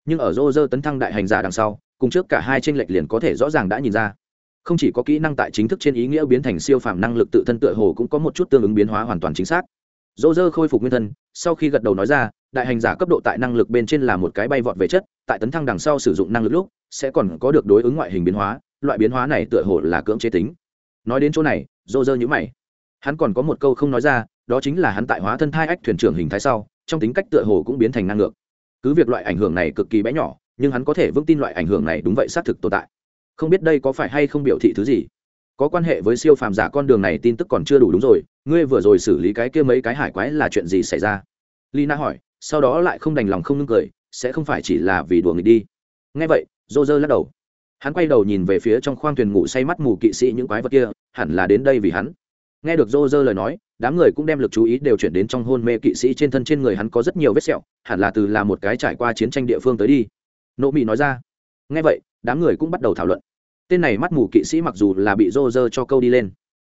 Nhưng ở rô rơ tấn thăng đại hành giả đằng sau, cùng trước cả hai chênh lệch liền có thể rõ ràng đã nhìn ra không chỉ có kỹ năng tại chính thức trên ý nghĩa biến thành siêu phàm năng lực tự thân tựa hồ cũng có một chút tương ứng biến hóa hoàn toàn chính xác. Dỗ dơ khôi phục nguyên thân, sau khi gật đầu nói ra, đại hành giả cấp độ tại năng lực bên trên là một cái bay vọt về chất, tại tấn thăng đằng sau sử dụng năng lực lúc, sẽ còn có được đối ứng ngoại hình biến hóa, loại biến hóa này tựa hồ là cưỡng chế tính. Nói đến chỗ này dỗ dơ nhữ mày. Hắn còn có một câu không nói ra, đó chính là hắn tại hóa thân thai ách thuyền trưởng hình thái sau, trong tính cách tựa hồ cũng biến thành năng lượng. Cứ việc loại ảnh hưởng này cực kỳ bé nhỏ, nhưng hắn có thể vững tin loại ảnh hưởng này đúng vậy xác thực tồn tại không biết đây có phải hay không biểu thị thứ gì. Có quan hệ với siêu phàm giả con đường này tin tức còn chưa đủ đúng rồi, ngươi vừa rồi xử lý cái kia mấy cái hải quái là chuyện gì xảy ra? Lina hỏi, sau đó lại không đành lòng không ngưng cười, sẽ không phải chỉ là vì đùa nghịch đi. Ngay vậy dô dơ lắc đầu. Hắn quay đầu nhìn về phía trong khoang thuyền ngủ say mắt mù kỵ sĩ những quái vật kia, hẳn là đến đây vì hắn. Nghe được dô dơ lời nói, đám người cũng đem lực chú ý đều chuyển đến trong hôn mê kỵ sĩ trên thân trên người hắn có rất nhiều vết sẹo, hẳn là từ là một cái trải qua chiến tranh địa phương tới đi. Nỗ mỹ nói ra. Nghe vậy đám người cũng bắt đầu thảo luận. Tên này mắt mù kỵ sĩ mặc dù là bị rô rơ cho câu đi lên,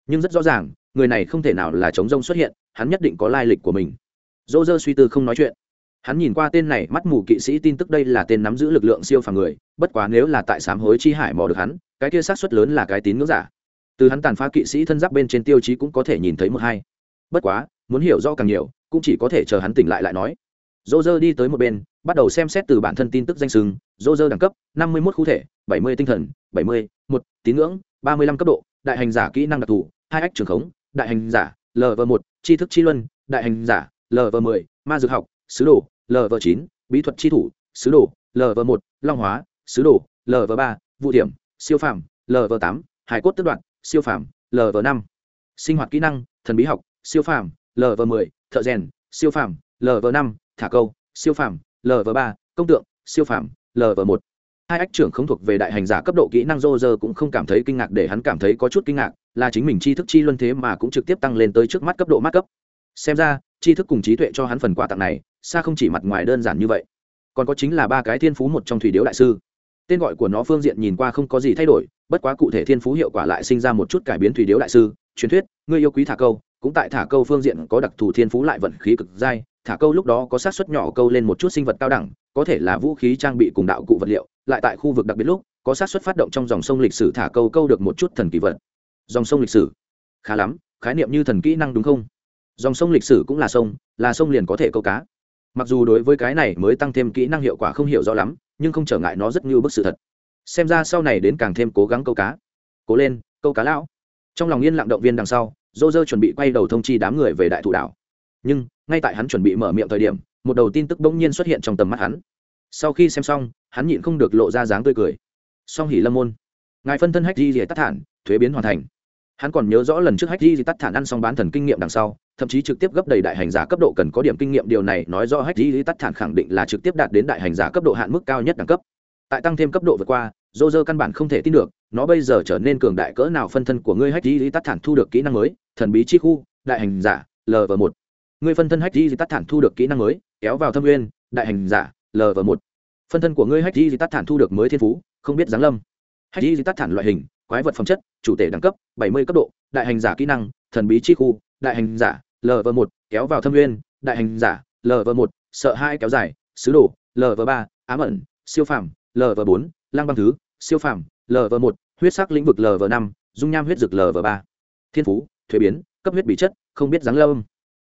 nhưng rất rõ ràng, người này không thể nào là chống rông xuất hiện, hắn nhất định có lai lịch của mình. Rô rơ suy tư không nói chuyện. Hắn nhìn qua tên này mắt mù kỵ sĩ tin tức đây là tên nắm giữ lực lượng siêu phàm người, bất quá nếu là tại sám hối chi hải mò được hắn, cái kia sát xuất lớn là cái tín ngưỡng giả. Từ hắn tàn phá kỵ sĩ thân giáp bên trên tiêu chí cũng có thể nhìn thấy một hai. Bất quá, muốn hiểu rõ càng nhiều, cũng chỉ có thể chờ hắn tỉnh lại lại nói dô dơ đi tới một bên, bắt đầu xem xét từ bản thân tin tức danh sừng dô dơ đẳng cấp, năm mươi một khu thể, bảy mươi tinh thần, bảy mươi, một, tín ngưỡng, ba mươi lăm cấp độ, đại hành giả kỹ năng đặc thù, hai ách trường khống, đại hành giả lv một, tri thức chi luân, đại hành giả lv mười, ma dược học, sứ đồ lv chín, bí thuật chi thủ, sứ đồ lv một, long hóa, sứ đồ lv ba vụ điểm, siêu phàm lv tám hải cốt tức đoạn, siêu phàm lv năm. Sinh hoạt kỹ năng, thần bí học, siêu phàm lv mười, thợ rèn, siêu phàm lv năm thả câu, siêu phàm lv ba, công tượng, siêu phàm lv một. Hai ách trưởng không thuộc về đại hành giả cấp độ kỹ năng rô rơ cũng không cảm thấy kinh ngạc để hắn cảm thấy có chút kinh ngạc, là chính mình tri thức chi luân thế mà cũng trực tiếp tăng lên tới trước mắt cấp độ mát cấp. Xem ra, tri thức cùng trí tuệ cho hắn phần quà tặng này, xa không chỉ mặt ngoài đơn giản như vậy. Còn có chính là ba cái thiên phú một trong thủy điếu đại sư. Tên gọi của nó phương diện nhìn qua không có gì thay đổi, bất quá cụ thể thiên phú hiệu quả lại sinh ra một chút cải biến thủy điếu đại sư. Truyền thuyết, ngươi yêu quý thả câu cũng tại thả câu phương diện có đặc thù thiên phú lại vận khí cực dai, thả câu lúc đó có sát xuất nhỏ câu lên một chút sinh vật cao đẳng, có thể là vũ khí trang bị cùng đạo cụ vật liệu, lại tại khu vực đặc biệt lúc, có sát xuất phát động trong dòng sông lịch sử thả câu câu được một chút thần kỳ vật. Dòng sông lịch sử. Khá lắm, khái niệm như thần kỹ năng đúng không? Dòng sông lịch sử cũng là sông là sông liền có thể câu cá. Mặc dù đối với cái này mới tăng thêm kỹ năng hiệu quả không hiểu rõ lắm, nhưng không trở ngại nó rất như bức sự thật. Xem ra sau này đến càng thêm cố gắng câu cá. Cố lên, câu cá lão. Trong lòng yên lặng động viên đằng sau dô dơ chuẩn bị quay đầu thông chi đám người về đại thụ đảo. Nhưng, ngay tại hắn chuẩn bị mở miệng thời điểm, một đầu tin tức bỗng nhiên xuất hiện trong tầm mắt hắn. Sau khi xem xong, hắn nhịn không được lộ ra dáng tươi cười. Song hỉ lâm môn. Ngài phân thân hách di rỉa tắt thản, thuế biến hoàn thành. Hắn còn nhớ rõ lần trước hách di tắt thản ăn xong bán thần kinh nghiệm đằng sau, thậm chí trực tiếp gấp đầy đại hành giả cấp độ cần có điểm kinh nghiệm, điều này nói rõ hách di tắt thản khẳng định là trực tiếp đạt đến đại hành giả cấp độ hạn mức cao nhất đẳng cấp. Tại tăng thêm cấp độ vượt qua dô dơ căn bản không thể tin được, nó bây giờ trở nên cường đại cỡ nào phân thân của ngươi hách di tắt thản thu được kỹ năng mới, thần bí chi khu, đại hành giả lv một. Ngươi phân thân hách di tắt thản thu được kỹ năng mới, kéo vào thâm nguyên, đại hành giả lv một. Phân thân của ngươi hách di tắt thản thu được mới thiên phú, không biết giáng lâm. Hách di tắt thản loại hình, quái vật phẩm chất, chủ thể đẳng cấp, bảy mươi cấp độ, đại hành giả kỹ năng, thần bí chi khu, đại hành giả lv một, kéo vào thâm nguyên, đại hành giả lv một, sợ hai kéo dài, sứ đồ lv ba, ám ẩn, siêu phàm lv bốn, lang băng thứ siêu phàm lv một, huyết sắc lĩnh vực lv năm, dung nham huyết dực lv ba. Thiên phú, thuế biến, cấp huyết bị chất, không biết dáng lâm.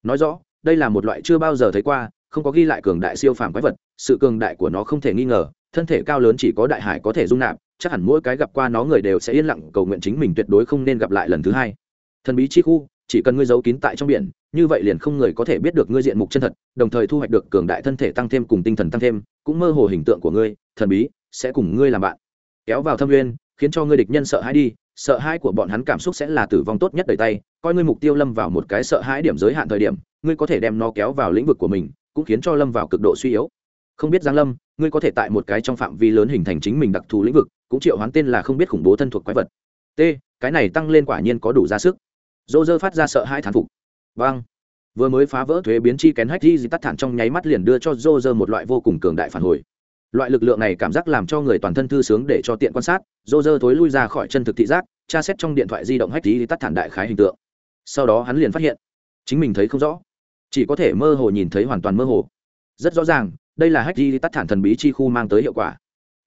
Nói rõ, đây là một loại chưa bao giờ thấy qua, không có ghi lại cường đại siêu phàm quái vật, sự cường đại của nó không thể nghi ngờ, thân thể cao lớn chỉ có đại hải có thể dung nạp, chắc hẳn mỗi cái gặp qua nó người đều sẽ yên lặng cầu nguyện chính mình tuyệt đối không nên gặp lại lần thứ hai. Thần bí chi khu, chỉ cần ngươi giấu kín tại trong biển, như vậy liền không người có thể biết được ngươi diện mục chân thật, đồng thời thu hoạch được cường đại thân thể tăng thêm cùng tinh thần tăng thêm, cũng mơ hồ hình tượng của ngươi, thần bí, sẽ cùng ngươi làm bạn kéo vào thâm nguyên khiến cho ngươi địch nhân sợ hãi đi, sợ hãi của bọn hắn cảm xúc sẽ là tử vong tốt nhất đời tay, coi ngươi mục tiêu lâm vào một cái sợ hãi điểm giới hạn thời điểm, ngươi có thể đem nó kéo vào lĩnh vực của mình, cũng khiến cho lâm vào cực độ suy yếu. Không biết giang lâm, ngươi có thể tại một cái trong phạm vi lớn hình thành chính mình đặc thù lĩnh vực, cũng triệu hoán tên là không biết khủng bố thân thuộc quái vật. T, cái này tăng lên quả nhiên có đủ ra sức. Dô dơ phát ra sợ hai thán phục. Vâng. Vừa mới phá vỡ thuế biến chi kén hách di tắt thản trong nháy mắt liền đưa cho dô dơ một loại vô cùng cường đại phản hồi loại lực lượng này cảm giác làm cho người toàn thân thư sướng để cho tiện quan sát dô dơ thối lui ra khỏi chân thực thị giác, tra xét trong điện thoại di động hách tí tắt thản đại khái hình tượng. Sau đó hắn liền phát hiện, chính mình thấy không rõ, chỉ có thể mơ hồ nhìn thấy hoàn toàn mơ hồ. Rất rõ ràng, đây là hách tí tắt thản thần bí chi khu mang tới hiệu quả.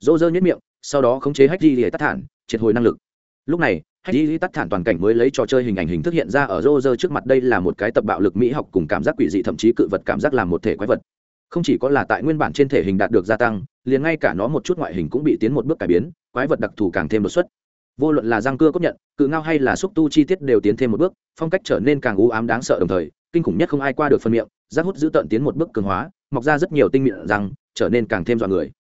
Dô dơ nhất miệng, sau đó khống chế hách tí tắt thản, triệt hồi năng lực. Lúc này hách tí tắt thản toàn cảnh mới lấy trò chơi hình ảnh hình thức hiện ra ở dô dơ trước mặt, đây là một cái tập bạo lực mỹ học cùng cảm giác quỷ dị, thậm chí cự vật cảm giác làm một thể quái vật không chỉ có là tại nguyên bản trên thể hình đạt được gia tăng, liền ngay cả nó một chút ngoại hình cũng bị tiến một bước cải biến, quái vật đặc thù càng thêm đột xuất. Vô luận là răng cưa cốt nhận, cự ngao hay là xúc tu chi tiết đều tiến thêm một bước, phong cách trở nên càng u ám đáng sợ đồng thời, kinh khủng nhất không ai qua được phân miệng, rác hút giữ tận tiến một bước cường hóa, mọc ra rất nhiều tinh miệng răng, trở nên càng thêm dọa người.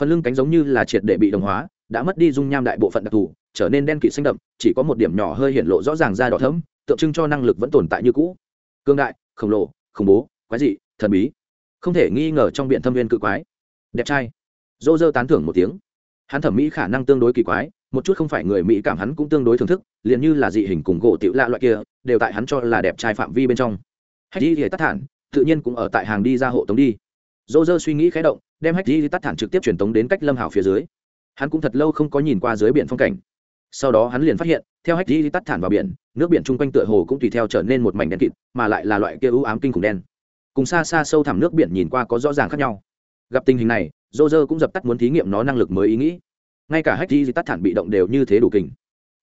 Phần lưng cánh giống như là triệt để bị đồng hóa, đã mất đi dung nham đại bộ phận đặc thù, trở nên đen kịt xanh đậm, chỉ có một điểm nhỏ hơi hiện lộ rõ ràng ra đỏ thấm tượng trưng cho năng lực vẫn tồn tại như cũ. Cương đại, khổng lồ, khủng bố, quái dị, thần bí không thể nghi ngờ trong biện thâm viên cự quái. Đẹp trai. Dô dơ tán thưởng một tiếng. Hắn thẩm mỹ khả năng tương đối kỳ quái, một chút không phải người mỹ cảm hắn cũng tương đối thưởng thức, liền như là dị hình cùng gỗ tiểu lạ loại kia, đều tại hắn cho là đẹp trai phạm vi bên trong. Hách đi thì tắt thản, tự nhiên cũng ở tại hàng đi ra hộ tống đi. Dô dơ suy nghĩ khé động, đem hách đi tắt thản trực tiếp truyền tống đến cách lâm hảo phía dưới. Hắn cũng thật lâu không có nhìn qua dưới biển phong cảnh. Sau đó hắn liền phát hiện, theo hách đi tắt thản vào biển, nước biển chung quanh tựa hồ cũng tùy theo trở nên một mảnh đen kịt, mà lại là loại kia ưu ám kinh khủng đen cùng xa xa sâu thẳm nước biển nhìn qua có rõ ràng khác nhau. Gặp tình hình này dô dơ cũng dập tắt muốn thí nghiệm nó năng lực mới ý nghĩ. Ngay cả hack di tắt thản bị động đều như thế đủ kình.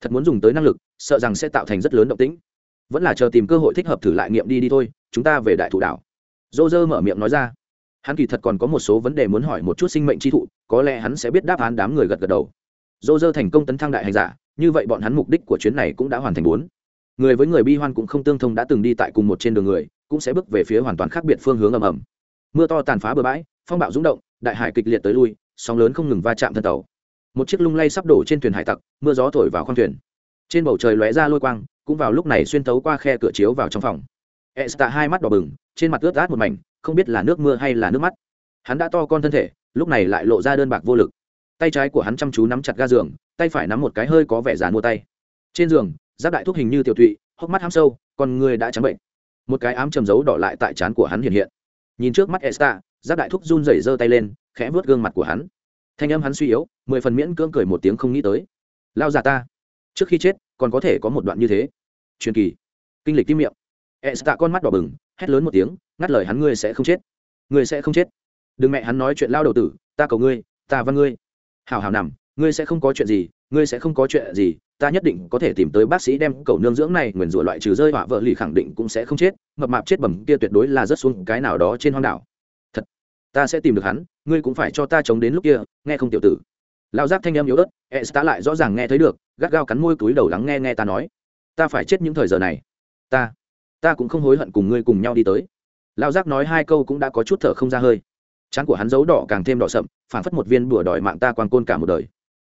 Thật muốn dùng tới năng lực, sợ rằng sẽ tạo thành rất lớn động tĩnh. Vẫn là chờ tìm cơ hội thích hợp thử lại nghiệm đi đi thôi, chúng ta về đại thủ đảo. Dô dơ mở miệng nói ra. Hắn kỳ thật còn có một số vấn đề muốn hỏi một chút sinh mệnh chi thụ, có lẽ hắn sẽ biết đáp án đám người gật gật đầu. Dô dơ thành công tấn thăng đại hành giả, như vậy bọn hắn mục đích của chuyến này cũng đã hoàn thành bốn. Người với người bi hoan cũng không tương thông đã từng đi tại cùng một trên đường người cũng sẽ bước về phía hoàn toàn khác biệt phương hướng ầm ầm. Mưa to tàn phá bờ bãi, phong bạo rúng động, đại hải kịch liệt tới lui, sóng lớn không ngừng va chạm thân tàu. Một chiếc lung lay sắp đổ trên thuyền hải tặc, mưa gió thổi vào khoang thuyền. Trên bầu trời lóe ra lôi quang, cũng vào lúc này xuyên tấu qua khe cửa chiếu vào trong phòng. Esta hai mắt đỏ bừng, trên mặt ướt át một mảnh, không biết là nước mưa hay là nước mắt. Hắn đã to con thân thể, lúc này lại lộ ra đơn bạc vô lực. Tay trái của hắn chăm chú nắm chặt ga giường, tay phải nắm một cái hơi có vẻ giàn mua tay. Trên giường, giáp đại thuốc hình như tiểu thụy, hốc mắt hăm sâu, con người đã trắng bệnh một cái ám trầm dấu đỏ lại tại trán của hắn hiện hiện. Nhìn trước mắt Esta, giáp đại thúc run rẩy giơ tay lên khẽ vuốt gương mặt của hắn. Thanh âm hắn suy yếu mười phần miễn cưỡng cười một tiếng không nghĩ tới. Lao già ta trước khi chết còn có thể có một đoạn như thế. Truyền kỳ. Kinh lịch tim miệng. Esta con mắt đỏ bừng hét lớn một tiếng ngắt lời hắn ngươi sẽ không chết. Ngươi sẽ không chết. Đừng mẹ hắn nói chuyện lao đầu tử ta cầu ngươi ta văn ngươi. Hào hào nằm ngươi sẽ không có chuyện gì ngươi sẽ không có chuyện gì ta nhất định có thể tìm tới bác sĩ đem cầu nương dưỡng này nguyền rủa loại trừ rơi họa vợ lì khẳng định cũng sẽ không chết, mập mạp chết bẩm kia tuyệt đối là rất xuống cái nào đó trên hoang đảo. Thật, ta sẽ tìm được hắn, ngươi cũng phải cho ta chống đến lúc kia, nghe không tiểu tử. Lao giác thanh em yếu ớt e s lại rõ ràng nghe thấy được, gắt gao cắn môi túi đầu lắng nghe nghe ta nói. Ta phải chết những thời giờ này. Ta ta cũng không hối hận cùng ngươi cùng nhau đi tới. Lao giác nói hai câu cũng đã có chút thở không ra hơi. Chán của hắn dấu đỏ càng thêm đỏ sậm phản phất một viên bùa đòi mạng ta quan côn cả một đời.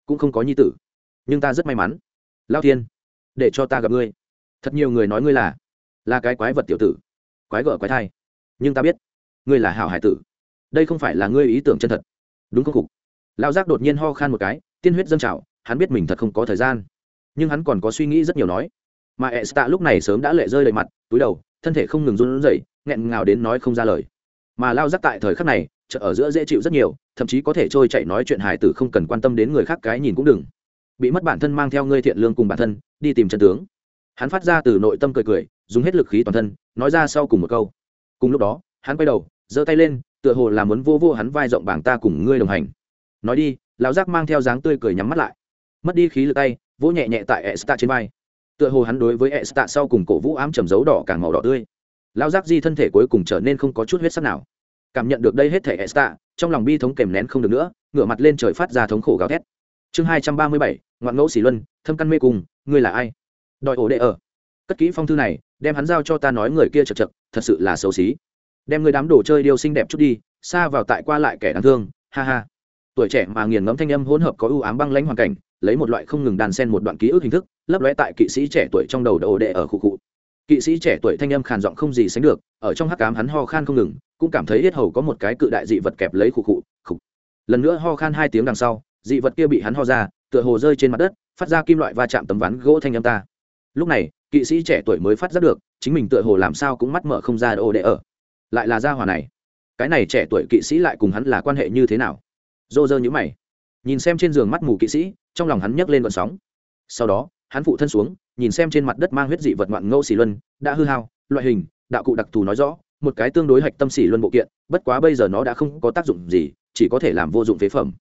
Cũng không có nhi tử. Nhưng ta rất may mắn lao thiên, để cho ta gặp ngươi. Thật nhiều người nói ngươi là là cái quái vật tiểu tử, quái gở quái thai. Nhưng ta biết, ngươi là hảo hải tử. Đây không phải là ngươi ý tưởng chân thật. Đúng không cục? Lão giác đột nhiên ho khan một cái, tiên huyết dâng trào, hắn biết mình thật không có thời gian. Nhưng hắn còn có suy nghĩ rất nhiều nói. Mà e stạ lúc này sớm đã lệ rơi đầy mặt, túi đầu, thân thể không ngừng run rẩy, nghẹn ngào đến nói không ra lời. Mà lao giác tại thời khắc này, chợ ở giữa dễ chịu rất nhiều, thậm chí có thể trôi chạy nói chuyện hài tử không cần quan tâm đến người khác cái nhìn cũng đừng bị mất bản thân mang theo ngươi thiện lương cùng bản thân, đi tìm chân tướng. Hắn phát ra từ nội tâm cười cười, dùng hết lực khí toàn thân, nói ra sau cùng một câu. Cùng lúc đó, hắn quay đầu, giơ tay lên, tựa hồ là muốn vô vô hắn vai rộng bảng ta cùng ngươi đồng hành. Nói đi, lão giác mang theo dáng tươi cười nhắm mắt lại. Mất đi khí lực tay, vỗ nhẹ nhẹ tại esta trên vai. Tựa hồ hắn đối với esta sau cùng cổ vũ ám trầm dấu đỏ càng màu đỏ tươi. Lão giác di thân thể cuối cùng trở nên không có chút huyết sắc nào. Cảm nhận được đây hết thể esta, trong lòng bi thống kèm nén không được nữa, ngửa mặt lên trời phát ra thống khổ gào thét. Chương hai trăm ba mươi bảy ngoạn ngẫu xỉ luân, thâm căn mê cùng ngươi là ai? Đòi ổ đệ ở. Cất kỹ phong thư này, đem hắn giao cho ta nói người kia chật chật, thật sự là xấu xí. Đem người đám đồ chơi điêu xinh đẹp chút đi, xa vào tại qua lại kẻ đáng thương, ha ha. Tuổi trẻ mà nghiền ngẫm thanh âm hỗn hợp có ưu ám băng lãnh hoàn cảnh, lấy một loại không ngừng đàn sen một đoạn ký ức hình thức, lấp lóe tại kỵ sĩ trẻ tuổi trong đầu đồ đệ ở khu cụ kỵ sĩ trẻ tuổi thanh âm khàn giọng không gì sánh được, ở trong hắc cám hắn ho khan không ngừng, cũng cảm thấy hết hầu có một cái cự đại dị vật kẹp lấy khu cụ khục. Lần nữa ho khan hai tiếng đằng sau, dị vật kia bị hắn ho ra tựa hồ rơi trên mặt đất, phát ra kim loại va chạm tấm ván gỗ thanh âm ta. Lúc này, kỵ sĩ trẻ tuổi mới phát giác được, chính mình tựa hồ làm sao cũng mắt mở không ra ô đệ ở. Lại là gia hòa này. Cái này trẻ tuổi kỵ sĩ lại cùng hắn là quan hệ như thế nào? Dô dơ nhữ mày. Nhìn xem trên giường mắt mù kỵ sĩ, trong lòng hắn nhấc lên vận sóng. Sau đó, hắn phụ thân xuống, nhìn xem trên mặt đất mang huyết dị vật ngoạn ngâu xỉ luân, đã hư hao, loại hình, đạo cụ đặc thù nói rõ, một cái tương đối hạch tâm xỉ luân bộ kiện, bất quá bây giờ nó đã không có tác dụng gì, chỉ có thể làm vô dụng phế phẩm.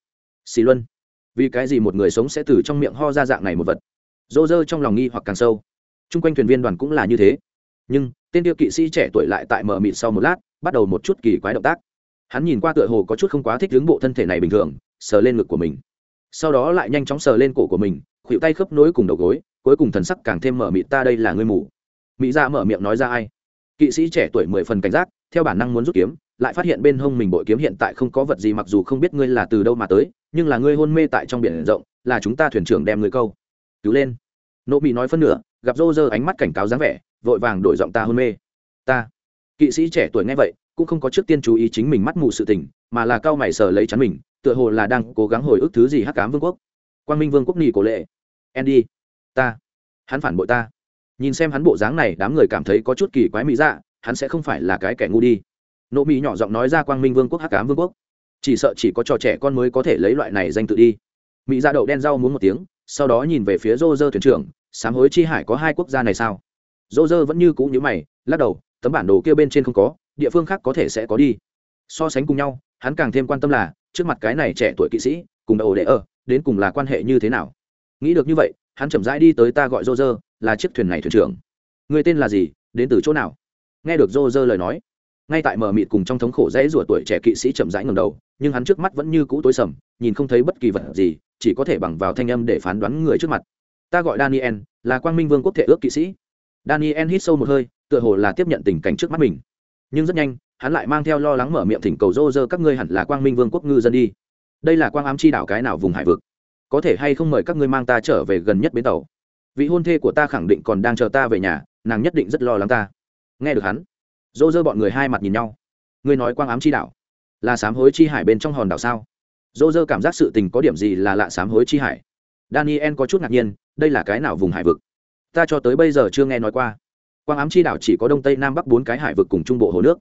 Xỉ luân vì cái gì một người sống sẽ từ trong miệng ho ra dạng này một vật? Dô dơ trong lòng nghi hoặc càng sâu. T r u n g quanh thuyền viên đoàn cũng là như thế. Nhưng, tên tiêu kỵ sĩ trẻ tuổi lại tại mở mịt sau một lát, bắt đầu một chút kỳ quái động tác. Hắn nhìn qua tựa hồ có chút không quá thích hướng bộ thân thể này bình thường, sờ lên ngực của mình. Sau đó lại nhanh chóng sờ lên cổ của mình khuỵu tay khớp nối cùng đầu gối, cuối cùng thần sắc càng thêm mở mịt, ta đây là ngươi mù. Mỹ ra mở miệng nói ra ai? Kỵ sĩ trẻ tuổi mười phần cảnh giác, theo bản năng muốn rút kiếm, lại phát hiện bên hông mình bội kiếm hiện tại không có vật gì mặc dù không biết ngươi là từ đâu mà tới nhưng là ngươi hôn mê tại trong biển rộng, là chúng ta thuyền trưởng đem ngươi câu. Cứu lên. Nộ bị nói phân nửa, gặp rô rơ ánh mắt cảnh cáo dáng vẻ, vội vàng đổi giọng ta hôn mê. Ta. Kỵ sĩ trẻ tuổi nghe vậy, cũng không có trước tiên chú ý chính mình mắt mù sự tình, mà là cao mày sờ lấy chắn mình, tựa hồ là đang cố gắng hồi ức thứ gì hắc cám vương quốc. Quang minh vương quốc nỉ cổ lệ. Andy. Ta. Hắn phản bội ta. Nhìn xem hắn bộ dáng này, đám người cảm thấy có chút kỳ quái mỹ dạ hắn sẽ không phải là cái kẻ ngu đi. Nộ mỹ nhỏ giọng nói ra quang minh vương quốc, hắc cám vương quốc chỉ sợ chỉ có trò trẻ con mới có thể lấy loại này danh tự đi. Mỹ ra đậu đen rau muốn một tiếng, sau đó nhìn về phía rô rơ thuyền trưởng, sám hối chi hải có hai quốc gia này sao? Rô rơ vẫn như cũ như mày, lắc đầu, tấm bản đồ kia bên trên không có, địa phương khác có thể sẽ có đi. So sánh cùng nhau, hắn càng thêm quan tâm là, trước mặt cái này trẻ tuổi kỵ sĩ, cùng đầu đệ ở, đến cùng là quan hệ như thế nào? Nghĩ được như vậy, hắn chậm rãi đi tới ta gọi rô rơ, là chiếc thuyền này thuyền trưởng. Người tên là gì, đến từ chỗ nào? Nghe được rô rơ lời nói ngay tại mờ mịt cùng trong thống khổ dãy rủa tuổi trẻ kỵ sĩ chậm rãi ngầm đầu, nhưng hắn trước mắt vẫn như cũ tối sầm, nhìn không thấy bất kỳ vật gì, chỉ có thể bằng vào thanh âm để phán đoán người trước mặt. Ta gọi daniel, là quang minh vương quốc thể ước kỵ sĩ. Daniel hít sâu một hơi, tựa hồ là tiếp nhận tình cảnh trước mắt mình. Nhưng rất nhanh, hắn lại mang theo lo lắng mở miệng thỉnh cầu rô rơ các ngươi hẳn là quang minh vương quốc ngư dân đi. Đây là quang ám chi đảo cái nào vùng hải vực? Có thể hay không mời các ngươi mang ta trở về gần nhất bến tàu? Vị hôn thê của ta khẳng định còn đang chờ ta về nhà, nàng nhất định rất lo lắng ta. Nghe được hắn dô dơ bọn người hai mặt nhìn nhau. Ngươi nói quang ám chi đảo là sám hối chi hải bên trong hòn đảo sao? Dô dơ cảm giác sự tình có điểm gì là lạ sám hối chi hải? Daniel có chút ngạc nhiên, đây là cái nào vùng hải vực? Ta cho tới bây giờ chưa nghe nói qua. Quang ám chi đảo chỉ có đông tây nam bắc bốn cái hải vực cùng trung bộ hồ nước.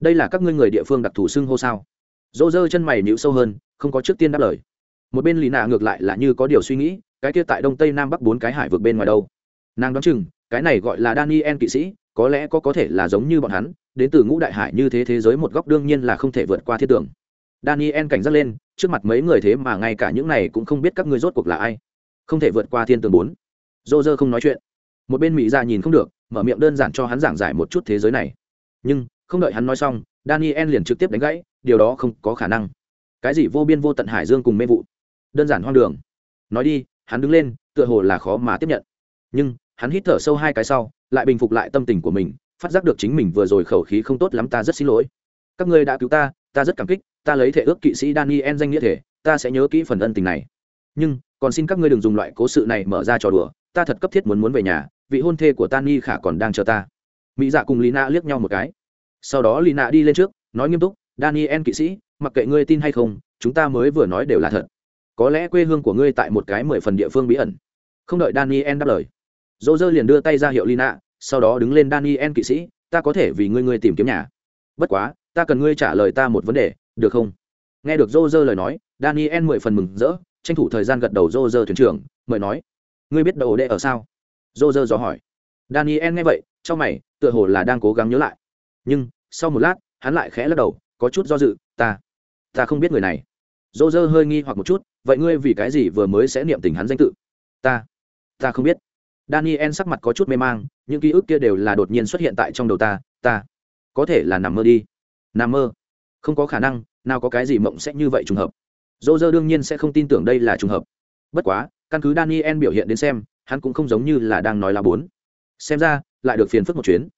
Đây là các ngươi người địa phương đặc thù xưng hô sao? Dô dơ chân mày nhịu sâu hơn, không có trước tiên đáp lời. Một bên lì nạ ngược lại là như có điều suy nghĩ, cái kia tại đông tây nam bắc bốn cái hải vực bên ngoài đâu? Nàng đoán chừng, cái này gọi là daniel kỵ sĩ có lẽ có có thể là giống như bọn hắn, đến từ ngũ đại hải như thế thế giới một góc đương nhiên là không thể vượt qua thiết tưởng. Daniel cảnh giác lên, trước mặt mấy người thế mà ngay cả những này cũng không biết các ngươi rốt cuộc là ai. Không thể vượt qua thiên tường bốn. Dô dơ không nói chuyện. Một bên mỹ ra nhìn không được, mở miệng đơn giản cho hắn giảng giải một chút thế giới này. Nhưng, không đợi hắn nói xong, daniel liền trực tiếp đánh gãy, điều đó không có khả năng. Cái gì vô biên vô tận hải dương cùng mê vụ? Đơn giản hoang đường. Nói đi, hắn đứng lên, tựa hồ là khó mà tiếp nhận. Nhưng hắn hít thở sâu hai cái sau, lại bình phục lại tâm tình của mình, phát giác được chính mình vừa rồi khẩu khí không tốt lắm ta rất xin lỗi. Các ngươi đã cứu ta ta rất cảm kích, ta lấy thể ước kỵ sĩ daniel danh nghĩa thể, ta sẽ nhớ kỹ phần ân tình này. Nhưng, còn xin các ngươi đừng dùng loại cố sự này mở ra trò đùa, ta thật cấp thiết muốn muốn về nhà, vị hôn thê của ta ni khả còn đang chờ ta. Mỹ dạ cùng lina liếc nhau một cái. Sau đó lina đi lên trước, nói nghiêm túc, daniel kỵ sĩ, mặc kệ ngươi tin hay không, chúng ta mới vừa nói đều là thật. Có lẽ quê hương của ngươi tại một cái mười phần địa phương bí ẩn. Không đợi daniel đáp lời dô dơ liền đưa tay ra hiệu lina, sau đó đứng lên daniel kỵ sĩ, ta có thể vì ngươi ngươi tìm kiếm nhà. Bất quá, ta cần ngươi trả lời ta một vấn đề, được không? Nghe được dô dơ lời nói, daniel mười phần mừng rỡ, tranh thủ thời gian gật đầu dô dơ thuyền trưởng, mời nói, ngươi biết đầu đệ ở sao? Dô dơ dò hỏi. Daniel nghe vậy, trong mày, tựa hồ là đang cố gắng nhớ lại. Nhưng, sau một lát, hắn lại khẽ lắc đầu, có chút do dự, ta ta không biết người này. Dô dơ hơi nghi hoặc một chút, vậy ngươi vì cái gì vừa mới sẽ niệm tình hắn danh tự? Ta ta không biết daniel sắc mặt có chút mê mang, những ký ức kia đều là đột nhiên xuất hiện tại trong đầu ta ta, có thể là nằm mơ đi. Nằm mơ? Không có khả năng, nào có cái gì mộng sẽ như vậy trùng hợp. Dô dơ đương nhiên sẽ không tin tưởng đây là trùng hợp. Bất quá, căn cứ daniel biểu hiện đến xem, hắn cũng không giống như là đang nói là bốn. Xem ra, lại được phiền phức một chuyến.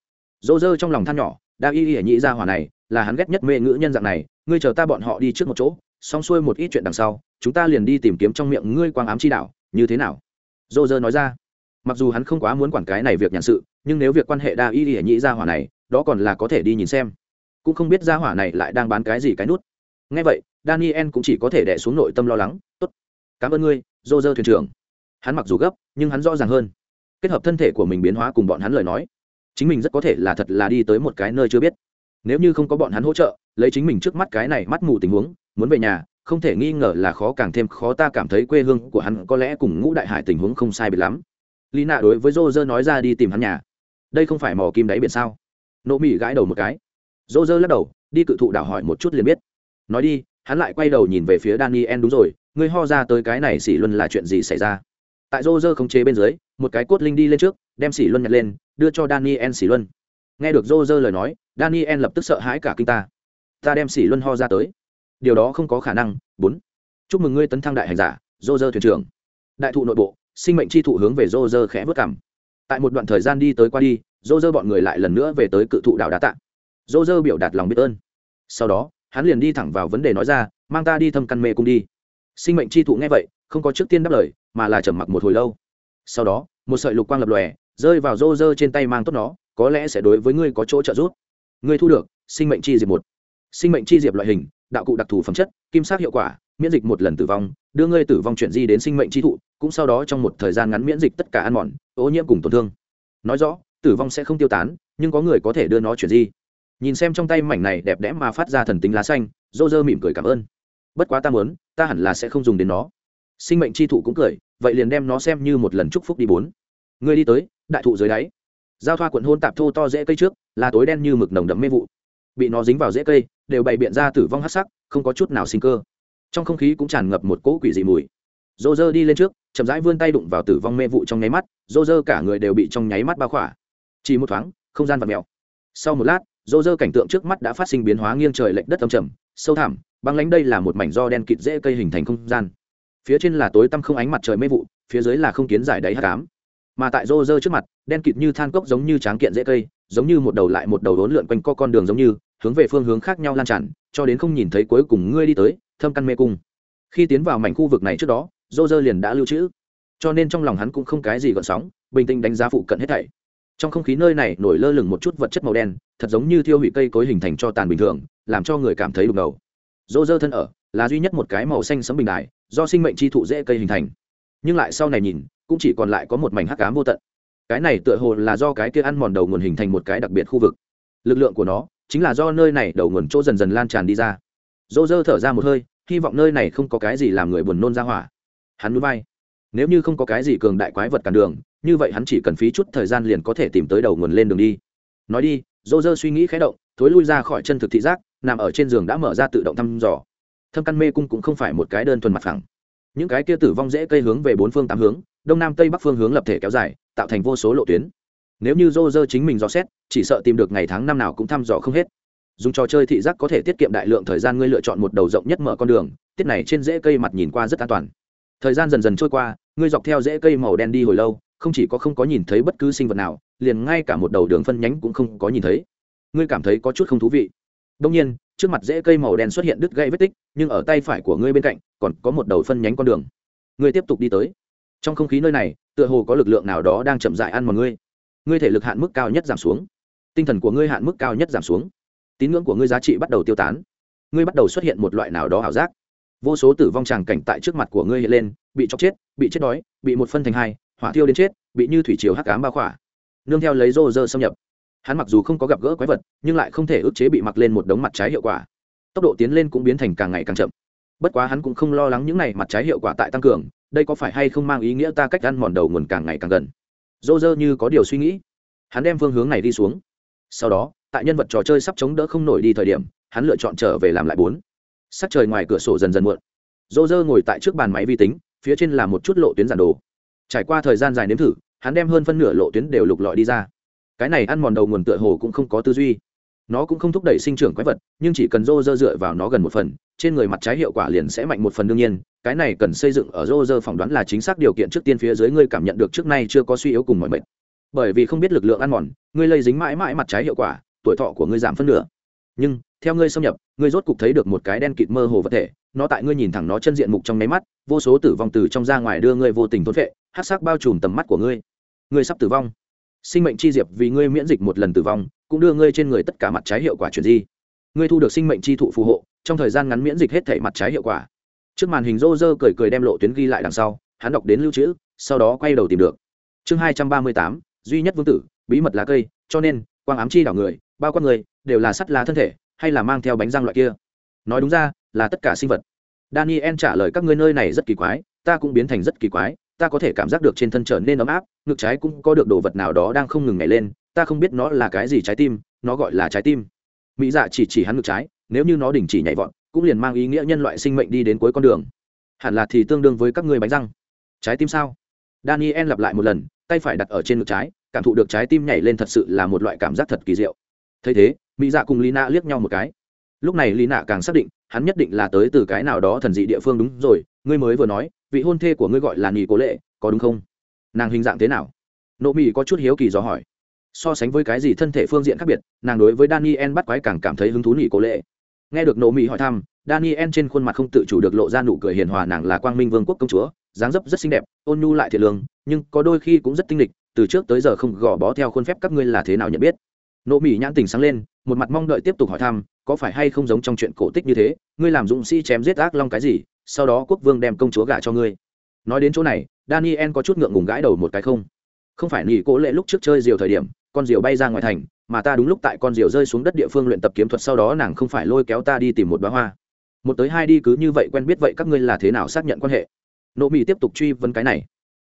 Dô dơ trong lòng than nhỏ đa y y nhĩ ra hỏa này, là hắn ghét nhất mê ngữ nhân dạng này, ngươi chờ ta bọn họ đi trước một chỗ, xong xuôi một ít chuyện đằng sau, chúng ta liền đi tìm kiếm trong miệng ngươi quang ám chi đạo, như thế nào? Dô dơ nói ra mặc dù hắn không quá muốn quản cái này việc nhàn sự, nhưng nếu việc quan hệ đa y y nhĩ ra hỏa này, đó còn là có thể đi nhìn xem. Cũng không biết ra hỏa này lại đang bán cái gì cái nút. Ngay vậy, daniel cũng chỉ có thể đẻ xuống nội tâm lo lắng, tốt, cảm ơn ngươi dô dơ thuyền trưởng. Hắn mặc dù gấp, nhưng hắn rõ ràng hơn. Kết hợp thân thể của mình biến hóa cùng bọn hắn lời nói, chính mình rất có thể là thật là đi tới một cái nơi chưa biết. Nếu như không có bọn hắn hỗ trợ, lấy chính mình trước mắt cái này mắt mù tình huống, muốn về nhà, không thể nghi ngờ là khó càng thêm khó ta cảm thấy quê hương của hắn có lẽ cùng ngũ đại hải tình huống không sai biệt lắm lý nạ đối với dô dơ nói ra đi tìm hắn nhà. Đây không phải mò kim đáy biển sao? Nỗ mỹ gãi đầu một cái. Dô dơ lắc đầu, đi cự thụ đảo hỏi một chút liền biết. Nói đi, hắn lại quay đầu nhìn về phía daniel, đúng rồi, ngươi ho ra tới cái này xỉ luân là chuyện gì xảy ra? Tại dô dơ không chế bên dưới, một cái cốt linh đi lên trước, đem xỉ luân nhặt lên, đưa cho daniel xỉ luân. Nghe được dô dơ lời nói, daniel lập tức sợ hãi cả kinh ta. Ta đem xỉ luân ho ra tới. Điều đó không có khả năng. Bốn. Chúc mừng ngươi tấn thăng đại hành giả dô dơ thuyền trưởng. Đại thụ nội bộ sinh mệnh chi thụ hướng về rô rơ khẽ vớt cảm. Tại một đoạn thời gian đi tới qua đi, rô rơ bọn người lại lần nữa về tới cự thụ đảo đá tạ. Rô rơ biểu đạt lòng biết ơn. Sau đó, hắn liền đi thẳng vào vấn đề nói ra, mang ta đi thâm căn mê cung đi. Sinh mệnh chi thụ nghe vậy, không có trước tiên đáp lời, mà là trầm mặc một hồi lâu. Sau đó, một sợi lục quang lập lòe, rơi vào rô rơ trên tay mang tốt nó, có lẽ sẽ đối với ngươi có chỗ trợ giúp. Ngươi thu được sinh mệnh chi diệp một. Sinh mệnh chi diệp loại hình, đạo cụ đặc thù phẩm chất, kim sát hiệu quả miễn dịch một lần tử vong, đưa ngươi tử vong chuyển di đến sinh mệnh chi thụ, cũng sau đó trong một thời gian ngắn miễn dịch tất cả ăn mòn, ô nhiễm cùng tổn thương. Nói rõ, tử vong sẽ không tiêu tán, nhưng có người có thể đưa nó chuyển di. Nhìn xem trong tay mảnh này đẹp đẽ mà phát ra thần tính lá xanh dô dơ mỉm cười cảm ơn. Bất quá ta muốn, ta hẳn là sẽ không dùng đến nó. Sinh mệnh chi thụ cũng cười, vậy liền đem nó xem như một lần chúc phúc đi bốn. Người đi tới, đại thụ dưới đáy. Giao thoa quận hôn tạp thô to dễ cây trước, là tối đen như mực nồng đấm mê vụ. Bị nó dính vào dễ cây, đều bày biện ra tử vong hát sắc, không có chút nào sinh cơ trong không khí cũng tràn ngập một cỗ quỷ dị mùi. Dô dơ đi lên trước, chậm rãi vươn tay đụng vào tử vong mê vụ trong nháy mắt dô dơ cả người đều bị trong nháy mắt bao khỏa. Chỉ một thoáng, không gian vật mèo. Sau một lát dô dơ cảnh tượng trước mắt đã phát sinh biến hóa nghiêng trời lệch đất âm trầm, sâu thẳm, băng lánh đây là một mảnh do đen kịt dễ cây hình thành không gian. Phía trên là tối tăm không ánh mặt trời mê vụ, phía dưới là không kiến giải đáy hát cám mà tại rô rơ trước mặt, đen kịt như than cốc giống như tráng kiện dễ cây, giống như một đầu lại một đầu đốn lượn quanh co con đường giống như, hướng về phương hướng khác nhau lan tràn, cho đến không nhìn thấy cuối cùng ngươi đi tới thâm căn mê cung. Khi tiến vào mảnh khu vực này trước đó, dô dơ liền đã lưu trữ. Cho nên trong lòng hắn cũng không cái gì gợn sóng, bình tĩnh đánh giá phụ cận hết thảy. Trong không khí nơi này nổi lơ lửng một chút vật chất màu đen, thật giống như thiêu hủy cây cối hình thành cho tàn bình thường, làm cho người cảm thấy đục ngầu. Dô dơ thân ở, là duy nhất một cái màu xanh sấm bình đài, do sinh mệnh chi thụ dễ cây hình thành. Nhưng lại sau này nhìn, cũng chỉ còn lại có một mảnh hắc cám vô tận. Cái này tựa hồ là do cái kia ăn mòn đầu nguồn hình thành một cái đặc biệt khu vực. Lực lượng của nó, chính là do nơi này đầu nguồn chỗ dần dần lan tràn đi ra dô dơ thở ra một hơi, hy vọng nơi này không có cái gì làm người buồn nôn ra hỏa. Hắn núi bay nếu như không có cái gì cường đại quái vật cản đường, như vậy hắn chỉ cần phí chút thời gian liền có thể tìm tới đầu nguồn lên đường đi. Nói đi dô dơ suy nghĩ khé động, thối lui ra khỏi chân thực thị giác, nằm ở trên giường đã mở ra tự động thăm dò. Thâm căn mê cung cũng không phải một cái đơn thuần mặt phẳng. Những cái kia tử vong dễ cây hướng về bốn phương tám hướng, đông nam tây bắc phương hướng lập thể kéo dài, tạo thành vô số lộ tuyến. Nếu như dô dơ chính mình dò xét, chỉ sợ tìm được ngày tháng năm nào cũng thăm dò không hết dùng trò chơi thị giác có thể tiết kiệm đại lượng thời gian ngươi lựa chọn một đầu rộng nhất mở con đường, tiết này trên rễ cây mặt nhìn qua rất an toàn. Thời gian dần dần trôi qua, ngươi dọc theo rễ cây màu đen đi hồi lâu, không chỉ có không có nhìn thấy bất cứ sinh vật nào, liền ngay cả một đầu đường phân nhánh cũng không có nhìn thấy. Ngươi cảm thấy có chút không thú vị. Đông nhiên, trước mặt rễ cây màu đen xuất hiện đứt gây vết tích, nhưng ở tay phải của ngươi bên cạnh, còn có một đầu phân nhánh con đường. Ngươi tiếp tục đi tới. Trong không khí nơi này, tựa hồ có lực lượng nào đó đang chậm dại ăn mọi ngươi. Ngươi thể lực hạn mức cao nhất giảm xuống. Tinh thần của ngươi hạn mức cao nhất giảm xuống tín ngưỡng của ngươi giá trị bắt đầu tiêu tán. Ngươi bắt đầu xuất hiện một loại nào đó ảo giác. Vô số tử vong tràng cảnh tại trước mặt của ngươi hiện lên, bị chóc chết, bị chết đói, bị một phân thành hai, hỏa thiêu đến chết, bị như thủy chiều hắc cám bao khỏa. Nương theo lấy rô rơ xâm nhập. Hắn mặc dù không có gặp gỡ quái vật, nhưng lại không thể ức chế bị mặc lên một đống mặt trái hiệu quả. Tốc độ tiến lên cũng biến thành càng ngày càng chậm. Bất quá hắn cũng không lo lắng những này mặt trái hiệu quả tại tăng cường, đây có phải hay không mang ý nghĩa ta cách ăn mòn đầu nguồn càng ngày càng gần. Dô dơ như có điều suy nghĩ. Hắn đem phương hướng này đi xuống. Sau đó tại nhân vật trò chơi sắp chống đỡ không nổi đi thời điểm, hắn lựa chọn trở về làm lại bốn. Sắc trời ngoài cửa sổ dần dần muộn. Dô dơ ngồi tại trước bàn máy vi tính, phía trên là một chút lộ tuyến giản đồ. Trải qua thời gian dài nếm thử, hắn đem hơn phân nửa lộ tuyến đều lục lọi đi ra. Cái này ăn mòn đầu nguồn tựa hồ cũng không có tư duy. Nó cũng không thúc đẩy sinh trưởng quái vật, nhưng chỉ cần rô rơ dựa vào nó gần một phần, trên người mặt trái hiệu quả liền sẽ mạnh một phần đương nhiên. Cái này cần xây dựng ở rô rơ phỏng đoán là chính xác điều kiện trước tiên phía dưới ngươi cảm nhận được trước nay chưa có suy yếu cùng mọi mệnh bởi vì không biết lực lượng ăn mòn, ngươi lây dính mãi mãi mặt trái hiệu quả tuổi thọ của ngươi giảm phân nửa. Nhưng, theo ngươi xâm nhập, ngươi rốt cục thấy được một cái đen kịt mơ hồ vật thể, nó tại ngươi nhìn thẳng nó chân diện mục trong nháy mắt, vô số tử vong từ trong ra ngoài đưa ngươi vô tình thốn vệ hát sắc bao trùm tầm mắt của ngươi. Ngươi sắp tử vong. Sinh mệnh chi diệp vì ngươi miễn dịch một lần tử vong, cũng đưa ngươi trên người tất cả mặt trái hiệu quả chuyển di. Ngươi thu được sinh mệnh chi thụ phù hộ, trong thời gian ngắn miễn dịch hết thể mặt trái hiệu quả. Trước màn hình rô rơ cười cười đem lộ tuyến ghi lại đằng sau, hắn đọc đến lưu trữ, sau đó quay đầu tìm được. Chương hai trăm ba mươi tám, duy nhất vương tử, bí mật lá cây, cho nên, quang ám chi đảo người bao con người, đều là sắt lá thân thể, hay là mang theo bánh răng loại kia. Nói đúng ra, là tất cả sinh vật. Daniel trả lời các ngươi nơi này rất kỳ quái, ta cũng biến thành rất kỳ quái, ta có thể cảm giác được trên thân trở nên ấm áp, ngực trái cũng có được đồ vật nào đó đang không ngừng nhảy lên, ta không biết nó là cái gì trái tim, nó gọi là trái tim. Mỹ dạ chỉ chỉ hắn ngực trái, nếu như nó đình chỉ nhảy vọt, cũng liền mang ý nghĩa nhân loại sinh mệnh đi đến cuối con đường. Hẳn là thì tương đương với các ngươi bánh răng. Trái tim sao? Daniel lặp lại một lần, tay phải đặt ở trên ngực trái, cảm thụ được trái tim nhảy lên thật sự là một loại cảm giác thật kỳ diệu thấy thế, mỹ dạ cùng lina liếc nhau một cái. Lúc này lina càng xác định, hắn nhất định là tới từ cái nào đó thần dị địa phương đúng rồi, ngươi mới vừa nói, vị hôn thê của ngươi gọi là nghỉ cố lệ, có đúng không? Nàng hình dạng thế nào? Nộ mỹ có chút hiếu kỳ do hỏi. So sánh với cái gì thân thể phương diện khác biệt, nàng đối với daniel bắt quái càng cảm thấy hứng thú nghỉ cố lệ. Nghe được nộ mỹ hỏi thăm, daniel trên khuôn mặt không tự chủ được lộ ra nụ cười hiền hòa nàng là quang minh vương quốc công chúa, dáng dấp rất xinh đẹp, ôn nhu lại thiệt lương, nhưng có đôi khi cũng rất tinh lịch, từ trước tới giờ không gò bó theo khuôn phép các ngươi là thế nào nhận biết nộ mỹ nhãn tình sáng lên, một mặt mong đợi tiếp tục hỏi thăm, có phải hay không giống trong chuyện cổ tích như thế, ngươi làm dũng sĩ chém giết ác long cái gì, sau đó quốc vương đem công chúa gả cho ngươi. Nói đến chỗ này, daniel có chút ngượng ngùng gãi đầu một cái không. Không phải nghỉ cố lệ lúc trước chơi diều thời điểm, con diều bay ra ngoài thành, mà ta đúng lúc tại con diều rơi xuống đất địa phương luyện tập kiếm thuật sau đó nàng không phải lôi kéo ta đi tìm một bá hoa. Một tới hai đi cứ như vậy quen biết vậy các ngươi là thế nào xác nhận quan hệ? Nộ mỹ tiếp tục truy vấn cái này.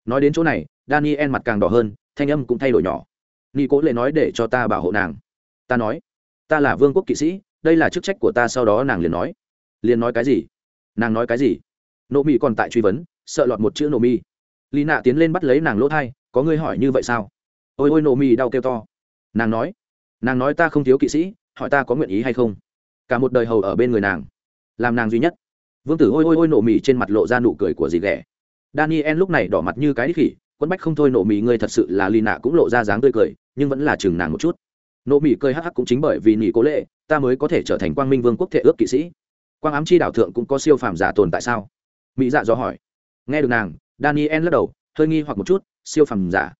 Nói đến chỗ này, daniel mặt càng đỏ hơn, thanh âm cũng thay đổi nhỏ nghi cố lệ nói để cho ta bảo hộ nàng. Ta nói, ta là vương quốc kỵ sĩ, đây là chức trách của ta, sau đó nàng liền nói. Liền nói cái gì? Nàng nói cái gì? Nộ mỹ còn tại truy vấn, sợ lọt một chữ nộ mi lì nạ tiến lên bắt lấy nàng lỗ thai, có ngươi hỏi như vậy sao? Ôi ôi, nộ mi đau kêu to. Nàng nói nàng nói ta không thiếu kỵ sĩ, hỏi ta có nguyện ý hay không? Cả một đời hầu ở bên người nàng, làm nàng duy nhất. Vương tử ôi ôi ôi, nộ mì trên mặt lộ ra nụ cười của dì ghẻ. Daniel lúc này đỏ mặt như cái đích khỉ quân bách không thôi, nộ mì ngươi thật sự là lì nạ cũng lộ ra dáng tươi cười nhưng vẫn là chừng nàng một chút. Nộ mỹ cười hắc hắc cũng chính bởi vì nỉ cố lệ, ta mới có thể trở thành quang minh vương quốc thể ước kỵ sĩ. Quang ám chi đảo thượng cũng có siêu phàm giả tồn tại sao? Mỹ dạ do hỏi. Nghe được nàng, daniel lắc đầu, hơi nghi hoặc một chút, siêu phàm giả.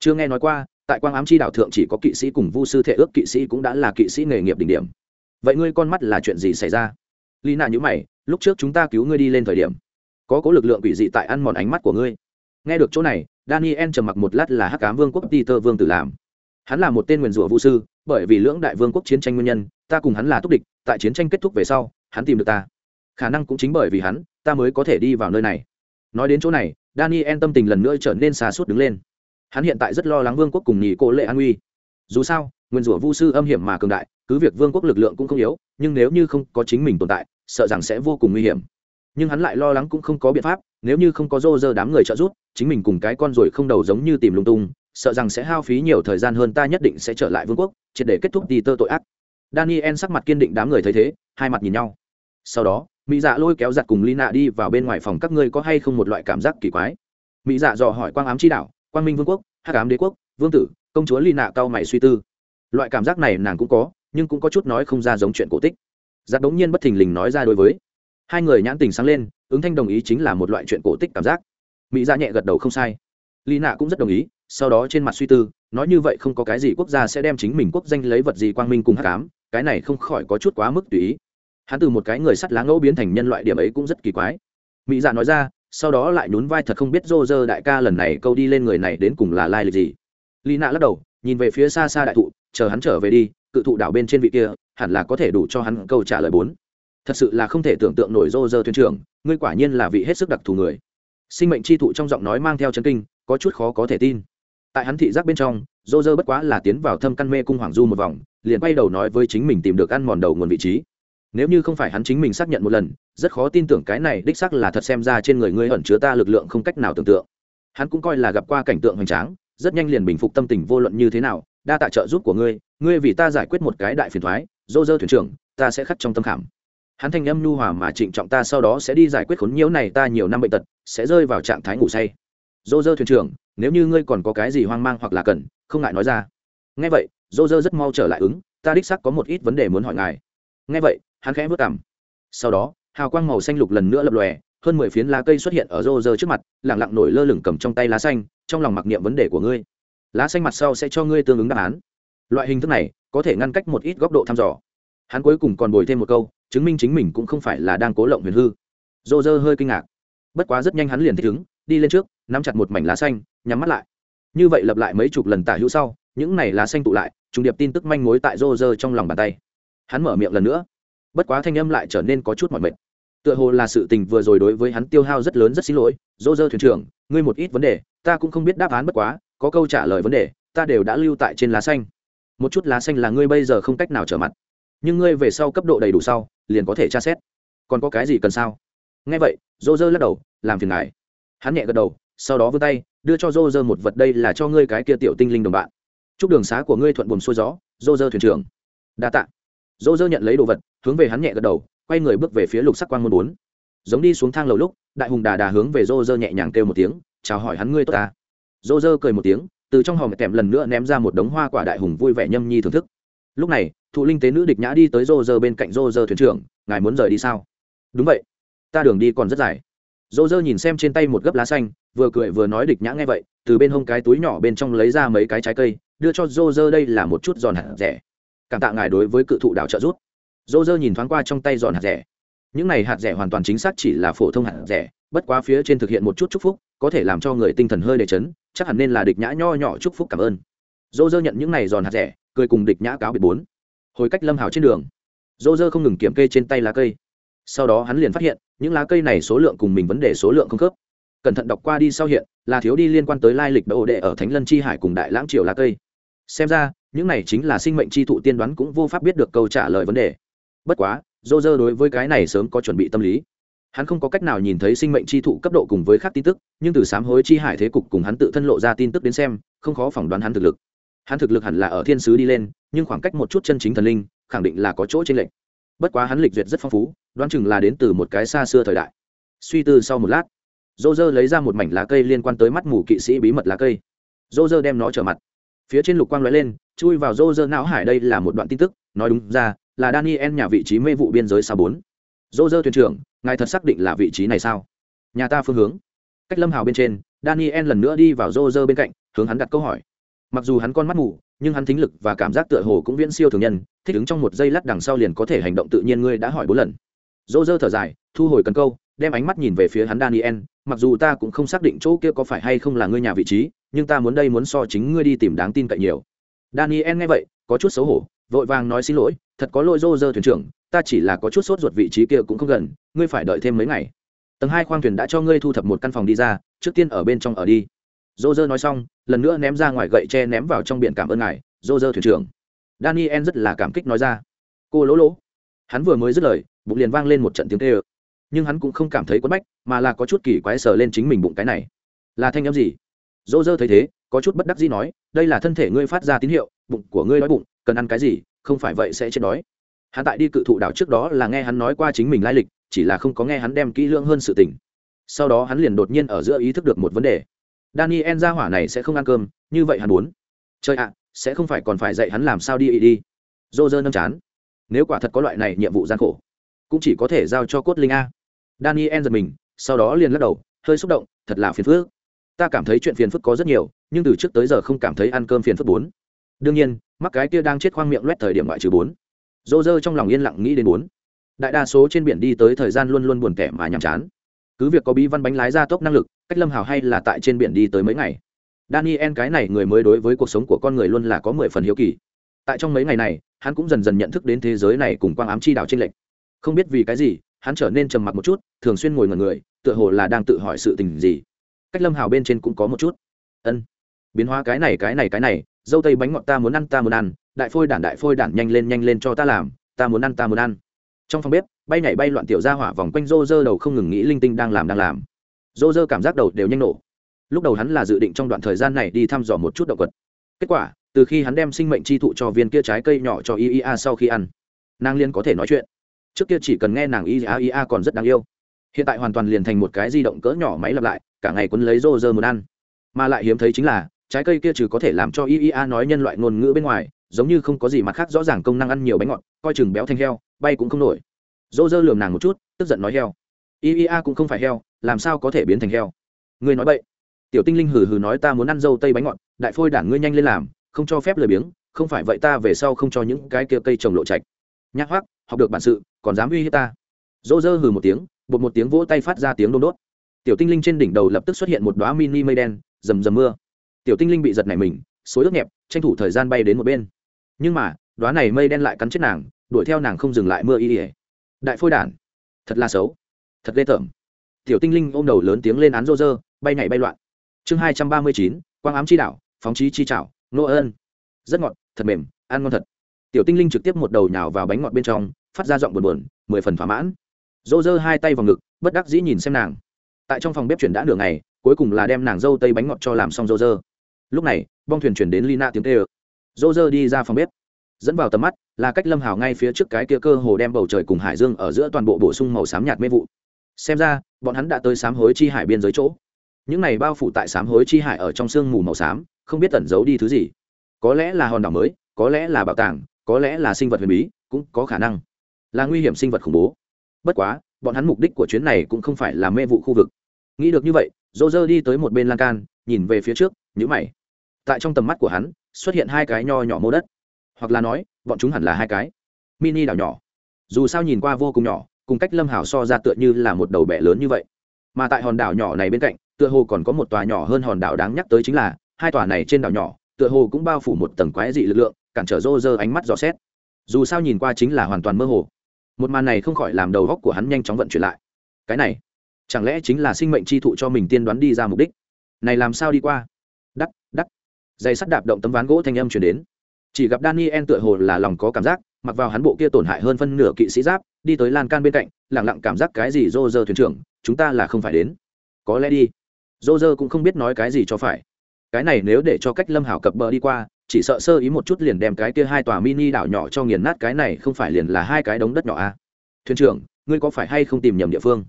Chưa nghe nói qua, tại quang ám chi đảo thượng chỉ có kỵ sĩ cùng vu sư thể ước kỵ sĩ cũng đã là kỵ sĩ nghề nghiệp đỉnh điểm. Vậy ngươi con mắt là chuyện gì xảy ra? Lý nạ nhữ mày, lúc trước chúng ta cứu ngươi đi lên thời điểm, có cố lực lượng quỷ dị tại ăn mòn ánh mắt của ngươi. Nghe được chỗ này, daniel trầm mặc một lát là hắc cám vương quốc peter vương tử làm hắn là một tên nguyền rủa vũ sư, bởi vì lưỡng đại vương quốc chiến tranh nguyên nhân, ta cùng hắn là túc địch, tại chiến tranh kết thúc về sau, hắn tìm được ta. Khả năng cũng chính bởi vì hắn, ta mới có thể đi vào nơi này. Nói đến chỗ này, daniel tâm tình lần nữa trở nên xa suốt đứng lên. Hắn hiện tại rất lo lắng vương quốc cùng nhị cô lệ an uy dù sao nguyên rủa vu sư âm hiểm mà cường đại, cứ việc vương quốc lực lượng cũng không yếu, nhưng nếu như không có chính mình tồn tại, sợ rằng sẽ vô cùng nguy hiểm. Nhưng hắn lại lo lắng cũng không có biện pháp, nếu như không có rô rơ đám người trợ giúp, chính mình cùng cái con ruồi không đầu giống như tìm lung tung sợ rằng sẽ hao phí nhiều thời gian hơn ta nhất định sẽ trở lại vương quốc, triệt để kết thúc đi tơ tội ác. Daniel sắc mặt kiên định đám người thấy thế, hai mặt nhìn nhau. Sau đó, mỹ dạ lôi kéo giặt cùng lina đi vào bên ngoài phòng các ngươi có hay không một loại cảm giác kỳ quái? Mỹ dạ dò hỏi quang ám chi đạo, quang minh vương quốc, hắc ám đế quốc, vương tử, công chúa lina cao mày suy tư. Loại cảm giác này nàng cũng có, nhưng cũng có chút nói không ra giống chuyện cổ tích. Giặt đống nhiên bất thình lình nói ra đối với. Hai người nhãn tình sáng lên, ứng thanh đồng ý chính là một loại chuyện cổ tích cảm giác. Mỹ dạ nhẹ gật đầu không sai. Lý nạ cũng rất đồng ý sau đó trên mặt suy tư, nói như vậy không có cái gì quốc gia sẽ đem chính mình quốc danh lấy vật gì quang minh cùng hát cám cái này không khỏi có chút quá mức tùy ý. Hắn từ một cái người sắt lá ngẫu biến thành nhân loại điểm ấy cũng rất kỳ quái. Mỹ dạ nói ra, sau đó lại nhún vai thật không biết rô rơ đại ca lần này câu đi lên người này đến cùng là lai lịch gì. Lì nạ lắc đầu, nhìn về phía xa xa đại thụ, chờ hắn trở về đi, cự thụ đảo bên trên vị kia, hẳn là có thể đủ cho hắn câu trả lời bốn. Thật sự là không thể tưởng tượng nổi rô rơ thuyền trưởng, ngươi quả nhiên là vị hết sức đặc thù người. Sinh mệnh chi thụ trong giọng nói mang theo chân kinh, có chút khó có thể tin tại hắn thị giác bên trong dô dơ bất quá là tiến vào thâm căn mê cung hoàng du một vòng, liền quay đầu nói với chính mình tìm được ăn mòn đầu nguồn vị trí. Nếu như không phải hắn chính mình xác nhận một lần, rất khó tin tưởng cái này đích sắc là thật xem ra trên người ngươi ẩn chứa ta lực lượng không cách nào tưởng tượng. Hắn cũng coi là gặp qua cảnh tượng hoành tráng, rất nhanh liền bình phục tâm tình vô luận như thế nào, đa tạ trợ giúp của ngươi ngươi vì ta giải quyết một cái đại phiền thoái dô dơ thuyền trưởng, ta sẽ khắc trong tâm khảm. Hắn thanh âm nhu hòa mà trịnh trọng ta sau đó sẽ đi giải quyết khốn nhiễu này ta nhiều năm bệnh tật, sẽ rơi vào trạng thái ngủ say. Dô dơ thuyền trưởng nếu như ngươi còn có cái gì hoang mang hoặc là cần, không ngại nói ra. Ngay vậy dô dơ rất mau trở lại ứng, ta đích sắc có một ít vấn đề muốn hỏi ngài. Ngay vậy, hắn khẽ vất cảm sau đó, hào quang màu xanh lục lần nữa lập lòe, hơn mười phiến lá cây xuất hiện ở rô rơ trước mặt lẳng lặng nổi lơ lửng cầm trong tay lá xanh, trong lòng mặc niệm vấn đề của ngươi. Lá xanh mặt sau sẽ cho ngươi tương ứng đáp án. Loại hình thức này có thể ngăn cách một ít góc độ thăm dò. Hắn cuối cùng còn bồi thêm một câu, chứng minh chính mình cũng không phải là đang cố lộng huyền hư. Rô rơ hơi kinh ngạc. Bất quá rất nhanh hắn liền thích ứng, đi lên trước nắm chặt một mảnh lá xanh, nhắm mắt lại. Như vậy lập lại mấy chục lần tả hữu sau, những này lá xanh tụ lại, trùng điệp tin tức manh mối tại rô rơ trong lòng bàn tay. Hắn mở miệng lần nữa. Bất quá thanh âm lại trở nên có chút mỏi mệt. Tựa hồ là sự tình vừa rồi đối với hắn tiêu hao rất lớn rất xin lỗi dô dơ thuyền trưởng, ngươi một ít vấn đề, ta cũng không biết đáp án bất quá, có câu trả lời vấn đề, ta đều đã lưu tại trên lá xanh. Một chút lá xanh là ngươi bây giờ không cách nào trở mặt. Nhưng ngươi về sau cấp độ đầy đủ sau, liền có thể tra xét. Còn có cái gì cần sao? Nghe vậy dô dơ lắc đầu, làm phiền ngài. Hắn nhẹ gật đầu sau đó vươn tay, đưa cho dô dơ một vật đây là cho ngươi cái kia tiểu tinh linh đồng bạn. Chúc đường xá của ngươi thuận buồm xuôi gió dô dơ thuyền trưởng. Đa tạ. Dô dơ nhận lấy đồ vật, hướng về hắn nhẹ gật đầu, quay người bước về phía lục sắc quang môn bốn. Giống đi xuống thang lầu lúc, đại hùng đà đà hướng về dô dơ nhẹ nhàng kêu một tiếng, chào hỏi hắn ngươi tốt ta. Dô dơ cười một tiếng, từ trong hòm kèm lần nữa ném ra một đống hoa quả đại hùng vui vẻ nhâm nhi thưởng thức. Lúc này, thụ linh tế nữ địch nhã đi tới dô dơ bên cạnh dô dơ thuyền trưởng, ngài muốn rời đi sao? Đúng vậy. Ta đường đi còn rất dài dô dơ nhìn xem trên tay một gấp lá xanh, vừa cười vừa nói địch nhã nghe vậy, từ bên hông cái túi nhỏ bên trong lấy ra mấy cái trái cây, đưa cho dô dơ đây là một chút giòn hạt rẻ. Cảm tạ ngài đối với cự thụ đạo trợ giúp. Dô dơ nhìn thoáng qua trong tay giòn hạt rẻ. Những này hạt rẻ hoàn toàn chính xác chỉ là phổ thông hạt rẻ, bất quá phía trên thực hiện một chút chúc phúc, có thể làm cho người tinh thần hơi để chấn, chắc hẳn nên là địch nhã nho nhỏ chúc phúc cảm ơn. Dô dơ nhận những này giòn hạt rẻ, cười cùng địch nhã cáo biệt bốn. Hồi cách lâm hào trên đường, dô dơ không ngừng kiểm kê trên tay lá cây sau đó hắn liền phát hiện, những lá cây này số lượng cùng mình vấn đề số lượng không khớp. Cẩn thận đọc qua đi sau hiện, là thiếu đi liên quan tới lai lịch đ đệ ở thánh lân chi hải cùng đại lãng triều lá cây. Xem ra, những này chính là sinh mệnh chi thụ tiên đoán cũng vô pháp biết được câu trả lời vấn đề. Bất quá dô dơ đối với cái này sớm có chuẩn bị tâm lý. Hắn không có cách nào nhìn thấy sinh mệnh chi thụ cấp độ cùng với khác tin tức, nhưng từ sám hối chi hải thế cục cùng hắn tự thân lộ ra tin tức đến xem, không khó phỏng đoán hắn thực lực. Hắn thực lực hẳn là ở thiên sứ đi lên, nhưng khoảng cách một chút chân chính thần linh, khẳng định là có chỗ trên lệnh bất quá hắn lịch duyệt rất phong phú, đoán chừng là đến từ một cái xa xưa thời đại. Suy tư sau một lát dô dơ lấy ra một mảnh lá cây liên quan tới mắt mù kỵ sĩ bí mật lá cây. Dô dơ đem nó trở mặt. Phía trên lục quang lóe lên, chui vào dô dơ não hải đây là một đoạn tin tức, nói đúng ra, là daniel nhà vị trí mê vụ biên giới xa bốn. Dô dơ thuyền trưởng, ngài thật xác định là vị trí này sao? Nhà ta phương hướng. Cách lâm hào bên trên, daniel lần nữa đi vào dô dơ bên cạnh, hướng hắn đặt câu hỏi mặc dù hắn con mắt mù, nhưng hắn thính lực và cảm giác tựa hồ cũng viễn siêu thường nhân, thích ứng trong một giây lát đằng sau liền có thể hành động tự nhiên ngươi đã hỏi bốn lần. Dỗ dơ thở dài, thu hồi cần câu, đem ánh mắt nhìn về phía hắn daniel, mặc dù ta cũng không xác định chỗ kia có phải hay không là ngươi nhà vị trí, nhưng ta muốn đây muốn so chính ngươi đi tìm đáng tin cậy nhiều. Daniel nghe vậy, có chút xấu hổ, vội vàng nói xin lỗi, thật có lỗi rô dơ thuyền trưởng, ta chỉ là có chút sốt ruột vị trí kia cũng không gần, ngươi phải đợi thêm mấy ngày. Tầng hai khoang thuyền đã cho ngươi thu thập một căn phòng đi ra, trước tiên ở bên trong ở đi dô dơ nói xong, lần nữa ném ra ngoài gậy tre ném vào trong biển cảm ơn ngài dô dơ thuyền trưởng. Daniel rất là cảm kích nói ra. Cô lỗ lỗ. Hắn vừa mới dứt lời, bụng liền vang lên một trận tiếng tê ơ nhưng hắn cũng không cảm thấy quất bách, mà là có chút kỳ quái sờ lên chính mình bụng cái này. Là thanh â m gì? Dô dơ thấy thế, có chút bất đắc dĩ nói, đây là thân thể ngươi phát ra tín hiệu, bụng của ngươi đói bụng, cần ăn cái gì, không phải vậy sẽ chết đói. Hắn tại đi cự thụ đảo trước đó là nghe hắn nói qua chính mình lai lịch, chỉ là không có nghe hắn đem kỹ lưỡng hơn sự tình. Sau đó hắn liền đột nhiên ở giữa ý thức được một vấn đề daniel ra hỏa này sẽ không ăn cơm, như vậy hắn muốn. Chơi ạ, sẽ không phải còn phải dạy hắn làm sao đi ý đi. Dô dơ nâm chán. Nếu quả thật có loại này nhiệm vụ gian khổ, cũng chỉ có thể giao cho cốt linh a. Daniel giật mình, sau đó liền lắc đầu, hơi xúc động, thật là phiền phức. Ta cảm thấy chuyện phiền phức có rất nhiều, nhưng từ trước tới giờ không cảm thấy ăn cơm phiền phức bốn. Đương nhiên, mắc cái kia đang chết khoang miệng loét thời điểm ngoại trừ bốn. Dô dơ trong lòng yên lặng nghĩ đến bốn. Đại đa số trên biển đi tới thời gian luôn luôn buồn tẻ mà nhàm chán cứ việc có bí văn bánh lái ra tốc năng lực, cách lâm hào hay là tại trên biển đi tới mấy ngày. Daniel cái này người mới đối với cuộc sống của con người luôn là có mười phần hiếu kỳ. Tại trong mấy ngày này, hắn cũng dần dần nhận thức đến thế giới này cùng quang ám chi đảo tranh lệch. Không biết vì cái gì, hắn trở nên trầm mặc một chút, thường xuyên ngồi ngần người, tựa hồ là đang tự hỏi sự tình gì. Cách lâm hào bên trên cũng có một chút. Ân, biến hóa cái này cái này cái này, dâu tây bánh ngọt ta muốn ăn, ta muốn ăn, đại phôi đản, đại phôi đản, nhanh lên nhanh lên cho ta làm, ta muốn ăn, ta muốn ăn. Trong phòng bếp bay nhảy bay loạn tiểu ra hỏa vòng quanh rô rơ đầu không ngừng nghĩ linh tinh đang làm đang làm. Rô rơ cảm giác đầu đều nhanh nổ. Lúc đầu hắn là dự định trong đoạn thời gian này đi thăm dò một chút động vật. Kết quả, từ khi hắn đem sinh mệnh chi thụ cho viên kia trái cây nhỏ cho iea sau khi ăn, nàng liên có thể nói chuyện. Trước kia chỉ cần nghe nàng iea iea còn rất đáng yêu. Hiện tại hoàn toàn liền thành một cái di động cỡ nhỏ máy lặp lại, cả ngày quấn lấy rô rơ muốn ăn. Mà lại hiếm thấy chính là, trái cây kia trừ có thể làm cho iea nói nhân loại ngôn ngữ bên ngoài, giống như không có gì mặt khác rõ ràng công năng ăn nhiều bánh ngọt, coi chừng béo thanh heo, bay cũng không nổi dô dơ lườm nàng một chút, tức giận nói heo. Ia cũng không phải heo, làm sao có thể biến thành heo? Ngươi nói vậy tiểu tinh linh hừ hừ nói ta muốn ăn dâu tây bánh ngọt, đại phôi đảng ngươi nhanh lên làm, không cho phép lười biếng, không phải vậy ta về sau không cho những cái kia cây trồng lộ trạch. Nhắc hoắc, học được bản sự, còn dám uy hiếp ta. Dô dơ hừ một tiếng, bột một tiếng vỗ tay phát ra tiếng đôn đốt. Tiểu tinh linh trên đỉnh đầu lập tức xuất hiện một đoá mini mây đen, rầm rầm mưa. Tiểu tinh linh bị giật này mình, xối ướt nhẹp, tranh thủ thời gian bay đến một bên. Nhưng mà đoá này mây đen lại cắn chết nàng, đuổi theo nàng không dừng lại mưa y ỉa đại phôi đản. Thật là xấu. Thật ghê tởm. Tiểu tinh linh ôm đầu lớn tiếng lên án rô rơ, bay nhảy bay loạn. Chương hai trăm ba mươi chín, quang ám chi đạo, phóng trí chi trảo, nô ơn. Rất ngọt, thật mềm, ăn ngon thật. Tiểu tinh linh trực tiếp một đầu nhào vào bánh ngọt bên trong, phát ra giọng buồn buồn, mười phần thỏa mãn. Rô rơ hai tay vào ngực, bất đắc dĩ nhìn xem nàng. Tại trong phòng bếp chuyển đã nửa ngày, cuối cùng là đem nàng dâu tây bánh ngọt cho làm xong rô rơ. Lúc này, bong thuyền chuyển đến lina tiếng tê ơ rô rơ đi ra phòng bếp dẫn vào tầm mắt là cách lâm hào ngay phía trước cái kia cơ hồ đem bầu trời cùng hải dương ở giữa toàn bộ bổ sung màu xám nhạt mê vụ. Xem ra, bọn hắn đã tới sám hối chi hải biên giới chỗ. Những này bao phủ tại sám hối chi hải ở trong sương mù màu xám, không biết tẩn giấu đi thứ gì. Có lẽ là hòn đảo mới, có lẽ là bảo tàng, có lẽ là sinh vật huyền bí, cũng có khả năng là nguy hiểm sinh vật khủng bố. Bất quá, bọn hắn mục đích của chuyến này cũng không phải là mê vụ khu vực. Nghĩ được như vậy dô dơ đi tới một bên lan can, nhìn về phía trước nhữ mày. Tại trong tầm mắt của hắn, xuất hiện hai cái nho nhỏ mô đất hoặc là nói, bọn chúng hẳn là hai cái. Mini đảo nhỏ. Dù sao nhìn qua vô cùng nhỏ, cùng cách lâm hảo so ra tựa như là một đầu bẹ lớn như vậy. Mà tại hòn đảo nhỏ này bên cạnh, tựa hồ còn có một tòa nhỏ hơn hòn đảo đáng nhắc tới chính là, hai tòa này trên đảo nhỏ, tựa hồ cũng bao phủ một tầng quái dị lực lượng, cản trở rô rơ ánh mắt dò xét. Dù sao nhìn qua chính là hoàn toàn mơ hồ. Một màn này không khỏi làm đầu góc của hắn nhanh chóng vận chuyển lại. Cái này, chẳng lẽ chính là sinh mệnh chi thụ cho mình tiên đoán đi ra mục đích? Này làm sao đi qua? Đắc đắc. Dây sắt đạp động tấm ván gỗ thanh âm chuyển đến chỉ gặp daniel tựa hồ là lòng có cảm giác, mặc vào hắn bộ kia tổn hại hơn phân nửa kỵ sĩ giáp, đi tới lan can bên cạnh lẳng lặng cảm giác cái gì rô rơ thuyền trưởng, chúng ta là không phải đến. Có lẽ đi. Rô rơ cũng không biết nói cái gì cho phải. Cái này nếu để cho cách lâm hảo cập bờ đi qua, chỉ sợ sơ ý một chút liền đem cái kia hai tòa mini đảo nhỏ cho nghiền nát cái này không phải liền là hai cái đống đất nhỏ à. thuyền trưởng, ngươi có phải hay không tìm nhầm địa phương?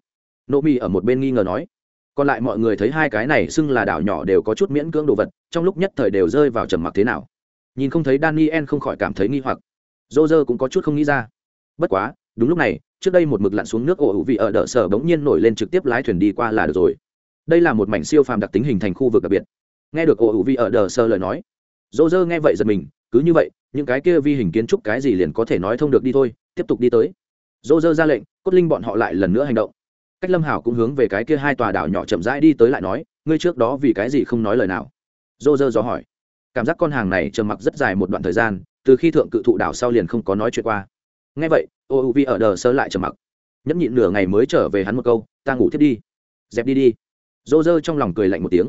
Nô mi ở một bên nghi ngờ nói. Còn lại mọi người thấy hai cái này xưng là đảo nhỏ đều có chút miễn cưỡng đồ vật, trong lúc nhất thời đều rơi vào trầm mặc thế nào nhìn không thấy daniel không khỏi cảm thấy nghi hoặc. Dô dơ cũng có chút không nghĩ ra. Bất quá, đúng lúc này, trước đây một mực lặn xuống nước ổ hữu vị ở đỡ sở bỗng nhiên nổi lên trực tiếp lái thuyền đi qua là được rồi. Đây là một mảnh siêu phàm đặc tính hình thành khu vực đặc biệt. Nghe được ổ hữu vị ở đỡ sở lời nói dô dơ nghe vậy giật mình, cứ như vậy, những cái kia vi hình kiến trúc cái gì liền có thể nói thông được đi thôi, tiếp tục đi tới. Dô dơ ra lệnh, cốt linh bọn họ lại lần nữa hành động. Cách lâm hảo cũng hướng về cái kia hai tòa đảo nhỏ chậm rãi đi tới lại nói, ngươi trước đó vì cái gì không nói lời nào? Dô dơ dò hỏi cảm giác con hàng này trầm mặc rất dài một đoạn thời gian, từ khi thượng cự thụ đảo sau liền không có nói chuyện qua. Ngay vậy ô u vi ở đờ sơ lại trầm mặc. Nhẫn nhịn nửa ngày mới trở về hắn một câu, ta ngủ thiết đi. Dẹp đi đi. Dô dơ trong lòng cười lạnh một tiếng.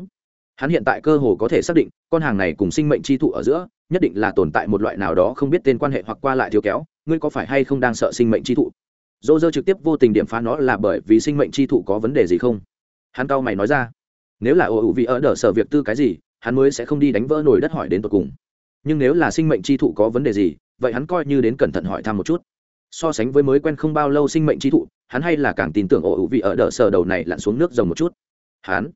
Hắn hiện tại cơ hồ có thể xác định, con hàng này cùng sinh mệnh chi thụ ở giữa, nhất định là tồn tại một loại nào đó không biết tên quan hệ hoặc qua lại thiếu kéo, ngươi có phải hay không đang sợ sinh mệnh chi thụ? Dô dơ trực tiếp vô tình điểm phá nó là bởi vì sinh mệnh chi thụ có vấn đề gì không? Hắn cau mày nói ra. Nếu là ô ủ vị ở đờ sở việc tư cái gì hắn mới sẽ không đi đánh vỡ nồi đất hỏi đến tột cùng. Nhưng nếu là sinh mệnh chi thụ có vấn đề gì, vậy hắn coi như đến cẩn thận hỏi thăm một chút. So sánh với mới quen không bao lâu sinh mệnh chi thụ, hắn hay là càng tin tưởng ô ủ vị ở đờ sở đầu này lặn xuống nước rồng một chút. Hắn?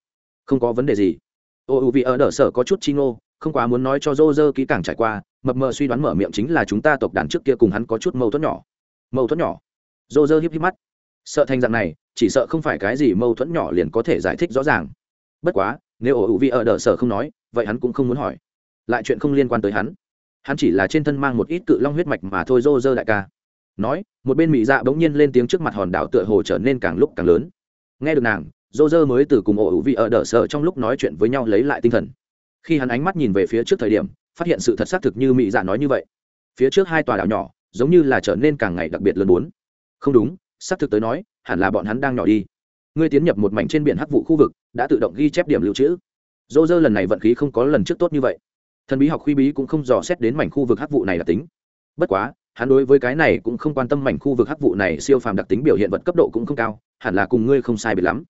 Không có vấn đề gì. Ô ủ vị ở đờ sở có chút chi ngô, không quá muốn nói cho dô dơ kỹ càng trải qua, mập mờ suy đoán mở miệng chính là chúng ta tộc đàn trước kia cùng hắn có chút mâu thuẫn nhỏ. Mâu thuẫn nhỏ? Dô dơ híp híp mắt. Sợ thành dạng này, chỉ sợ không phải cái gì mâu thuẫn nhỏ liền có thể giải thích rõ ràng bất quá, nếu ổ hữu vi ở đờ sở không nói, vậy hắn cũng không muốn hỏi. Lại chuyện không liên quan tới hắn. Hắn chỉ là trên thân mang một ít cự long huyết mạch mà thôi dô dơ đại ca. Nói, một bên mỹ dạ bỗng nhiên lên tiếng trước mặt hòn đảo tựa hồ trở nên càng lúc càng lớn. Nghe được nàng dô dơ mới từ cùng ổ hữu vi ở đờ sở trong lúc nói chuyện với nhau lấy lại tinh thần. Khi hắn ánh mắt nhìn về phía trước thời điểm, phát hiện sự thật xác thực như mỹ dạ nói như vậy. Phía trước hai tòa đảo nhỏ, giống như là trở nên càng ngày đặc biệt lớn bốn. Không đúng, xác thực tới nói, hẳn là bọn hắn đang nhỏ đi ngươi tiến nhập một mảnh trên biển hắc vụ khu vực, đã tự động ghi chép điểm lưu trữ. Dô dơ lần này vận khí không có lần trước tốt như vậy. Thần bí học khuy bí cũng không dò xét đến mảnh khu vực hắc vụ này đặc tính. Bất quá, hắn đối với cái này cũng không quan tâm mảnh khu vực hắc vụ này siêu phàm đặc tính biểu hiện vật cấp độ cũng không cao, hẳn là cùng ngươi không sai biệt lắm.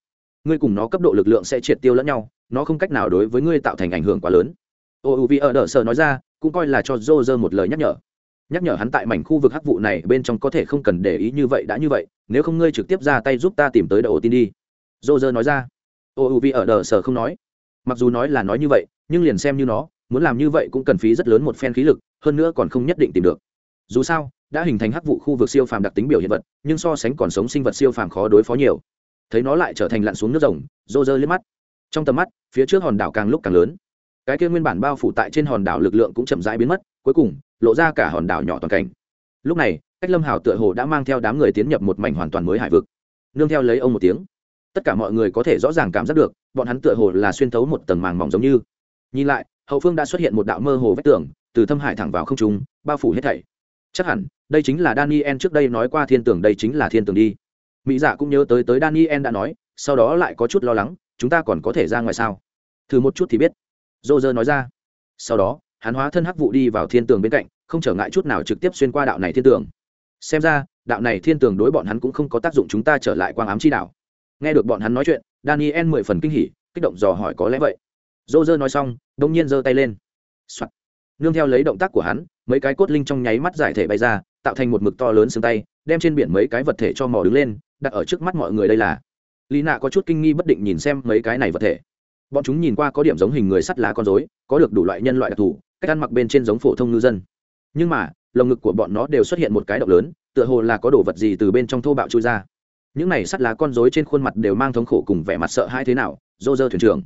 Ngươi cùng nó cấp độ lực lượng sẽ triệt tiêu lẫn nhau, nó không cách nào đối với ngươi tạo thành ảnh hưởng quá lớn. Ô, u, vi, ở đỡ sợ nói ra, cũng coi là cho dô dơ một lời nhắc nhở nhắc nhở hắn tại mảnh khu vực hắc vụ này bên trong có thể không cần để ý như vậy đã như vậy, nếu không ngươi trực tiếp ra tay giúp ta tìm tới đầu tin đi. Dô dơ nói ra. Ô u vi ở đờ sở không nói. Mặc dù nói là nói như vậy, nhưng liền xem như nó, muốn làm như vậy cũng cần phí rất lớn một phen khí lực, hơn nữa còn không nhất định tìm được. Dù sao, đã hình thành hắc vụ khu vực siêu phàm đặc tính biểu hiện vật, nhưng so sánh còn sống sinh vật siêu phàm khó đối phó nhiều. Thấy nó lại trở thành lặn xuống nước rồng rô rơ liếc mắt. Trong tầm mắt, phía trước hòn đảo càng lúc càng lớn. Cái kia nguyên bản bao phủ tại trên hòn đảo lực lượng cũng chậm rãi biến mất cuối cùng, lộ ra cả hòn đảo nhỏ toàn cảnh. Lúc này, cách lâm hào tựa hồ đã mang theo đám người tiến nhập một mảnh hoàn toàn mới hải vực. Nương theo lấy ông một tiếng, tất cả mọi người có thể rõ ràng cảm giác được, bọn hắn tựa hồ là xuyên thấu một tầng màng mỏng giống như. Nhìn lại, hậu phương đã xuất hiện một đạo mơ hồ vách tường, từ thâm hải thẳng vào không trung, bao phủ hết thảy. Chắc hẳn, đây chính là daniel trước đây nói qua thiên tường, đây chính là thiên tường đi. Mỹ giả cũng nhớ tới tới daniel đã nói, sau đó lại có chút lo lắng, chúng ta còn có thể ra ngoài sao? Thử một chút thì biết. Dô dơ nói ra. Sau đó hắn hóa thân hắc vụ đi vào thiên tường bên cạnh, không trở ngại chút nào trực tiếp xuyên qua đạo này thiên tường. Xem ra, đạo này thiên tường đối bọn hắn cũng không có tác dụng chúng ta trở lại quang ám chi đạo. Nghe được bọn hắn nói chuyện, daniel mười phần kinh hỉ, kích động dò hỏi có lẽ vậy. Dô dơ nói xong, đông nhiên giơ tay lên、Soạn. nương theo lấy động tác của hắn, mấy cái cốt linh trong nháy mắt giải thể bay ra, tạo thành một mực to lớn xương tay, đem trên biển mấy cái vật thể cho mò đứng lên, đặt ở trước mắt mọi người đây là. Lý nạ có chút kinh nghi bất định nhìn xem mấy cái này vật thể. Bọn chúng nhìn qua có điểm giống hình người sắt lá con dối có được đủ loại nhân loại đặc thù cách ăn mặc bên trên giống phổ thông ngư dân. Nhưng mà, lồng ngực của bọn nó đều xuất hiện một cái động lớn, tựa hồ là có đồ vật gì từ bên trong thô bạo trôi ra. Những này sắt lá con dối trên khuôn mặt đều mang thống khổ cùng vẻ mặt sợ hãi thế nào dô dơ thuyền trưởng.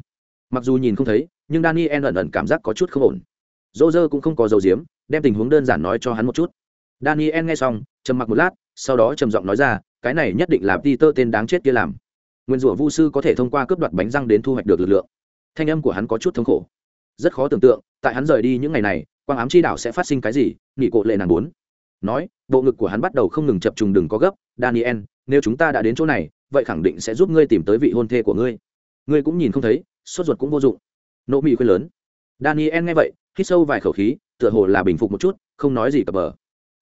Mặc dù nhìn không thấy, nhưng daniel ẩn ẩn cảm giác có chút không ổn. Dô dơ cũng không có dầu diếm đem tình huống đơn giản nói cho hắn một chút. Daniel nghe xong, trầm mặc một lát, sau đó trầm giọng nói ra, cái này nhất định là peter tên đáng chết kia làm. Nguyên rủa vu sư có thể thông qua cướp đoạt bánh răng đến thu hoạch được lực lượng. Thanh âm của hắn có chút thống khổ rất khó tưởng tượng, tại hắn rời đi những ngày này, quang ám chi đảo sẽ phát sinh cái gì, nghỉ cộ lệ nàng bốn. Nói, bộ ngực của hắn bắt đầu không ngừng chập trùng đừng có gấp, daniel, nếu chúng ta đã đến chỗ này, vậy khẳng định sẽ giúp ngươi tìm tới vị hôn thê của ngươi. Ngươi cũng nhìn không thấy, sốt ruột cũng vô dụng. Nỗ mỹ khuyên lớn. Daniel nghe vậy, hít sâu vài khẩu khí, tựa hồ là bình phục một chút, không nói gì cập bờ.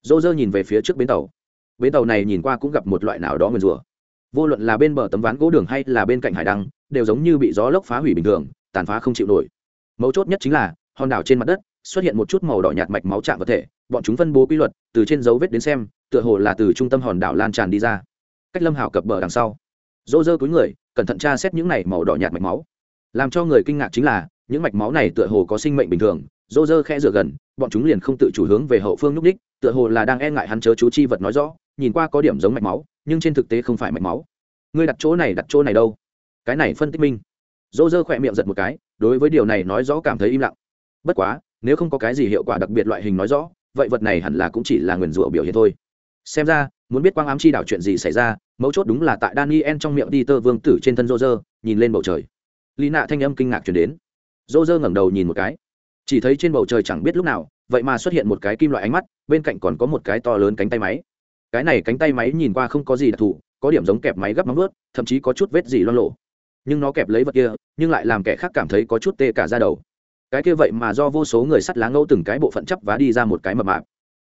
Dô dơ nhìn về phía trước bến tàu. Bến tàu này nhìn qua cũng gặp một loại nào đó nguyền rủa. Vô luận là bên bờ tấm ván gỗ đường hay là bên cạnh hải đăng, đều giống như bị gió lốc phá hủy bình thường, tàn phá không chịu nổi mấu chốt nhất chính là, hòn đảo trên mặt đất, xuất hiện một chút màu đỏ nhạt mạch máu chạm vật thể, bọn chúng phân bố quy luật, từ trên dấu vết đến xem, tựa hồ là từ trung tâm hòn đảo lan tràn đi ra. Cách lâm hảo cập bờ đằng sau. Dỗ dơ cuối người, cẩn thận tra xét những này màu đỏ nhạt mạch máu. Làm cho người kinh ngạc chính là, những mạch máu này tựa hồ có sinh mệnh bình thường dỗ dơ khe rửa gần, bọn chúng liền không tự chủ hướng về hậu phương núp đích tựa hồ là đang e ngại hắn chớ chú chi vật nói rõ, nhìn qua có điểm giống mạch máu, nhưng trên thực tế không phải mạch máu. Ngươi đặt chỗ này đặt chỗ này đâu? Cái này phân tích minh. Dỗ dơ khỏe miệng giật một cái đối với điều này nói rõ cảm thấy im lặng. Bất quá, nếu không có cái gì hiệu quả đặc biệt loại hình nói rõ, vậy vật này hẳn là cũng chỉ là nguyền rủa biểu hiện thôi. Xem ra, muốn biết quang ám chi đảo chuyện gì xảy ra, mấu chốt đúng là tại daniel trong miệng đi tơ vương tử trên thân rô rơ nhìn lên bầu trời. Lì nạ thanh âm kinh ngạc chuyển đến. Rô rơ ngẩng đầu nhìn một cái. Chỉ thấy trên bầu trời chẳng biết lúc nào, vậy mà xuất hiện một cái kim loại ánh mắt, bên cạnh còn có một cái to lớn cánh tay máy. Cái này cánh tay máy nhìn qua không có gì đặc thù, có điểm giống kẹp máy gấp móng ướt thậm chí có chút vết gì loang lộ nhưng nó kẹp lấy vật kia, nhưng lại làm kẻ khác cảm thấy có chút tê cả ra đầu. Cái kia vậy mà do vô số người sắt lá ngẫu từng cái bộ phận chấp và đi ra một cái mập mạp.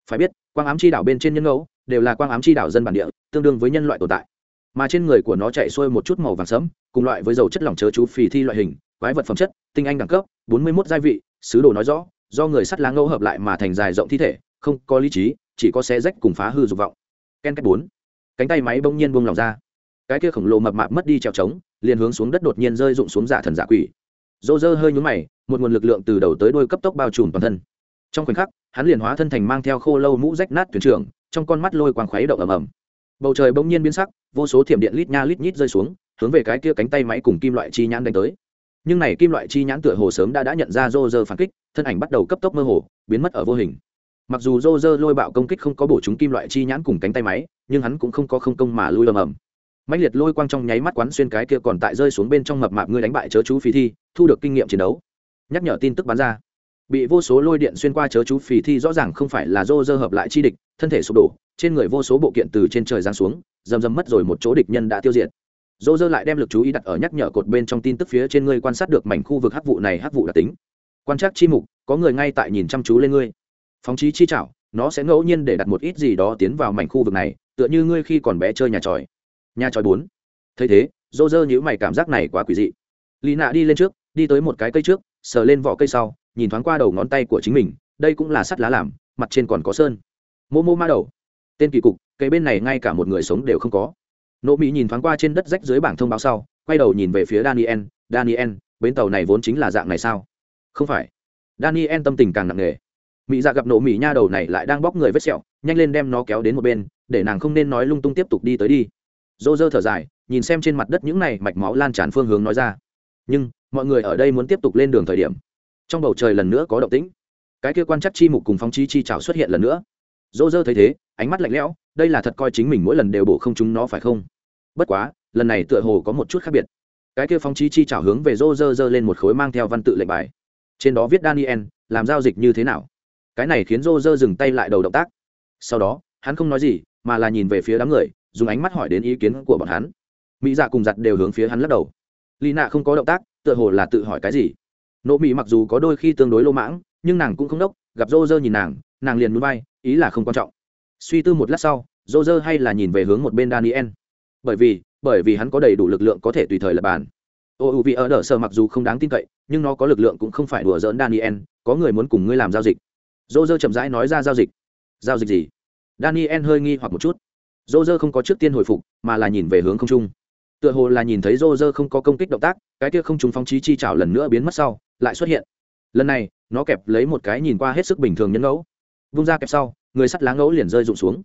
Phải biết, quang ám chi đảo bên trên nhân ngẫu, đều là quang ám chi đảo dân bản địa, tương đương với nhân loại tồn tại. Mà trên người của nó chạy xuôi một chút màu vàng sẫm, cùng loại với dầu chất lỏng chớ chú phì thi loại hình, quái vật phẩm chất, tinh anh đẳng cấp, bốn mươi 41 gia vị, sứ đồ nói rõ, do người sắt lá ngẫu hợp lại mà thành dài rộng thi thể, không có lý trí, chỉ có xé rách cùng phá hư dục vọng. Ken cách bốn, cánh tay máy bỗng nhiên buông lỏng ra. Cái kia khổng lồ mập mạp mất đi trèo trống liền hướng xuống đất đột nhiên rơi rụng xuống giả thần giả quỷ. Dô dơ hơi nhúng mày, một nguồn lực lượng từ đầu tới đôi cấp tốc bao trùm toàn thân. Trong khoảnh khắc, hắn liền hóa thân thành mang theo khô lâu mũ rách nát thuyền trưởng, trong con mắt lôi quang khuấy động ầm ầm. Bầu trời bỗng nhiên biến sắc, vô số thiểm điện lít nha lít nhít rơi xuống, hướng về cái kia cánh tay máy cùng kim loại chi nhãn đánh tới. Nhưng này kim loại chi nhãn tựa hồ sớm đã đã nhận ra rô rơ phản kích, thân ảnh bắt đầu cấp tốc mơ hồ, biến mất ở vô hình. Mặc dù rô rơ lôi bạo công kích không có bổ chúng kim loại chi nhãn cùng cánh tay máy, nhưng hắn cũng không có không công mà lui ầm ầm mạnh liệt lôi quang trong nháy mắt quán xuyên cái kia còn tại rơi xuống bên trong mập mạp ngươi đánh bại chớ chú phi thi, thu được kinh nghiệm chiến đấu. Nhắc nhở tin tức bắn ra. Bị vô số lôi điện xuyên qua chớ chú phì thi rõ ràng không phải là dô dơ hợp lại chi địch, thân thể sụp đổ, trên người vô số bộ kiện từ trên trời giáng xuống dầm dầm mất rồi một chỗ địch nhân đã tiêu diệt. Dô dơ lại đem lực chú ý đặt ở nhắc nhở cột bên trong tin tức phía trên ngươi quan sát được mảnh khu vực hắc vụ này hắc vụ đặc tính. Quan trắc chi mục, có người ngay tại nhìn chăm chú lên ngươi. Phóng chí chi chảo nó sẽ ngẫu nhiên để đặt một ít gì đó tiến vào mảnh khu vực này, tựa như ngươi khi còn bé chơi nhà tròi nhà tròi bốn. Thấy thế, dô dơ nhữ mày cảm giác này quá quỷ dị. Lì nạ đi lên trước, đi tới một cái cây trước, sờ lên vỏ cây sau, nhìn thoáng qua đầu ngón tay của chính mình, đây cũng là sắt lá làm, mặt trên còn có sơn. Mô mô ma đầu. Tên kỳ cục cây bên này ngay cả một người sống đều không có. Nỗ mỹ nhìn thoáng qua trên đất rách dưới bảng thông báo sau, quay đầu nhìn về phía daniel daniel, bến tàu này vốn chính là dạng này sao? Không phải. Daniel tâm tình càng nặng nề. Mỹ dạ gặp nộ mỹ nha đầu này lại đang bóc người vết sẹo, nhanh lên đem nó kéo đến một bên, để nàng không nên nói lung tung tiếp tục đi tới đi dô dơ thở dài, nhìn xem trên mặt đất những này mạch máu lan tràn phương hướng nói ra. Nhưng, mọi người ở đây muốn tiếp tục lên đường thời điểm, trong bầu trời lần nữa có động tĩnh. Cái kia quan chắc chi mục cùng phóng chi chi trào xuất hiện lần nữa. Dô dơ thấy thế, ánh mắt lạnh lẽo, đây là thật coi chính mình mỗi lần đều bổ không chúng nó phải không? Bất quá, lần này tựa hồ có một chút khác biệt. Cái kia phóng chi chi trào hướng về dô dơ dơ lên một khối mang theo văn tự lệnh bài. Trên đó viết daniel, làm giao dịch như thế nào? Cái này khiến dô dơ dừng tay lại đầu động tác. Sau đó, hắn không nói gì, mà là nhìn về phía đám người dùng ánh mắt hỏi đến ý kiến của bọn hắn. Mỹ dạ cùng giặt đều hướng phía hắn lắc đầu. Lì nạ không có động tác, tựa hồ là tự hỏi cái gì. Nộ mỹ mặc dù có đôi khi tương đối lô mãng, nhưng nàng cũng không đốc, gặp rô rơ nhìn nàng nàng liền núi bay ý là không quan trọng. Suy tư một lát sau, rô rơ hay là nhìn về hướng một bên daniel. Bởi vì bởi vì hắn có đầy đủ lực lượng có thể tùy thời lập bàn. Ô u vì ở đỡ sơ mặc dù không đáng tin cậy, nhưng nó có lực lượng cũng không phải đùa dỡn daniel, có người muốn cùng ngươi làm giao dịch. Rô rơ chậm rãi nói ra giao dịch. Giao dịch gì? Daniel hơi nghi hoặc một chút dô dơ không có trước tiên hồi phục, mà là nhìn về hướng không trung. Tựa hồ là nhìn thấy dô dơ không có công kích động tác, cái kia không trúng phóng trí chi trào lần nữa biến mất sau, lại xuất hiện. Lần này, nó kẹp lấy một cái nhìn qua hết sức bình thường nhân ngẫu. Vung ra kẹp sau, người sắt lá ngẫu liền rơi rụng xuống.